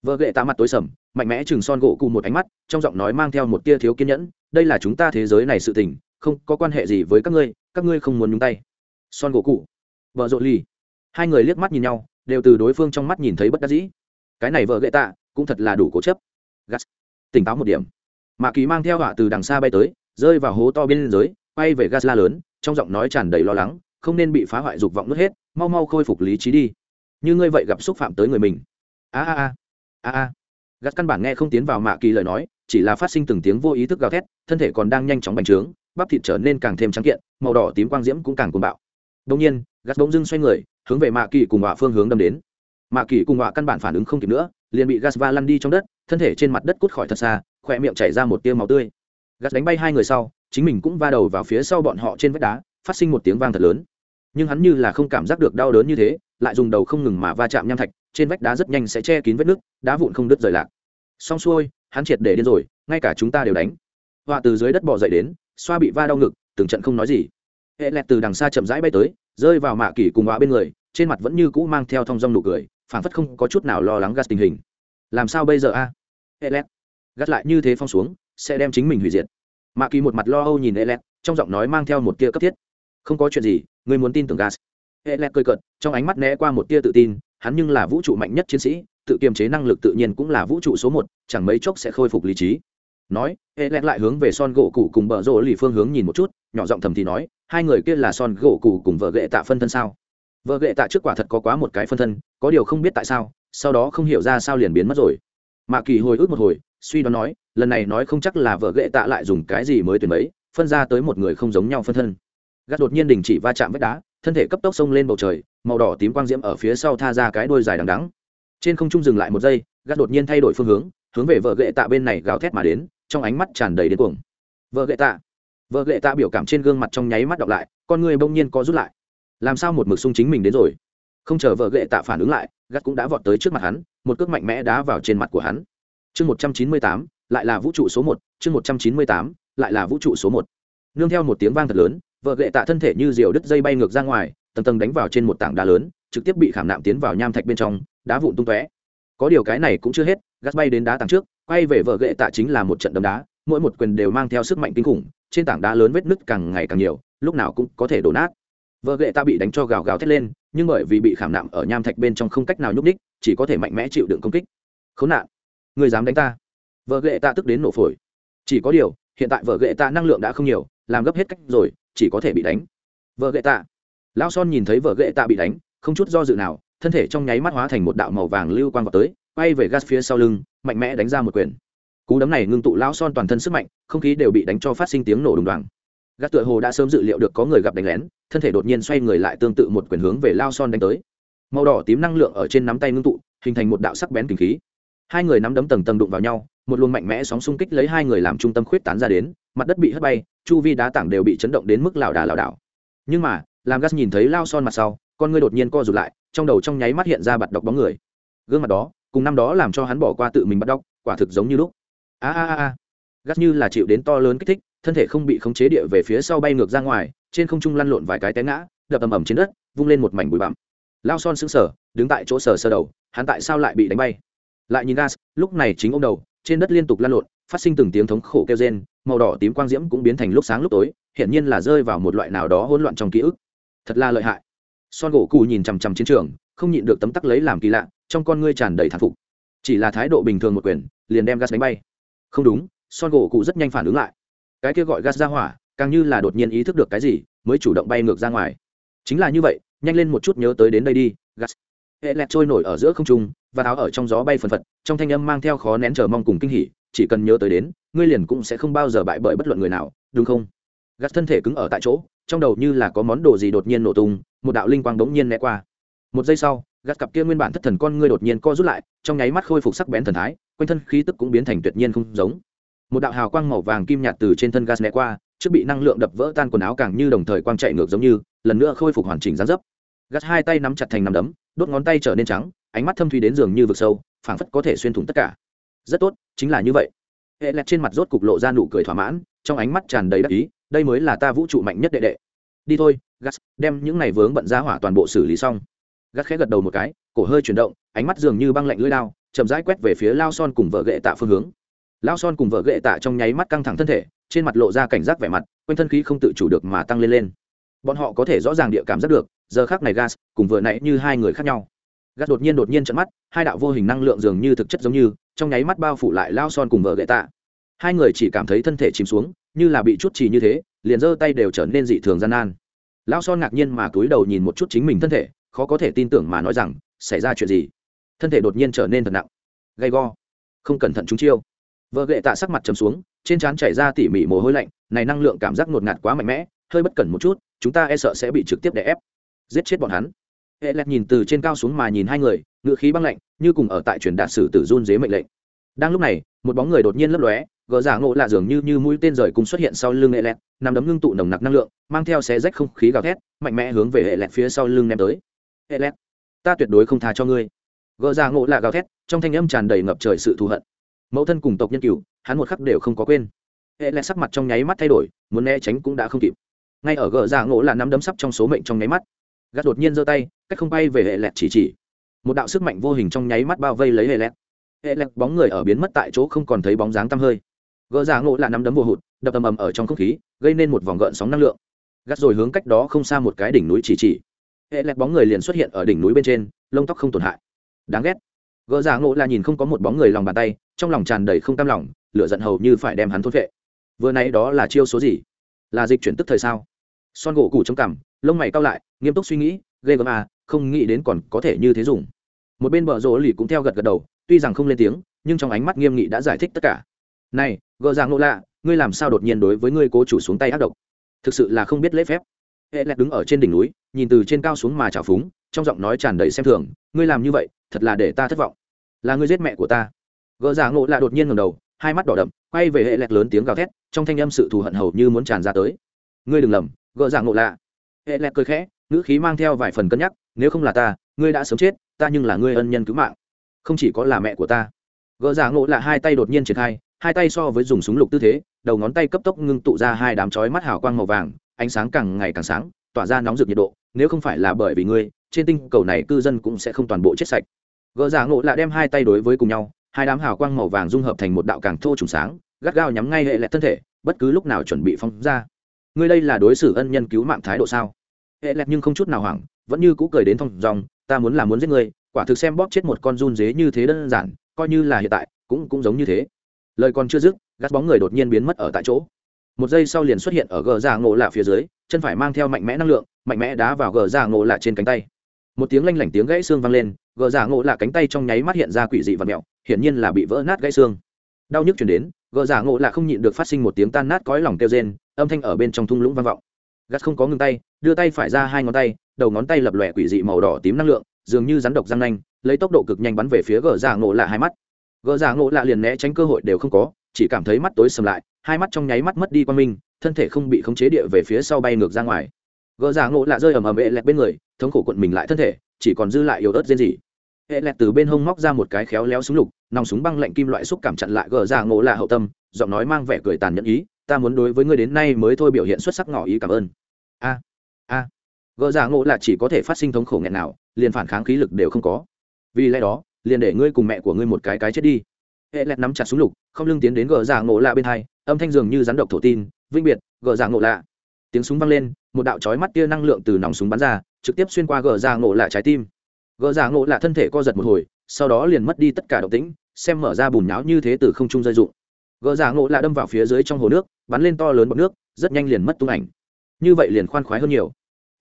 Speaker 1: Vợ gệ tạ mặt tối sầm, mạnh mẽ chừng son gỗ cụ một ánh mắt, trong giọng nói mang theo một tia thiếu kiên nhẫn, đây là chúng ta thế giới này sự tình, không có quan hệ gì với các ngươi các ngươi không muốn nhúng tay. Son gỗ cụ. Vợ rộn ly hai người liếc mắt nhìn nhau, đều từ đối phương trong mắt nhìn thấy bất đắc dĩ. Cái này vợ gậy tạ, cũng thật là đủ cố chấp. Gas tỉnh táo một điểm. Mạ kỳ mang theo họa từ đằng xa bay tới, rơi vào hố to bên dưới bay về gas la lớn, trong giọng nói tràn đầy lo lắng, không nên bị phá hoại dục vọng nuốt hết, mau mau khôi phục lý trí đi. Như ngươi vậy gặp xúc phạm tới người mình. A a a a a. Gas căn bản nghe không tiến vào mạ kỳ lời nói, chỉ là phát sinh từng tiếng vô ý thức gào thét, thân thể còn đang nhanh chóng bành trướng, bắp thịt trở nên càng thêm trắng kiện, màu đỏ tím quang diễm cũng càng cuồng bạo. Đông nhiên gas bỗng dưng xoay người, hướng về mạ kỳ cùng họa phương hướng đâm đến. Mạ kỳ cùng họa căn bản phản ứng không kịp nữa, liền bị gas va lăn đi trong đất, thân thể trên mặt đất cút khỏi thật xa, khỏe miệng chảy ra một tia máu tươi. Gas đánh bay hai người sau chính mình cũng va đầu vào phía sau bọn họ trên vách đá, phát sinh một tiếng vang thật lớn. Nhưng hắn như là không cảm giác được đau đớn như thế, lại dùng đầu không ngừng mà va chạm nham thạch, trên vách đá rất nhanh sẽ che kín vết nước đá vụn không đứt rời lạc. Xong xuôi, hắn triệt để điên rồi, ngay cả chúng ta đều đánh. Họa từ dưới đất bỏ dậy đến, xoa bị va đau ngực, từng trận không nói gì. Hệ lẹt từ đằng xa chậm rãi bay tới, rơi vào mạ kỳ cùng họa bên người, trên mặt vẫn như cũ mang theo thong dong nụ cười phản phất không có chút nào lo lắng gas tình hình. Làm sao bây giờ a? Hệ lẹt gắt lại như thế phong xuống, sẽ đem chính mình hủy diệt mạ kỳ một mặt lo âu nhìn e lẹt trong giọng nói mang theo một tia cấp thiết. Không có chuyện gì người muốn tin tưởng gas. E lẹt cười cợt, trong ánh mắt né qua một tia tự tin, hắn nhưng là vũ trụ mạnh nhất chiến sĩ, tự kiềm chế năng lực tự nhiên cũng là vũ trụ số một, chẳng mấy chốc sẽ khôi phục lý trí. Nói e lẹt lại hướng về son gỗ cụ cùng bờ rỗ lì phương hướng nhìn một chút, nhỏ giọng thầm thì nói, hai người kia là son gỗ cụ cùng vợ Gệ tạ phân thân sao? Vợ Gệ tạ trước quả thật có quá một cái phân thân, có điều không biết tại sao, sau đó không hiểu ra sao liền biến mất rồi. Mạ kỳ hồi ức một hồi, suy đoán nói lần này nói không chắc là vợ ghệ tạ lại dùng cái gì mới tuyển mấy, phân ra tới một người không giống nhau phân thân. Gắt đột nhiên đình chỉ va chạm vách đá, thân thể cấp tốc xông lên bầu trời, màu đỏ tím quang diễm ở phía sau tha ra cái đôi dài đằng đắng trên không trung dừng lại một giây, gắt đột nhiên thay đổi phương hướng hướng về vợ ghệ tạ bên này gào thét mà đến, trong ánh mắt tràn đầy đến cuồng. Vợ ghệ tạ. Vợ ghệ tạ biểu cảm trên gương mặt trong nháy mắt đọc lại, con người bỗng nhiên có rút lại. Làm sao một mực sung chính mình đến rồi? Không chờ vợ ghệ tạ phản ứng lại, gắt cũng đã vọt tới trước mặt hắn, một cước mạnh mẽ đá vào trên mặt của hắn. Chương một trăm chín mươi tám lại là vũ trụ số một, chương một trăm chín mươi tám, lại là vũ trụ số một. Nương theo một tiếng vang thật lớn, vợ gậy tạ thân thể như diều đứt dây bay ngược ra ngoài, tầng tầng đánh vào trên một tảng đá lớn, trực tiếp bị khảm nạm tiến vào nham thạch bên trong, đá vụn tung tóe. Có điều cái này cũng chưa hết gắt bay đến đá tảng trước, quay về vợ gậy tạ chính là một trận đấm đá, mỗi một quyền đều mang theo sức mạnh kinh khủng, trên tảng đá lớn vết nứt càng ngày càng nhiều, lúc nào cũng có thể đổ nát. Vợ gậy tạ bị đánh cho gào gào thét lên, nhưng bởi vì bị khảm nạm ở nham thạch bên trong không cách nào nhúc ních chỉ có thể mạnh mẽ chịu đựng công kích. Khốn nạn! Người dám đánh ta! Vợ ghệ ta tức đến nổ phổi. Chỉ có điều, hiện tại vợ ghệ ta năng lượng đã không nhiều, làm gấp hết cách rồi, chỉ có thể bị đánh. Vợ ghệ ta lão son nhìn thấy vợ ghệ ta bị đánh, không chút do dự nào, thân thể trong nháy mắt hóa thành một đạo màu vàng lưu quang vào tới, quay về gas phía sau lưng, mạnh mẽ đánh ra một quyền. Cú đấm này ngưng tụ lão son toàn thân sức mạnh, không khí đều bị đánh cho phát sinh tiếng nổ đùng đoàn gas tựa hồ đã sớm dự liệu được có người gặp đánh lén, thân thể đột nhiên xoay người lại tương tự một quyền hướng về lao son đánh tới. Màu đỏ tím năng lượng ở trên nắm tay ngưng tụ, hình thành một đạo sắc bén kinh khí hai người nắm đấm tầng tầng đụng vào nhau, một luồng mạnh mẽ sóng xung kích lấy hai người làm trung tâm khuyết tán ra đến, mặt đất bị hất bay, chu vi đá tảng đều bị chấn động đến mức lảo đà lảo đảo. Nhưng mà, làm gas nhìn thấy lao son mặt sau, con ngươi đột nhiên co rụt lại, trong đầu trong nháy mắt hiện ra bạt độc bóng người. Gương mặt đó, cùng năm đó làm cho hắn bỏ qua tự mình bắt đọc quả thực giống như lúc. A a a a. Gas như là chịu đến to lớn kích thích, thân thể không bị khống chế địa về phía sau bay ngược ra ngoài, trên không trung lăn lộn vài cái té ngã, đập ầm ầm trên đất, vung lên một mảnh bụi bặm. Lao son sững sờ, đứng tại chỗ sờ sơ đầu, hắn tại sao lại bị đánh bay? Lại nhìn gas, lúc này chính ông đầu, trên đất liên tục lăn lộn, phát sinh từng tiếng thống khổ kêu rên, màu đỏ tím quang diễm cũng biến thành lúc sáng lúc tối, hiển nhiên là rơi vào một loại nào đó hỗn loạn trong ký ức. Thật là lợi hại. Son gỗ cụ nhìn chằm chằm chiến trường, không nhịn được tấm tắc lấy làm kỳ lạ, trong con ngươi tràn đầy thán phục. Chỉ là thái độ bình thường một quyền, liền đem gas đánh bay. Không đúng, son gỗ cụ rất nhanh phản ứng lại. Cái kia gọi gas ra hỏa, càng như là đột nhiên ý thức được cái gì, mới chủ động bay ngược ra ngoài. Chính là như vậy, nhanh lên một chút nhớ tới đến đây đi, gas hệ lẹt trôi nổi ở giữa không trung, và áo ở trong gió bay phần phật, trong thanh âm mang theo khó nén chờ mong cùng kinh hỉ, chỉ cần nhớ tới đến, ngươi liền cũng sẽ không bao giờ bại bởi bất luận người nào, đúng không? Gắt thân thể cứng ở tại chỗ, trong đầu như là có món đồ gì đột nhiên nổ tung, một đạo linh quang đống nhiên né qua. Một giây sau, gắt cặp kia nguyên bản thất thần con ngươi đột nhiên co rút lại, trong nháy mắt khôi phục sắc bén thần thái, quanh thân khí tức cũng biến thành tuyệt nhiên không giống. Một đạo hào quang màu vàng kim nhạt từ trên thân gas né qua, trước bị năng lượng đập vỡ tan quần áo càng như đồng thời quang chạy ngược giống như, lần nữa khôi phục hoàn chỉnh gián dấp. Gắt hai tay nắm chặt thành nắm đấm đốt ngón tay trở nên trắng, ánh mắt thâm thủy đến giường như vực sâu, phảng phất có thể xuyên thủng tất cả. Rất tốt, chính là như vậy. Hệ lẹt trên mặt rốt cục lộ ra nụ cười thỏa mãn, trong ánh mắt tràn đầy đắc ý, đây mới là ta vũ trụ mạnh nhất đệ đệ. Đi thôi gas đem những này vướng bận ra hỏa toàn bộ xử lý xong. Gas khẽ gật đầu một cái, cổ hơi chuyển động, ánh mắt dường như băng lạnh lưỡi lao chậm rãi quét về phía lao son cùng vợ gệ tạ phương hướng. Lao son cùng vợ gệ tạ trong nháy mắt căng thẳng thân thể, trên mặt lộ ra cảnh giác vẻ mặt, quanh thân khí không tự chủ được mà tăng lên lên bọn họ có thể rõ ràng địa cảm giác được, giờ khác này gas cùng vừa nãy như hai người khác nhau. Gas đột nhiên đột nhiên trận mắt, hai đạo vô hình năng lượng dường như thực chất giống như, trong nháy mắt bao phủ lại lao son cùng vợ gậy tạ. Hai người chỉ cảm thấy thân thể chìm xuống, như là bị chút trì như thế, liền giơ tay đều trở nên dị thường gian nan. Lao son ngạc nhiên mà cúi đầu nhìn một chút chính mình thân thể, khó có thể tin tưởng mà nói rằng, xảy ra chuyện gì? Thân thể đột nhiên trở nên thật nặng. Gay go. Không cẩn thận chúng chiêu. Vợ gậy tạ sắc mặt chầm xuống, trên trán chảy ra tỉ mỉ mồ hôi lạnh, này năng lượng cảm giác ngột ngạt quá mạnh mẽ, hơi bất cẩn một chút chúng ta e sợ sẽ bị trực tiếp đè ép. Giết chết bọn hắn. Hệ lẹt nhìn từ trên cao xuống mà nhìn hai người ngự khí băng lạnh, như cùng ở tại truyền đạt sử tử run dế mệnh lệnh. Đang lúc này, một bóng người đột nhiên lấp lóe gỡ giả ngộ lạ dường như như mũi tên rời cùng xuất hiện sau lưng hệ lẹt, nằm đấm ngưng tụ nồng nặc năng lượng, mang theo xé rách không khí gào thét, mạnh mẽ hướng về hệ lẹt phía sau lưng ném tới. Hệ lẹt, ta tuyệt đối không tha cho ngươi. Gỡ giả ngộ lạ gào thét, trong thanh âm tràn đầy ngập trời sự thù hận. Mẫu thân cùng tộc nhân cửu, hắn một khắc đều không có quên. Hệ lẹt sắc mặt trong nháy mắt thay đổi, muốn né tránh cũng đã không kịp ngay ở gờ giả ngộ là nắm đấm sắp trong số mệnh trong nháy mắt. Gắt đột nhiên giơ tay, cách không bay về hệ lẹt chỉ chỉ. Một đạo sức mạnh vô hình trong nháy mắt bao vây lấy hệ lẹt. Hệ lẹt bóng người ở biến mất tại chỗ không còn thấy bóng dáng tăm hơi. Gỡ giả dạ ngộ là nắm đấm vô hụt, đập ầm ầm ở trong không khí, gây nên một vòng gợn sóng năng lượng. Gắt rồi hướng cách đó không xa một cái đỉnh núi chỉ chỉ. Hệ lẹt bóng người liền xuất hiện ở đỉnh núi bên trên, lông tóc không tổn hại. Đáng ghét. Gỡ giả dạ ngộ là nhìn không có một bóng người lòng bàn tay, trong lòng tràn đầy không tam lòng, lửa giận hầu như phải đem hắn thốt vệ vừa nãy đó là chiêu số gì? Là dịch chuyển tức thời sao? Son gỗ củ trong cằm, lông mày cao lại, nghiêm túc suy nghĩ, ghê gớm à không nghĩ đến còn có thể như thế dùng. Một bên bờ rỗ lì cũng theo gật gật đầu, tuy rằng không lên tiếng, nhưng trong ánh mắt nghiêm nghị đã giải thích tất cả. Này, gợ ràng nộ lạ, ngươi làm sao đột nhiên đối với ngươi cố chủ xuống tay ác độc? Thực sự là không biết lễ phép. Hệ lẹt đứng ở trên đỉnh núi, nhìn từ trên cao xuống mà trào phúng, trong giọng nói tràn đầy xem thường, ngươi làm như vậy, thật là để ta thất vọng. Là ngươi giết mẹ của ta. Gỡ giả ngộ lạ đột nhiên ngầm đầu, hai mắt đỏ đậm, quay về hệ lẹt lớn tiếng gào thét, trong thanh âm sự thù hận hầu như muốn tràn ra tới. Ngươi đừng lầm gỡ giả ngộ lạ. Hệ lẹt cười khẽ, ngữ khí mang theo vài phần cân nhắc, nếu không là ta, ngươi đã sớm chết, ta nhưng là ngươi ân nhân cứu mạng. Không chỉ có là mẹ của ta. Gỡ giả ngộ lạ hai tay đột nhiên triển khai, hai tay so với dùng súng lục tư thế, đầu ngón tay cấp tốc ngưng tụ ra hai đám chói mắt hào quang màu vàng, ánh sáng càng ngày càng sáng, tỏa ra nóng rực nhiệt độ, nếu không phải là bởi vì ngươi, trên tinh cầu này cư dân cũng sẽ không toàn bộ chết sạch. Gỡ giả ngộ lạ đem hai tay đối với cùng nhau, hai đám hào quang màu vàng dung hợp thành một đạo càng thô trùng sáng, gắt gao nhắm ngay hệ lẹt thân thể, bất cứ lúc nào chuẩn bị phóng ra ngươi đây là đối xử ân nhân cứu mạng thái độ sao? Hệ lẹt nhưng không chút nào hoảng, vẫn như cũ cười đến thong dòng ta muốn là muốn giết ngươi, quả thực xem bóp chết một con run dế như thế đơn giản, coi như là hiện tại, cũng cũng giống như thế. Lời còn chưa dứt, gắt bóng người đột nhiên biến mất ở tại chỗ. Một giây sau liền xuất hiện ở gờ già ngộ lạ phía dưới, chân phải mang theo mạnh mẽ năng lượng, mạnh mẽ đá vào gờ già ngộ lạ trên cánh tay. Một tiếng lanh lảnh tiếng gãy xương vang lên, gờ già ngộ lạ cánh tay trong nháy mắt hiện ra quỷ dị và mẹo, hiển nhiên là bị vỡ nát gãy xương. Đau nhức chuyển đến, gờ giả ngộ lạ không nhịn được phát sinh một tiếng tan nát cõi lòng kêu rên âm thanh ở bên trong thung lũng vang vọng. Gắt không có ngừng tay, đưa tay phải ra hai ngón tay, đầu ngón tay lập lòe quỷ dị màu đỏ tím năng lượng, dường như rắn độc răng nanh, lấy tốc độ cực nhanh bắn về phía gờ giả ngộ lạ hai mắt. Gờ giả ngộ lạ liền né tránh cơ hội đều không có, chỉ cảm thấy mắt tối sầm lại, hai mắt trong nháy mắt mất đi quan minh, thân thể không bị khống chế địa về phía sau bay ngược ra ngoài. Gờ giả ngộ lạ rơi ầm ầm ệ lẹt bên người, thống khổ cuộn mình lại thân thể, chỉ còn dư lại yếu ớt riêng gì. Hệ lẹt từ bên hông móc ra một cái khéo léo súng lục, nòng súng băng lạnh kim loại xúc cảm chặn lại gờ giả ngộ lạ hậu tâm, giọng nói mang vẻ cười tàn nhẫn ý ta muốn đối với ngươi đến nay mới thôi biểu hiện xuất sắc ngỏ ý cảm ơn. A a, gờ giả ngộ lạ chỉ có thể phát sinh thống khổ nghẹn nào, liền phản kháng khí lực đều không có. Vì lẽ đó, liền để ngươi cùng mẹ của ngươi một cái cái chết đi. Hệ lẹt nắm chặt súng lục, không lưng tiến đến gờ giả ngộ lạ bên hai, âm thanh dường như rắn độc thổ tin vinh biệt, gờ giả ngộ lạ tiếng súng vang lên, một đạo chói mắt tia năng lượng từ nòng súng bắn ra, trực tiếp xuyên qua gờ giả ngộ lạ trái tim. Gờ giả ngộ lạ thân thể co giật một hồi, sau đó liền mất đi tất cả động tĩnh, xem mở ra bùn nháo như thế từ không trung rơi rụng gỡ giả ngộ lạ đâm vào phía dưới trong hồ nước, bắn lên to lớn bọc nước, rất nhanh liền mất tung ảnh. Như vậy liền khoan khoái hơn nhiều.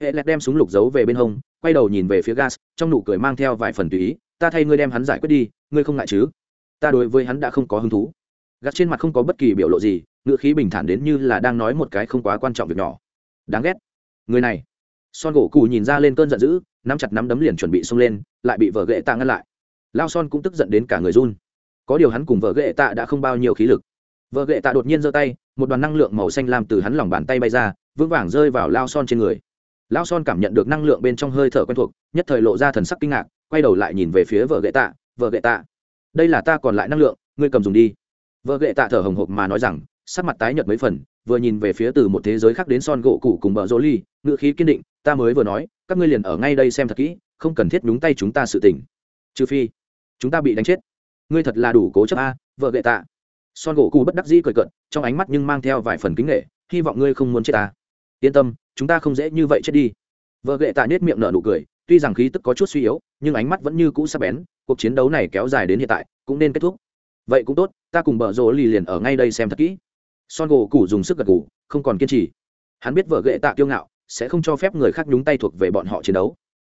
Speaker 1: Hệ lẹt đem súng lục giấu về bên hông, quay đầu nhìn về phía gas, trong nụ cười mang theo vài phần tùy ý, ta thay ngươi đem hắn giải quyết đi, ngươi không ngại chứ? Ta đối với hắn đã không có hứng thú. Gắt trên mặt không có bất kỳ biểu lộ gì ngựa khí bình thản đến như là đang nói một cái không quá quan trọng việc nhỏ. Đáng ghét. Người này. Son gỗ cù nhìn ra lên cơn giận dữ, nắm chặt nắm đấm liền chuẩn bị xông lên, lại bị vợ ghệ tạ ngăn lại. Lao son cũng tức giận đến cả người run có điều hắn cùng vợ ghệ tạ đã không bao nhiêu khí lực. Vợ ghệ tạ đột nhiên giơ tay, một đoàn năng lượng màu xanh làm từ hắn lòng bàn tay bay ra, vững vàng rơi vào lao son trên người. Lao son cảm nhận được năng lượng bên trong hơi thở quen thuộc, nhất thời lộ ra thần sắc kinh ngạc, quay đầu lại nhìn về phía vợ ghệ tạ, vợ ghệ tạ, đây là ta còn lại năng lượng, ngươi cầm dùng đi. Vợ ghệ tạ thở hồng hộc mà nói rằng, sắc mặt tái nhợt mấy phần, vừa nhìn về phía từ một thế giới khác đến son gỗ cụ cùng bờ rô ly ngự khí kiên định, ta mới vừa nói, các ngươi liền ở ngay đây xem thật kỹ, không cần thiết nhúng tay chúng ta sự tình. Trừ phi, chúng ta bị đánh chết ngươi thật là đủ cố chấp a, vợ gệ tạ. Son gỗ cụ bất đắc dĩ cười cận trong ánh mắt nhưng mang theo vài phần kính nghệ hy vọng ngươi không muốn chết ta. Yên tâm, chúng ta không dễ như vậy chết đi. Vợ gệ tạ nết miệng nở nụ cười, tuy rằng khí tức có chút suy yếu, nhưng ánh mắt vẫn như cũ sắc bén, cuộc chiến đấu này kéo dài đến hiện tại, cũng nên kết thúc. Vậy cũng tốt, ta cùng bờ rồ lì liền ở ngay đây xem thật kỹ. Son gỗ cụ dùng sức gật gù, không còn kiên trì. Hắn biết vợ ghệ tạ kiêu ngạo, sẽ không cho phép người khác nhúng tay thuộc về bọn họ chiến đấu.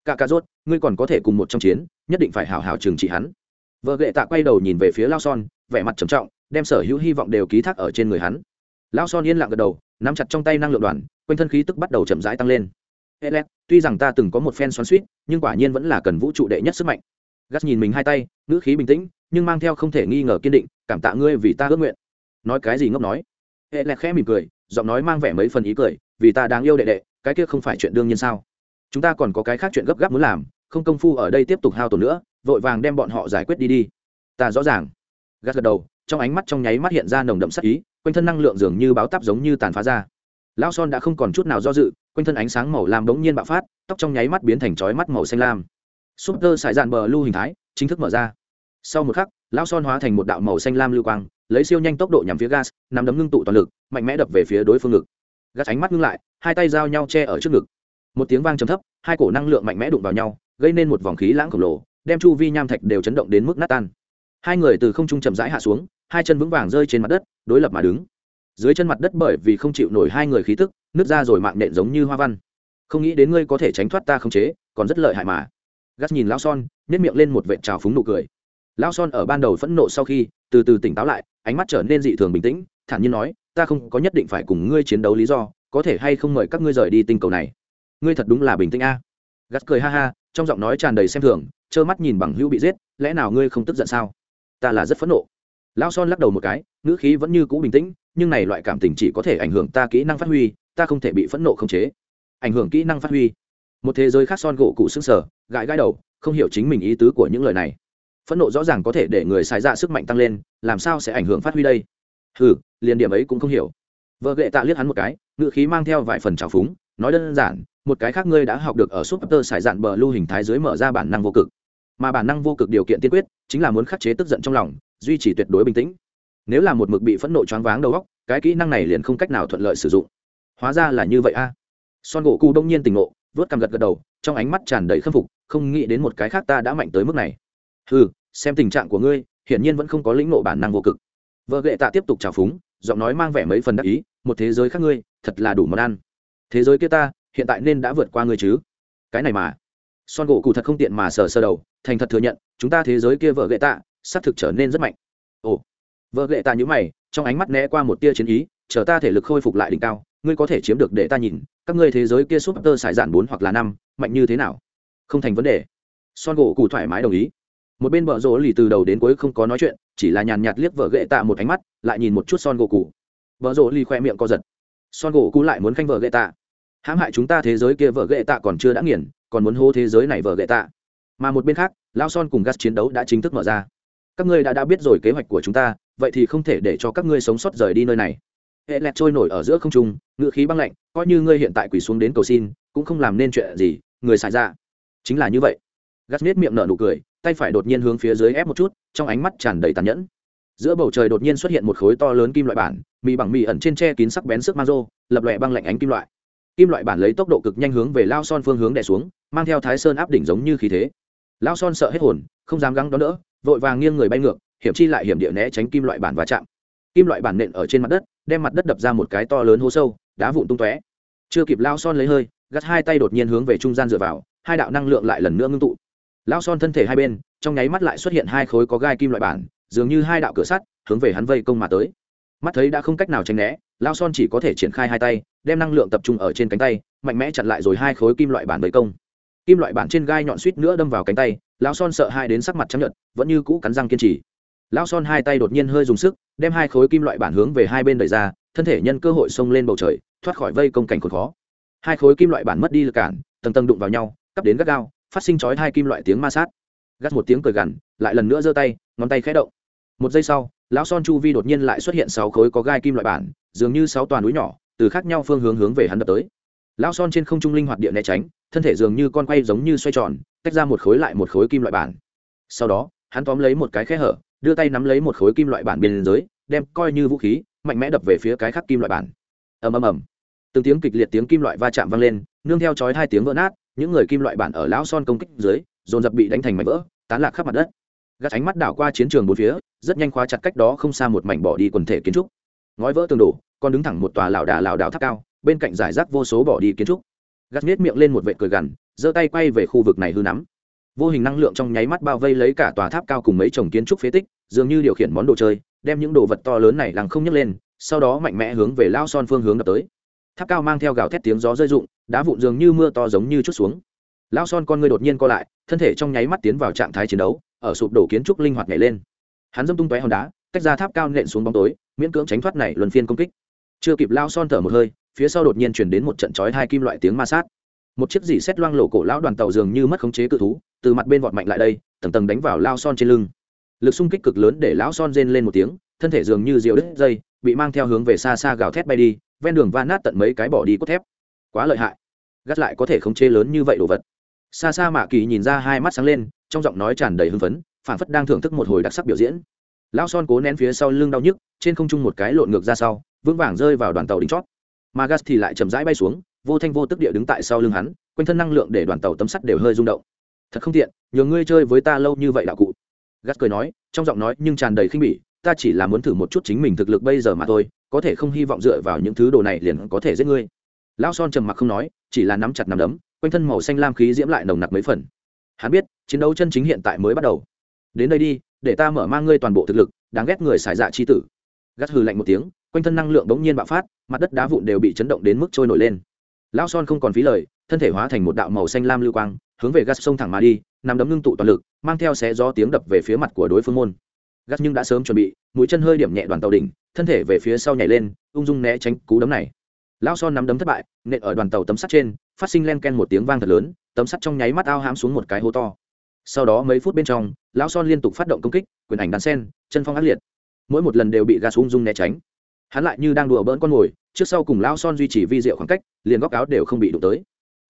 Speaker 1: Cả cà rốt, ngươi còn có thể cùng một trong chiến, nhất định phải hào hào trừng trị hắn vợ ghệ tạ quay đầu nhìn về phía lao son vẻ mặt trầm trọng đem sở hữu hy vọng đều ký thác ở trên người hắn. Lao son yên lặng gật đầu nắm chặt trong tay năng lượng đoàn quanh thân khí tức bắt đầu chậm rãi tăng lên. Elet, tuy rằng ta từng có một phen xoắn suýt nhưng quả nhiên vẫn là cần vũ trụ đệ nhất sức mạnh. Gắt nhìn mình hai tay ngữ khí bình tĩnh nhưng mang theo không thể nghi ngờ kiên định cảm tạ ngươi vì ta ước nguyện. Nói cái gì ngốc nói. Hệ lẹt khẽ mỉm cười giọng nói mang vẻ mấy phần ý cười vì ta đáng yêu đệ đệ cái kia không phải chuyện đương nhiên sao? Chúng ta còn có cái khác chuyện gấp gáp muốn làm không công phu ở đây tiếp tục hao tổn nữa vội vàng đem bọn họ giải quyết đi đi. Ta rõ ràng. Gắt gật đầu, trong ánh mắt trong nháy mắt hiện ra nồng đậm sắc ý, quanh thân năng lượng dường như báo tắp giống như tàn phá ra. Lão son đã không còn chút nào do dự, quanh thân ánh sáng màu lam bỗng nhiên bạo phát, tóc trong nháy mắt biến thành chói mắt màu xanh lam. Súp tơ sải dạn bờ lưu hình thái, chính thức mở ra. Sau một khắc, lão son hóa thành một đạo màu xanh lam lưu quang, lấy siêu nhanh tốc độ nhằm phía gas, nắm đấm ngưng tụ toàn lực, mạnh mẽ đập về phía đối phương ngực. Gas ánh mắt ngưng lại, hai tay giao nhau che ở trước ngực. Một tiếng vang trầm thấp, hai cổ năng lượng mạnh mẽ đụng vào nhau, gây nên một vòng khí lãng khổng lồ đem chu vi nham thạch đều chấn động đến mức nát tan. Hai người từ không trung chậm rãi hạ xuống, hai chân vững vàng rơi trên mặt đất, đối lập mà đứng. Dưới chân mặt đất bởi vì không chịu nổi hai người khí tức, nứt ra rồi mạng nện giống như hoa văn. Không nghĩ đến ngươi có thể tránh thoát ta không chế, còn rất lợi hại mà. Gắt nhìn lão son nếp miệng lên một vệt trào phúng nụ cười. Lão son ở ban đầu phẫn nộ sau khi, từ từ tỉnh táo lại, ánh mắt trở nên dị thường bình tĩnh, thản nhiên nói, ta không, có nhất định phải cùng ngươi chiến đấu lý do, có thể hay không mời các ngươi rời đi tinh cầu này? Ngươi thật đúng là bình tĩnh a. Gắt cười ha ha, trong giọng nói tràn đầy xem thường trơ mắt nhìn bằng hữu bị giết, lẽ nào ngươi không tức giận sao? Ta là rất phẫn nộ. Lão son lắc đầu một cái, ngữ khí vẫn như cũ bình tĩnh, nhưng này loại cảm tình chỉ có thể ảnh hưởng ta kỹ năng phát huy, ta không thể bị phẫn nộ khống chế. Ảnh hưởng kỹ năng phát huy. Một thế giới khác son gỗ cụ xương sở gãi gãi đầu, không hiểu chính mình ý tứ của những lời này. Phẫn nộ rõ ràng có thể để người xài ra sức mạnh tăng lên, làm sao sẽ ảnh hưởng phát huy đây? Hừ, liền điểm ấy cũng không hiểu. Vợ gệ tạ liếc hắn một cái, ngữ khí mang theo vài phần trào phúng, nói đơn giản một cái khác ngươi đã học được ở súp tơ sải dạn bờ lưu hình thái dưới mở ra bản năng vô cực. Mà bản năng vô cực điều kiện tiên quyết, chính là muốn khắc chế tức giận trong lòng, duy trì tuyệt đối bình tĩnh. Nếu là một mực bị phẫn nộ choáng váng đầu óc, cái kỹ năng này liền không cách nào thuận lợi sử dụng. Hóa ra là như vậy a. Son gỗ cụ đông nhiên tỉnh ngộ vớt cằm gật gật đầu, trong ánh mắt tràn đầy khâm phục, không nghĩ đến một cái khác ta đã mạnh tới mức này. Ừ xem tình trạng của ngươi, hiển nhiên vẫn không có lĩnh nộ bản năng vô cực. Vợ gệ tạ tiếp tục trào phúng, giọng nói mang vẻ mấy phần đắc ý, một thế giới khác ngươi, thật là đủ món ăn. Thế giới kia ta hiện tại nên đã vượt qua ngươi chứ? Cái này mà. Son gỗ cụ thật không tiện mà sờ sơ đầu, thành thật thừa nhận, chúng ta thế giới kia vợ gệ tạ, xác thực trở nên rất mạnh. Ồ. Vợ gệ tạ nhữ mày, trong ánh mắt né qua một tia chiến ý, chờ ta thể lực khôi phục lại đỉnh cao, ngươi có thể chiếm được để ta nhìn, các ngươi thế giới kia súp tơ sải dạn bốn hoặc là năm, mạnh như thế nào? Không thành vấn đề. Son gỗ cụ thoải mái đồng ý. Một bên vợ rỗ lì từ đầu đến cuối không có nói chuyện, chỉ là nhàn nhạt liếc vợ ghệ tạ một ánh mắt, lại nhìn một chút son gỗ cụ. Vợ rỗ lì khoe miệng co giật. Son gỗ cụ lại muốn khanh vợ ghệ tạ hãm hại chúng ta thế giới kia vợ ghệ tạ còn chưa đã nghiền, còn muốn hô thế giới này vợ ghệ tạ. Mà một bên khác lao son cùng gas chiến đấu đã chính thức mở ra. Các ngươi đã đã biết rồi kế hoạch của chúng ta, vậy thì không thể để cho các ngươi sống sót rời đi nơi này. Hệ lẹt trôi nổi ở giữa không trung, ngựa khí băng lạnh, coi như ngươi hiện tại quỳ xuống đến cầu xin, cũng không làm nên chuyện gì, người xài ra chính là như vậy. Gas nết miệng nở nụ cười, tay phải đột nhiên hướng phía dưới ép một chút, trong ánh mắt tràn đầy tàn nhẫn. Giữa bầu trời đột nhiên xuất hiện một khối to lớn kim loại bản, mì bằng mì ẩn trên tre kín sắc bén sức mang rô lập lòe băng lạnh ánh kim loại kim loại bản lấy tốc độ cực nhanh hướng về lao son phương hướng đè xuống, mang theo thái sơn áp đỉnh giống như khí thế. Lao son sợ hết hồn, không dám gắng đón đỡ, vội vàng nghiêng người bay ngược, hiểm chi lại hiểm địa né tránh kim loại bản và chạm. Kim loại bản nện ở trên mặt đất, đem mặt đất đập ra một cái to lớn hố sâu, đá vụn tung tóe. Chưa kịp lao son lấy hơi, gắt hai tay đột nhiên hướng về trung gian dựa vào, hai đạo năng lượng lại lần nữa ngưng tụ. Lao son thân thể hai bên, trong nháy mắt lại xuất hiện hai khối có gai kim loại bản, dường như hai đạo cửa sắt hướng về hắn vây công mà tới. Mắt thấy đã không cách nào tránh né lao son chỉ có thể triển khai hai tay, đem năng lượng tập trung ở trên cánh tay, mạnh mẽ chặn lại rồi hai khối kim loại bản vây công. Kim loại bản trên gai nhọn suýt nữa đâm vào cánh tay, lao son sợ hai đến sắc mặt chấp nhận vẫn như cũ cắn răng kiên trì. Lao son hai tay đột nhiên hơi dùng sức, đem hai khối kim loại bản hướng về hai bên đẩy ra, thân thể nhân cơ hội xông lên bầu trời, thoát khỏi vây công cảnh khốn khó. Hai khối kim loại bản mất đi lực cản, tầng tầng đụng vào nhau, cắp đến gắt gao, phát sinh chói hai kim loại tiếng ma sát. Gắt một tiếng cười gằn, lại lần nữa giơ tay, ngón tay khẽ động. Một giây sau, lão son chu vi đột nhiên lại xuất hiện sáu khối có gai kim loại bản dường như sáu toàn núi nhỏ, từ khác nhau phương hướng hướng về hắn đập tới. Lão son trên không trung linh hoạt địa né tránh, thân thể dường như con quay giống như xoay tròn, tách ra một khối lại một khối kim loại bản. Sau đó, hắn tóm lấy một cái khe hở, đưa tay nắm lấy một khối kim loại bản bên dưới, đem coi như vũ khí, mạnh mẽ đập về phía cái khác kim loại bản. Ầm ầm ầm. Từng tiếng kịch liệt tiếng kim loại va chạm vang lên, nương theo chói hai tiếng vỡ nát, những người kim loại bản ở lão son công kích dưới, dồn dập bị đánh thành mảnh vỡ, tán lạc khắp mặt đất. Gạt ánh mắt đảo qua chiến trường bốn phía, rất nhanh khóa chặt cách đó không xa một mảnh bỏ đi quần thể kiến trúc ngói vỡ tường đổ còn đứng thẳng một tòa lảo đà lảo đảo tháp cao, bên cạnh giải rác vô số bỏ đi kiến trúc. Gắt nhếch miệng lên một vệ cười gằn, giơ tay quay về khu vực này hư nắm. Vô hình năng lượng trong nháy mắt bao vây lấy cả tòa tháp cao cùng mấy chồng kiến trúc phế tích, dường như điều khiển món đồ chơi, đem những đồ vật to lớn này lằng không nhấc lên, sau đó mạnh mẽ hướng về lao son phương hướng đập tới. Tháp cao mang theo gào thét tiếng gió rơi rụng, đá vụn dường như mưa to giống như chút xuống. Lao son con người đột nhiên co lại, thân thể trong nháy mắt tiến vào trạng thái chiến đấu, ở sụp đổ kiến trúc linh hoạt nhảy lên. Hắn dâm tung tóe hòn đá, tách ra tháp cao nện xuống bóng tối miễn cưỡng tránh thoát này luân phiên công kích. Chưa kịp lao son thở một hơi, phía sau đột nhiên chuyển đến một trận chói hai kim loại tiếng ma sát. Một chiếc dỉ xét loang lổ cổ lão đoàn tàu dường như mất khống chế cự thú, từ mặt bên vọt mạnh lại đây, tầng tầng đánh vào lao son trên lưng. Lực xung kích cực lớn để lão son rên lên một tiếng, thân thể dường như diều đứt dây, bị mang theo hướng về xa xa gào thét bay đi, ven đường va nát tận mấy cái bỏ đi cốt thép. Quá lợi hại. Gắt lại có thể khống chế lớn như vậy đồ vật. Xa xa mạ kỳ nhìn ra hai mắt sáng lên, trong giọng nói tràn đầy hưng phấn phản phất đang thưởng thức một hồi đặc sắc biểu diễn. Lão son cố nén phía sau lưng đau nhức trên không trung một cái lộn ngược ra sau, vững vàng rơi vào đoàn tàu đỉnh chót. Mà gas thì lại chậm rãi bay xuống, vô thanh vô tức địa đứng tại sau lưng hắn, quanh thân năng lượng để đoàn tàu tấm sắt đều hơi rung động. Thật không tiện nhờ ngươi chơi với ta lâu như vậy đạo cụ. Gas cười nói, trong giọng nói nhưng tràn đầy khinh bỉ, ta chỉ là muốn thử một chút chính mình thực lực bây giờ mà thôi, có thể không hy vọng dựa vào những thứ đồ này liền có thể giết ngươi. Lão son trầm mặc không nói, chỉ là nắm chặt nắm đấm, quanh thân màu xanh lam khí diễm lại nồng nặc mấy phần. Hắn biết, chiến đấu chân chính hiện tại mới bắt đầu. Đến đây đi, để ta mở mang ngươi toàn bộ thực lực, đáng ghét người xài dạ chi tử gắt hừ lạnh một tiếng, quanh thân năng lượng bỗng nhiên bạo phát, mặt đất đá vụn đều bị chấn động đến mức trôi nổi lên. Lão son không còn phí lời, thân thể hóa thành một đạo màu xanh lam lưu quang, hướng về gắt sông thẳng mà đi, nằm đấm ngưng tụ toàn lực, mang theo xé gió tiếng đập về phía mặt của đối phương môn. Gắt nhưng đã sớm chuẩn bị, mũi chân hơi điểm nhẹ đoàn tàu đỉnh, thân thể về phía sau nhảy lên, ung dung né tránh cú đấm này. Lão son nắm đấm thất bại, nện ở đoàn tàu tấm sắt trên, phát sinh len ken một tiếng vang thật lớn, tấm sắt trong nháy mắt ao hãm xuống một cái hố to. Sau đó mấy phút bên trong, lão son liên tục phát động công kích, quyền ảnh đàn sen, chân phong ác liệt mỗi một lần đều bị gas ung dung né tránh. Hắn lại như đang đùa bỡn con mồi trước sau cùng lão son duy trì vi diệu khoảng cách, liền góc áo đều không bị đụng tới.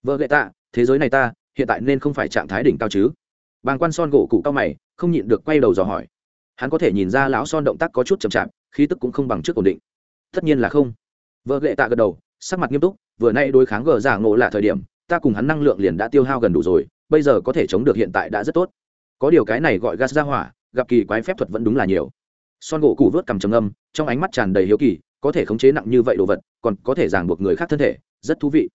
Speaker 1: Vợ gậy tạ, thế giới này ta, hiện tại nên không phải trạng thái đỉnh cao chứ? Bàng quan son gỗ cụ cao mày, không nhịn được quay đầu dò hỏi. Hắn có thể nhìn ra lão son động tác có chút chậm chạp, khí tức cũng không bằng trước ổn định. Tất nhiên là không. Vợ gậy tạ gật đầu, sắc mặt nghiêm túc, vừa nay đối kháng gờ giả ngộ là thời điểm, ta cùng hắn năng lượng liền đã tiêu hao gần đủ rồi, bây giờ có thể chống được hiện tại đã rất tốt. Có điều cái này gọi gas ra hỏa, gặp kỳ quái phép thuật vẫn đúng là nhiều son gỗ cụ vớt cầm trầm âm trong ánh mắt tràn đầy hiếu kỳ, có thể khống chế nặng như vậy đồ vật, còn có thể ràng buộc người khác thân thể, rất thú vị.